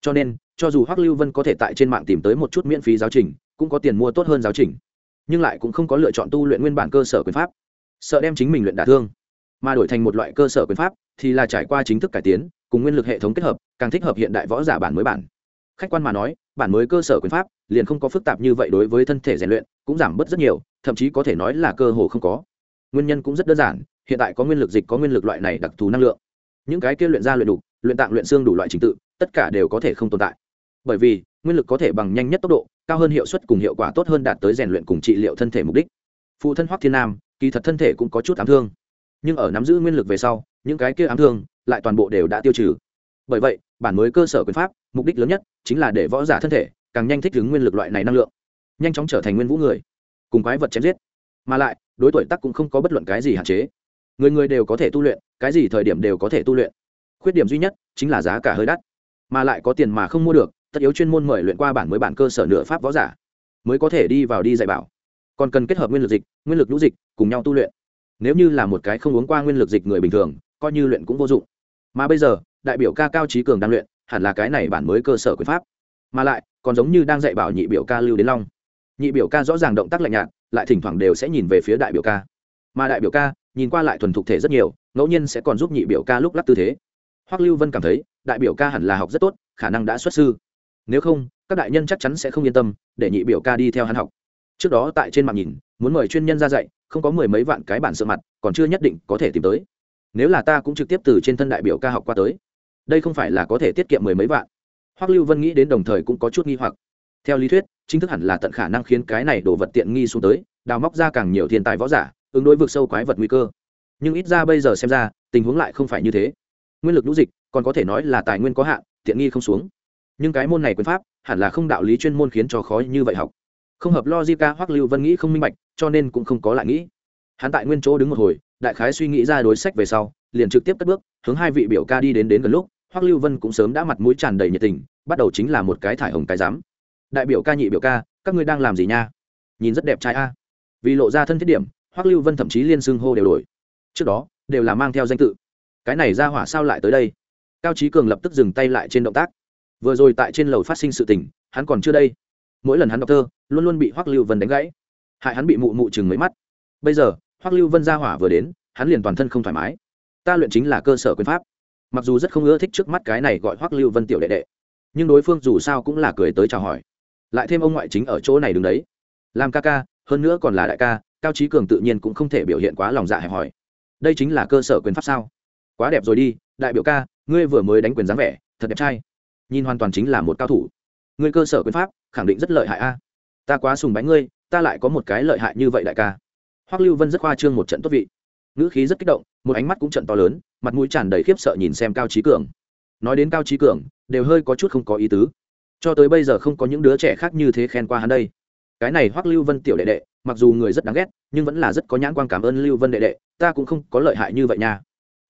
Cho nên, cho dù hoắc lưu vân có thể tại trên mạng tìm tới một chút miễn phí giáo trình, cũng có tiền mua tốt hơn giáo trình. Nhưng lại cũng không có lựa chọn tu luyện nguyên bản cơ sở quyền pháp. Sợ đem chính mình luyện đả thương. Mà đổi thành một loại cơ sở quyền pháp, thì là trải qua chính thức cải tiến, cùng nguyên lực hệ thống kết hợp, càng thích hợp hiện đại võ giả bản mới bản. Khách quan mà nói, bản mới cơ sở quyền pháp, liền không có phức tạp như vậy đối với thân thể rèn luyện, cũng giảm bớt rất nhiều, thậm chí có thể nói là cơ hồ không có. Nguyên nhân cũng rất đơn giản hiện tại có nguyên lực dịch có nguyên lực loại này đặc thù năng lượng. Những cái kia luyện ra luyện đục, luyện tạng luyện xương đủ loại trình tự, tất cả đều có thể không tồn tại. Bởi vì, nguyên lực có thể bằng nhanh nhất tốc độ, cao hơn hiệu suất cùng hiệu quả tốt hơn đạt tới rèn luyện cùng trị liệu thân thể mục đích. Phụ thân hoắc thiên nam, kỳ thật thân thể cũng có chút ám thương. Nhưng ở nắm giữ nguyên lực về sau, những cái kia ám thương lại toàn bộ đều đã tiêu trừ. Bởi vậy, bản mới cơ sở quyền pháp, mục đích lớn nhất chính là để võ giả thân thể càng nhanh thích ứng nguyên lực loại này năng lượng, nhanh chóng trở thành nguyên vũ người, cùng quái vật chém giết. Mà lại, đối tuổi tác cũng không có bất luận cái gì hạn chế người người đều có thể tu luyện, cái gì thời điểm đều có thể tu luyện. Khuyết điểm duy nhất chính là giá cả hơi đắt. Mà lại có tiền mà không mua được, tất yếu chuyên môn mời luyện qua bản mới bản cơ sở nửa pháp võ giả mới có thể đi vào đi dạy bảo. Còn cần kết hợp nguyên lực dịch, nguyên lực lũ dịch, cùng nhau tu luyện. Nếu như là một cái không uống qua nguyên lực dịch người bình thường, coi như luyện cũng vô dụng. Mà bây giờ, đại biểu ca cao trí cường đang luyện, hẳn là cái này bản mới cơ sở quyền pháp. Mà lại, còn giống như đang dạy bảo nhị biểu ca lưu đến long. Nhị biểu ca rõ ràng động tác lạnh nhạt, lại thỉnh thoảng đều sẽ nhìn về phía đại biểu ca. Mà đại biểu ca nhìn qua lại thuần thục thể rất nhiều, ngẫu nhiên sẽ còn giúp nhị biểu ca lúc lắc tư thế. Hoắc lưu vân cảm thấy, đại biểu ca hẳn là học rất tốt, khả năng đã xuất sư. Nếu không, các đại nhân chắc chắn sẽ không yên tâm, để nhị biểu ca đi theo hắn học. Trước đó tại trên mạng nhìn, muốn mời chuyên nhân ra dạy, không có mười mấy vạn cái bản sợ mặt, còn chưa nhất định có thể tìm tới. Nếu là ta cũng trực tiếp từ trên thân đại biểu ca học qua tới, đây không phải là có thể tiết kiệm mười mấy vạn. Hoắc lưu vân nghĩ đến đồng thời cũng có chút nghi hoặc. Theo lý thuyết, chính thức hẳn là tận khả năng khiến cái này đồ vật tiện nghi xuống tới, đào móc ra càng nhiều thiên tài võ giả ứng đối vực sâu quái vật nguy cơ. Nhưng ít ra bây giờ xem ra, tình huống lại không phải như thế. Nguyên lực lũ dịch, còn có thể nói là tài nguyên có hạn, tiện nghi không xuống. Nhưng cái môn này quyền pháp, hẳn là không đạo lý chuyên môn khiến cho khó như vậy học. Không hợp logica hoặc lưu vân nghĩ không minh bạch, cho nên cũng không có lại nghĩ. Hắn tại nguyên chỗ đứng một hồi, đại khái suy nghĩ ra đối sách về sau, liền trực tiếp cất bước, hướng hai vị biểu ca đi đến đến gần lúc, hoắc lưu vân cũng sớm đã mặt mũi tràn đầy nhiệt tình, bắt đầu chính là một cái thải hồng cái dám đại biểu ca nhị biểu ca, các ngươi đang làm gì nha? Nhìn rất đẹp trai a. Vì lộ ra thân thiết điểm hoắc lưu vân thậm chí liên xưng hô đều đổi. Trước đó, đều là mang theo danh tự. Cái này ra hỏa sao lại tới đây? Cao trí cường lập tức dừng tay lại trên động tác. Vừa rồi tại trên lầu phát sinh sự tình, hắn còn chưa đây. Mỗi lần hắn đọc thơ, luôn luôn bị hoắc lưu vân đánh gãy. Hại hắn bị mụ mụ chừng mấy mắt. Bây giờ, hoắc lưu vân ra hỏa vừa đến, hắn liền toàn thân không thoải mái. Ta luyện chính là cơ sở quyền pháp. Mặc dù rất không ưa thích trước mắt cái này gọi hoắc lưu vân tiểu đệ đệ, nhưng đối phương dù sao cũng là cười tới chào hỏi. Lại thêm ông ngoại chính ở chỗ này đứng đấy. Làm ca ca, hơn nữa còn là đại ca cao trí cường tự nhiên cũng không thể biểu hiện quá lòng dạ hẹp hòi. Đây chính là cơ sở quyền pháp sao? Quá đẹp rồi đi, đại biểu ca, ngươi vừa mới đánh quyền dáng vẻ, thật đẹp trai. Nhìn hoàn toàn chính là một cao thủ. Ngươi cơ sở quyền pháp, khẳng định rất lợi hại a. Ta quá sùng bánh ngươi, ta lại có một cái lợi hại như vậy đại ca. Hoắc lưu vân rất khoa trương một trận tốt vị. Ngữ khí rất kích động, một ánh mắt cũng trận to lớn, mặt mũi tràn đầy khiếp sợ nhìn xem cao trí cường. Nói đến cao trí cường, đều hơi có chút không có ý tứ. Cho tới bây giờ không có những đứa trẻ khác như thế khen qua hắn đây cái này hoắc lưu vân tiểu đệ đệ, mặc dù người rất đáng ghét, nhưng vẫn là rất có nhãn quan cảm ơn lưu vân đệ đệ, ta cũng không có lợi hại như vậy nha.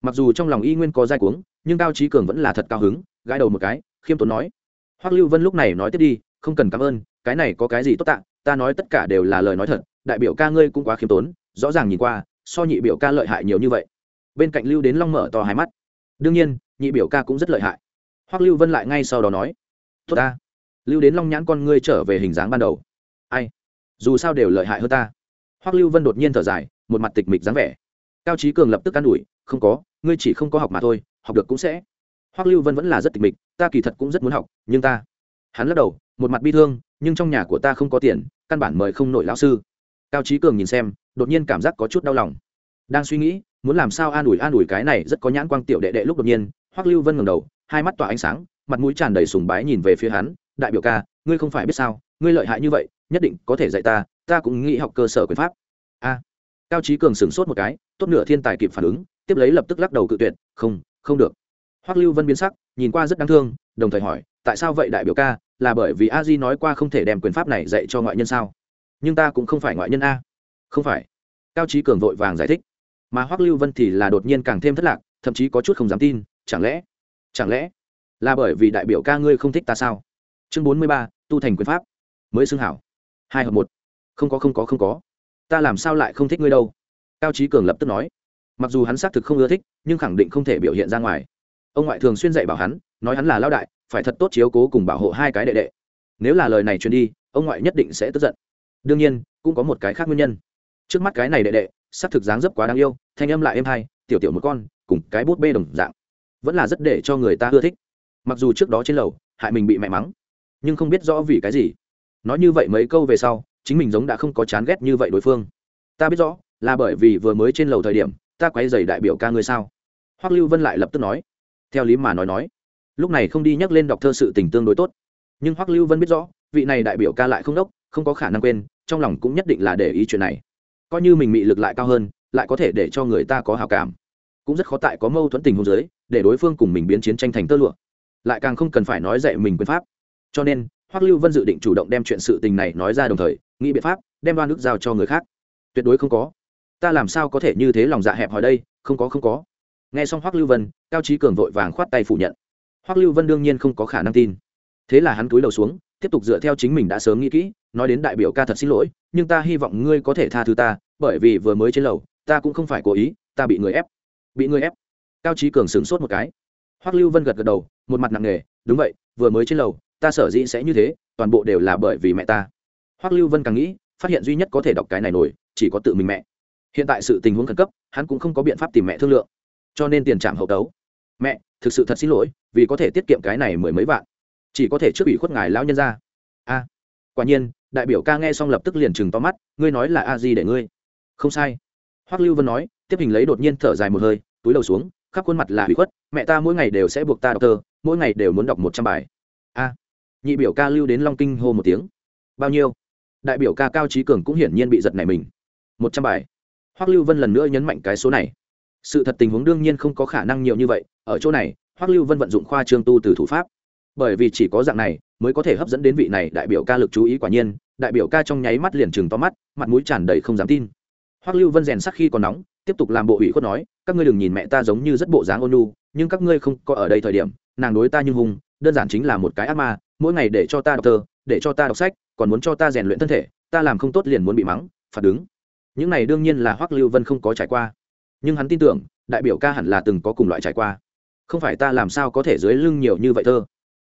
Mặc dù trong lòng y nguyên có dai cuống, nhưng cao trí cường vẫn là thật cao hứng, gãi đầu một cái, khiêm tốn nói. Hoắc lưu vân lúc này nói tiếp đi, không cần cảm ơn, cái này có cái gì tốt tạ, ta nói tất cả đều là lời nói thật, đại biểu ca ngươi cũng quá khiêm tốn, rõ ràng nhìn qua, so nhị biểu ca lợi hại nhiều như vậy. Bên cạnh lưu đến long mở to hai mắt. Đương nhiên, nhị biểu ca cũng rất lợi hại. Hoắc lưu vân lại ngay sau đó nói, tốt ta. Lưu đến long nhãn con ngươi trở về hình dáng ban đầu ai? Dù sao đều lợi hại hơn ta. Hoắc lưu vân đột nhiên thở dài, một mặt tịch mịch dáng vẻ. Cao trí cường lập tức can đuổi không có, ngươi chỉ không có học mà thôi, học được cũng sẽ. Hoắc lưu vân vẫn là rất tịch mịch, ta kỳ thật cũng rất muốn học, nhưng ta hắn lắc đầu, một mặt bi thương, nhưng trong nhà của ta không có tiền, căn bản mời không nổi lão sư. Cao trí cường nhìn xem, đột nhiên cảm giác có chút đau lòng. Đang suy nghĩ, muốn làm sao an ủi an ủi cái này rất có nhãn quang tiểu đệ đệ lúc đột nhiên, hoắc lưu vân ngẩng đầu, hai mắt tỏa ánh sáng, mặt mũi tràn đầy sùng bái nhìn về phía hắn, đại biểu ca, ngươi không phải biết sao, ngươi lợi hại như vậy nhất định có thể dạy ta ta cũng nghĩ học cơ sở quyền pháp. A. Cao trí cường sửng sốt một cái, tốt nửa thiên tài kịp phản ứng, tiếp lấy lập tức lắc đầu cự tuyệt, không không được. Hoắc lưu vân biến sắc, nhìn qua rất đáng thương, đồng thời hỏi, tại sao vậy đại biểu ca, là bởi vì a di nói qua không thể đem quyền pháp này dạy cho ngoại nhân sao? Nhưng ta cũng không phải ngoại nhân a. Không phải. Cao trí cường vội vàng giải thích. Mà hoắc lưu vân thì là đột nhiên càng thêm thất lạc, thậm chí có chút không dám tin, chẳng lẽ chẳng lẽ là bởi vì đại biểu ca ngươi không thích ta sao? Chương bốn mươi ba, tu thành quyền pháp, mới xưng hảo hai hợp một. Không có không có không có. Ta làm sao lại không thích ngươi đâu? Cao trí cường lập tức nói. Mặc dù hắn xác thực không ưa thích, nhưng khẳng định không thể biểu hiện ra ngoài. Ông ngoại thường xuyên dạy bảo hắn, nói hắn là lao đại, phải thật tốt chiếu cố cùng bảo hộ hai cái đệ đệ. Nếu là lời này truyền đi, ông ngoại nhất định sẽ tức giận. Đương nhiên, cũng có một cái khác nguyên nhân. Trước mắt cái này đệ đệ, xác thực dáng dấp quá đáng yêu, thanh âm lại êm hai tiểu tiểu một con, cùng cái bút bê đồng dạng. Vẫn là rất để cho người ta ưa thích. Mặc dù trước đó trên lầu, hại mình bị mẹ mắng, nhưng không biết rõ vì cái gì nói như vậy mấy câu về sau, chính mình giống đã không có chán ghét như vậy đối phương. Ta biết rõ, là bởi vì vừa mới trên lầu thời điểm, ta quay dày đại biểu ca ngươi sao? Hoắc lưu vân lại lập tức nói. Theo lý mà nói nói, lúc này không đi nhắc lên đọc thơ sự tình tương đối tốt. Nhưng hoắc lưu vân biết rõ, vị này đại biểu ca lại không đốc, không có khả năng quên, trong lòng cũng nhất định là để ý chuyện này. Coi như mình mị lực lại cao hơn, lại có thể để cho người ta có hào cảm. Cũng rất khó tại có mâu thuẫn tình hôn giới để đối phương cùng mình biến chiến tranh thành tơ lụa. Lại càng không cần phải nói dạy mình quyền pháp. Cho nên hoắc lưu vân dự định chủ động đem chuyện sự tình này nói ra đồng thời, nghĩ biện pháp đem đoan nước giao cho người khác. Tuyệt đối không có. Ta làm sao có thể như thế lòng dạ hẹp hòi đây? Không có không có. Nghe xong hoắc lưu vân, cao trí cường vội vàng khoát tay phủ nhận. Hoắc lưu vân đương nhiên không có khả năng tin. Thế là hắn cúi đầu xuống, tiếp tục dựa theo chính mình đã sớm nghĩ kỹ, nói đến đại biểu ca thật xin lỗi, nhưng ta hy vọng ngươi có thể tha thứ ta, bởi vì vừa mới trên lầu, ta cũng không phải cố ý, ta bị người ép. Bị người ép. Cao trí cường sửng sốt một cái. Hoắc lưu vân gật gật đầu, một mặt nặng nề, đúng vậy, vừa mới trên lầu ta sở dĩ sẽ như thế, toàn bộ đều là bởi vì mẹ ta. Hoắc lưu vân càng nghĩ, phát hiện duy nhất có thể đọc cái này nổi, chỉ có tự mình mẹ. Hiện tại sự tình huống khẩn cấp, hắn cũng không có biện pháp tìm mẹ thương lượng. Cho nên tiền trạm hậu tấu. Mẹ, thực sự thật xin lỗi, vì có thể tiết kiệm cái này mười mấy vạn. Chỉ có thể trước ủy khuất ngài lão nhân ra. A. Quả nhiên, đại biểu ca nghe xong lập tức liền chừng to mắt, ngươi nói là a di để ngươi. Không sai. Hoắc lưu vân nói, tiếp hình lấy đột nhiên thở dài một hơi, túi đầu xuống, khắp khuôn mặt là ủy khuất, mẹ ta mỗi ngày đều sẽ buộc ta đọc thơ, mỗi ngày đều muốn đọc một trăm bài. A nhị biểu ca lưu đến long kinh hô một tiếng. Bao nhiêu? Đại biểu ca cao trí cường cũng hiển nhiên bị giật này mình. Một trăm bài. Hoắc lưu vân lần nữa nhấn mạnh cái số này. Sự thật tình huống đương nhiên không có khả năng nhiều như vậy, ở chỗ này, hoắc lưu vân vận dụng khoa trương tu từ thủ pháp. Bởi vì chỉ có dạng này, mới có thể hấp dẫn đến vị này đại biểu ca lực chú ý quả nhiên, đại biểu ca trong nháy mắt liền chừng to mắt, mặt mũi tràn đầy không dám tin. Hoắc lưu vân rèn sắc khi còn nóng, tiếp tục làm bộ ủy khuất nói, các ngươi đừng nhìn mẹ ta giống như rất bộ dáng ôn nhu, nhưng các ngươi không có ở đây thời điểm, nàng đối ta như hùng đơn giản chính là một cái ác ma, mỗi ngày để cho ta đọc thơ để cho ta đọc sách, còn muốn cho ta rèn luyện thân thể, ta làm không tốt liền muốn bị mắng, phạt đứng. Những này đương nhiên là hoắc lưu vân không có trải qua. Nhưng hắn tin tưởng, đại biểu ca hẳn là từng có cùng loại trải qua. Không phải ta làm sao có thể dưới lưng nhiều như vậy thơ?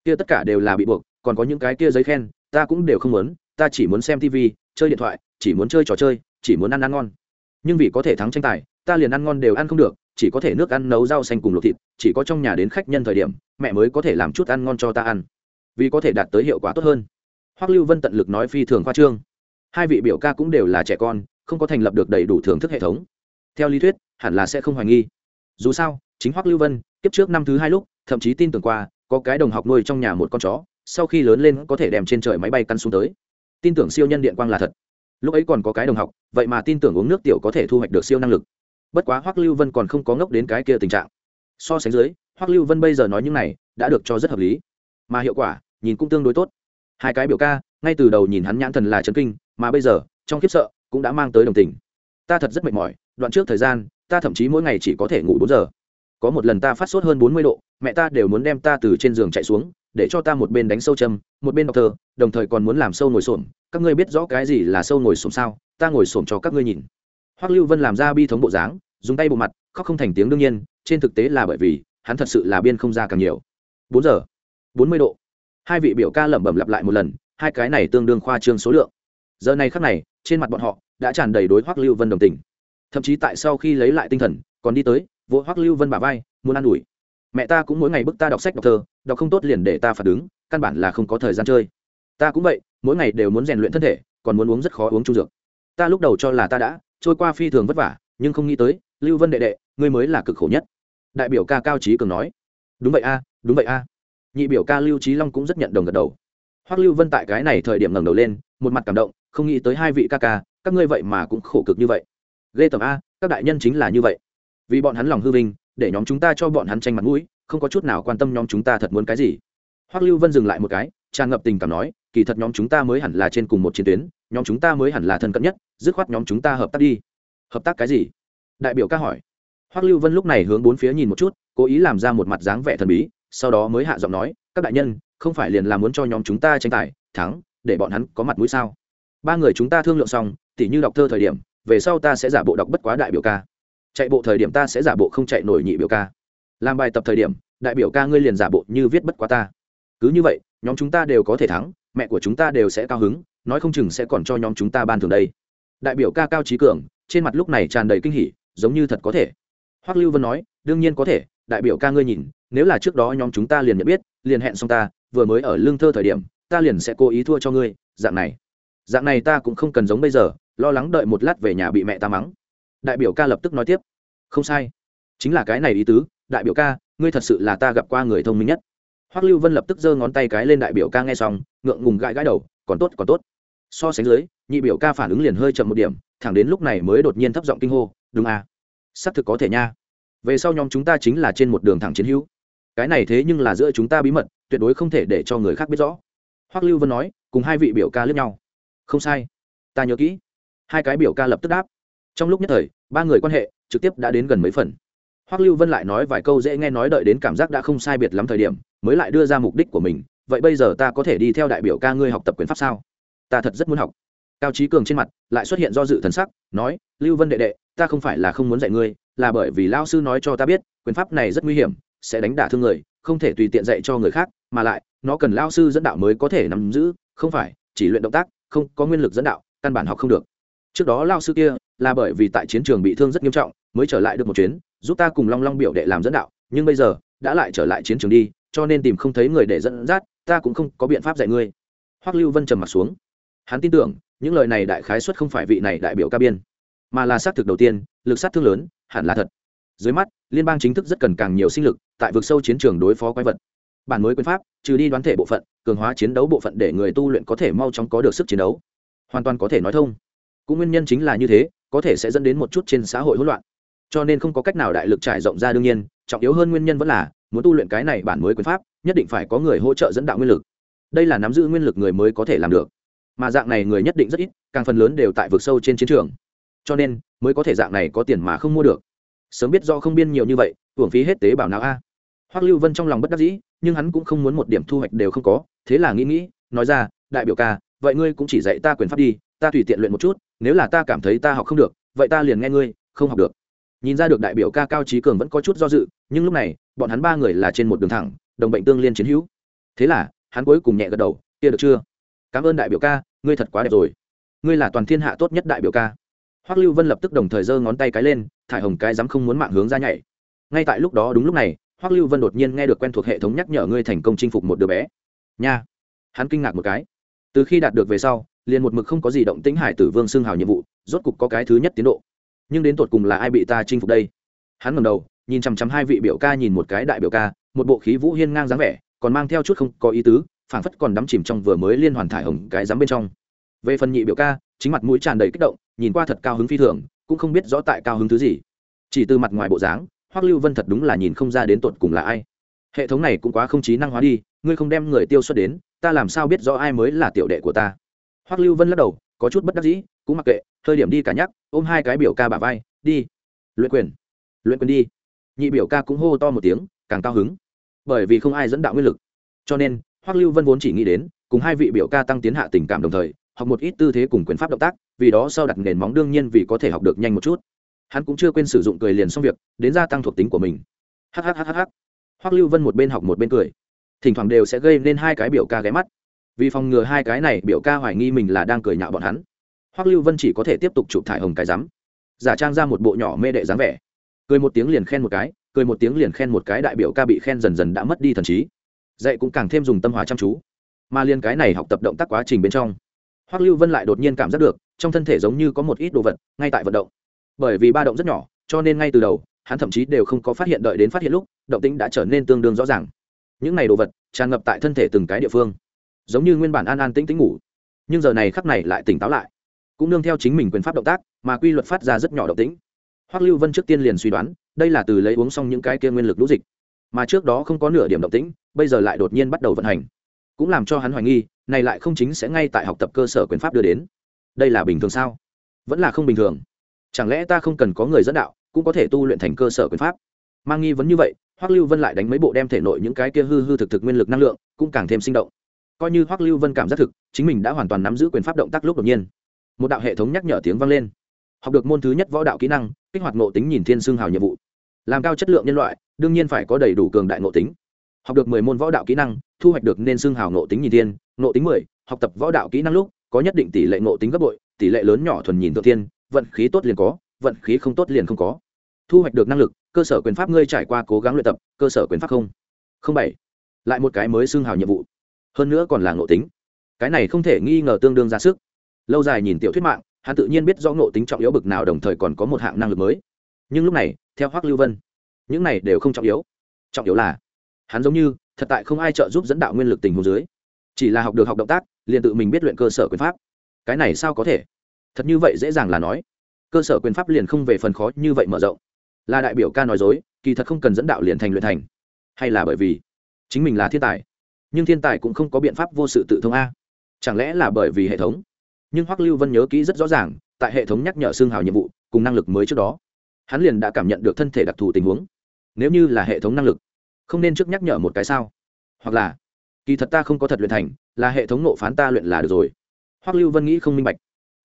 Kia tất cả đều là bị buộc, còn có những cái kia giấy khen, ta cũng đều không muốn, ta chỉ muốn xem tv chơi điện thoại, chỉ muốn chơi trò chơi, chỉ muốn ăn ăn ngon. Nhưng vì có thể thắng tranh tài, ta liền ăn ngon đều ăn không được chỉ có thể nước ăn nấu rau xanh cùng luộc thịt, chỉ có trong nhà đến khách nhân thời điểm, mẹ mới có thể làm chút ăn ngon cho ta ăn, vì có thể đạt tới hiệu quả tốt hơn. Hoắc lưu vân tận lực nói phi thường khoa trương. Hai vị biểu ca cũng đều là trẻ con, không có thành lập được đầy đủ thưởng thức hệ thống. Theo lý thuyết, hẳn là sẽ không hoài nghi. Dù sao, chính hoắc lưu vân, kiếp trước năm thứ hai lúc, thậm chí tin tưởng qua, có cái đồng học nuôi trong nhà một con chó, sau khi lớn lên có thể đem trên trời máy bay căn xuống tới. Tin tưởng siêu nhân điện quang là thật. Lúc ấy còn có cái đồng học, vậy mà tin tưởng uống nước tiểu có thể thu hoạch được siêu năng lực bất quá hoắc lưu vân còn không có ngốc đến cái kia tình trạng. So sánh dưới, hoắc lưu vân bây giờ nói những này, đã được cho rất hợp lý. Mà hiệu quả, nhìn cũng tương đối tốt. Hai cái biểu ca, ngay từ đầu nhìn hắn nhãn thần là chấn kinh, mà bây giờ, trong khiếp sợ, cũng đã mang tới đồng tình. Ta thật rất mệt mỏi, đoạn trước thời gian, ta thậm chí mỗi ngày chỉ có thể ngủ bốn giờ. Có một lần ta phát sốt hơn bốn mươi độ, mẹ ta đều muốn đem ta từ trên giường chạy xuống, để cho ta một bên đánh sâu châm, một bên đọc thơ, đồng thời còn muốn làm sâu ngồi xổm. Các ngươi biết rõ cái gì là sâu ngồi xổm sao? Ta ngồi xổm cho các ngươi nhìn. Hoắc lưu vân làm ra bi thống bộ dáng dùng tay bộ mặt, khóc không thành tiếng đương nhiên, trên thực tế là bởi vì, hắn thật sự là biên không ra càng nhiều. Bốn giờ, bốn mươi độ. Hai vị biểu ca lẩm bẩm lặp lại một lần, hai cái này tương đương khoa trương số lượng. Giờ này khắc này, trên mặt bọn họ, đã tràn đầy đối hoắc lưu vân đồng tình. Thậm chí tại sau khi lấy lại tinh thần, còn đi tới, vỗ hoắc lưu vân bà vai, muốn ă n ủi. Mẹ ta cũng mỗi ngày bức ta đọc sách, đọc thơ, đọc không tốt liền để ta phản đứng căn bản là không có thời gian chơi. Ta cũng vậy, mỗi ngày đều muốn rèn luyện thân thể, còn muốn uống rất khó uống trung dược. Ta lúc đầu cho là ta đã, trôi qua phi thường vất vả, nhưng không nghĩ tới lưu vân đệ đệ, ngươi mới là cực khổ nhất. Đại biểu ca cao trí cường nói. Đúng vậy a, đúng vậy a. Nhị biểu ca lưu trí long cũng rất nhận đồng gật đầu. Hoắc lưu vân tại cái này thời điểm ngẩng đầu lên, một mặt cảm động, không nghĩ tới hai vị ca ca, các ngươi vậy mà cũng khổ cực như vậy. Ghê tầm a, các đại nhân chính là như vậy. Vì bọn hắn lòng hư vinh, để nhóm chúng ta cho bọn hắn tranh mặt mũi, không có chút nào quan tâm nhóm chúng ta thật muốn cái gì. Hoắc lưu vân dừng lại một cái, tràn ngập tình cảm nói, kỳ thật nhóm chúng ta mới hẳn là trên cùng một chiến tuyến, nhóm chúng ta mới hẳn là thân cận nhất, dứt khoát nhóm chúng ta hợp tác đi. Hợp tác cái gì? Đại biểu ca hỏi. Hoắc lưu vân lúc này hướng bốn phía nhìn một chút, cố ý làm ra một mặt dáng vẻ thần bí, sau đó mới hạ giọng nói, các đại nhân, không phải liền là muốn cho nhóm chúng ta tranh tài, thắng, để bọn hắn có mặt mũi sao? Ba người chúng ta thương lượng xong, tỉ như đọc thơ thời điểm, về sau ta sẽ giả bộ đọc bất quá đại biểu ca. Chạy bộ thời điểm ta sẽ giả bộ không chạy nổi nhị biểu ca. Làm bài tập thời điểm, đại biểu ca ngươi liền giả bộ như viết bất quá ta. Cứ như vậy, nhóm chúng ta đều có thể thắng, mẹ của chúng ta đều sẽ cao hứng, nói không chừng sẽ còn cho nhóm chúng ta ban thường đây. Đại biểu ca cao trí cường, trên mặt lúc này tràn đầy kinh hỉ giống như thật có thể. Hoắc lưu vân nói, đương nhiên có thể, đại biểu ca ngươi nhìn, nếu là trước đó nhóm chúng ta liền nhận biết, liền hẹn xong ta, vừa mới ở lương thơ thời điểm, ta liền sẽ cố ý thua cho ngươi, dạng này. Dạng này ta cũng không cần giống bây giờ, lo lắng đợi một lát về nhà bị mẹ ta mắng. Đại biểu ca lập tức nói tiếp. Không sai. Chính là cái này ý tứ, đại biểu ca, ngươi thật sự là ta gặp qua người thông minh nhất. Hoắc lưu vân lập tức giơ ngón tay cái lên đại biểu ca nghe xong, ngượng ngùng gãi gãi đầu, còn tốt còn tốt. So sánh dưới, nhị biểu ca phản ứng liền hơi chậm một điểm thẳng đến lúc này mới đột nhiên thấp giọng kinh hô, đúng à xác thực có thể nha. Về sau nhóm chúng ta chính là trên một đường thẳng chiến hữu. Cái này thế nhưng là giữa chúng ta bí mật, tuyệt đối không thể để cho người khác biết rõ. Hoắc lưu vân nói, cùng hai vị biểu ca lướt nhau. Không sai, ta nhớ kỹ. Hai cái biểu ca lập tức đáp. Trong lúc nhất thời, ba người quan hệ trực tiếp đã đến gần mấy phần. Hoắc lưu vân lại nói vài câu dễ nghe nói đợi đến cảm giác đã không sai biệt lắm thời điểm, mới lại đưa ra mục đích của mình. Vậy bây giờ ta có thể đi theo đại biểu ca ngươi học tập quyền pháp sao? Ta thật rất muốn học cao trí cường trên mặt lại xuất hiện do dự thần sắc, nói, lưu vân đệ đệ, ta không phải là không muốn dạy ngươi, là bởi vì lao sư nói cho ta biết, quyền pháp này rất nguy hiểm, sẽ đánh đả thương người, không thể tùy tiện dạy cho người khác, mà lại, nó cần lao sư dẫn đạo mới có thể nắm giữ, không phải, chỉ luyện động tác, không có nguyên lực dẫn đạo, căn bản học không được. Trước đó lao sư kia là bởi vì tại chiến trường bị thương rất nghiêm trọng, mới trở lại được một chuyến, giúp ta cùng long long biểu đệ làm dẫn đạo, nhưng bây giờ, đã lại trở lại chiến trường đi, cho nên tìm không thấy người để dẫn dắt, ta cũng không có biện pháp dạy ngươi. Hoắc lưu vân trầm mặt xuống. Hắn tin tưởng những lời này đại khái xuất không phải vị này đại biểu ca biên, mà là xác thực đầu tiên, lực sát thương lớn, hẳn là thật. Dưới mắt, liên bang chính thức rất cần càng nhiều sinh lực, tại vực sâu chiến trường đối phó quái vật. Bản mới quyền pháp, trừ đi đoán thể bộ phận, cường hóa chiến đấu bộ phận để người tu luyện có thể mau chóng có được sức chiến đấu. Hoàn toàn có thể nói thông. Cũng nguyên nhân chính là như thế, có thể sẽ dẫn đến một chút trên xã hội hỗn loạn. Cho nên không có cách nào đại lực trải rộng ra đương nhiên, trọng yếu hơn nguyên nhân vẫn là, muốn tu luyện cái này bản mới quyền pháp, nhất định phải có người hỗ trợ dẫn đạo nguyên lực. Đây là nắm giữ nguyên lực người mới có thể làm được mà dạng này người nhất định rất ít, càng phần lớn đều tại vực sâu trên chiến trường. Cho nên, mới có thể dạng này có tiền mà không mua được. Sớm biết do không biên nhiều như vậy, hưởng phí hết tế bảo nào a. À. hoắc lưu vân trong lòng bất đắc dĩ, nhưng hắn cũng không muốn một điểm thu hoạch đều không có, thế là nghĩ nghĩ, nói ra, đại biểu ca, vậy ngươi cũng chỉ dạy ta quyền pháp đi, ta tùy tiện luyện một chút, nếu là ta cảm thấy ta học không được, vậy ta liền nghe ngươi, không học được. Nhìn ra được đại biểu ca cao trí cường vẫn có chút do dự, nhưng lúc này, bọn hắn ba người là trên một đường thẳng, đồng bệnh tương liên chiến hữu. Thế là, hắn cuối cùng nhẹ gật đầu, kia được chưa? Cảm ơn đại biểu ca, ngươi thật quá đẹp rồi. Ngươi là toàn thiên hạ tốt nhất đại biểu ca. Hoắc lưu vân lập tức đồng thời giơ ngón tay cái lên, thải hồng cái dám không muốn mạng hướng ra nhảy. Ngay tại lúc đó đúng lúc này, hoắc lưu vân đột nhiên nghe được quen thuộc hệ thống nhắc nhở ngươi thành công chinh phục một đứa bé. Nha. Hắn kinh ngạc một cái. Từ khi đạt được về sau, liền một mực không có gì động tĩnh hải tử vương xương hào nhiệm vụ, rốt cục có cái thứ nhất tiến độ. Nhưng đến tột cùng là ai bị ta chinh phục đây? Hắn ngầm đầu, nhìn chằm chằm hai vị biểu ca nhìn một cái đại biểu ca, một bộ khí vũ hiên ngang dáng vẻ, còn mang theo chút không có ý tứ phảng phất còn đắm chìm trong vừa mới liên hoàn thải hồng cái dám bên trong. Về phần nhị biểu ca, chính mặt mũi tràn đầy kích động, nhìn qua thật cao hứng phi thường, cũng không biết rõ tại cao hứng thứ gì. Chỉ từ mặt ngoài bộ dáng, hoắc lưu vân thật đúng là nhìn không ra đến tột cùng là ai. Hệ thống này cũng quá không trí năng hóa đi, ngươi không đem người tiêu xuất đến, ta làm sao biết rõ ai mới là tiểu đệ của ta? Hoắc lưu vân lắc đầu, có chút bất đắc dĩ, cũng mặc kệ thời điểm đi cả nhắc, ôm hai cái biểu ca bả vai, đi. Luyện quyền. Luyện quyền đi. Nhị biểu ca cũng hô to một tiếng, càng cao hứng. Bởi vì không ai dẫn đạo nguyên lực. Cho nên hoắc lưu vân vốn chỉ nghĩ đến, cùng hai vị biểu ca tăng tiến hạ tình cảm đồng thời, học một ít tư thế cùng quyền pháp động tác, vì đó sau đặt nền móng đương nhiên vì có thể học được nhanh một chút. Hắn cũng chưa quên sử dụng cười liền xong việc, đến gia tăng thuộc tính của mình. Hhhh hoắc lưu vân một bên học một bên cười. Thỉnh thoảng đều sẽ gây nên hai cái biểu ca ghé mắt. Vì phòng ngừa hai cái này biểu ca hoài nghi mình là đang cười nhạo bọn hắn, hoắc lưu vân chỉ có thể tiếp tục chụp thải hồng cái rắm. Giả trang ra một bộ nhỏ mê đệ dáng vẻ. Cười một tiếng liền khen một cái, cười một tiếng liền khen một cái đại biểu ca bị khen dần dần đã mất đi thần trí dạy cũng càng thêm dùng tâm hóa chăm chú. Mà liên cái này học tập động tác quá trình bên trong, hoắc lưu vân lại đột nhiên cảm giác được, trong thân thể giống như có một ít đồ vật ngay tại vận động. Bởi vì ba động rất nhỏ, cho nên ngay từ đầu, hắn thậm chí đều không có phát hiện đợi đến phát hiện lúc, động tĩnh đã trở nên tương đương rõ ràng. Những này đồ vật tràn ngập tại thân thể từng cái địa phương, giống như nguyên bản an an tĩnh tĩnh ngủ. Nhưng giờ này khắc này lại tỉnh táo lại, cũng nương theo chính mình quyền pháp động tác, mà quy luật phát ra rất nhỏ động tĩnh. Hoắc lưu vân trước tiên liền suy đoán, đây là từ lấy uống xong những cái kia nguyên lực lũ dịch, mà trước đó không có nửa điểm động tĩnh bây giờ lại đột nhiên bắt đầu vận hành. Cũng làm cho hắn hoài nghi, này lại không chính sẽ ngay tại học tập cơ sở quyền pháp đưa đến. Đây là bình thường sao? Vẫn là không bình thường. Chẳng lẽ ta không cần có người dẫn đạo, cũng có thể tu luyện thành cơ sở quyền pháp? Mang nghi vấn như vậy, hoắc lưu vân lại đánh mấy bộ đem thể nội những cái kia hư hư thực thực nguyên lực năng lượng, cũng càng thêm sinh động. Coi như hoắc lưu vân cảm giác thực, chính mình đã hoàn toàn nắm giữ quyền pháp động tác lúc đột nhiên. Một đạo hệ thống nhắc nhở tiếng vang lên. Học được môn thứ nhất võ đạo kỹ năng, kích hoạt ngộ tính nhìn thiên xương hào nhiệm vụ. Làm cao chất lượng nhân loại, đương nhiên phải có đầy đủ cường đại ngộ tính học được mười môn võ đạo kỹ năng, thu hoạch được nên xương hào ngộ tính nhìn thiên, ngộ tính mười, học tập võ đạo kỹ năng lúc, có nhất định tỷ lệ ngộ tính gấp bội, tỷ lệ lớn nhỏ thuần nhìn tự thiên, vận khí tốt liền có, vận khí không tốt liền không có. Thu hoạch được năng lực, cơ sở quyền pháp ngươi trải qua cố gắng luyện tập, cơ sở quyền pháp không. Không bảy. Lại một cái mới xương hào nhiệm vụ. Hơn nữa còn là ngộ tính. Cái này không thể nghi ngờ tương đương ra sức. Lâu dài nhìn tiểu thuyết mạng, hắn tự nhiên biết rõ ngộ tính trọng yếu bực nào đồng thời còn có một hạng năng lực mới. Nhưng lúc này, theo hoắc lưu vân, những này đều không trọng yếu. Trọng yếu là hắn giống như, thật tại không ai trợ giúp dẫn đạo nguyên lực tình hồ dưới. Chỉ là học được học động tác, liền tự mình biết luyện cơ sở quyền pháp. Cái này sao có thể? Thật như vậy dễ dàng là nói. Cơ sở quyền pháp liền không về phần khó như vậy mở rộng. Là đại biểu ca nói dối, kỳ thật không cần dẫn đạo liền thành luyện thành. Hay là bởi vì, chính mình là thiên tài, nhưng thiên tài cũng không có biện pháp vô sự tự thông a. Chẳng lẽ là bởi vì hệ thống? Nhưng hoắc lưu vân nhớ kỹ rất rõ ràng, tại hệ thống nhắc nhở xương hào nhiệm vụ, cùng năng lực mới trước đó, hắn liền đã cảm nhận được thân thể đặc thù tình huống. Nếu như là hệ thống năng lực không nên trước nhắc nhở một cái sao? Hoặc là, kỳ thật ta không có thật luyện thành, là hệ thống nộ phán ta luyện là được rồi. Hoắc lưu vân nghĩ không minh bạch,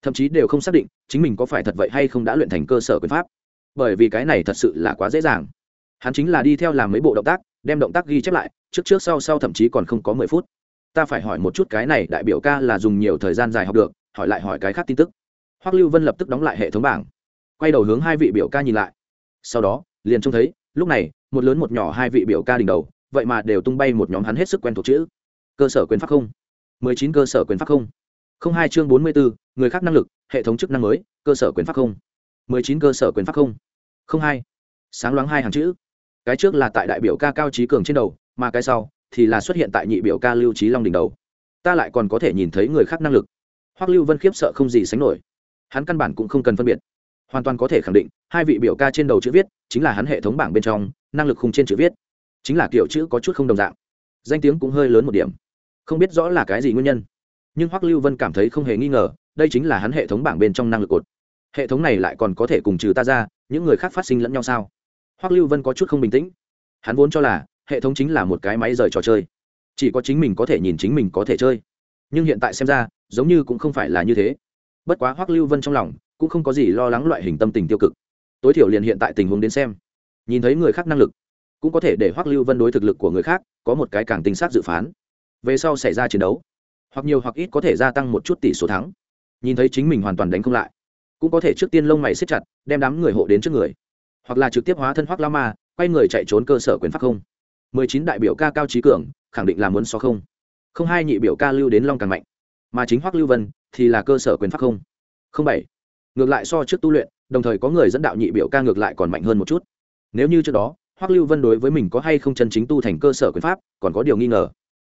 thậm chí đều không xác định chính mình có phải thật vậy hay không đã luyện thành cơ sở quyền pháp. Bởi vì cái này thật sự là quá dễ dàng. Hắn chính là đi theo làm mấy bộ động tác, đem động tác ghi chép lại, trước trước sau sau thậm chí còn không có mười phút. Ta phải hỏi một chút cái này đại biểu ca là dùng nhiều thời gian dài học được, hỏi lại hỏi cái khác tin tức. Hoắc lưu vân lập tức đóng lại hệ thống bảng, quay đầu hướng hai vị biểu ca nhìn lại. Sau đó, liền trông thấy, lúc này một lớn một nhỏ hai vị biểu ca đỉnh đầu, vậy mà đều tung bay một nhóm hắn hết sức quen thuộc chữ. Cơ sở quyền pháp không. Mười chín cơ sở quyền pháp không. Không hai chương bốn mươi bốn người khác năng lực, hệ thống chức năng mới, cơ sở quyền pháp không. Mười chín cơ sở quyền pháp không. Không hai. Sáng loáng hai hàng chữ. Cái trước là tại đại biểu ca cao trí cường trên đầu, mà cái sau thì là xuất hiện tại nhị biểu ca lưu trí long đỉnh đầu. Ta lại còn có thể nhìn thấy người khác năng lực. Hoắc lưu vân khiếp sợ không gì sánh nổi. Hắn căn bản cũng không cần phân biệt. Hoàn toàn có thể khẳng định, hai vị biểu ca trên đầu chữ viết chính là hắn hệ thống bảng bên trong năng lực khung trên chữ viết. Chính là kiểu chữ có chút không đồng dạng. Danh tiếng cũng hơi lớn một điểm. Không biết rõ là cái gì nguyên nhân. Nhưng hoắc lưu vân cảm thấy không hề nghi ngờ, đây chính là hắn hệ thống bảng bên trong năng lực cột. Hệ thống này lại còn có thể cùng trừ ta ra, những người khác phát sinh lẫn nhau sao? Hoắc lưu vân có chút không bình tĩnh. Hắn vốn cho là, hệ thống chính là một cái máy rời trò chơi. Chỉ có chính mình có thể nhìn chính mình có thể chơi. Nhưng hiện tại xem ra, giống như cũng không phải là như thế. Bất quá hoắc lưu vân trong lòng, cũng không có gì lo lắng loại hình tâm tình tiêu cực. Tối thiểu liền hiện tại tình huống đến xem nhìn thấy người khác năng lực, cũng có thể để hoắc lưu vân đối thực lực của người khác có một cái càng tinh xác dự phán. Về sau xảy ra chiến đấu, hoặc nhiều hoặc ít có thể gia tăng một chút tỷ số thắng. Nhìn thấy chính mình hoàn toàn đánh không lại, cũng có thể trước tiên lông mày xếp chặt, đem đám người hộ đến trước người. Hoặc là trực tiếp hóa thân hoắc lao ma quay người chạy trốn cơ sở quyền pháp không. Mười chín đại biểu ca cao trí cường, khẳng định là muốn so không. Không hai nhị biểu ca lưu đến long càng mạnh, mà chính hoắc lưu vân thì là cơ sở quyền pháp không. Không bảy. Ngược lại so trước tu luyện, đồng thời có người dẫn đạo nhị biểu ca ngược lại còn mạnh hơn một chút nếu như trước đó, hoắc lưu vân đối với mình có hay không chân chính tu thành cơ sở quyền pháp, còn có điều nghi ngờ.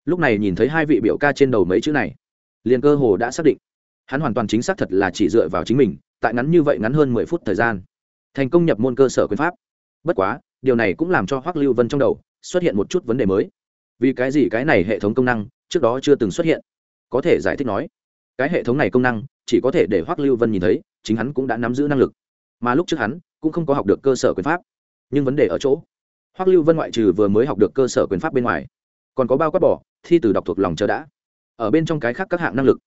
Lúc này nhìn thấy hai vị biểu ca trên đầu mấy chữ này, liền cơ hồ đã xác định. Hắn hoàn toàn chính xác thật là chỉ dựa vào chính mình, tại ngắn như vậy ngắn hơn mười phút thời gian, thành công nhập môn cơ sở quyền pháp. Bất quá, điều này cũng làm cho hoắc lưu vân trong đầu xuất hiện một chút vấn đề mới. Vì cái gì cái này hệ thống công năng trước đó chưa từng xuất hiện? Có thể giải thích nói, cái hệ thống này công năng chỉ có thể để hoắc lưu vân nhìn thấy, chính hắn cũng đã nắm giữ năng lực. Mà lúc trước hắn cũng không có học được cơ sở quyền pháp nhưng vấn đề ở chỗ, hoắc lưu vân ngoại trừ vừa mới học được cơ sở quyền pháp bên ngoài, còn có bao quát bỏ, thi từ đọc thuộc lòng chờ đã. Ở bên trong cái khác các hạng năng lực.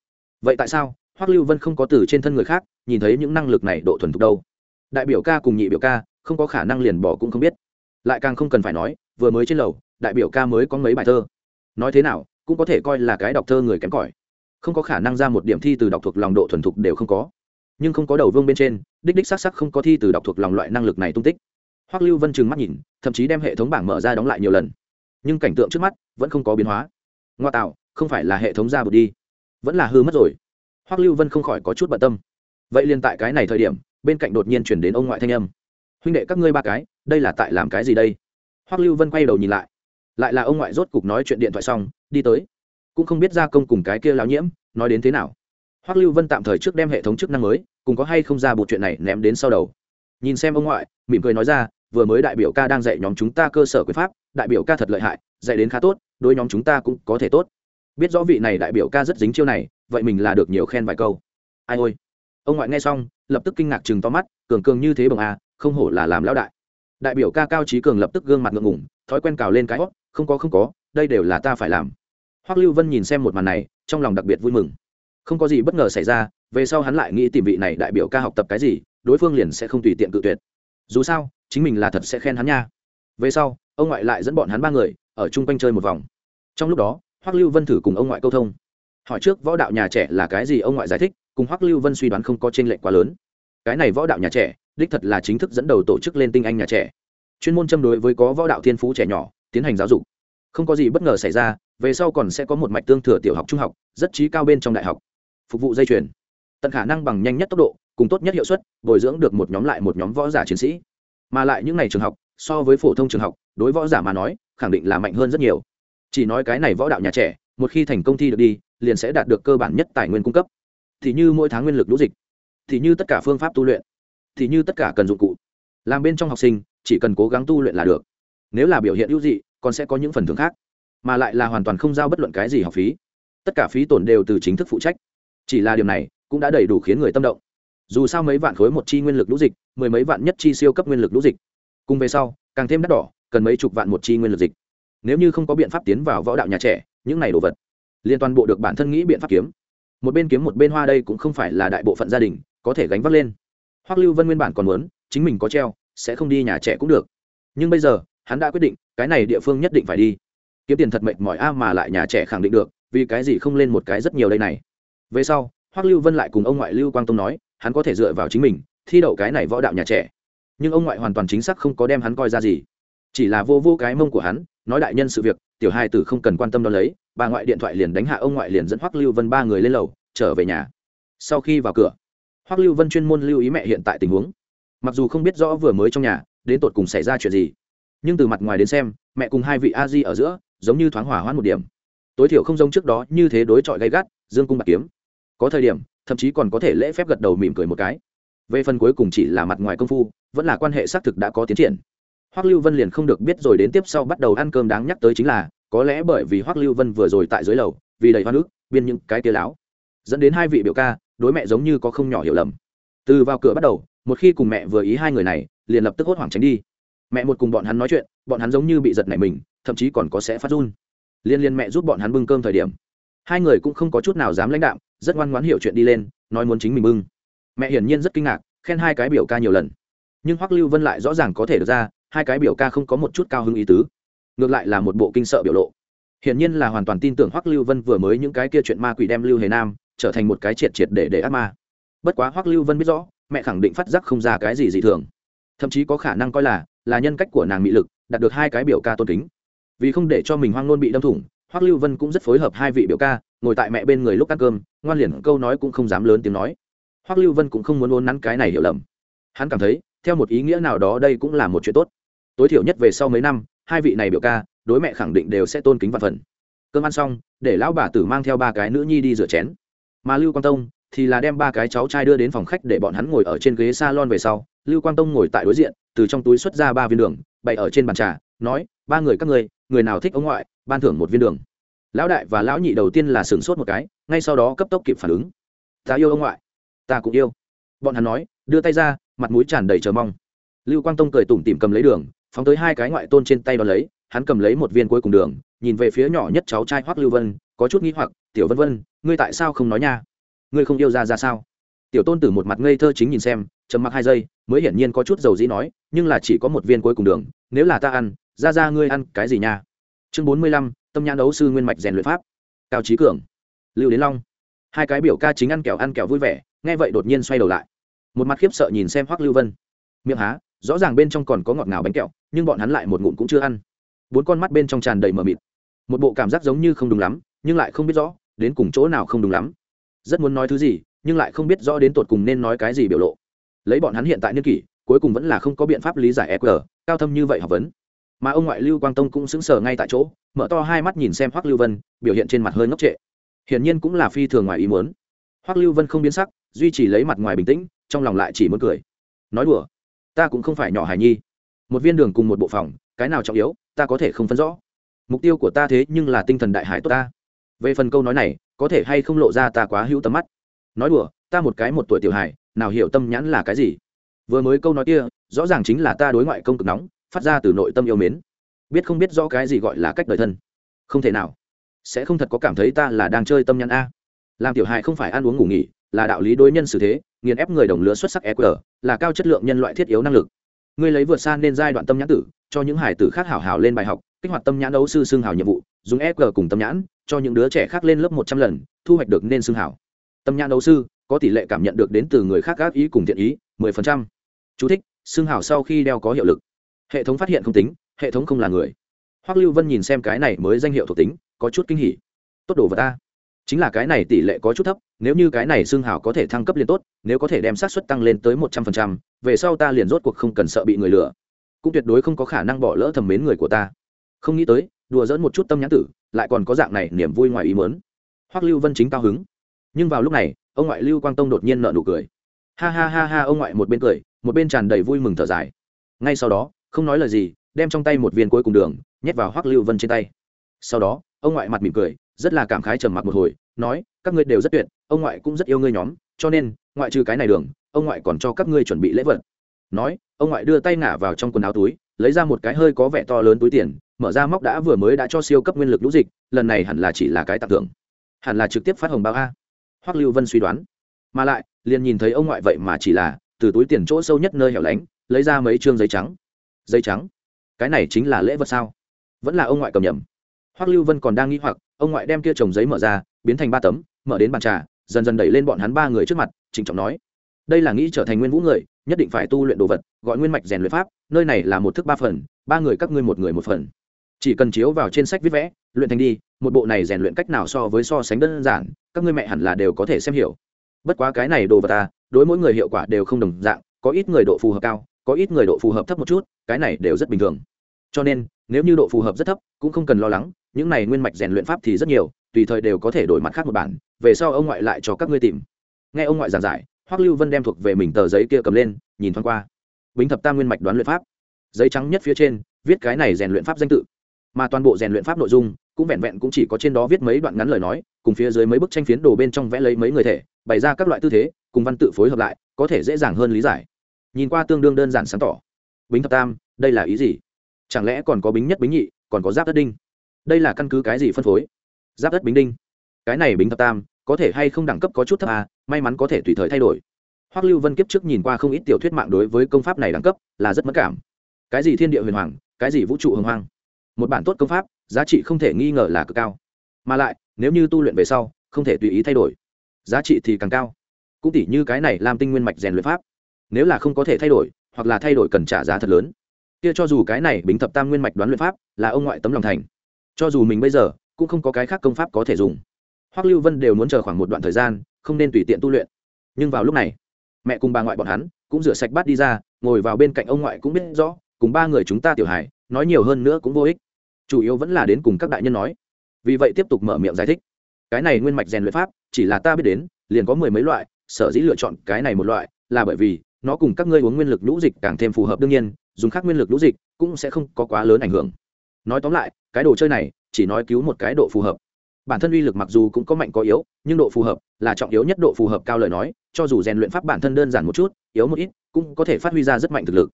Vậy tại sao hoắc lưu vân không có từ trên thân người khác, nhìn thấy những năng lực này độ thuần thục đâu? Đại biểu ca cùng nhị biểu ca, không có khả năng liền bỏ cũng không biết. Lại càng không cần phải nói, vừa mới trên lầu, đại biểu ca mới có mấy bài thơ. Nói thế nào, cũng có thể coi là cái đọc thơ người kém cỏi. Không có khả năng ra một điểm thi từ đọc thuộc lòng độ thuần thục đều không có. Nhưng không có đầu vương bên trên, đích đích xác sắc không có thi từ đọc thuộc lòng loại năng lực này tung tích hoắc lưu vân trừng mắt nhìn, thậm chí đem hệ thống bảng mở ra đóng lại nhiều lần. Nhưng cảnh tượng trước mắt vẫn không có biến hóa. Ngoa tạo, không phải là hệ thống ra bột đi. Vẫn là hư mất rồi. Hoắc lưu vân không khỏi có chút bận tâm. Vậy liền tại cái này thời điểm, bên cạnh đột nhiên chuyển đến ông ngoại thanh âm. Huynh đệ các ngươi ba cái, đây là tại làm cái gì đây? Hoắc lưu vân quay đầu nhìn lại. Lại là ông ngoại rốt cục nói chuyện điện thoại xong, đi tới. Cũng không biết gia công cùng cái kia lão nhiễm, nói đến thế nào. Hoắc lưu vân tạm thời trước đem hệ thống chức năng mới, cùng có hay không ra bộ chuyện này ném đến sau đầu. Nhìn xem ông ngoại, mỉm cười nói ra vừa mới đại biểu ca đang dạy nhóm chúng ta cơ sở quyền pháp, đại biểu ca thật lợi hại, dạy đến khá tốt, đối nhóm chúng ta cũng có thể tốt. Biết rõ vị này đại biểu ca rất dính chiêu này, vậy mình là được nhiều khen vài câu. Ai ôi. Ông ngoại nghe xong, lập tức kinh ngạc chừng to mắt, cường cường như thế bằng a à, không hổ là làm lão đại. Đại biểu ca cao trí cường lập tức gương mặt ngượng ngủng thói quen cào lên cái hót không có không có, đây đều là ta phải làm. Hoắc lưu vân nhìn xem một màn này, trong lòng đặc biệt vui mừng. Không có gì bất ngờ xảy ra, về sau hắn lại nghĩ tìm vị này đại biểu ca học tập cái gì, đối phương liền sẽ không tùy tiện cự tuyệt. Dù sao chính mình là thật sẽ khen hắn nha. Về sau, ông ngoại lại dẫn bọn hắn ba người ở chung quanh chơi một vòng. Trong lúc đó, hoắc lưu vân thử cùng ông ngoại câu thông. Hỏi trước võ đạo nhà trẻ là cái gì ông ngoại giải thích, cùng hoắc lưu vân suy đoán không có t r ê n lệch quá lớn. Cái này võ đạo nhà trẻ, đích thật là chính thức dẫn đầu tổ chức lên tinh anh nhà trẻ. Chuyên môn châm đối với có võ đạo thiên phú trẻ nhỏ, tiến hành giáo dục. Không có gì bất ngờ xảy ra, về sau còn sẽ có một mạch tương thừa tiểu học, trung học, rất trí cao bên trong đại học. Phục vụ dây chuyền. Tận khả năng bằng nhanh nhất tốc độ, cùng tốt nhất hiệu suất, bồi dưỡng được một nhóm lại một nhóm võ giả chiến sĩ mà lại những ngày trường học, so với phổ thông trường học, đối võ giả mà nói, khẳng định là mạnh hơn rất nhiều. Chỉ nói cái này võ đạo nhà trẻ, một khi thành công thi được đi, liền sẽ đạt được cơ bản nhất tài nguyên cung cấp. Thì như mỗi tháng nguyên lực lũ dịch, thì như tất cả phương pháp tu luyện, thì như tất cả cần dụng cụ. Làm bên trong học sinh, chỉ cần cố gắng tu luyện là được. Nếu là biểu hiện ưu dị, còn sẽ có những phần thưởng khác. Mà lại là hoàn toàn không giao bất luận cái gì học phí. Tất cả phí tổn đều từ chính thức phụ trách. Chỉ là điều này, cũng đã đầy đủ khiến người tâm động dù sao mấy vạn khối một chi nguyên lực lũ dịch, mười mấy vạn nhất chi siêu cấp nguyên lực lũ dịch. Cùng về sau, càng thêm đắt đỏ, cần mấy chục vạn một chi nguyên lực dịch. Nếu như không có biện pháp tiến vào võ đạo nhà trẻ, những này đồ vật liên toàn bộ được bản thân nghĩ biện pháp kiếm. Một bên kiếm một bên hoa đây cũng không phải là đại bộ phận gia đình, có thể gánh vác lên. Hoắc lưu vân nguyên bản còn muốn, chính mình có treo, sẽ không đi nhà trẻ cũng được. Nhưng bây giờ, hắn đã quyết định, cái này địa phương nhất định phải đi. Kiếm tiền thật mệnh mỏi a mà lại nhà trẻ khẳng định được, vì cái gì không lên một cái rất nhiều đây này. Về sau, hoắc lưu vân lại cùng ông ngoại lưu quang tông nói hắn có thể dựa vào chính mình, thi đậu cái này võ đạo nhà trẻ. Nhưng ông ngoại hoàn toàn chính xác không có đem hắn coi ra gì. Chỉ là vô vô cái mông của hắn, nói đại nhân sự việc, tiểu hai tử không cần quan tâm đo lấy, bà ngoại điện thoại liền đánh hạ ông ngoại liền dẫn hoắc lưu vân ba người lên lầu, trở về nhà. Sau khi vào cửa, hoắc lưu vân chuyên môn lưu ý mẹ hiện tại tình huống. Mặc dù không biết rõ vừa mới trong nhà, đến tột cùng xảy ra chuyện gì, nhưng từ mặt ngoài đến xem, mẹ cùng hai vị a di ở giữa, giống như thoáng hỏa hoãn một điểm. Tối thiểu không giống trước đó như thế đối chọi gay gắt, dương cung bạc kiếm. Có thời điểm thậm chí còn có thể lễ phép gật đầu mỉm cười một cái. Về phần cuối cùng chỉ là mặt ngoài công phu, vẫn là quan hệ xác thực đã có tiến triển. Hoắc lưu vân liền không được biết rồi đến tiếp sau bắt đầu ăn cơm đáng nhắc tới chính là, có lẽ bởi vì hoắc lưu vân vừa rồi tại dưới lầu, vì đầy hoa nước, biên những cái tia láo. Dẫn đến hai vị biểu ca, đối mẹ giống như có không nhỏ hiểu lầm. Từ vào cửa bắt đầu, một khi cùng mẹ vừa ý hai người này, liền lập tức hốt hoảng tránh đi. Mẹ một cùng bọn hắn nói chuyện, bọn hắn giống như bị giật nảy mình, thậm chí còn có sẽ phát run. Liên liên mẹ giúp bọn hắn bưng cơm thời điểm. Hai người cũng không có chút nào dám lãnh đạm rất ngoan ngoãn hiểu chuyện đi lên, nói muốn chính mình bưng. Mẹ hiển nhiên rất kinh ngạc, khen hai cái biểu ca nhiều lần. Nhưng hoắc lưu vân lại rõ ràng có thể được ra, hai cái biểu ca không có một chút cao hứng ý tứ. Ngược lại là một bộ kinh sợ biểu lộ. Hiển nhiên là hoàn toàn tin tưởng hoắc lưu vân vừa mới những cái kia chuyện ma quỷ đem lưu hề nam trở thành một cái triệt triệt để để ác ma. Bất quá hoắc lưu vân biết rõ, mẹ khẳng định phát giác không ra cái gì dị thường. Thậm chí có khả năng coi là là nhân cách của nàng mỹ lực, đạt được hai cái biểu ca tôn kính. Vì không để cho mình hoang nôn bị đâm thủng, hoắc lưu vân cũng rất phối hợp hai vị biểu ca ngồi tại mẹ bên người lúc ăn cơm, ngoan liền câu nói cũng không dám lớn tiếng nói. Hoắc lưu vân cũng không muốn ôn nắn cái này hiểu lầm. Hắn cảm thấy, theo một ý nghĩa nào đó đây cũng là một chuyện tốt. Tối thiểu nhất về sau mấy năm, hai vị này biểu ca, đối mẹ khẳng định đều sẽ tôn kính văn phần. Cơm ăn xong, để lão bà tử mang theo ba cái nữ nhi đi rửa chén. Mà lưu quang tông thì là đem ba cái cháu trai đưa đến phòng khách để bọn hắn ngồi ở trên ghế s a lon về sau. Lưu quang tông ngồi tại đối diện, từ trong túi xuất ra ba viên đường, bày ở trên bàn trà, nói, ba người các người người nào thích ông ngoại, ban thưởng một viên đường lão đại và lão nhị đầu tiên là sửng sốt một cái, ngay sau đó cấp tốc kịp phản ứng. Ta yêu ông ngoại. Ta cũng yêu. Bọn hắn nói, đưa tay ra, mặt mũi tràn đầy chờ mong. Lưu quang tông cười tủm tỉm cầm lấy đường, phóng tới hai cái ngoại tôn trên tay đ ó lấy, hắn cầm lấy một viên cuối cùng đường, nhìn về phía nhỏ nhất cháu trai hoắc lưu vân, có chút nghĩ hoặc, tiểu vân vân, ngươi tại sao không nói nha? Ngươi không yêu ra ra sao? Tiểu tôn tử một mặt ngây thơ chính nhìn xem chầm mặc hai giây, mới hiển nhiên có chút dầu dĩ nói, nhưng là chỉ có một viên cuối cùng đường, nếu là ta ăn, ra ra ngươi ăn cái gì nha? Chương bốn mươi lăm, tâm nhãn đấu sư nguyên mạch rèn luyện pháp. Cao trí cường, lưu đến long. Hai cái biểu ca chính ăn kẹo ăn kẹo vui vẻ, nghe vậy đột nhiên xoay đầu lại. Một mặt khiếp sợ nhìn xem hoắc lưu vân. Miệng há, rõ ràng bên trong còn có ngọt ngào bánh kẹo, nhưng bọn hắn lại một ngụm cũng chưa ăn. Bốn con mắt bên trong tràn đầy mờ mịt. Một bộ cảm giác giống như không đúng lắm, nhưng lại không biết rõ, đến cùng chỗ nào không đúng lắm. Rất muốn nói thứ gì, nhưng lại không biết rõ đến tột cùng nên nói cái gì biểu lộ. Lấy bọn hắn hiện tại niên kỷ, cuối cùng vẫn là không có biện pháp lý giải eq cao thâm như vậy học vấn mà ông ngoại lưu quang tông cũng sững sờ ngay tại chỗ, mở to hai mắt nhìn xem hoắc lưu vân, biểu hiện trên mặt hơi ngốc trệ. Hiển nhiên cũng là phi thường ngoài ý muốn. Hoắc lưu vân không biến sắc, duy trì lấy mặt ngoài bình tĩnh, trong lòng lại chỉ muốn cười. Nói đùa, ta cũng không phải nhỏ hài nhi. Một viên đường cùng một bộ phòng, cái nào trọng yếu, ta có thể không phân rõ. Mục tiêu của ta thế nhưng là tinh thần đại hải tốt ta. Về phần câu nói này, có thể hay không lộ ra ta quá hữu tầm mắt. Nói đùa, ta một cái một tuổi tiểu hải nào hiểu tâm nhãn là cái gì? Vừa mới câu nói kia, rõ ràng chính là ta đối ngoại công cực nóng phát ra từ nội tâm yêu mến. Biết không biết rõ cái gì gọi là cách đời thân. Không thể nào. Sẽ không thật có cảm thấy ta là đang chơi tâm nhãn a. Làm tiểu hài không phải ăn uống ngủ nghỉ là đạo lý đối nhân xử thế nghiền ép người đồng lứa xuất sắc eq là cao chất lượng nhân loại thiết yếu năng lực. Ngươi lấy vượt xa nên giai đoạn tâm nhãn tử cho những hải tử khác hảo hảo lên bài học kích hoạt tâm nhãn đấu sư xương hảo nhiệm vụ dùng eq cùng tâm nhãn cho những đứa trẻ khác lên lớp một trăm lần thu hoạch được nên xương hảo tâm nhãn đấu sư có tỷ lệ cảm nhận được đến từ người khác gác ý cùng thiện ý mười phần trăm. Chú thích, xương hảo sau khi đeo có hiệu lực hệ thống phát hiện không tính, hệ thống không là người. Hoắc lưu vân nhìn xem cái này mới danh hiệu thuộc tính, có chút kinh hỉ. Tốt đồ vật ta. Chính là cái này tỷ lệ có chút thấp, nếu như cái này xương hào có thể thăng cấp liền tốt, nếu có thể đem xác suất tăng lên tới một trăm phần trăm, về sau ta liền rốt cuộc không cần sợ bị người lừa. Cũng tuyệt đối không có khả năng bỏ lỡ thầm mến người của ta. Không nghĩ tới, đùa dỡn một chút tâm nhãn tử, lại còn có dạng này niềm vui ngoài ý mớn hoắc lưu vân chính cao hứng. Nhưng vào lúc này, ông ngoại lưu quang tông đột nhiên nợ nụ cười. Ha ha ha ha, ông ngoại một bên cười, một bên tràn đầy vui mừng thở dài. Ngay sau đó không nói lời gì, đem trong tay một viên cuối cùng đường, nhét vào hoắc lưu vân trên tay. Sau đó, ông ngoại mặt mỉm cười, rất là cảm khái trầm mặc một hồi, nói, các ngươi đều rất tuyệt, ông ngoại cũng rất yêu ngươi nhóm, cho nên, ngoại trừ cái này đường, ông ngoại còn cho các ngươi chuẩn bị lễ vật. Nói, ông ngoại đưa tay ngả vào trong quần áo túi, lấy ra một cái hơi có vẻ to lớn túi tiền, mở ra móc đã vừa mới đã cho siêu cấp nguyên lực lũ dịch, lần này hẳn là chỉ là cái tặng thưởng. Hẳn là trực tiếp phát hồng báo a. Hoắc lưu vân suy đoán. Mà lại, liền nhìn thấy ông ngoại vậy mà chỉ là, từ túi tiền chỗ sâu nhất nơi hẻo lánh, lấy ra mấy chương giấy trắng dây trắng. Cái này chính là lễ vật sao? Vẫn là ông ngoại cầm nhầm. Hoắc lưu vân còn đang nghĩ hoặc, ông ngoại đem kia chồng giấy mở ra, biến thành ba tấm, mở đến bàn trà, dần dần đẩy lên bọn hắn ba người trước mặt, trịnh trọng nói, đây là nghĩ trở thành nguyên vũ người, nhất định phải tu luyện đồ vật, gọi nguyên mạch rèn luyện pháp, nơi này là một thức ba phần, ba người các ngươi một người một phần. Chỉ cần chiếu vào trên sách viết vẽ, luyện thành đi, một bộ này rèn luyện cách nào so với so sánh đơn giản, các ngươi mẹ hẳn là đều có thể xem hiểu. Bất quá cái này đồ vật ta đối mỗi người hiệu quả đều không đồng dạng, có ít người độ phù hợp cao có ít người độ phù hợp thấp một chút, cái này đều rất bình thường. Cho nên, nếu như độ phù hợp rất thấp, cũng không cần lo lắng, những này nguyên mạch rèn luyện pháp thì rất nhiều, tùy thời đều có thể đổi mặt khác một bản, về sau ông ngoại lại cho các ngươi tìm. Nghe ông ngoại giảng giải, hoắc lưu vân đem thuộc về mình tờ giấy kia cầm lên, nhìn thoáng qua. Bính thập tam nguyên mạch đoán luyện pháp. Giấy trắng nhất phía trên, viết cái này rèn luyện pháp danh tự. Mà toàn bộ rèn luyện pháp nội dung, cũng vẹn vẹn cũng chỉ có trên đó viết mấy đoạn ngắn lời nói, cùng phía dưới mấy bức tranh phiến đồ bên trong vẽ lấy mấy người thể, bày ra các loại tư thế, cùng văn tự phối hợp lại, có thể dễ dàng hơn lý giải nhìn qua tương đương đơn giản sáng tỏ. Bính thập tam, đây là ý gì? Chẳng lẽ còn có bính nhất bính nhị, còn có giáp đất đinh? Đây là căn cứ cái gì phân phối? Giáp đất bính đinh. Cái này bính thập tam, có thể hay không đẳng cấp có chút thấp à may mắn có thể tùy thời thay đổi. Hoắc lưu vân kiếp trước nhìn qua không ít tiểu thuyết mạng đối với công pháp này đẳng cấp, là rất mất cảm. Cái gì thiên địa huyền hoàng, cái gì vũ trụ hồng hoang? Một bản tốt công pháp, giá trị không thể nghi ngờ là cực cao. Mà lại, nếu như tu luyện về sau, không thể tùy ý thay đổi, giá trị thì càng cao. Cũng tỷ như cái này làm tinh nguyên mạch rèn luyện pháp nếu là không có thể thay đổi, hoặc là thay đổi cần trả giá thật lớn. Kia cho dù cái này bính thập tam nguyên mạch đoán luyện pháp là ông ngoại tấm lòng thành, cho dù mình bây giờ cũng không có cái khác công pháp có thể dùng. Hoắc lưu vân đều muốn chờ khoảng một đoạn thời gian, không nên tùy tiện tu luyện. Nhưng vào lúc này, mẹ cùng bà ngoại bọn hắn cũng rửa sạch bát đi ra, ngồi vào bên cạnh ông ngoại cũng biết rõ, cùng ba người chúng ta tiểu hải nói nhiều hơn nữa cũng vô ích. Chủ yếu vẫn là đến cùng các đại nhân nói. Vì vậy tiếp tục mở miệng giải thích. Cái này nguyên mạch rèn luyện pháp, chỉ là ta biết đến, liền có mười mấy loại, sở dĩ lựa chọn cái này một loại, là bởi vì nó cùng các ngươi uống nguyên lực lũ dịch càng thêm phù hợp đương nhiên, dùng khác nguyên lực lũ dịch cũng sẽ không có quá lớn ảnh hưởng. Nói tóm lại, cái đồ chơi này chỉ nói cứu một cái độ phù hợp. Bản thân uy lực mặc dù cũng có mạnh có yếu, nhưng độ phù hợp là trọng yếu nhất độ phù hợp cao lời nói, cho dù rèn luyện pháp bản thân đơn giản một chút, yếu một ít, cũng có thể phát huy ra rất mạnh thực lực.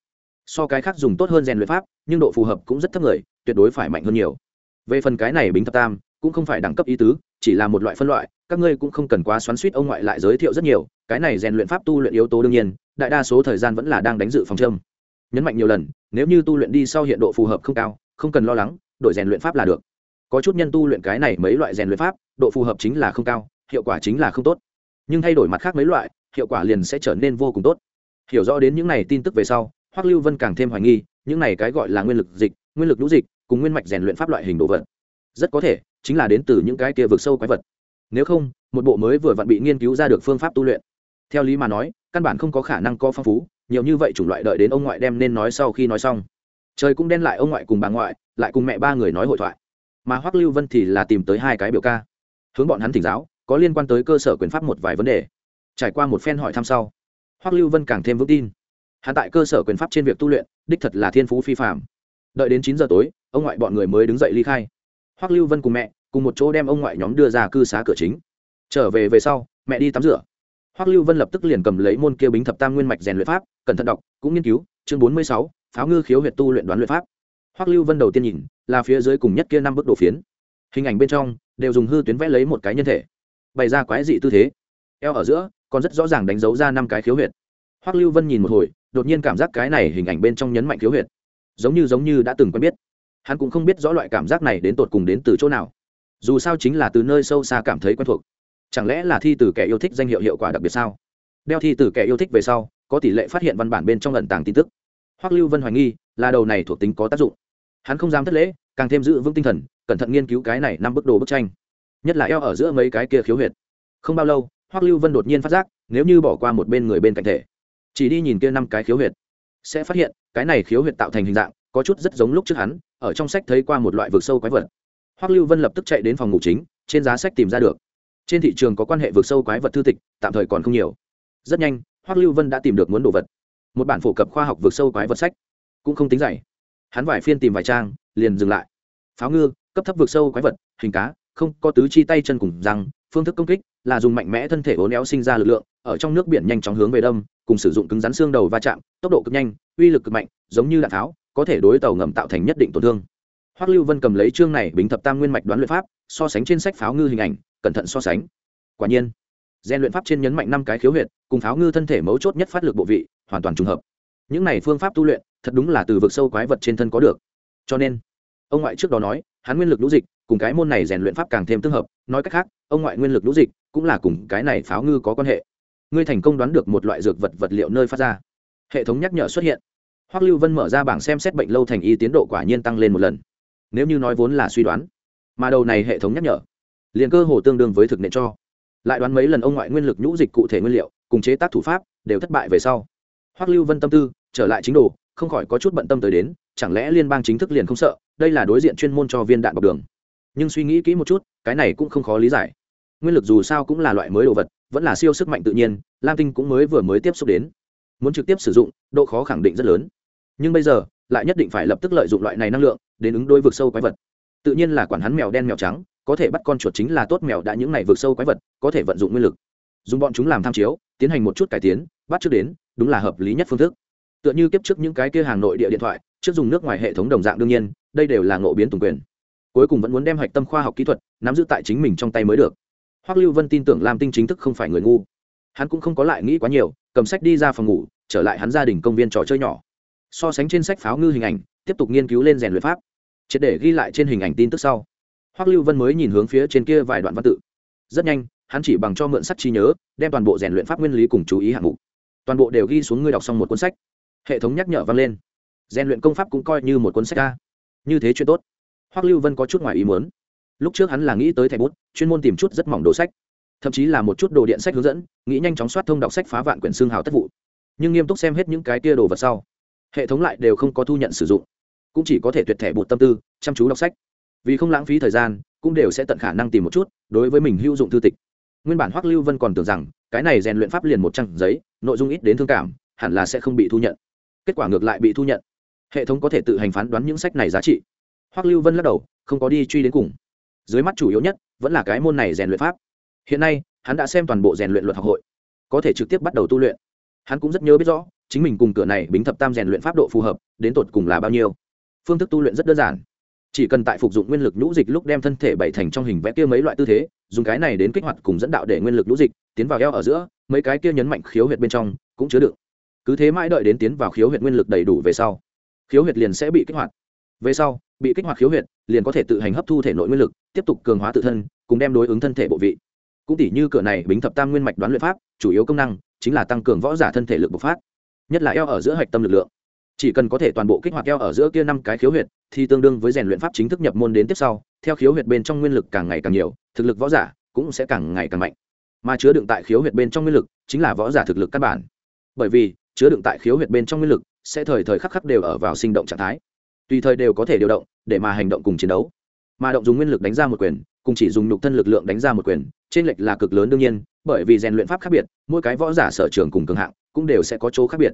So cái khác dùng tốt hơn rèn luyện pháp, nhưng độ phù hợp cũng rất thấp người, tuyệt đối phải mạnh hơn nhiều. Về phần cái này bính thập tam, cũng không phải đẳng cấp ý tứ, chỉ là một loại phân loại, các ngươi cũng không cần quá xoắn suýt ông ngoại lại giới thiệu rất nhiều, cái này rèn luyện pháp tu luyện yếu tố đương nhiên đại đa số thời gian vẫn là đang đánh dự phòng châm. Nhấn mạnh nhiều lần, nếu như tu luyện đi sau hiện độ phù hợp không cao, không cần lo lắng, đổi rèn luyện pháp là được. Có chút nhân tu luyện cái này mấy loại rèn luyện pháp, độ phù hợp chính là không cao, hiệu quả chính là không tốt. Nhưng thay đổi mặt khác mấy loại, hiệu quả liền sẽ trở nên vô cùng tốt. Hiểu rõ đến những này tin tức về sau, hoắc lưu vân càng thêm hoài nghi, những này cái gọi là nguyên lực dịch, nguyên lực lũ dịch, cùng nguyên mạch rèn luyện pháp loại hình đồ vật. Rất có thể, chính là đến từ những cái kia vực sâu quái vật. Nếu không, một bộ mới vừa vặn bị nghiên cứu ra được phương pháp tu luyện. Theo lý mà nói căn bản không có khả năng có phong phú, nhiều như vậy chủng loại đợi đến ông ngoại đem nên nói sau khi nói xong. Trời cũng đen lại, ông ngoại cùng bà ngoại, lại cùng mẹ ba người nói hội thoại. Mà hoắc lưu vân thì là tìm tới hai cái biểu ca, hướng bọn hắn thỉnh giáo, có liên quan tới cơ sở quyền pháp một vài vấn đề. Trải qua một phen hỏi thăm sau, hoắc lưu vân càng thêm vững tin. Hắn tại cơ sở quyền pháp trên việc tu luyện, đích thật là thiên phú phi phạm đợi đến chín giờ tối, ông ngoại bọn người mới đứng dậy ly khai. Hoắc lưu vân cùng mẹ, cùng một chỗ đem ông ngoại nhóm đưa ra cư xá cửa chính. Trở về về sau, mẹ đi tắm rửa hoắc lưu vân lập tức liền cầm lấy môn kia bính thập tam nguyên mạch rèn luyện pháp, cẩn thận đọc, cũng nghiên cứu, chương bốn mươi sáu, pháo ngư khiếu huyệt tu luyện đoán luyện pháp. Hoắc lưu vân đầu tiên nhìn, là phía dưới cùng nhất kia năm bức đồ phiến. Hình ảnh bên trong, đều dùng hư tuyến vẽ lấy một cái nhân thể. Bày ra quái dị tư thế. Eo ở giữa, còn rất rõ ràng đánh dấu ra năm cái khiếu huyệt. Hoắc lưu vân nhìn một hồi, đột nhiên cảm giác cái này hình ảnh bên trong nhấn mạnh khiếu huyệt. Giống như giống như đã từng quen biết. Hắn cũng không biết rõ loại cảm giác này đến tột cùng đến từ chỗ nào. Dù sao chính là từ nơi sâu xa cảm thấy quen thuộc chẳng lẽ là thi từ kẻ yêu thích danh hiệu hiệu quả đặc biệt sao? Đeo thi từ kẻ yêu thích về sau, có tỷ lệ phát hiện văn bản bên trong lần tàng tin tức. Hoắc lưu vân hoài nghi, là đầu này thuộc tính có tác dụng. Hắn không dám thất lễ, càng thêm giữ vững tinh thần, cẩn thận nghiên cứu cái này năm bức đồ bức tranh. Nhất là eo ở giữa mấy cái kia khiếu huyệt. Không bao lâu, hoắc lưu vân đột nhiên phát giác, nếu như bỏ qua một bên người bên cạnh thể, chỉ đi nhìn kia năm cái khiếu huyệt, sẽ phát hiện, cái này khiếu huyệt tạo thành hình dạng, có chút rất giống lúc trước hắn, ở trong sách thấy qua một loại vực sâu quái vật. Hoắc lưu vân lập tức chạy đến phòng ngủ chính, trên giá sách tìm ra được trên thị trường có quan hệ vượt sâu quái vật thư tịch, tạm thời còn không nhiều. Rất nhanh hoắc lưu vân đã tìm được muốn đồ vật. Một bản phổ cập khoa học vượt sâu quái vật sách. Cũng không tính dày. Hắn vải phiên tìm vài trang, liền dừng lại. Pháo ngư, cấp thấp vượt sâu quái vật, hình cá, không, có tứ chi tay chân cùng răng, phương thức công kích là dùng mạnh mẽ thân thể ố éo sinh ra lực lượng, ở trong nước biển nhanh chóng hướng về đông cùng sử dụng cứng rắn xương đầu va chạm, tốc độ cực nhanh, uy lực cực mạnh, giống như đạn tháo, có thể đối tàu ngầm tạo thành nhất định tổn thương. Hoắc lưu vân cầm lấy chương này bính thập tam nguyên mạch đoán luyện pháp, so sánh trên sách pháo ngư hình ảnh cẩn thận so sánh. Quả nhiên gian luyện pháp trên nhấn mạnh năm cái khiếu huyệt, cùng pháo ngư thân thể mấu chốt nhất phát lực bộ vị, hoàn toàn trùng hợp. Những này phương pháp tu luyện, thật đúng là từ vực sâu quái vật trên thân có được. Cho nên, ông ngoại trước đó nói, hắn nguyên lực lũ dịch, cùng cái môn này rèn luyện pháp càng thêm tương hợp. Nói cách khác, ông ngoại nguyên lực lũ dịch, cũng là cùng cái này pháo ngư có quan hệ. Ngươi thành công đoán được một loại dược vật vật liệu nơi phát ra. Hệ thống nhắc nhở xuất hiện. Hoắc lưu vân mở ra bảng xem xét bệnh lâu thành y tiến độ quả nhiên tăng lên một lần. Nếu như nói vốn là suy đoán, mà đầu này hệ thống nhắc nhở liền cơ hồ tương đương với thực nện cho. Lại đoán mấy lần ông ngoại nguyên lực nhũ dịch cụ thể nguyên liệu, cùng chế tác thủ pháp, đều thất bại về sau. Hoắc lưu vân tâm tư, trở lại chính đồ, không khỏi có chút bận tâm tới đến, chẳng lẽ liên bang chính thức liền không sợ, đây là đối diện chuyên môn cho viên đạn bọc đường. Nhưng suy nghĩ kỹ một chút, cái này cũng không khó lý giải. Nguyên lực dù sao cũng là loại mới đồ vật, vẫn là siêu sức mạnh tự nhiên, lam tinh cũng mới vừa mới tiếp xúc đến. Muốn trực tiếp sử dụng, độ khó khẳng định rất lớn. Nhưng bây giờ, lại nhất định phải lập tức lợi dụng loại này năng lượng, đến ứng đối vực sâu quái vật. Tự nhiên là quản hắn mèo đen mèo trắng có thể bắt con chuột chính là tốt mèo đã những này vượt sâu quái vật, có thể vận dụng nguyên lực. Dùng bọn chúng làm tham chiếu, tiến hành một chút cải tiến, bắt trước đến, đúng là hợp lý nhất phương thức. Tựa như kiếp trước những cái kia hàng nội địa điện thoại, trước dùng nước ngoài hệ thống đồng dạng đương nhiên, đây đều là ngộ biến tùng quyền. Cuối cùng vẫn muốn đem hạch tâm khoa học kỹ thuật nắm giữ tại chính mình trong tay mới được. Hoắc lưu vân tin tưởng lam tinh chính thức không phải người ngu. Hắn cũng không có lại nghĩ quá nhiều, cầm sách đi ra phòng ngủ, trở lại hắn gia đình công viên trò chơi nhỏ. So sánh trên sách pháo ngư hình ảnh, tiếp tục nghiên cứu lên rèn luyện pháp. Triệt để ghi lại trên hình ảnh tin tức sau hoắc lưu vân mới nhìn hướng phía trên kia vài đoạn văn tự. Rất nhanh, hắn chỉ bằng cho mượn sắt trí nhớ, đem toàn bộ rèn luyện pháp nguyên lý cùng chú ý hạng mục. Toàn bộ đều ghi xuống ngươi đọc xong một cuốn sách. Hệ thống nhắc nhở vang lên. Rèn luyện công pháp cũng coi như một cuốn sách ca như thế chuyện tốt. Hoắc lưu vân có chút ngoài ý muốn. Lúc trước hắn là nghĩ tới thẻ bút, chuyên môn tìm chút rất mỏng đồ sách. Thậm chí là một chút đồ điện sách hướng dẫn, nghĩ nhanh chóng soát thông đọc sách phá vạn quyển xương hào tất vụ. Nhưng nghiêm túc xem hết những cái tia đồ vật sau, hệ thống lại đều không có thu nhận sử dụng. Cũng chỉ có thể tuyệt thẻ bụt tâm tư, chăm chú đọc sách vì không lãng phí thời gian, cũng đều sẽ tận khả năng tìm một chút, đối với mình hữu dụng thư tịch. Nguyên bản hoắc lưu vân còn tưởng rằng, cái này rèn luyện pháp liền một trang giấy, nội dung ít đến thương cảm, hẳn là sẽ không bị thu nhận. Kết quả ngược lại bị thu nhận. Hệ thống có thể tự hành phán đoán những sách này giá trị. Hoắc lưu vân lắc đầu, không có đi truy đến cùng. Dưới mắt chủ yếu nhất, vẫn là cái môn này rèn luyện pháp. Hiện nay, hắn đã xem toàn bộ rèn luyện luật học hội, có thể trực tiếp bắt đầu tu luyện. Hắn cũng rất nhớ biết rõ, chính mình cùng cửa này bính thập tam rèn luyện pháp độ phù hợp, đến tột cùng là bao nhiêu. Phương thức tu luyện rất đơn giản chỉ cần tại phục dụng nguyên lực nhũ dịch lúc đem thân thể bảy thành trong hình vẽ kia mấy loại tư thế, dùng cái này đến kích hoạt cùng dẫn đạo để nguyên lực nhũ dịch, tiến vào eo ở giữa, mấy cái kia nhấn mạnh khiếu huyệt bên trong, cũng chứa đựng. Cứ thế mãi đợi đến tiến vào khiếu huyệt nguyên lực đầy đủ về sau, khiếu huyệt liền sẽ bị kích hoạt. Về sau, bị kích hoạt khiếu huyệt, liền có thể tự hành hấp thu thể nội nguyên lực, tiếp tục cường hóa tự thân, cùng đem đối ứng thân thể bộ vị. Cũng tỷ như cửa này bính thập tam nguyên mạch đoán luyện pháp, chủ yếu công năng chính là tăng cường võ giả thân thể lực bộc phát, nhất là eo ở giữa hạch tâm lực lượng. Chỉ cần có thể toàn bộ kích hoạt eo ở giữa kia năm cái khiếu huyệt thì tương đương với rèn luyện pháp chính thức nhập môn đến tiếp sau, theo khiếu huyệt bên trong nguyên lực càng ngày càng nhiều, thực lực võ giả cũng sẽ càng ngày càng mạnh. Mà chứa đựng tại khiếu huyệt bên trong nguyên lực chính là võ giả thực lực căn bản. Bởi vì, chứa đựng tại khiếu huyệt bên trong nguyên lực sẽ thời thời khắc khắc đều ở vào sinh động trạng thái. Tùy thời đều có thể điều động để mà hành động cùng chiến đấu. Mà động dùng nguyên lực đánh ra một quyền, cùng chỉ dùng nhục thân lực lượng đánh ra một quyền trên lệch là cực lớn đương nhiên, bởi vì rèn luyện pháp khác biệt, mỗi cái võ giả sở trường cùng cường hạng cũng đều sẽ có chỗ khác biệt.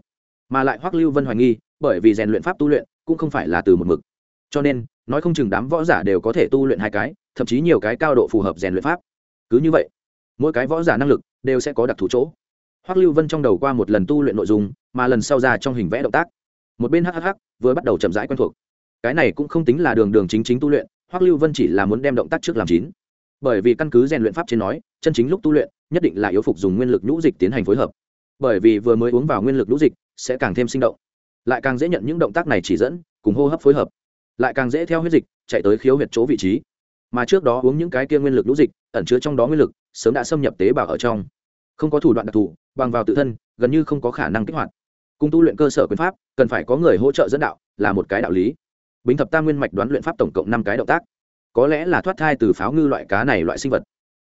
Mà lại hoắc lưu vân hoài nghi, bởi vì rèn luyện pháp tu luyện cũng không phải là từ một mực cho nên, nói không chừng đám võ giả đều có thể tu luyện hai cái, thậm chí nhiều cái cao độ phù hợp rèn luyện pháp. Cứ như vậy, mỗi cái võ giả năng lực đều sẽ có đặc thù chỗ. Hoắc lưu vân trong đầu qua một lần tu luyện nội dung, mà lần sau ra trong hình vẽ động tác. Một bên hhh vừa bắt đầu chậm rãi quen thuộc. Cái này cũng không tính là đường đường chính chính tu luyện, hoắc lưu vân chỉ là muốn đem động tác trước làm chín. Bởi vì căn cứ rèn luyện pháp trên nói, chân chính lúc tu luyện, nhất định là yếu phục dùng nguyên lực nhũ dịch tiến hành phối hợp. Bởi vì vừa mới uống vào nguyên lực nhũ dịch, sẽ càng thêm sinh động. Lại càng dễ nhận những động tác này chỉ dẫn, cùng hô hấp phối hợp lại càng dễ theo huyết dịch, chạy tới khiếu huyệt chỗ vị trí. Mà trước đó uống những cái kia nguyên lực lũ dịch, ẩn chứa trong đó nguyên lực, sớm đã xâm nhập tế bào ở trong. Không có thủ đoạn đặc thù, bằng vào tự thân, gần như không có khả năng kích hoạt. Cung tu luyện cơ sở quyền pháp, cần phải có người hỗ trợ dẫn đạo, là một cái đạo lý. Bính thập tam nguyên mạch đoán luyện pháp tổng cộng năm cái động tác. Có lẽ là thoát thai từ pháo ngư loại cá này loại sinh vật.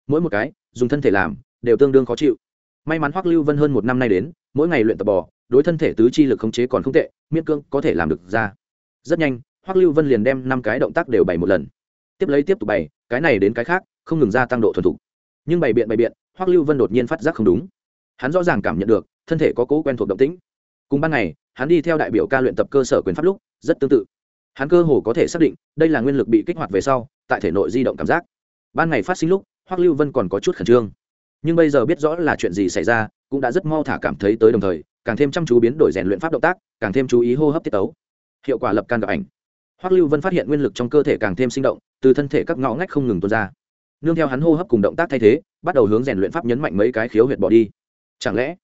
Mỗi một cái, dùng thân thể làm, đều tương đương khó chịu. May mắn hoắc lưu vân hơn một năm nay đến, mỗi ngày luyện tập bò, đối thân thể tứ chi lực khống chế còn không tệ, miễn cương có thể làm được ra. Rất nhanh hoắc lưu vân liền đem năm cái động tác đều bày một lần. Tiếp lấy tiếp tục bày, cái này đến cái khác, không ngừng gia tăng độ thuần thục. Nhưng bày biện bày biện, hoắc lưu vân đột nhiên phát giác không đúng. Hắn rõ ràng cảm nhận được, thân thể có cố quen thuộc động tĩnh. Cùng ban ngày, hắn đi theo đại biểu ca luyện tập cơ sở quyền pháp lúc, rất tương tự. Hắn cơ hồ có thể xác định, đây là nguyên lực bị kích hoạt về sau, tại thể nội di động cảm giác. Ban ngày phát sinh lúc, hoắc lưu vân còn có chút khẩn trương. Nhưng bây giờ biết rõ là chuyện gì xảy ra, cũng đã rất mau thả cảm thấy tới đồng thời, càng thêm chăm chú biến đổi rèn luyện pháp động tác, càng thêm chú ý hô hấp tiết tấu. Hiệu quả lập can gặp ảnh hoắc lưu vân phát hiện nguyên lực trong cơ thể càng thêm sinh động, từ thân thể các ngõ ngách không ngừng tuôn ra. Nương theo hắn hô hấp cùng động tác thay thế, bắt đầu hướng rèn luyện pháp nhấn mạnh mấy cái khiếu huyệt bỏ đi. Chẳng lẽ,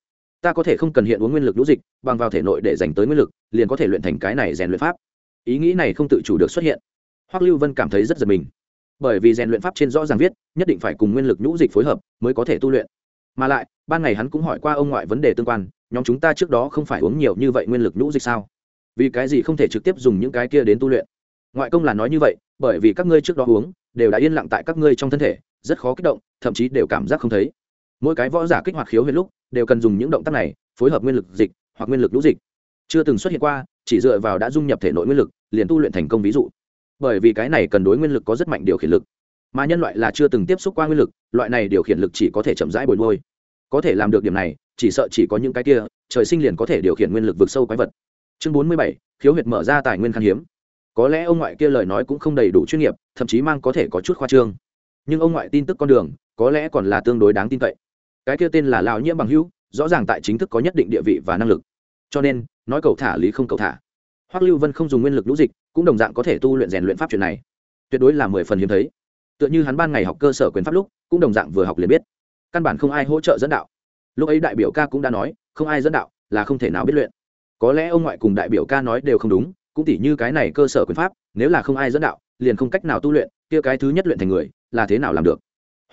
ta có thể không cần hiện uống nguyên lực lũ dịch, bằng vào thể nội để dành tới nguyên lực, liền có thể luyện thành cái này rèn luyện pháp? Ý nghĩ này không tự chủ được xuất hiện. Hoắc lưu vân cảm thấy rất giật mình. Bởi vì rèn luyện pháp trên rõ ràng viết, nhất định phải cùng nguyên lực nhũ dịch phối hợp mới có thể tu luyện. Mà lại, ban ngày hắn cũng hỏi qua ông ngoại vấn đề tương quan, nhóm chúng ta trước đó không phải uống nhiều như vậy nguyên lực nhũ dịch sao? Vì cái gì không thể trực tiếp dùng những cái kia đến tu luyện? Ngoại công là nói như vậy bởi vì các ngươi trước đó uống đều đã yên lặng tại các ngươi trong thân thể rất khó kích động thậm chí đều cảm giác không thấy. Mỗi cái võ giả kích hoạt khiếu huyết lúc đều cần dùng những động tác này phối hợp nguyên lực dịch hoặc nguyên lực lũ dịch. Chưa từng xuất hiện qua chỉ dựa vào đã dung nhập thể nội nguyên lực liền tu luyện thành công ví dụ. Bởi vì cái này cần đối nguyên lực có rất mạnh điều khiển lực. Mà nhân loại là chưa từng tiếp xúc qua nguyên lực loại này điều khiển lực chỉ có thể chậm rãi bồi môi, có thể làm được điểm này chỉ sợ chỉ có những cái kia trời sinh liền có thể điều khiển nguyên lực vượt sâu quái vật chương bốn mươi bảy, khiếu huyệt mở ra tài nguyên khan hiếm. Có lẽ ông ngoại kia lời nói cũng không đầy đủ chuyên nghiệp, thậm chí mang có thể có chút khoa trương. Nhưng ông ngoại tin tức con đường, có lẽ còn là tương đối đáng tin cậy. Cái kia tên là lão nhiễm bằng hữu, rõ ràng tại chính thức có nhất định địa vị và năng lực. Cho nên, nói cầu thả lý không cầu thả. Hoắc lưu vân không dùng nguyên lực lũ dịch, cũng đồng dạng có thể tu luyện rèn luyện pháp chuyện này. Tuyệt đối là mười phần hiếm thấy. Tựa như hắn ban ngày học cơ sở quyền pháp lúc, cũng đồng dạng vừa học liền biết. Căn bản không ai hỗ trợ dẫn đạo. Lúc ấy đại biểu ca cũng đã nói, không ai dẫn đạo là không thể nào biết luyện có lẽ ông ngoại cùng đại biểu ca nói đều không đúng, cũng tỉ như cái này cơ sở quyền pháp, nếu là không ai dẫn đạo, liền không cách nào tu luyện, kia cái thứ nhất luyện thành người, là thế nào làm được?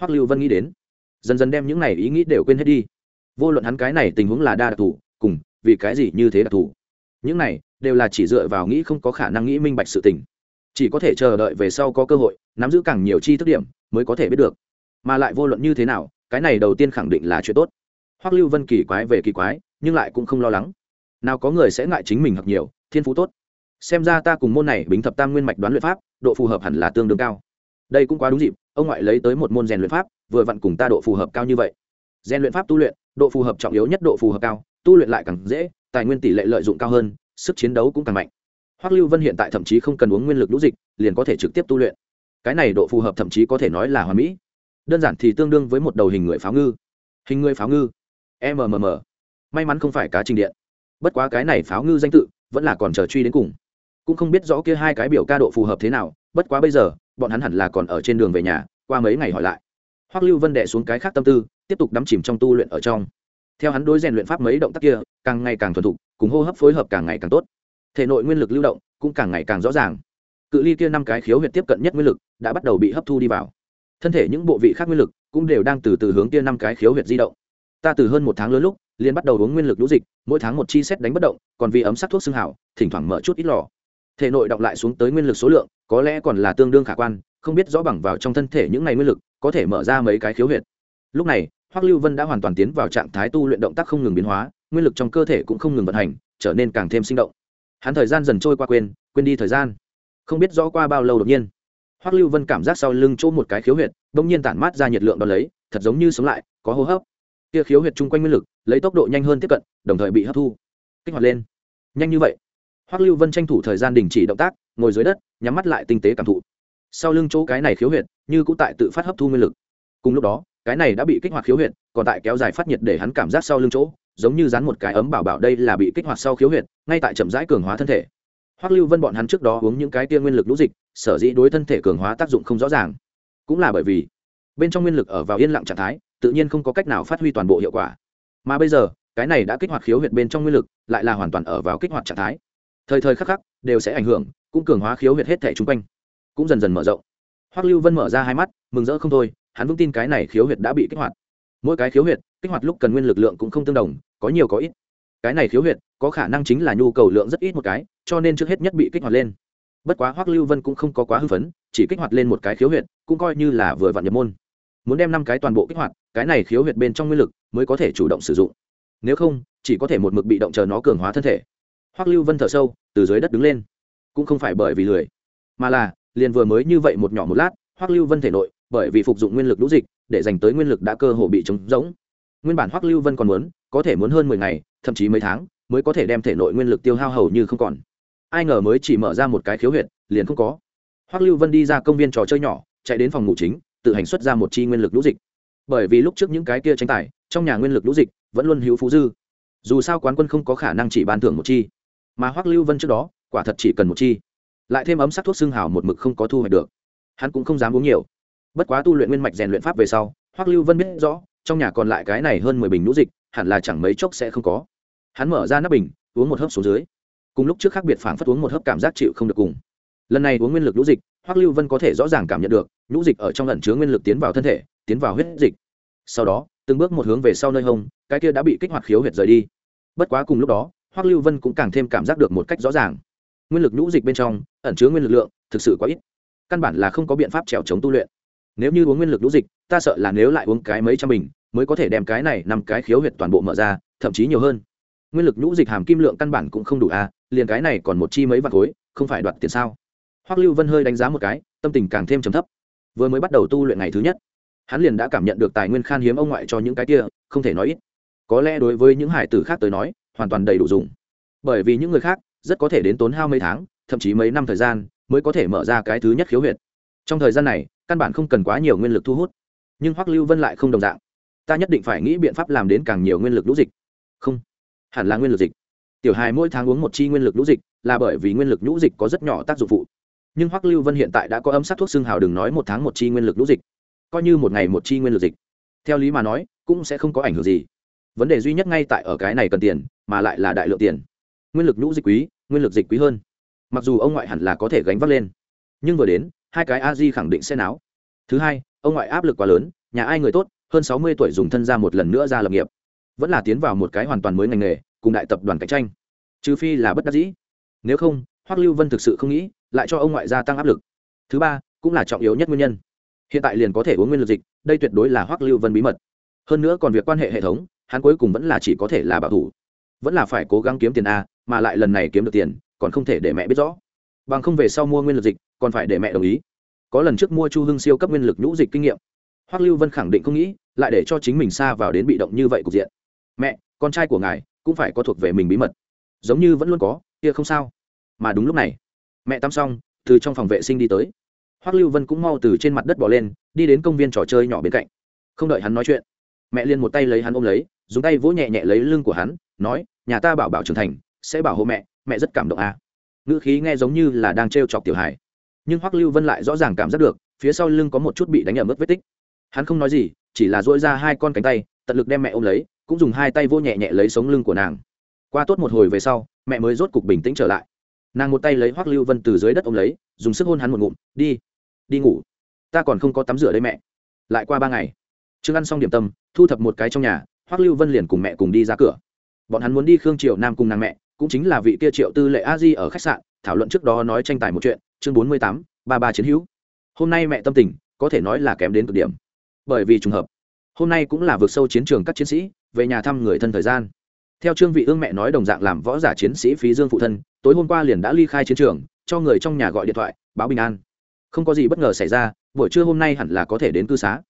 Hoắc lưu vân nghĩ đến, dần dần đem những này ý nghĩ đều quên hết đi. Vô luận hắn cái này tình huống là đa đặc thù, cùng vì cái gì như thế đặc thù? Những này đều là chỉ dựa vào nghĩ không có khả năng nghĩ minh bạch sự tình. Chỉ có thể chờ đợi về sau có cơ hội, nắm giữ càng nhiều chi thức điểm, mới có thể biết được. Mà lại vô luận như thế nào, cái này đầu tiên khẳng định là chuyện tốt. Hoắc lưu vân kỳ quái về kỳ quái, nhưng lại cũng không lo lắng nào có người sẽ ngại chính mình học nhiều, thiên phú tốt. Xem ra ta cùng môn này bính thập tam nguyên mạch đoán luyện pháp, độ phù hợp hẳn là tương đương cao. Đây cũng quá đúng dịp, ông ngoại lấy tới một môn rèn luyện pháp, vừa vặn cùng ta độ phù hợp cao như vậy. Rèn luyện pháp tu luyện, độ phù hợp trọng yếu nhất độ phù hợp cao, tu luyện lại càng dễ, tài nguyên tỷ lệ lợi dụng cao hơn, sức chiến đấu cũng càng mạnh. Hoắc lưu vân hiện tại thậm chí không cần uống nguyên lực lũ dịch, liền có thể trực tiếp tu luyện. Cái này độ phù hợp thậm chí có thể nói là hoàn mỹ. Đơn giản thì tương đương với một đầu hình người pháo ngư. Hình người pháo ngư. Mmm may mắn không phải cá trình điện bất quá cái này pháo ngư danh tự, vẫn là còn chờ truy đến cùng. Cũng không biết rõ kia hai cái biểu ca độ phù hợp thế nào, bất quá bây giờ, bọn hắn hẳn là còn ở trên đường về nhà, qua mấy ngày hỏi lại. Hoắc lưu vân đệ xuống cái khác tâm tư, tiếp tục đắm chìm trong tu luyện ở trong. Theo hắn đối rèn luyện pháp mấy động tác kia, càng ngày càng thuần thục, cùng hô hấp phối hợp càng ngày càng tốt. Thể nội nguyên lực lưu động, cũng càng ngày càng rõ ràng. Cự ly kia năm cái khiếu huyệt tiếp cận nhất nguyên lực, đã bắt đầu bị hấp thu đi vào. Thân thể những bộ vị khác nguyên lực, cũng đều đang từ từ hướng kia năm cái khiếu huyệt di động. Ta từ hơn một tháng lớn lúc liền bắt đầu uống nguyên lực lũ dịch, mỗi tháng một chi xét đánh bất động, còn vì ấm sắc thuốc xương hảo, thỉnh thoảng mở chút ít lò. Thể nội động lại xuống tới nguyên lực số lượng, có lẽ còn là tương đương khả quan, không biết rõ bằng vào trong thân thể những ngày nguyên lực, có thể mở ra mấy cái khiếu huyệt. Lúc này, hoắc lưu vân đã hoàn toàn tiến vào trạng thái tu luyện động tác không ngừng biến hóa, nguyên lực trong cơ thể cũng không ngừng vận hành, trở nên càng thêm sinh động. Hắn thời gian dần trôi qua quên quên đi thời gian. Không biết rõ qua bao lâu đột nhiên, hoắc lưu vân cảm giác sau lưng chỗ một cái khiếu huyệt, bỗng nhiên tản mát ra nhiệt lượng đ ó lấy, thật giống như sống lại, có hô hấp kia khiếu huyệt chung quanh nguyên lực, lấy tốc độ nhanh hơn tiếp cận, đồng thời bị hấp thu. Kích hoạt lên. Nhanh như vậy. Hoắc lưu vân tranh thủ thời gian đình chỉ động tác, ngồi dưới đất, nhắm mắt lại tinh tế cảm thụ. Sau lưng chỗ cái này khiếu huyệt, như cũng tại tự phát hấp thu nguyên lực. Cùng lúc đó, cái này đã bị kích hoạt khiếu huyệt, còn tại kéo dài phát nhiệt để hắn cảm giác sau lưng chỗ, giống như dán một cái ấm bảo bảo đây là bị kích hoạt sau khiếu huyệt, ngay tại chậm rãi cường hóa thân thể. Hoắc lưu vân bọn hắn trước đó uống những cái tia nguyên lực lũ dịch, sở dĩ đối thân thể cường hóa tác dụng không rõ ràng. Cũng là bởi vì, bên trong nguyên lực ở vào yên lặng trạng thái tự nhiên không có cách nào phát huy toàn bộ hiệu quả. Mà bây giờ, cái này đã kích hoạt khiếu huyệt bên trong nguyên lực, lại là hoàn toàn ở vào kích hoạt trạng thái. Thời thời khắc khắc, đều sẽ ảnh hưởng, cũng cường hóa khiếu huyệt hết thể chung quanh. Cũng dần dần mở rộng. Hoắc lưu vân mở ra hai mắt, mừng rỡ không thôi, hắn vững tin cái này khiếu huyệt đã bị kích hoạt. Mỗi cái khiếu huyệt, kích hoạt lúc cần nguyên lực lượng cũng không tương đồng, có nhiều có ít. Cái này khiếu huyệt, có khả năng chính là nhu cầu lượng rất ít một cái, cho nên trước hết nhất bị kích hoạt lên. Bất quá hoắc lưu vân cũng không có quá hư phấn, chỉ kích hoạt lên một cái khiếu huyệt, cũng coi như là vừa vặn nhập môn. Muốn đem năm cái toàn bộ kích hoạt cái này khiếu huyệt bên trong nguyên lực mới có thể chủ động sử dụng. Nếu không, chỉ có thể một mực bị động chờ nó cường hóa thân thể. Hoắc lưu vân thở sâu, từ dưới đất đứng lên. Cũng không phải bởi vì lười, mà là, liền vừa mới như vậy một nhỏ một lát, hoắc lưu vân thể nội, bởi vì phục dụng nguyên lực lũ dịch, để dành tới nguyên lực đã cơ hồ bị trống rỗng. Nguyên bản hoắc lưu vân còn muốn, có thể muốn hơn mười ngày, thậm chí mấy tháng, mới có thể đem thể nội nguyên lực tiêu hao hầu như không còn. Ai ngờ mới chỉ mở ra một cái khiếu huyệt, liền không có. Hoắc lưu vân đi ra công viên trò chơi nhỏ, chạy đến phòng ngủ chính, tự hành xuất ra một chi nguyên lực lũ dịch bởi vì lúc trước những cái kia tranh tài, trong nhà nguyên lực lũ dịch, vẫn luôn hữu phú dư. Dù sao quán quân không có khả năng chỉ ban thưởng một chi, mà hoắc lưu vân trước đó, quả thật chỉ cần một chi. Lại thêm ấm sắc thuốc xương hào một mực không có thu hoạch được. Hắn cũng không dám uống nhiều. Bất quá tu luyện nguyên mạch rèn luyện pháp về sau, hoắc lưu vân biết rõ, trong nhà còn lại cái này hơn mười bình lũ dịch, hẳn là chẳng mấy chốc sẽ không có. Hắn mở ra nắp bình, uống một hớp xuống dưới. Cùng lúc trước khác biệt phản phất uống một hớp cảm giác chịu không được cùng. Lần này uống nguyên lực lũ dịch, hoắc lưu vân có thể rõ ràng cảm nhận được, lũ dịch ở trong lần chứa nguyên lực tiến vào thân thể tiến vào huyết dịch. Sau đó, từng bước một hướng về sau nơi hông, cái kia đã bị kích hoạt khiếu huyệt rời đi. Bất quá cùng lúc đó, hoắc lưu vân cũng càng thêm cảm giác được một cách rõ ràng. Nguyên lực nhũ dịch bên trong, ẩn chứa nguyên lực lượng, thực sự quá ít. Căn bản là không có biện pháp trèo chống tu luyện. Nếu như uống nguyên lực nhũ dịch, ta sợ là nếu lại uống cái mấy trăm bình, mới có thể đem cái này nằm cái khiếu huyệt toàn bộ mở ra, thậm chí nhiều hơn. Nguyên lực nhũ dịch hàm kim lượng căn bản cũng không đủ à liền cái này còn một chi mấy vạn khối, không phải đoạt tiền sao? Hoắc lưu vân hơi đánh giá một cái, tâm tình càng thêm trầm thấp. Vừa mới bắt đầu tu luyện ngày thứ nhất hắn liền đã cảm nhận được tài nguyên khan hiếm ông ngoại cho những cái kia, không thể nói ít. Có lẽ đối với những hải tử khác tới nói, hoàn toàn đầy đủ dùng. Bởi vì những người khác, rất có thể đến tốn hao mấy tháng, thậm chí mấy năm thời gian, mới có thể mở ra cái thứ nhất khiếu huyệt. Trong thời gian này, căn bản không cần quá nhiều nguyên lực thu hút. Nhưng hoắc lưu vân lại không đồng dạng. Ta nhất định phải nghĩ biện pháp làm đến càng nhiều nguyên lực lũ dịch. Không, hẳn là nguyên lực dịch. Tiểu hài mỗi tháng uống một chi nguyên lực lũ dịch, là bởi vì nguyên lực nhũ dịch có rất nhỏ tác dụng phụ. Nhưng hoắc lưu vân hiện tại đã có âm sát thuốc xương hào đừng nói một tháng một chi nguyên lực lũ dịch coi như một ngày một chi nguyên lực dịch. Theo lý mà nói, cũng sẽ không có ảnh hưởng gì. Vấn đề duy nhất ngay tại ở cái này cần tiền, mà lại là đại lượng tiền. Nguyên lực nhũ dịch quý, nguyên lực dịch quý hơn. Mặc dù ông ngoại hẳn là có thể gánh vác lên, nhưng vừa đến, hai cái a di khẳng định sẽ náo. Thứ hai, ông ngoại áp lực quá lớn, nhà ai người tốt, hơn sáu mươi tuổi dùng thân ra một lần nữa ra lập nghiệp. Vẫn là tiến vào một cái hoàn toàn mới ngành nghề, cùng đại tập đoàn cạnh tranh. Trừ phi là bất đắc dĩ. Nếu không, hoắc lưu vân thực sự không nghĩ, lại cho ông ngoại gia tăng áp lực. Thứ ba, cũng là trọng yếu nhất nguyên nhân hiện tại liền có thể uống nguyên lực dịch, đây tuyệt đối là hoắc lưu vân bí mật. Hơn nữa còn việc quan hệ hệ thống, hắn cuối cùng vẫn là chỉ có thể là bảo thủ. Vẫn là phải cố gắng kiếm tiền a, mà lại lần này kiếm được tiền, còn không thể để mẹ biết rõ. Bằng không về sau mua nguyên lực dịch, còn phải để mẹ đồng ý. Có lần trước mua chu hưng siêu cấp nguyên lực nhũ dịch kinh nghiệm. Hoắc lưu vân khẳng định không nghĩ, lại để cho chính mình xa vào đến bị động như vậy cục diện. Mẹ, con trai của ngài cũng phải có thuộc về mình bí mật. Giống như vẫn luôn có, kia không sao. Mà đúng lúc này, mẹ tắm xong, từ trong phòng vệ sinh đi tới hoắc lưu vân cũng mau từ trên mặt đất bỏ lên, đi đến công viên trò chơi nhỏ bên cạnh. Không đợi hắn nói chuyện, mẹ liền một tay lấy hắn ôm lấy, dùng tay vỗ nhẹ nhẹ lấy lưng của hắn, nói, nhà ta bảo bảo trưởng thành, sẽ bảo hộ mẹ mẹ rất cảm động à. ngữ khí nghe giống như là đang t chọc tiểu hải nhưng hoắc lưu vân lại rõ ràng cảm giác được, phía sau lưng có một chút bị đánh ở mức vết tích. Hắn không nói gì, chỉ là dỗi ra hai con cánh tay, tận lực đem mẹ ôm lấy, cũng dùng hai tay vô nhẹ nhẹ lấy sống lưng của nàng. Qua tốt một hồi về sau, mẹ mới rốt cục bình tĩnh trở lại. Nàng một tay lấy hoắc lưu vân từ dưới đất ôm lấy, dùng sức hôn hắn một ngụm, đi đi ngủ. Ta còn không có tắm rửa đây mẹ. Lại qua ba ngày. Trương ăn xong điểm tâm, thu thập một cái trong nhà, hoắc lưu vân liền cùng mẹ cùng đi ra cửa. Bọn hắn muốn đi khương triều nam cùng nàng mẹ, cũng chính là vị kia triệu tư lệ a di ở khách sạn, thảo luận trước đó nói tranh tài một chuyện, chương bốn mươi tám, ba ba chiến hữu. Hôm nay mẹ tâm tình, có thể nói là kém đến cực điểm. Bởi vì trùng hợp, hôm nay cũng là vượt sâu chiến trường các chiến sĩ, về nhà thăm người thân thời gian. Theo trương vị ương mẹ nói đồng dạng làm võ giả chiến sĩ phí dương phụ thân, tối hôm qua liền đã ly khai chiến trường, cho người trong nhà gọi điện thoại, báo bình an không có gì bất ngờ xảy ra, buổi trưa hôm nay hẳn là có thể đến cư xá.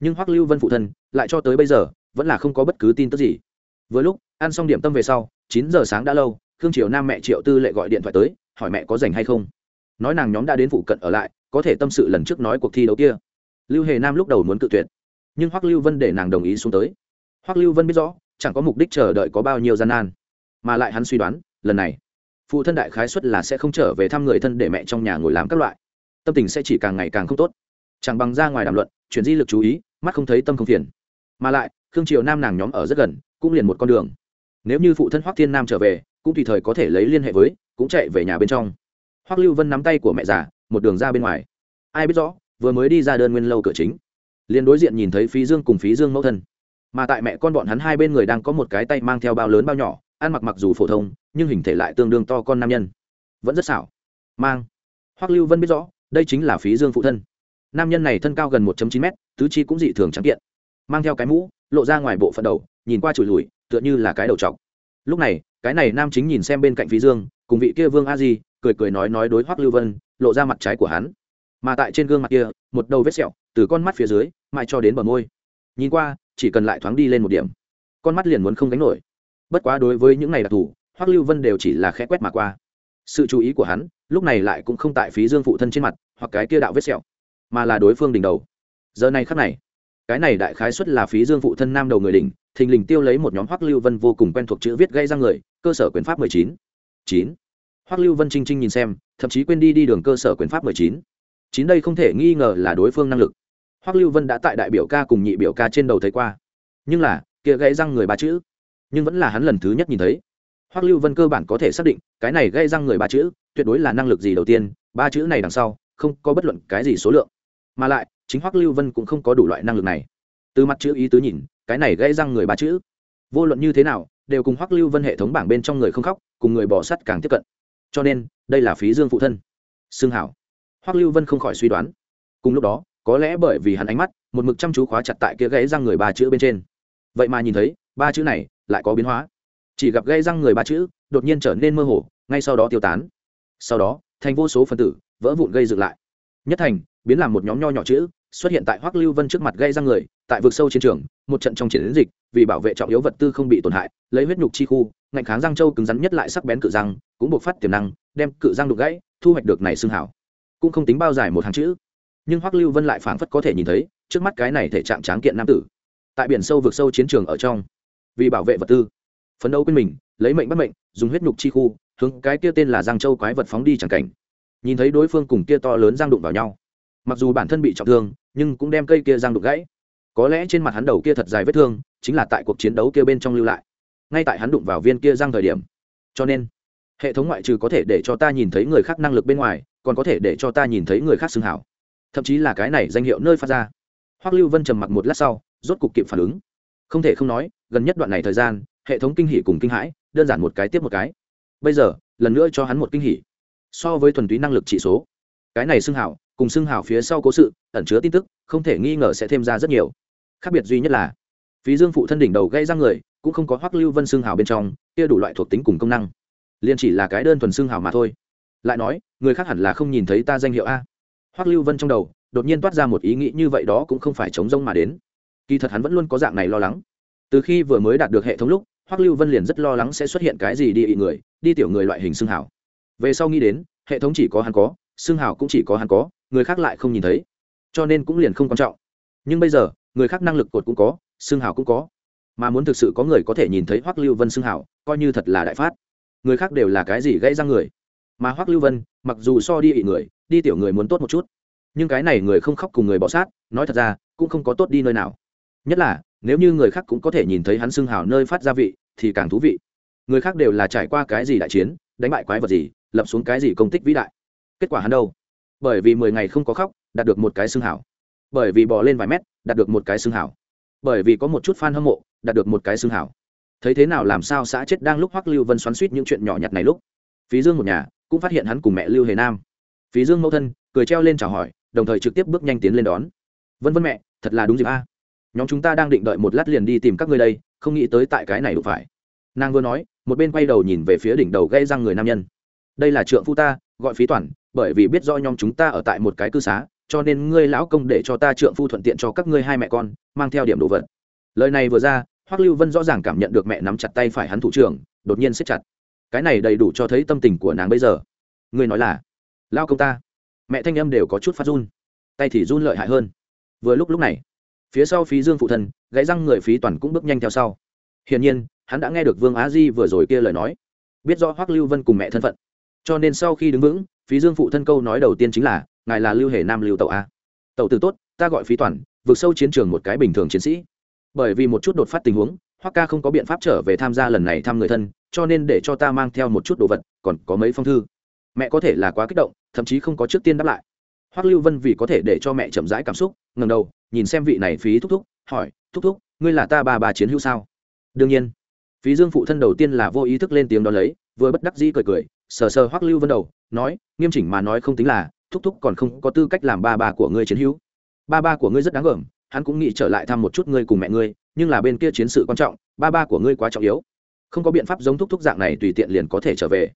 Nhưng hoắc lưu vân phụ thân, lại cho tới bây giờ, vẫn là không có bất cứ tin tức gì. Vừa lúc, ăn xong điểm tâm về sau, chín giờ sáng đã lâu, khương triều nam mẹ triệu tư lệ gọi điện thoại tới, hỏi mẹ có rảnh hay không. Nói nàng nhóm đã đến phụ cận ở lại, có thể tâm sự lần trước nói cuộc thi đấu kia. Lưu hề nam lúc đầu muốn cự tuyệt, nhưng hoắc lưu vân để nàng đồng ý xuống tới. Hoắc lưu vân biết rõ, chẳng có mục đích chờ đợi có bao nhiêu gian nan, mà lại hắn suy đoán, lần này, phụ thân đại khái xuất là sẽ không trở về thăm người thân để mẹ trong nhà ngồi làm các loại tâm tình sẽ chỉ càng ngày càng không tốt. Chẳng bằng ra ngoài đàm luận, chuyển di lực chú ý, mắt không thấy tâm không phiền. Mà lại, khương triều nam nàng nhóm ở rất gần, cũng liền một con đường. Nếu như phụ thân hoắc thiên nam trở về, cũng tùy thời có thể lấy liên hệ với, cũng chạy về nhà bên trong. Hoắc lưu vân nắm tay của mẹ già, một đường ra bên ngoài. Ai biết rõ, vừa mới đi ra đơn nguyên lâu cửa chính. Liền đối diện nhìn thấy phí dương cùng phí dương mẫu thân. Mà tại mẹ con bọn hắn hai bên người đang có một cái tay mang theo bao lớn bao nhỏ, ăn mặc mặc dù phổ thông, nhưng hình thể lại tương đương to con nam nhân. Vẫn rất xảo. Mang. Hoắc lưu vân biết rõ đây chính là phí dương phụ thân. Nam nhân này thân cao gần 1 chín m tứ chi cũng dị thường trắng kiện. Mang theo cái mũ, lộ ra ngoài bộ phận đầu, nhìn qua chùi lùi, tựa như là cái đầu trọc. Lúc này, cái này nam chính nhìn xem bên cạnh phí dương, cùng vị kia vương a di, cười cười nói nói đối hoắc lưu vân, lộ ra mặt trái của hắn. Mà tại trên gương mặt kia, một đầu vết sẹo, từ con mắt phía dưới, mãi cho đến bờ môi. Nhìn qua, chỉ cần lại thoáng đi lên một điểm, con mắt liền muốn không gánh nổi. Bất quá đối với những này đặc thù hoắc lưu vân đều chỉ là khẽ quét mà qua sự chú ý của hắn, lúc này lại cũng không tại phí dương phụ thân trên mặt, hoặc cái kia đạo vết sẹo, mà là đối phương đỉnh đầu. Giờ này khắc này, cái này đại khái xuất là phí dương phụ thân nam đầu người đỉnh, thình lình tiêu lấy một nhóm hoắc lưu vân vô cùng quen thuộc chữ viết gây ra người, cơ sở quyền pháp mười chín. Chín. Hoắc lưu vân trinh trinh nhìn xem, thậm chí quên đi đi đường cơ sở quyền pháp mười chín. Chín đây không thể nghi ngờ là đối phương năng lực. Hoắc lưu vân đã tại đại biểu ca cùng nhị biểu ca trên đầu thấy qua. Nhưng là, kia gãy răng người ba chữ, nhưng vẫn là hắn lần thứ nhất nhìn thấy hoắc lưu vân cơ bản có thể xác định, cái này gây răng người ba chữ, tuyệt đối là năng lực gì đầu tiên, ba chữ này đằng sau, không có bất luận cái gì số lượng. Mà lại, chính hoắc lưu vân cũng không có đủ loại năng lực này. Từ mặt chữ ý tứ nhìn, cái này gây răng người ba chữ, vô luận như thế nào, đều cùng hoắc lưu vân hệ thống bảng bên trong người không khóc, cùng người bỏ sắt càng tiếp cận. Cho nên, đây là phí dương phụ thân. Xương hảo. Hoắc lưu vân không khỏi suy đoán. Cùng lúc đó, có lẽ bởi vì hắn ánh mắt, một mực chăm chú khóa chặt tại kia gãy răng người ba chữ bên trên. Vậy mà nhìn thấy, ba chữ này lại có biến hóa chỉ gặp gây răng người ba chữ, đột nhiên trở nên mơ hồ, ngay sau đó tiêu tán. Sau đó, thành vô số phân tử, vỡ vụn gây dựng lại. Nhất thành, biến làm một nhóm nho nhỏ chữ, xuất hiện tại hoắc lưu vân trước mặt gây răng người, tại vực sâu chiến trường, một trận trong chiến dịch, vì bảo vệ trọng yếu vật tư không bị tổn hại, lấy huyết nhục chi khu, ngạnh kháng răng châu cứng rắn nhất lại sắc bén cự răng, cũng buộc phát tiềm năng, đem cự răng đục gãy, thu hoạch được này xương hảo. Cũng không tính bao dài một hàng chữ. Nhưng hoắc lưu vân lại phảng phất có thể nhìn thấy, trước mắt cái này thể trạng tráng kiện nam tử, tại biển sâu vực sâu chiến trường ở trong, vì bảo vệ vật tư phấn đấu quên mình, lấy mệnh bắt mệnh, dùng huyết nhục chi khu, hướng cái kia tên là giang châu quái vật phóng đi chẳng cảnh. Nhìn thấy đối phương cùng kia to lớn giang đụng vào nhau. Mặc dù bản thân bị trọng thương, nhưng cũng đem cây kia giang đục gãy. Có lẽ trên mặt hắn đầu kia thật dài vết thương, chính là tại cuộc chiến đấu kia bên trong lưu lại. Ngay tại hắn đụng vào viên kia giang thời điểm. Cho nên, hệ thống ngoại trừ có thể để cho ta nhìn thấy người khác năng lực bên ngoài, còn có thể để cho ta nhìn thấy người khác xưng hảo. Thậm chí là cái này danh hiệu nơi phát ra. Hoắc lưu vân trầm mặc một lát sau, rốt cục kịp phản ứng. Không thể không nói, gần nhất đoạn này thời gian hệ thống kinh hỉ cùng kinh hãi, đơn giản một cái tiếp một cái. Bây giờ, lần nữa cho hắn một kinh hỉ. So với thuần túy năng lực chỉ số. Cái này xưng hảo, cùng xưng hảo phía sau cố sự, ẩn chứa tin tức, không thể nghi ngờ sẽ thêm ra rất nhiều. Khác biệt duy nhất là, phí dương phụ thân đỉnh đầu gây ra người, cũng không có hoắc lưu vân xưng hảo bên trong, kia đủ loại thuộc tính cùng công năng. Liền chỉ là cái đơn thuần xưng hảo mà thôi. Lại nói, người khác hẳn là không nhìn thấy ta danh hiệu a. Hoắc lưu vân trong đầu, đột nhiên toát ra một ý nghĩ như vậy đó cũng không phải chống rông mà đến. Kỳ thật hắn vẫn luôn có dạng này lo lắng. Từ khi vừa mới đạt được hệ thống lúc hoắc lưu vân liền rất lo lắng sẽ xuất hiện cái gì đi ị người, đi tiểu người loại hình xương hảo về sau nghĩ đến, hệ thống chỉ có hắn có, xương hảo cũng chỉ có hắn có, người khác lại không nhìn thấy. Cho nên cũng liền không quan trọng. Nhưng bây giờ, người khác năng lực cột cũng có, xương hảo cũng có. Mà muốn thực sự có người có thể nhìn thấy hoắc lưu vân xương hảo coi như thật là đại phát. Người khác đều là cái gì gãy răng người. Mà hoắc lưu vân, mặc dù so đi ị người, đi tiểu người muốn tốt một chút. Nhưng cái này người không khóc cùng người bỏ sát, nói thật ra, cũng không có tốt đi nơi nào nhất là, nếu như người khác cũng có thể nhìn thấy hắn xưng hào nơi phát ra vị, thì càng thú vị. Người khác đều là trải qua cái gì đại chiến, đánh bại quái vật gì, lập xuống cái gì công tích vĩ đại. Kết quả hắn đâu? Bởi vì mười ngày không có khóc, đạt được một cái xưng hào. Bởi vì bỏ lên vài mét, đạt được một cái xưng hào. Bởi vì có một chút f a n hâm mộ, đạt được một cái xưng hào. Thấy thế nào làm sao xã chết đang lúc hoắc lưu vân xoắn suýt những chuyện nhỏ nhặt này lúc. Phí dương một nhà, cũng phát hiện hắn cùng mẹ lưu hề nam. Phí dương mẫu thân, cười treo lên chào hỏi, đồng thời trực tiếp bước nhanh tiến lên đón. Vân vân mẹ, thật là đúng dịp a nhóm chúng ta đang định đợi một lát liền đi tìm các ngươi đây, không nghĩ tới tại cái này đủ phải. Nàng vừa nói, một bên quay đầu nhìn về phía đỉnh đầu gây răng người nam nhân. Đây là trượng phu ta, gọi phí toàn, bởi vì biết do nhóm chúng ta ở tại một cái cư xá, cho nên ngươi lão công để cho ta trượng phu thuận tiện cho các ngươi hai mẹ con, mang theo điểm đồ vật. Lời này vừa ra, hoắc lưu vân rõ ràng cảm nhận được mẹ nắm chặt tay phải hắn thủ trưởng, đột nhiên siết chặt. Cái này đầy đủ cho thấy tâm tình của nàng bây giờ. Ngươi nói là lao công ta. Mẹ thanh âm đều có chút phát run. Tay thì run lợi hại hơn. Vừa lúc lúc này phía sau phí dương phụ thân, gãy răng người phí toàn cũng bước nhanh theo sau. Hiển nhiên, hắn đã nghe được vương á di vừa rồi kia lời nói. Biết rõ hoắc lưu vân cùng mẹ thân phận. Cho nên sau khi đứng vững, phí dương phụ thân câu nói đầu tiên chính là, ngài là lưu hề nam lưu tẩu a. Tẩu từ tốt, ta gọi phí toàn, vượt sâu chiến trường một cái bình thường chiến sĩ. Bởi vì một chút đột phát tình huống, hoắc ca không có biện pháp trở về tham gia lần này thăm người thân, cho nên để cho ta mang theo một chút đồ vật, còn có mấy phong thư. Mẹ có thể là quá kích động, thậm chí không có trước tiên đáp lại. Hoắc lưu vân vì có thể để cho mẹ chậm rãi cảm xúc ngầm đầu nhìn xem vị này phí thúc thúc, hỏi, thúc thúc, ngươi là ta ba bà chiến hữu sao? Đương nhiên. Phí dương phụ thân đầu tiên là vô ý thức lên tiếng đó lấy, vừa bất đắc dĩ cười cười, sờ sờ hoắc lưu vân đầu, nói, nghiêm chỉnh mà nói không tính là, thúc thúc còn không có tư cách làm ba bà của ngươi chiến hữu. Ba ba của ngươi rất đáng gờm, hắn cũng nghĩ trở lại thăm một chút ngươi cùng mẹ ngươi, nhưng là bên kia chiến sự quan trọng, ba ba của ngươi quá trọng yếu. Không có biện pháp giống thúc thúc dạng này tùy tiện liền có thể trở về.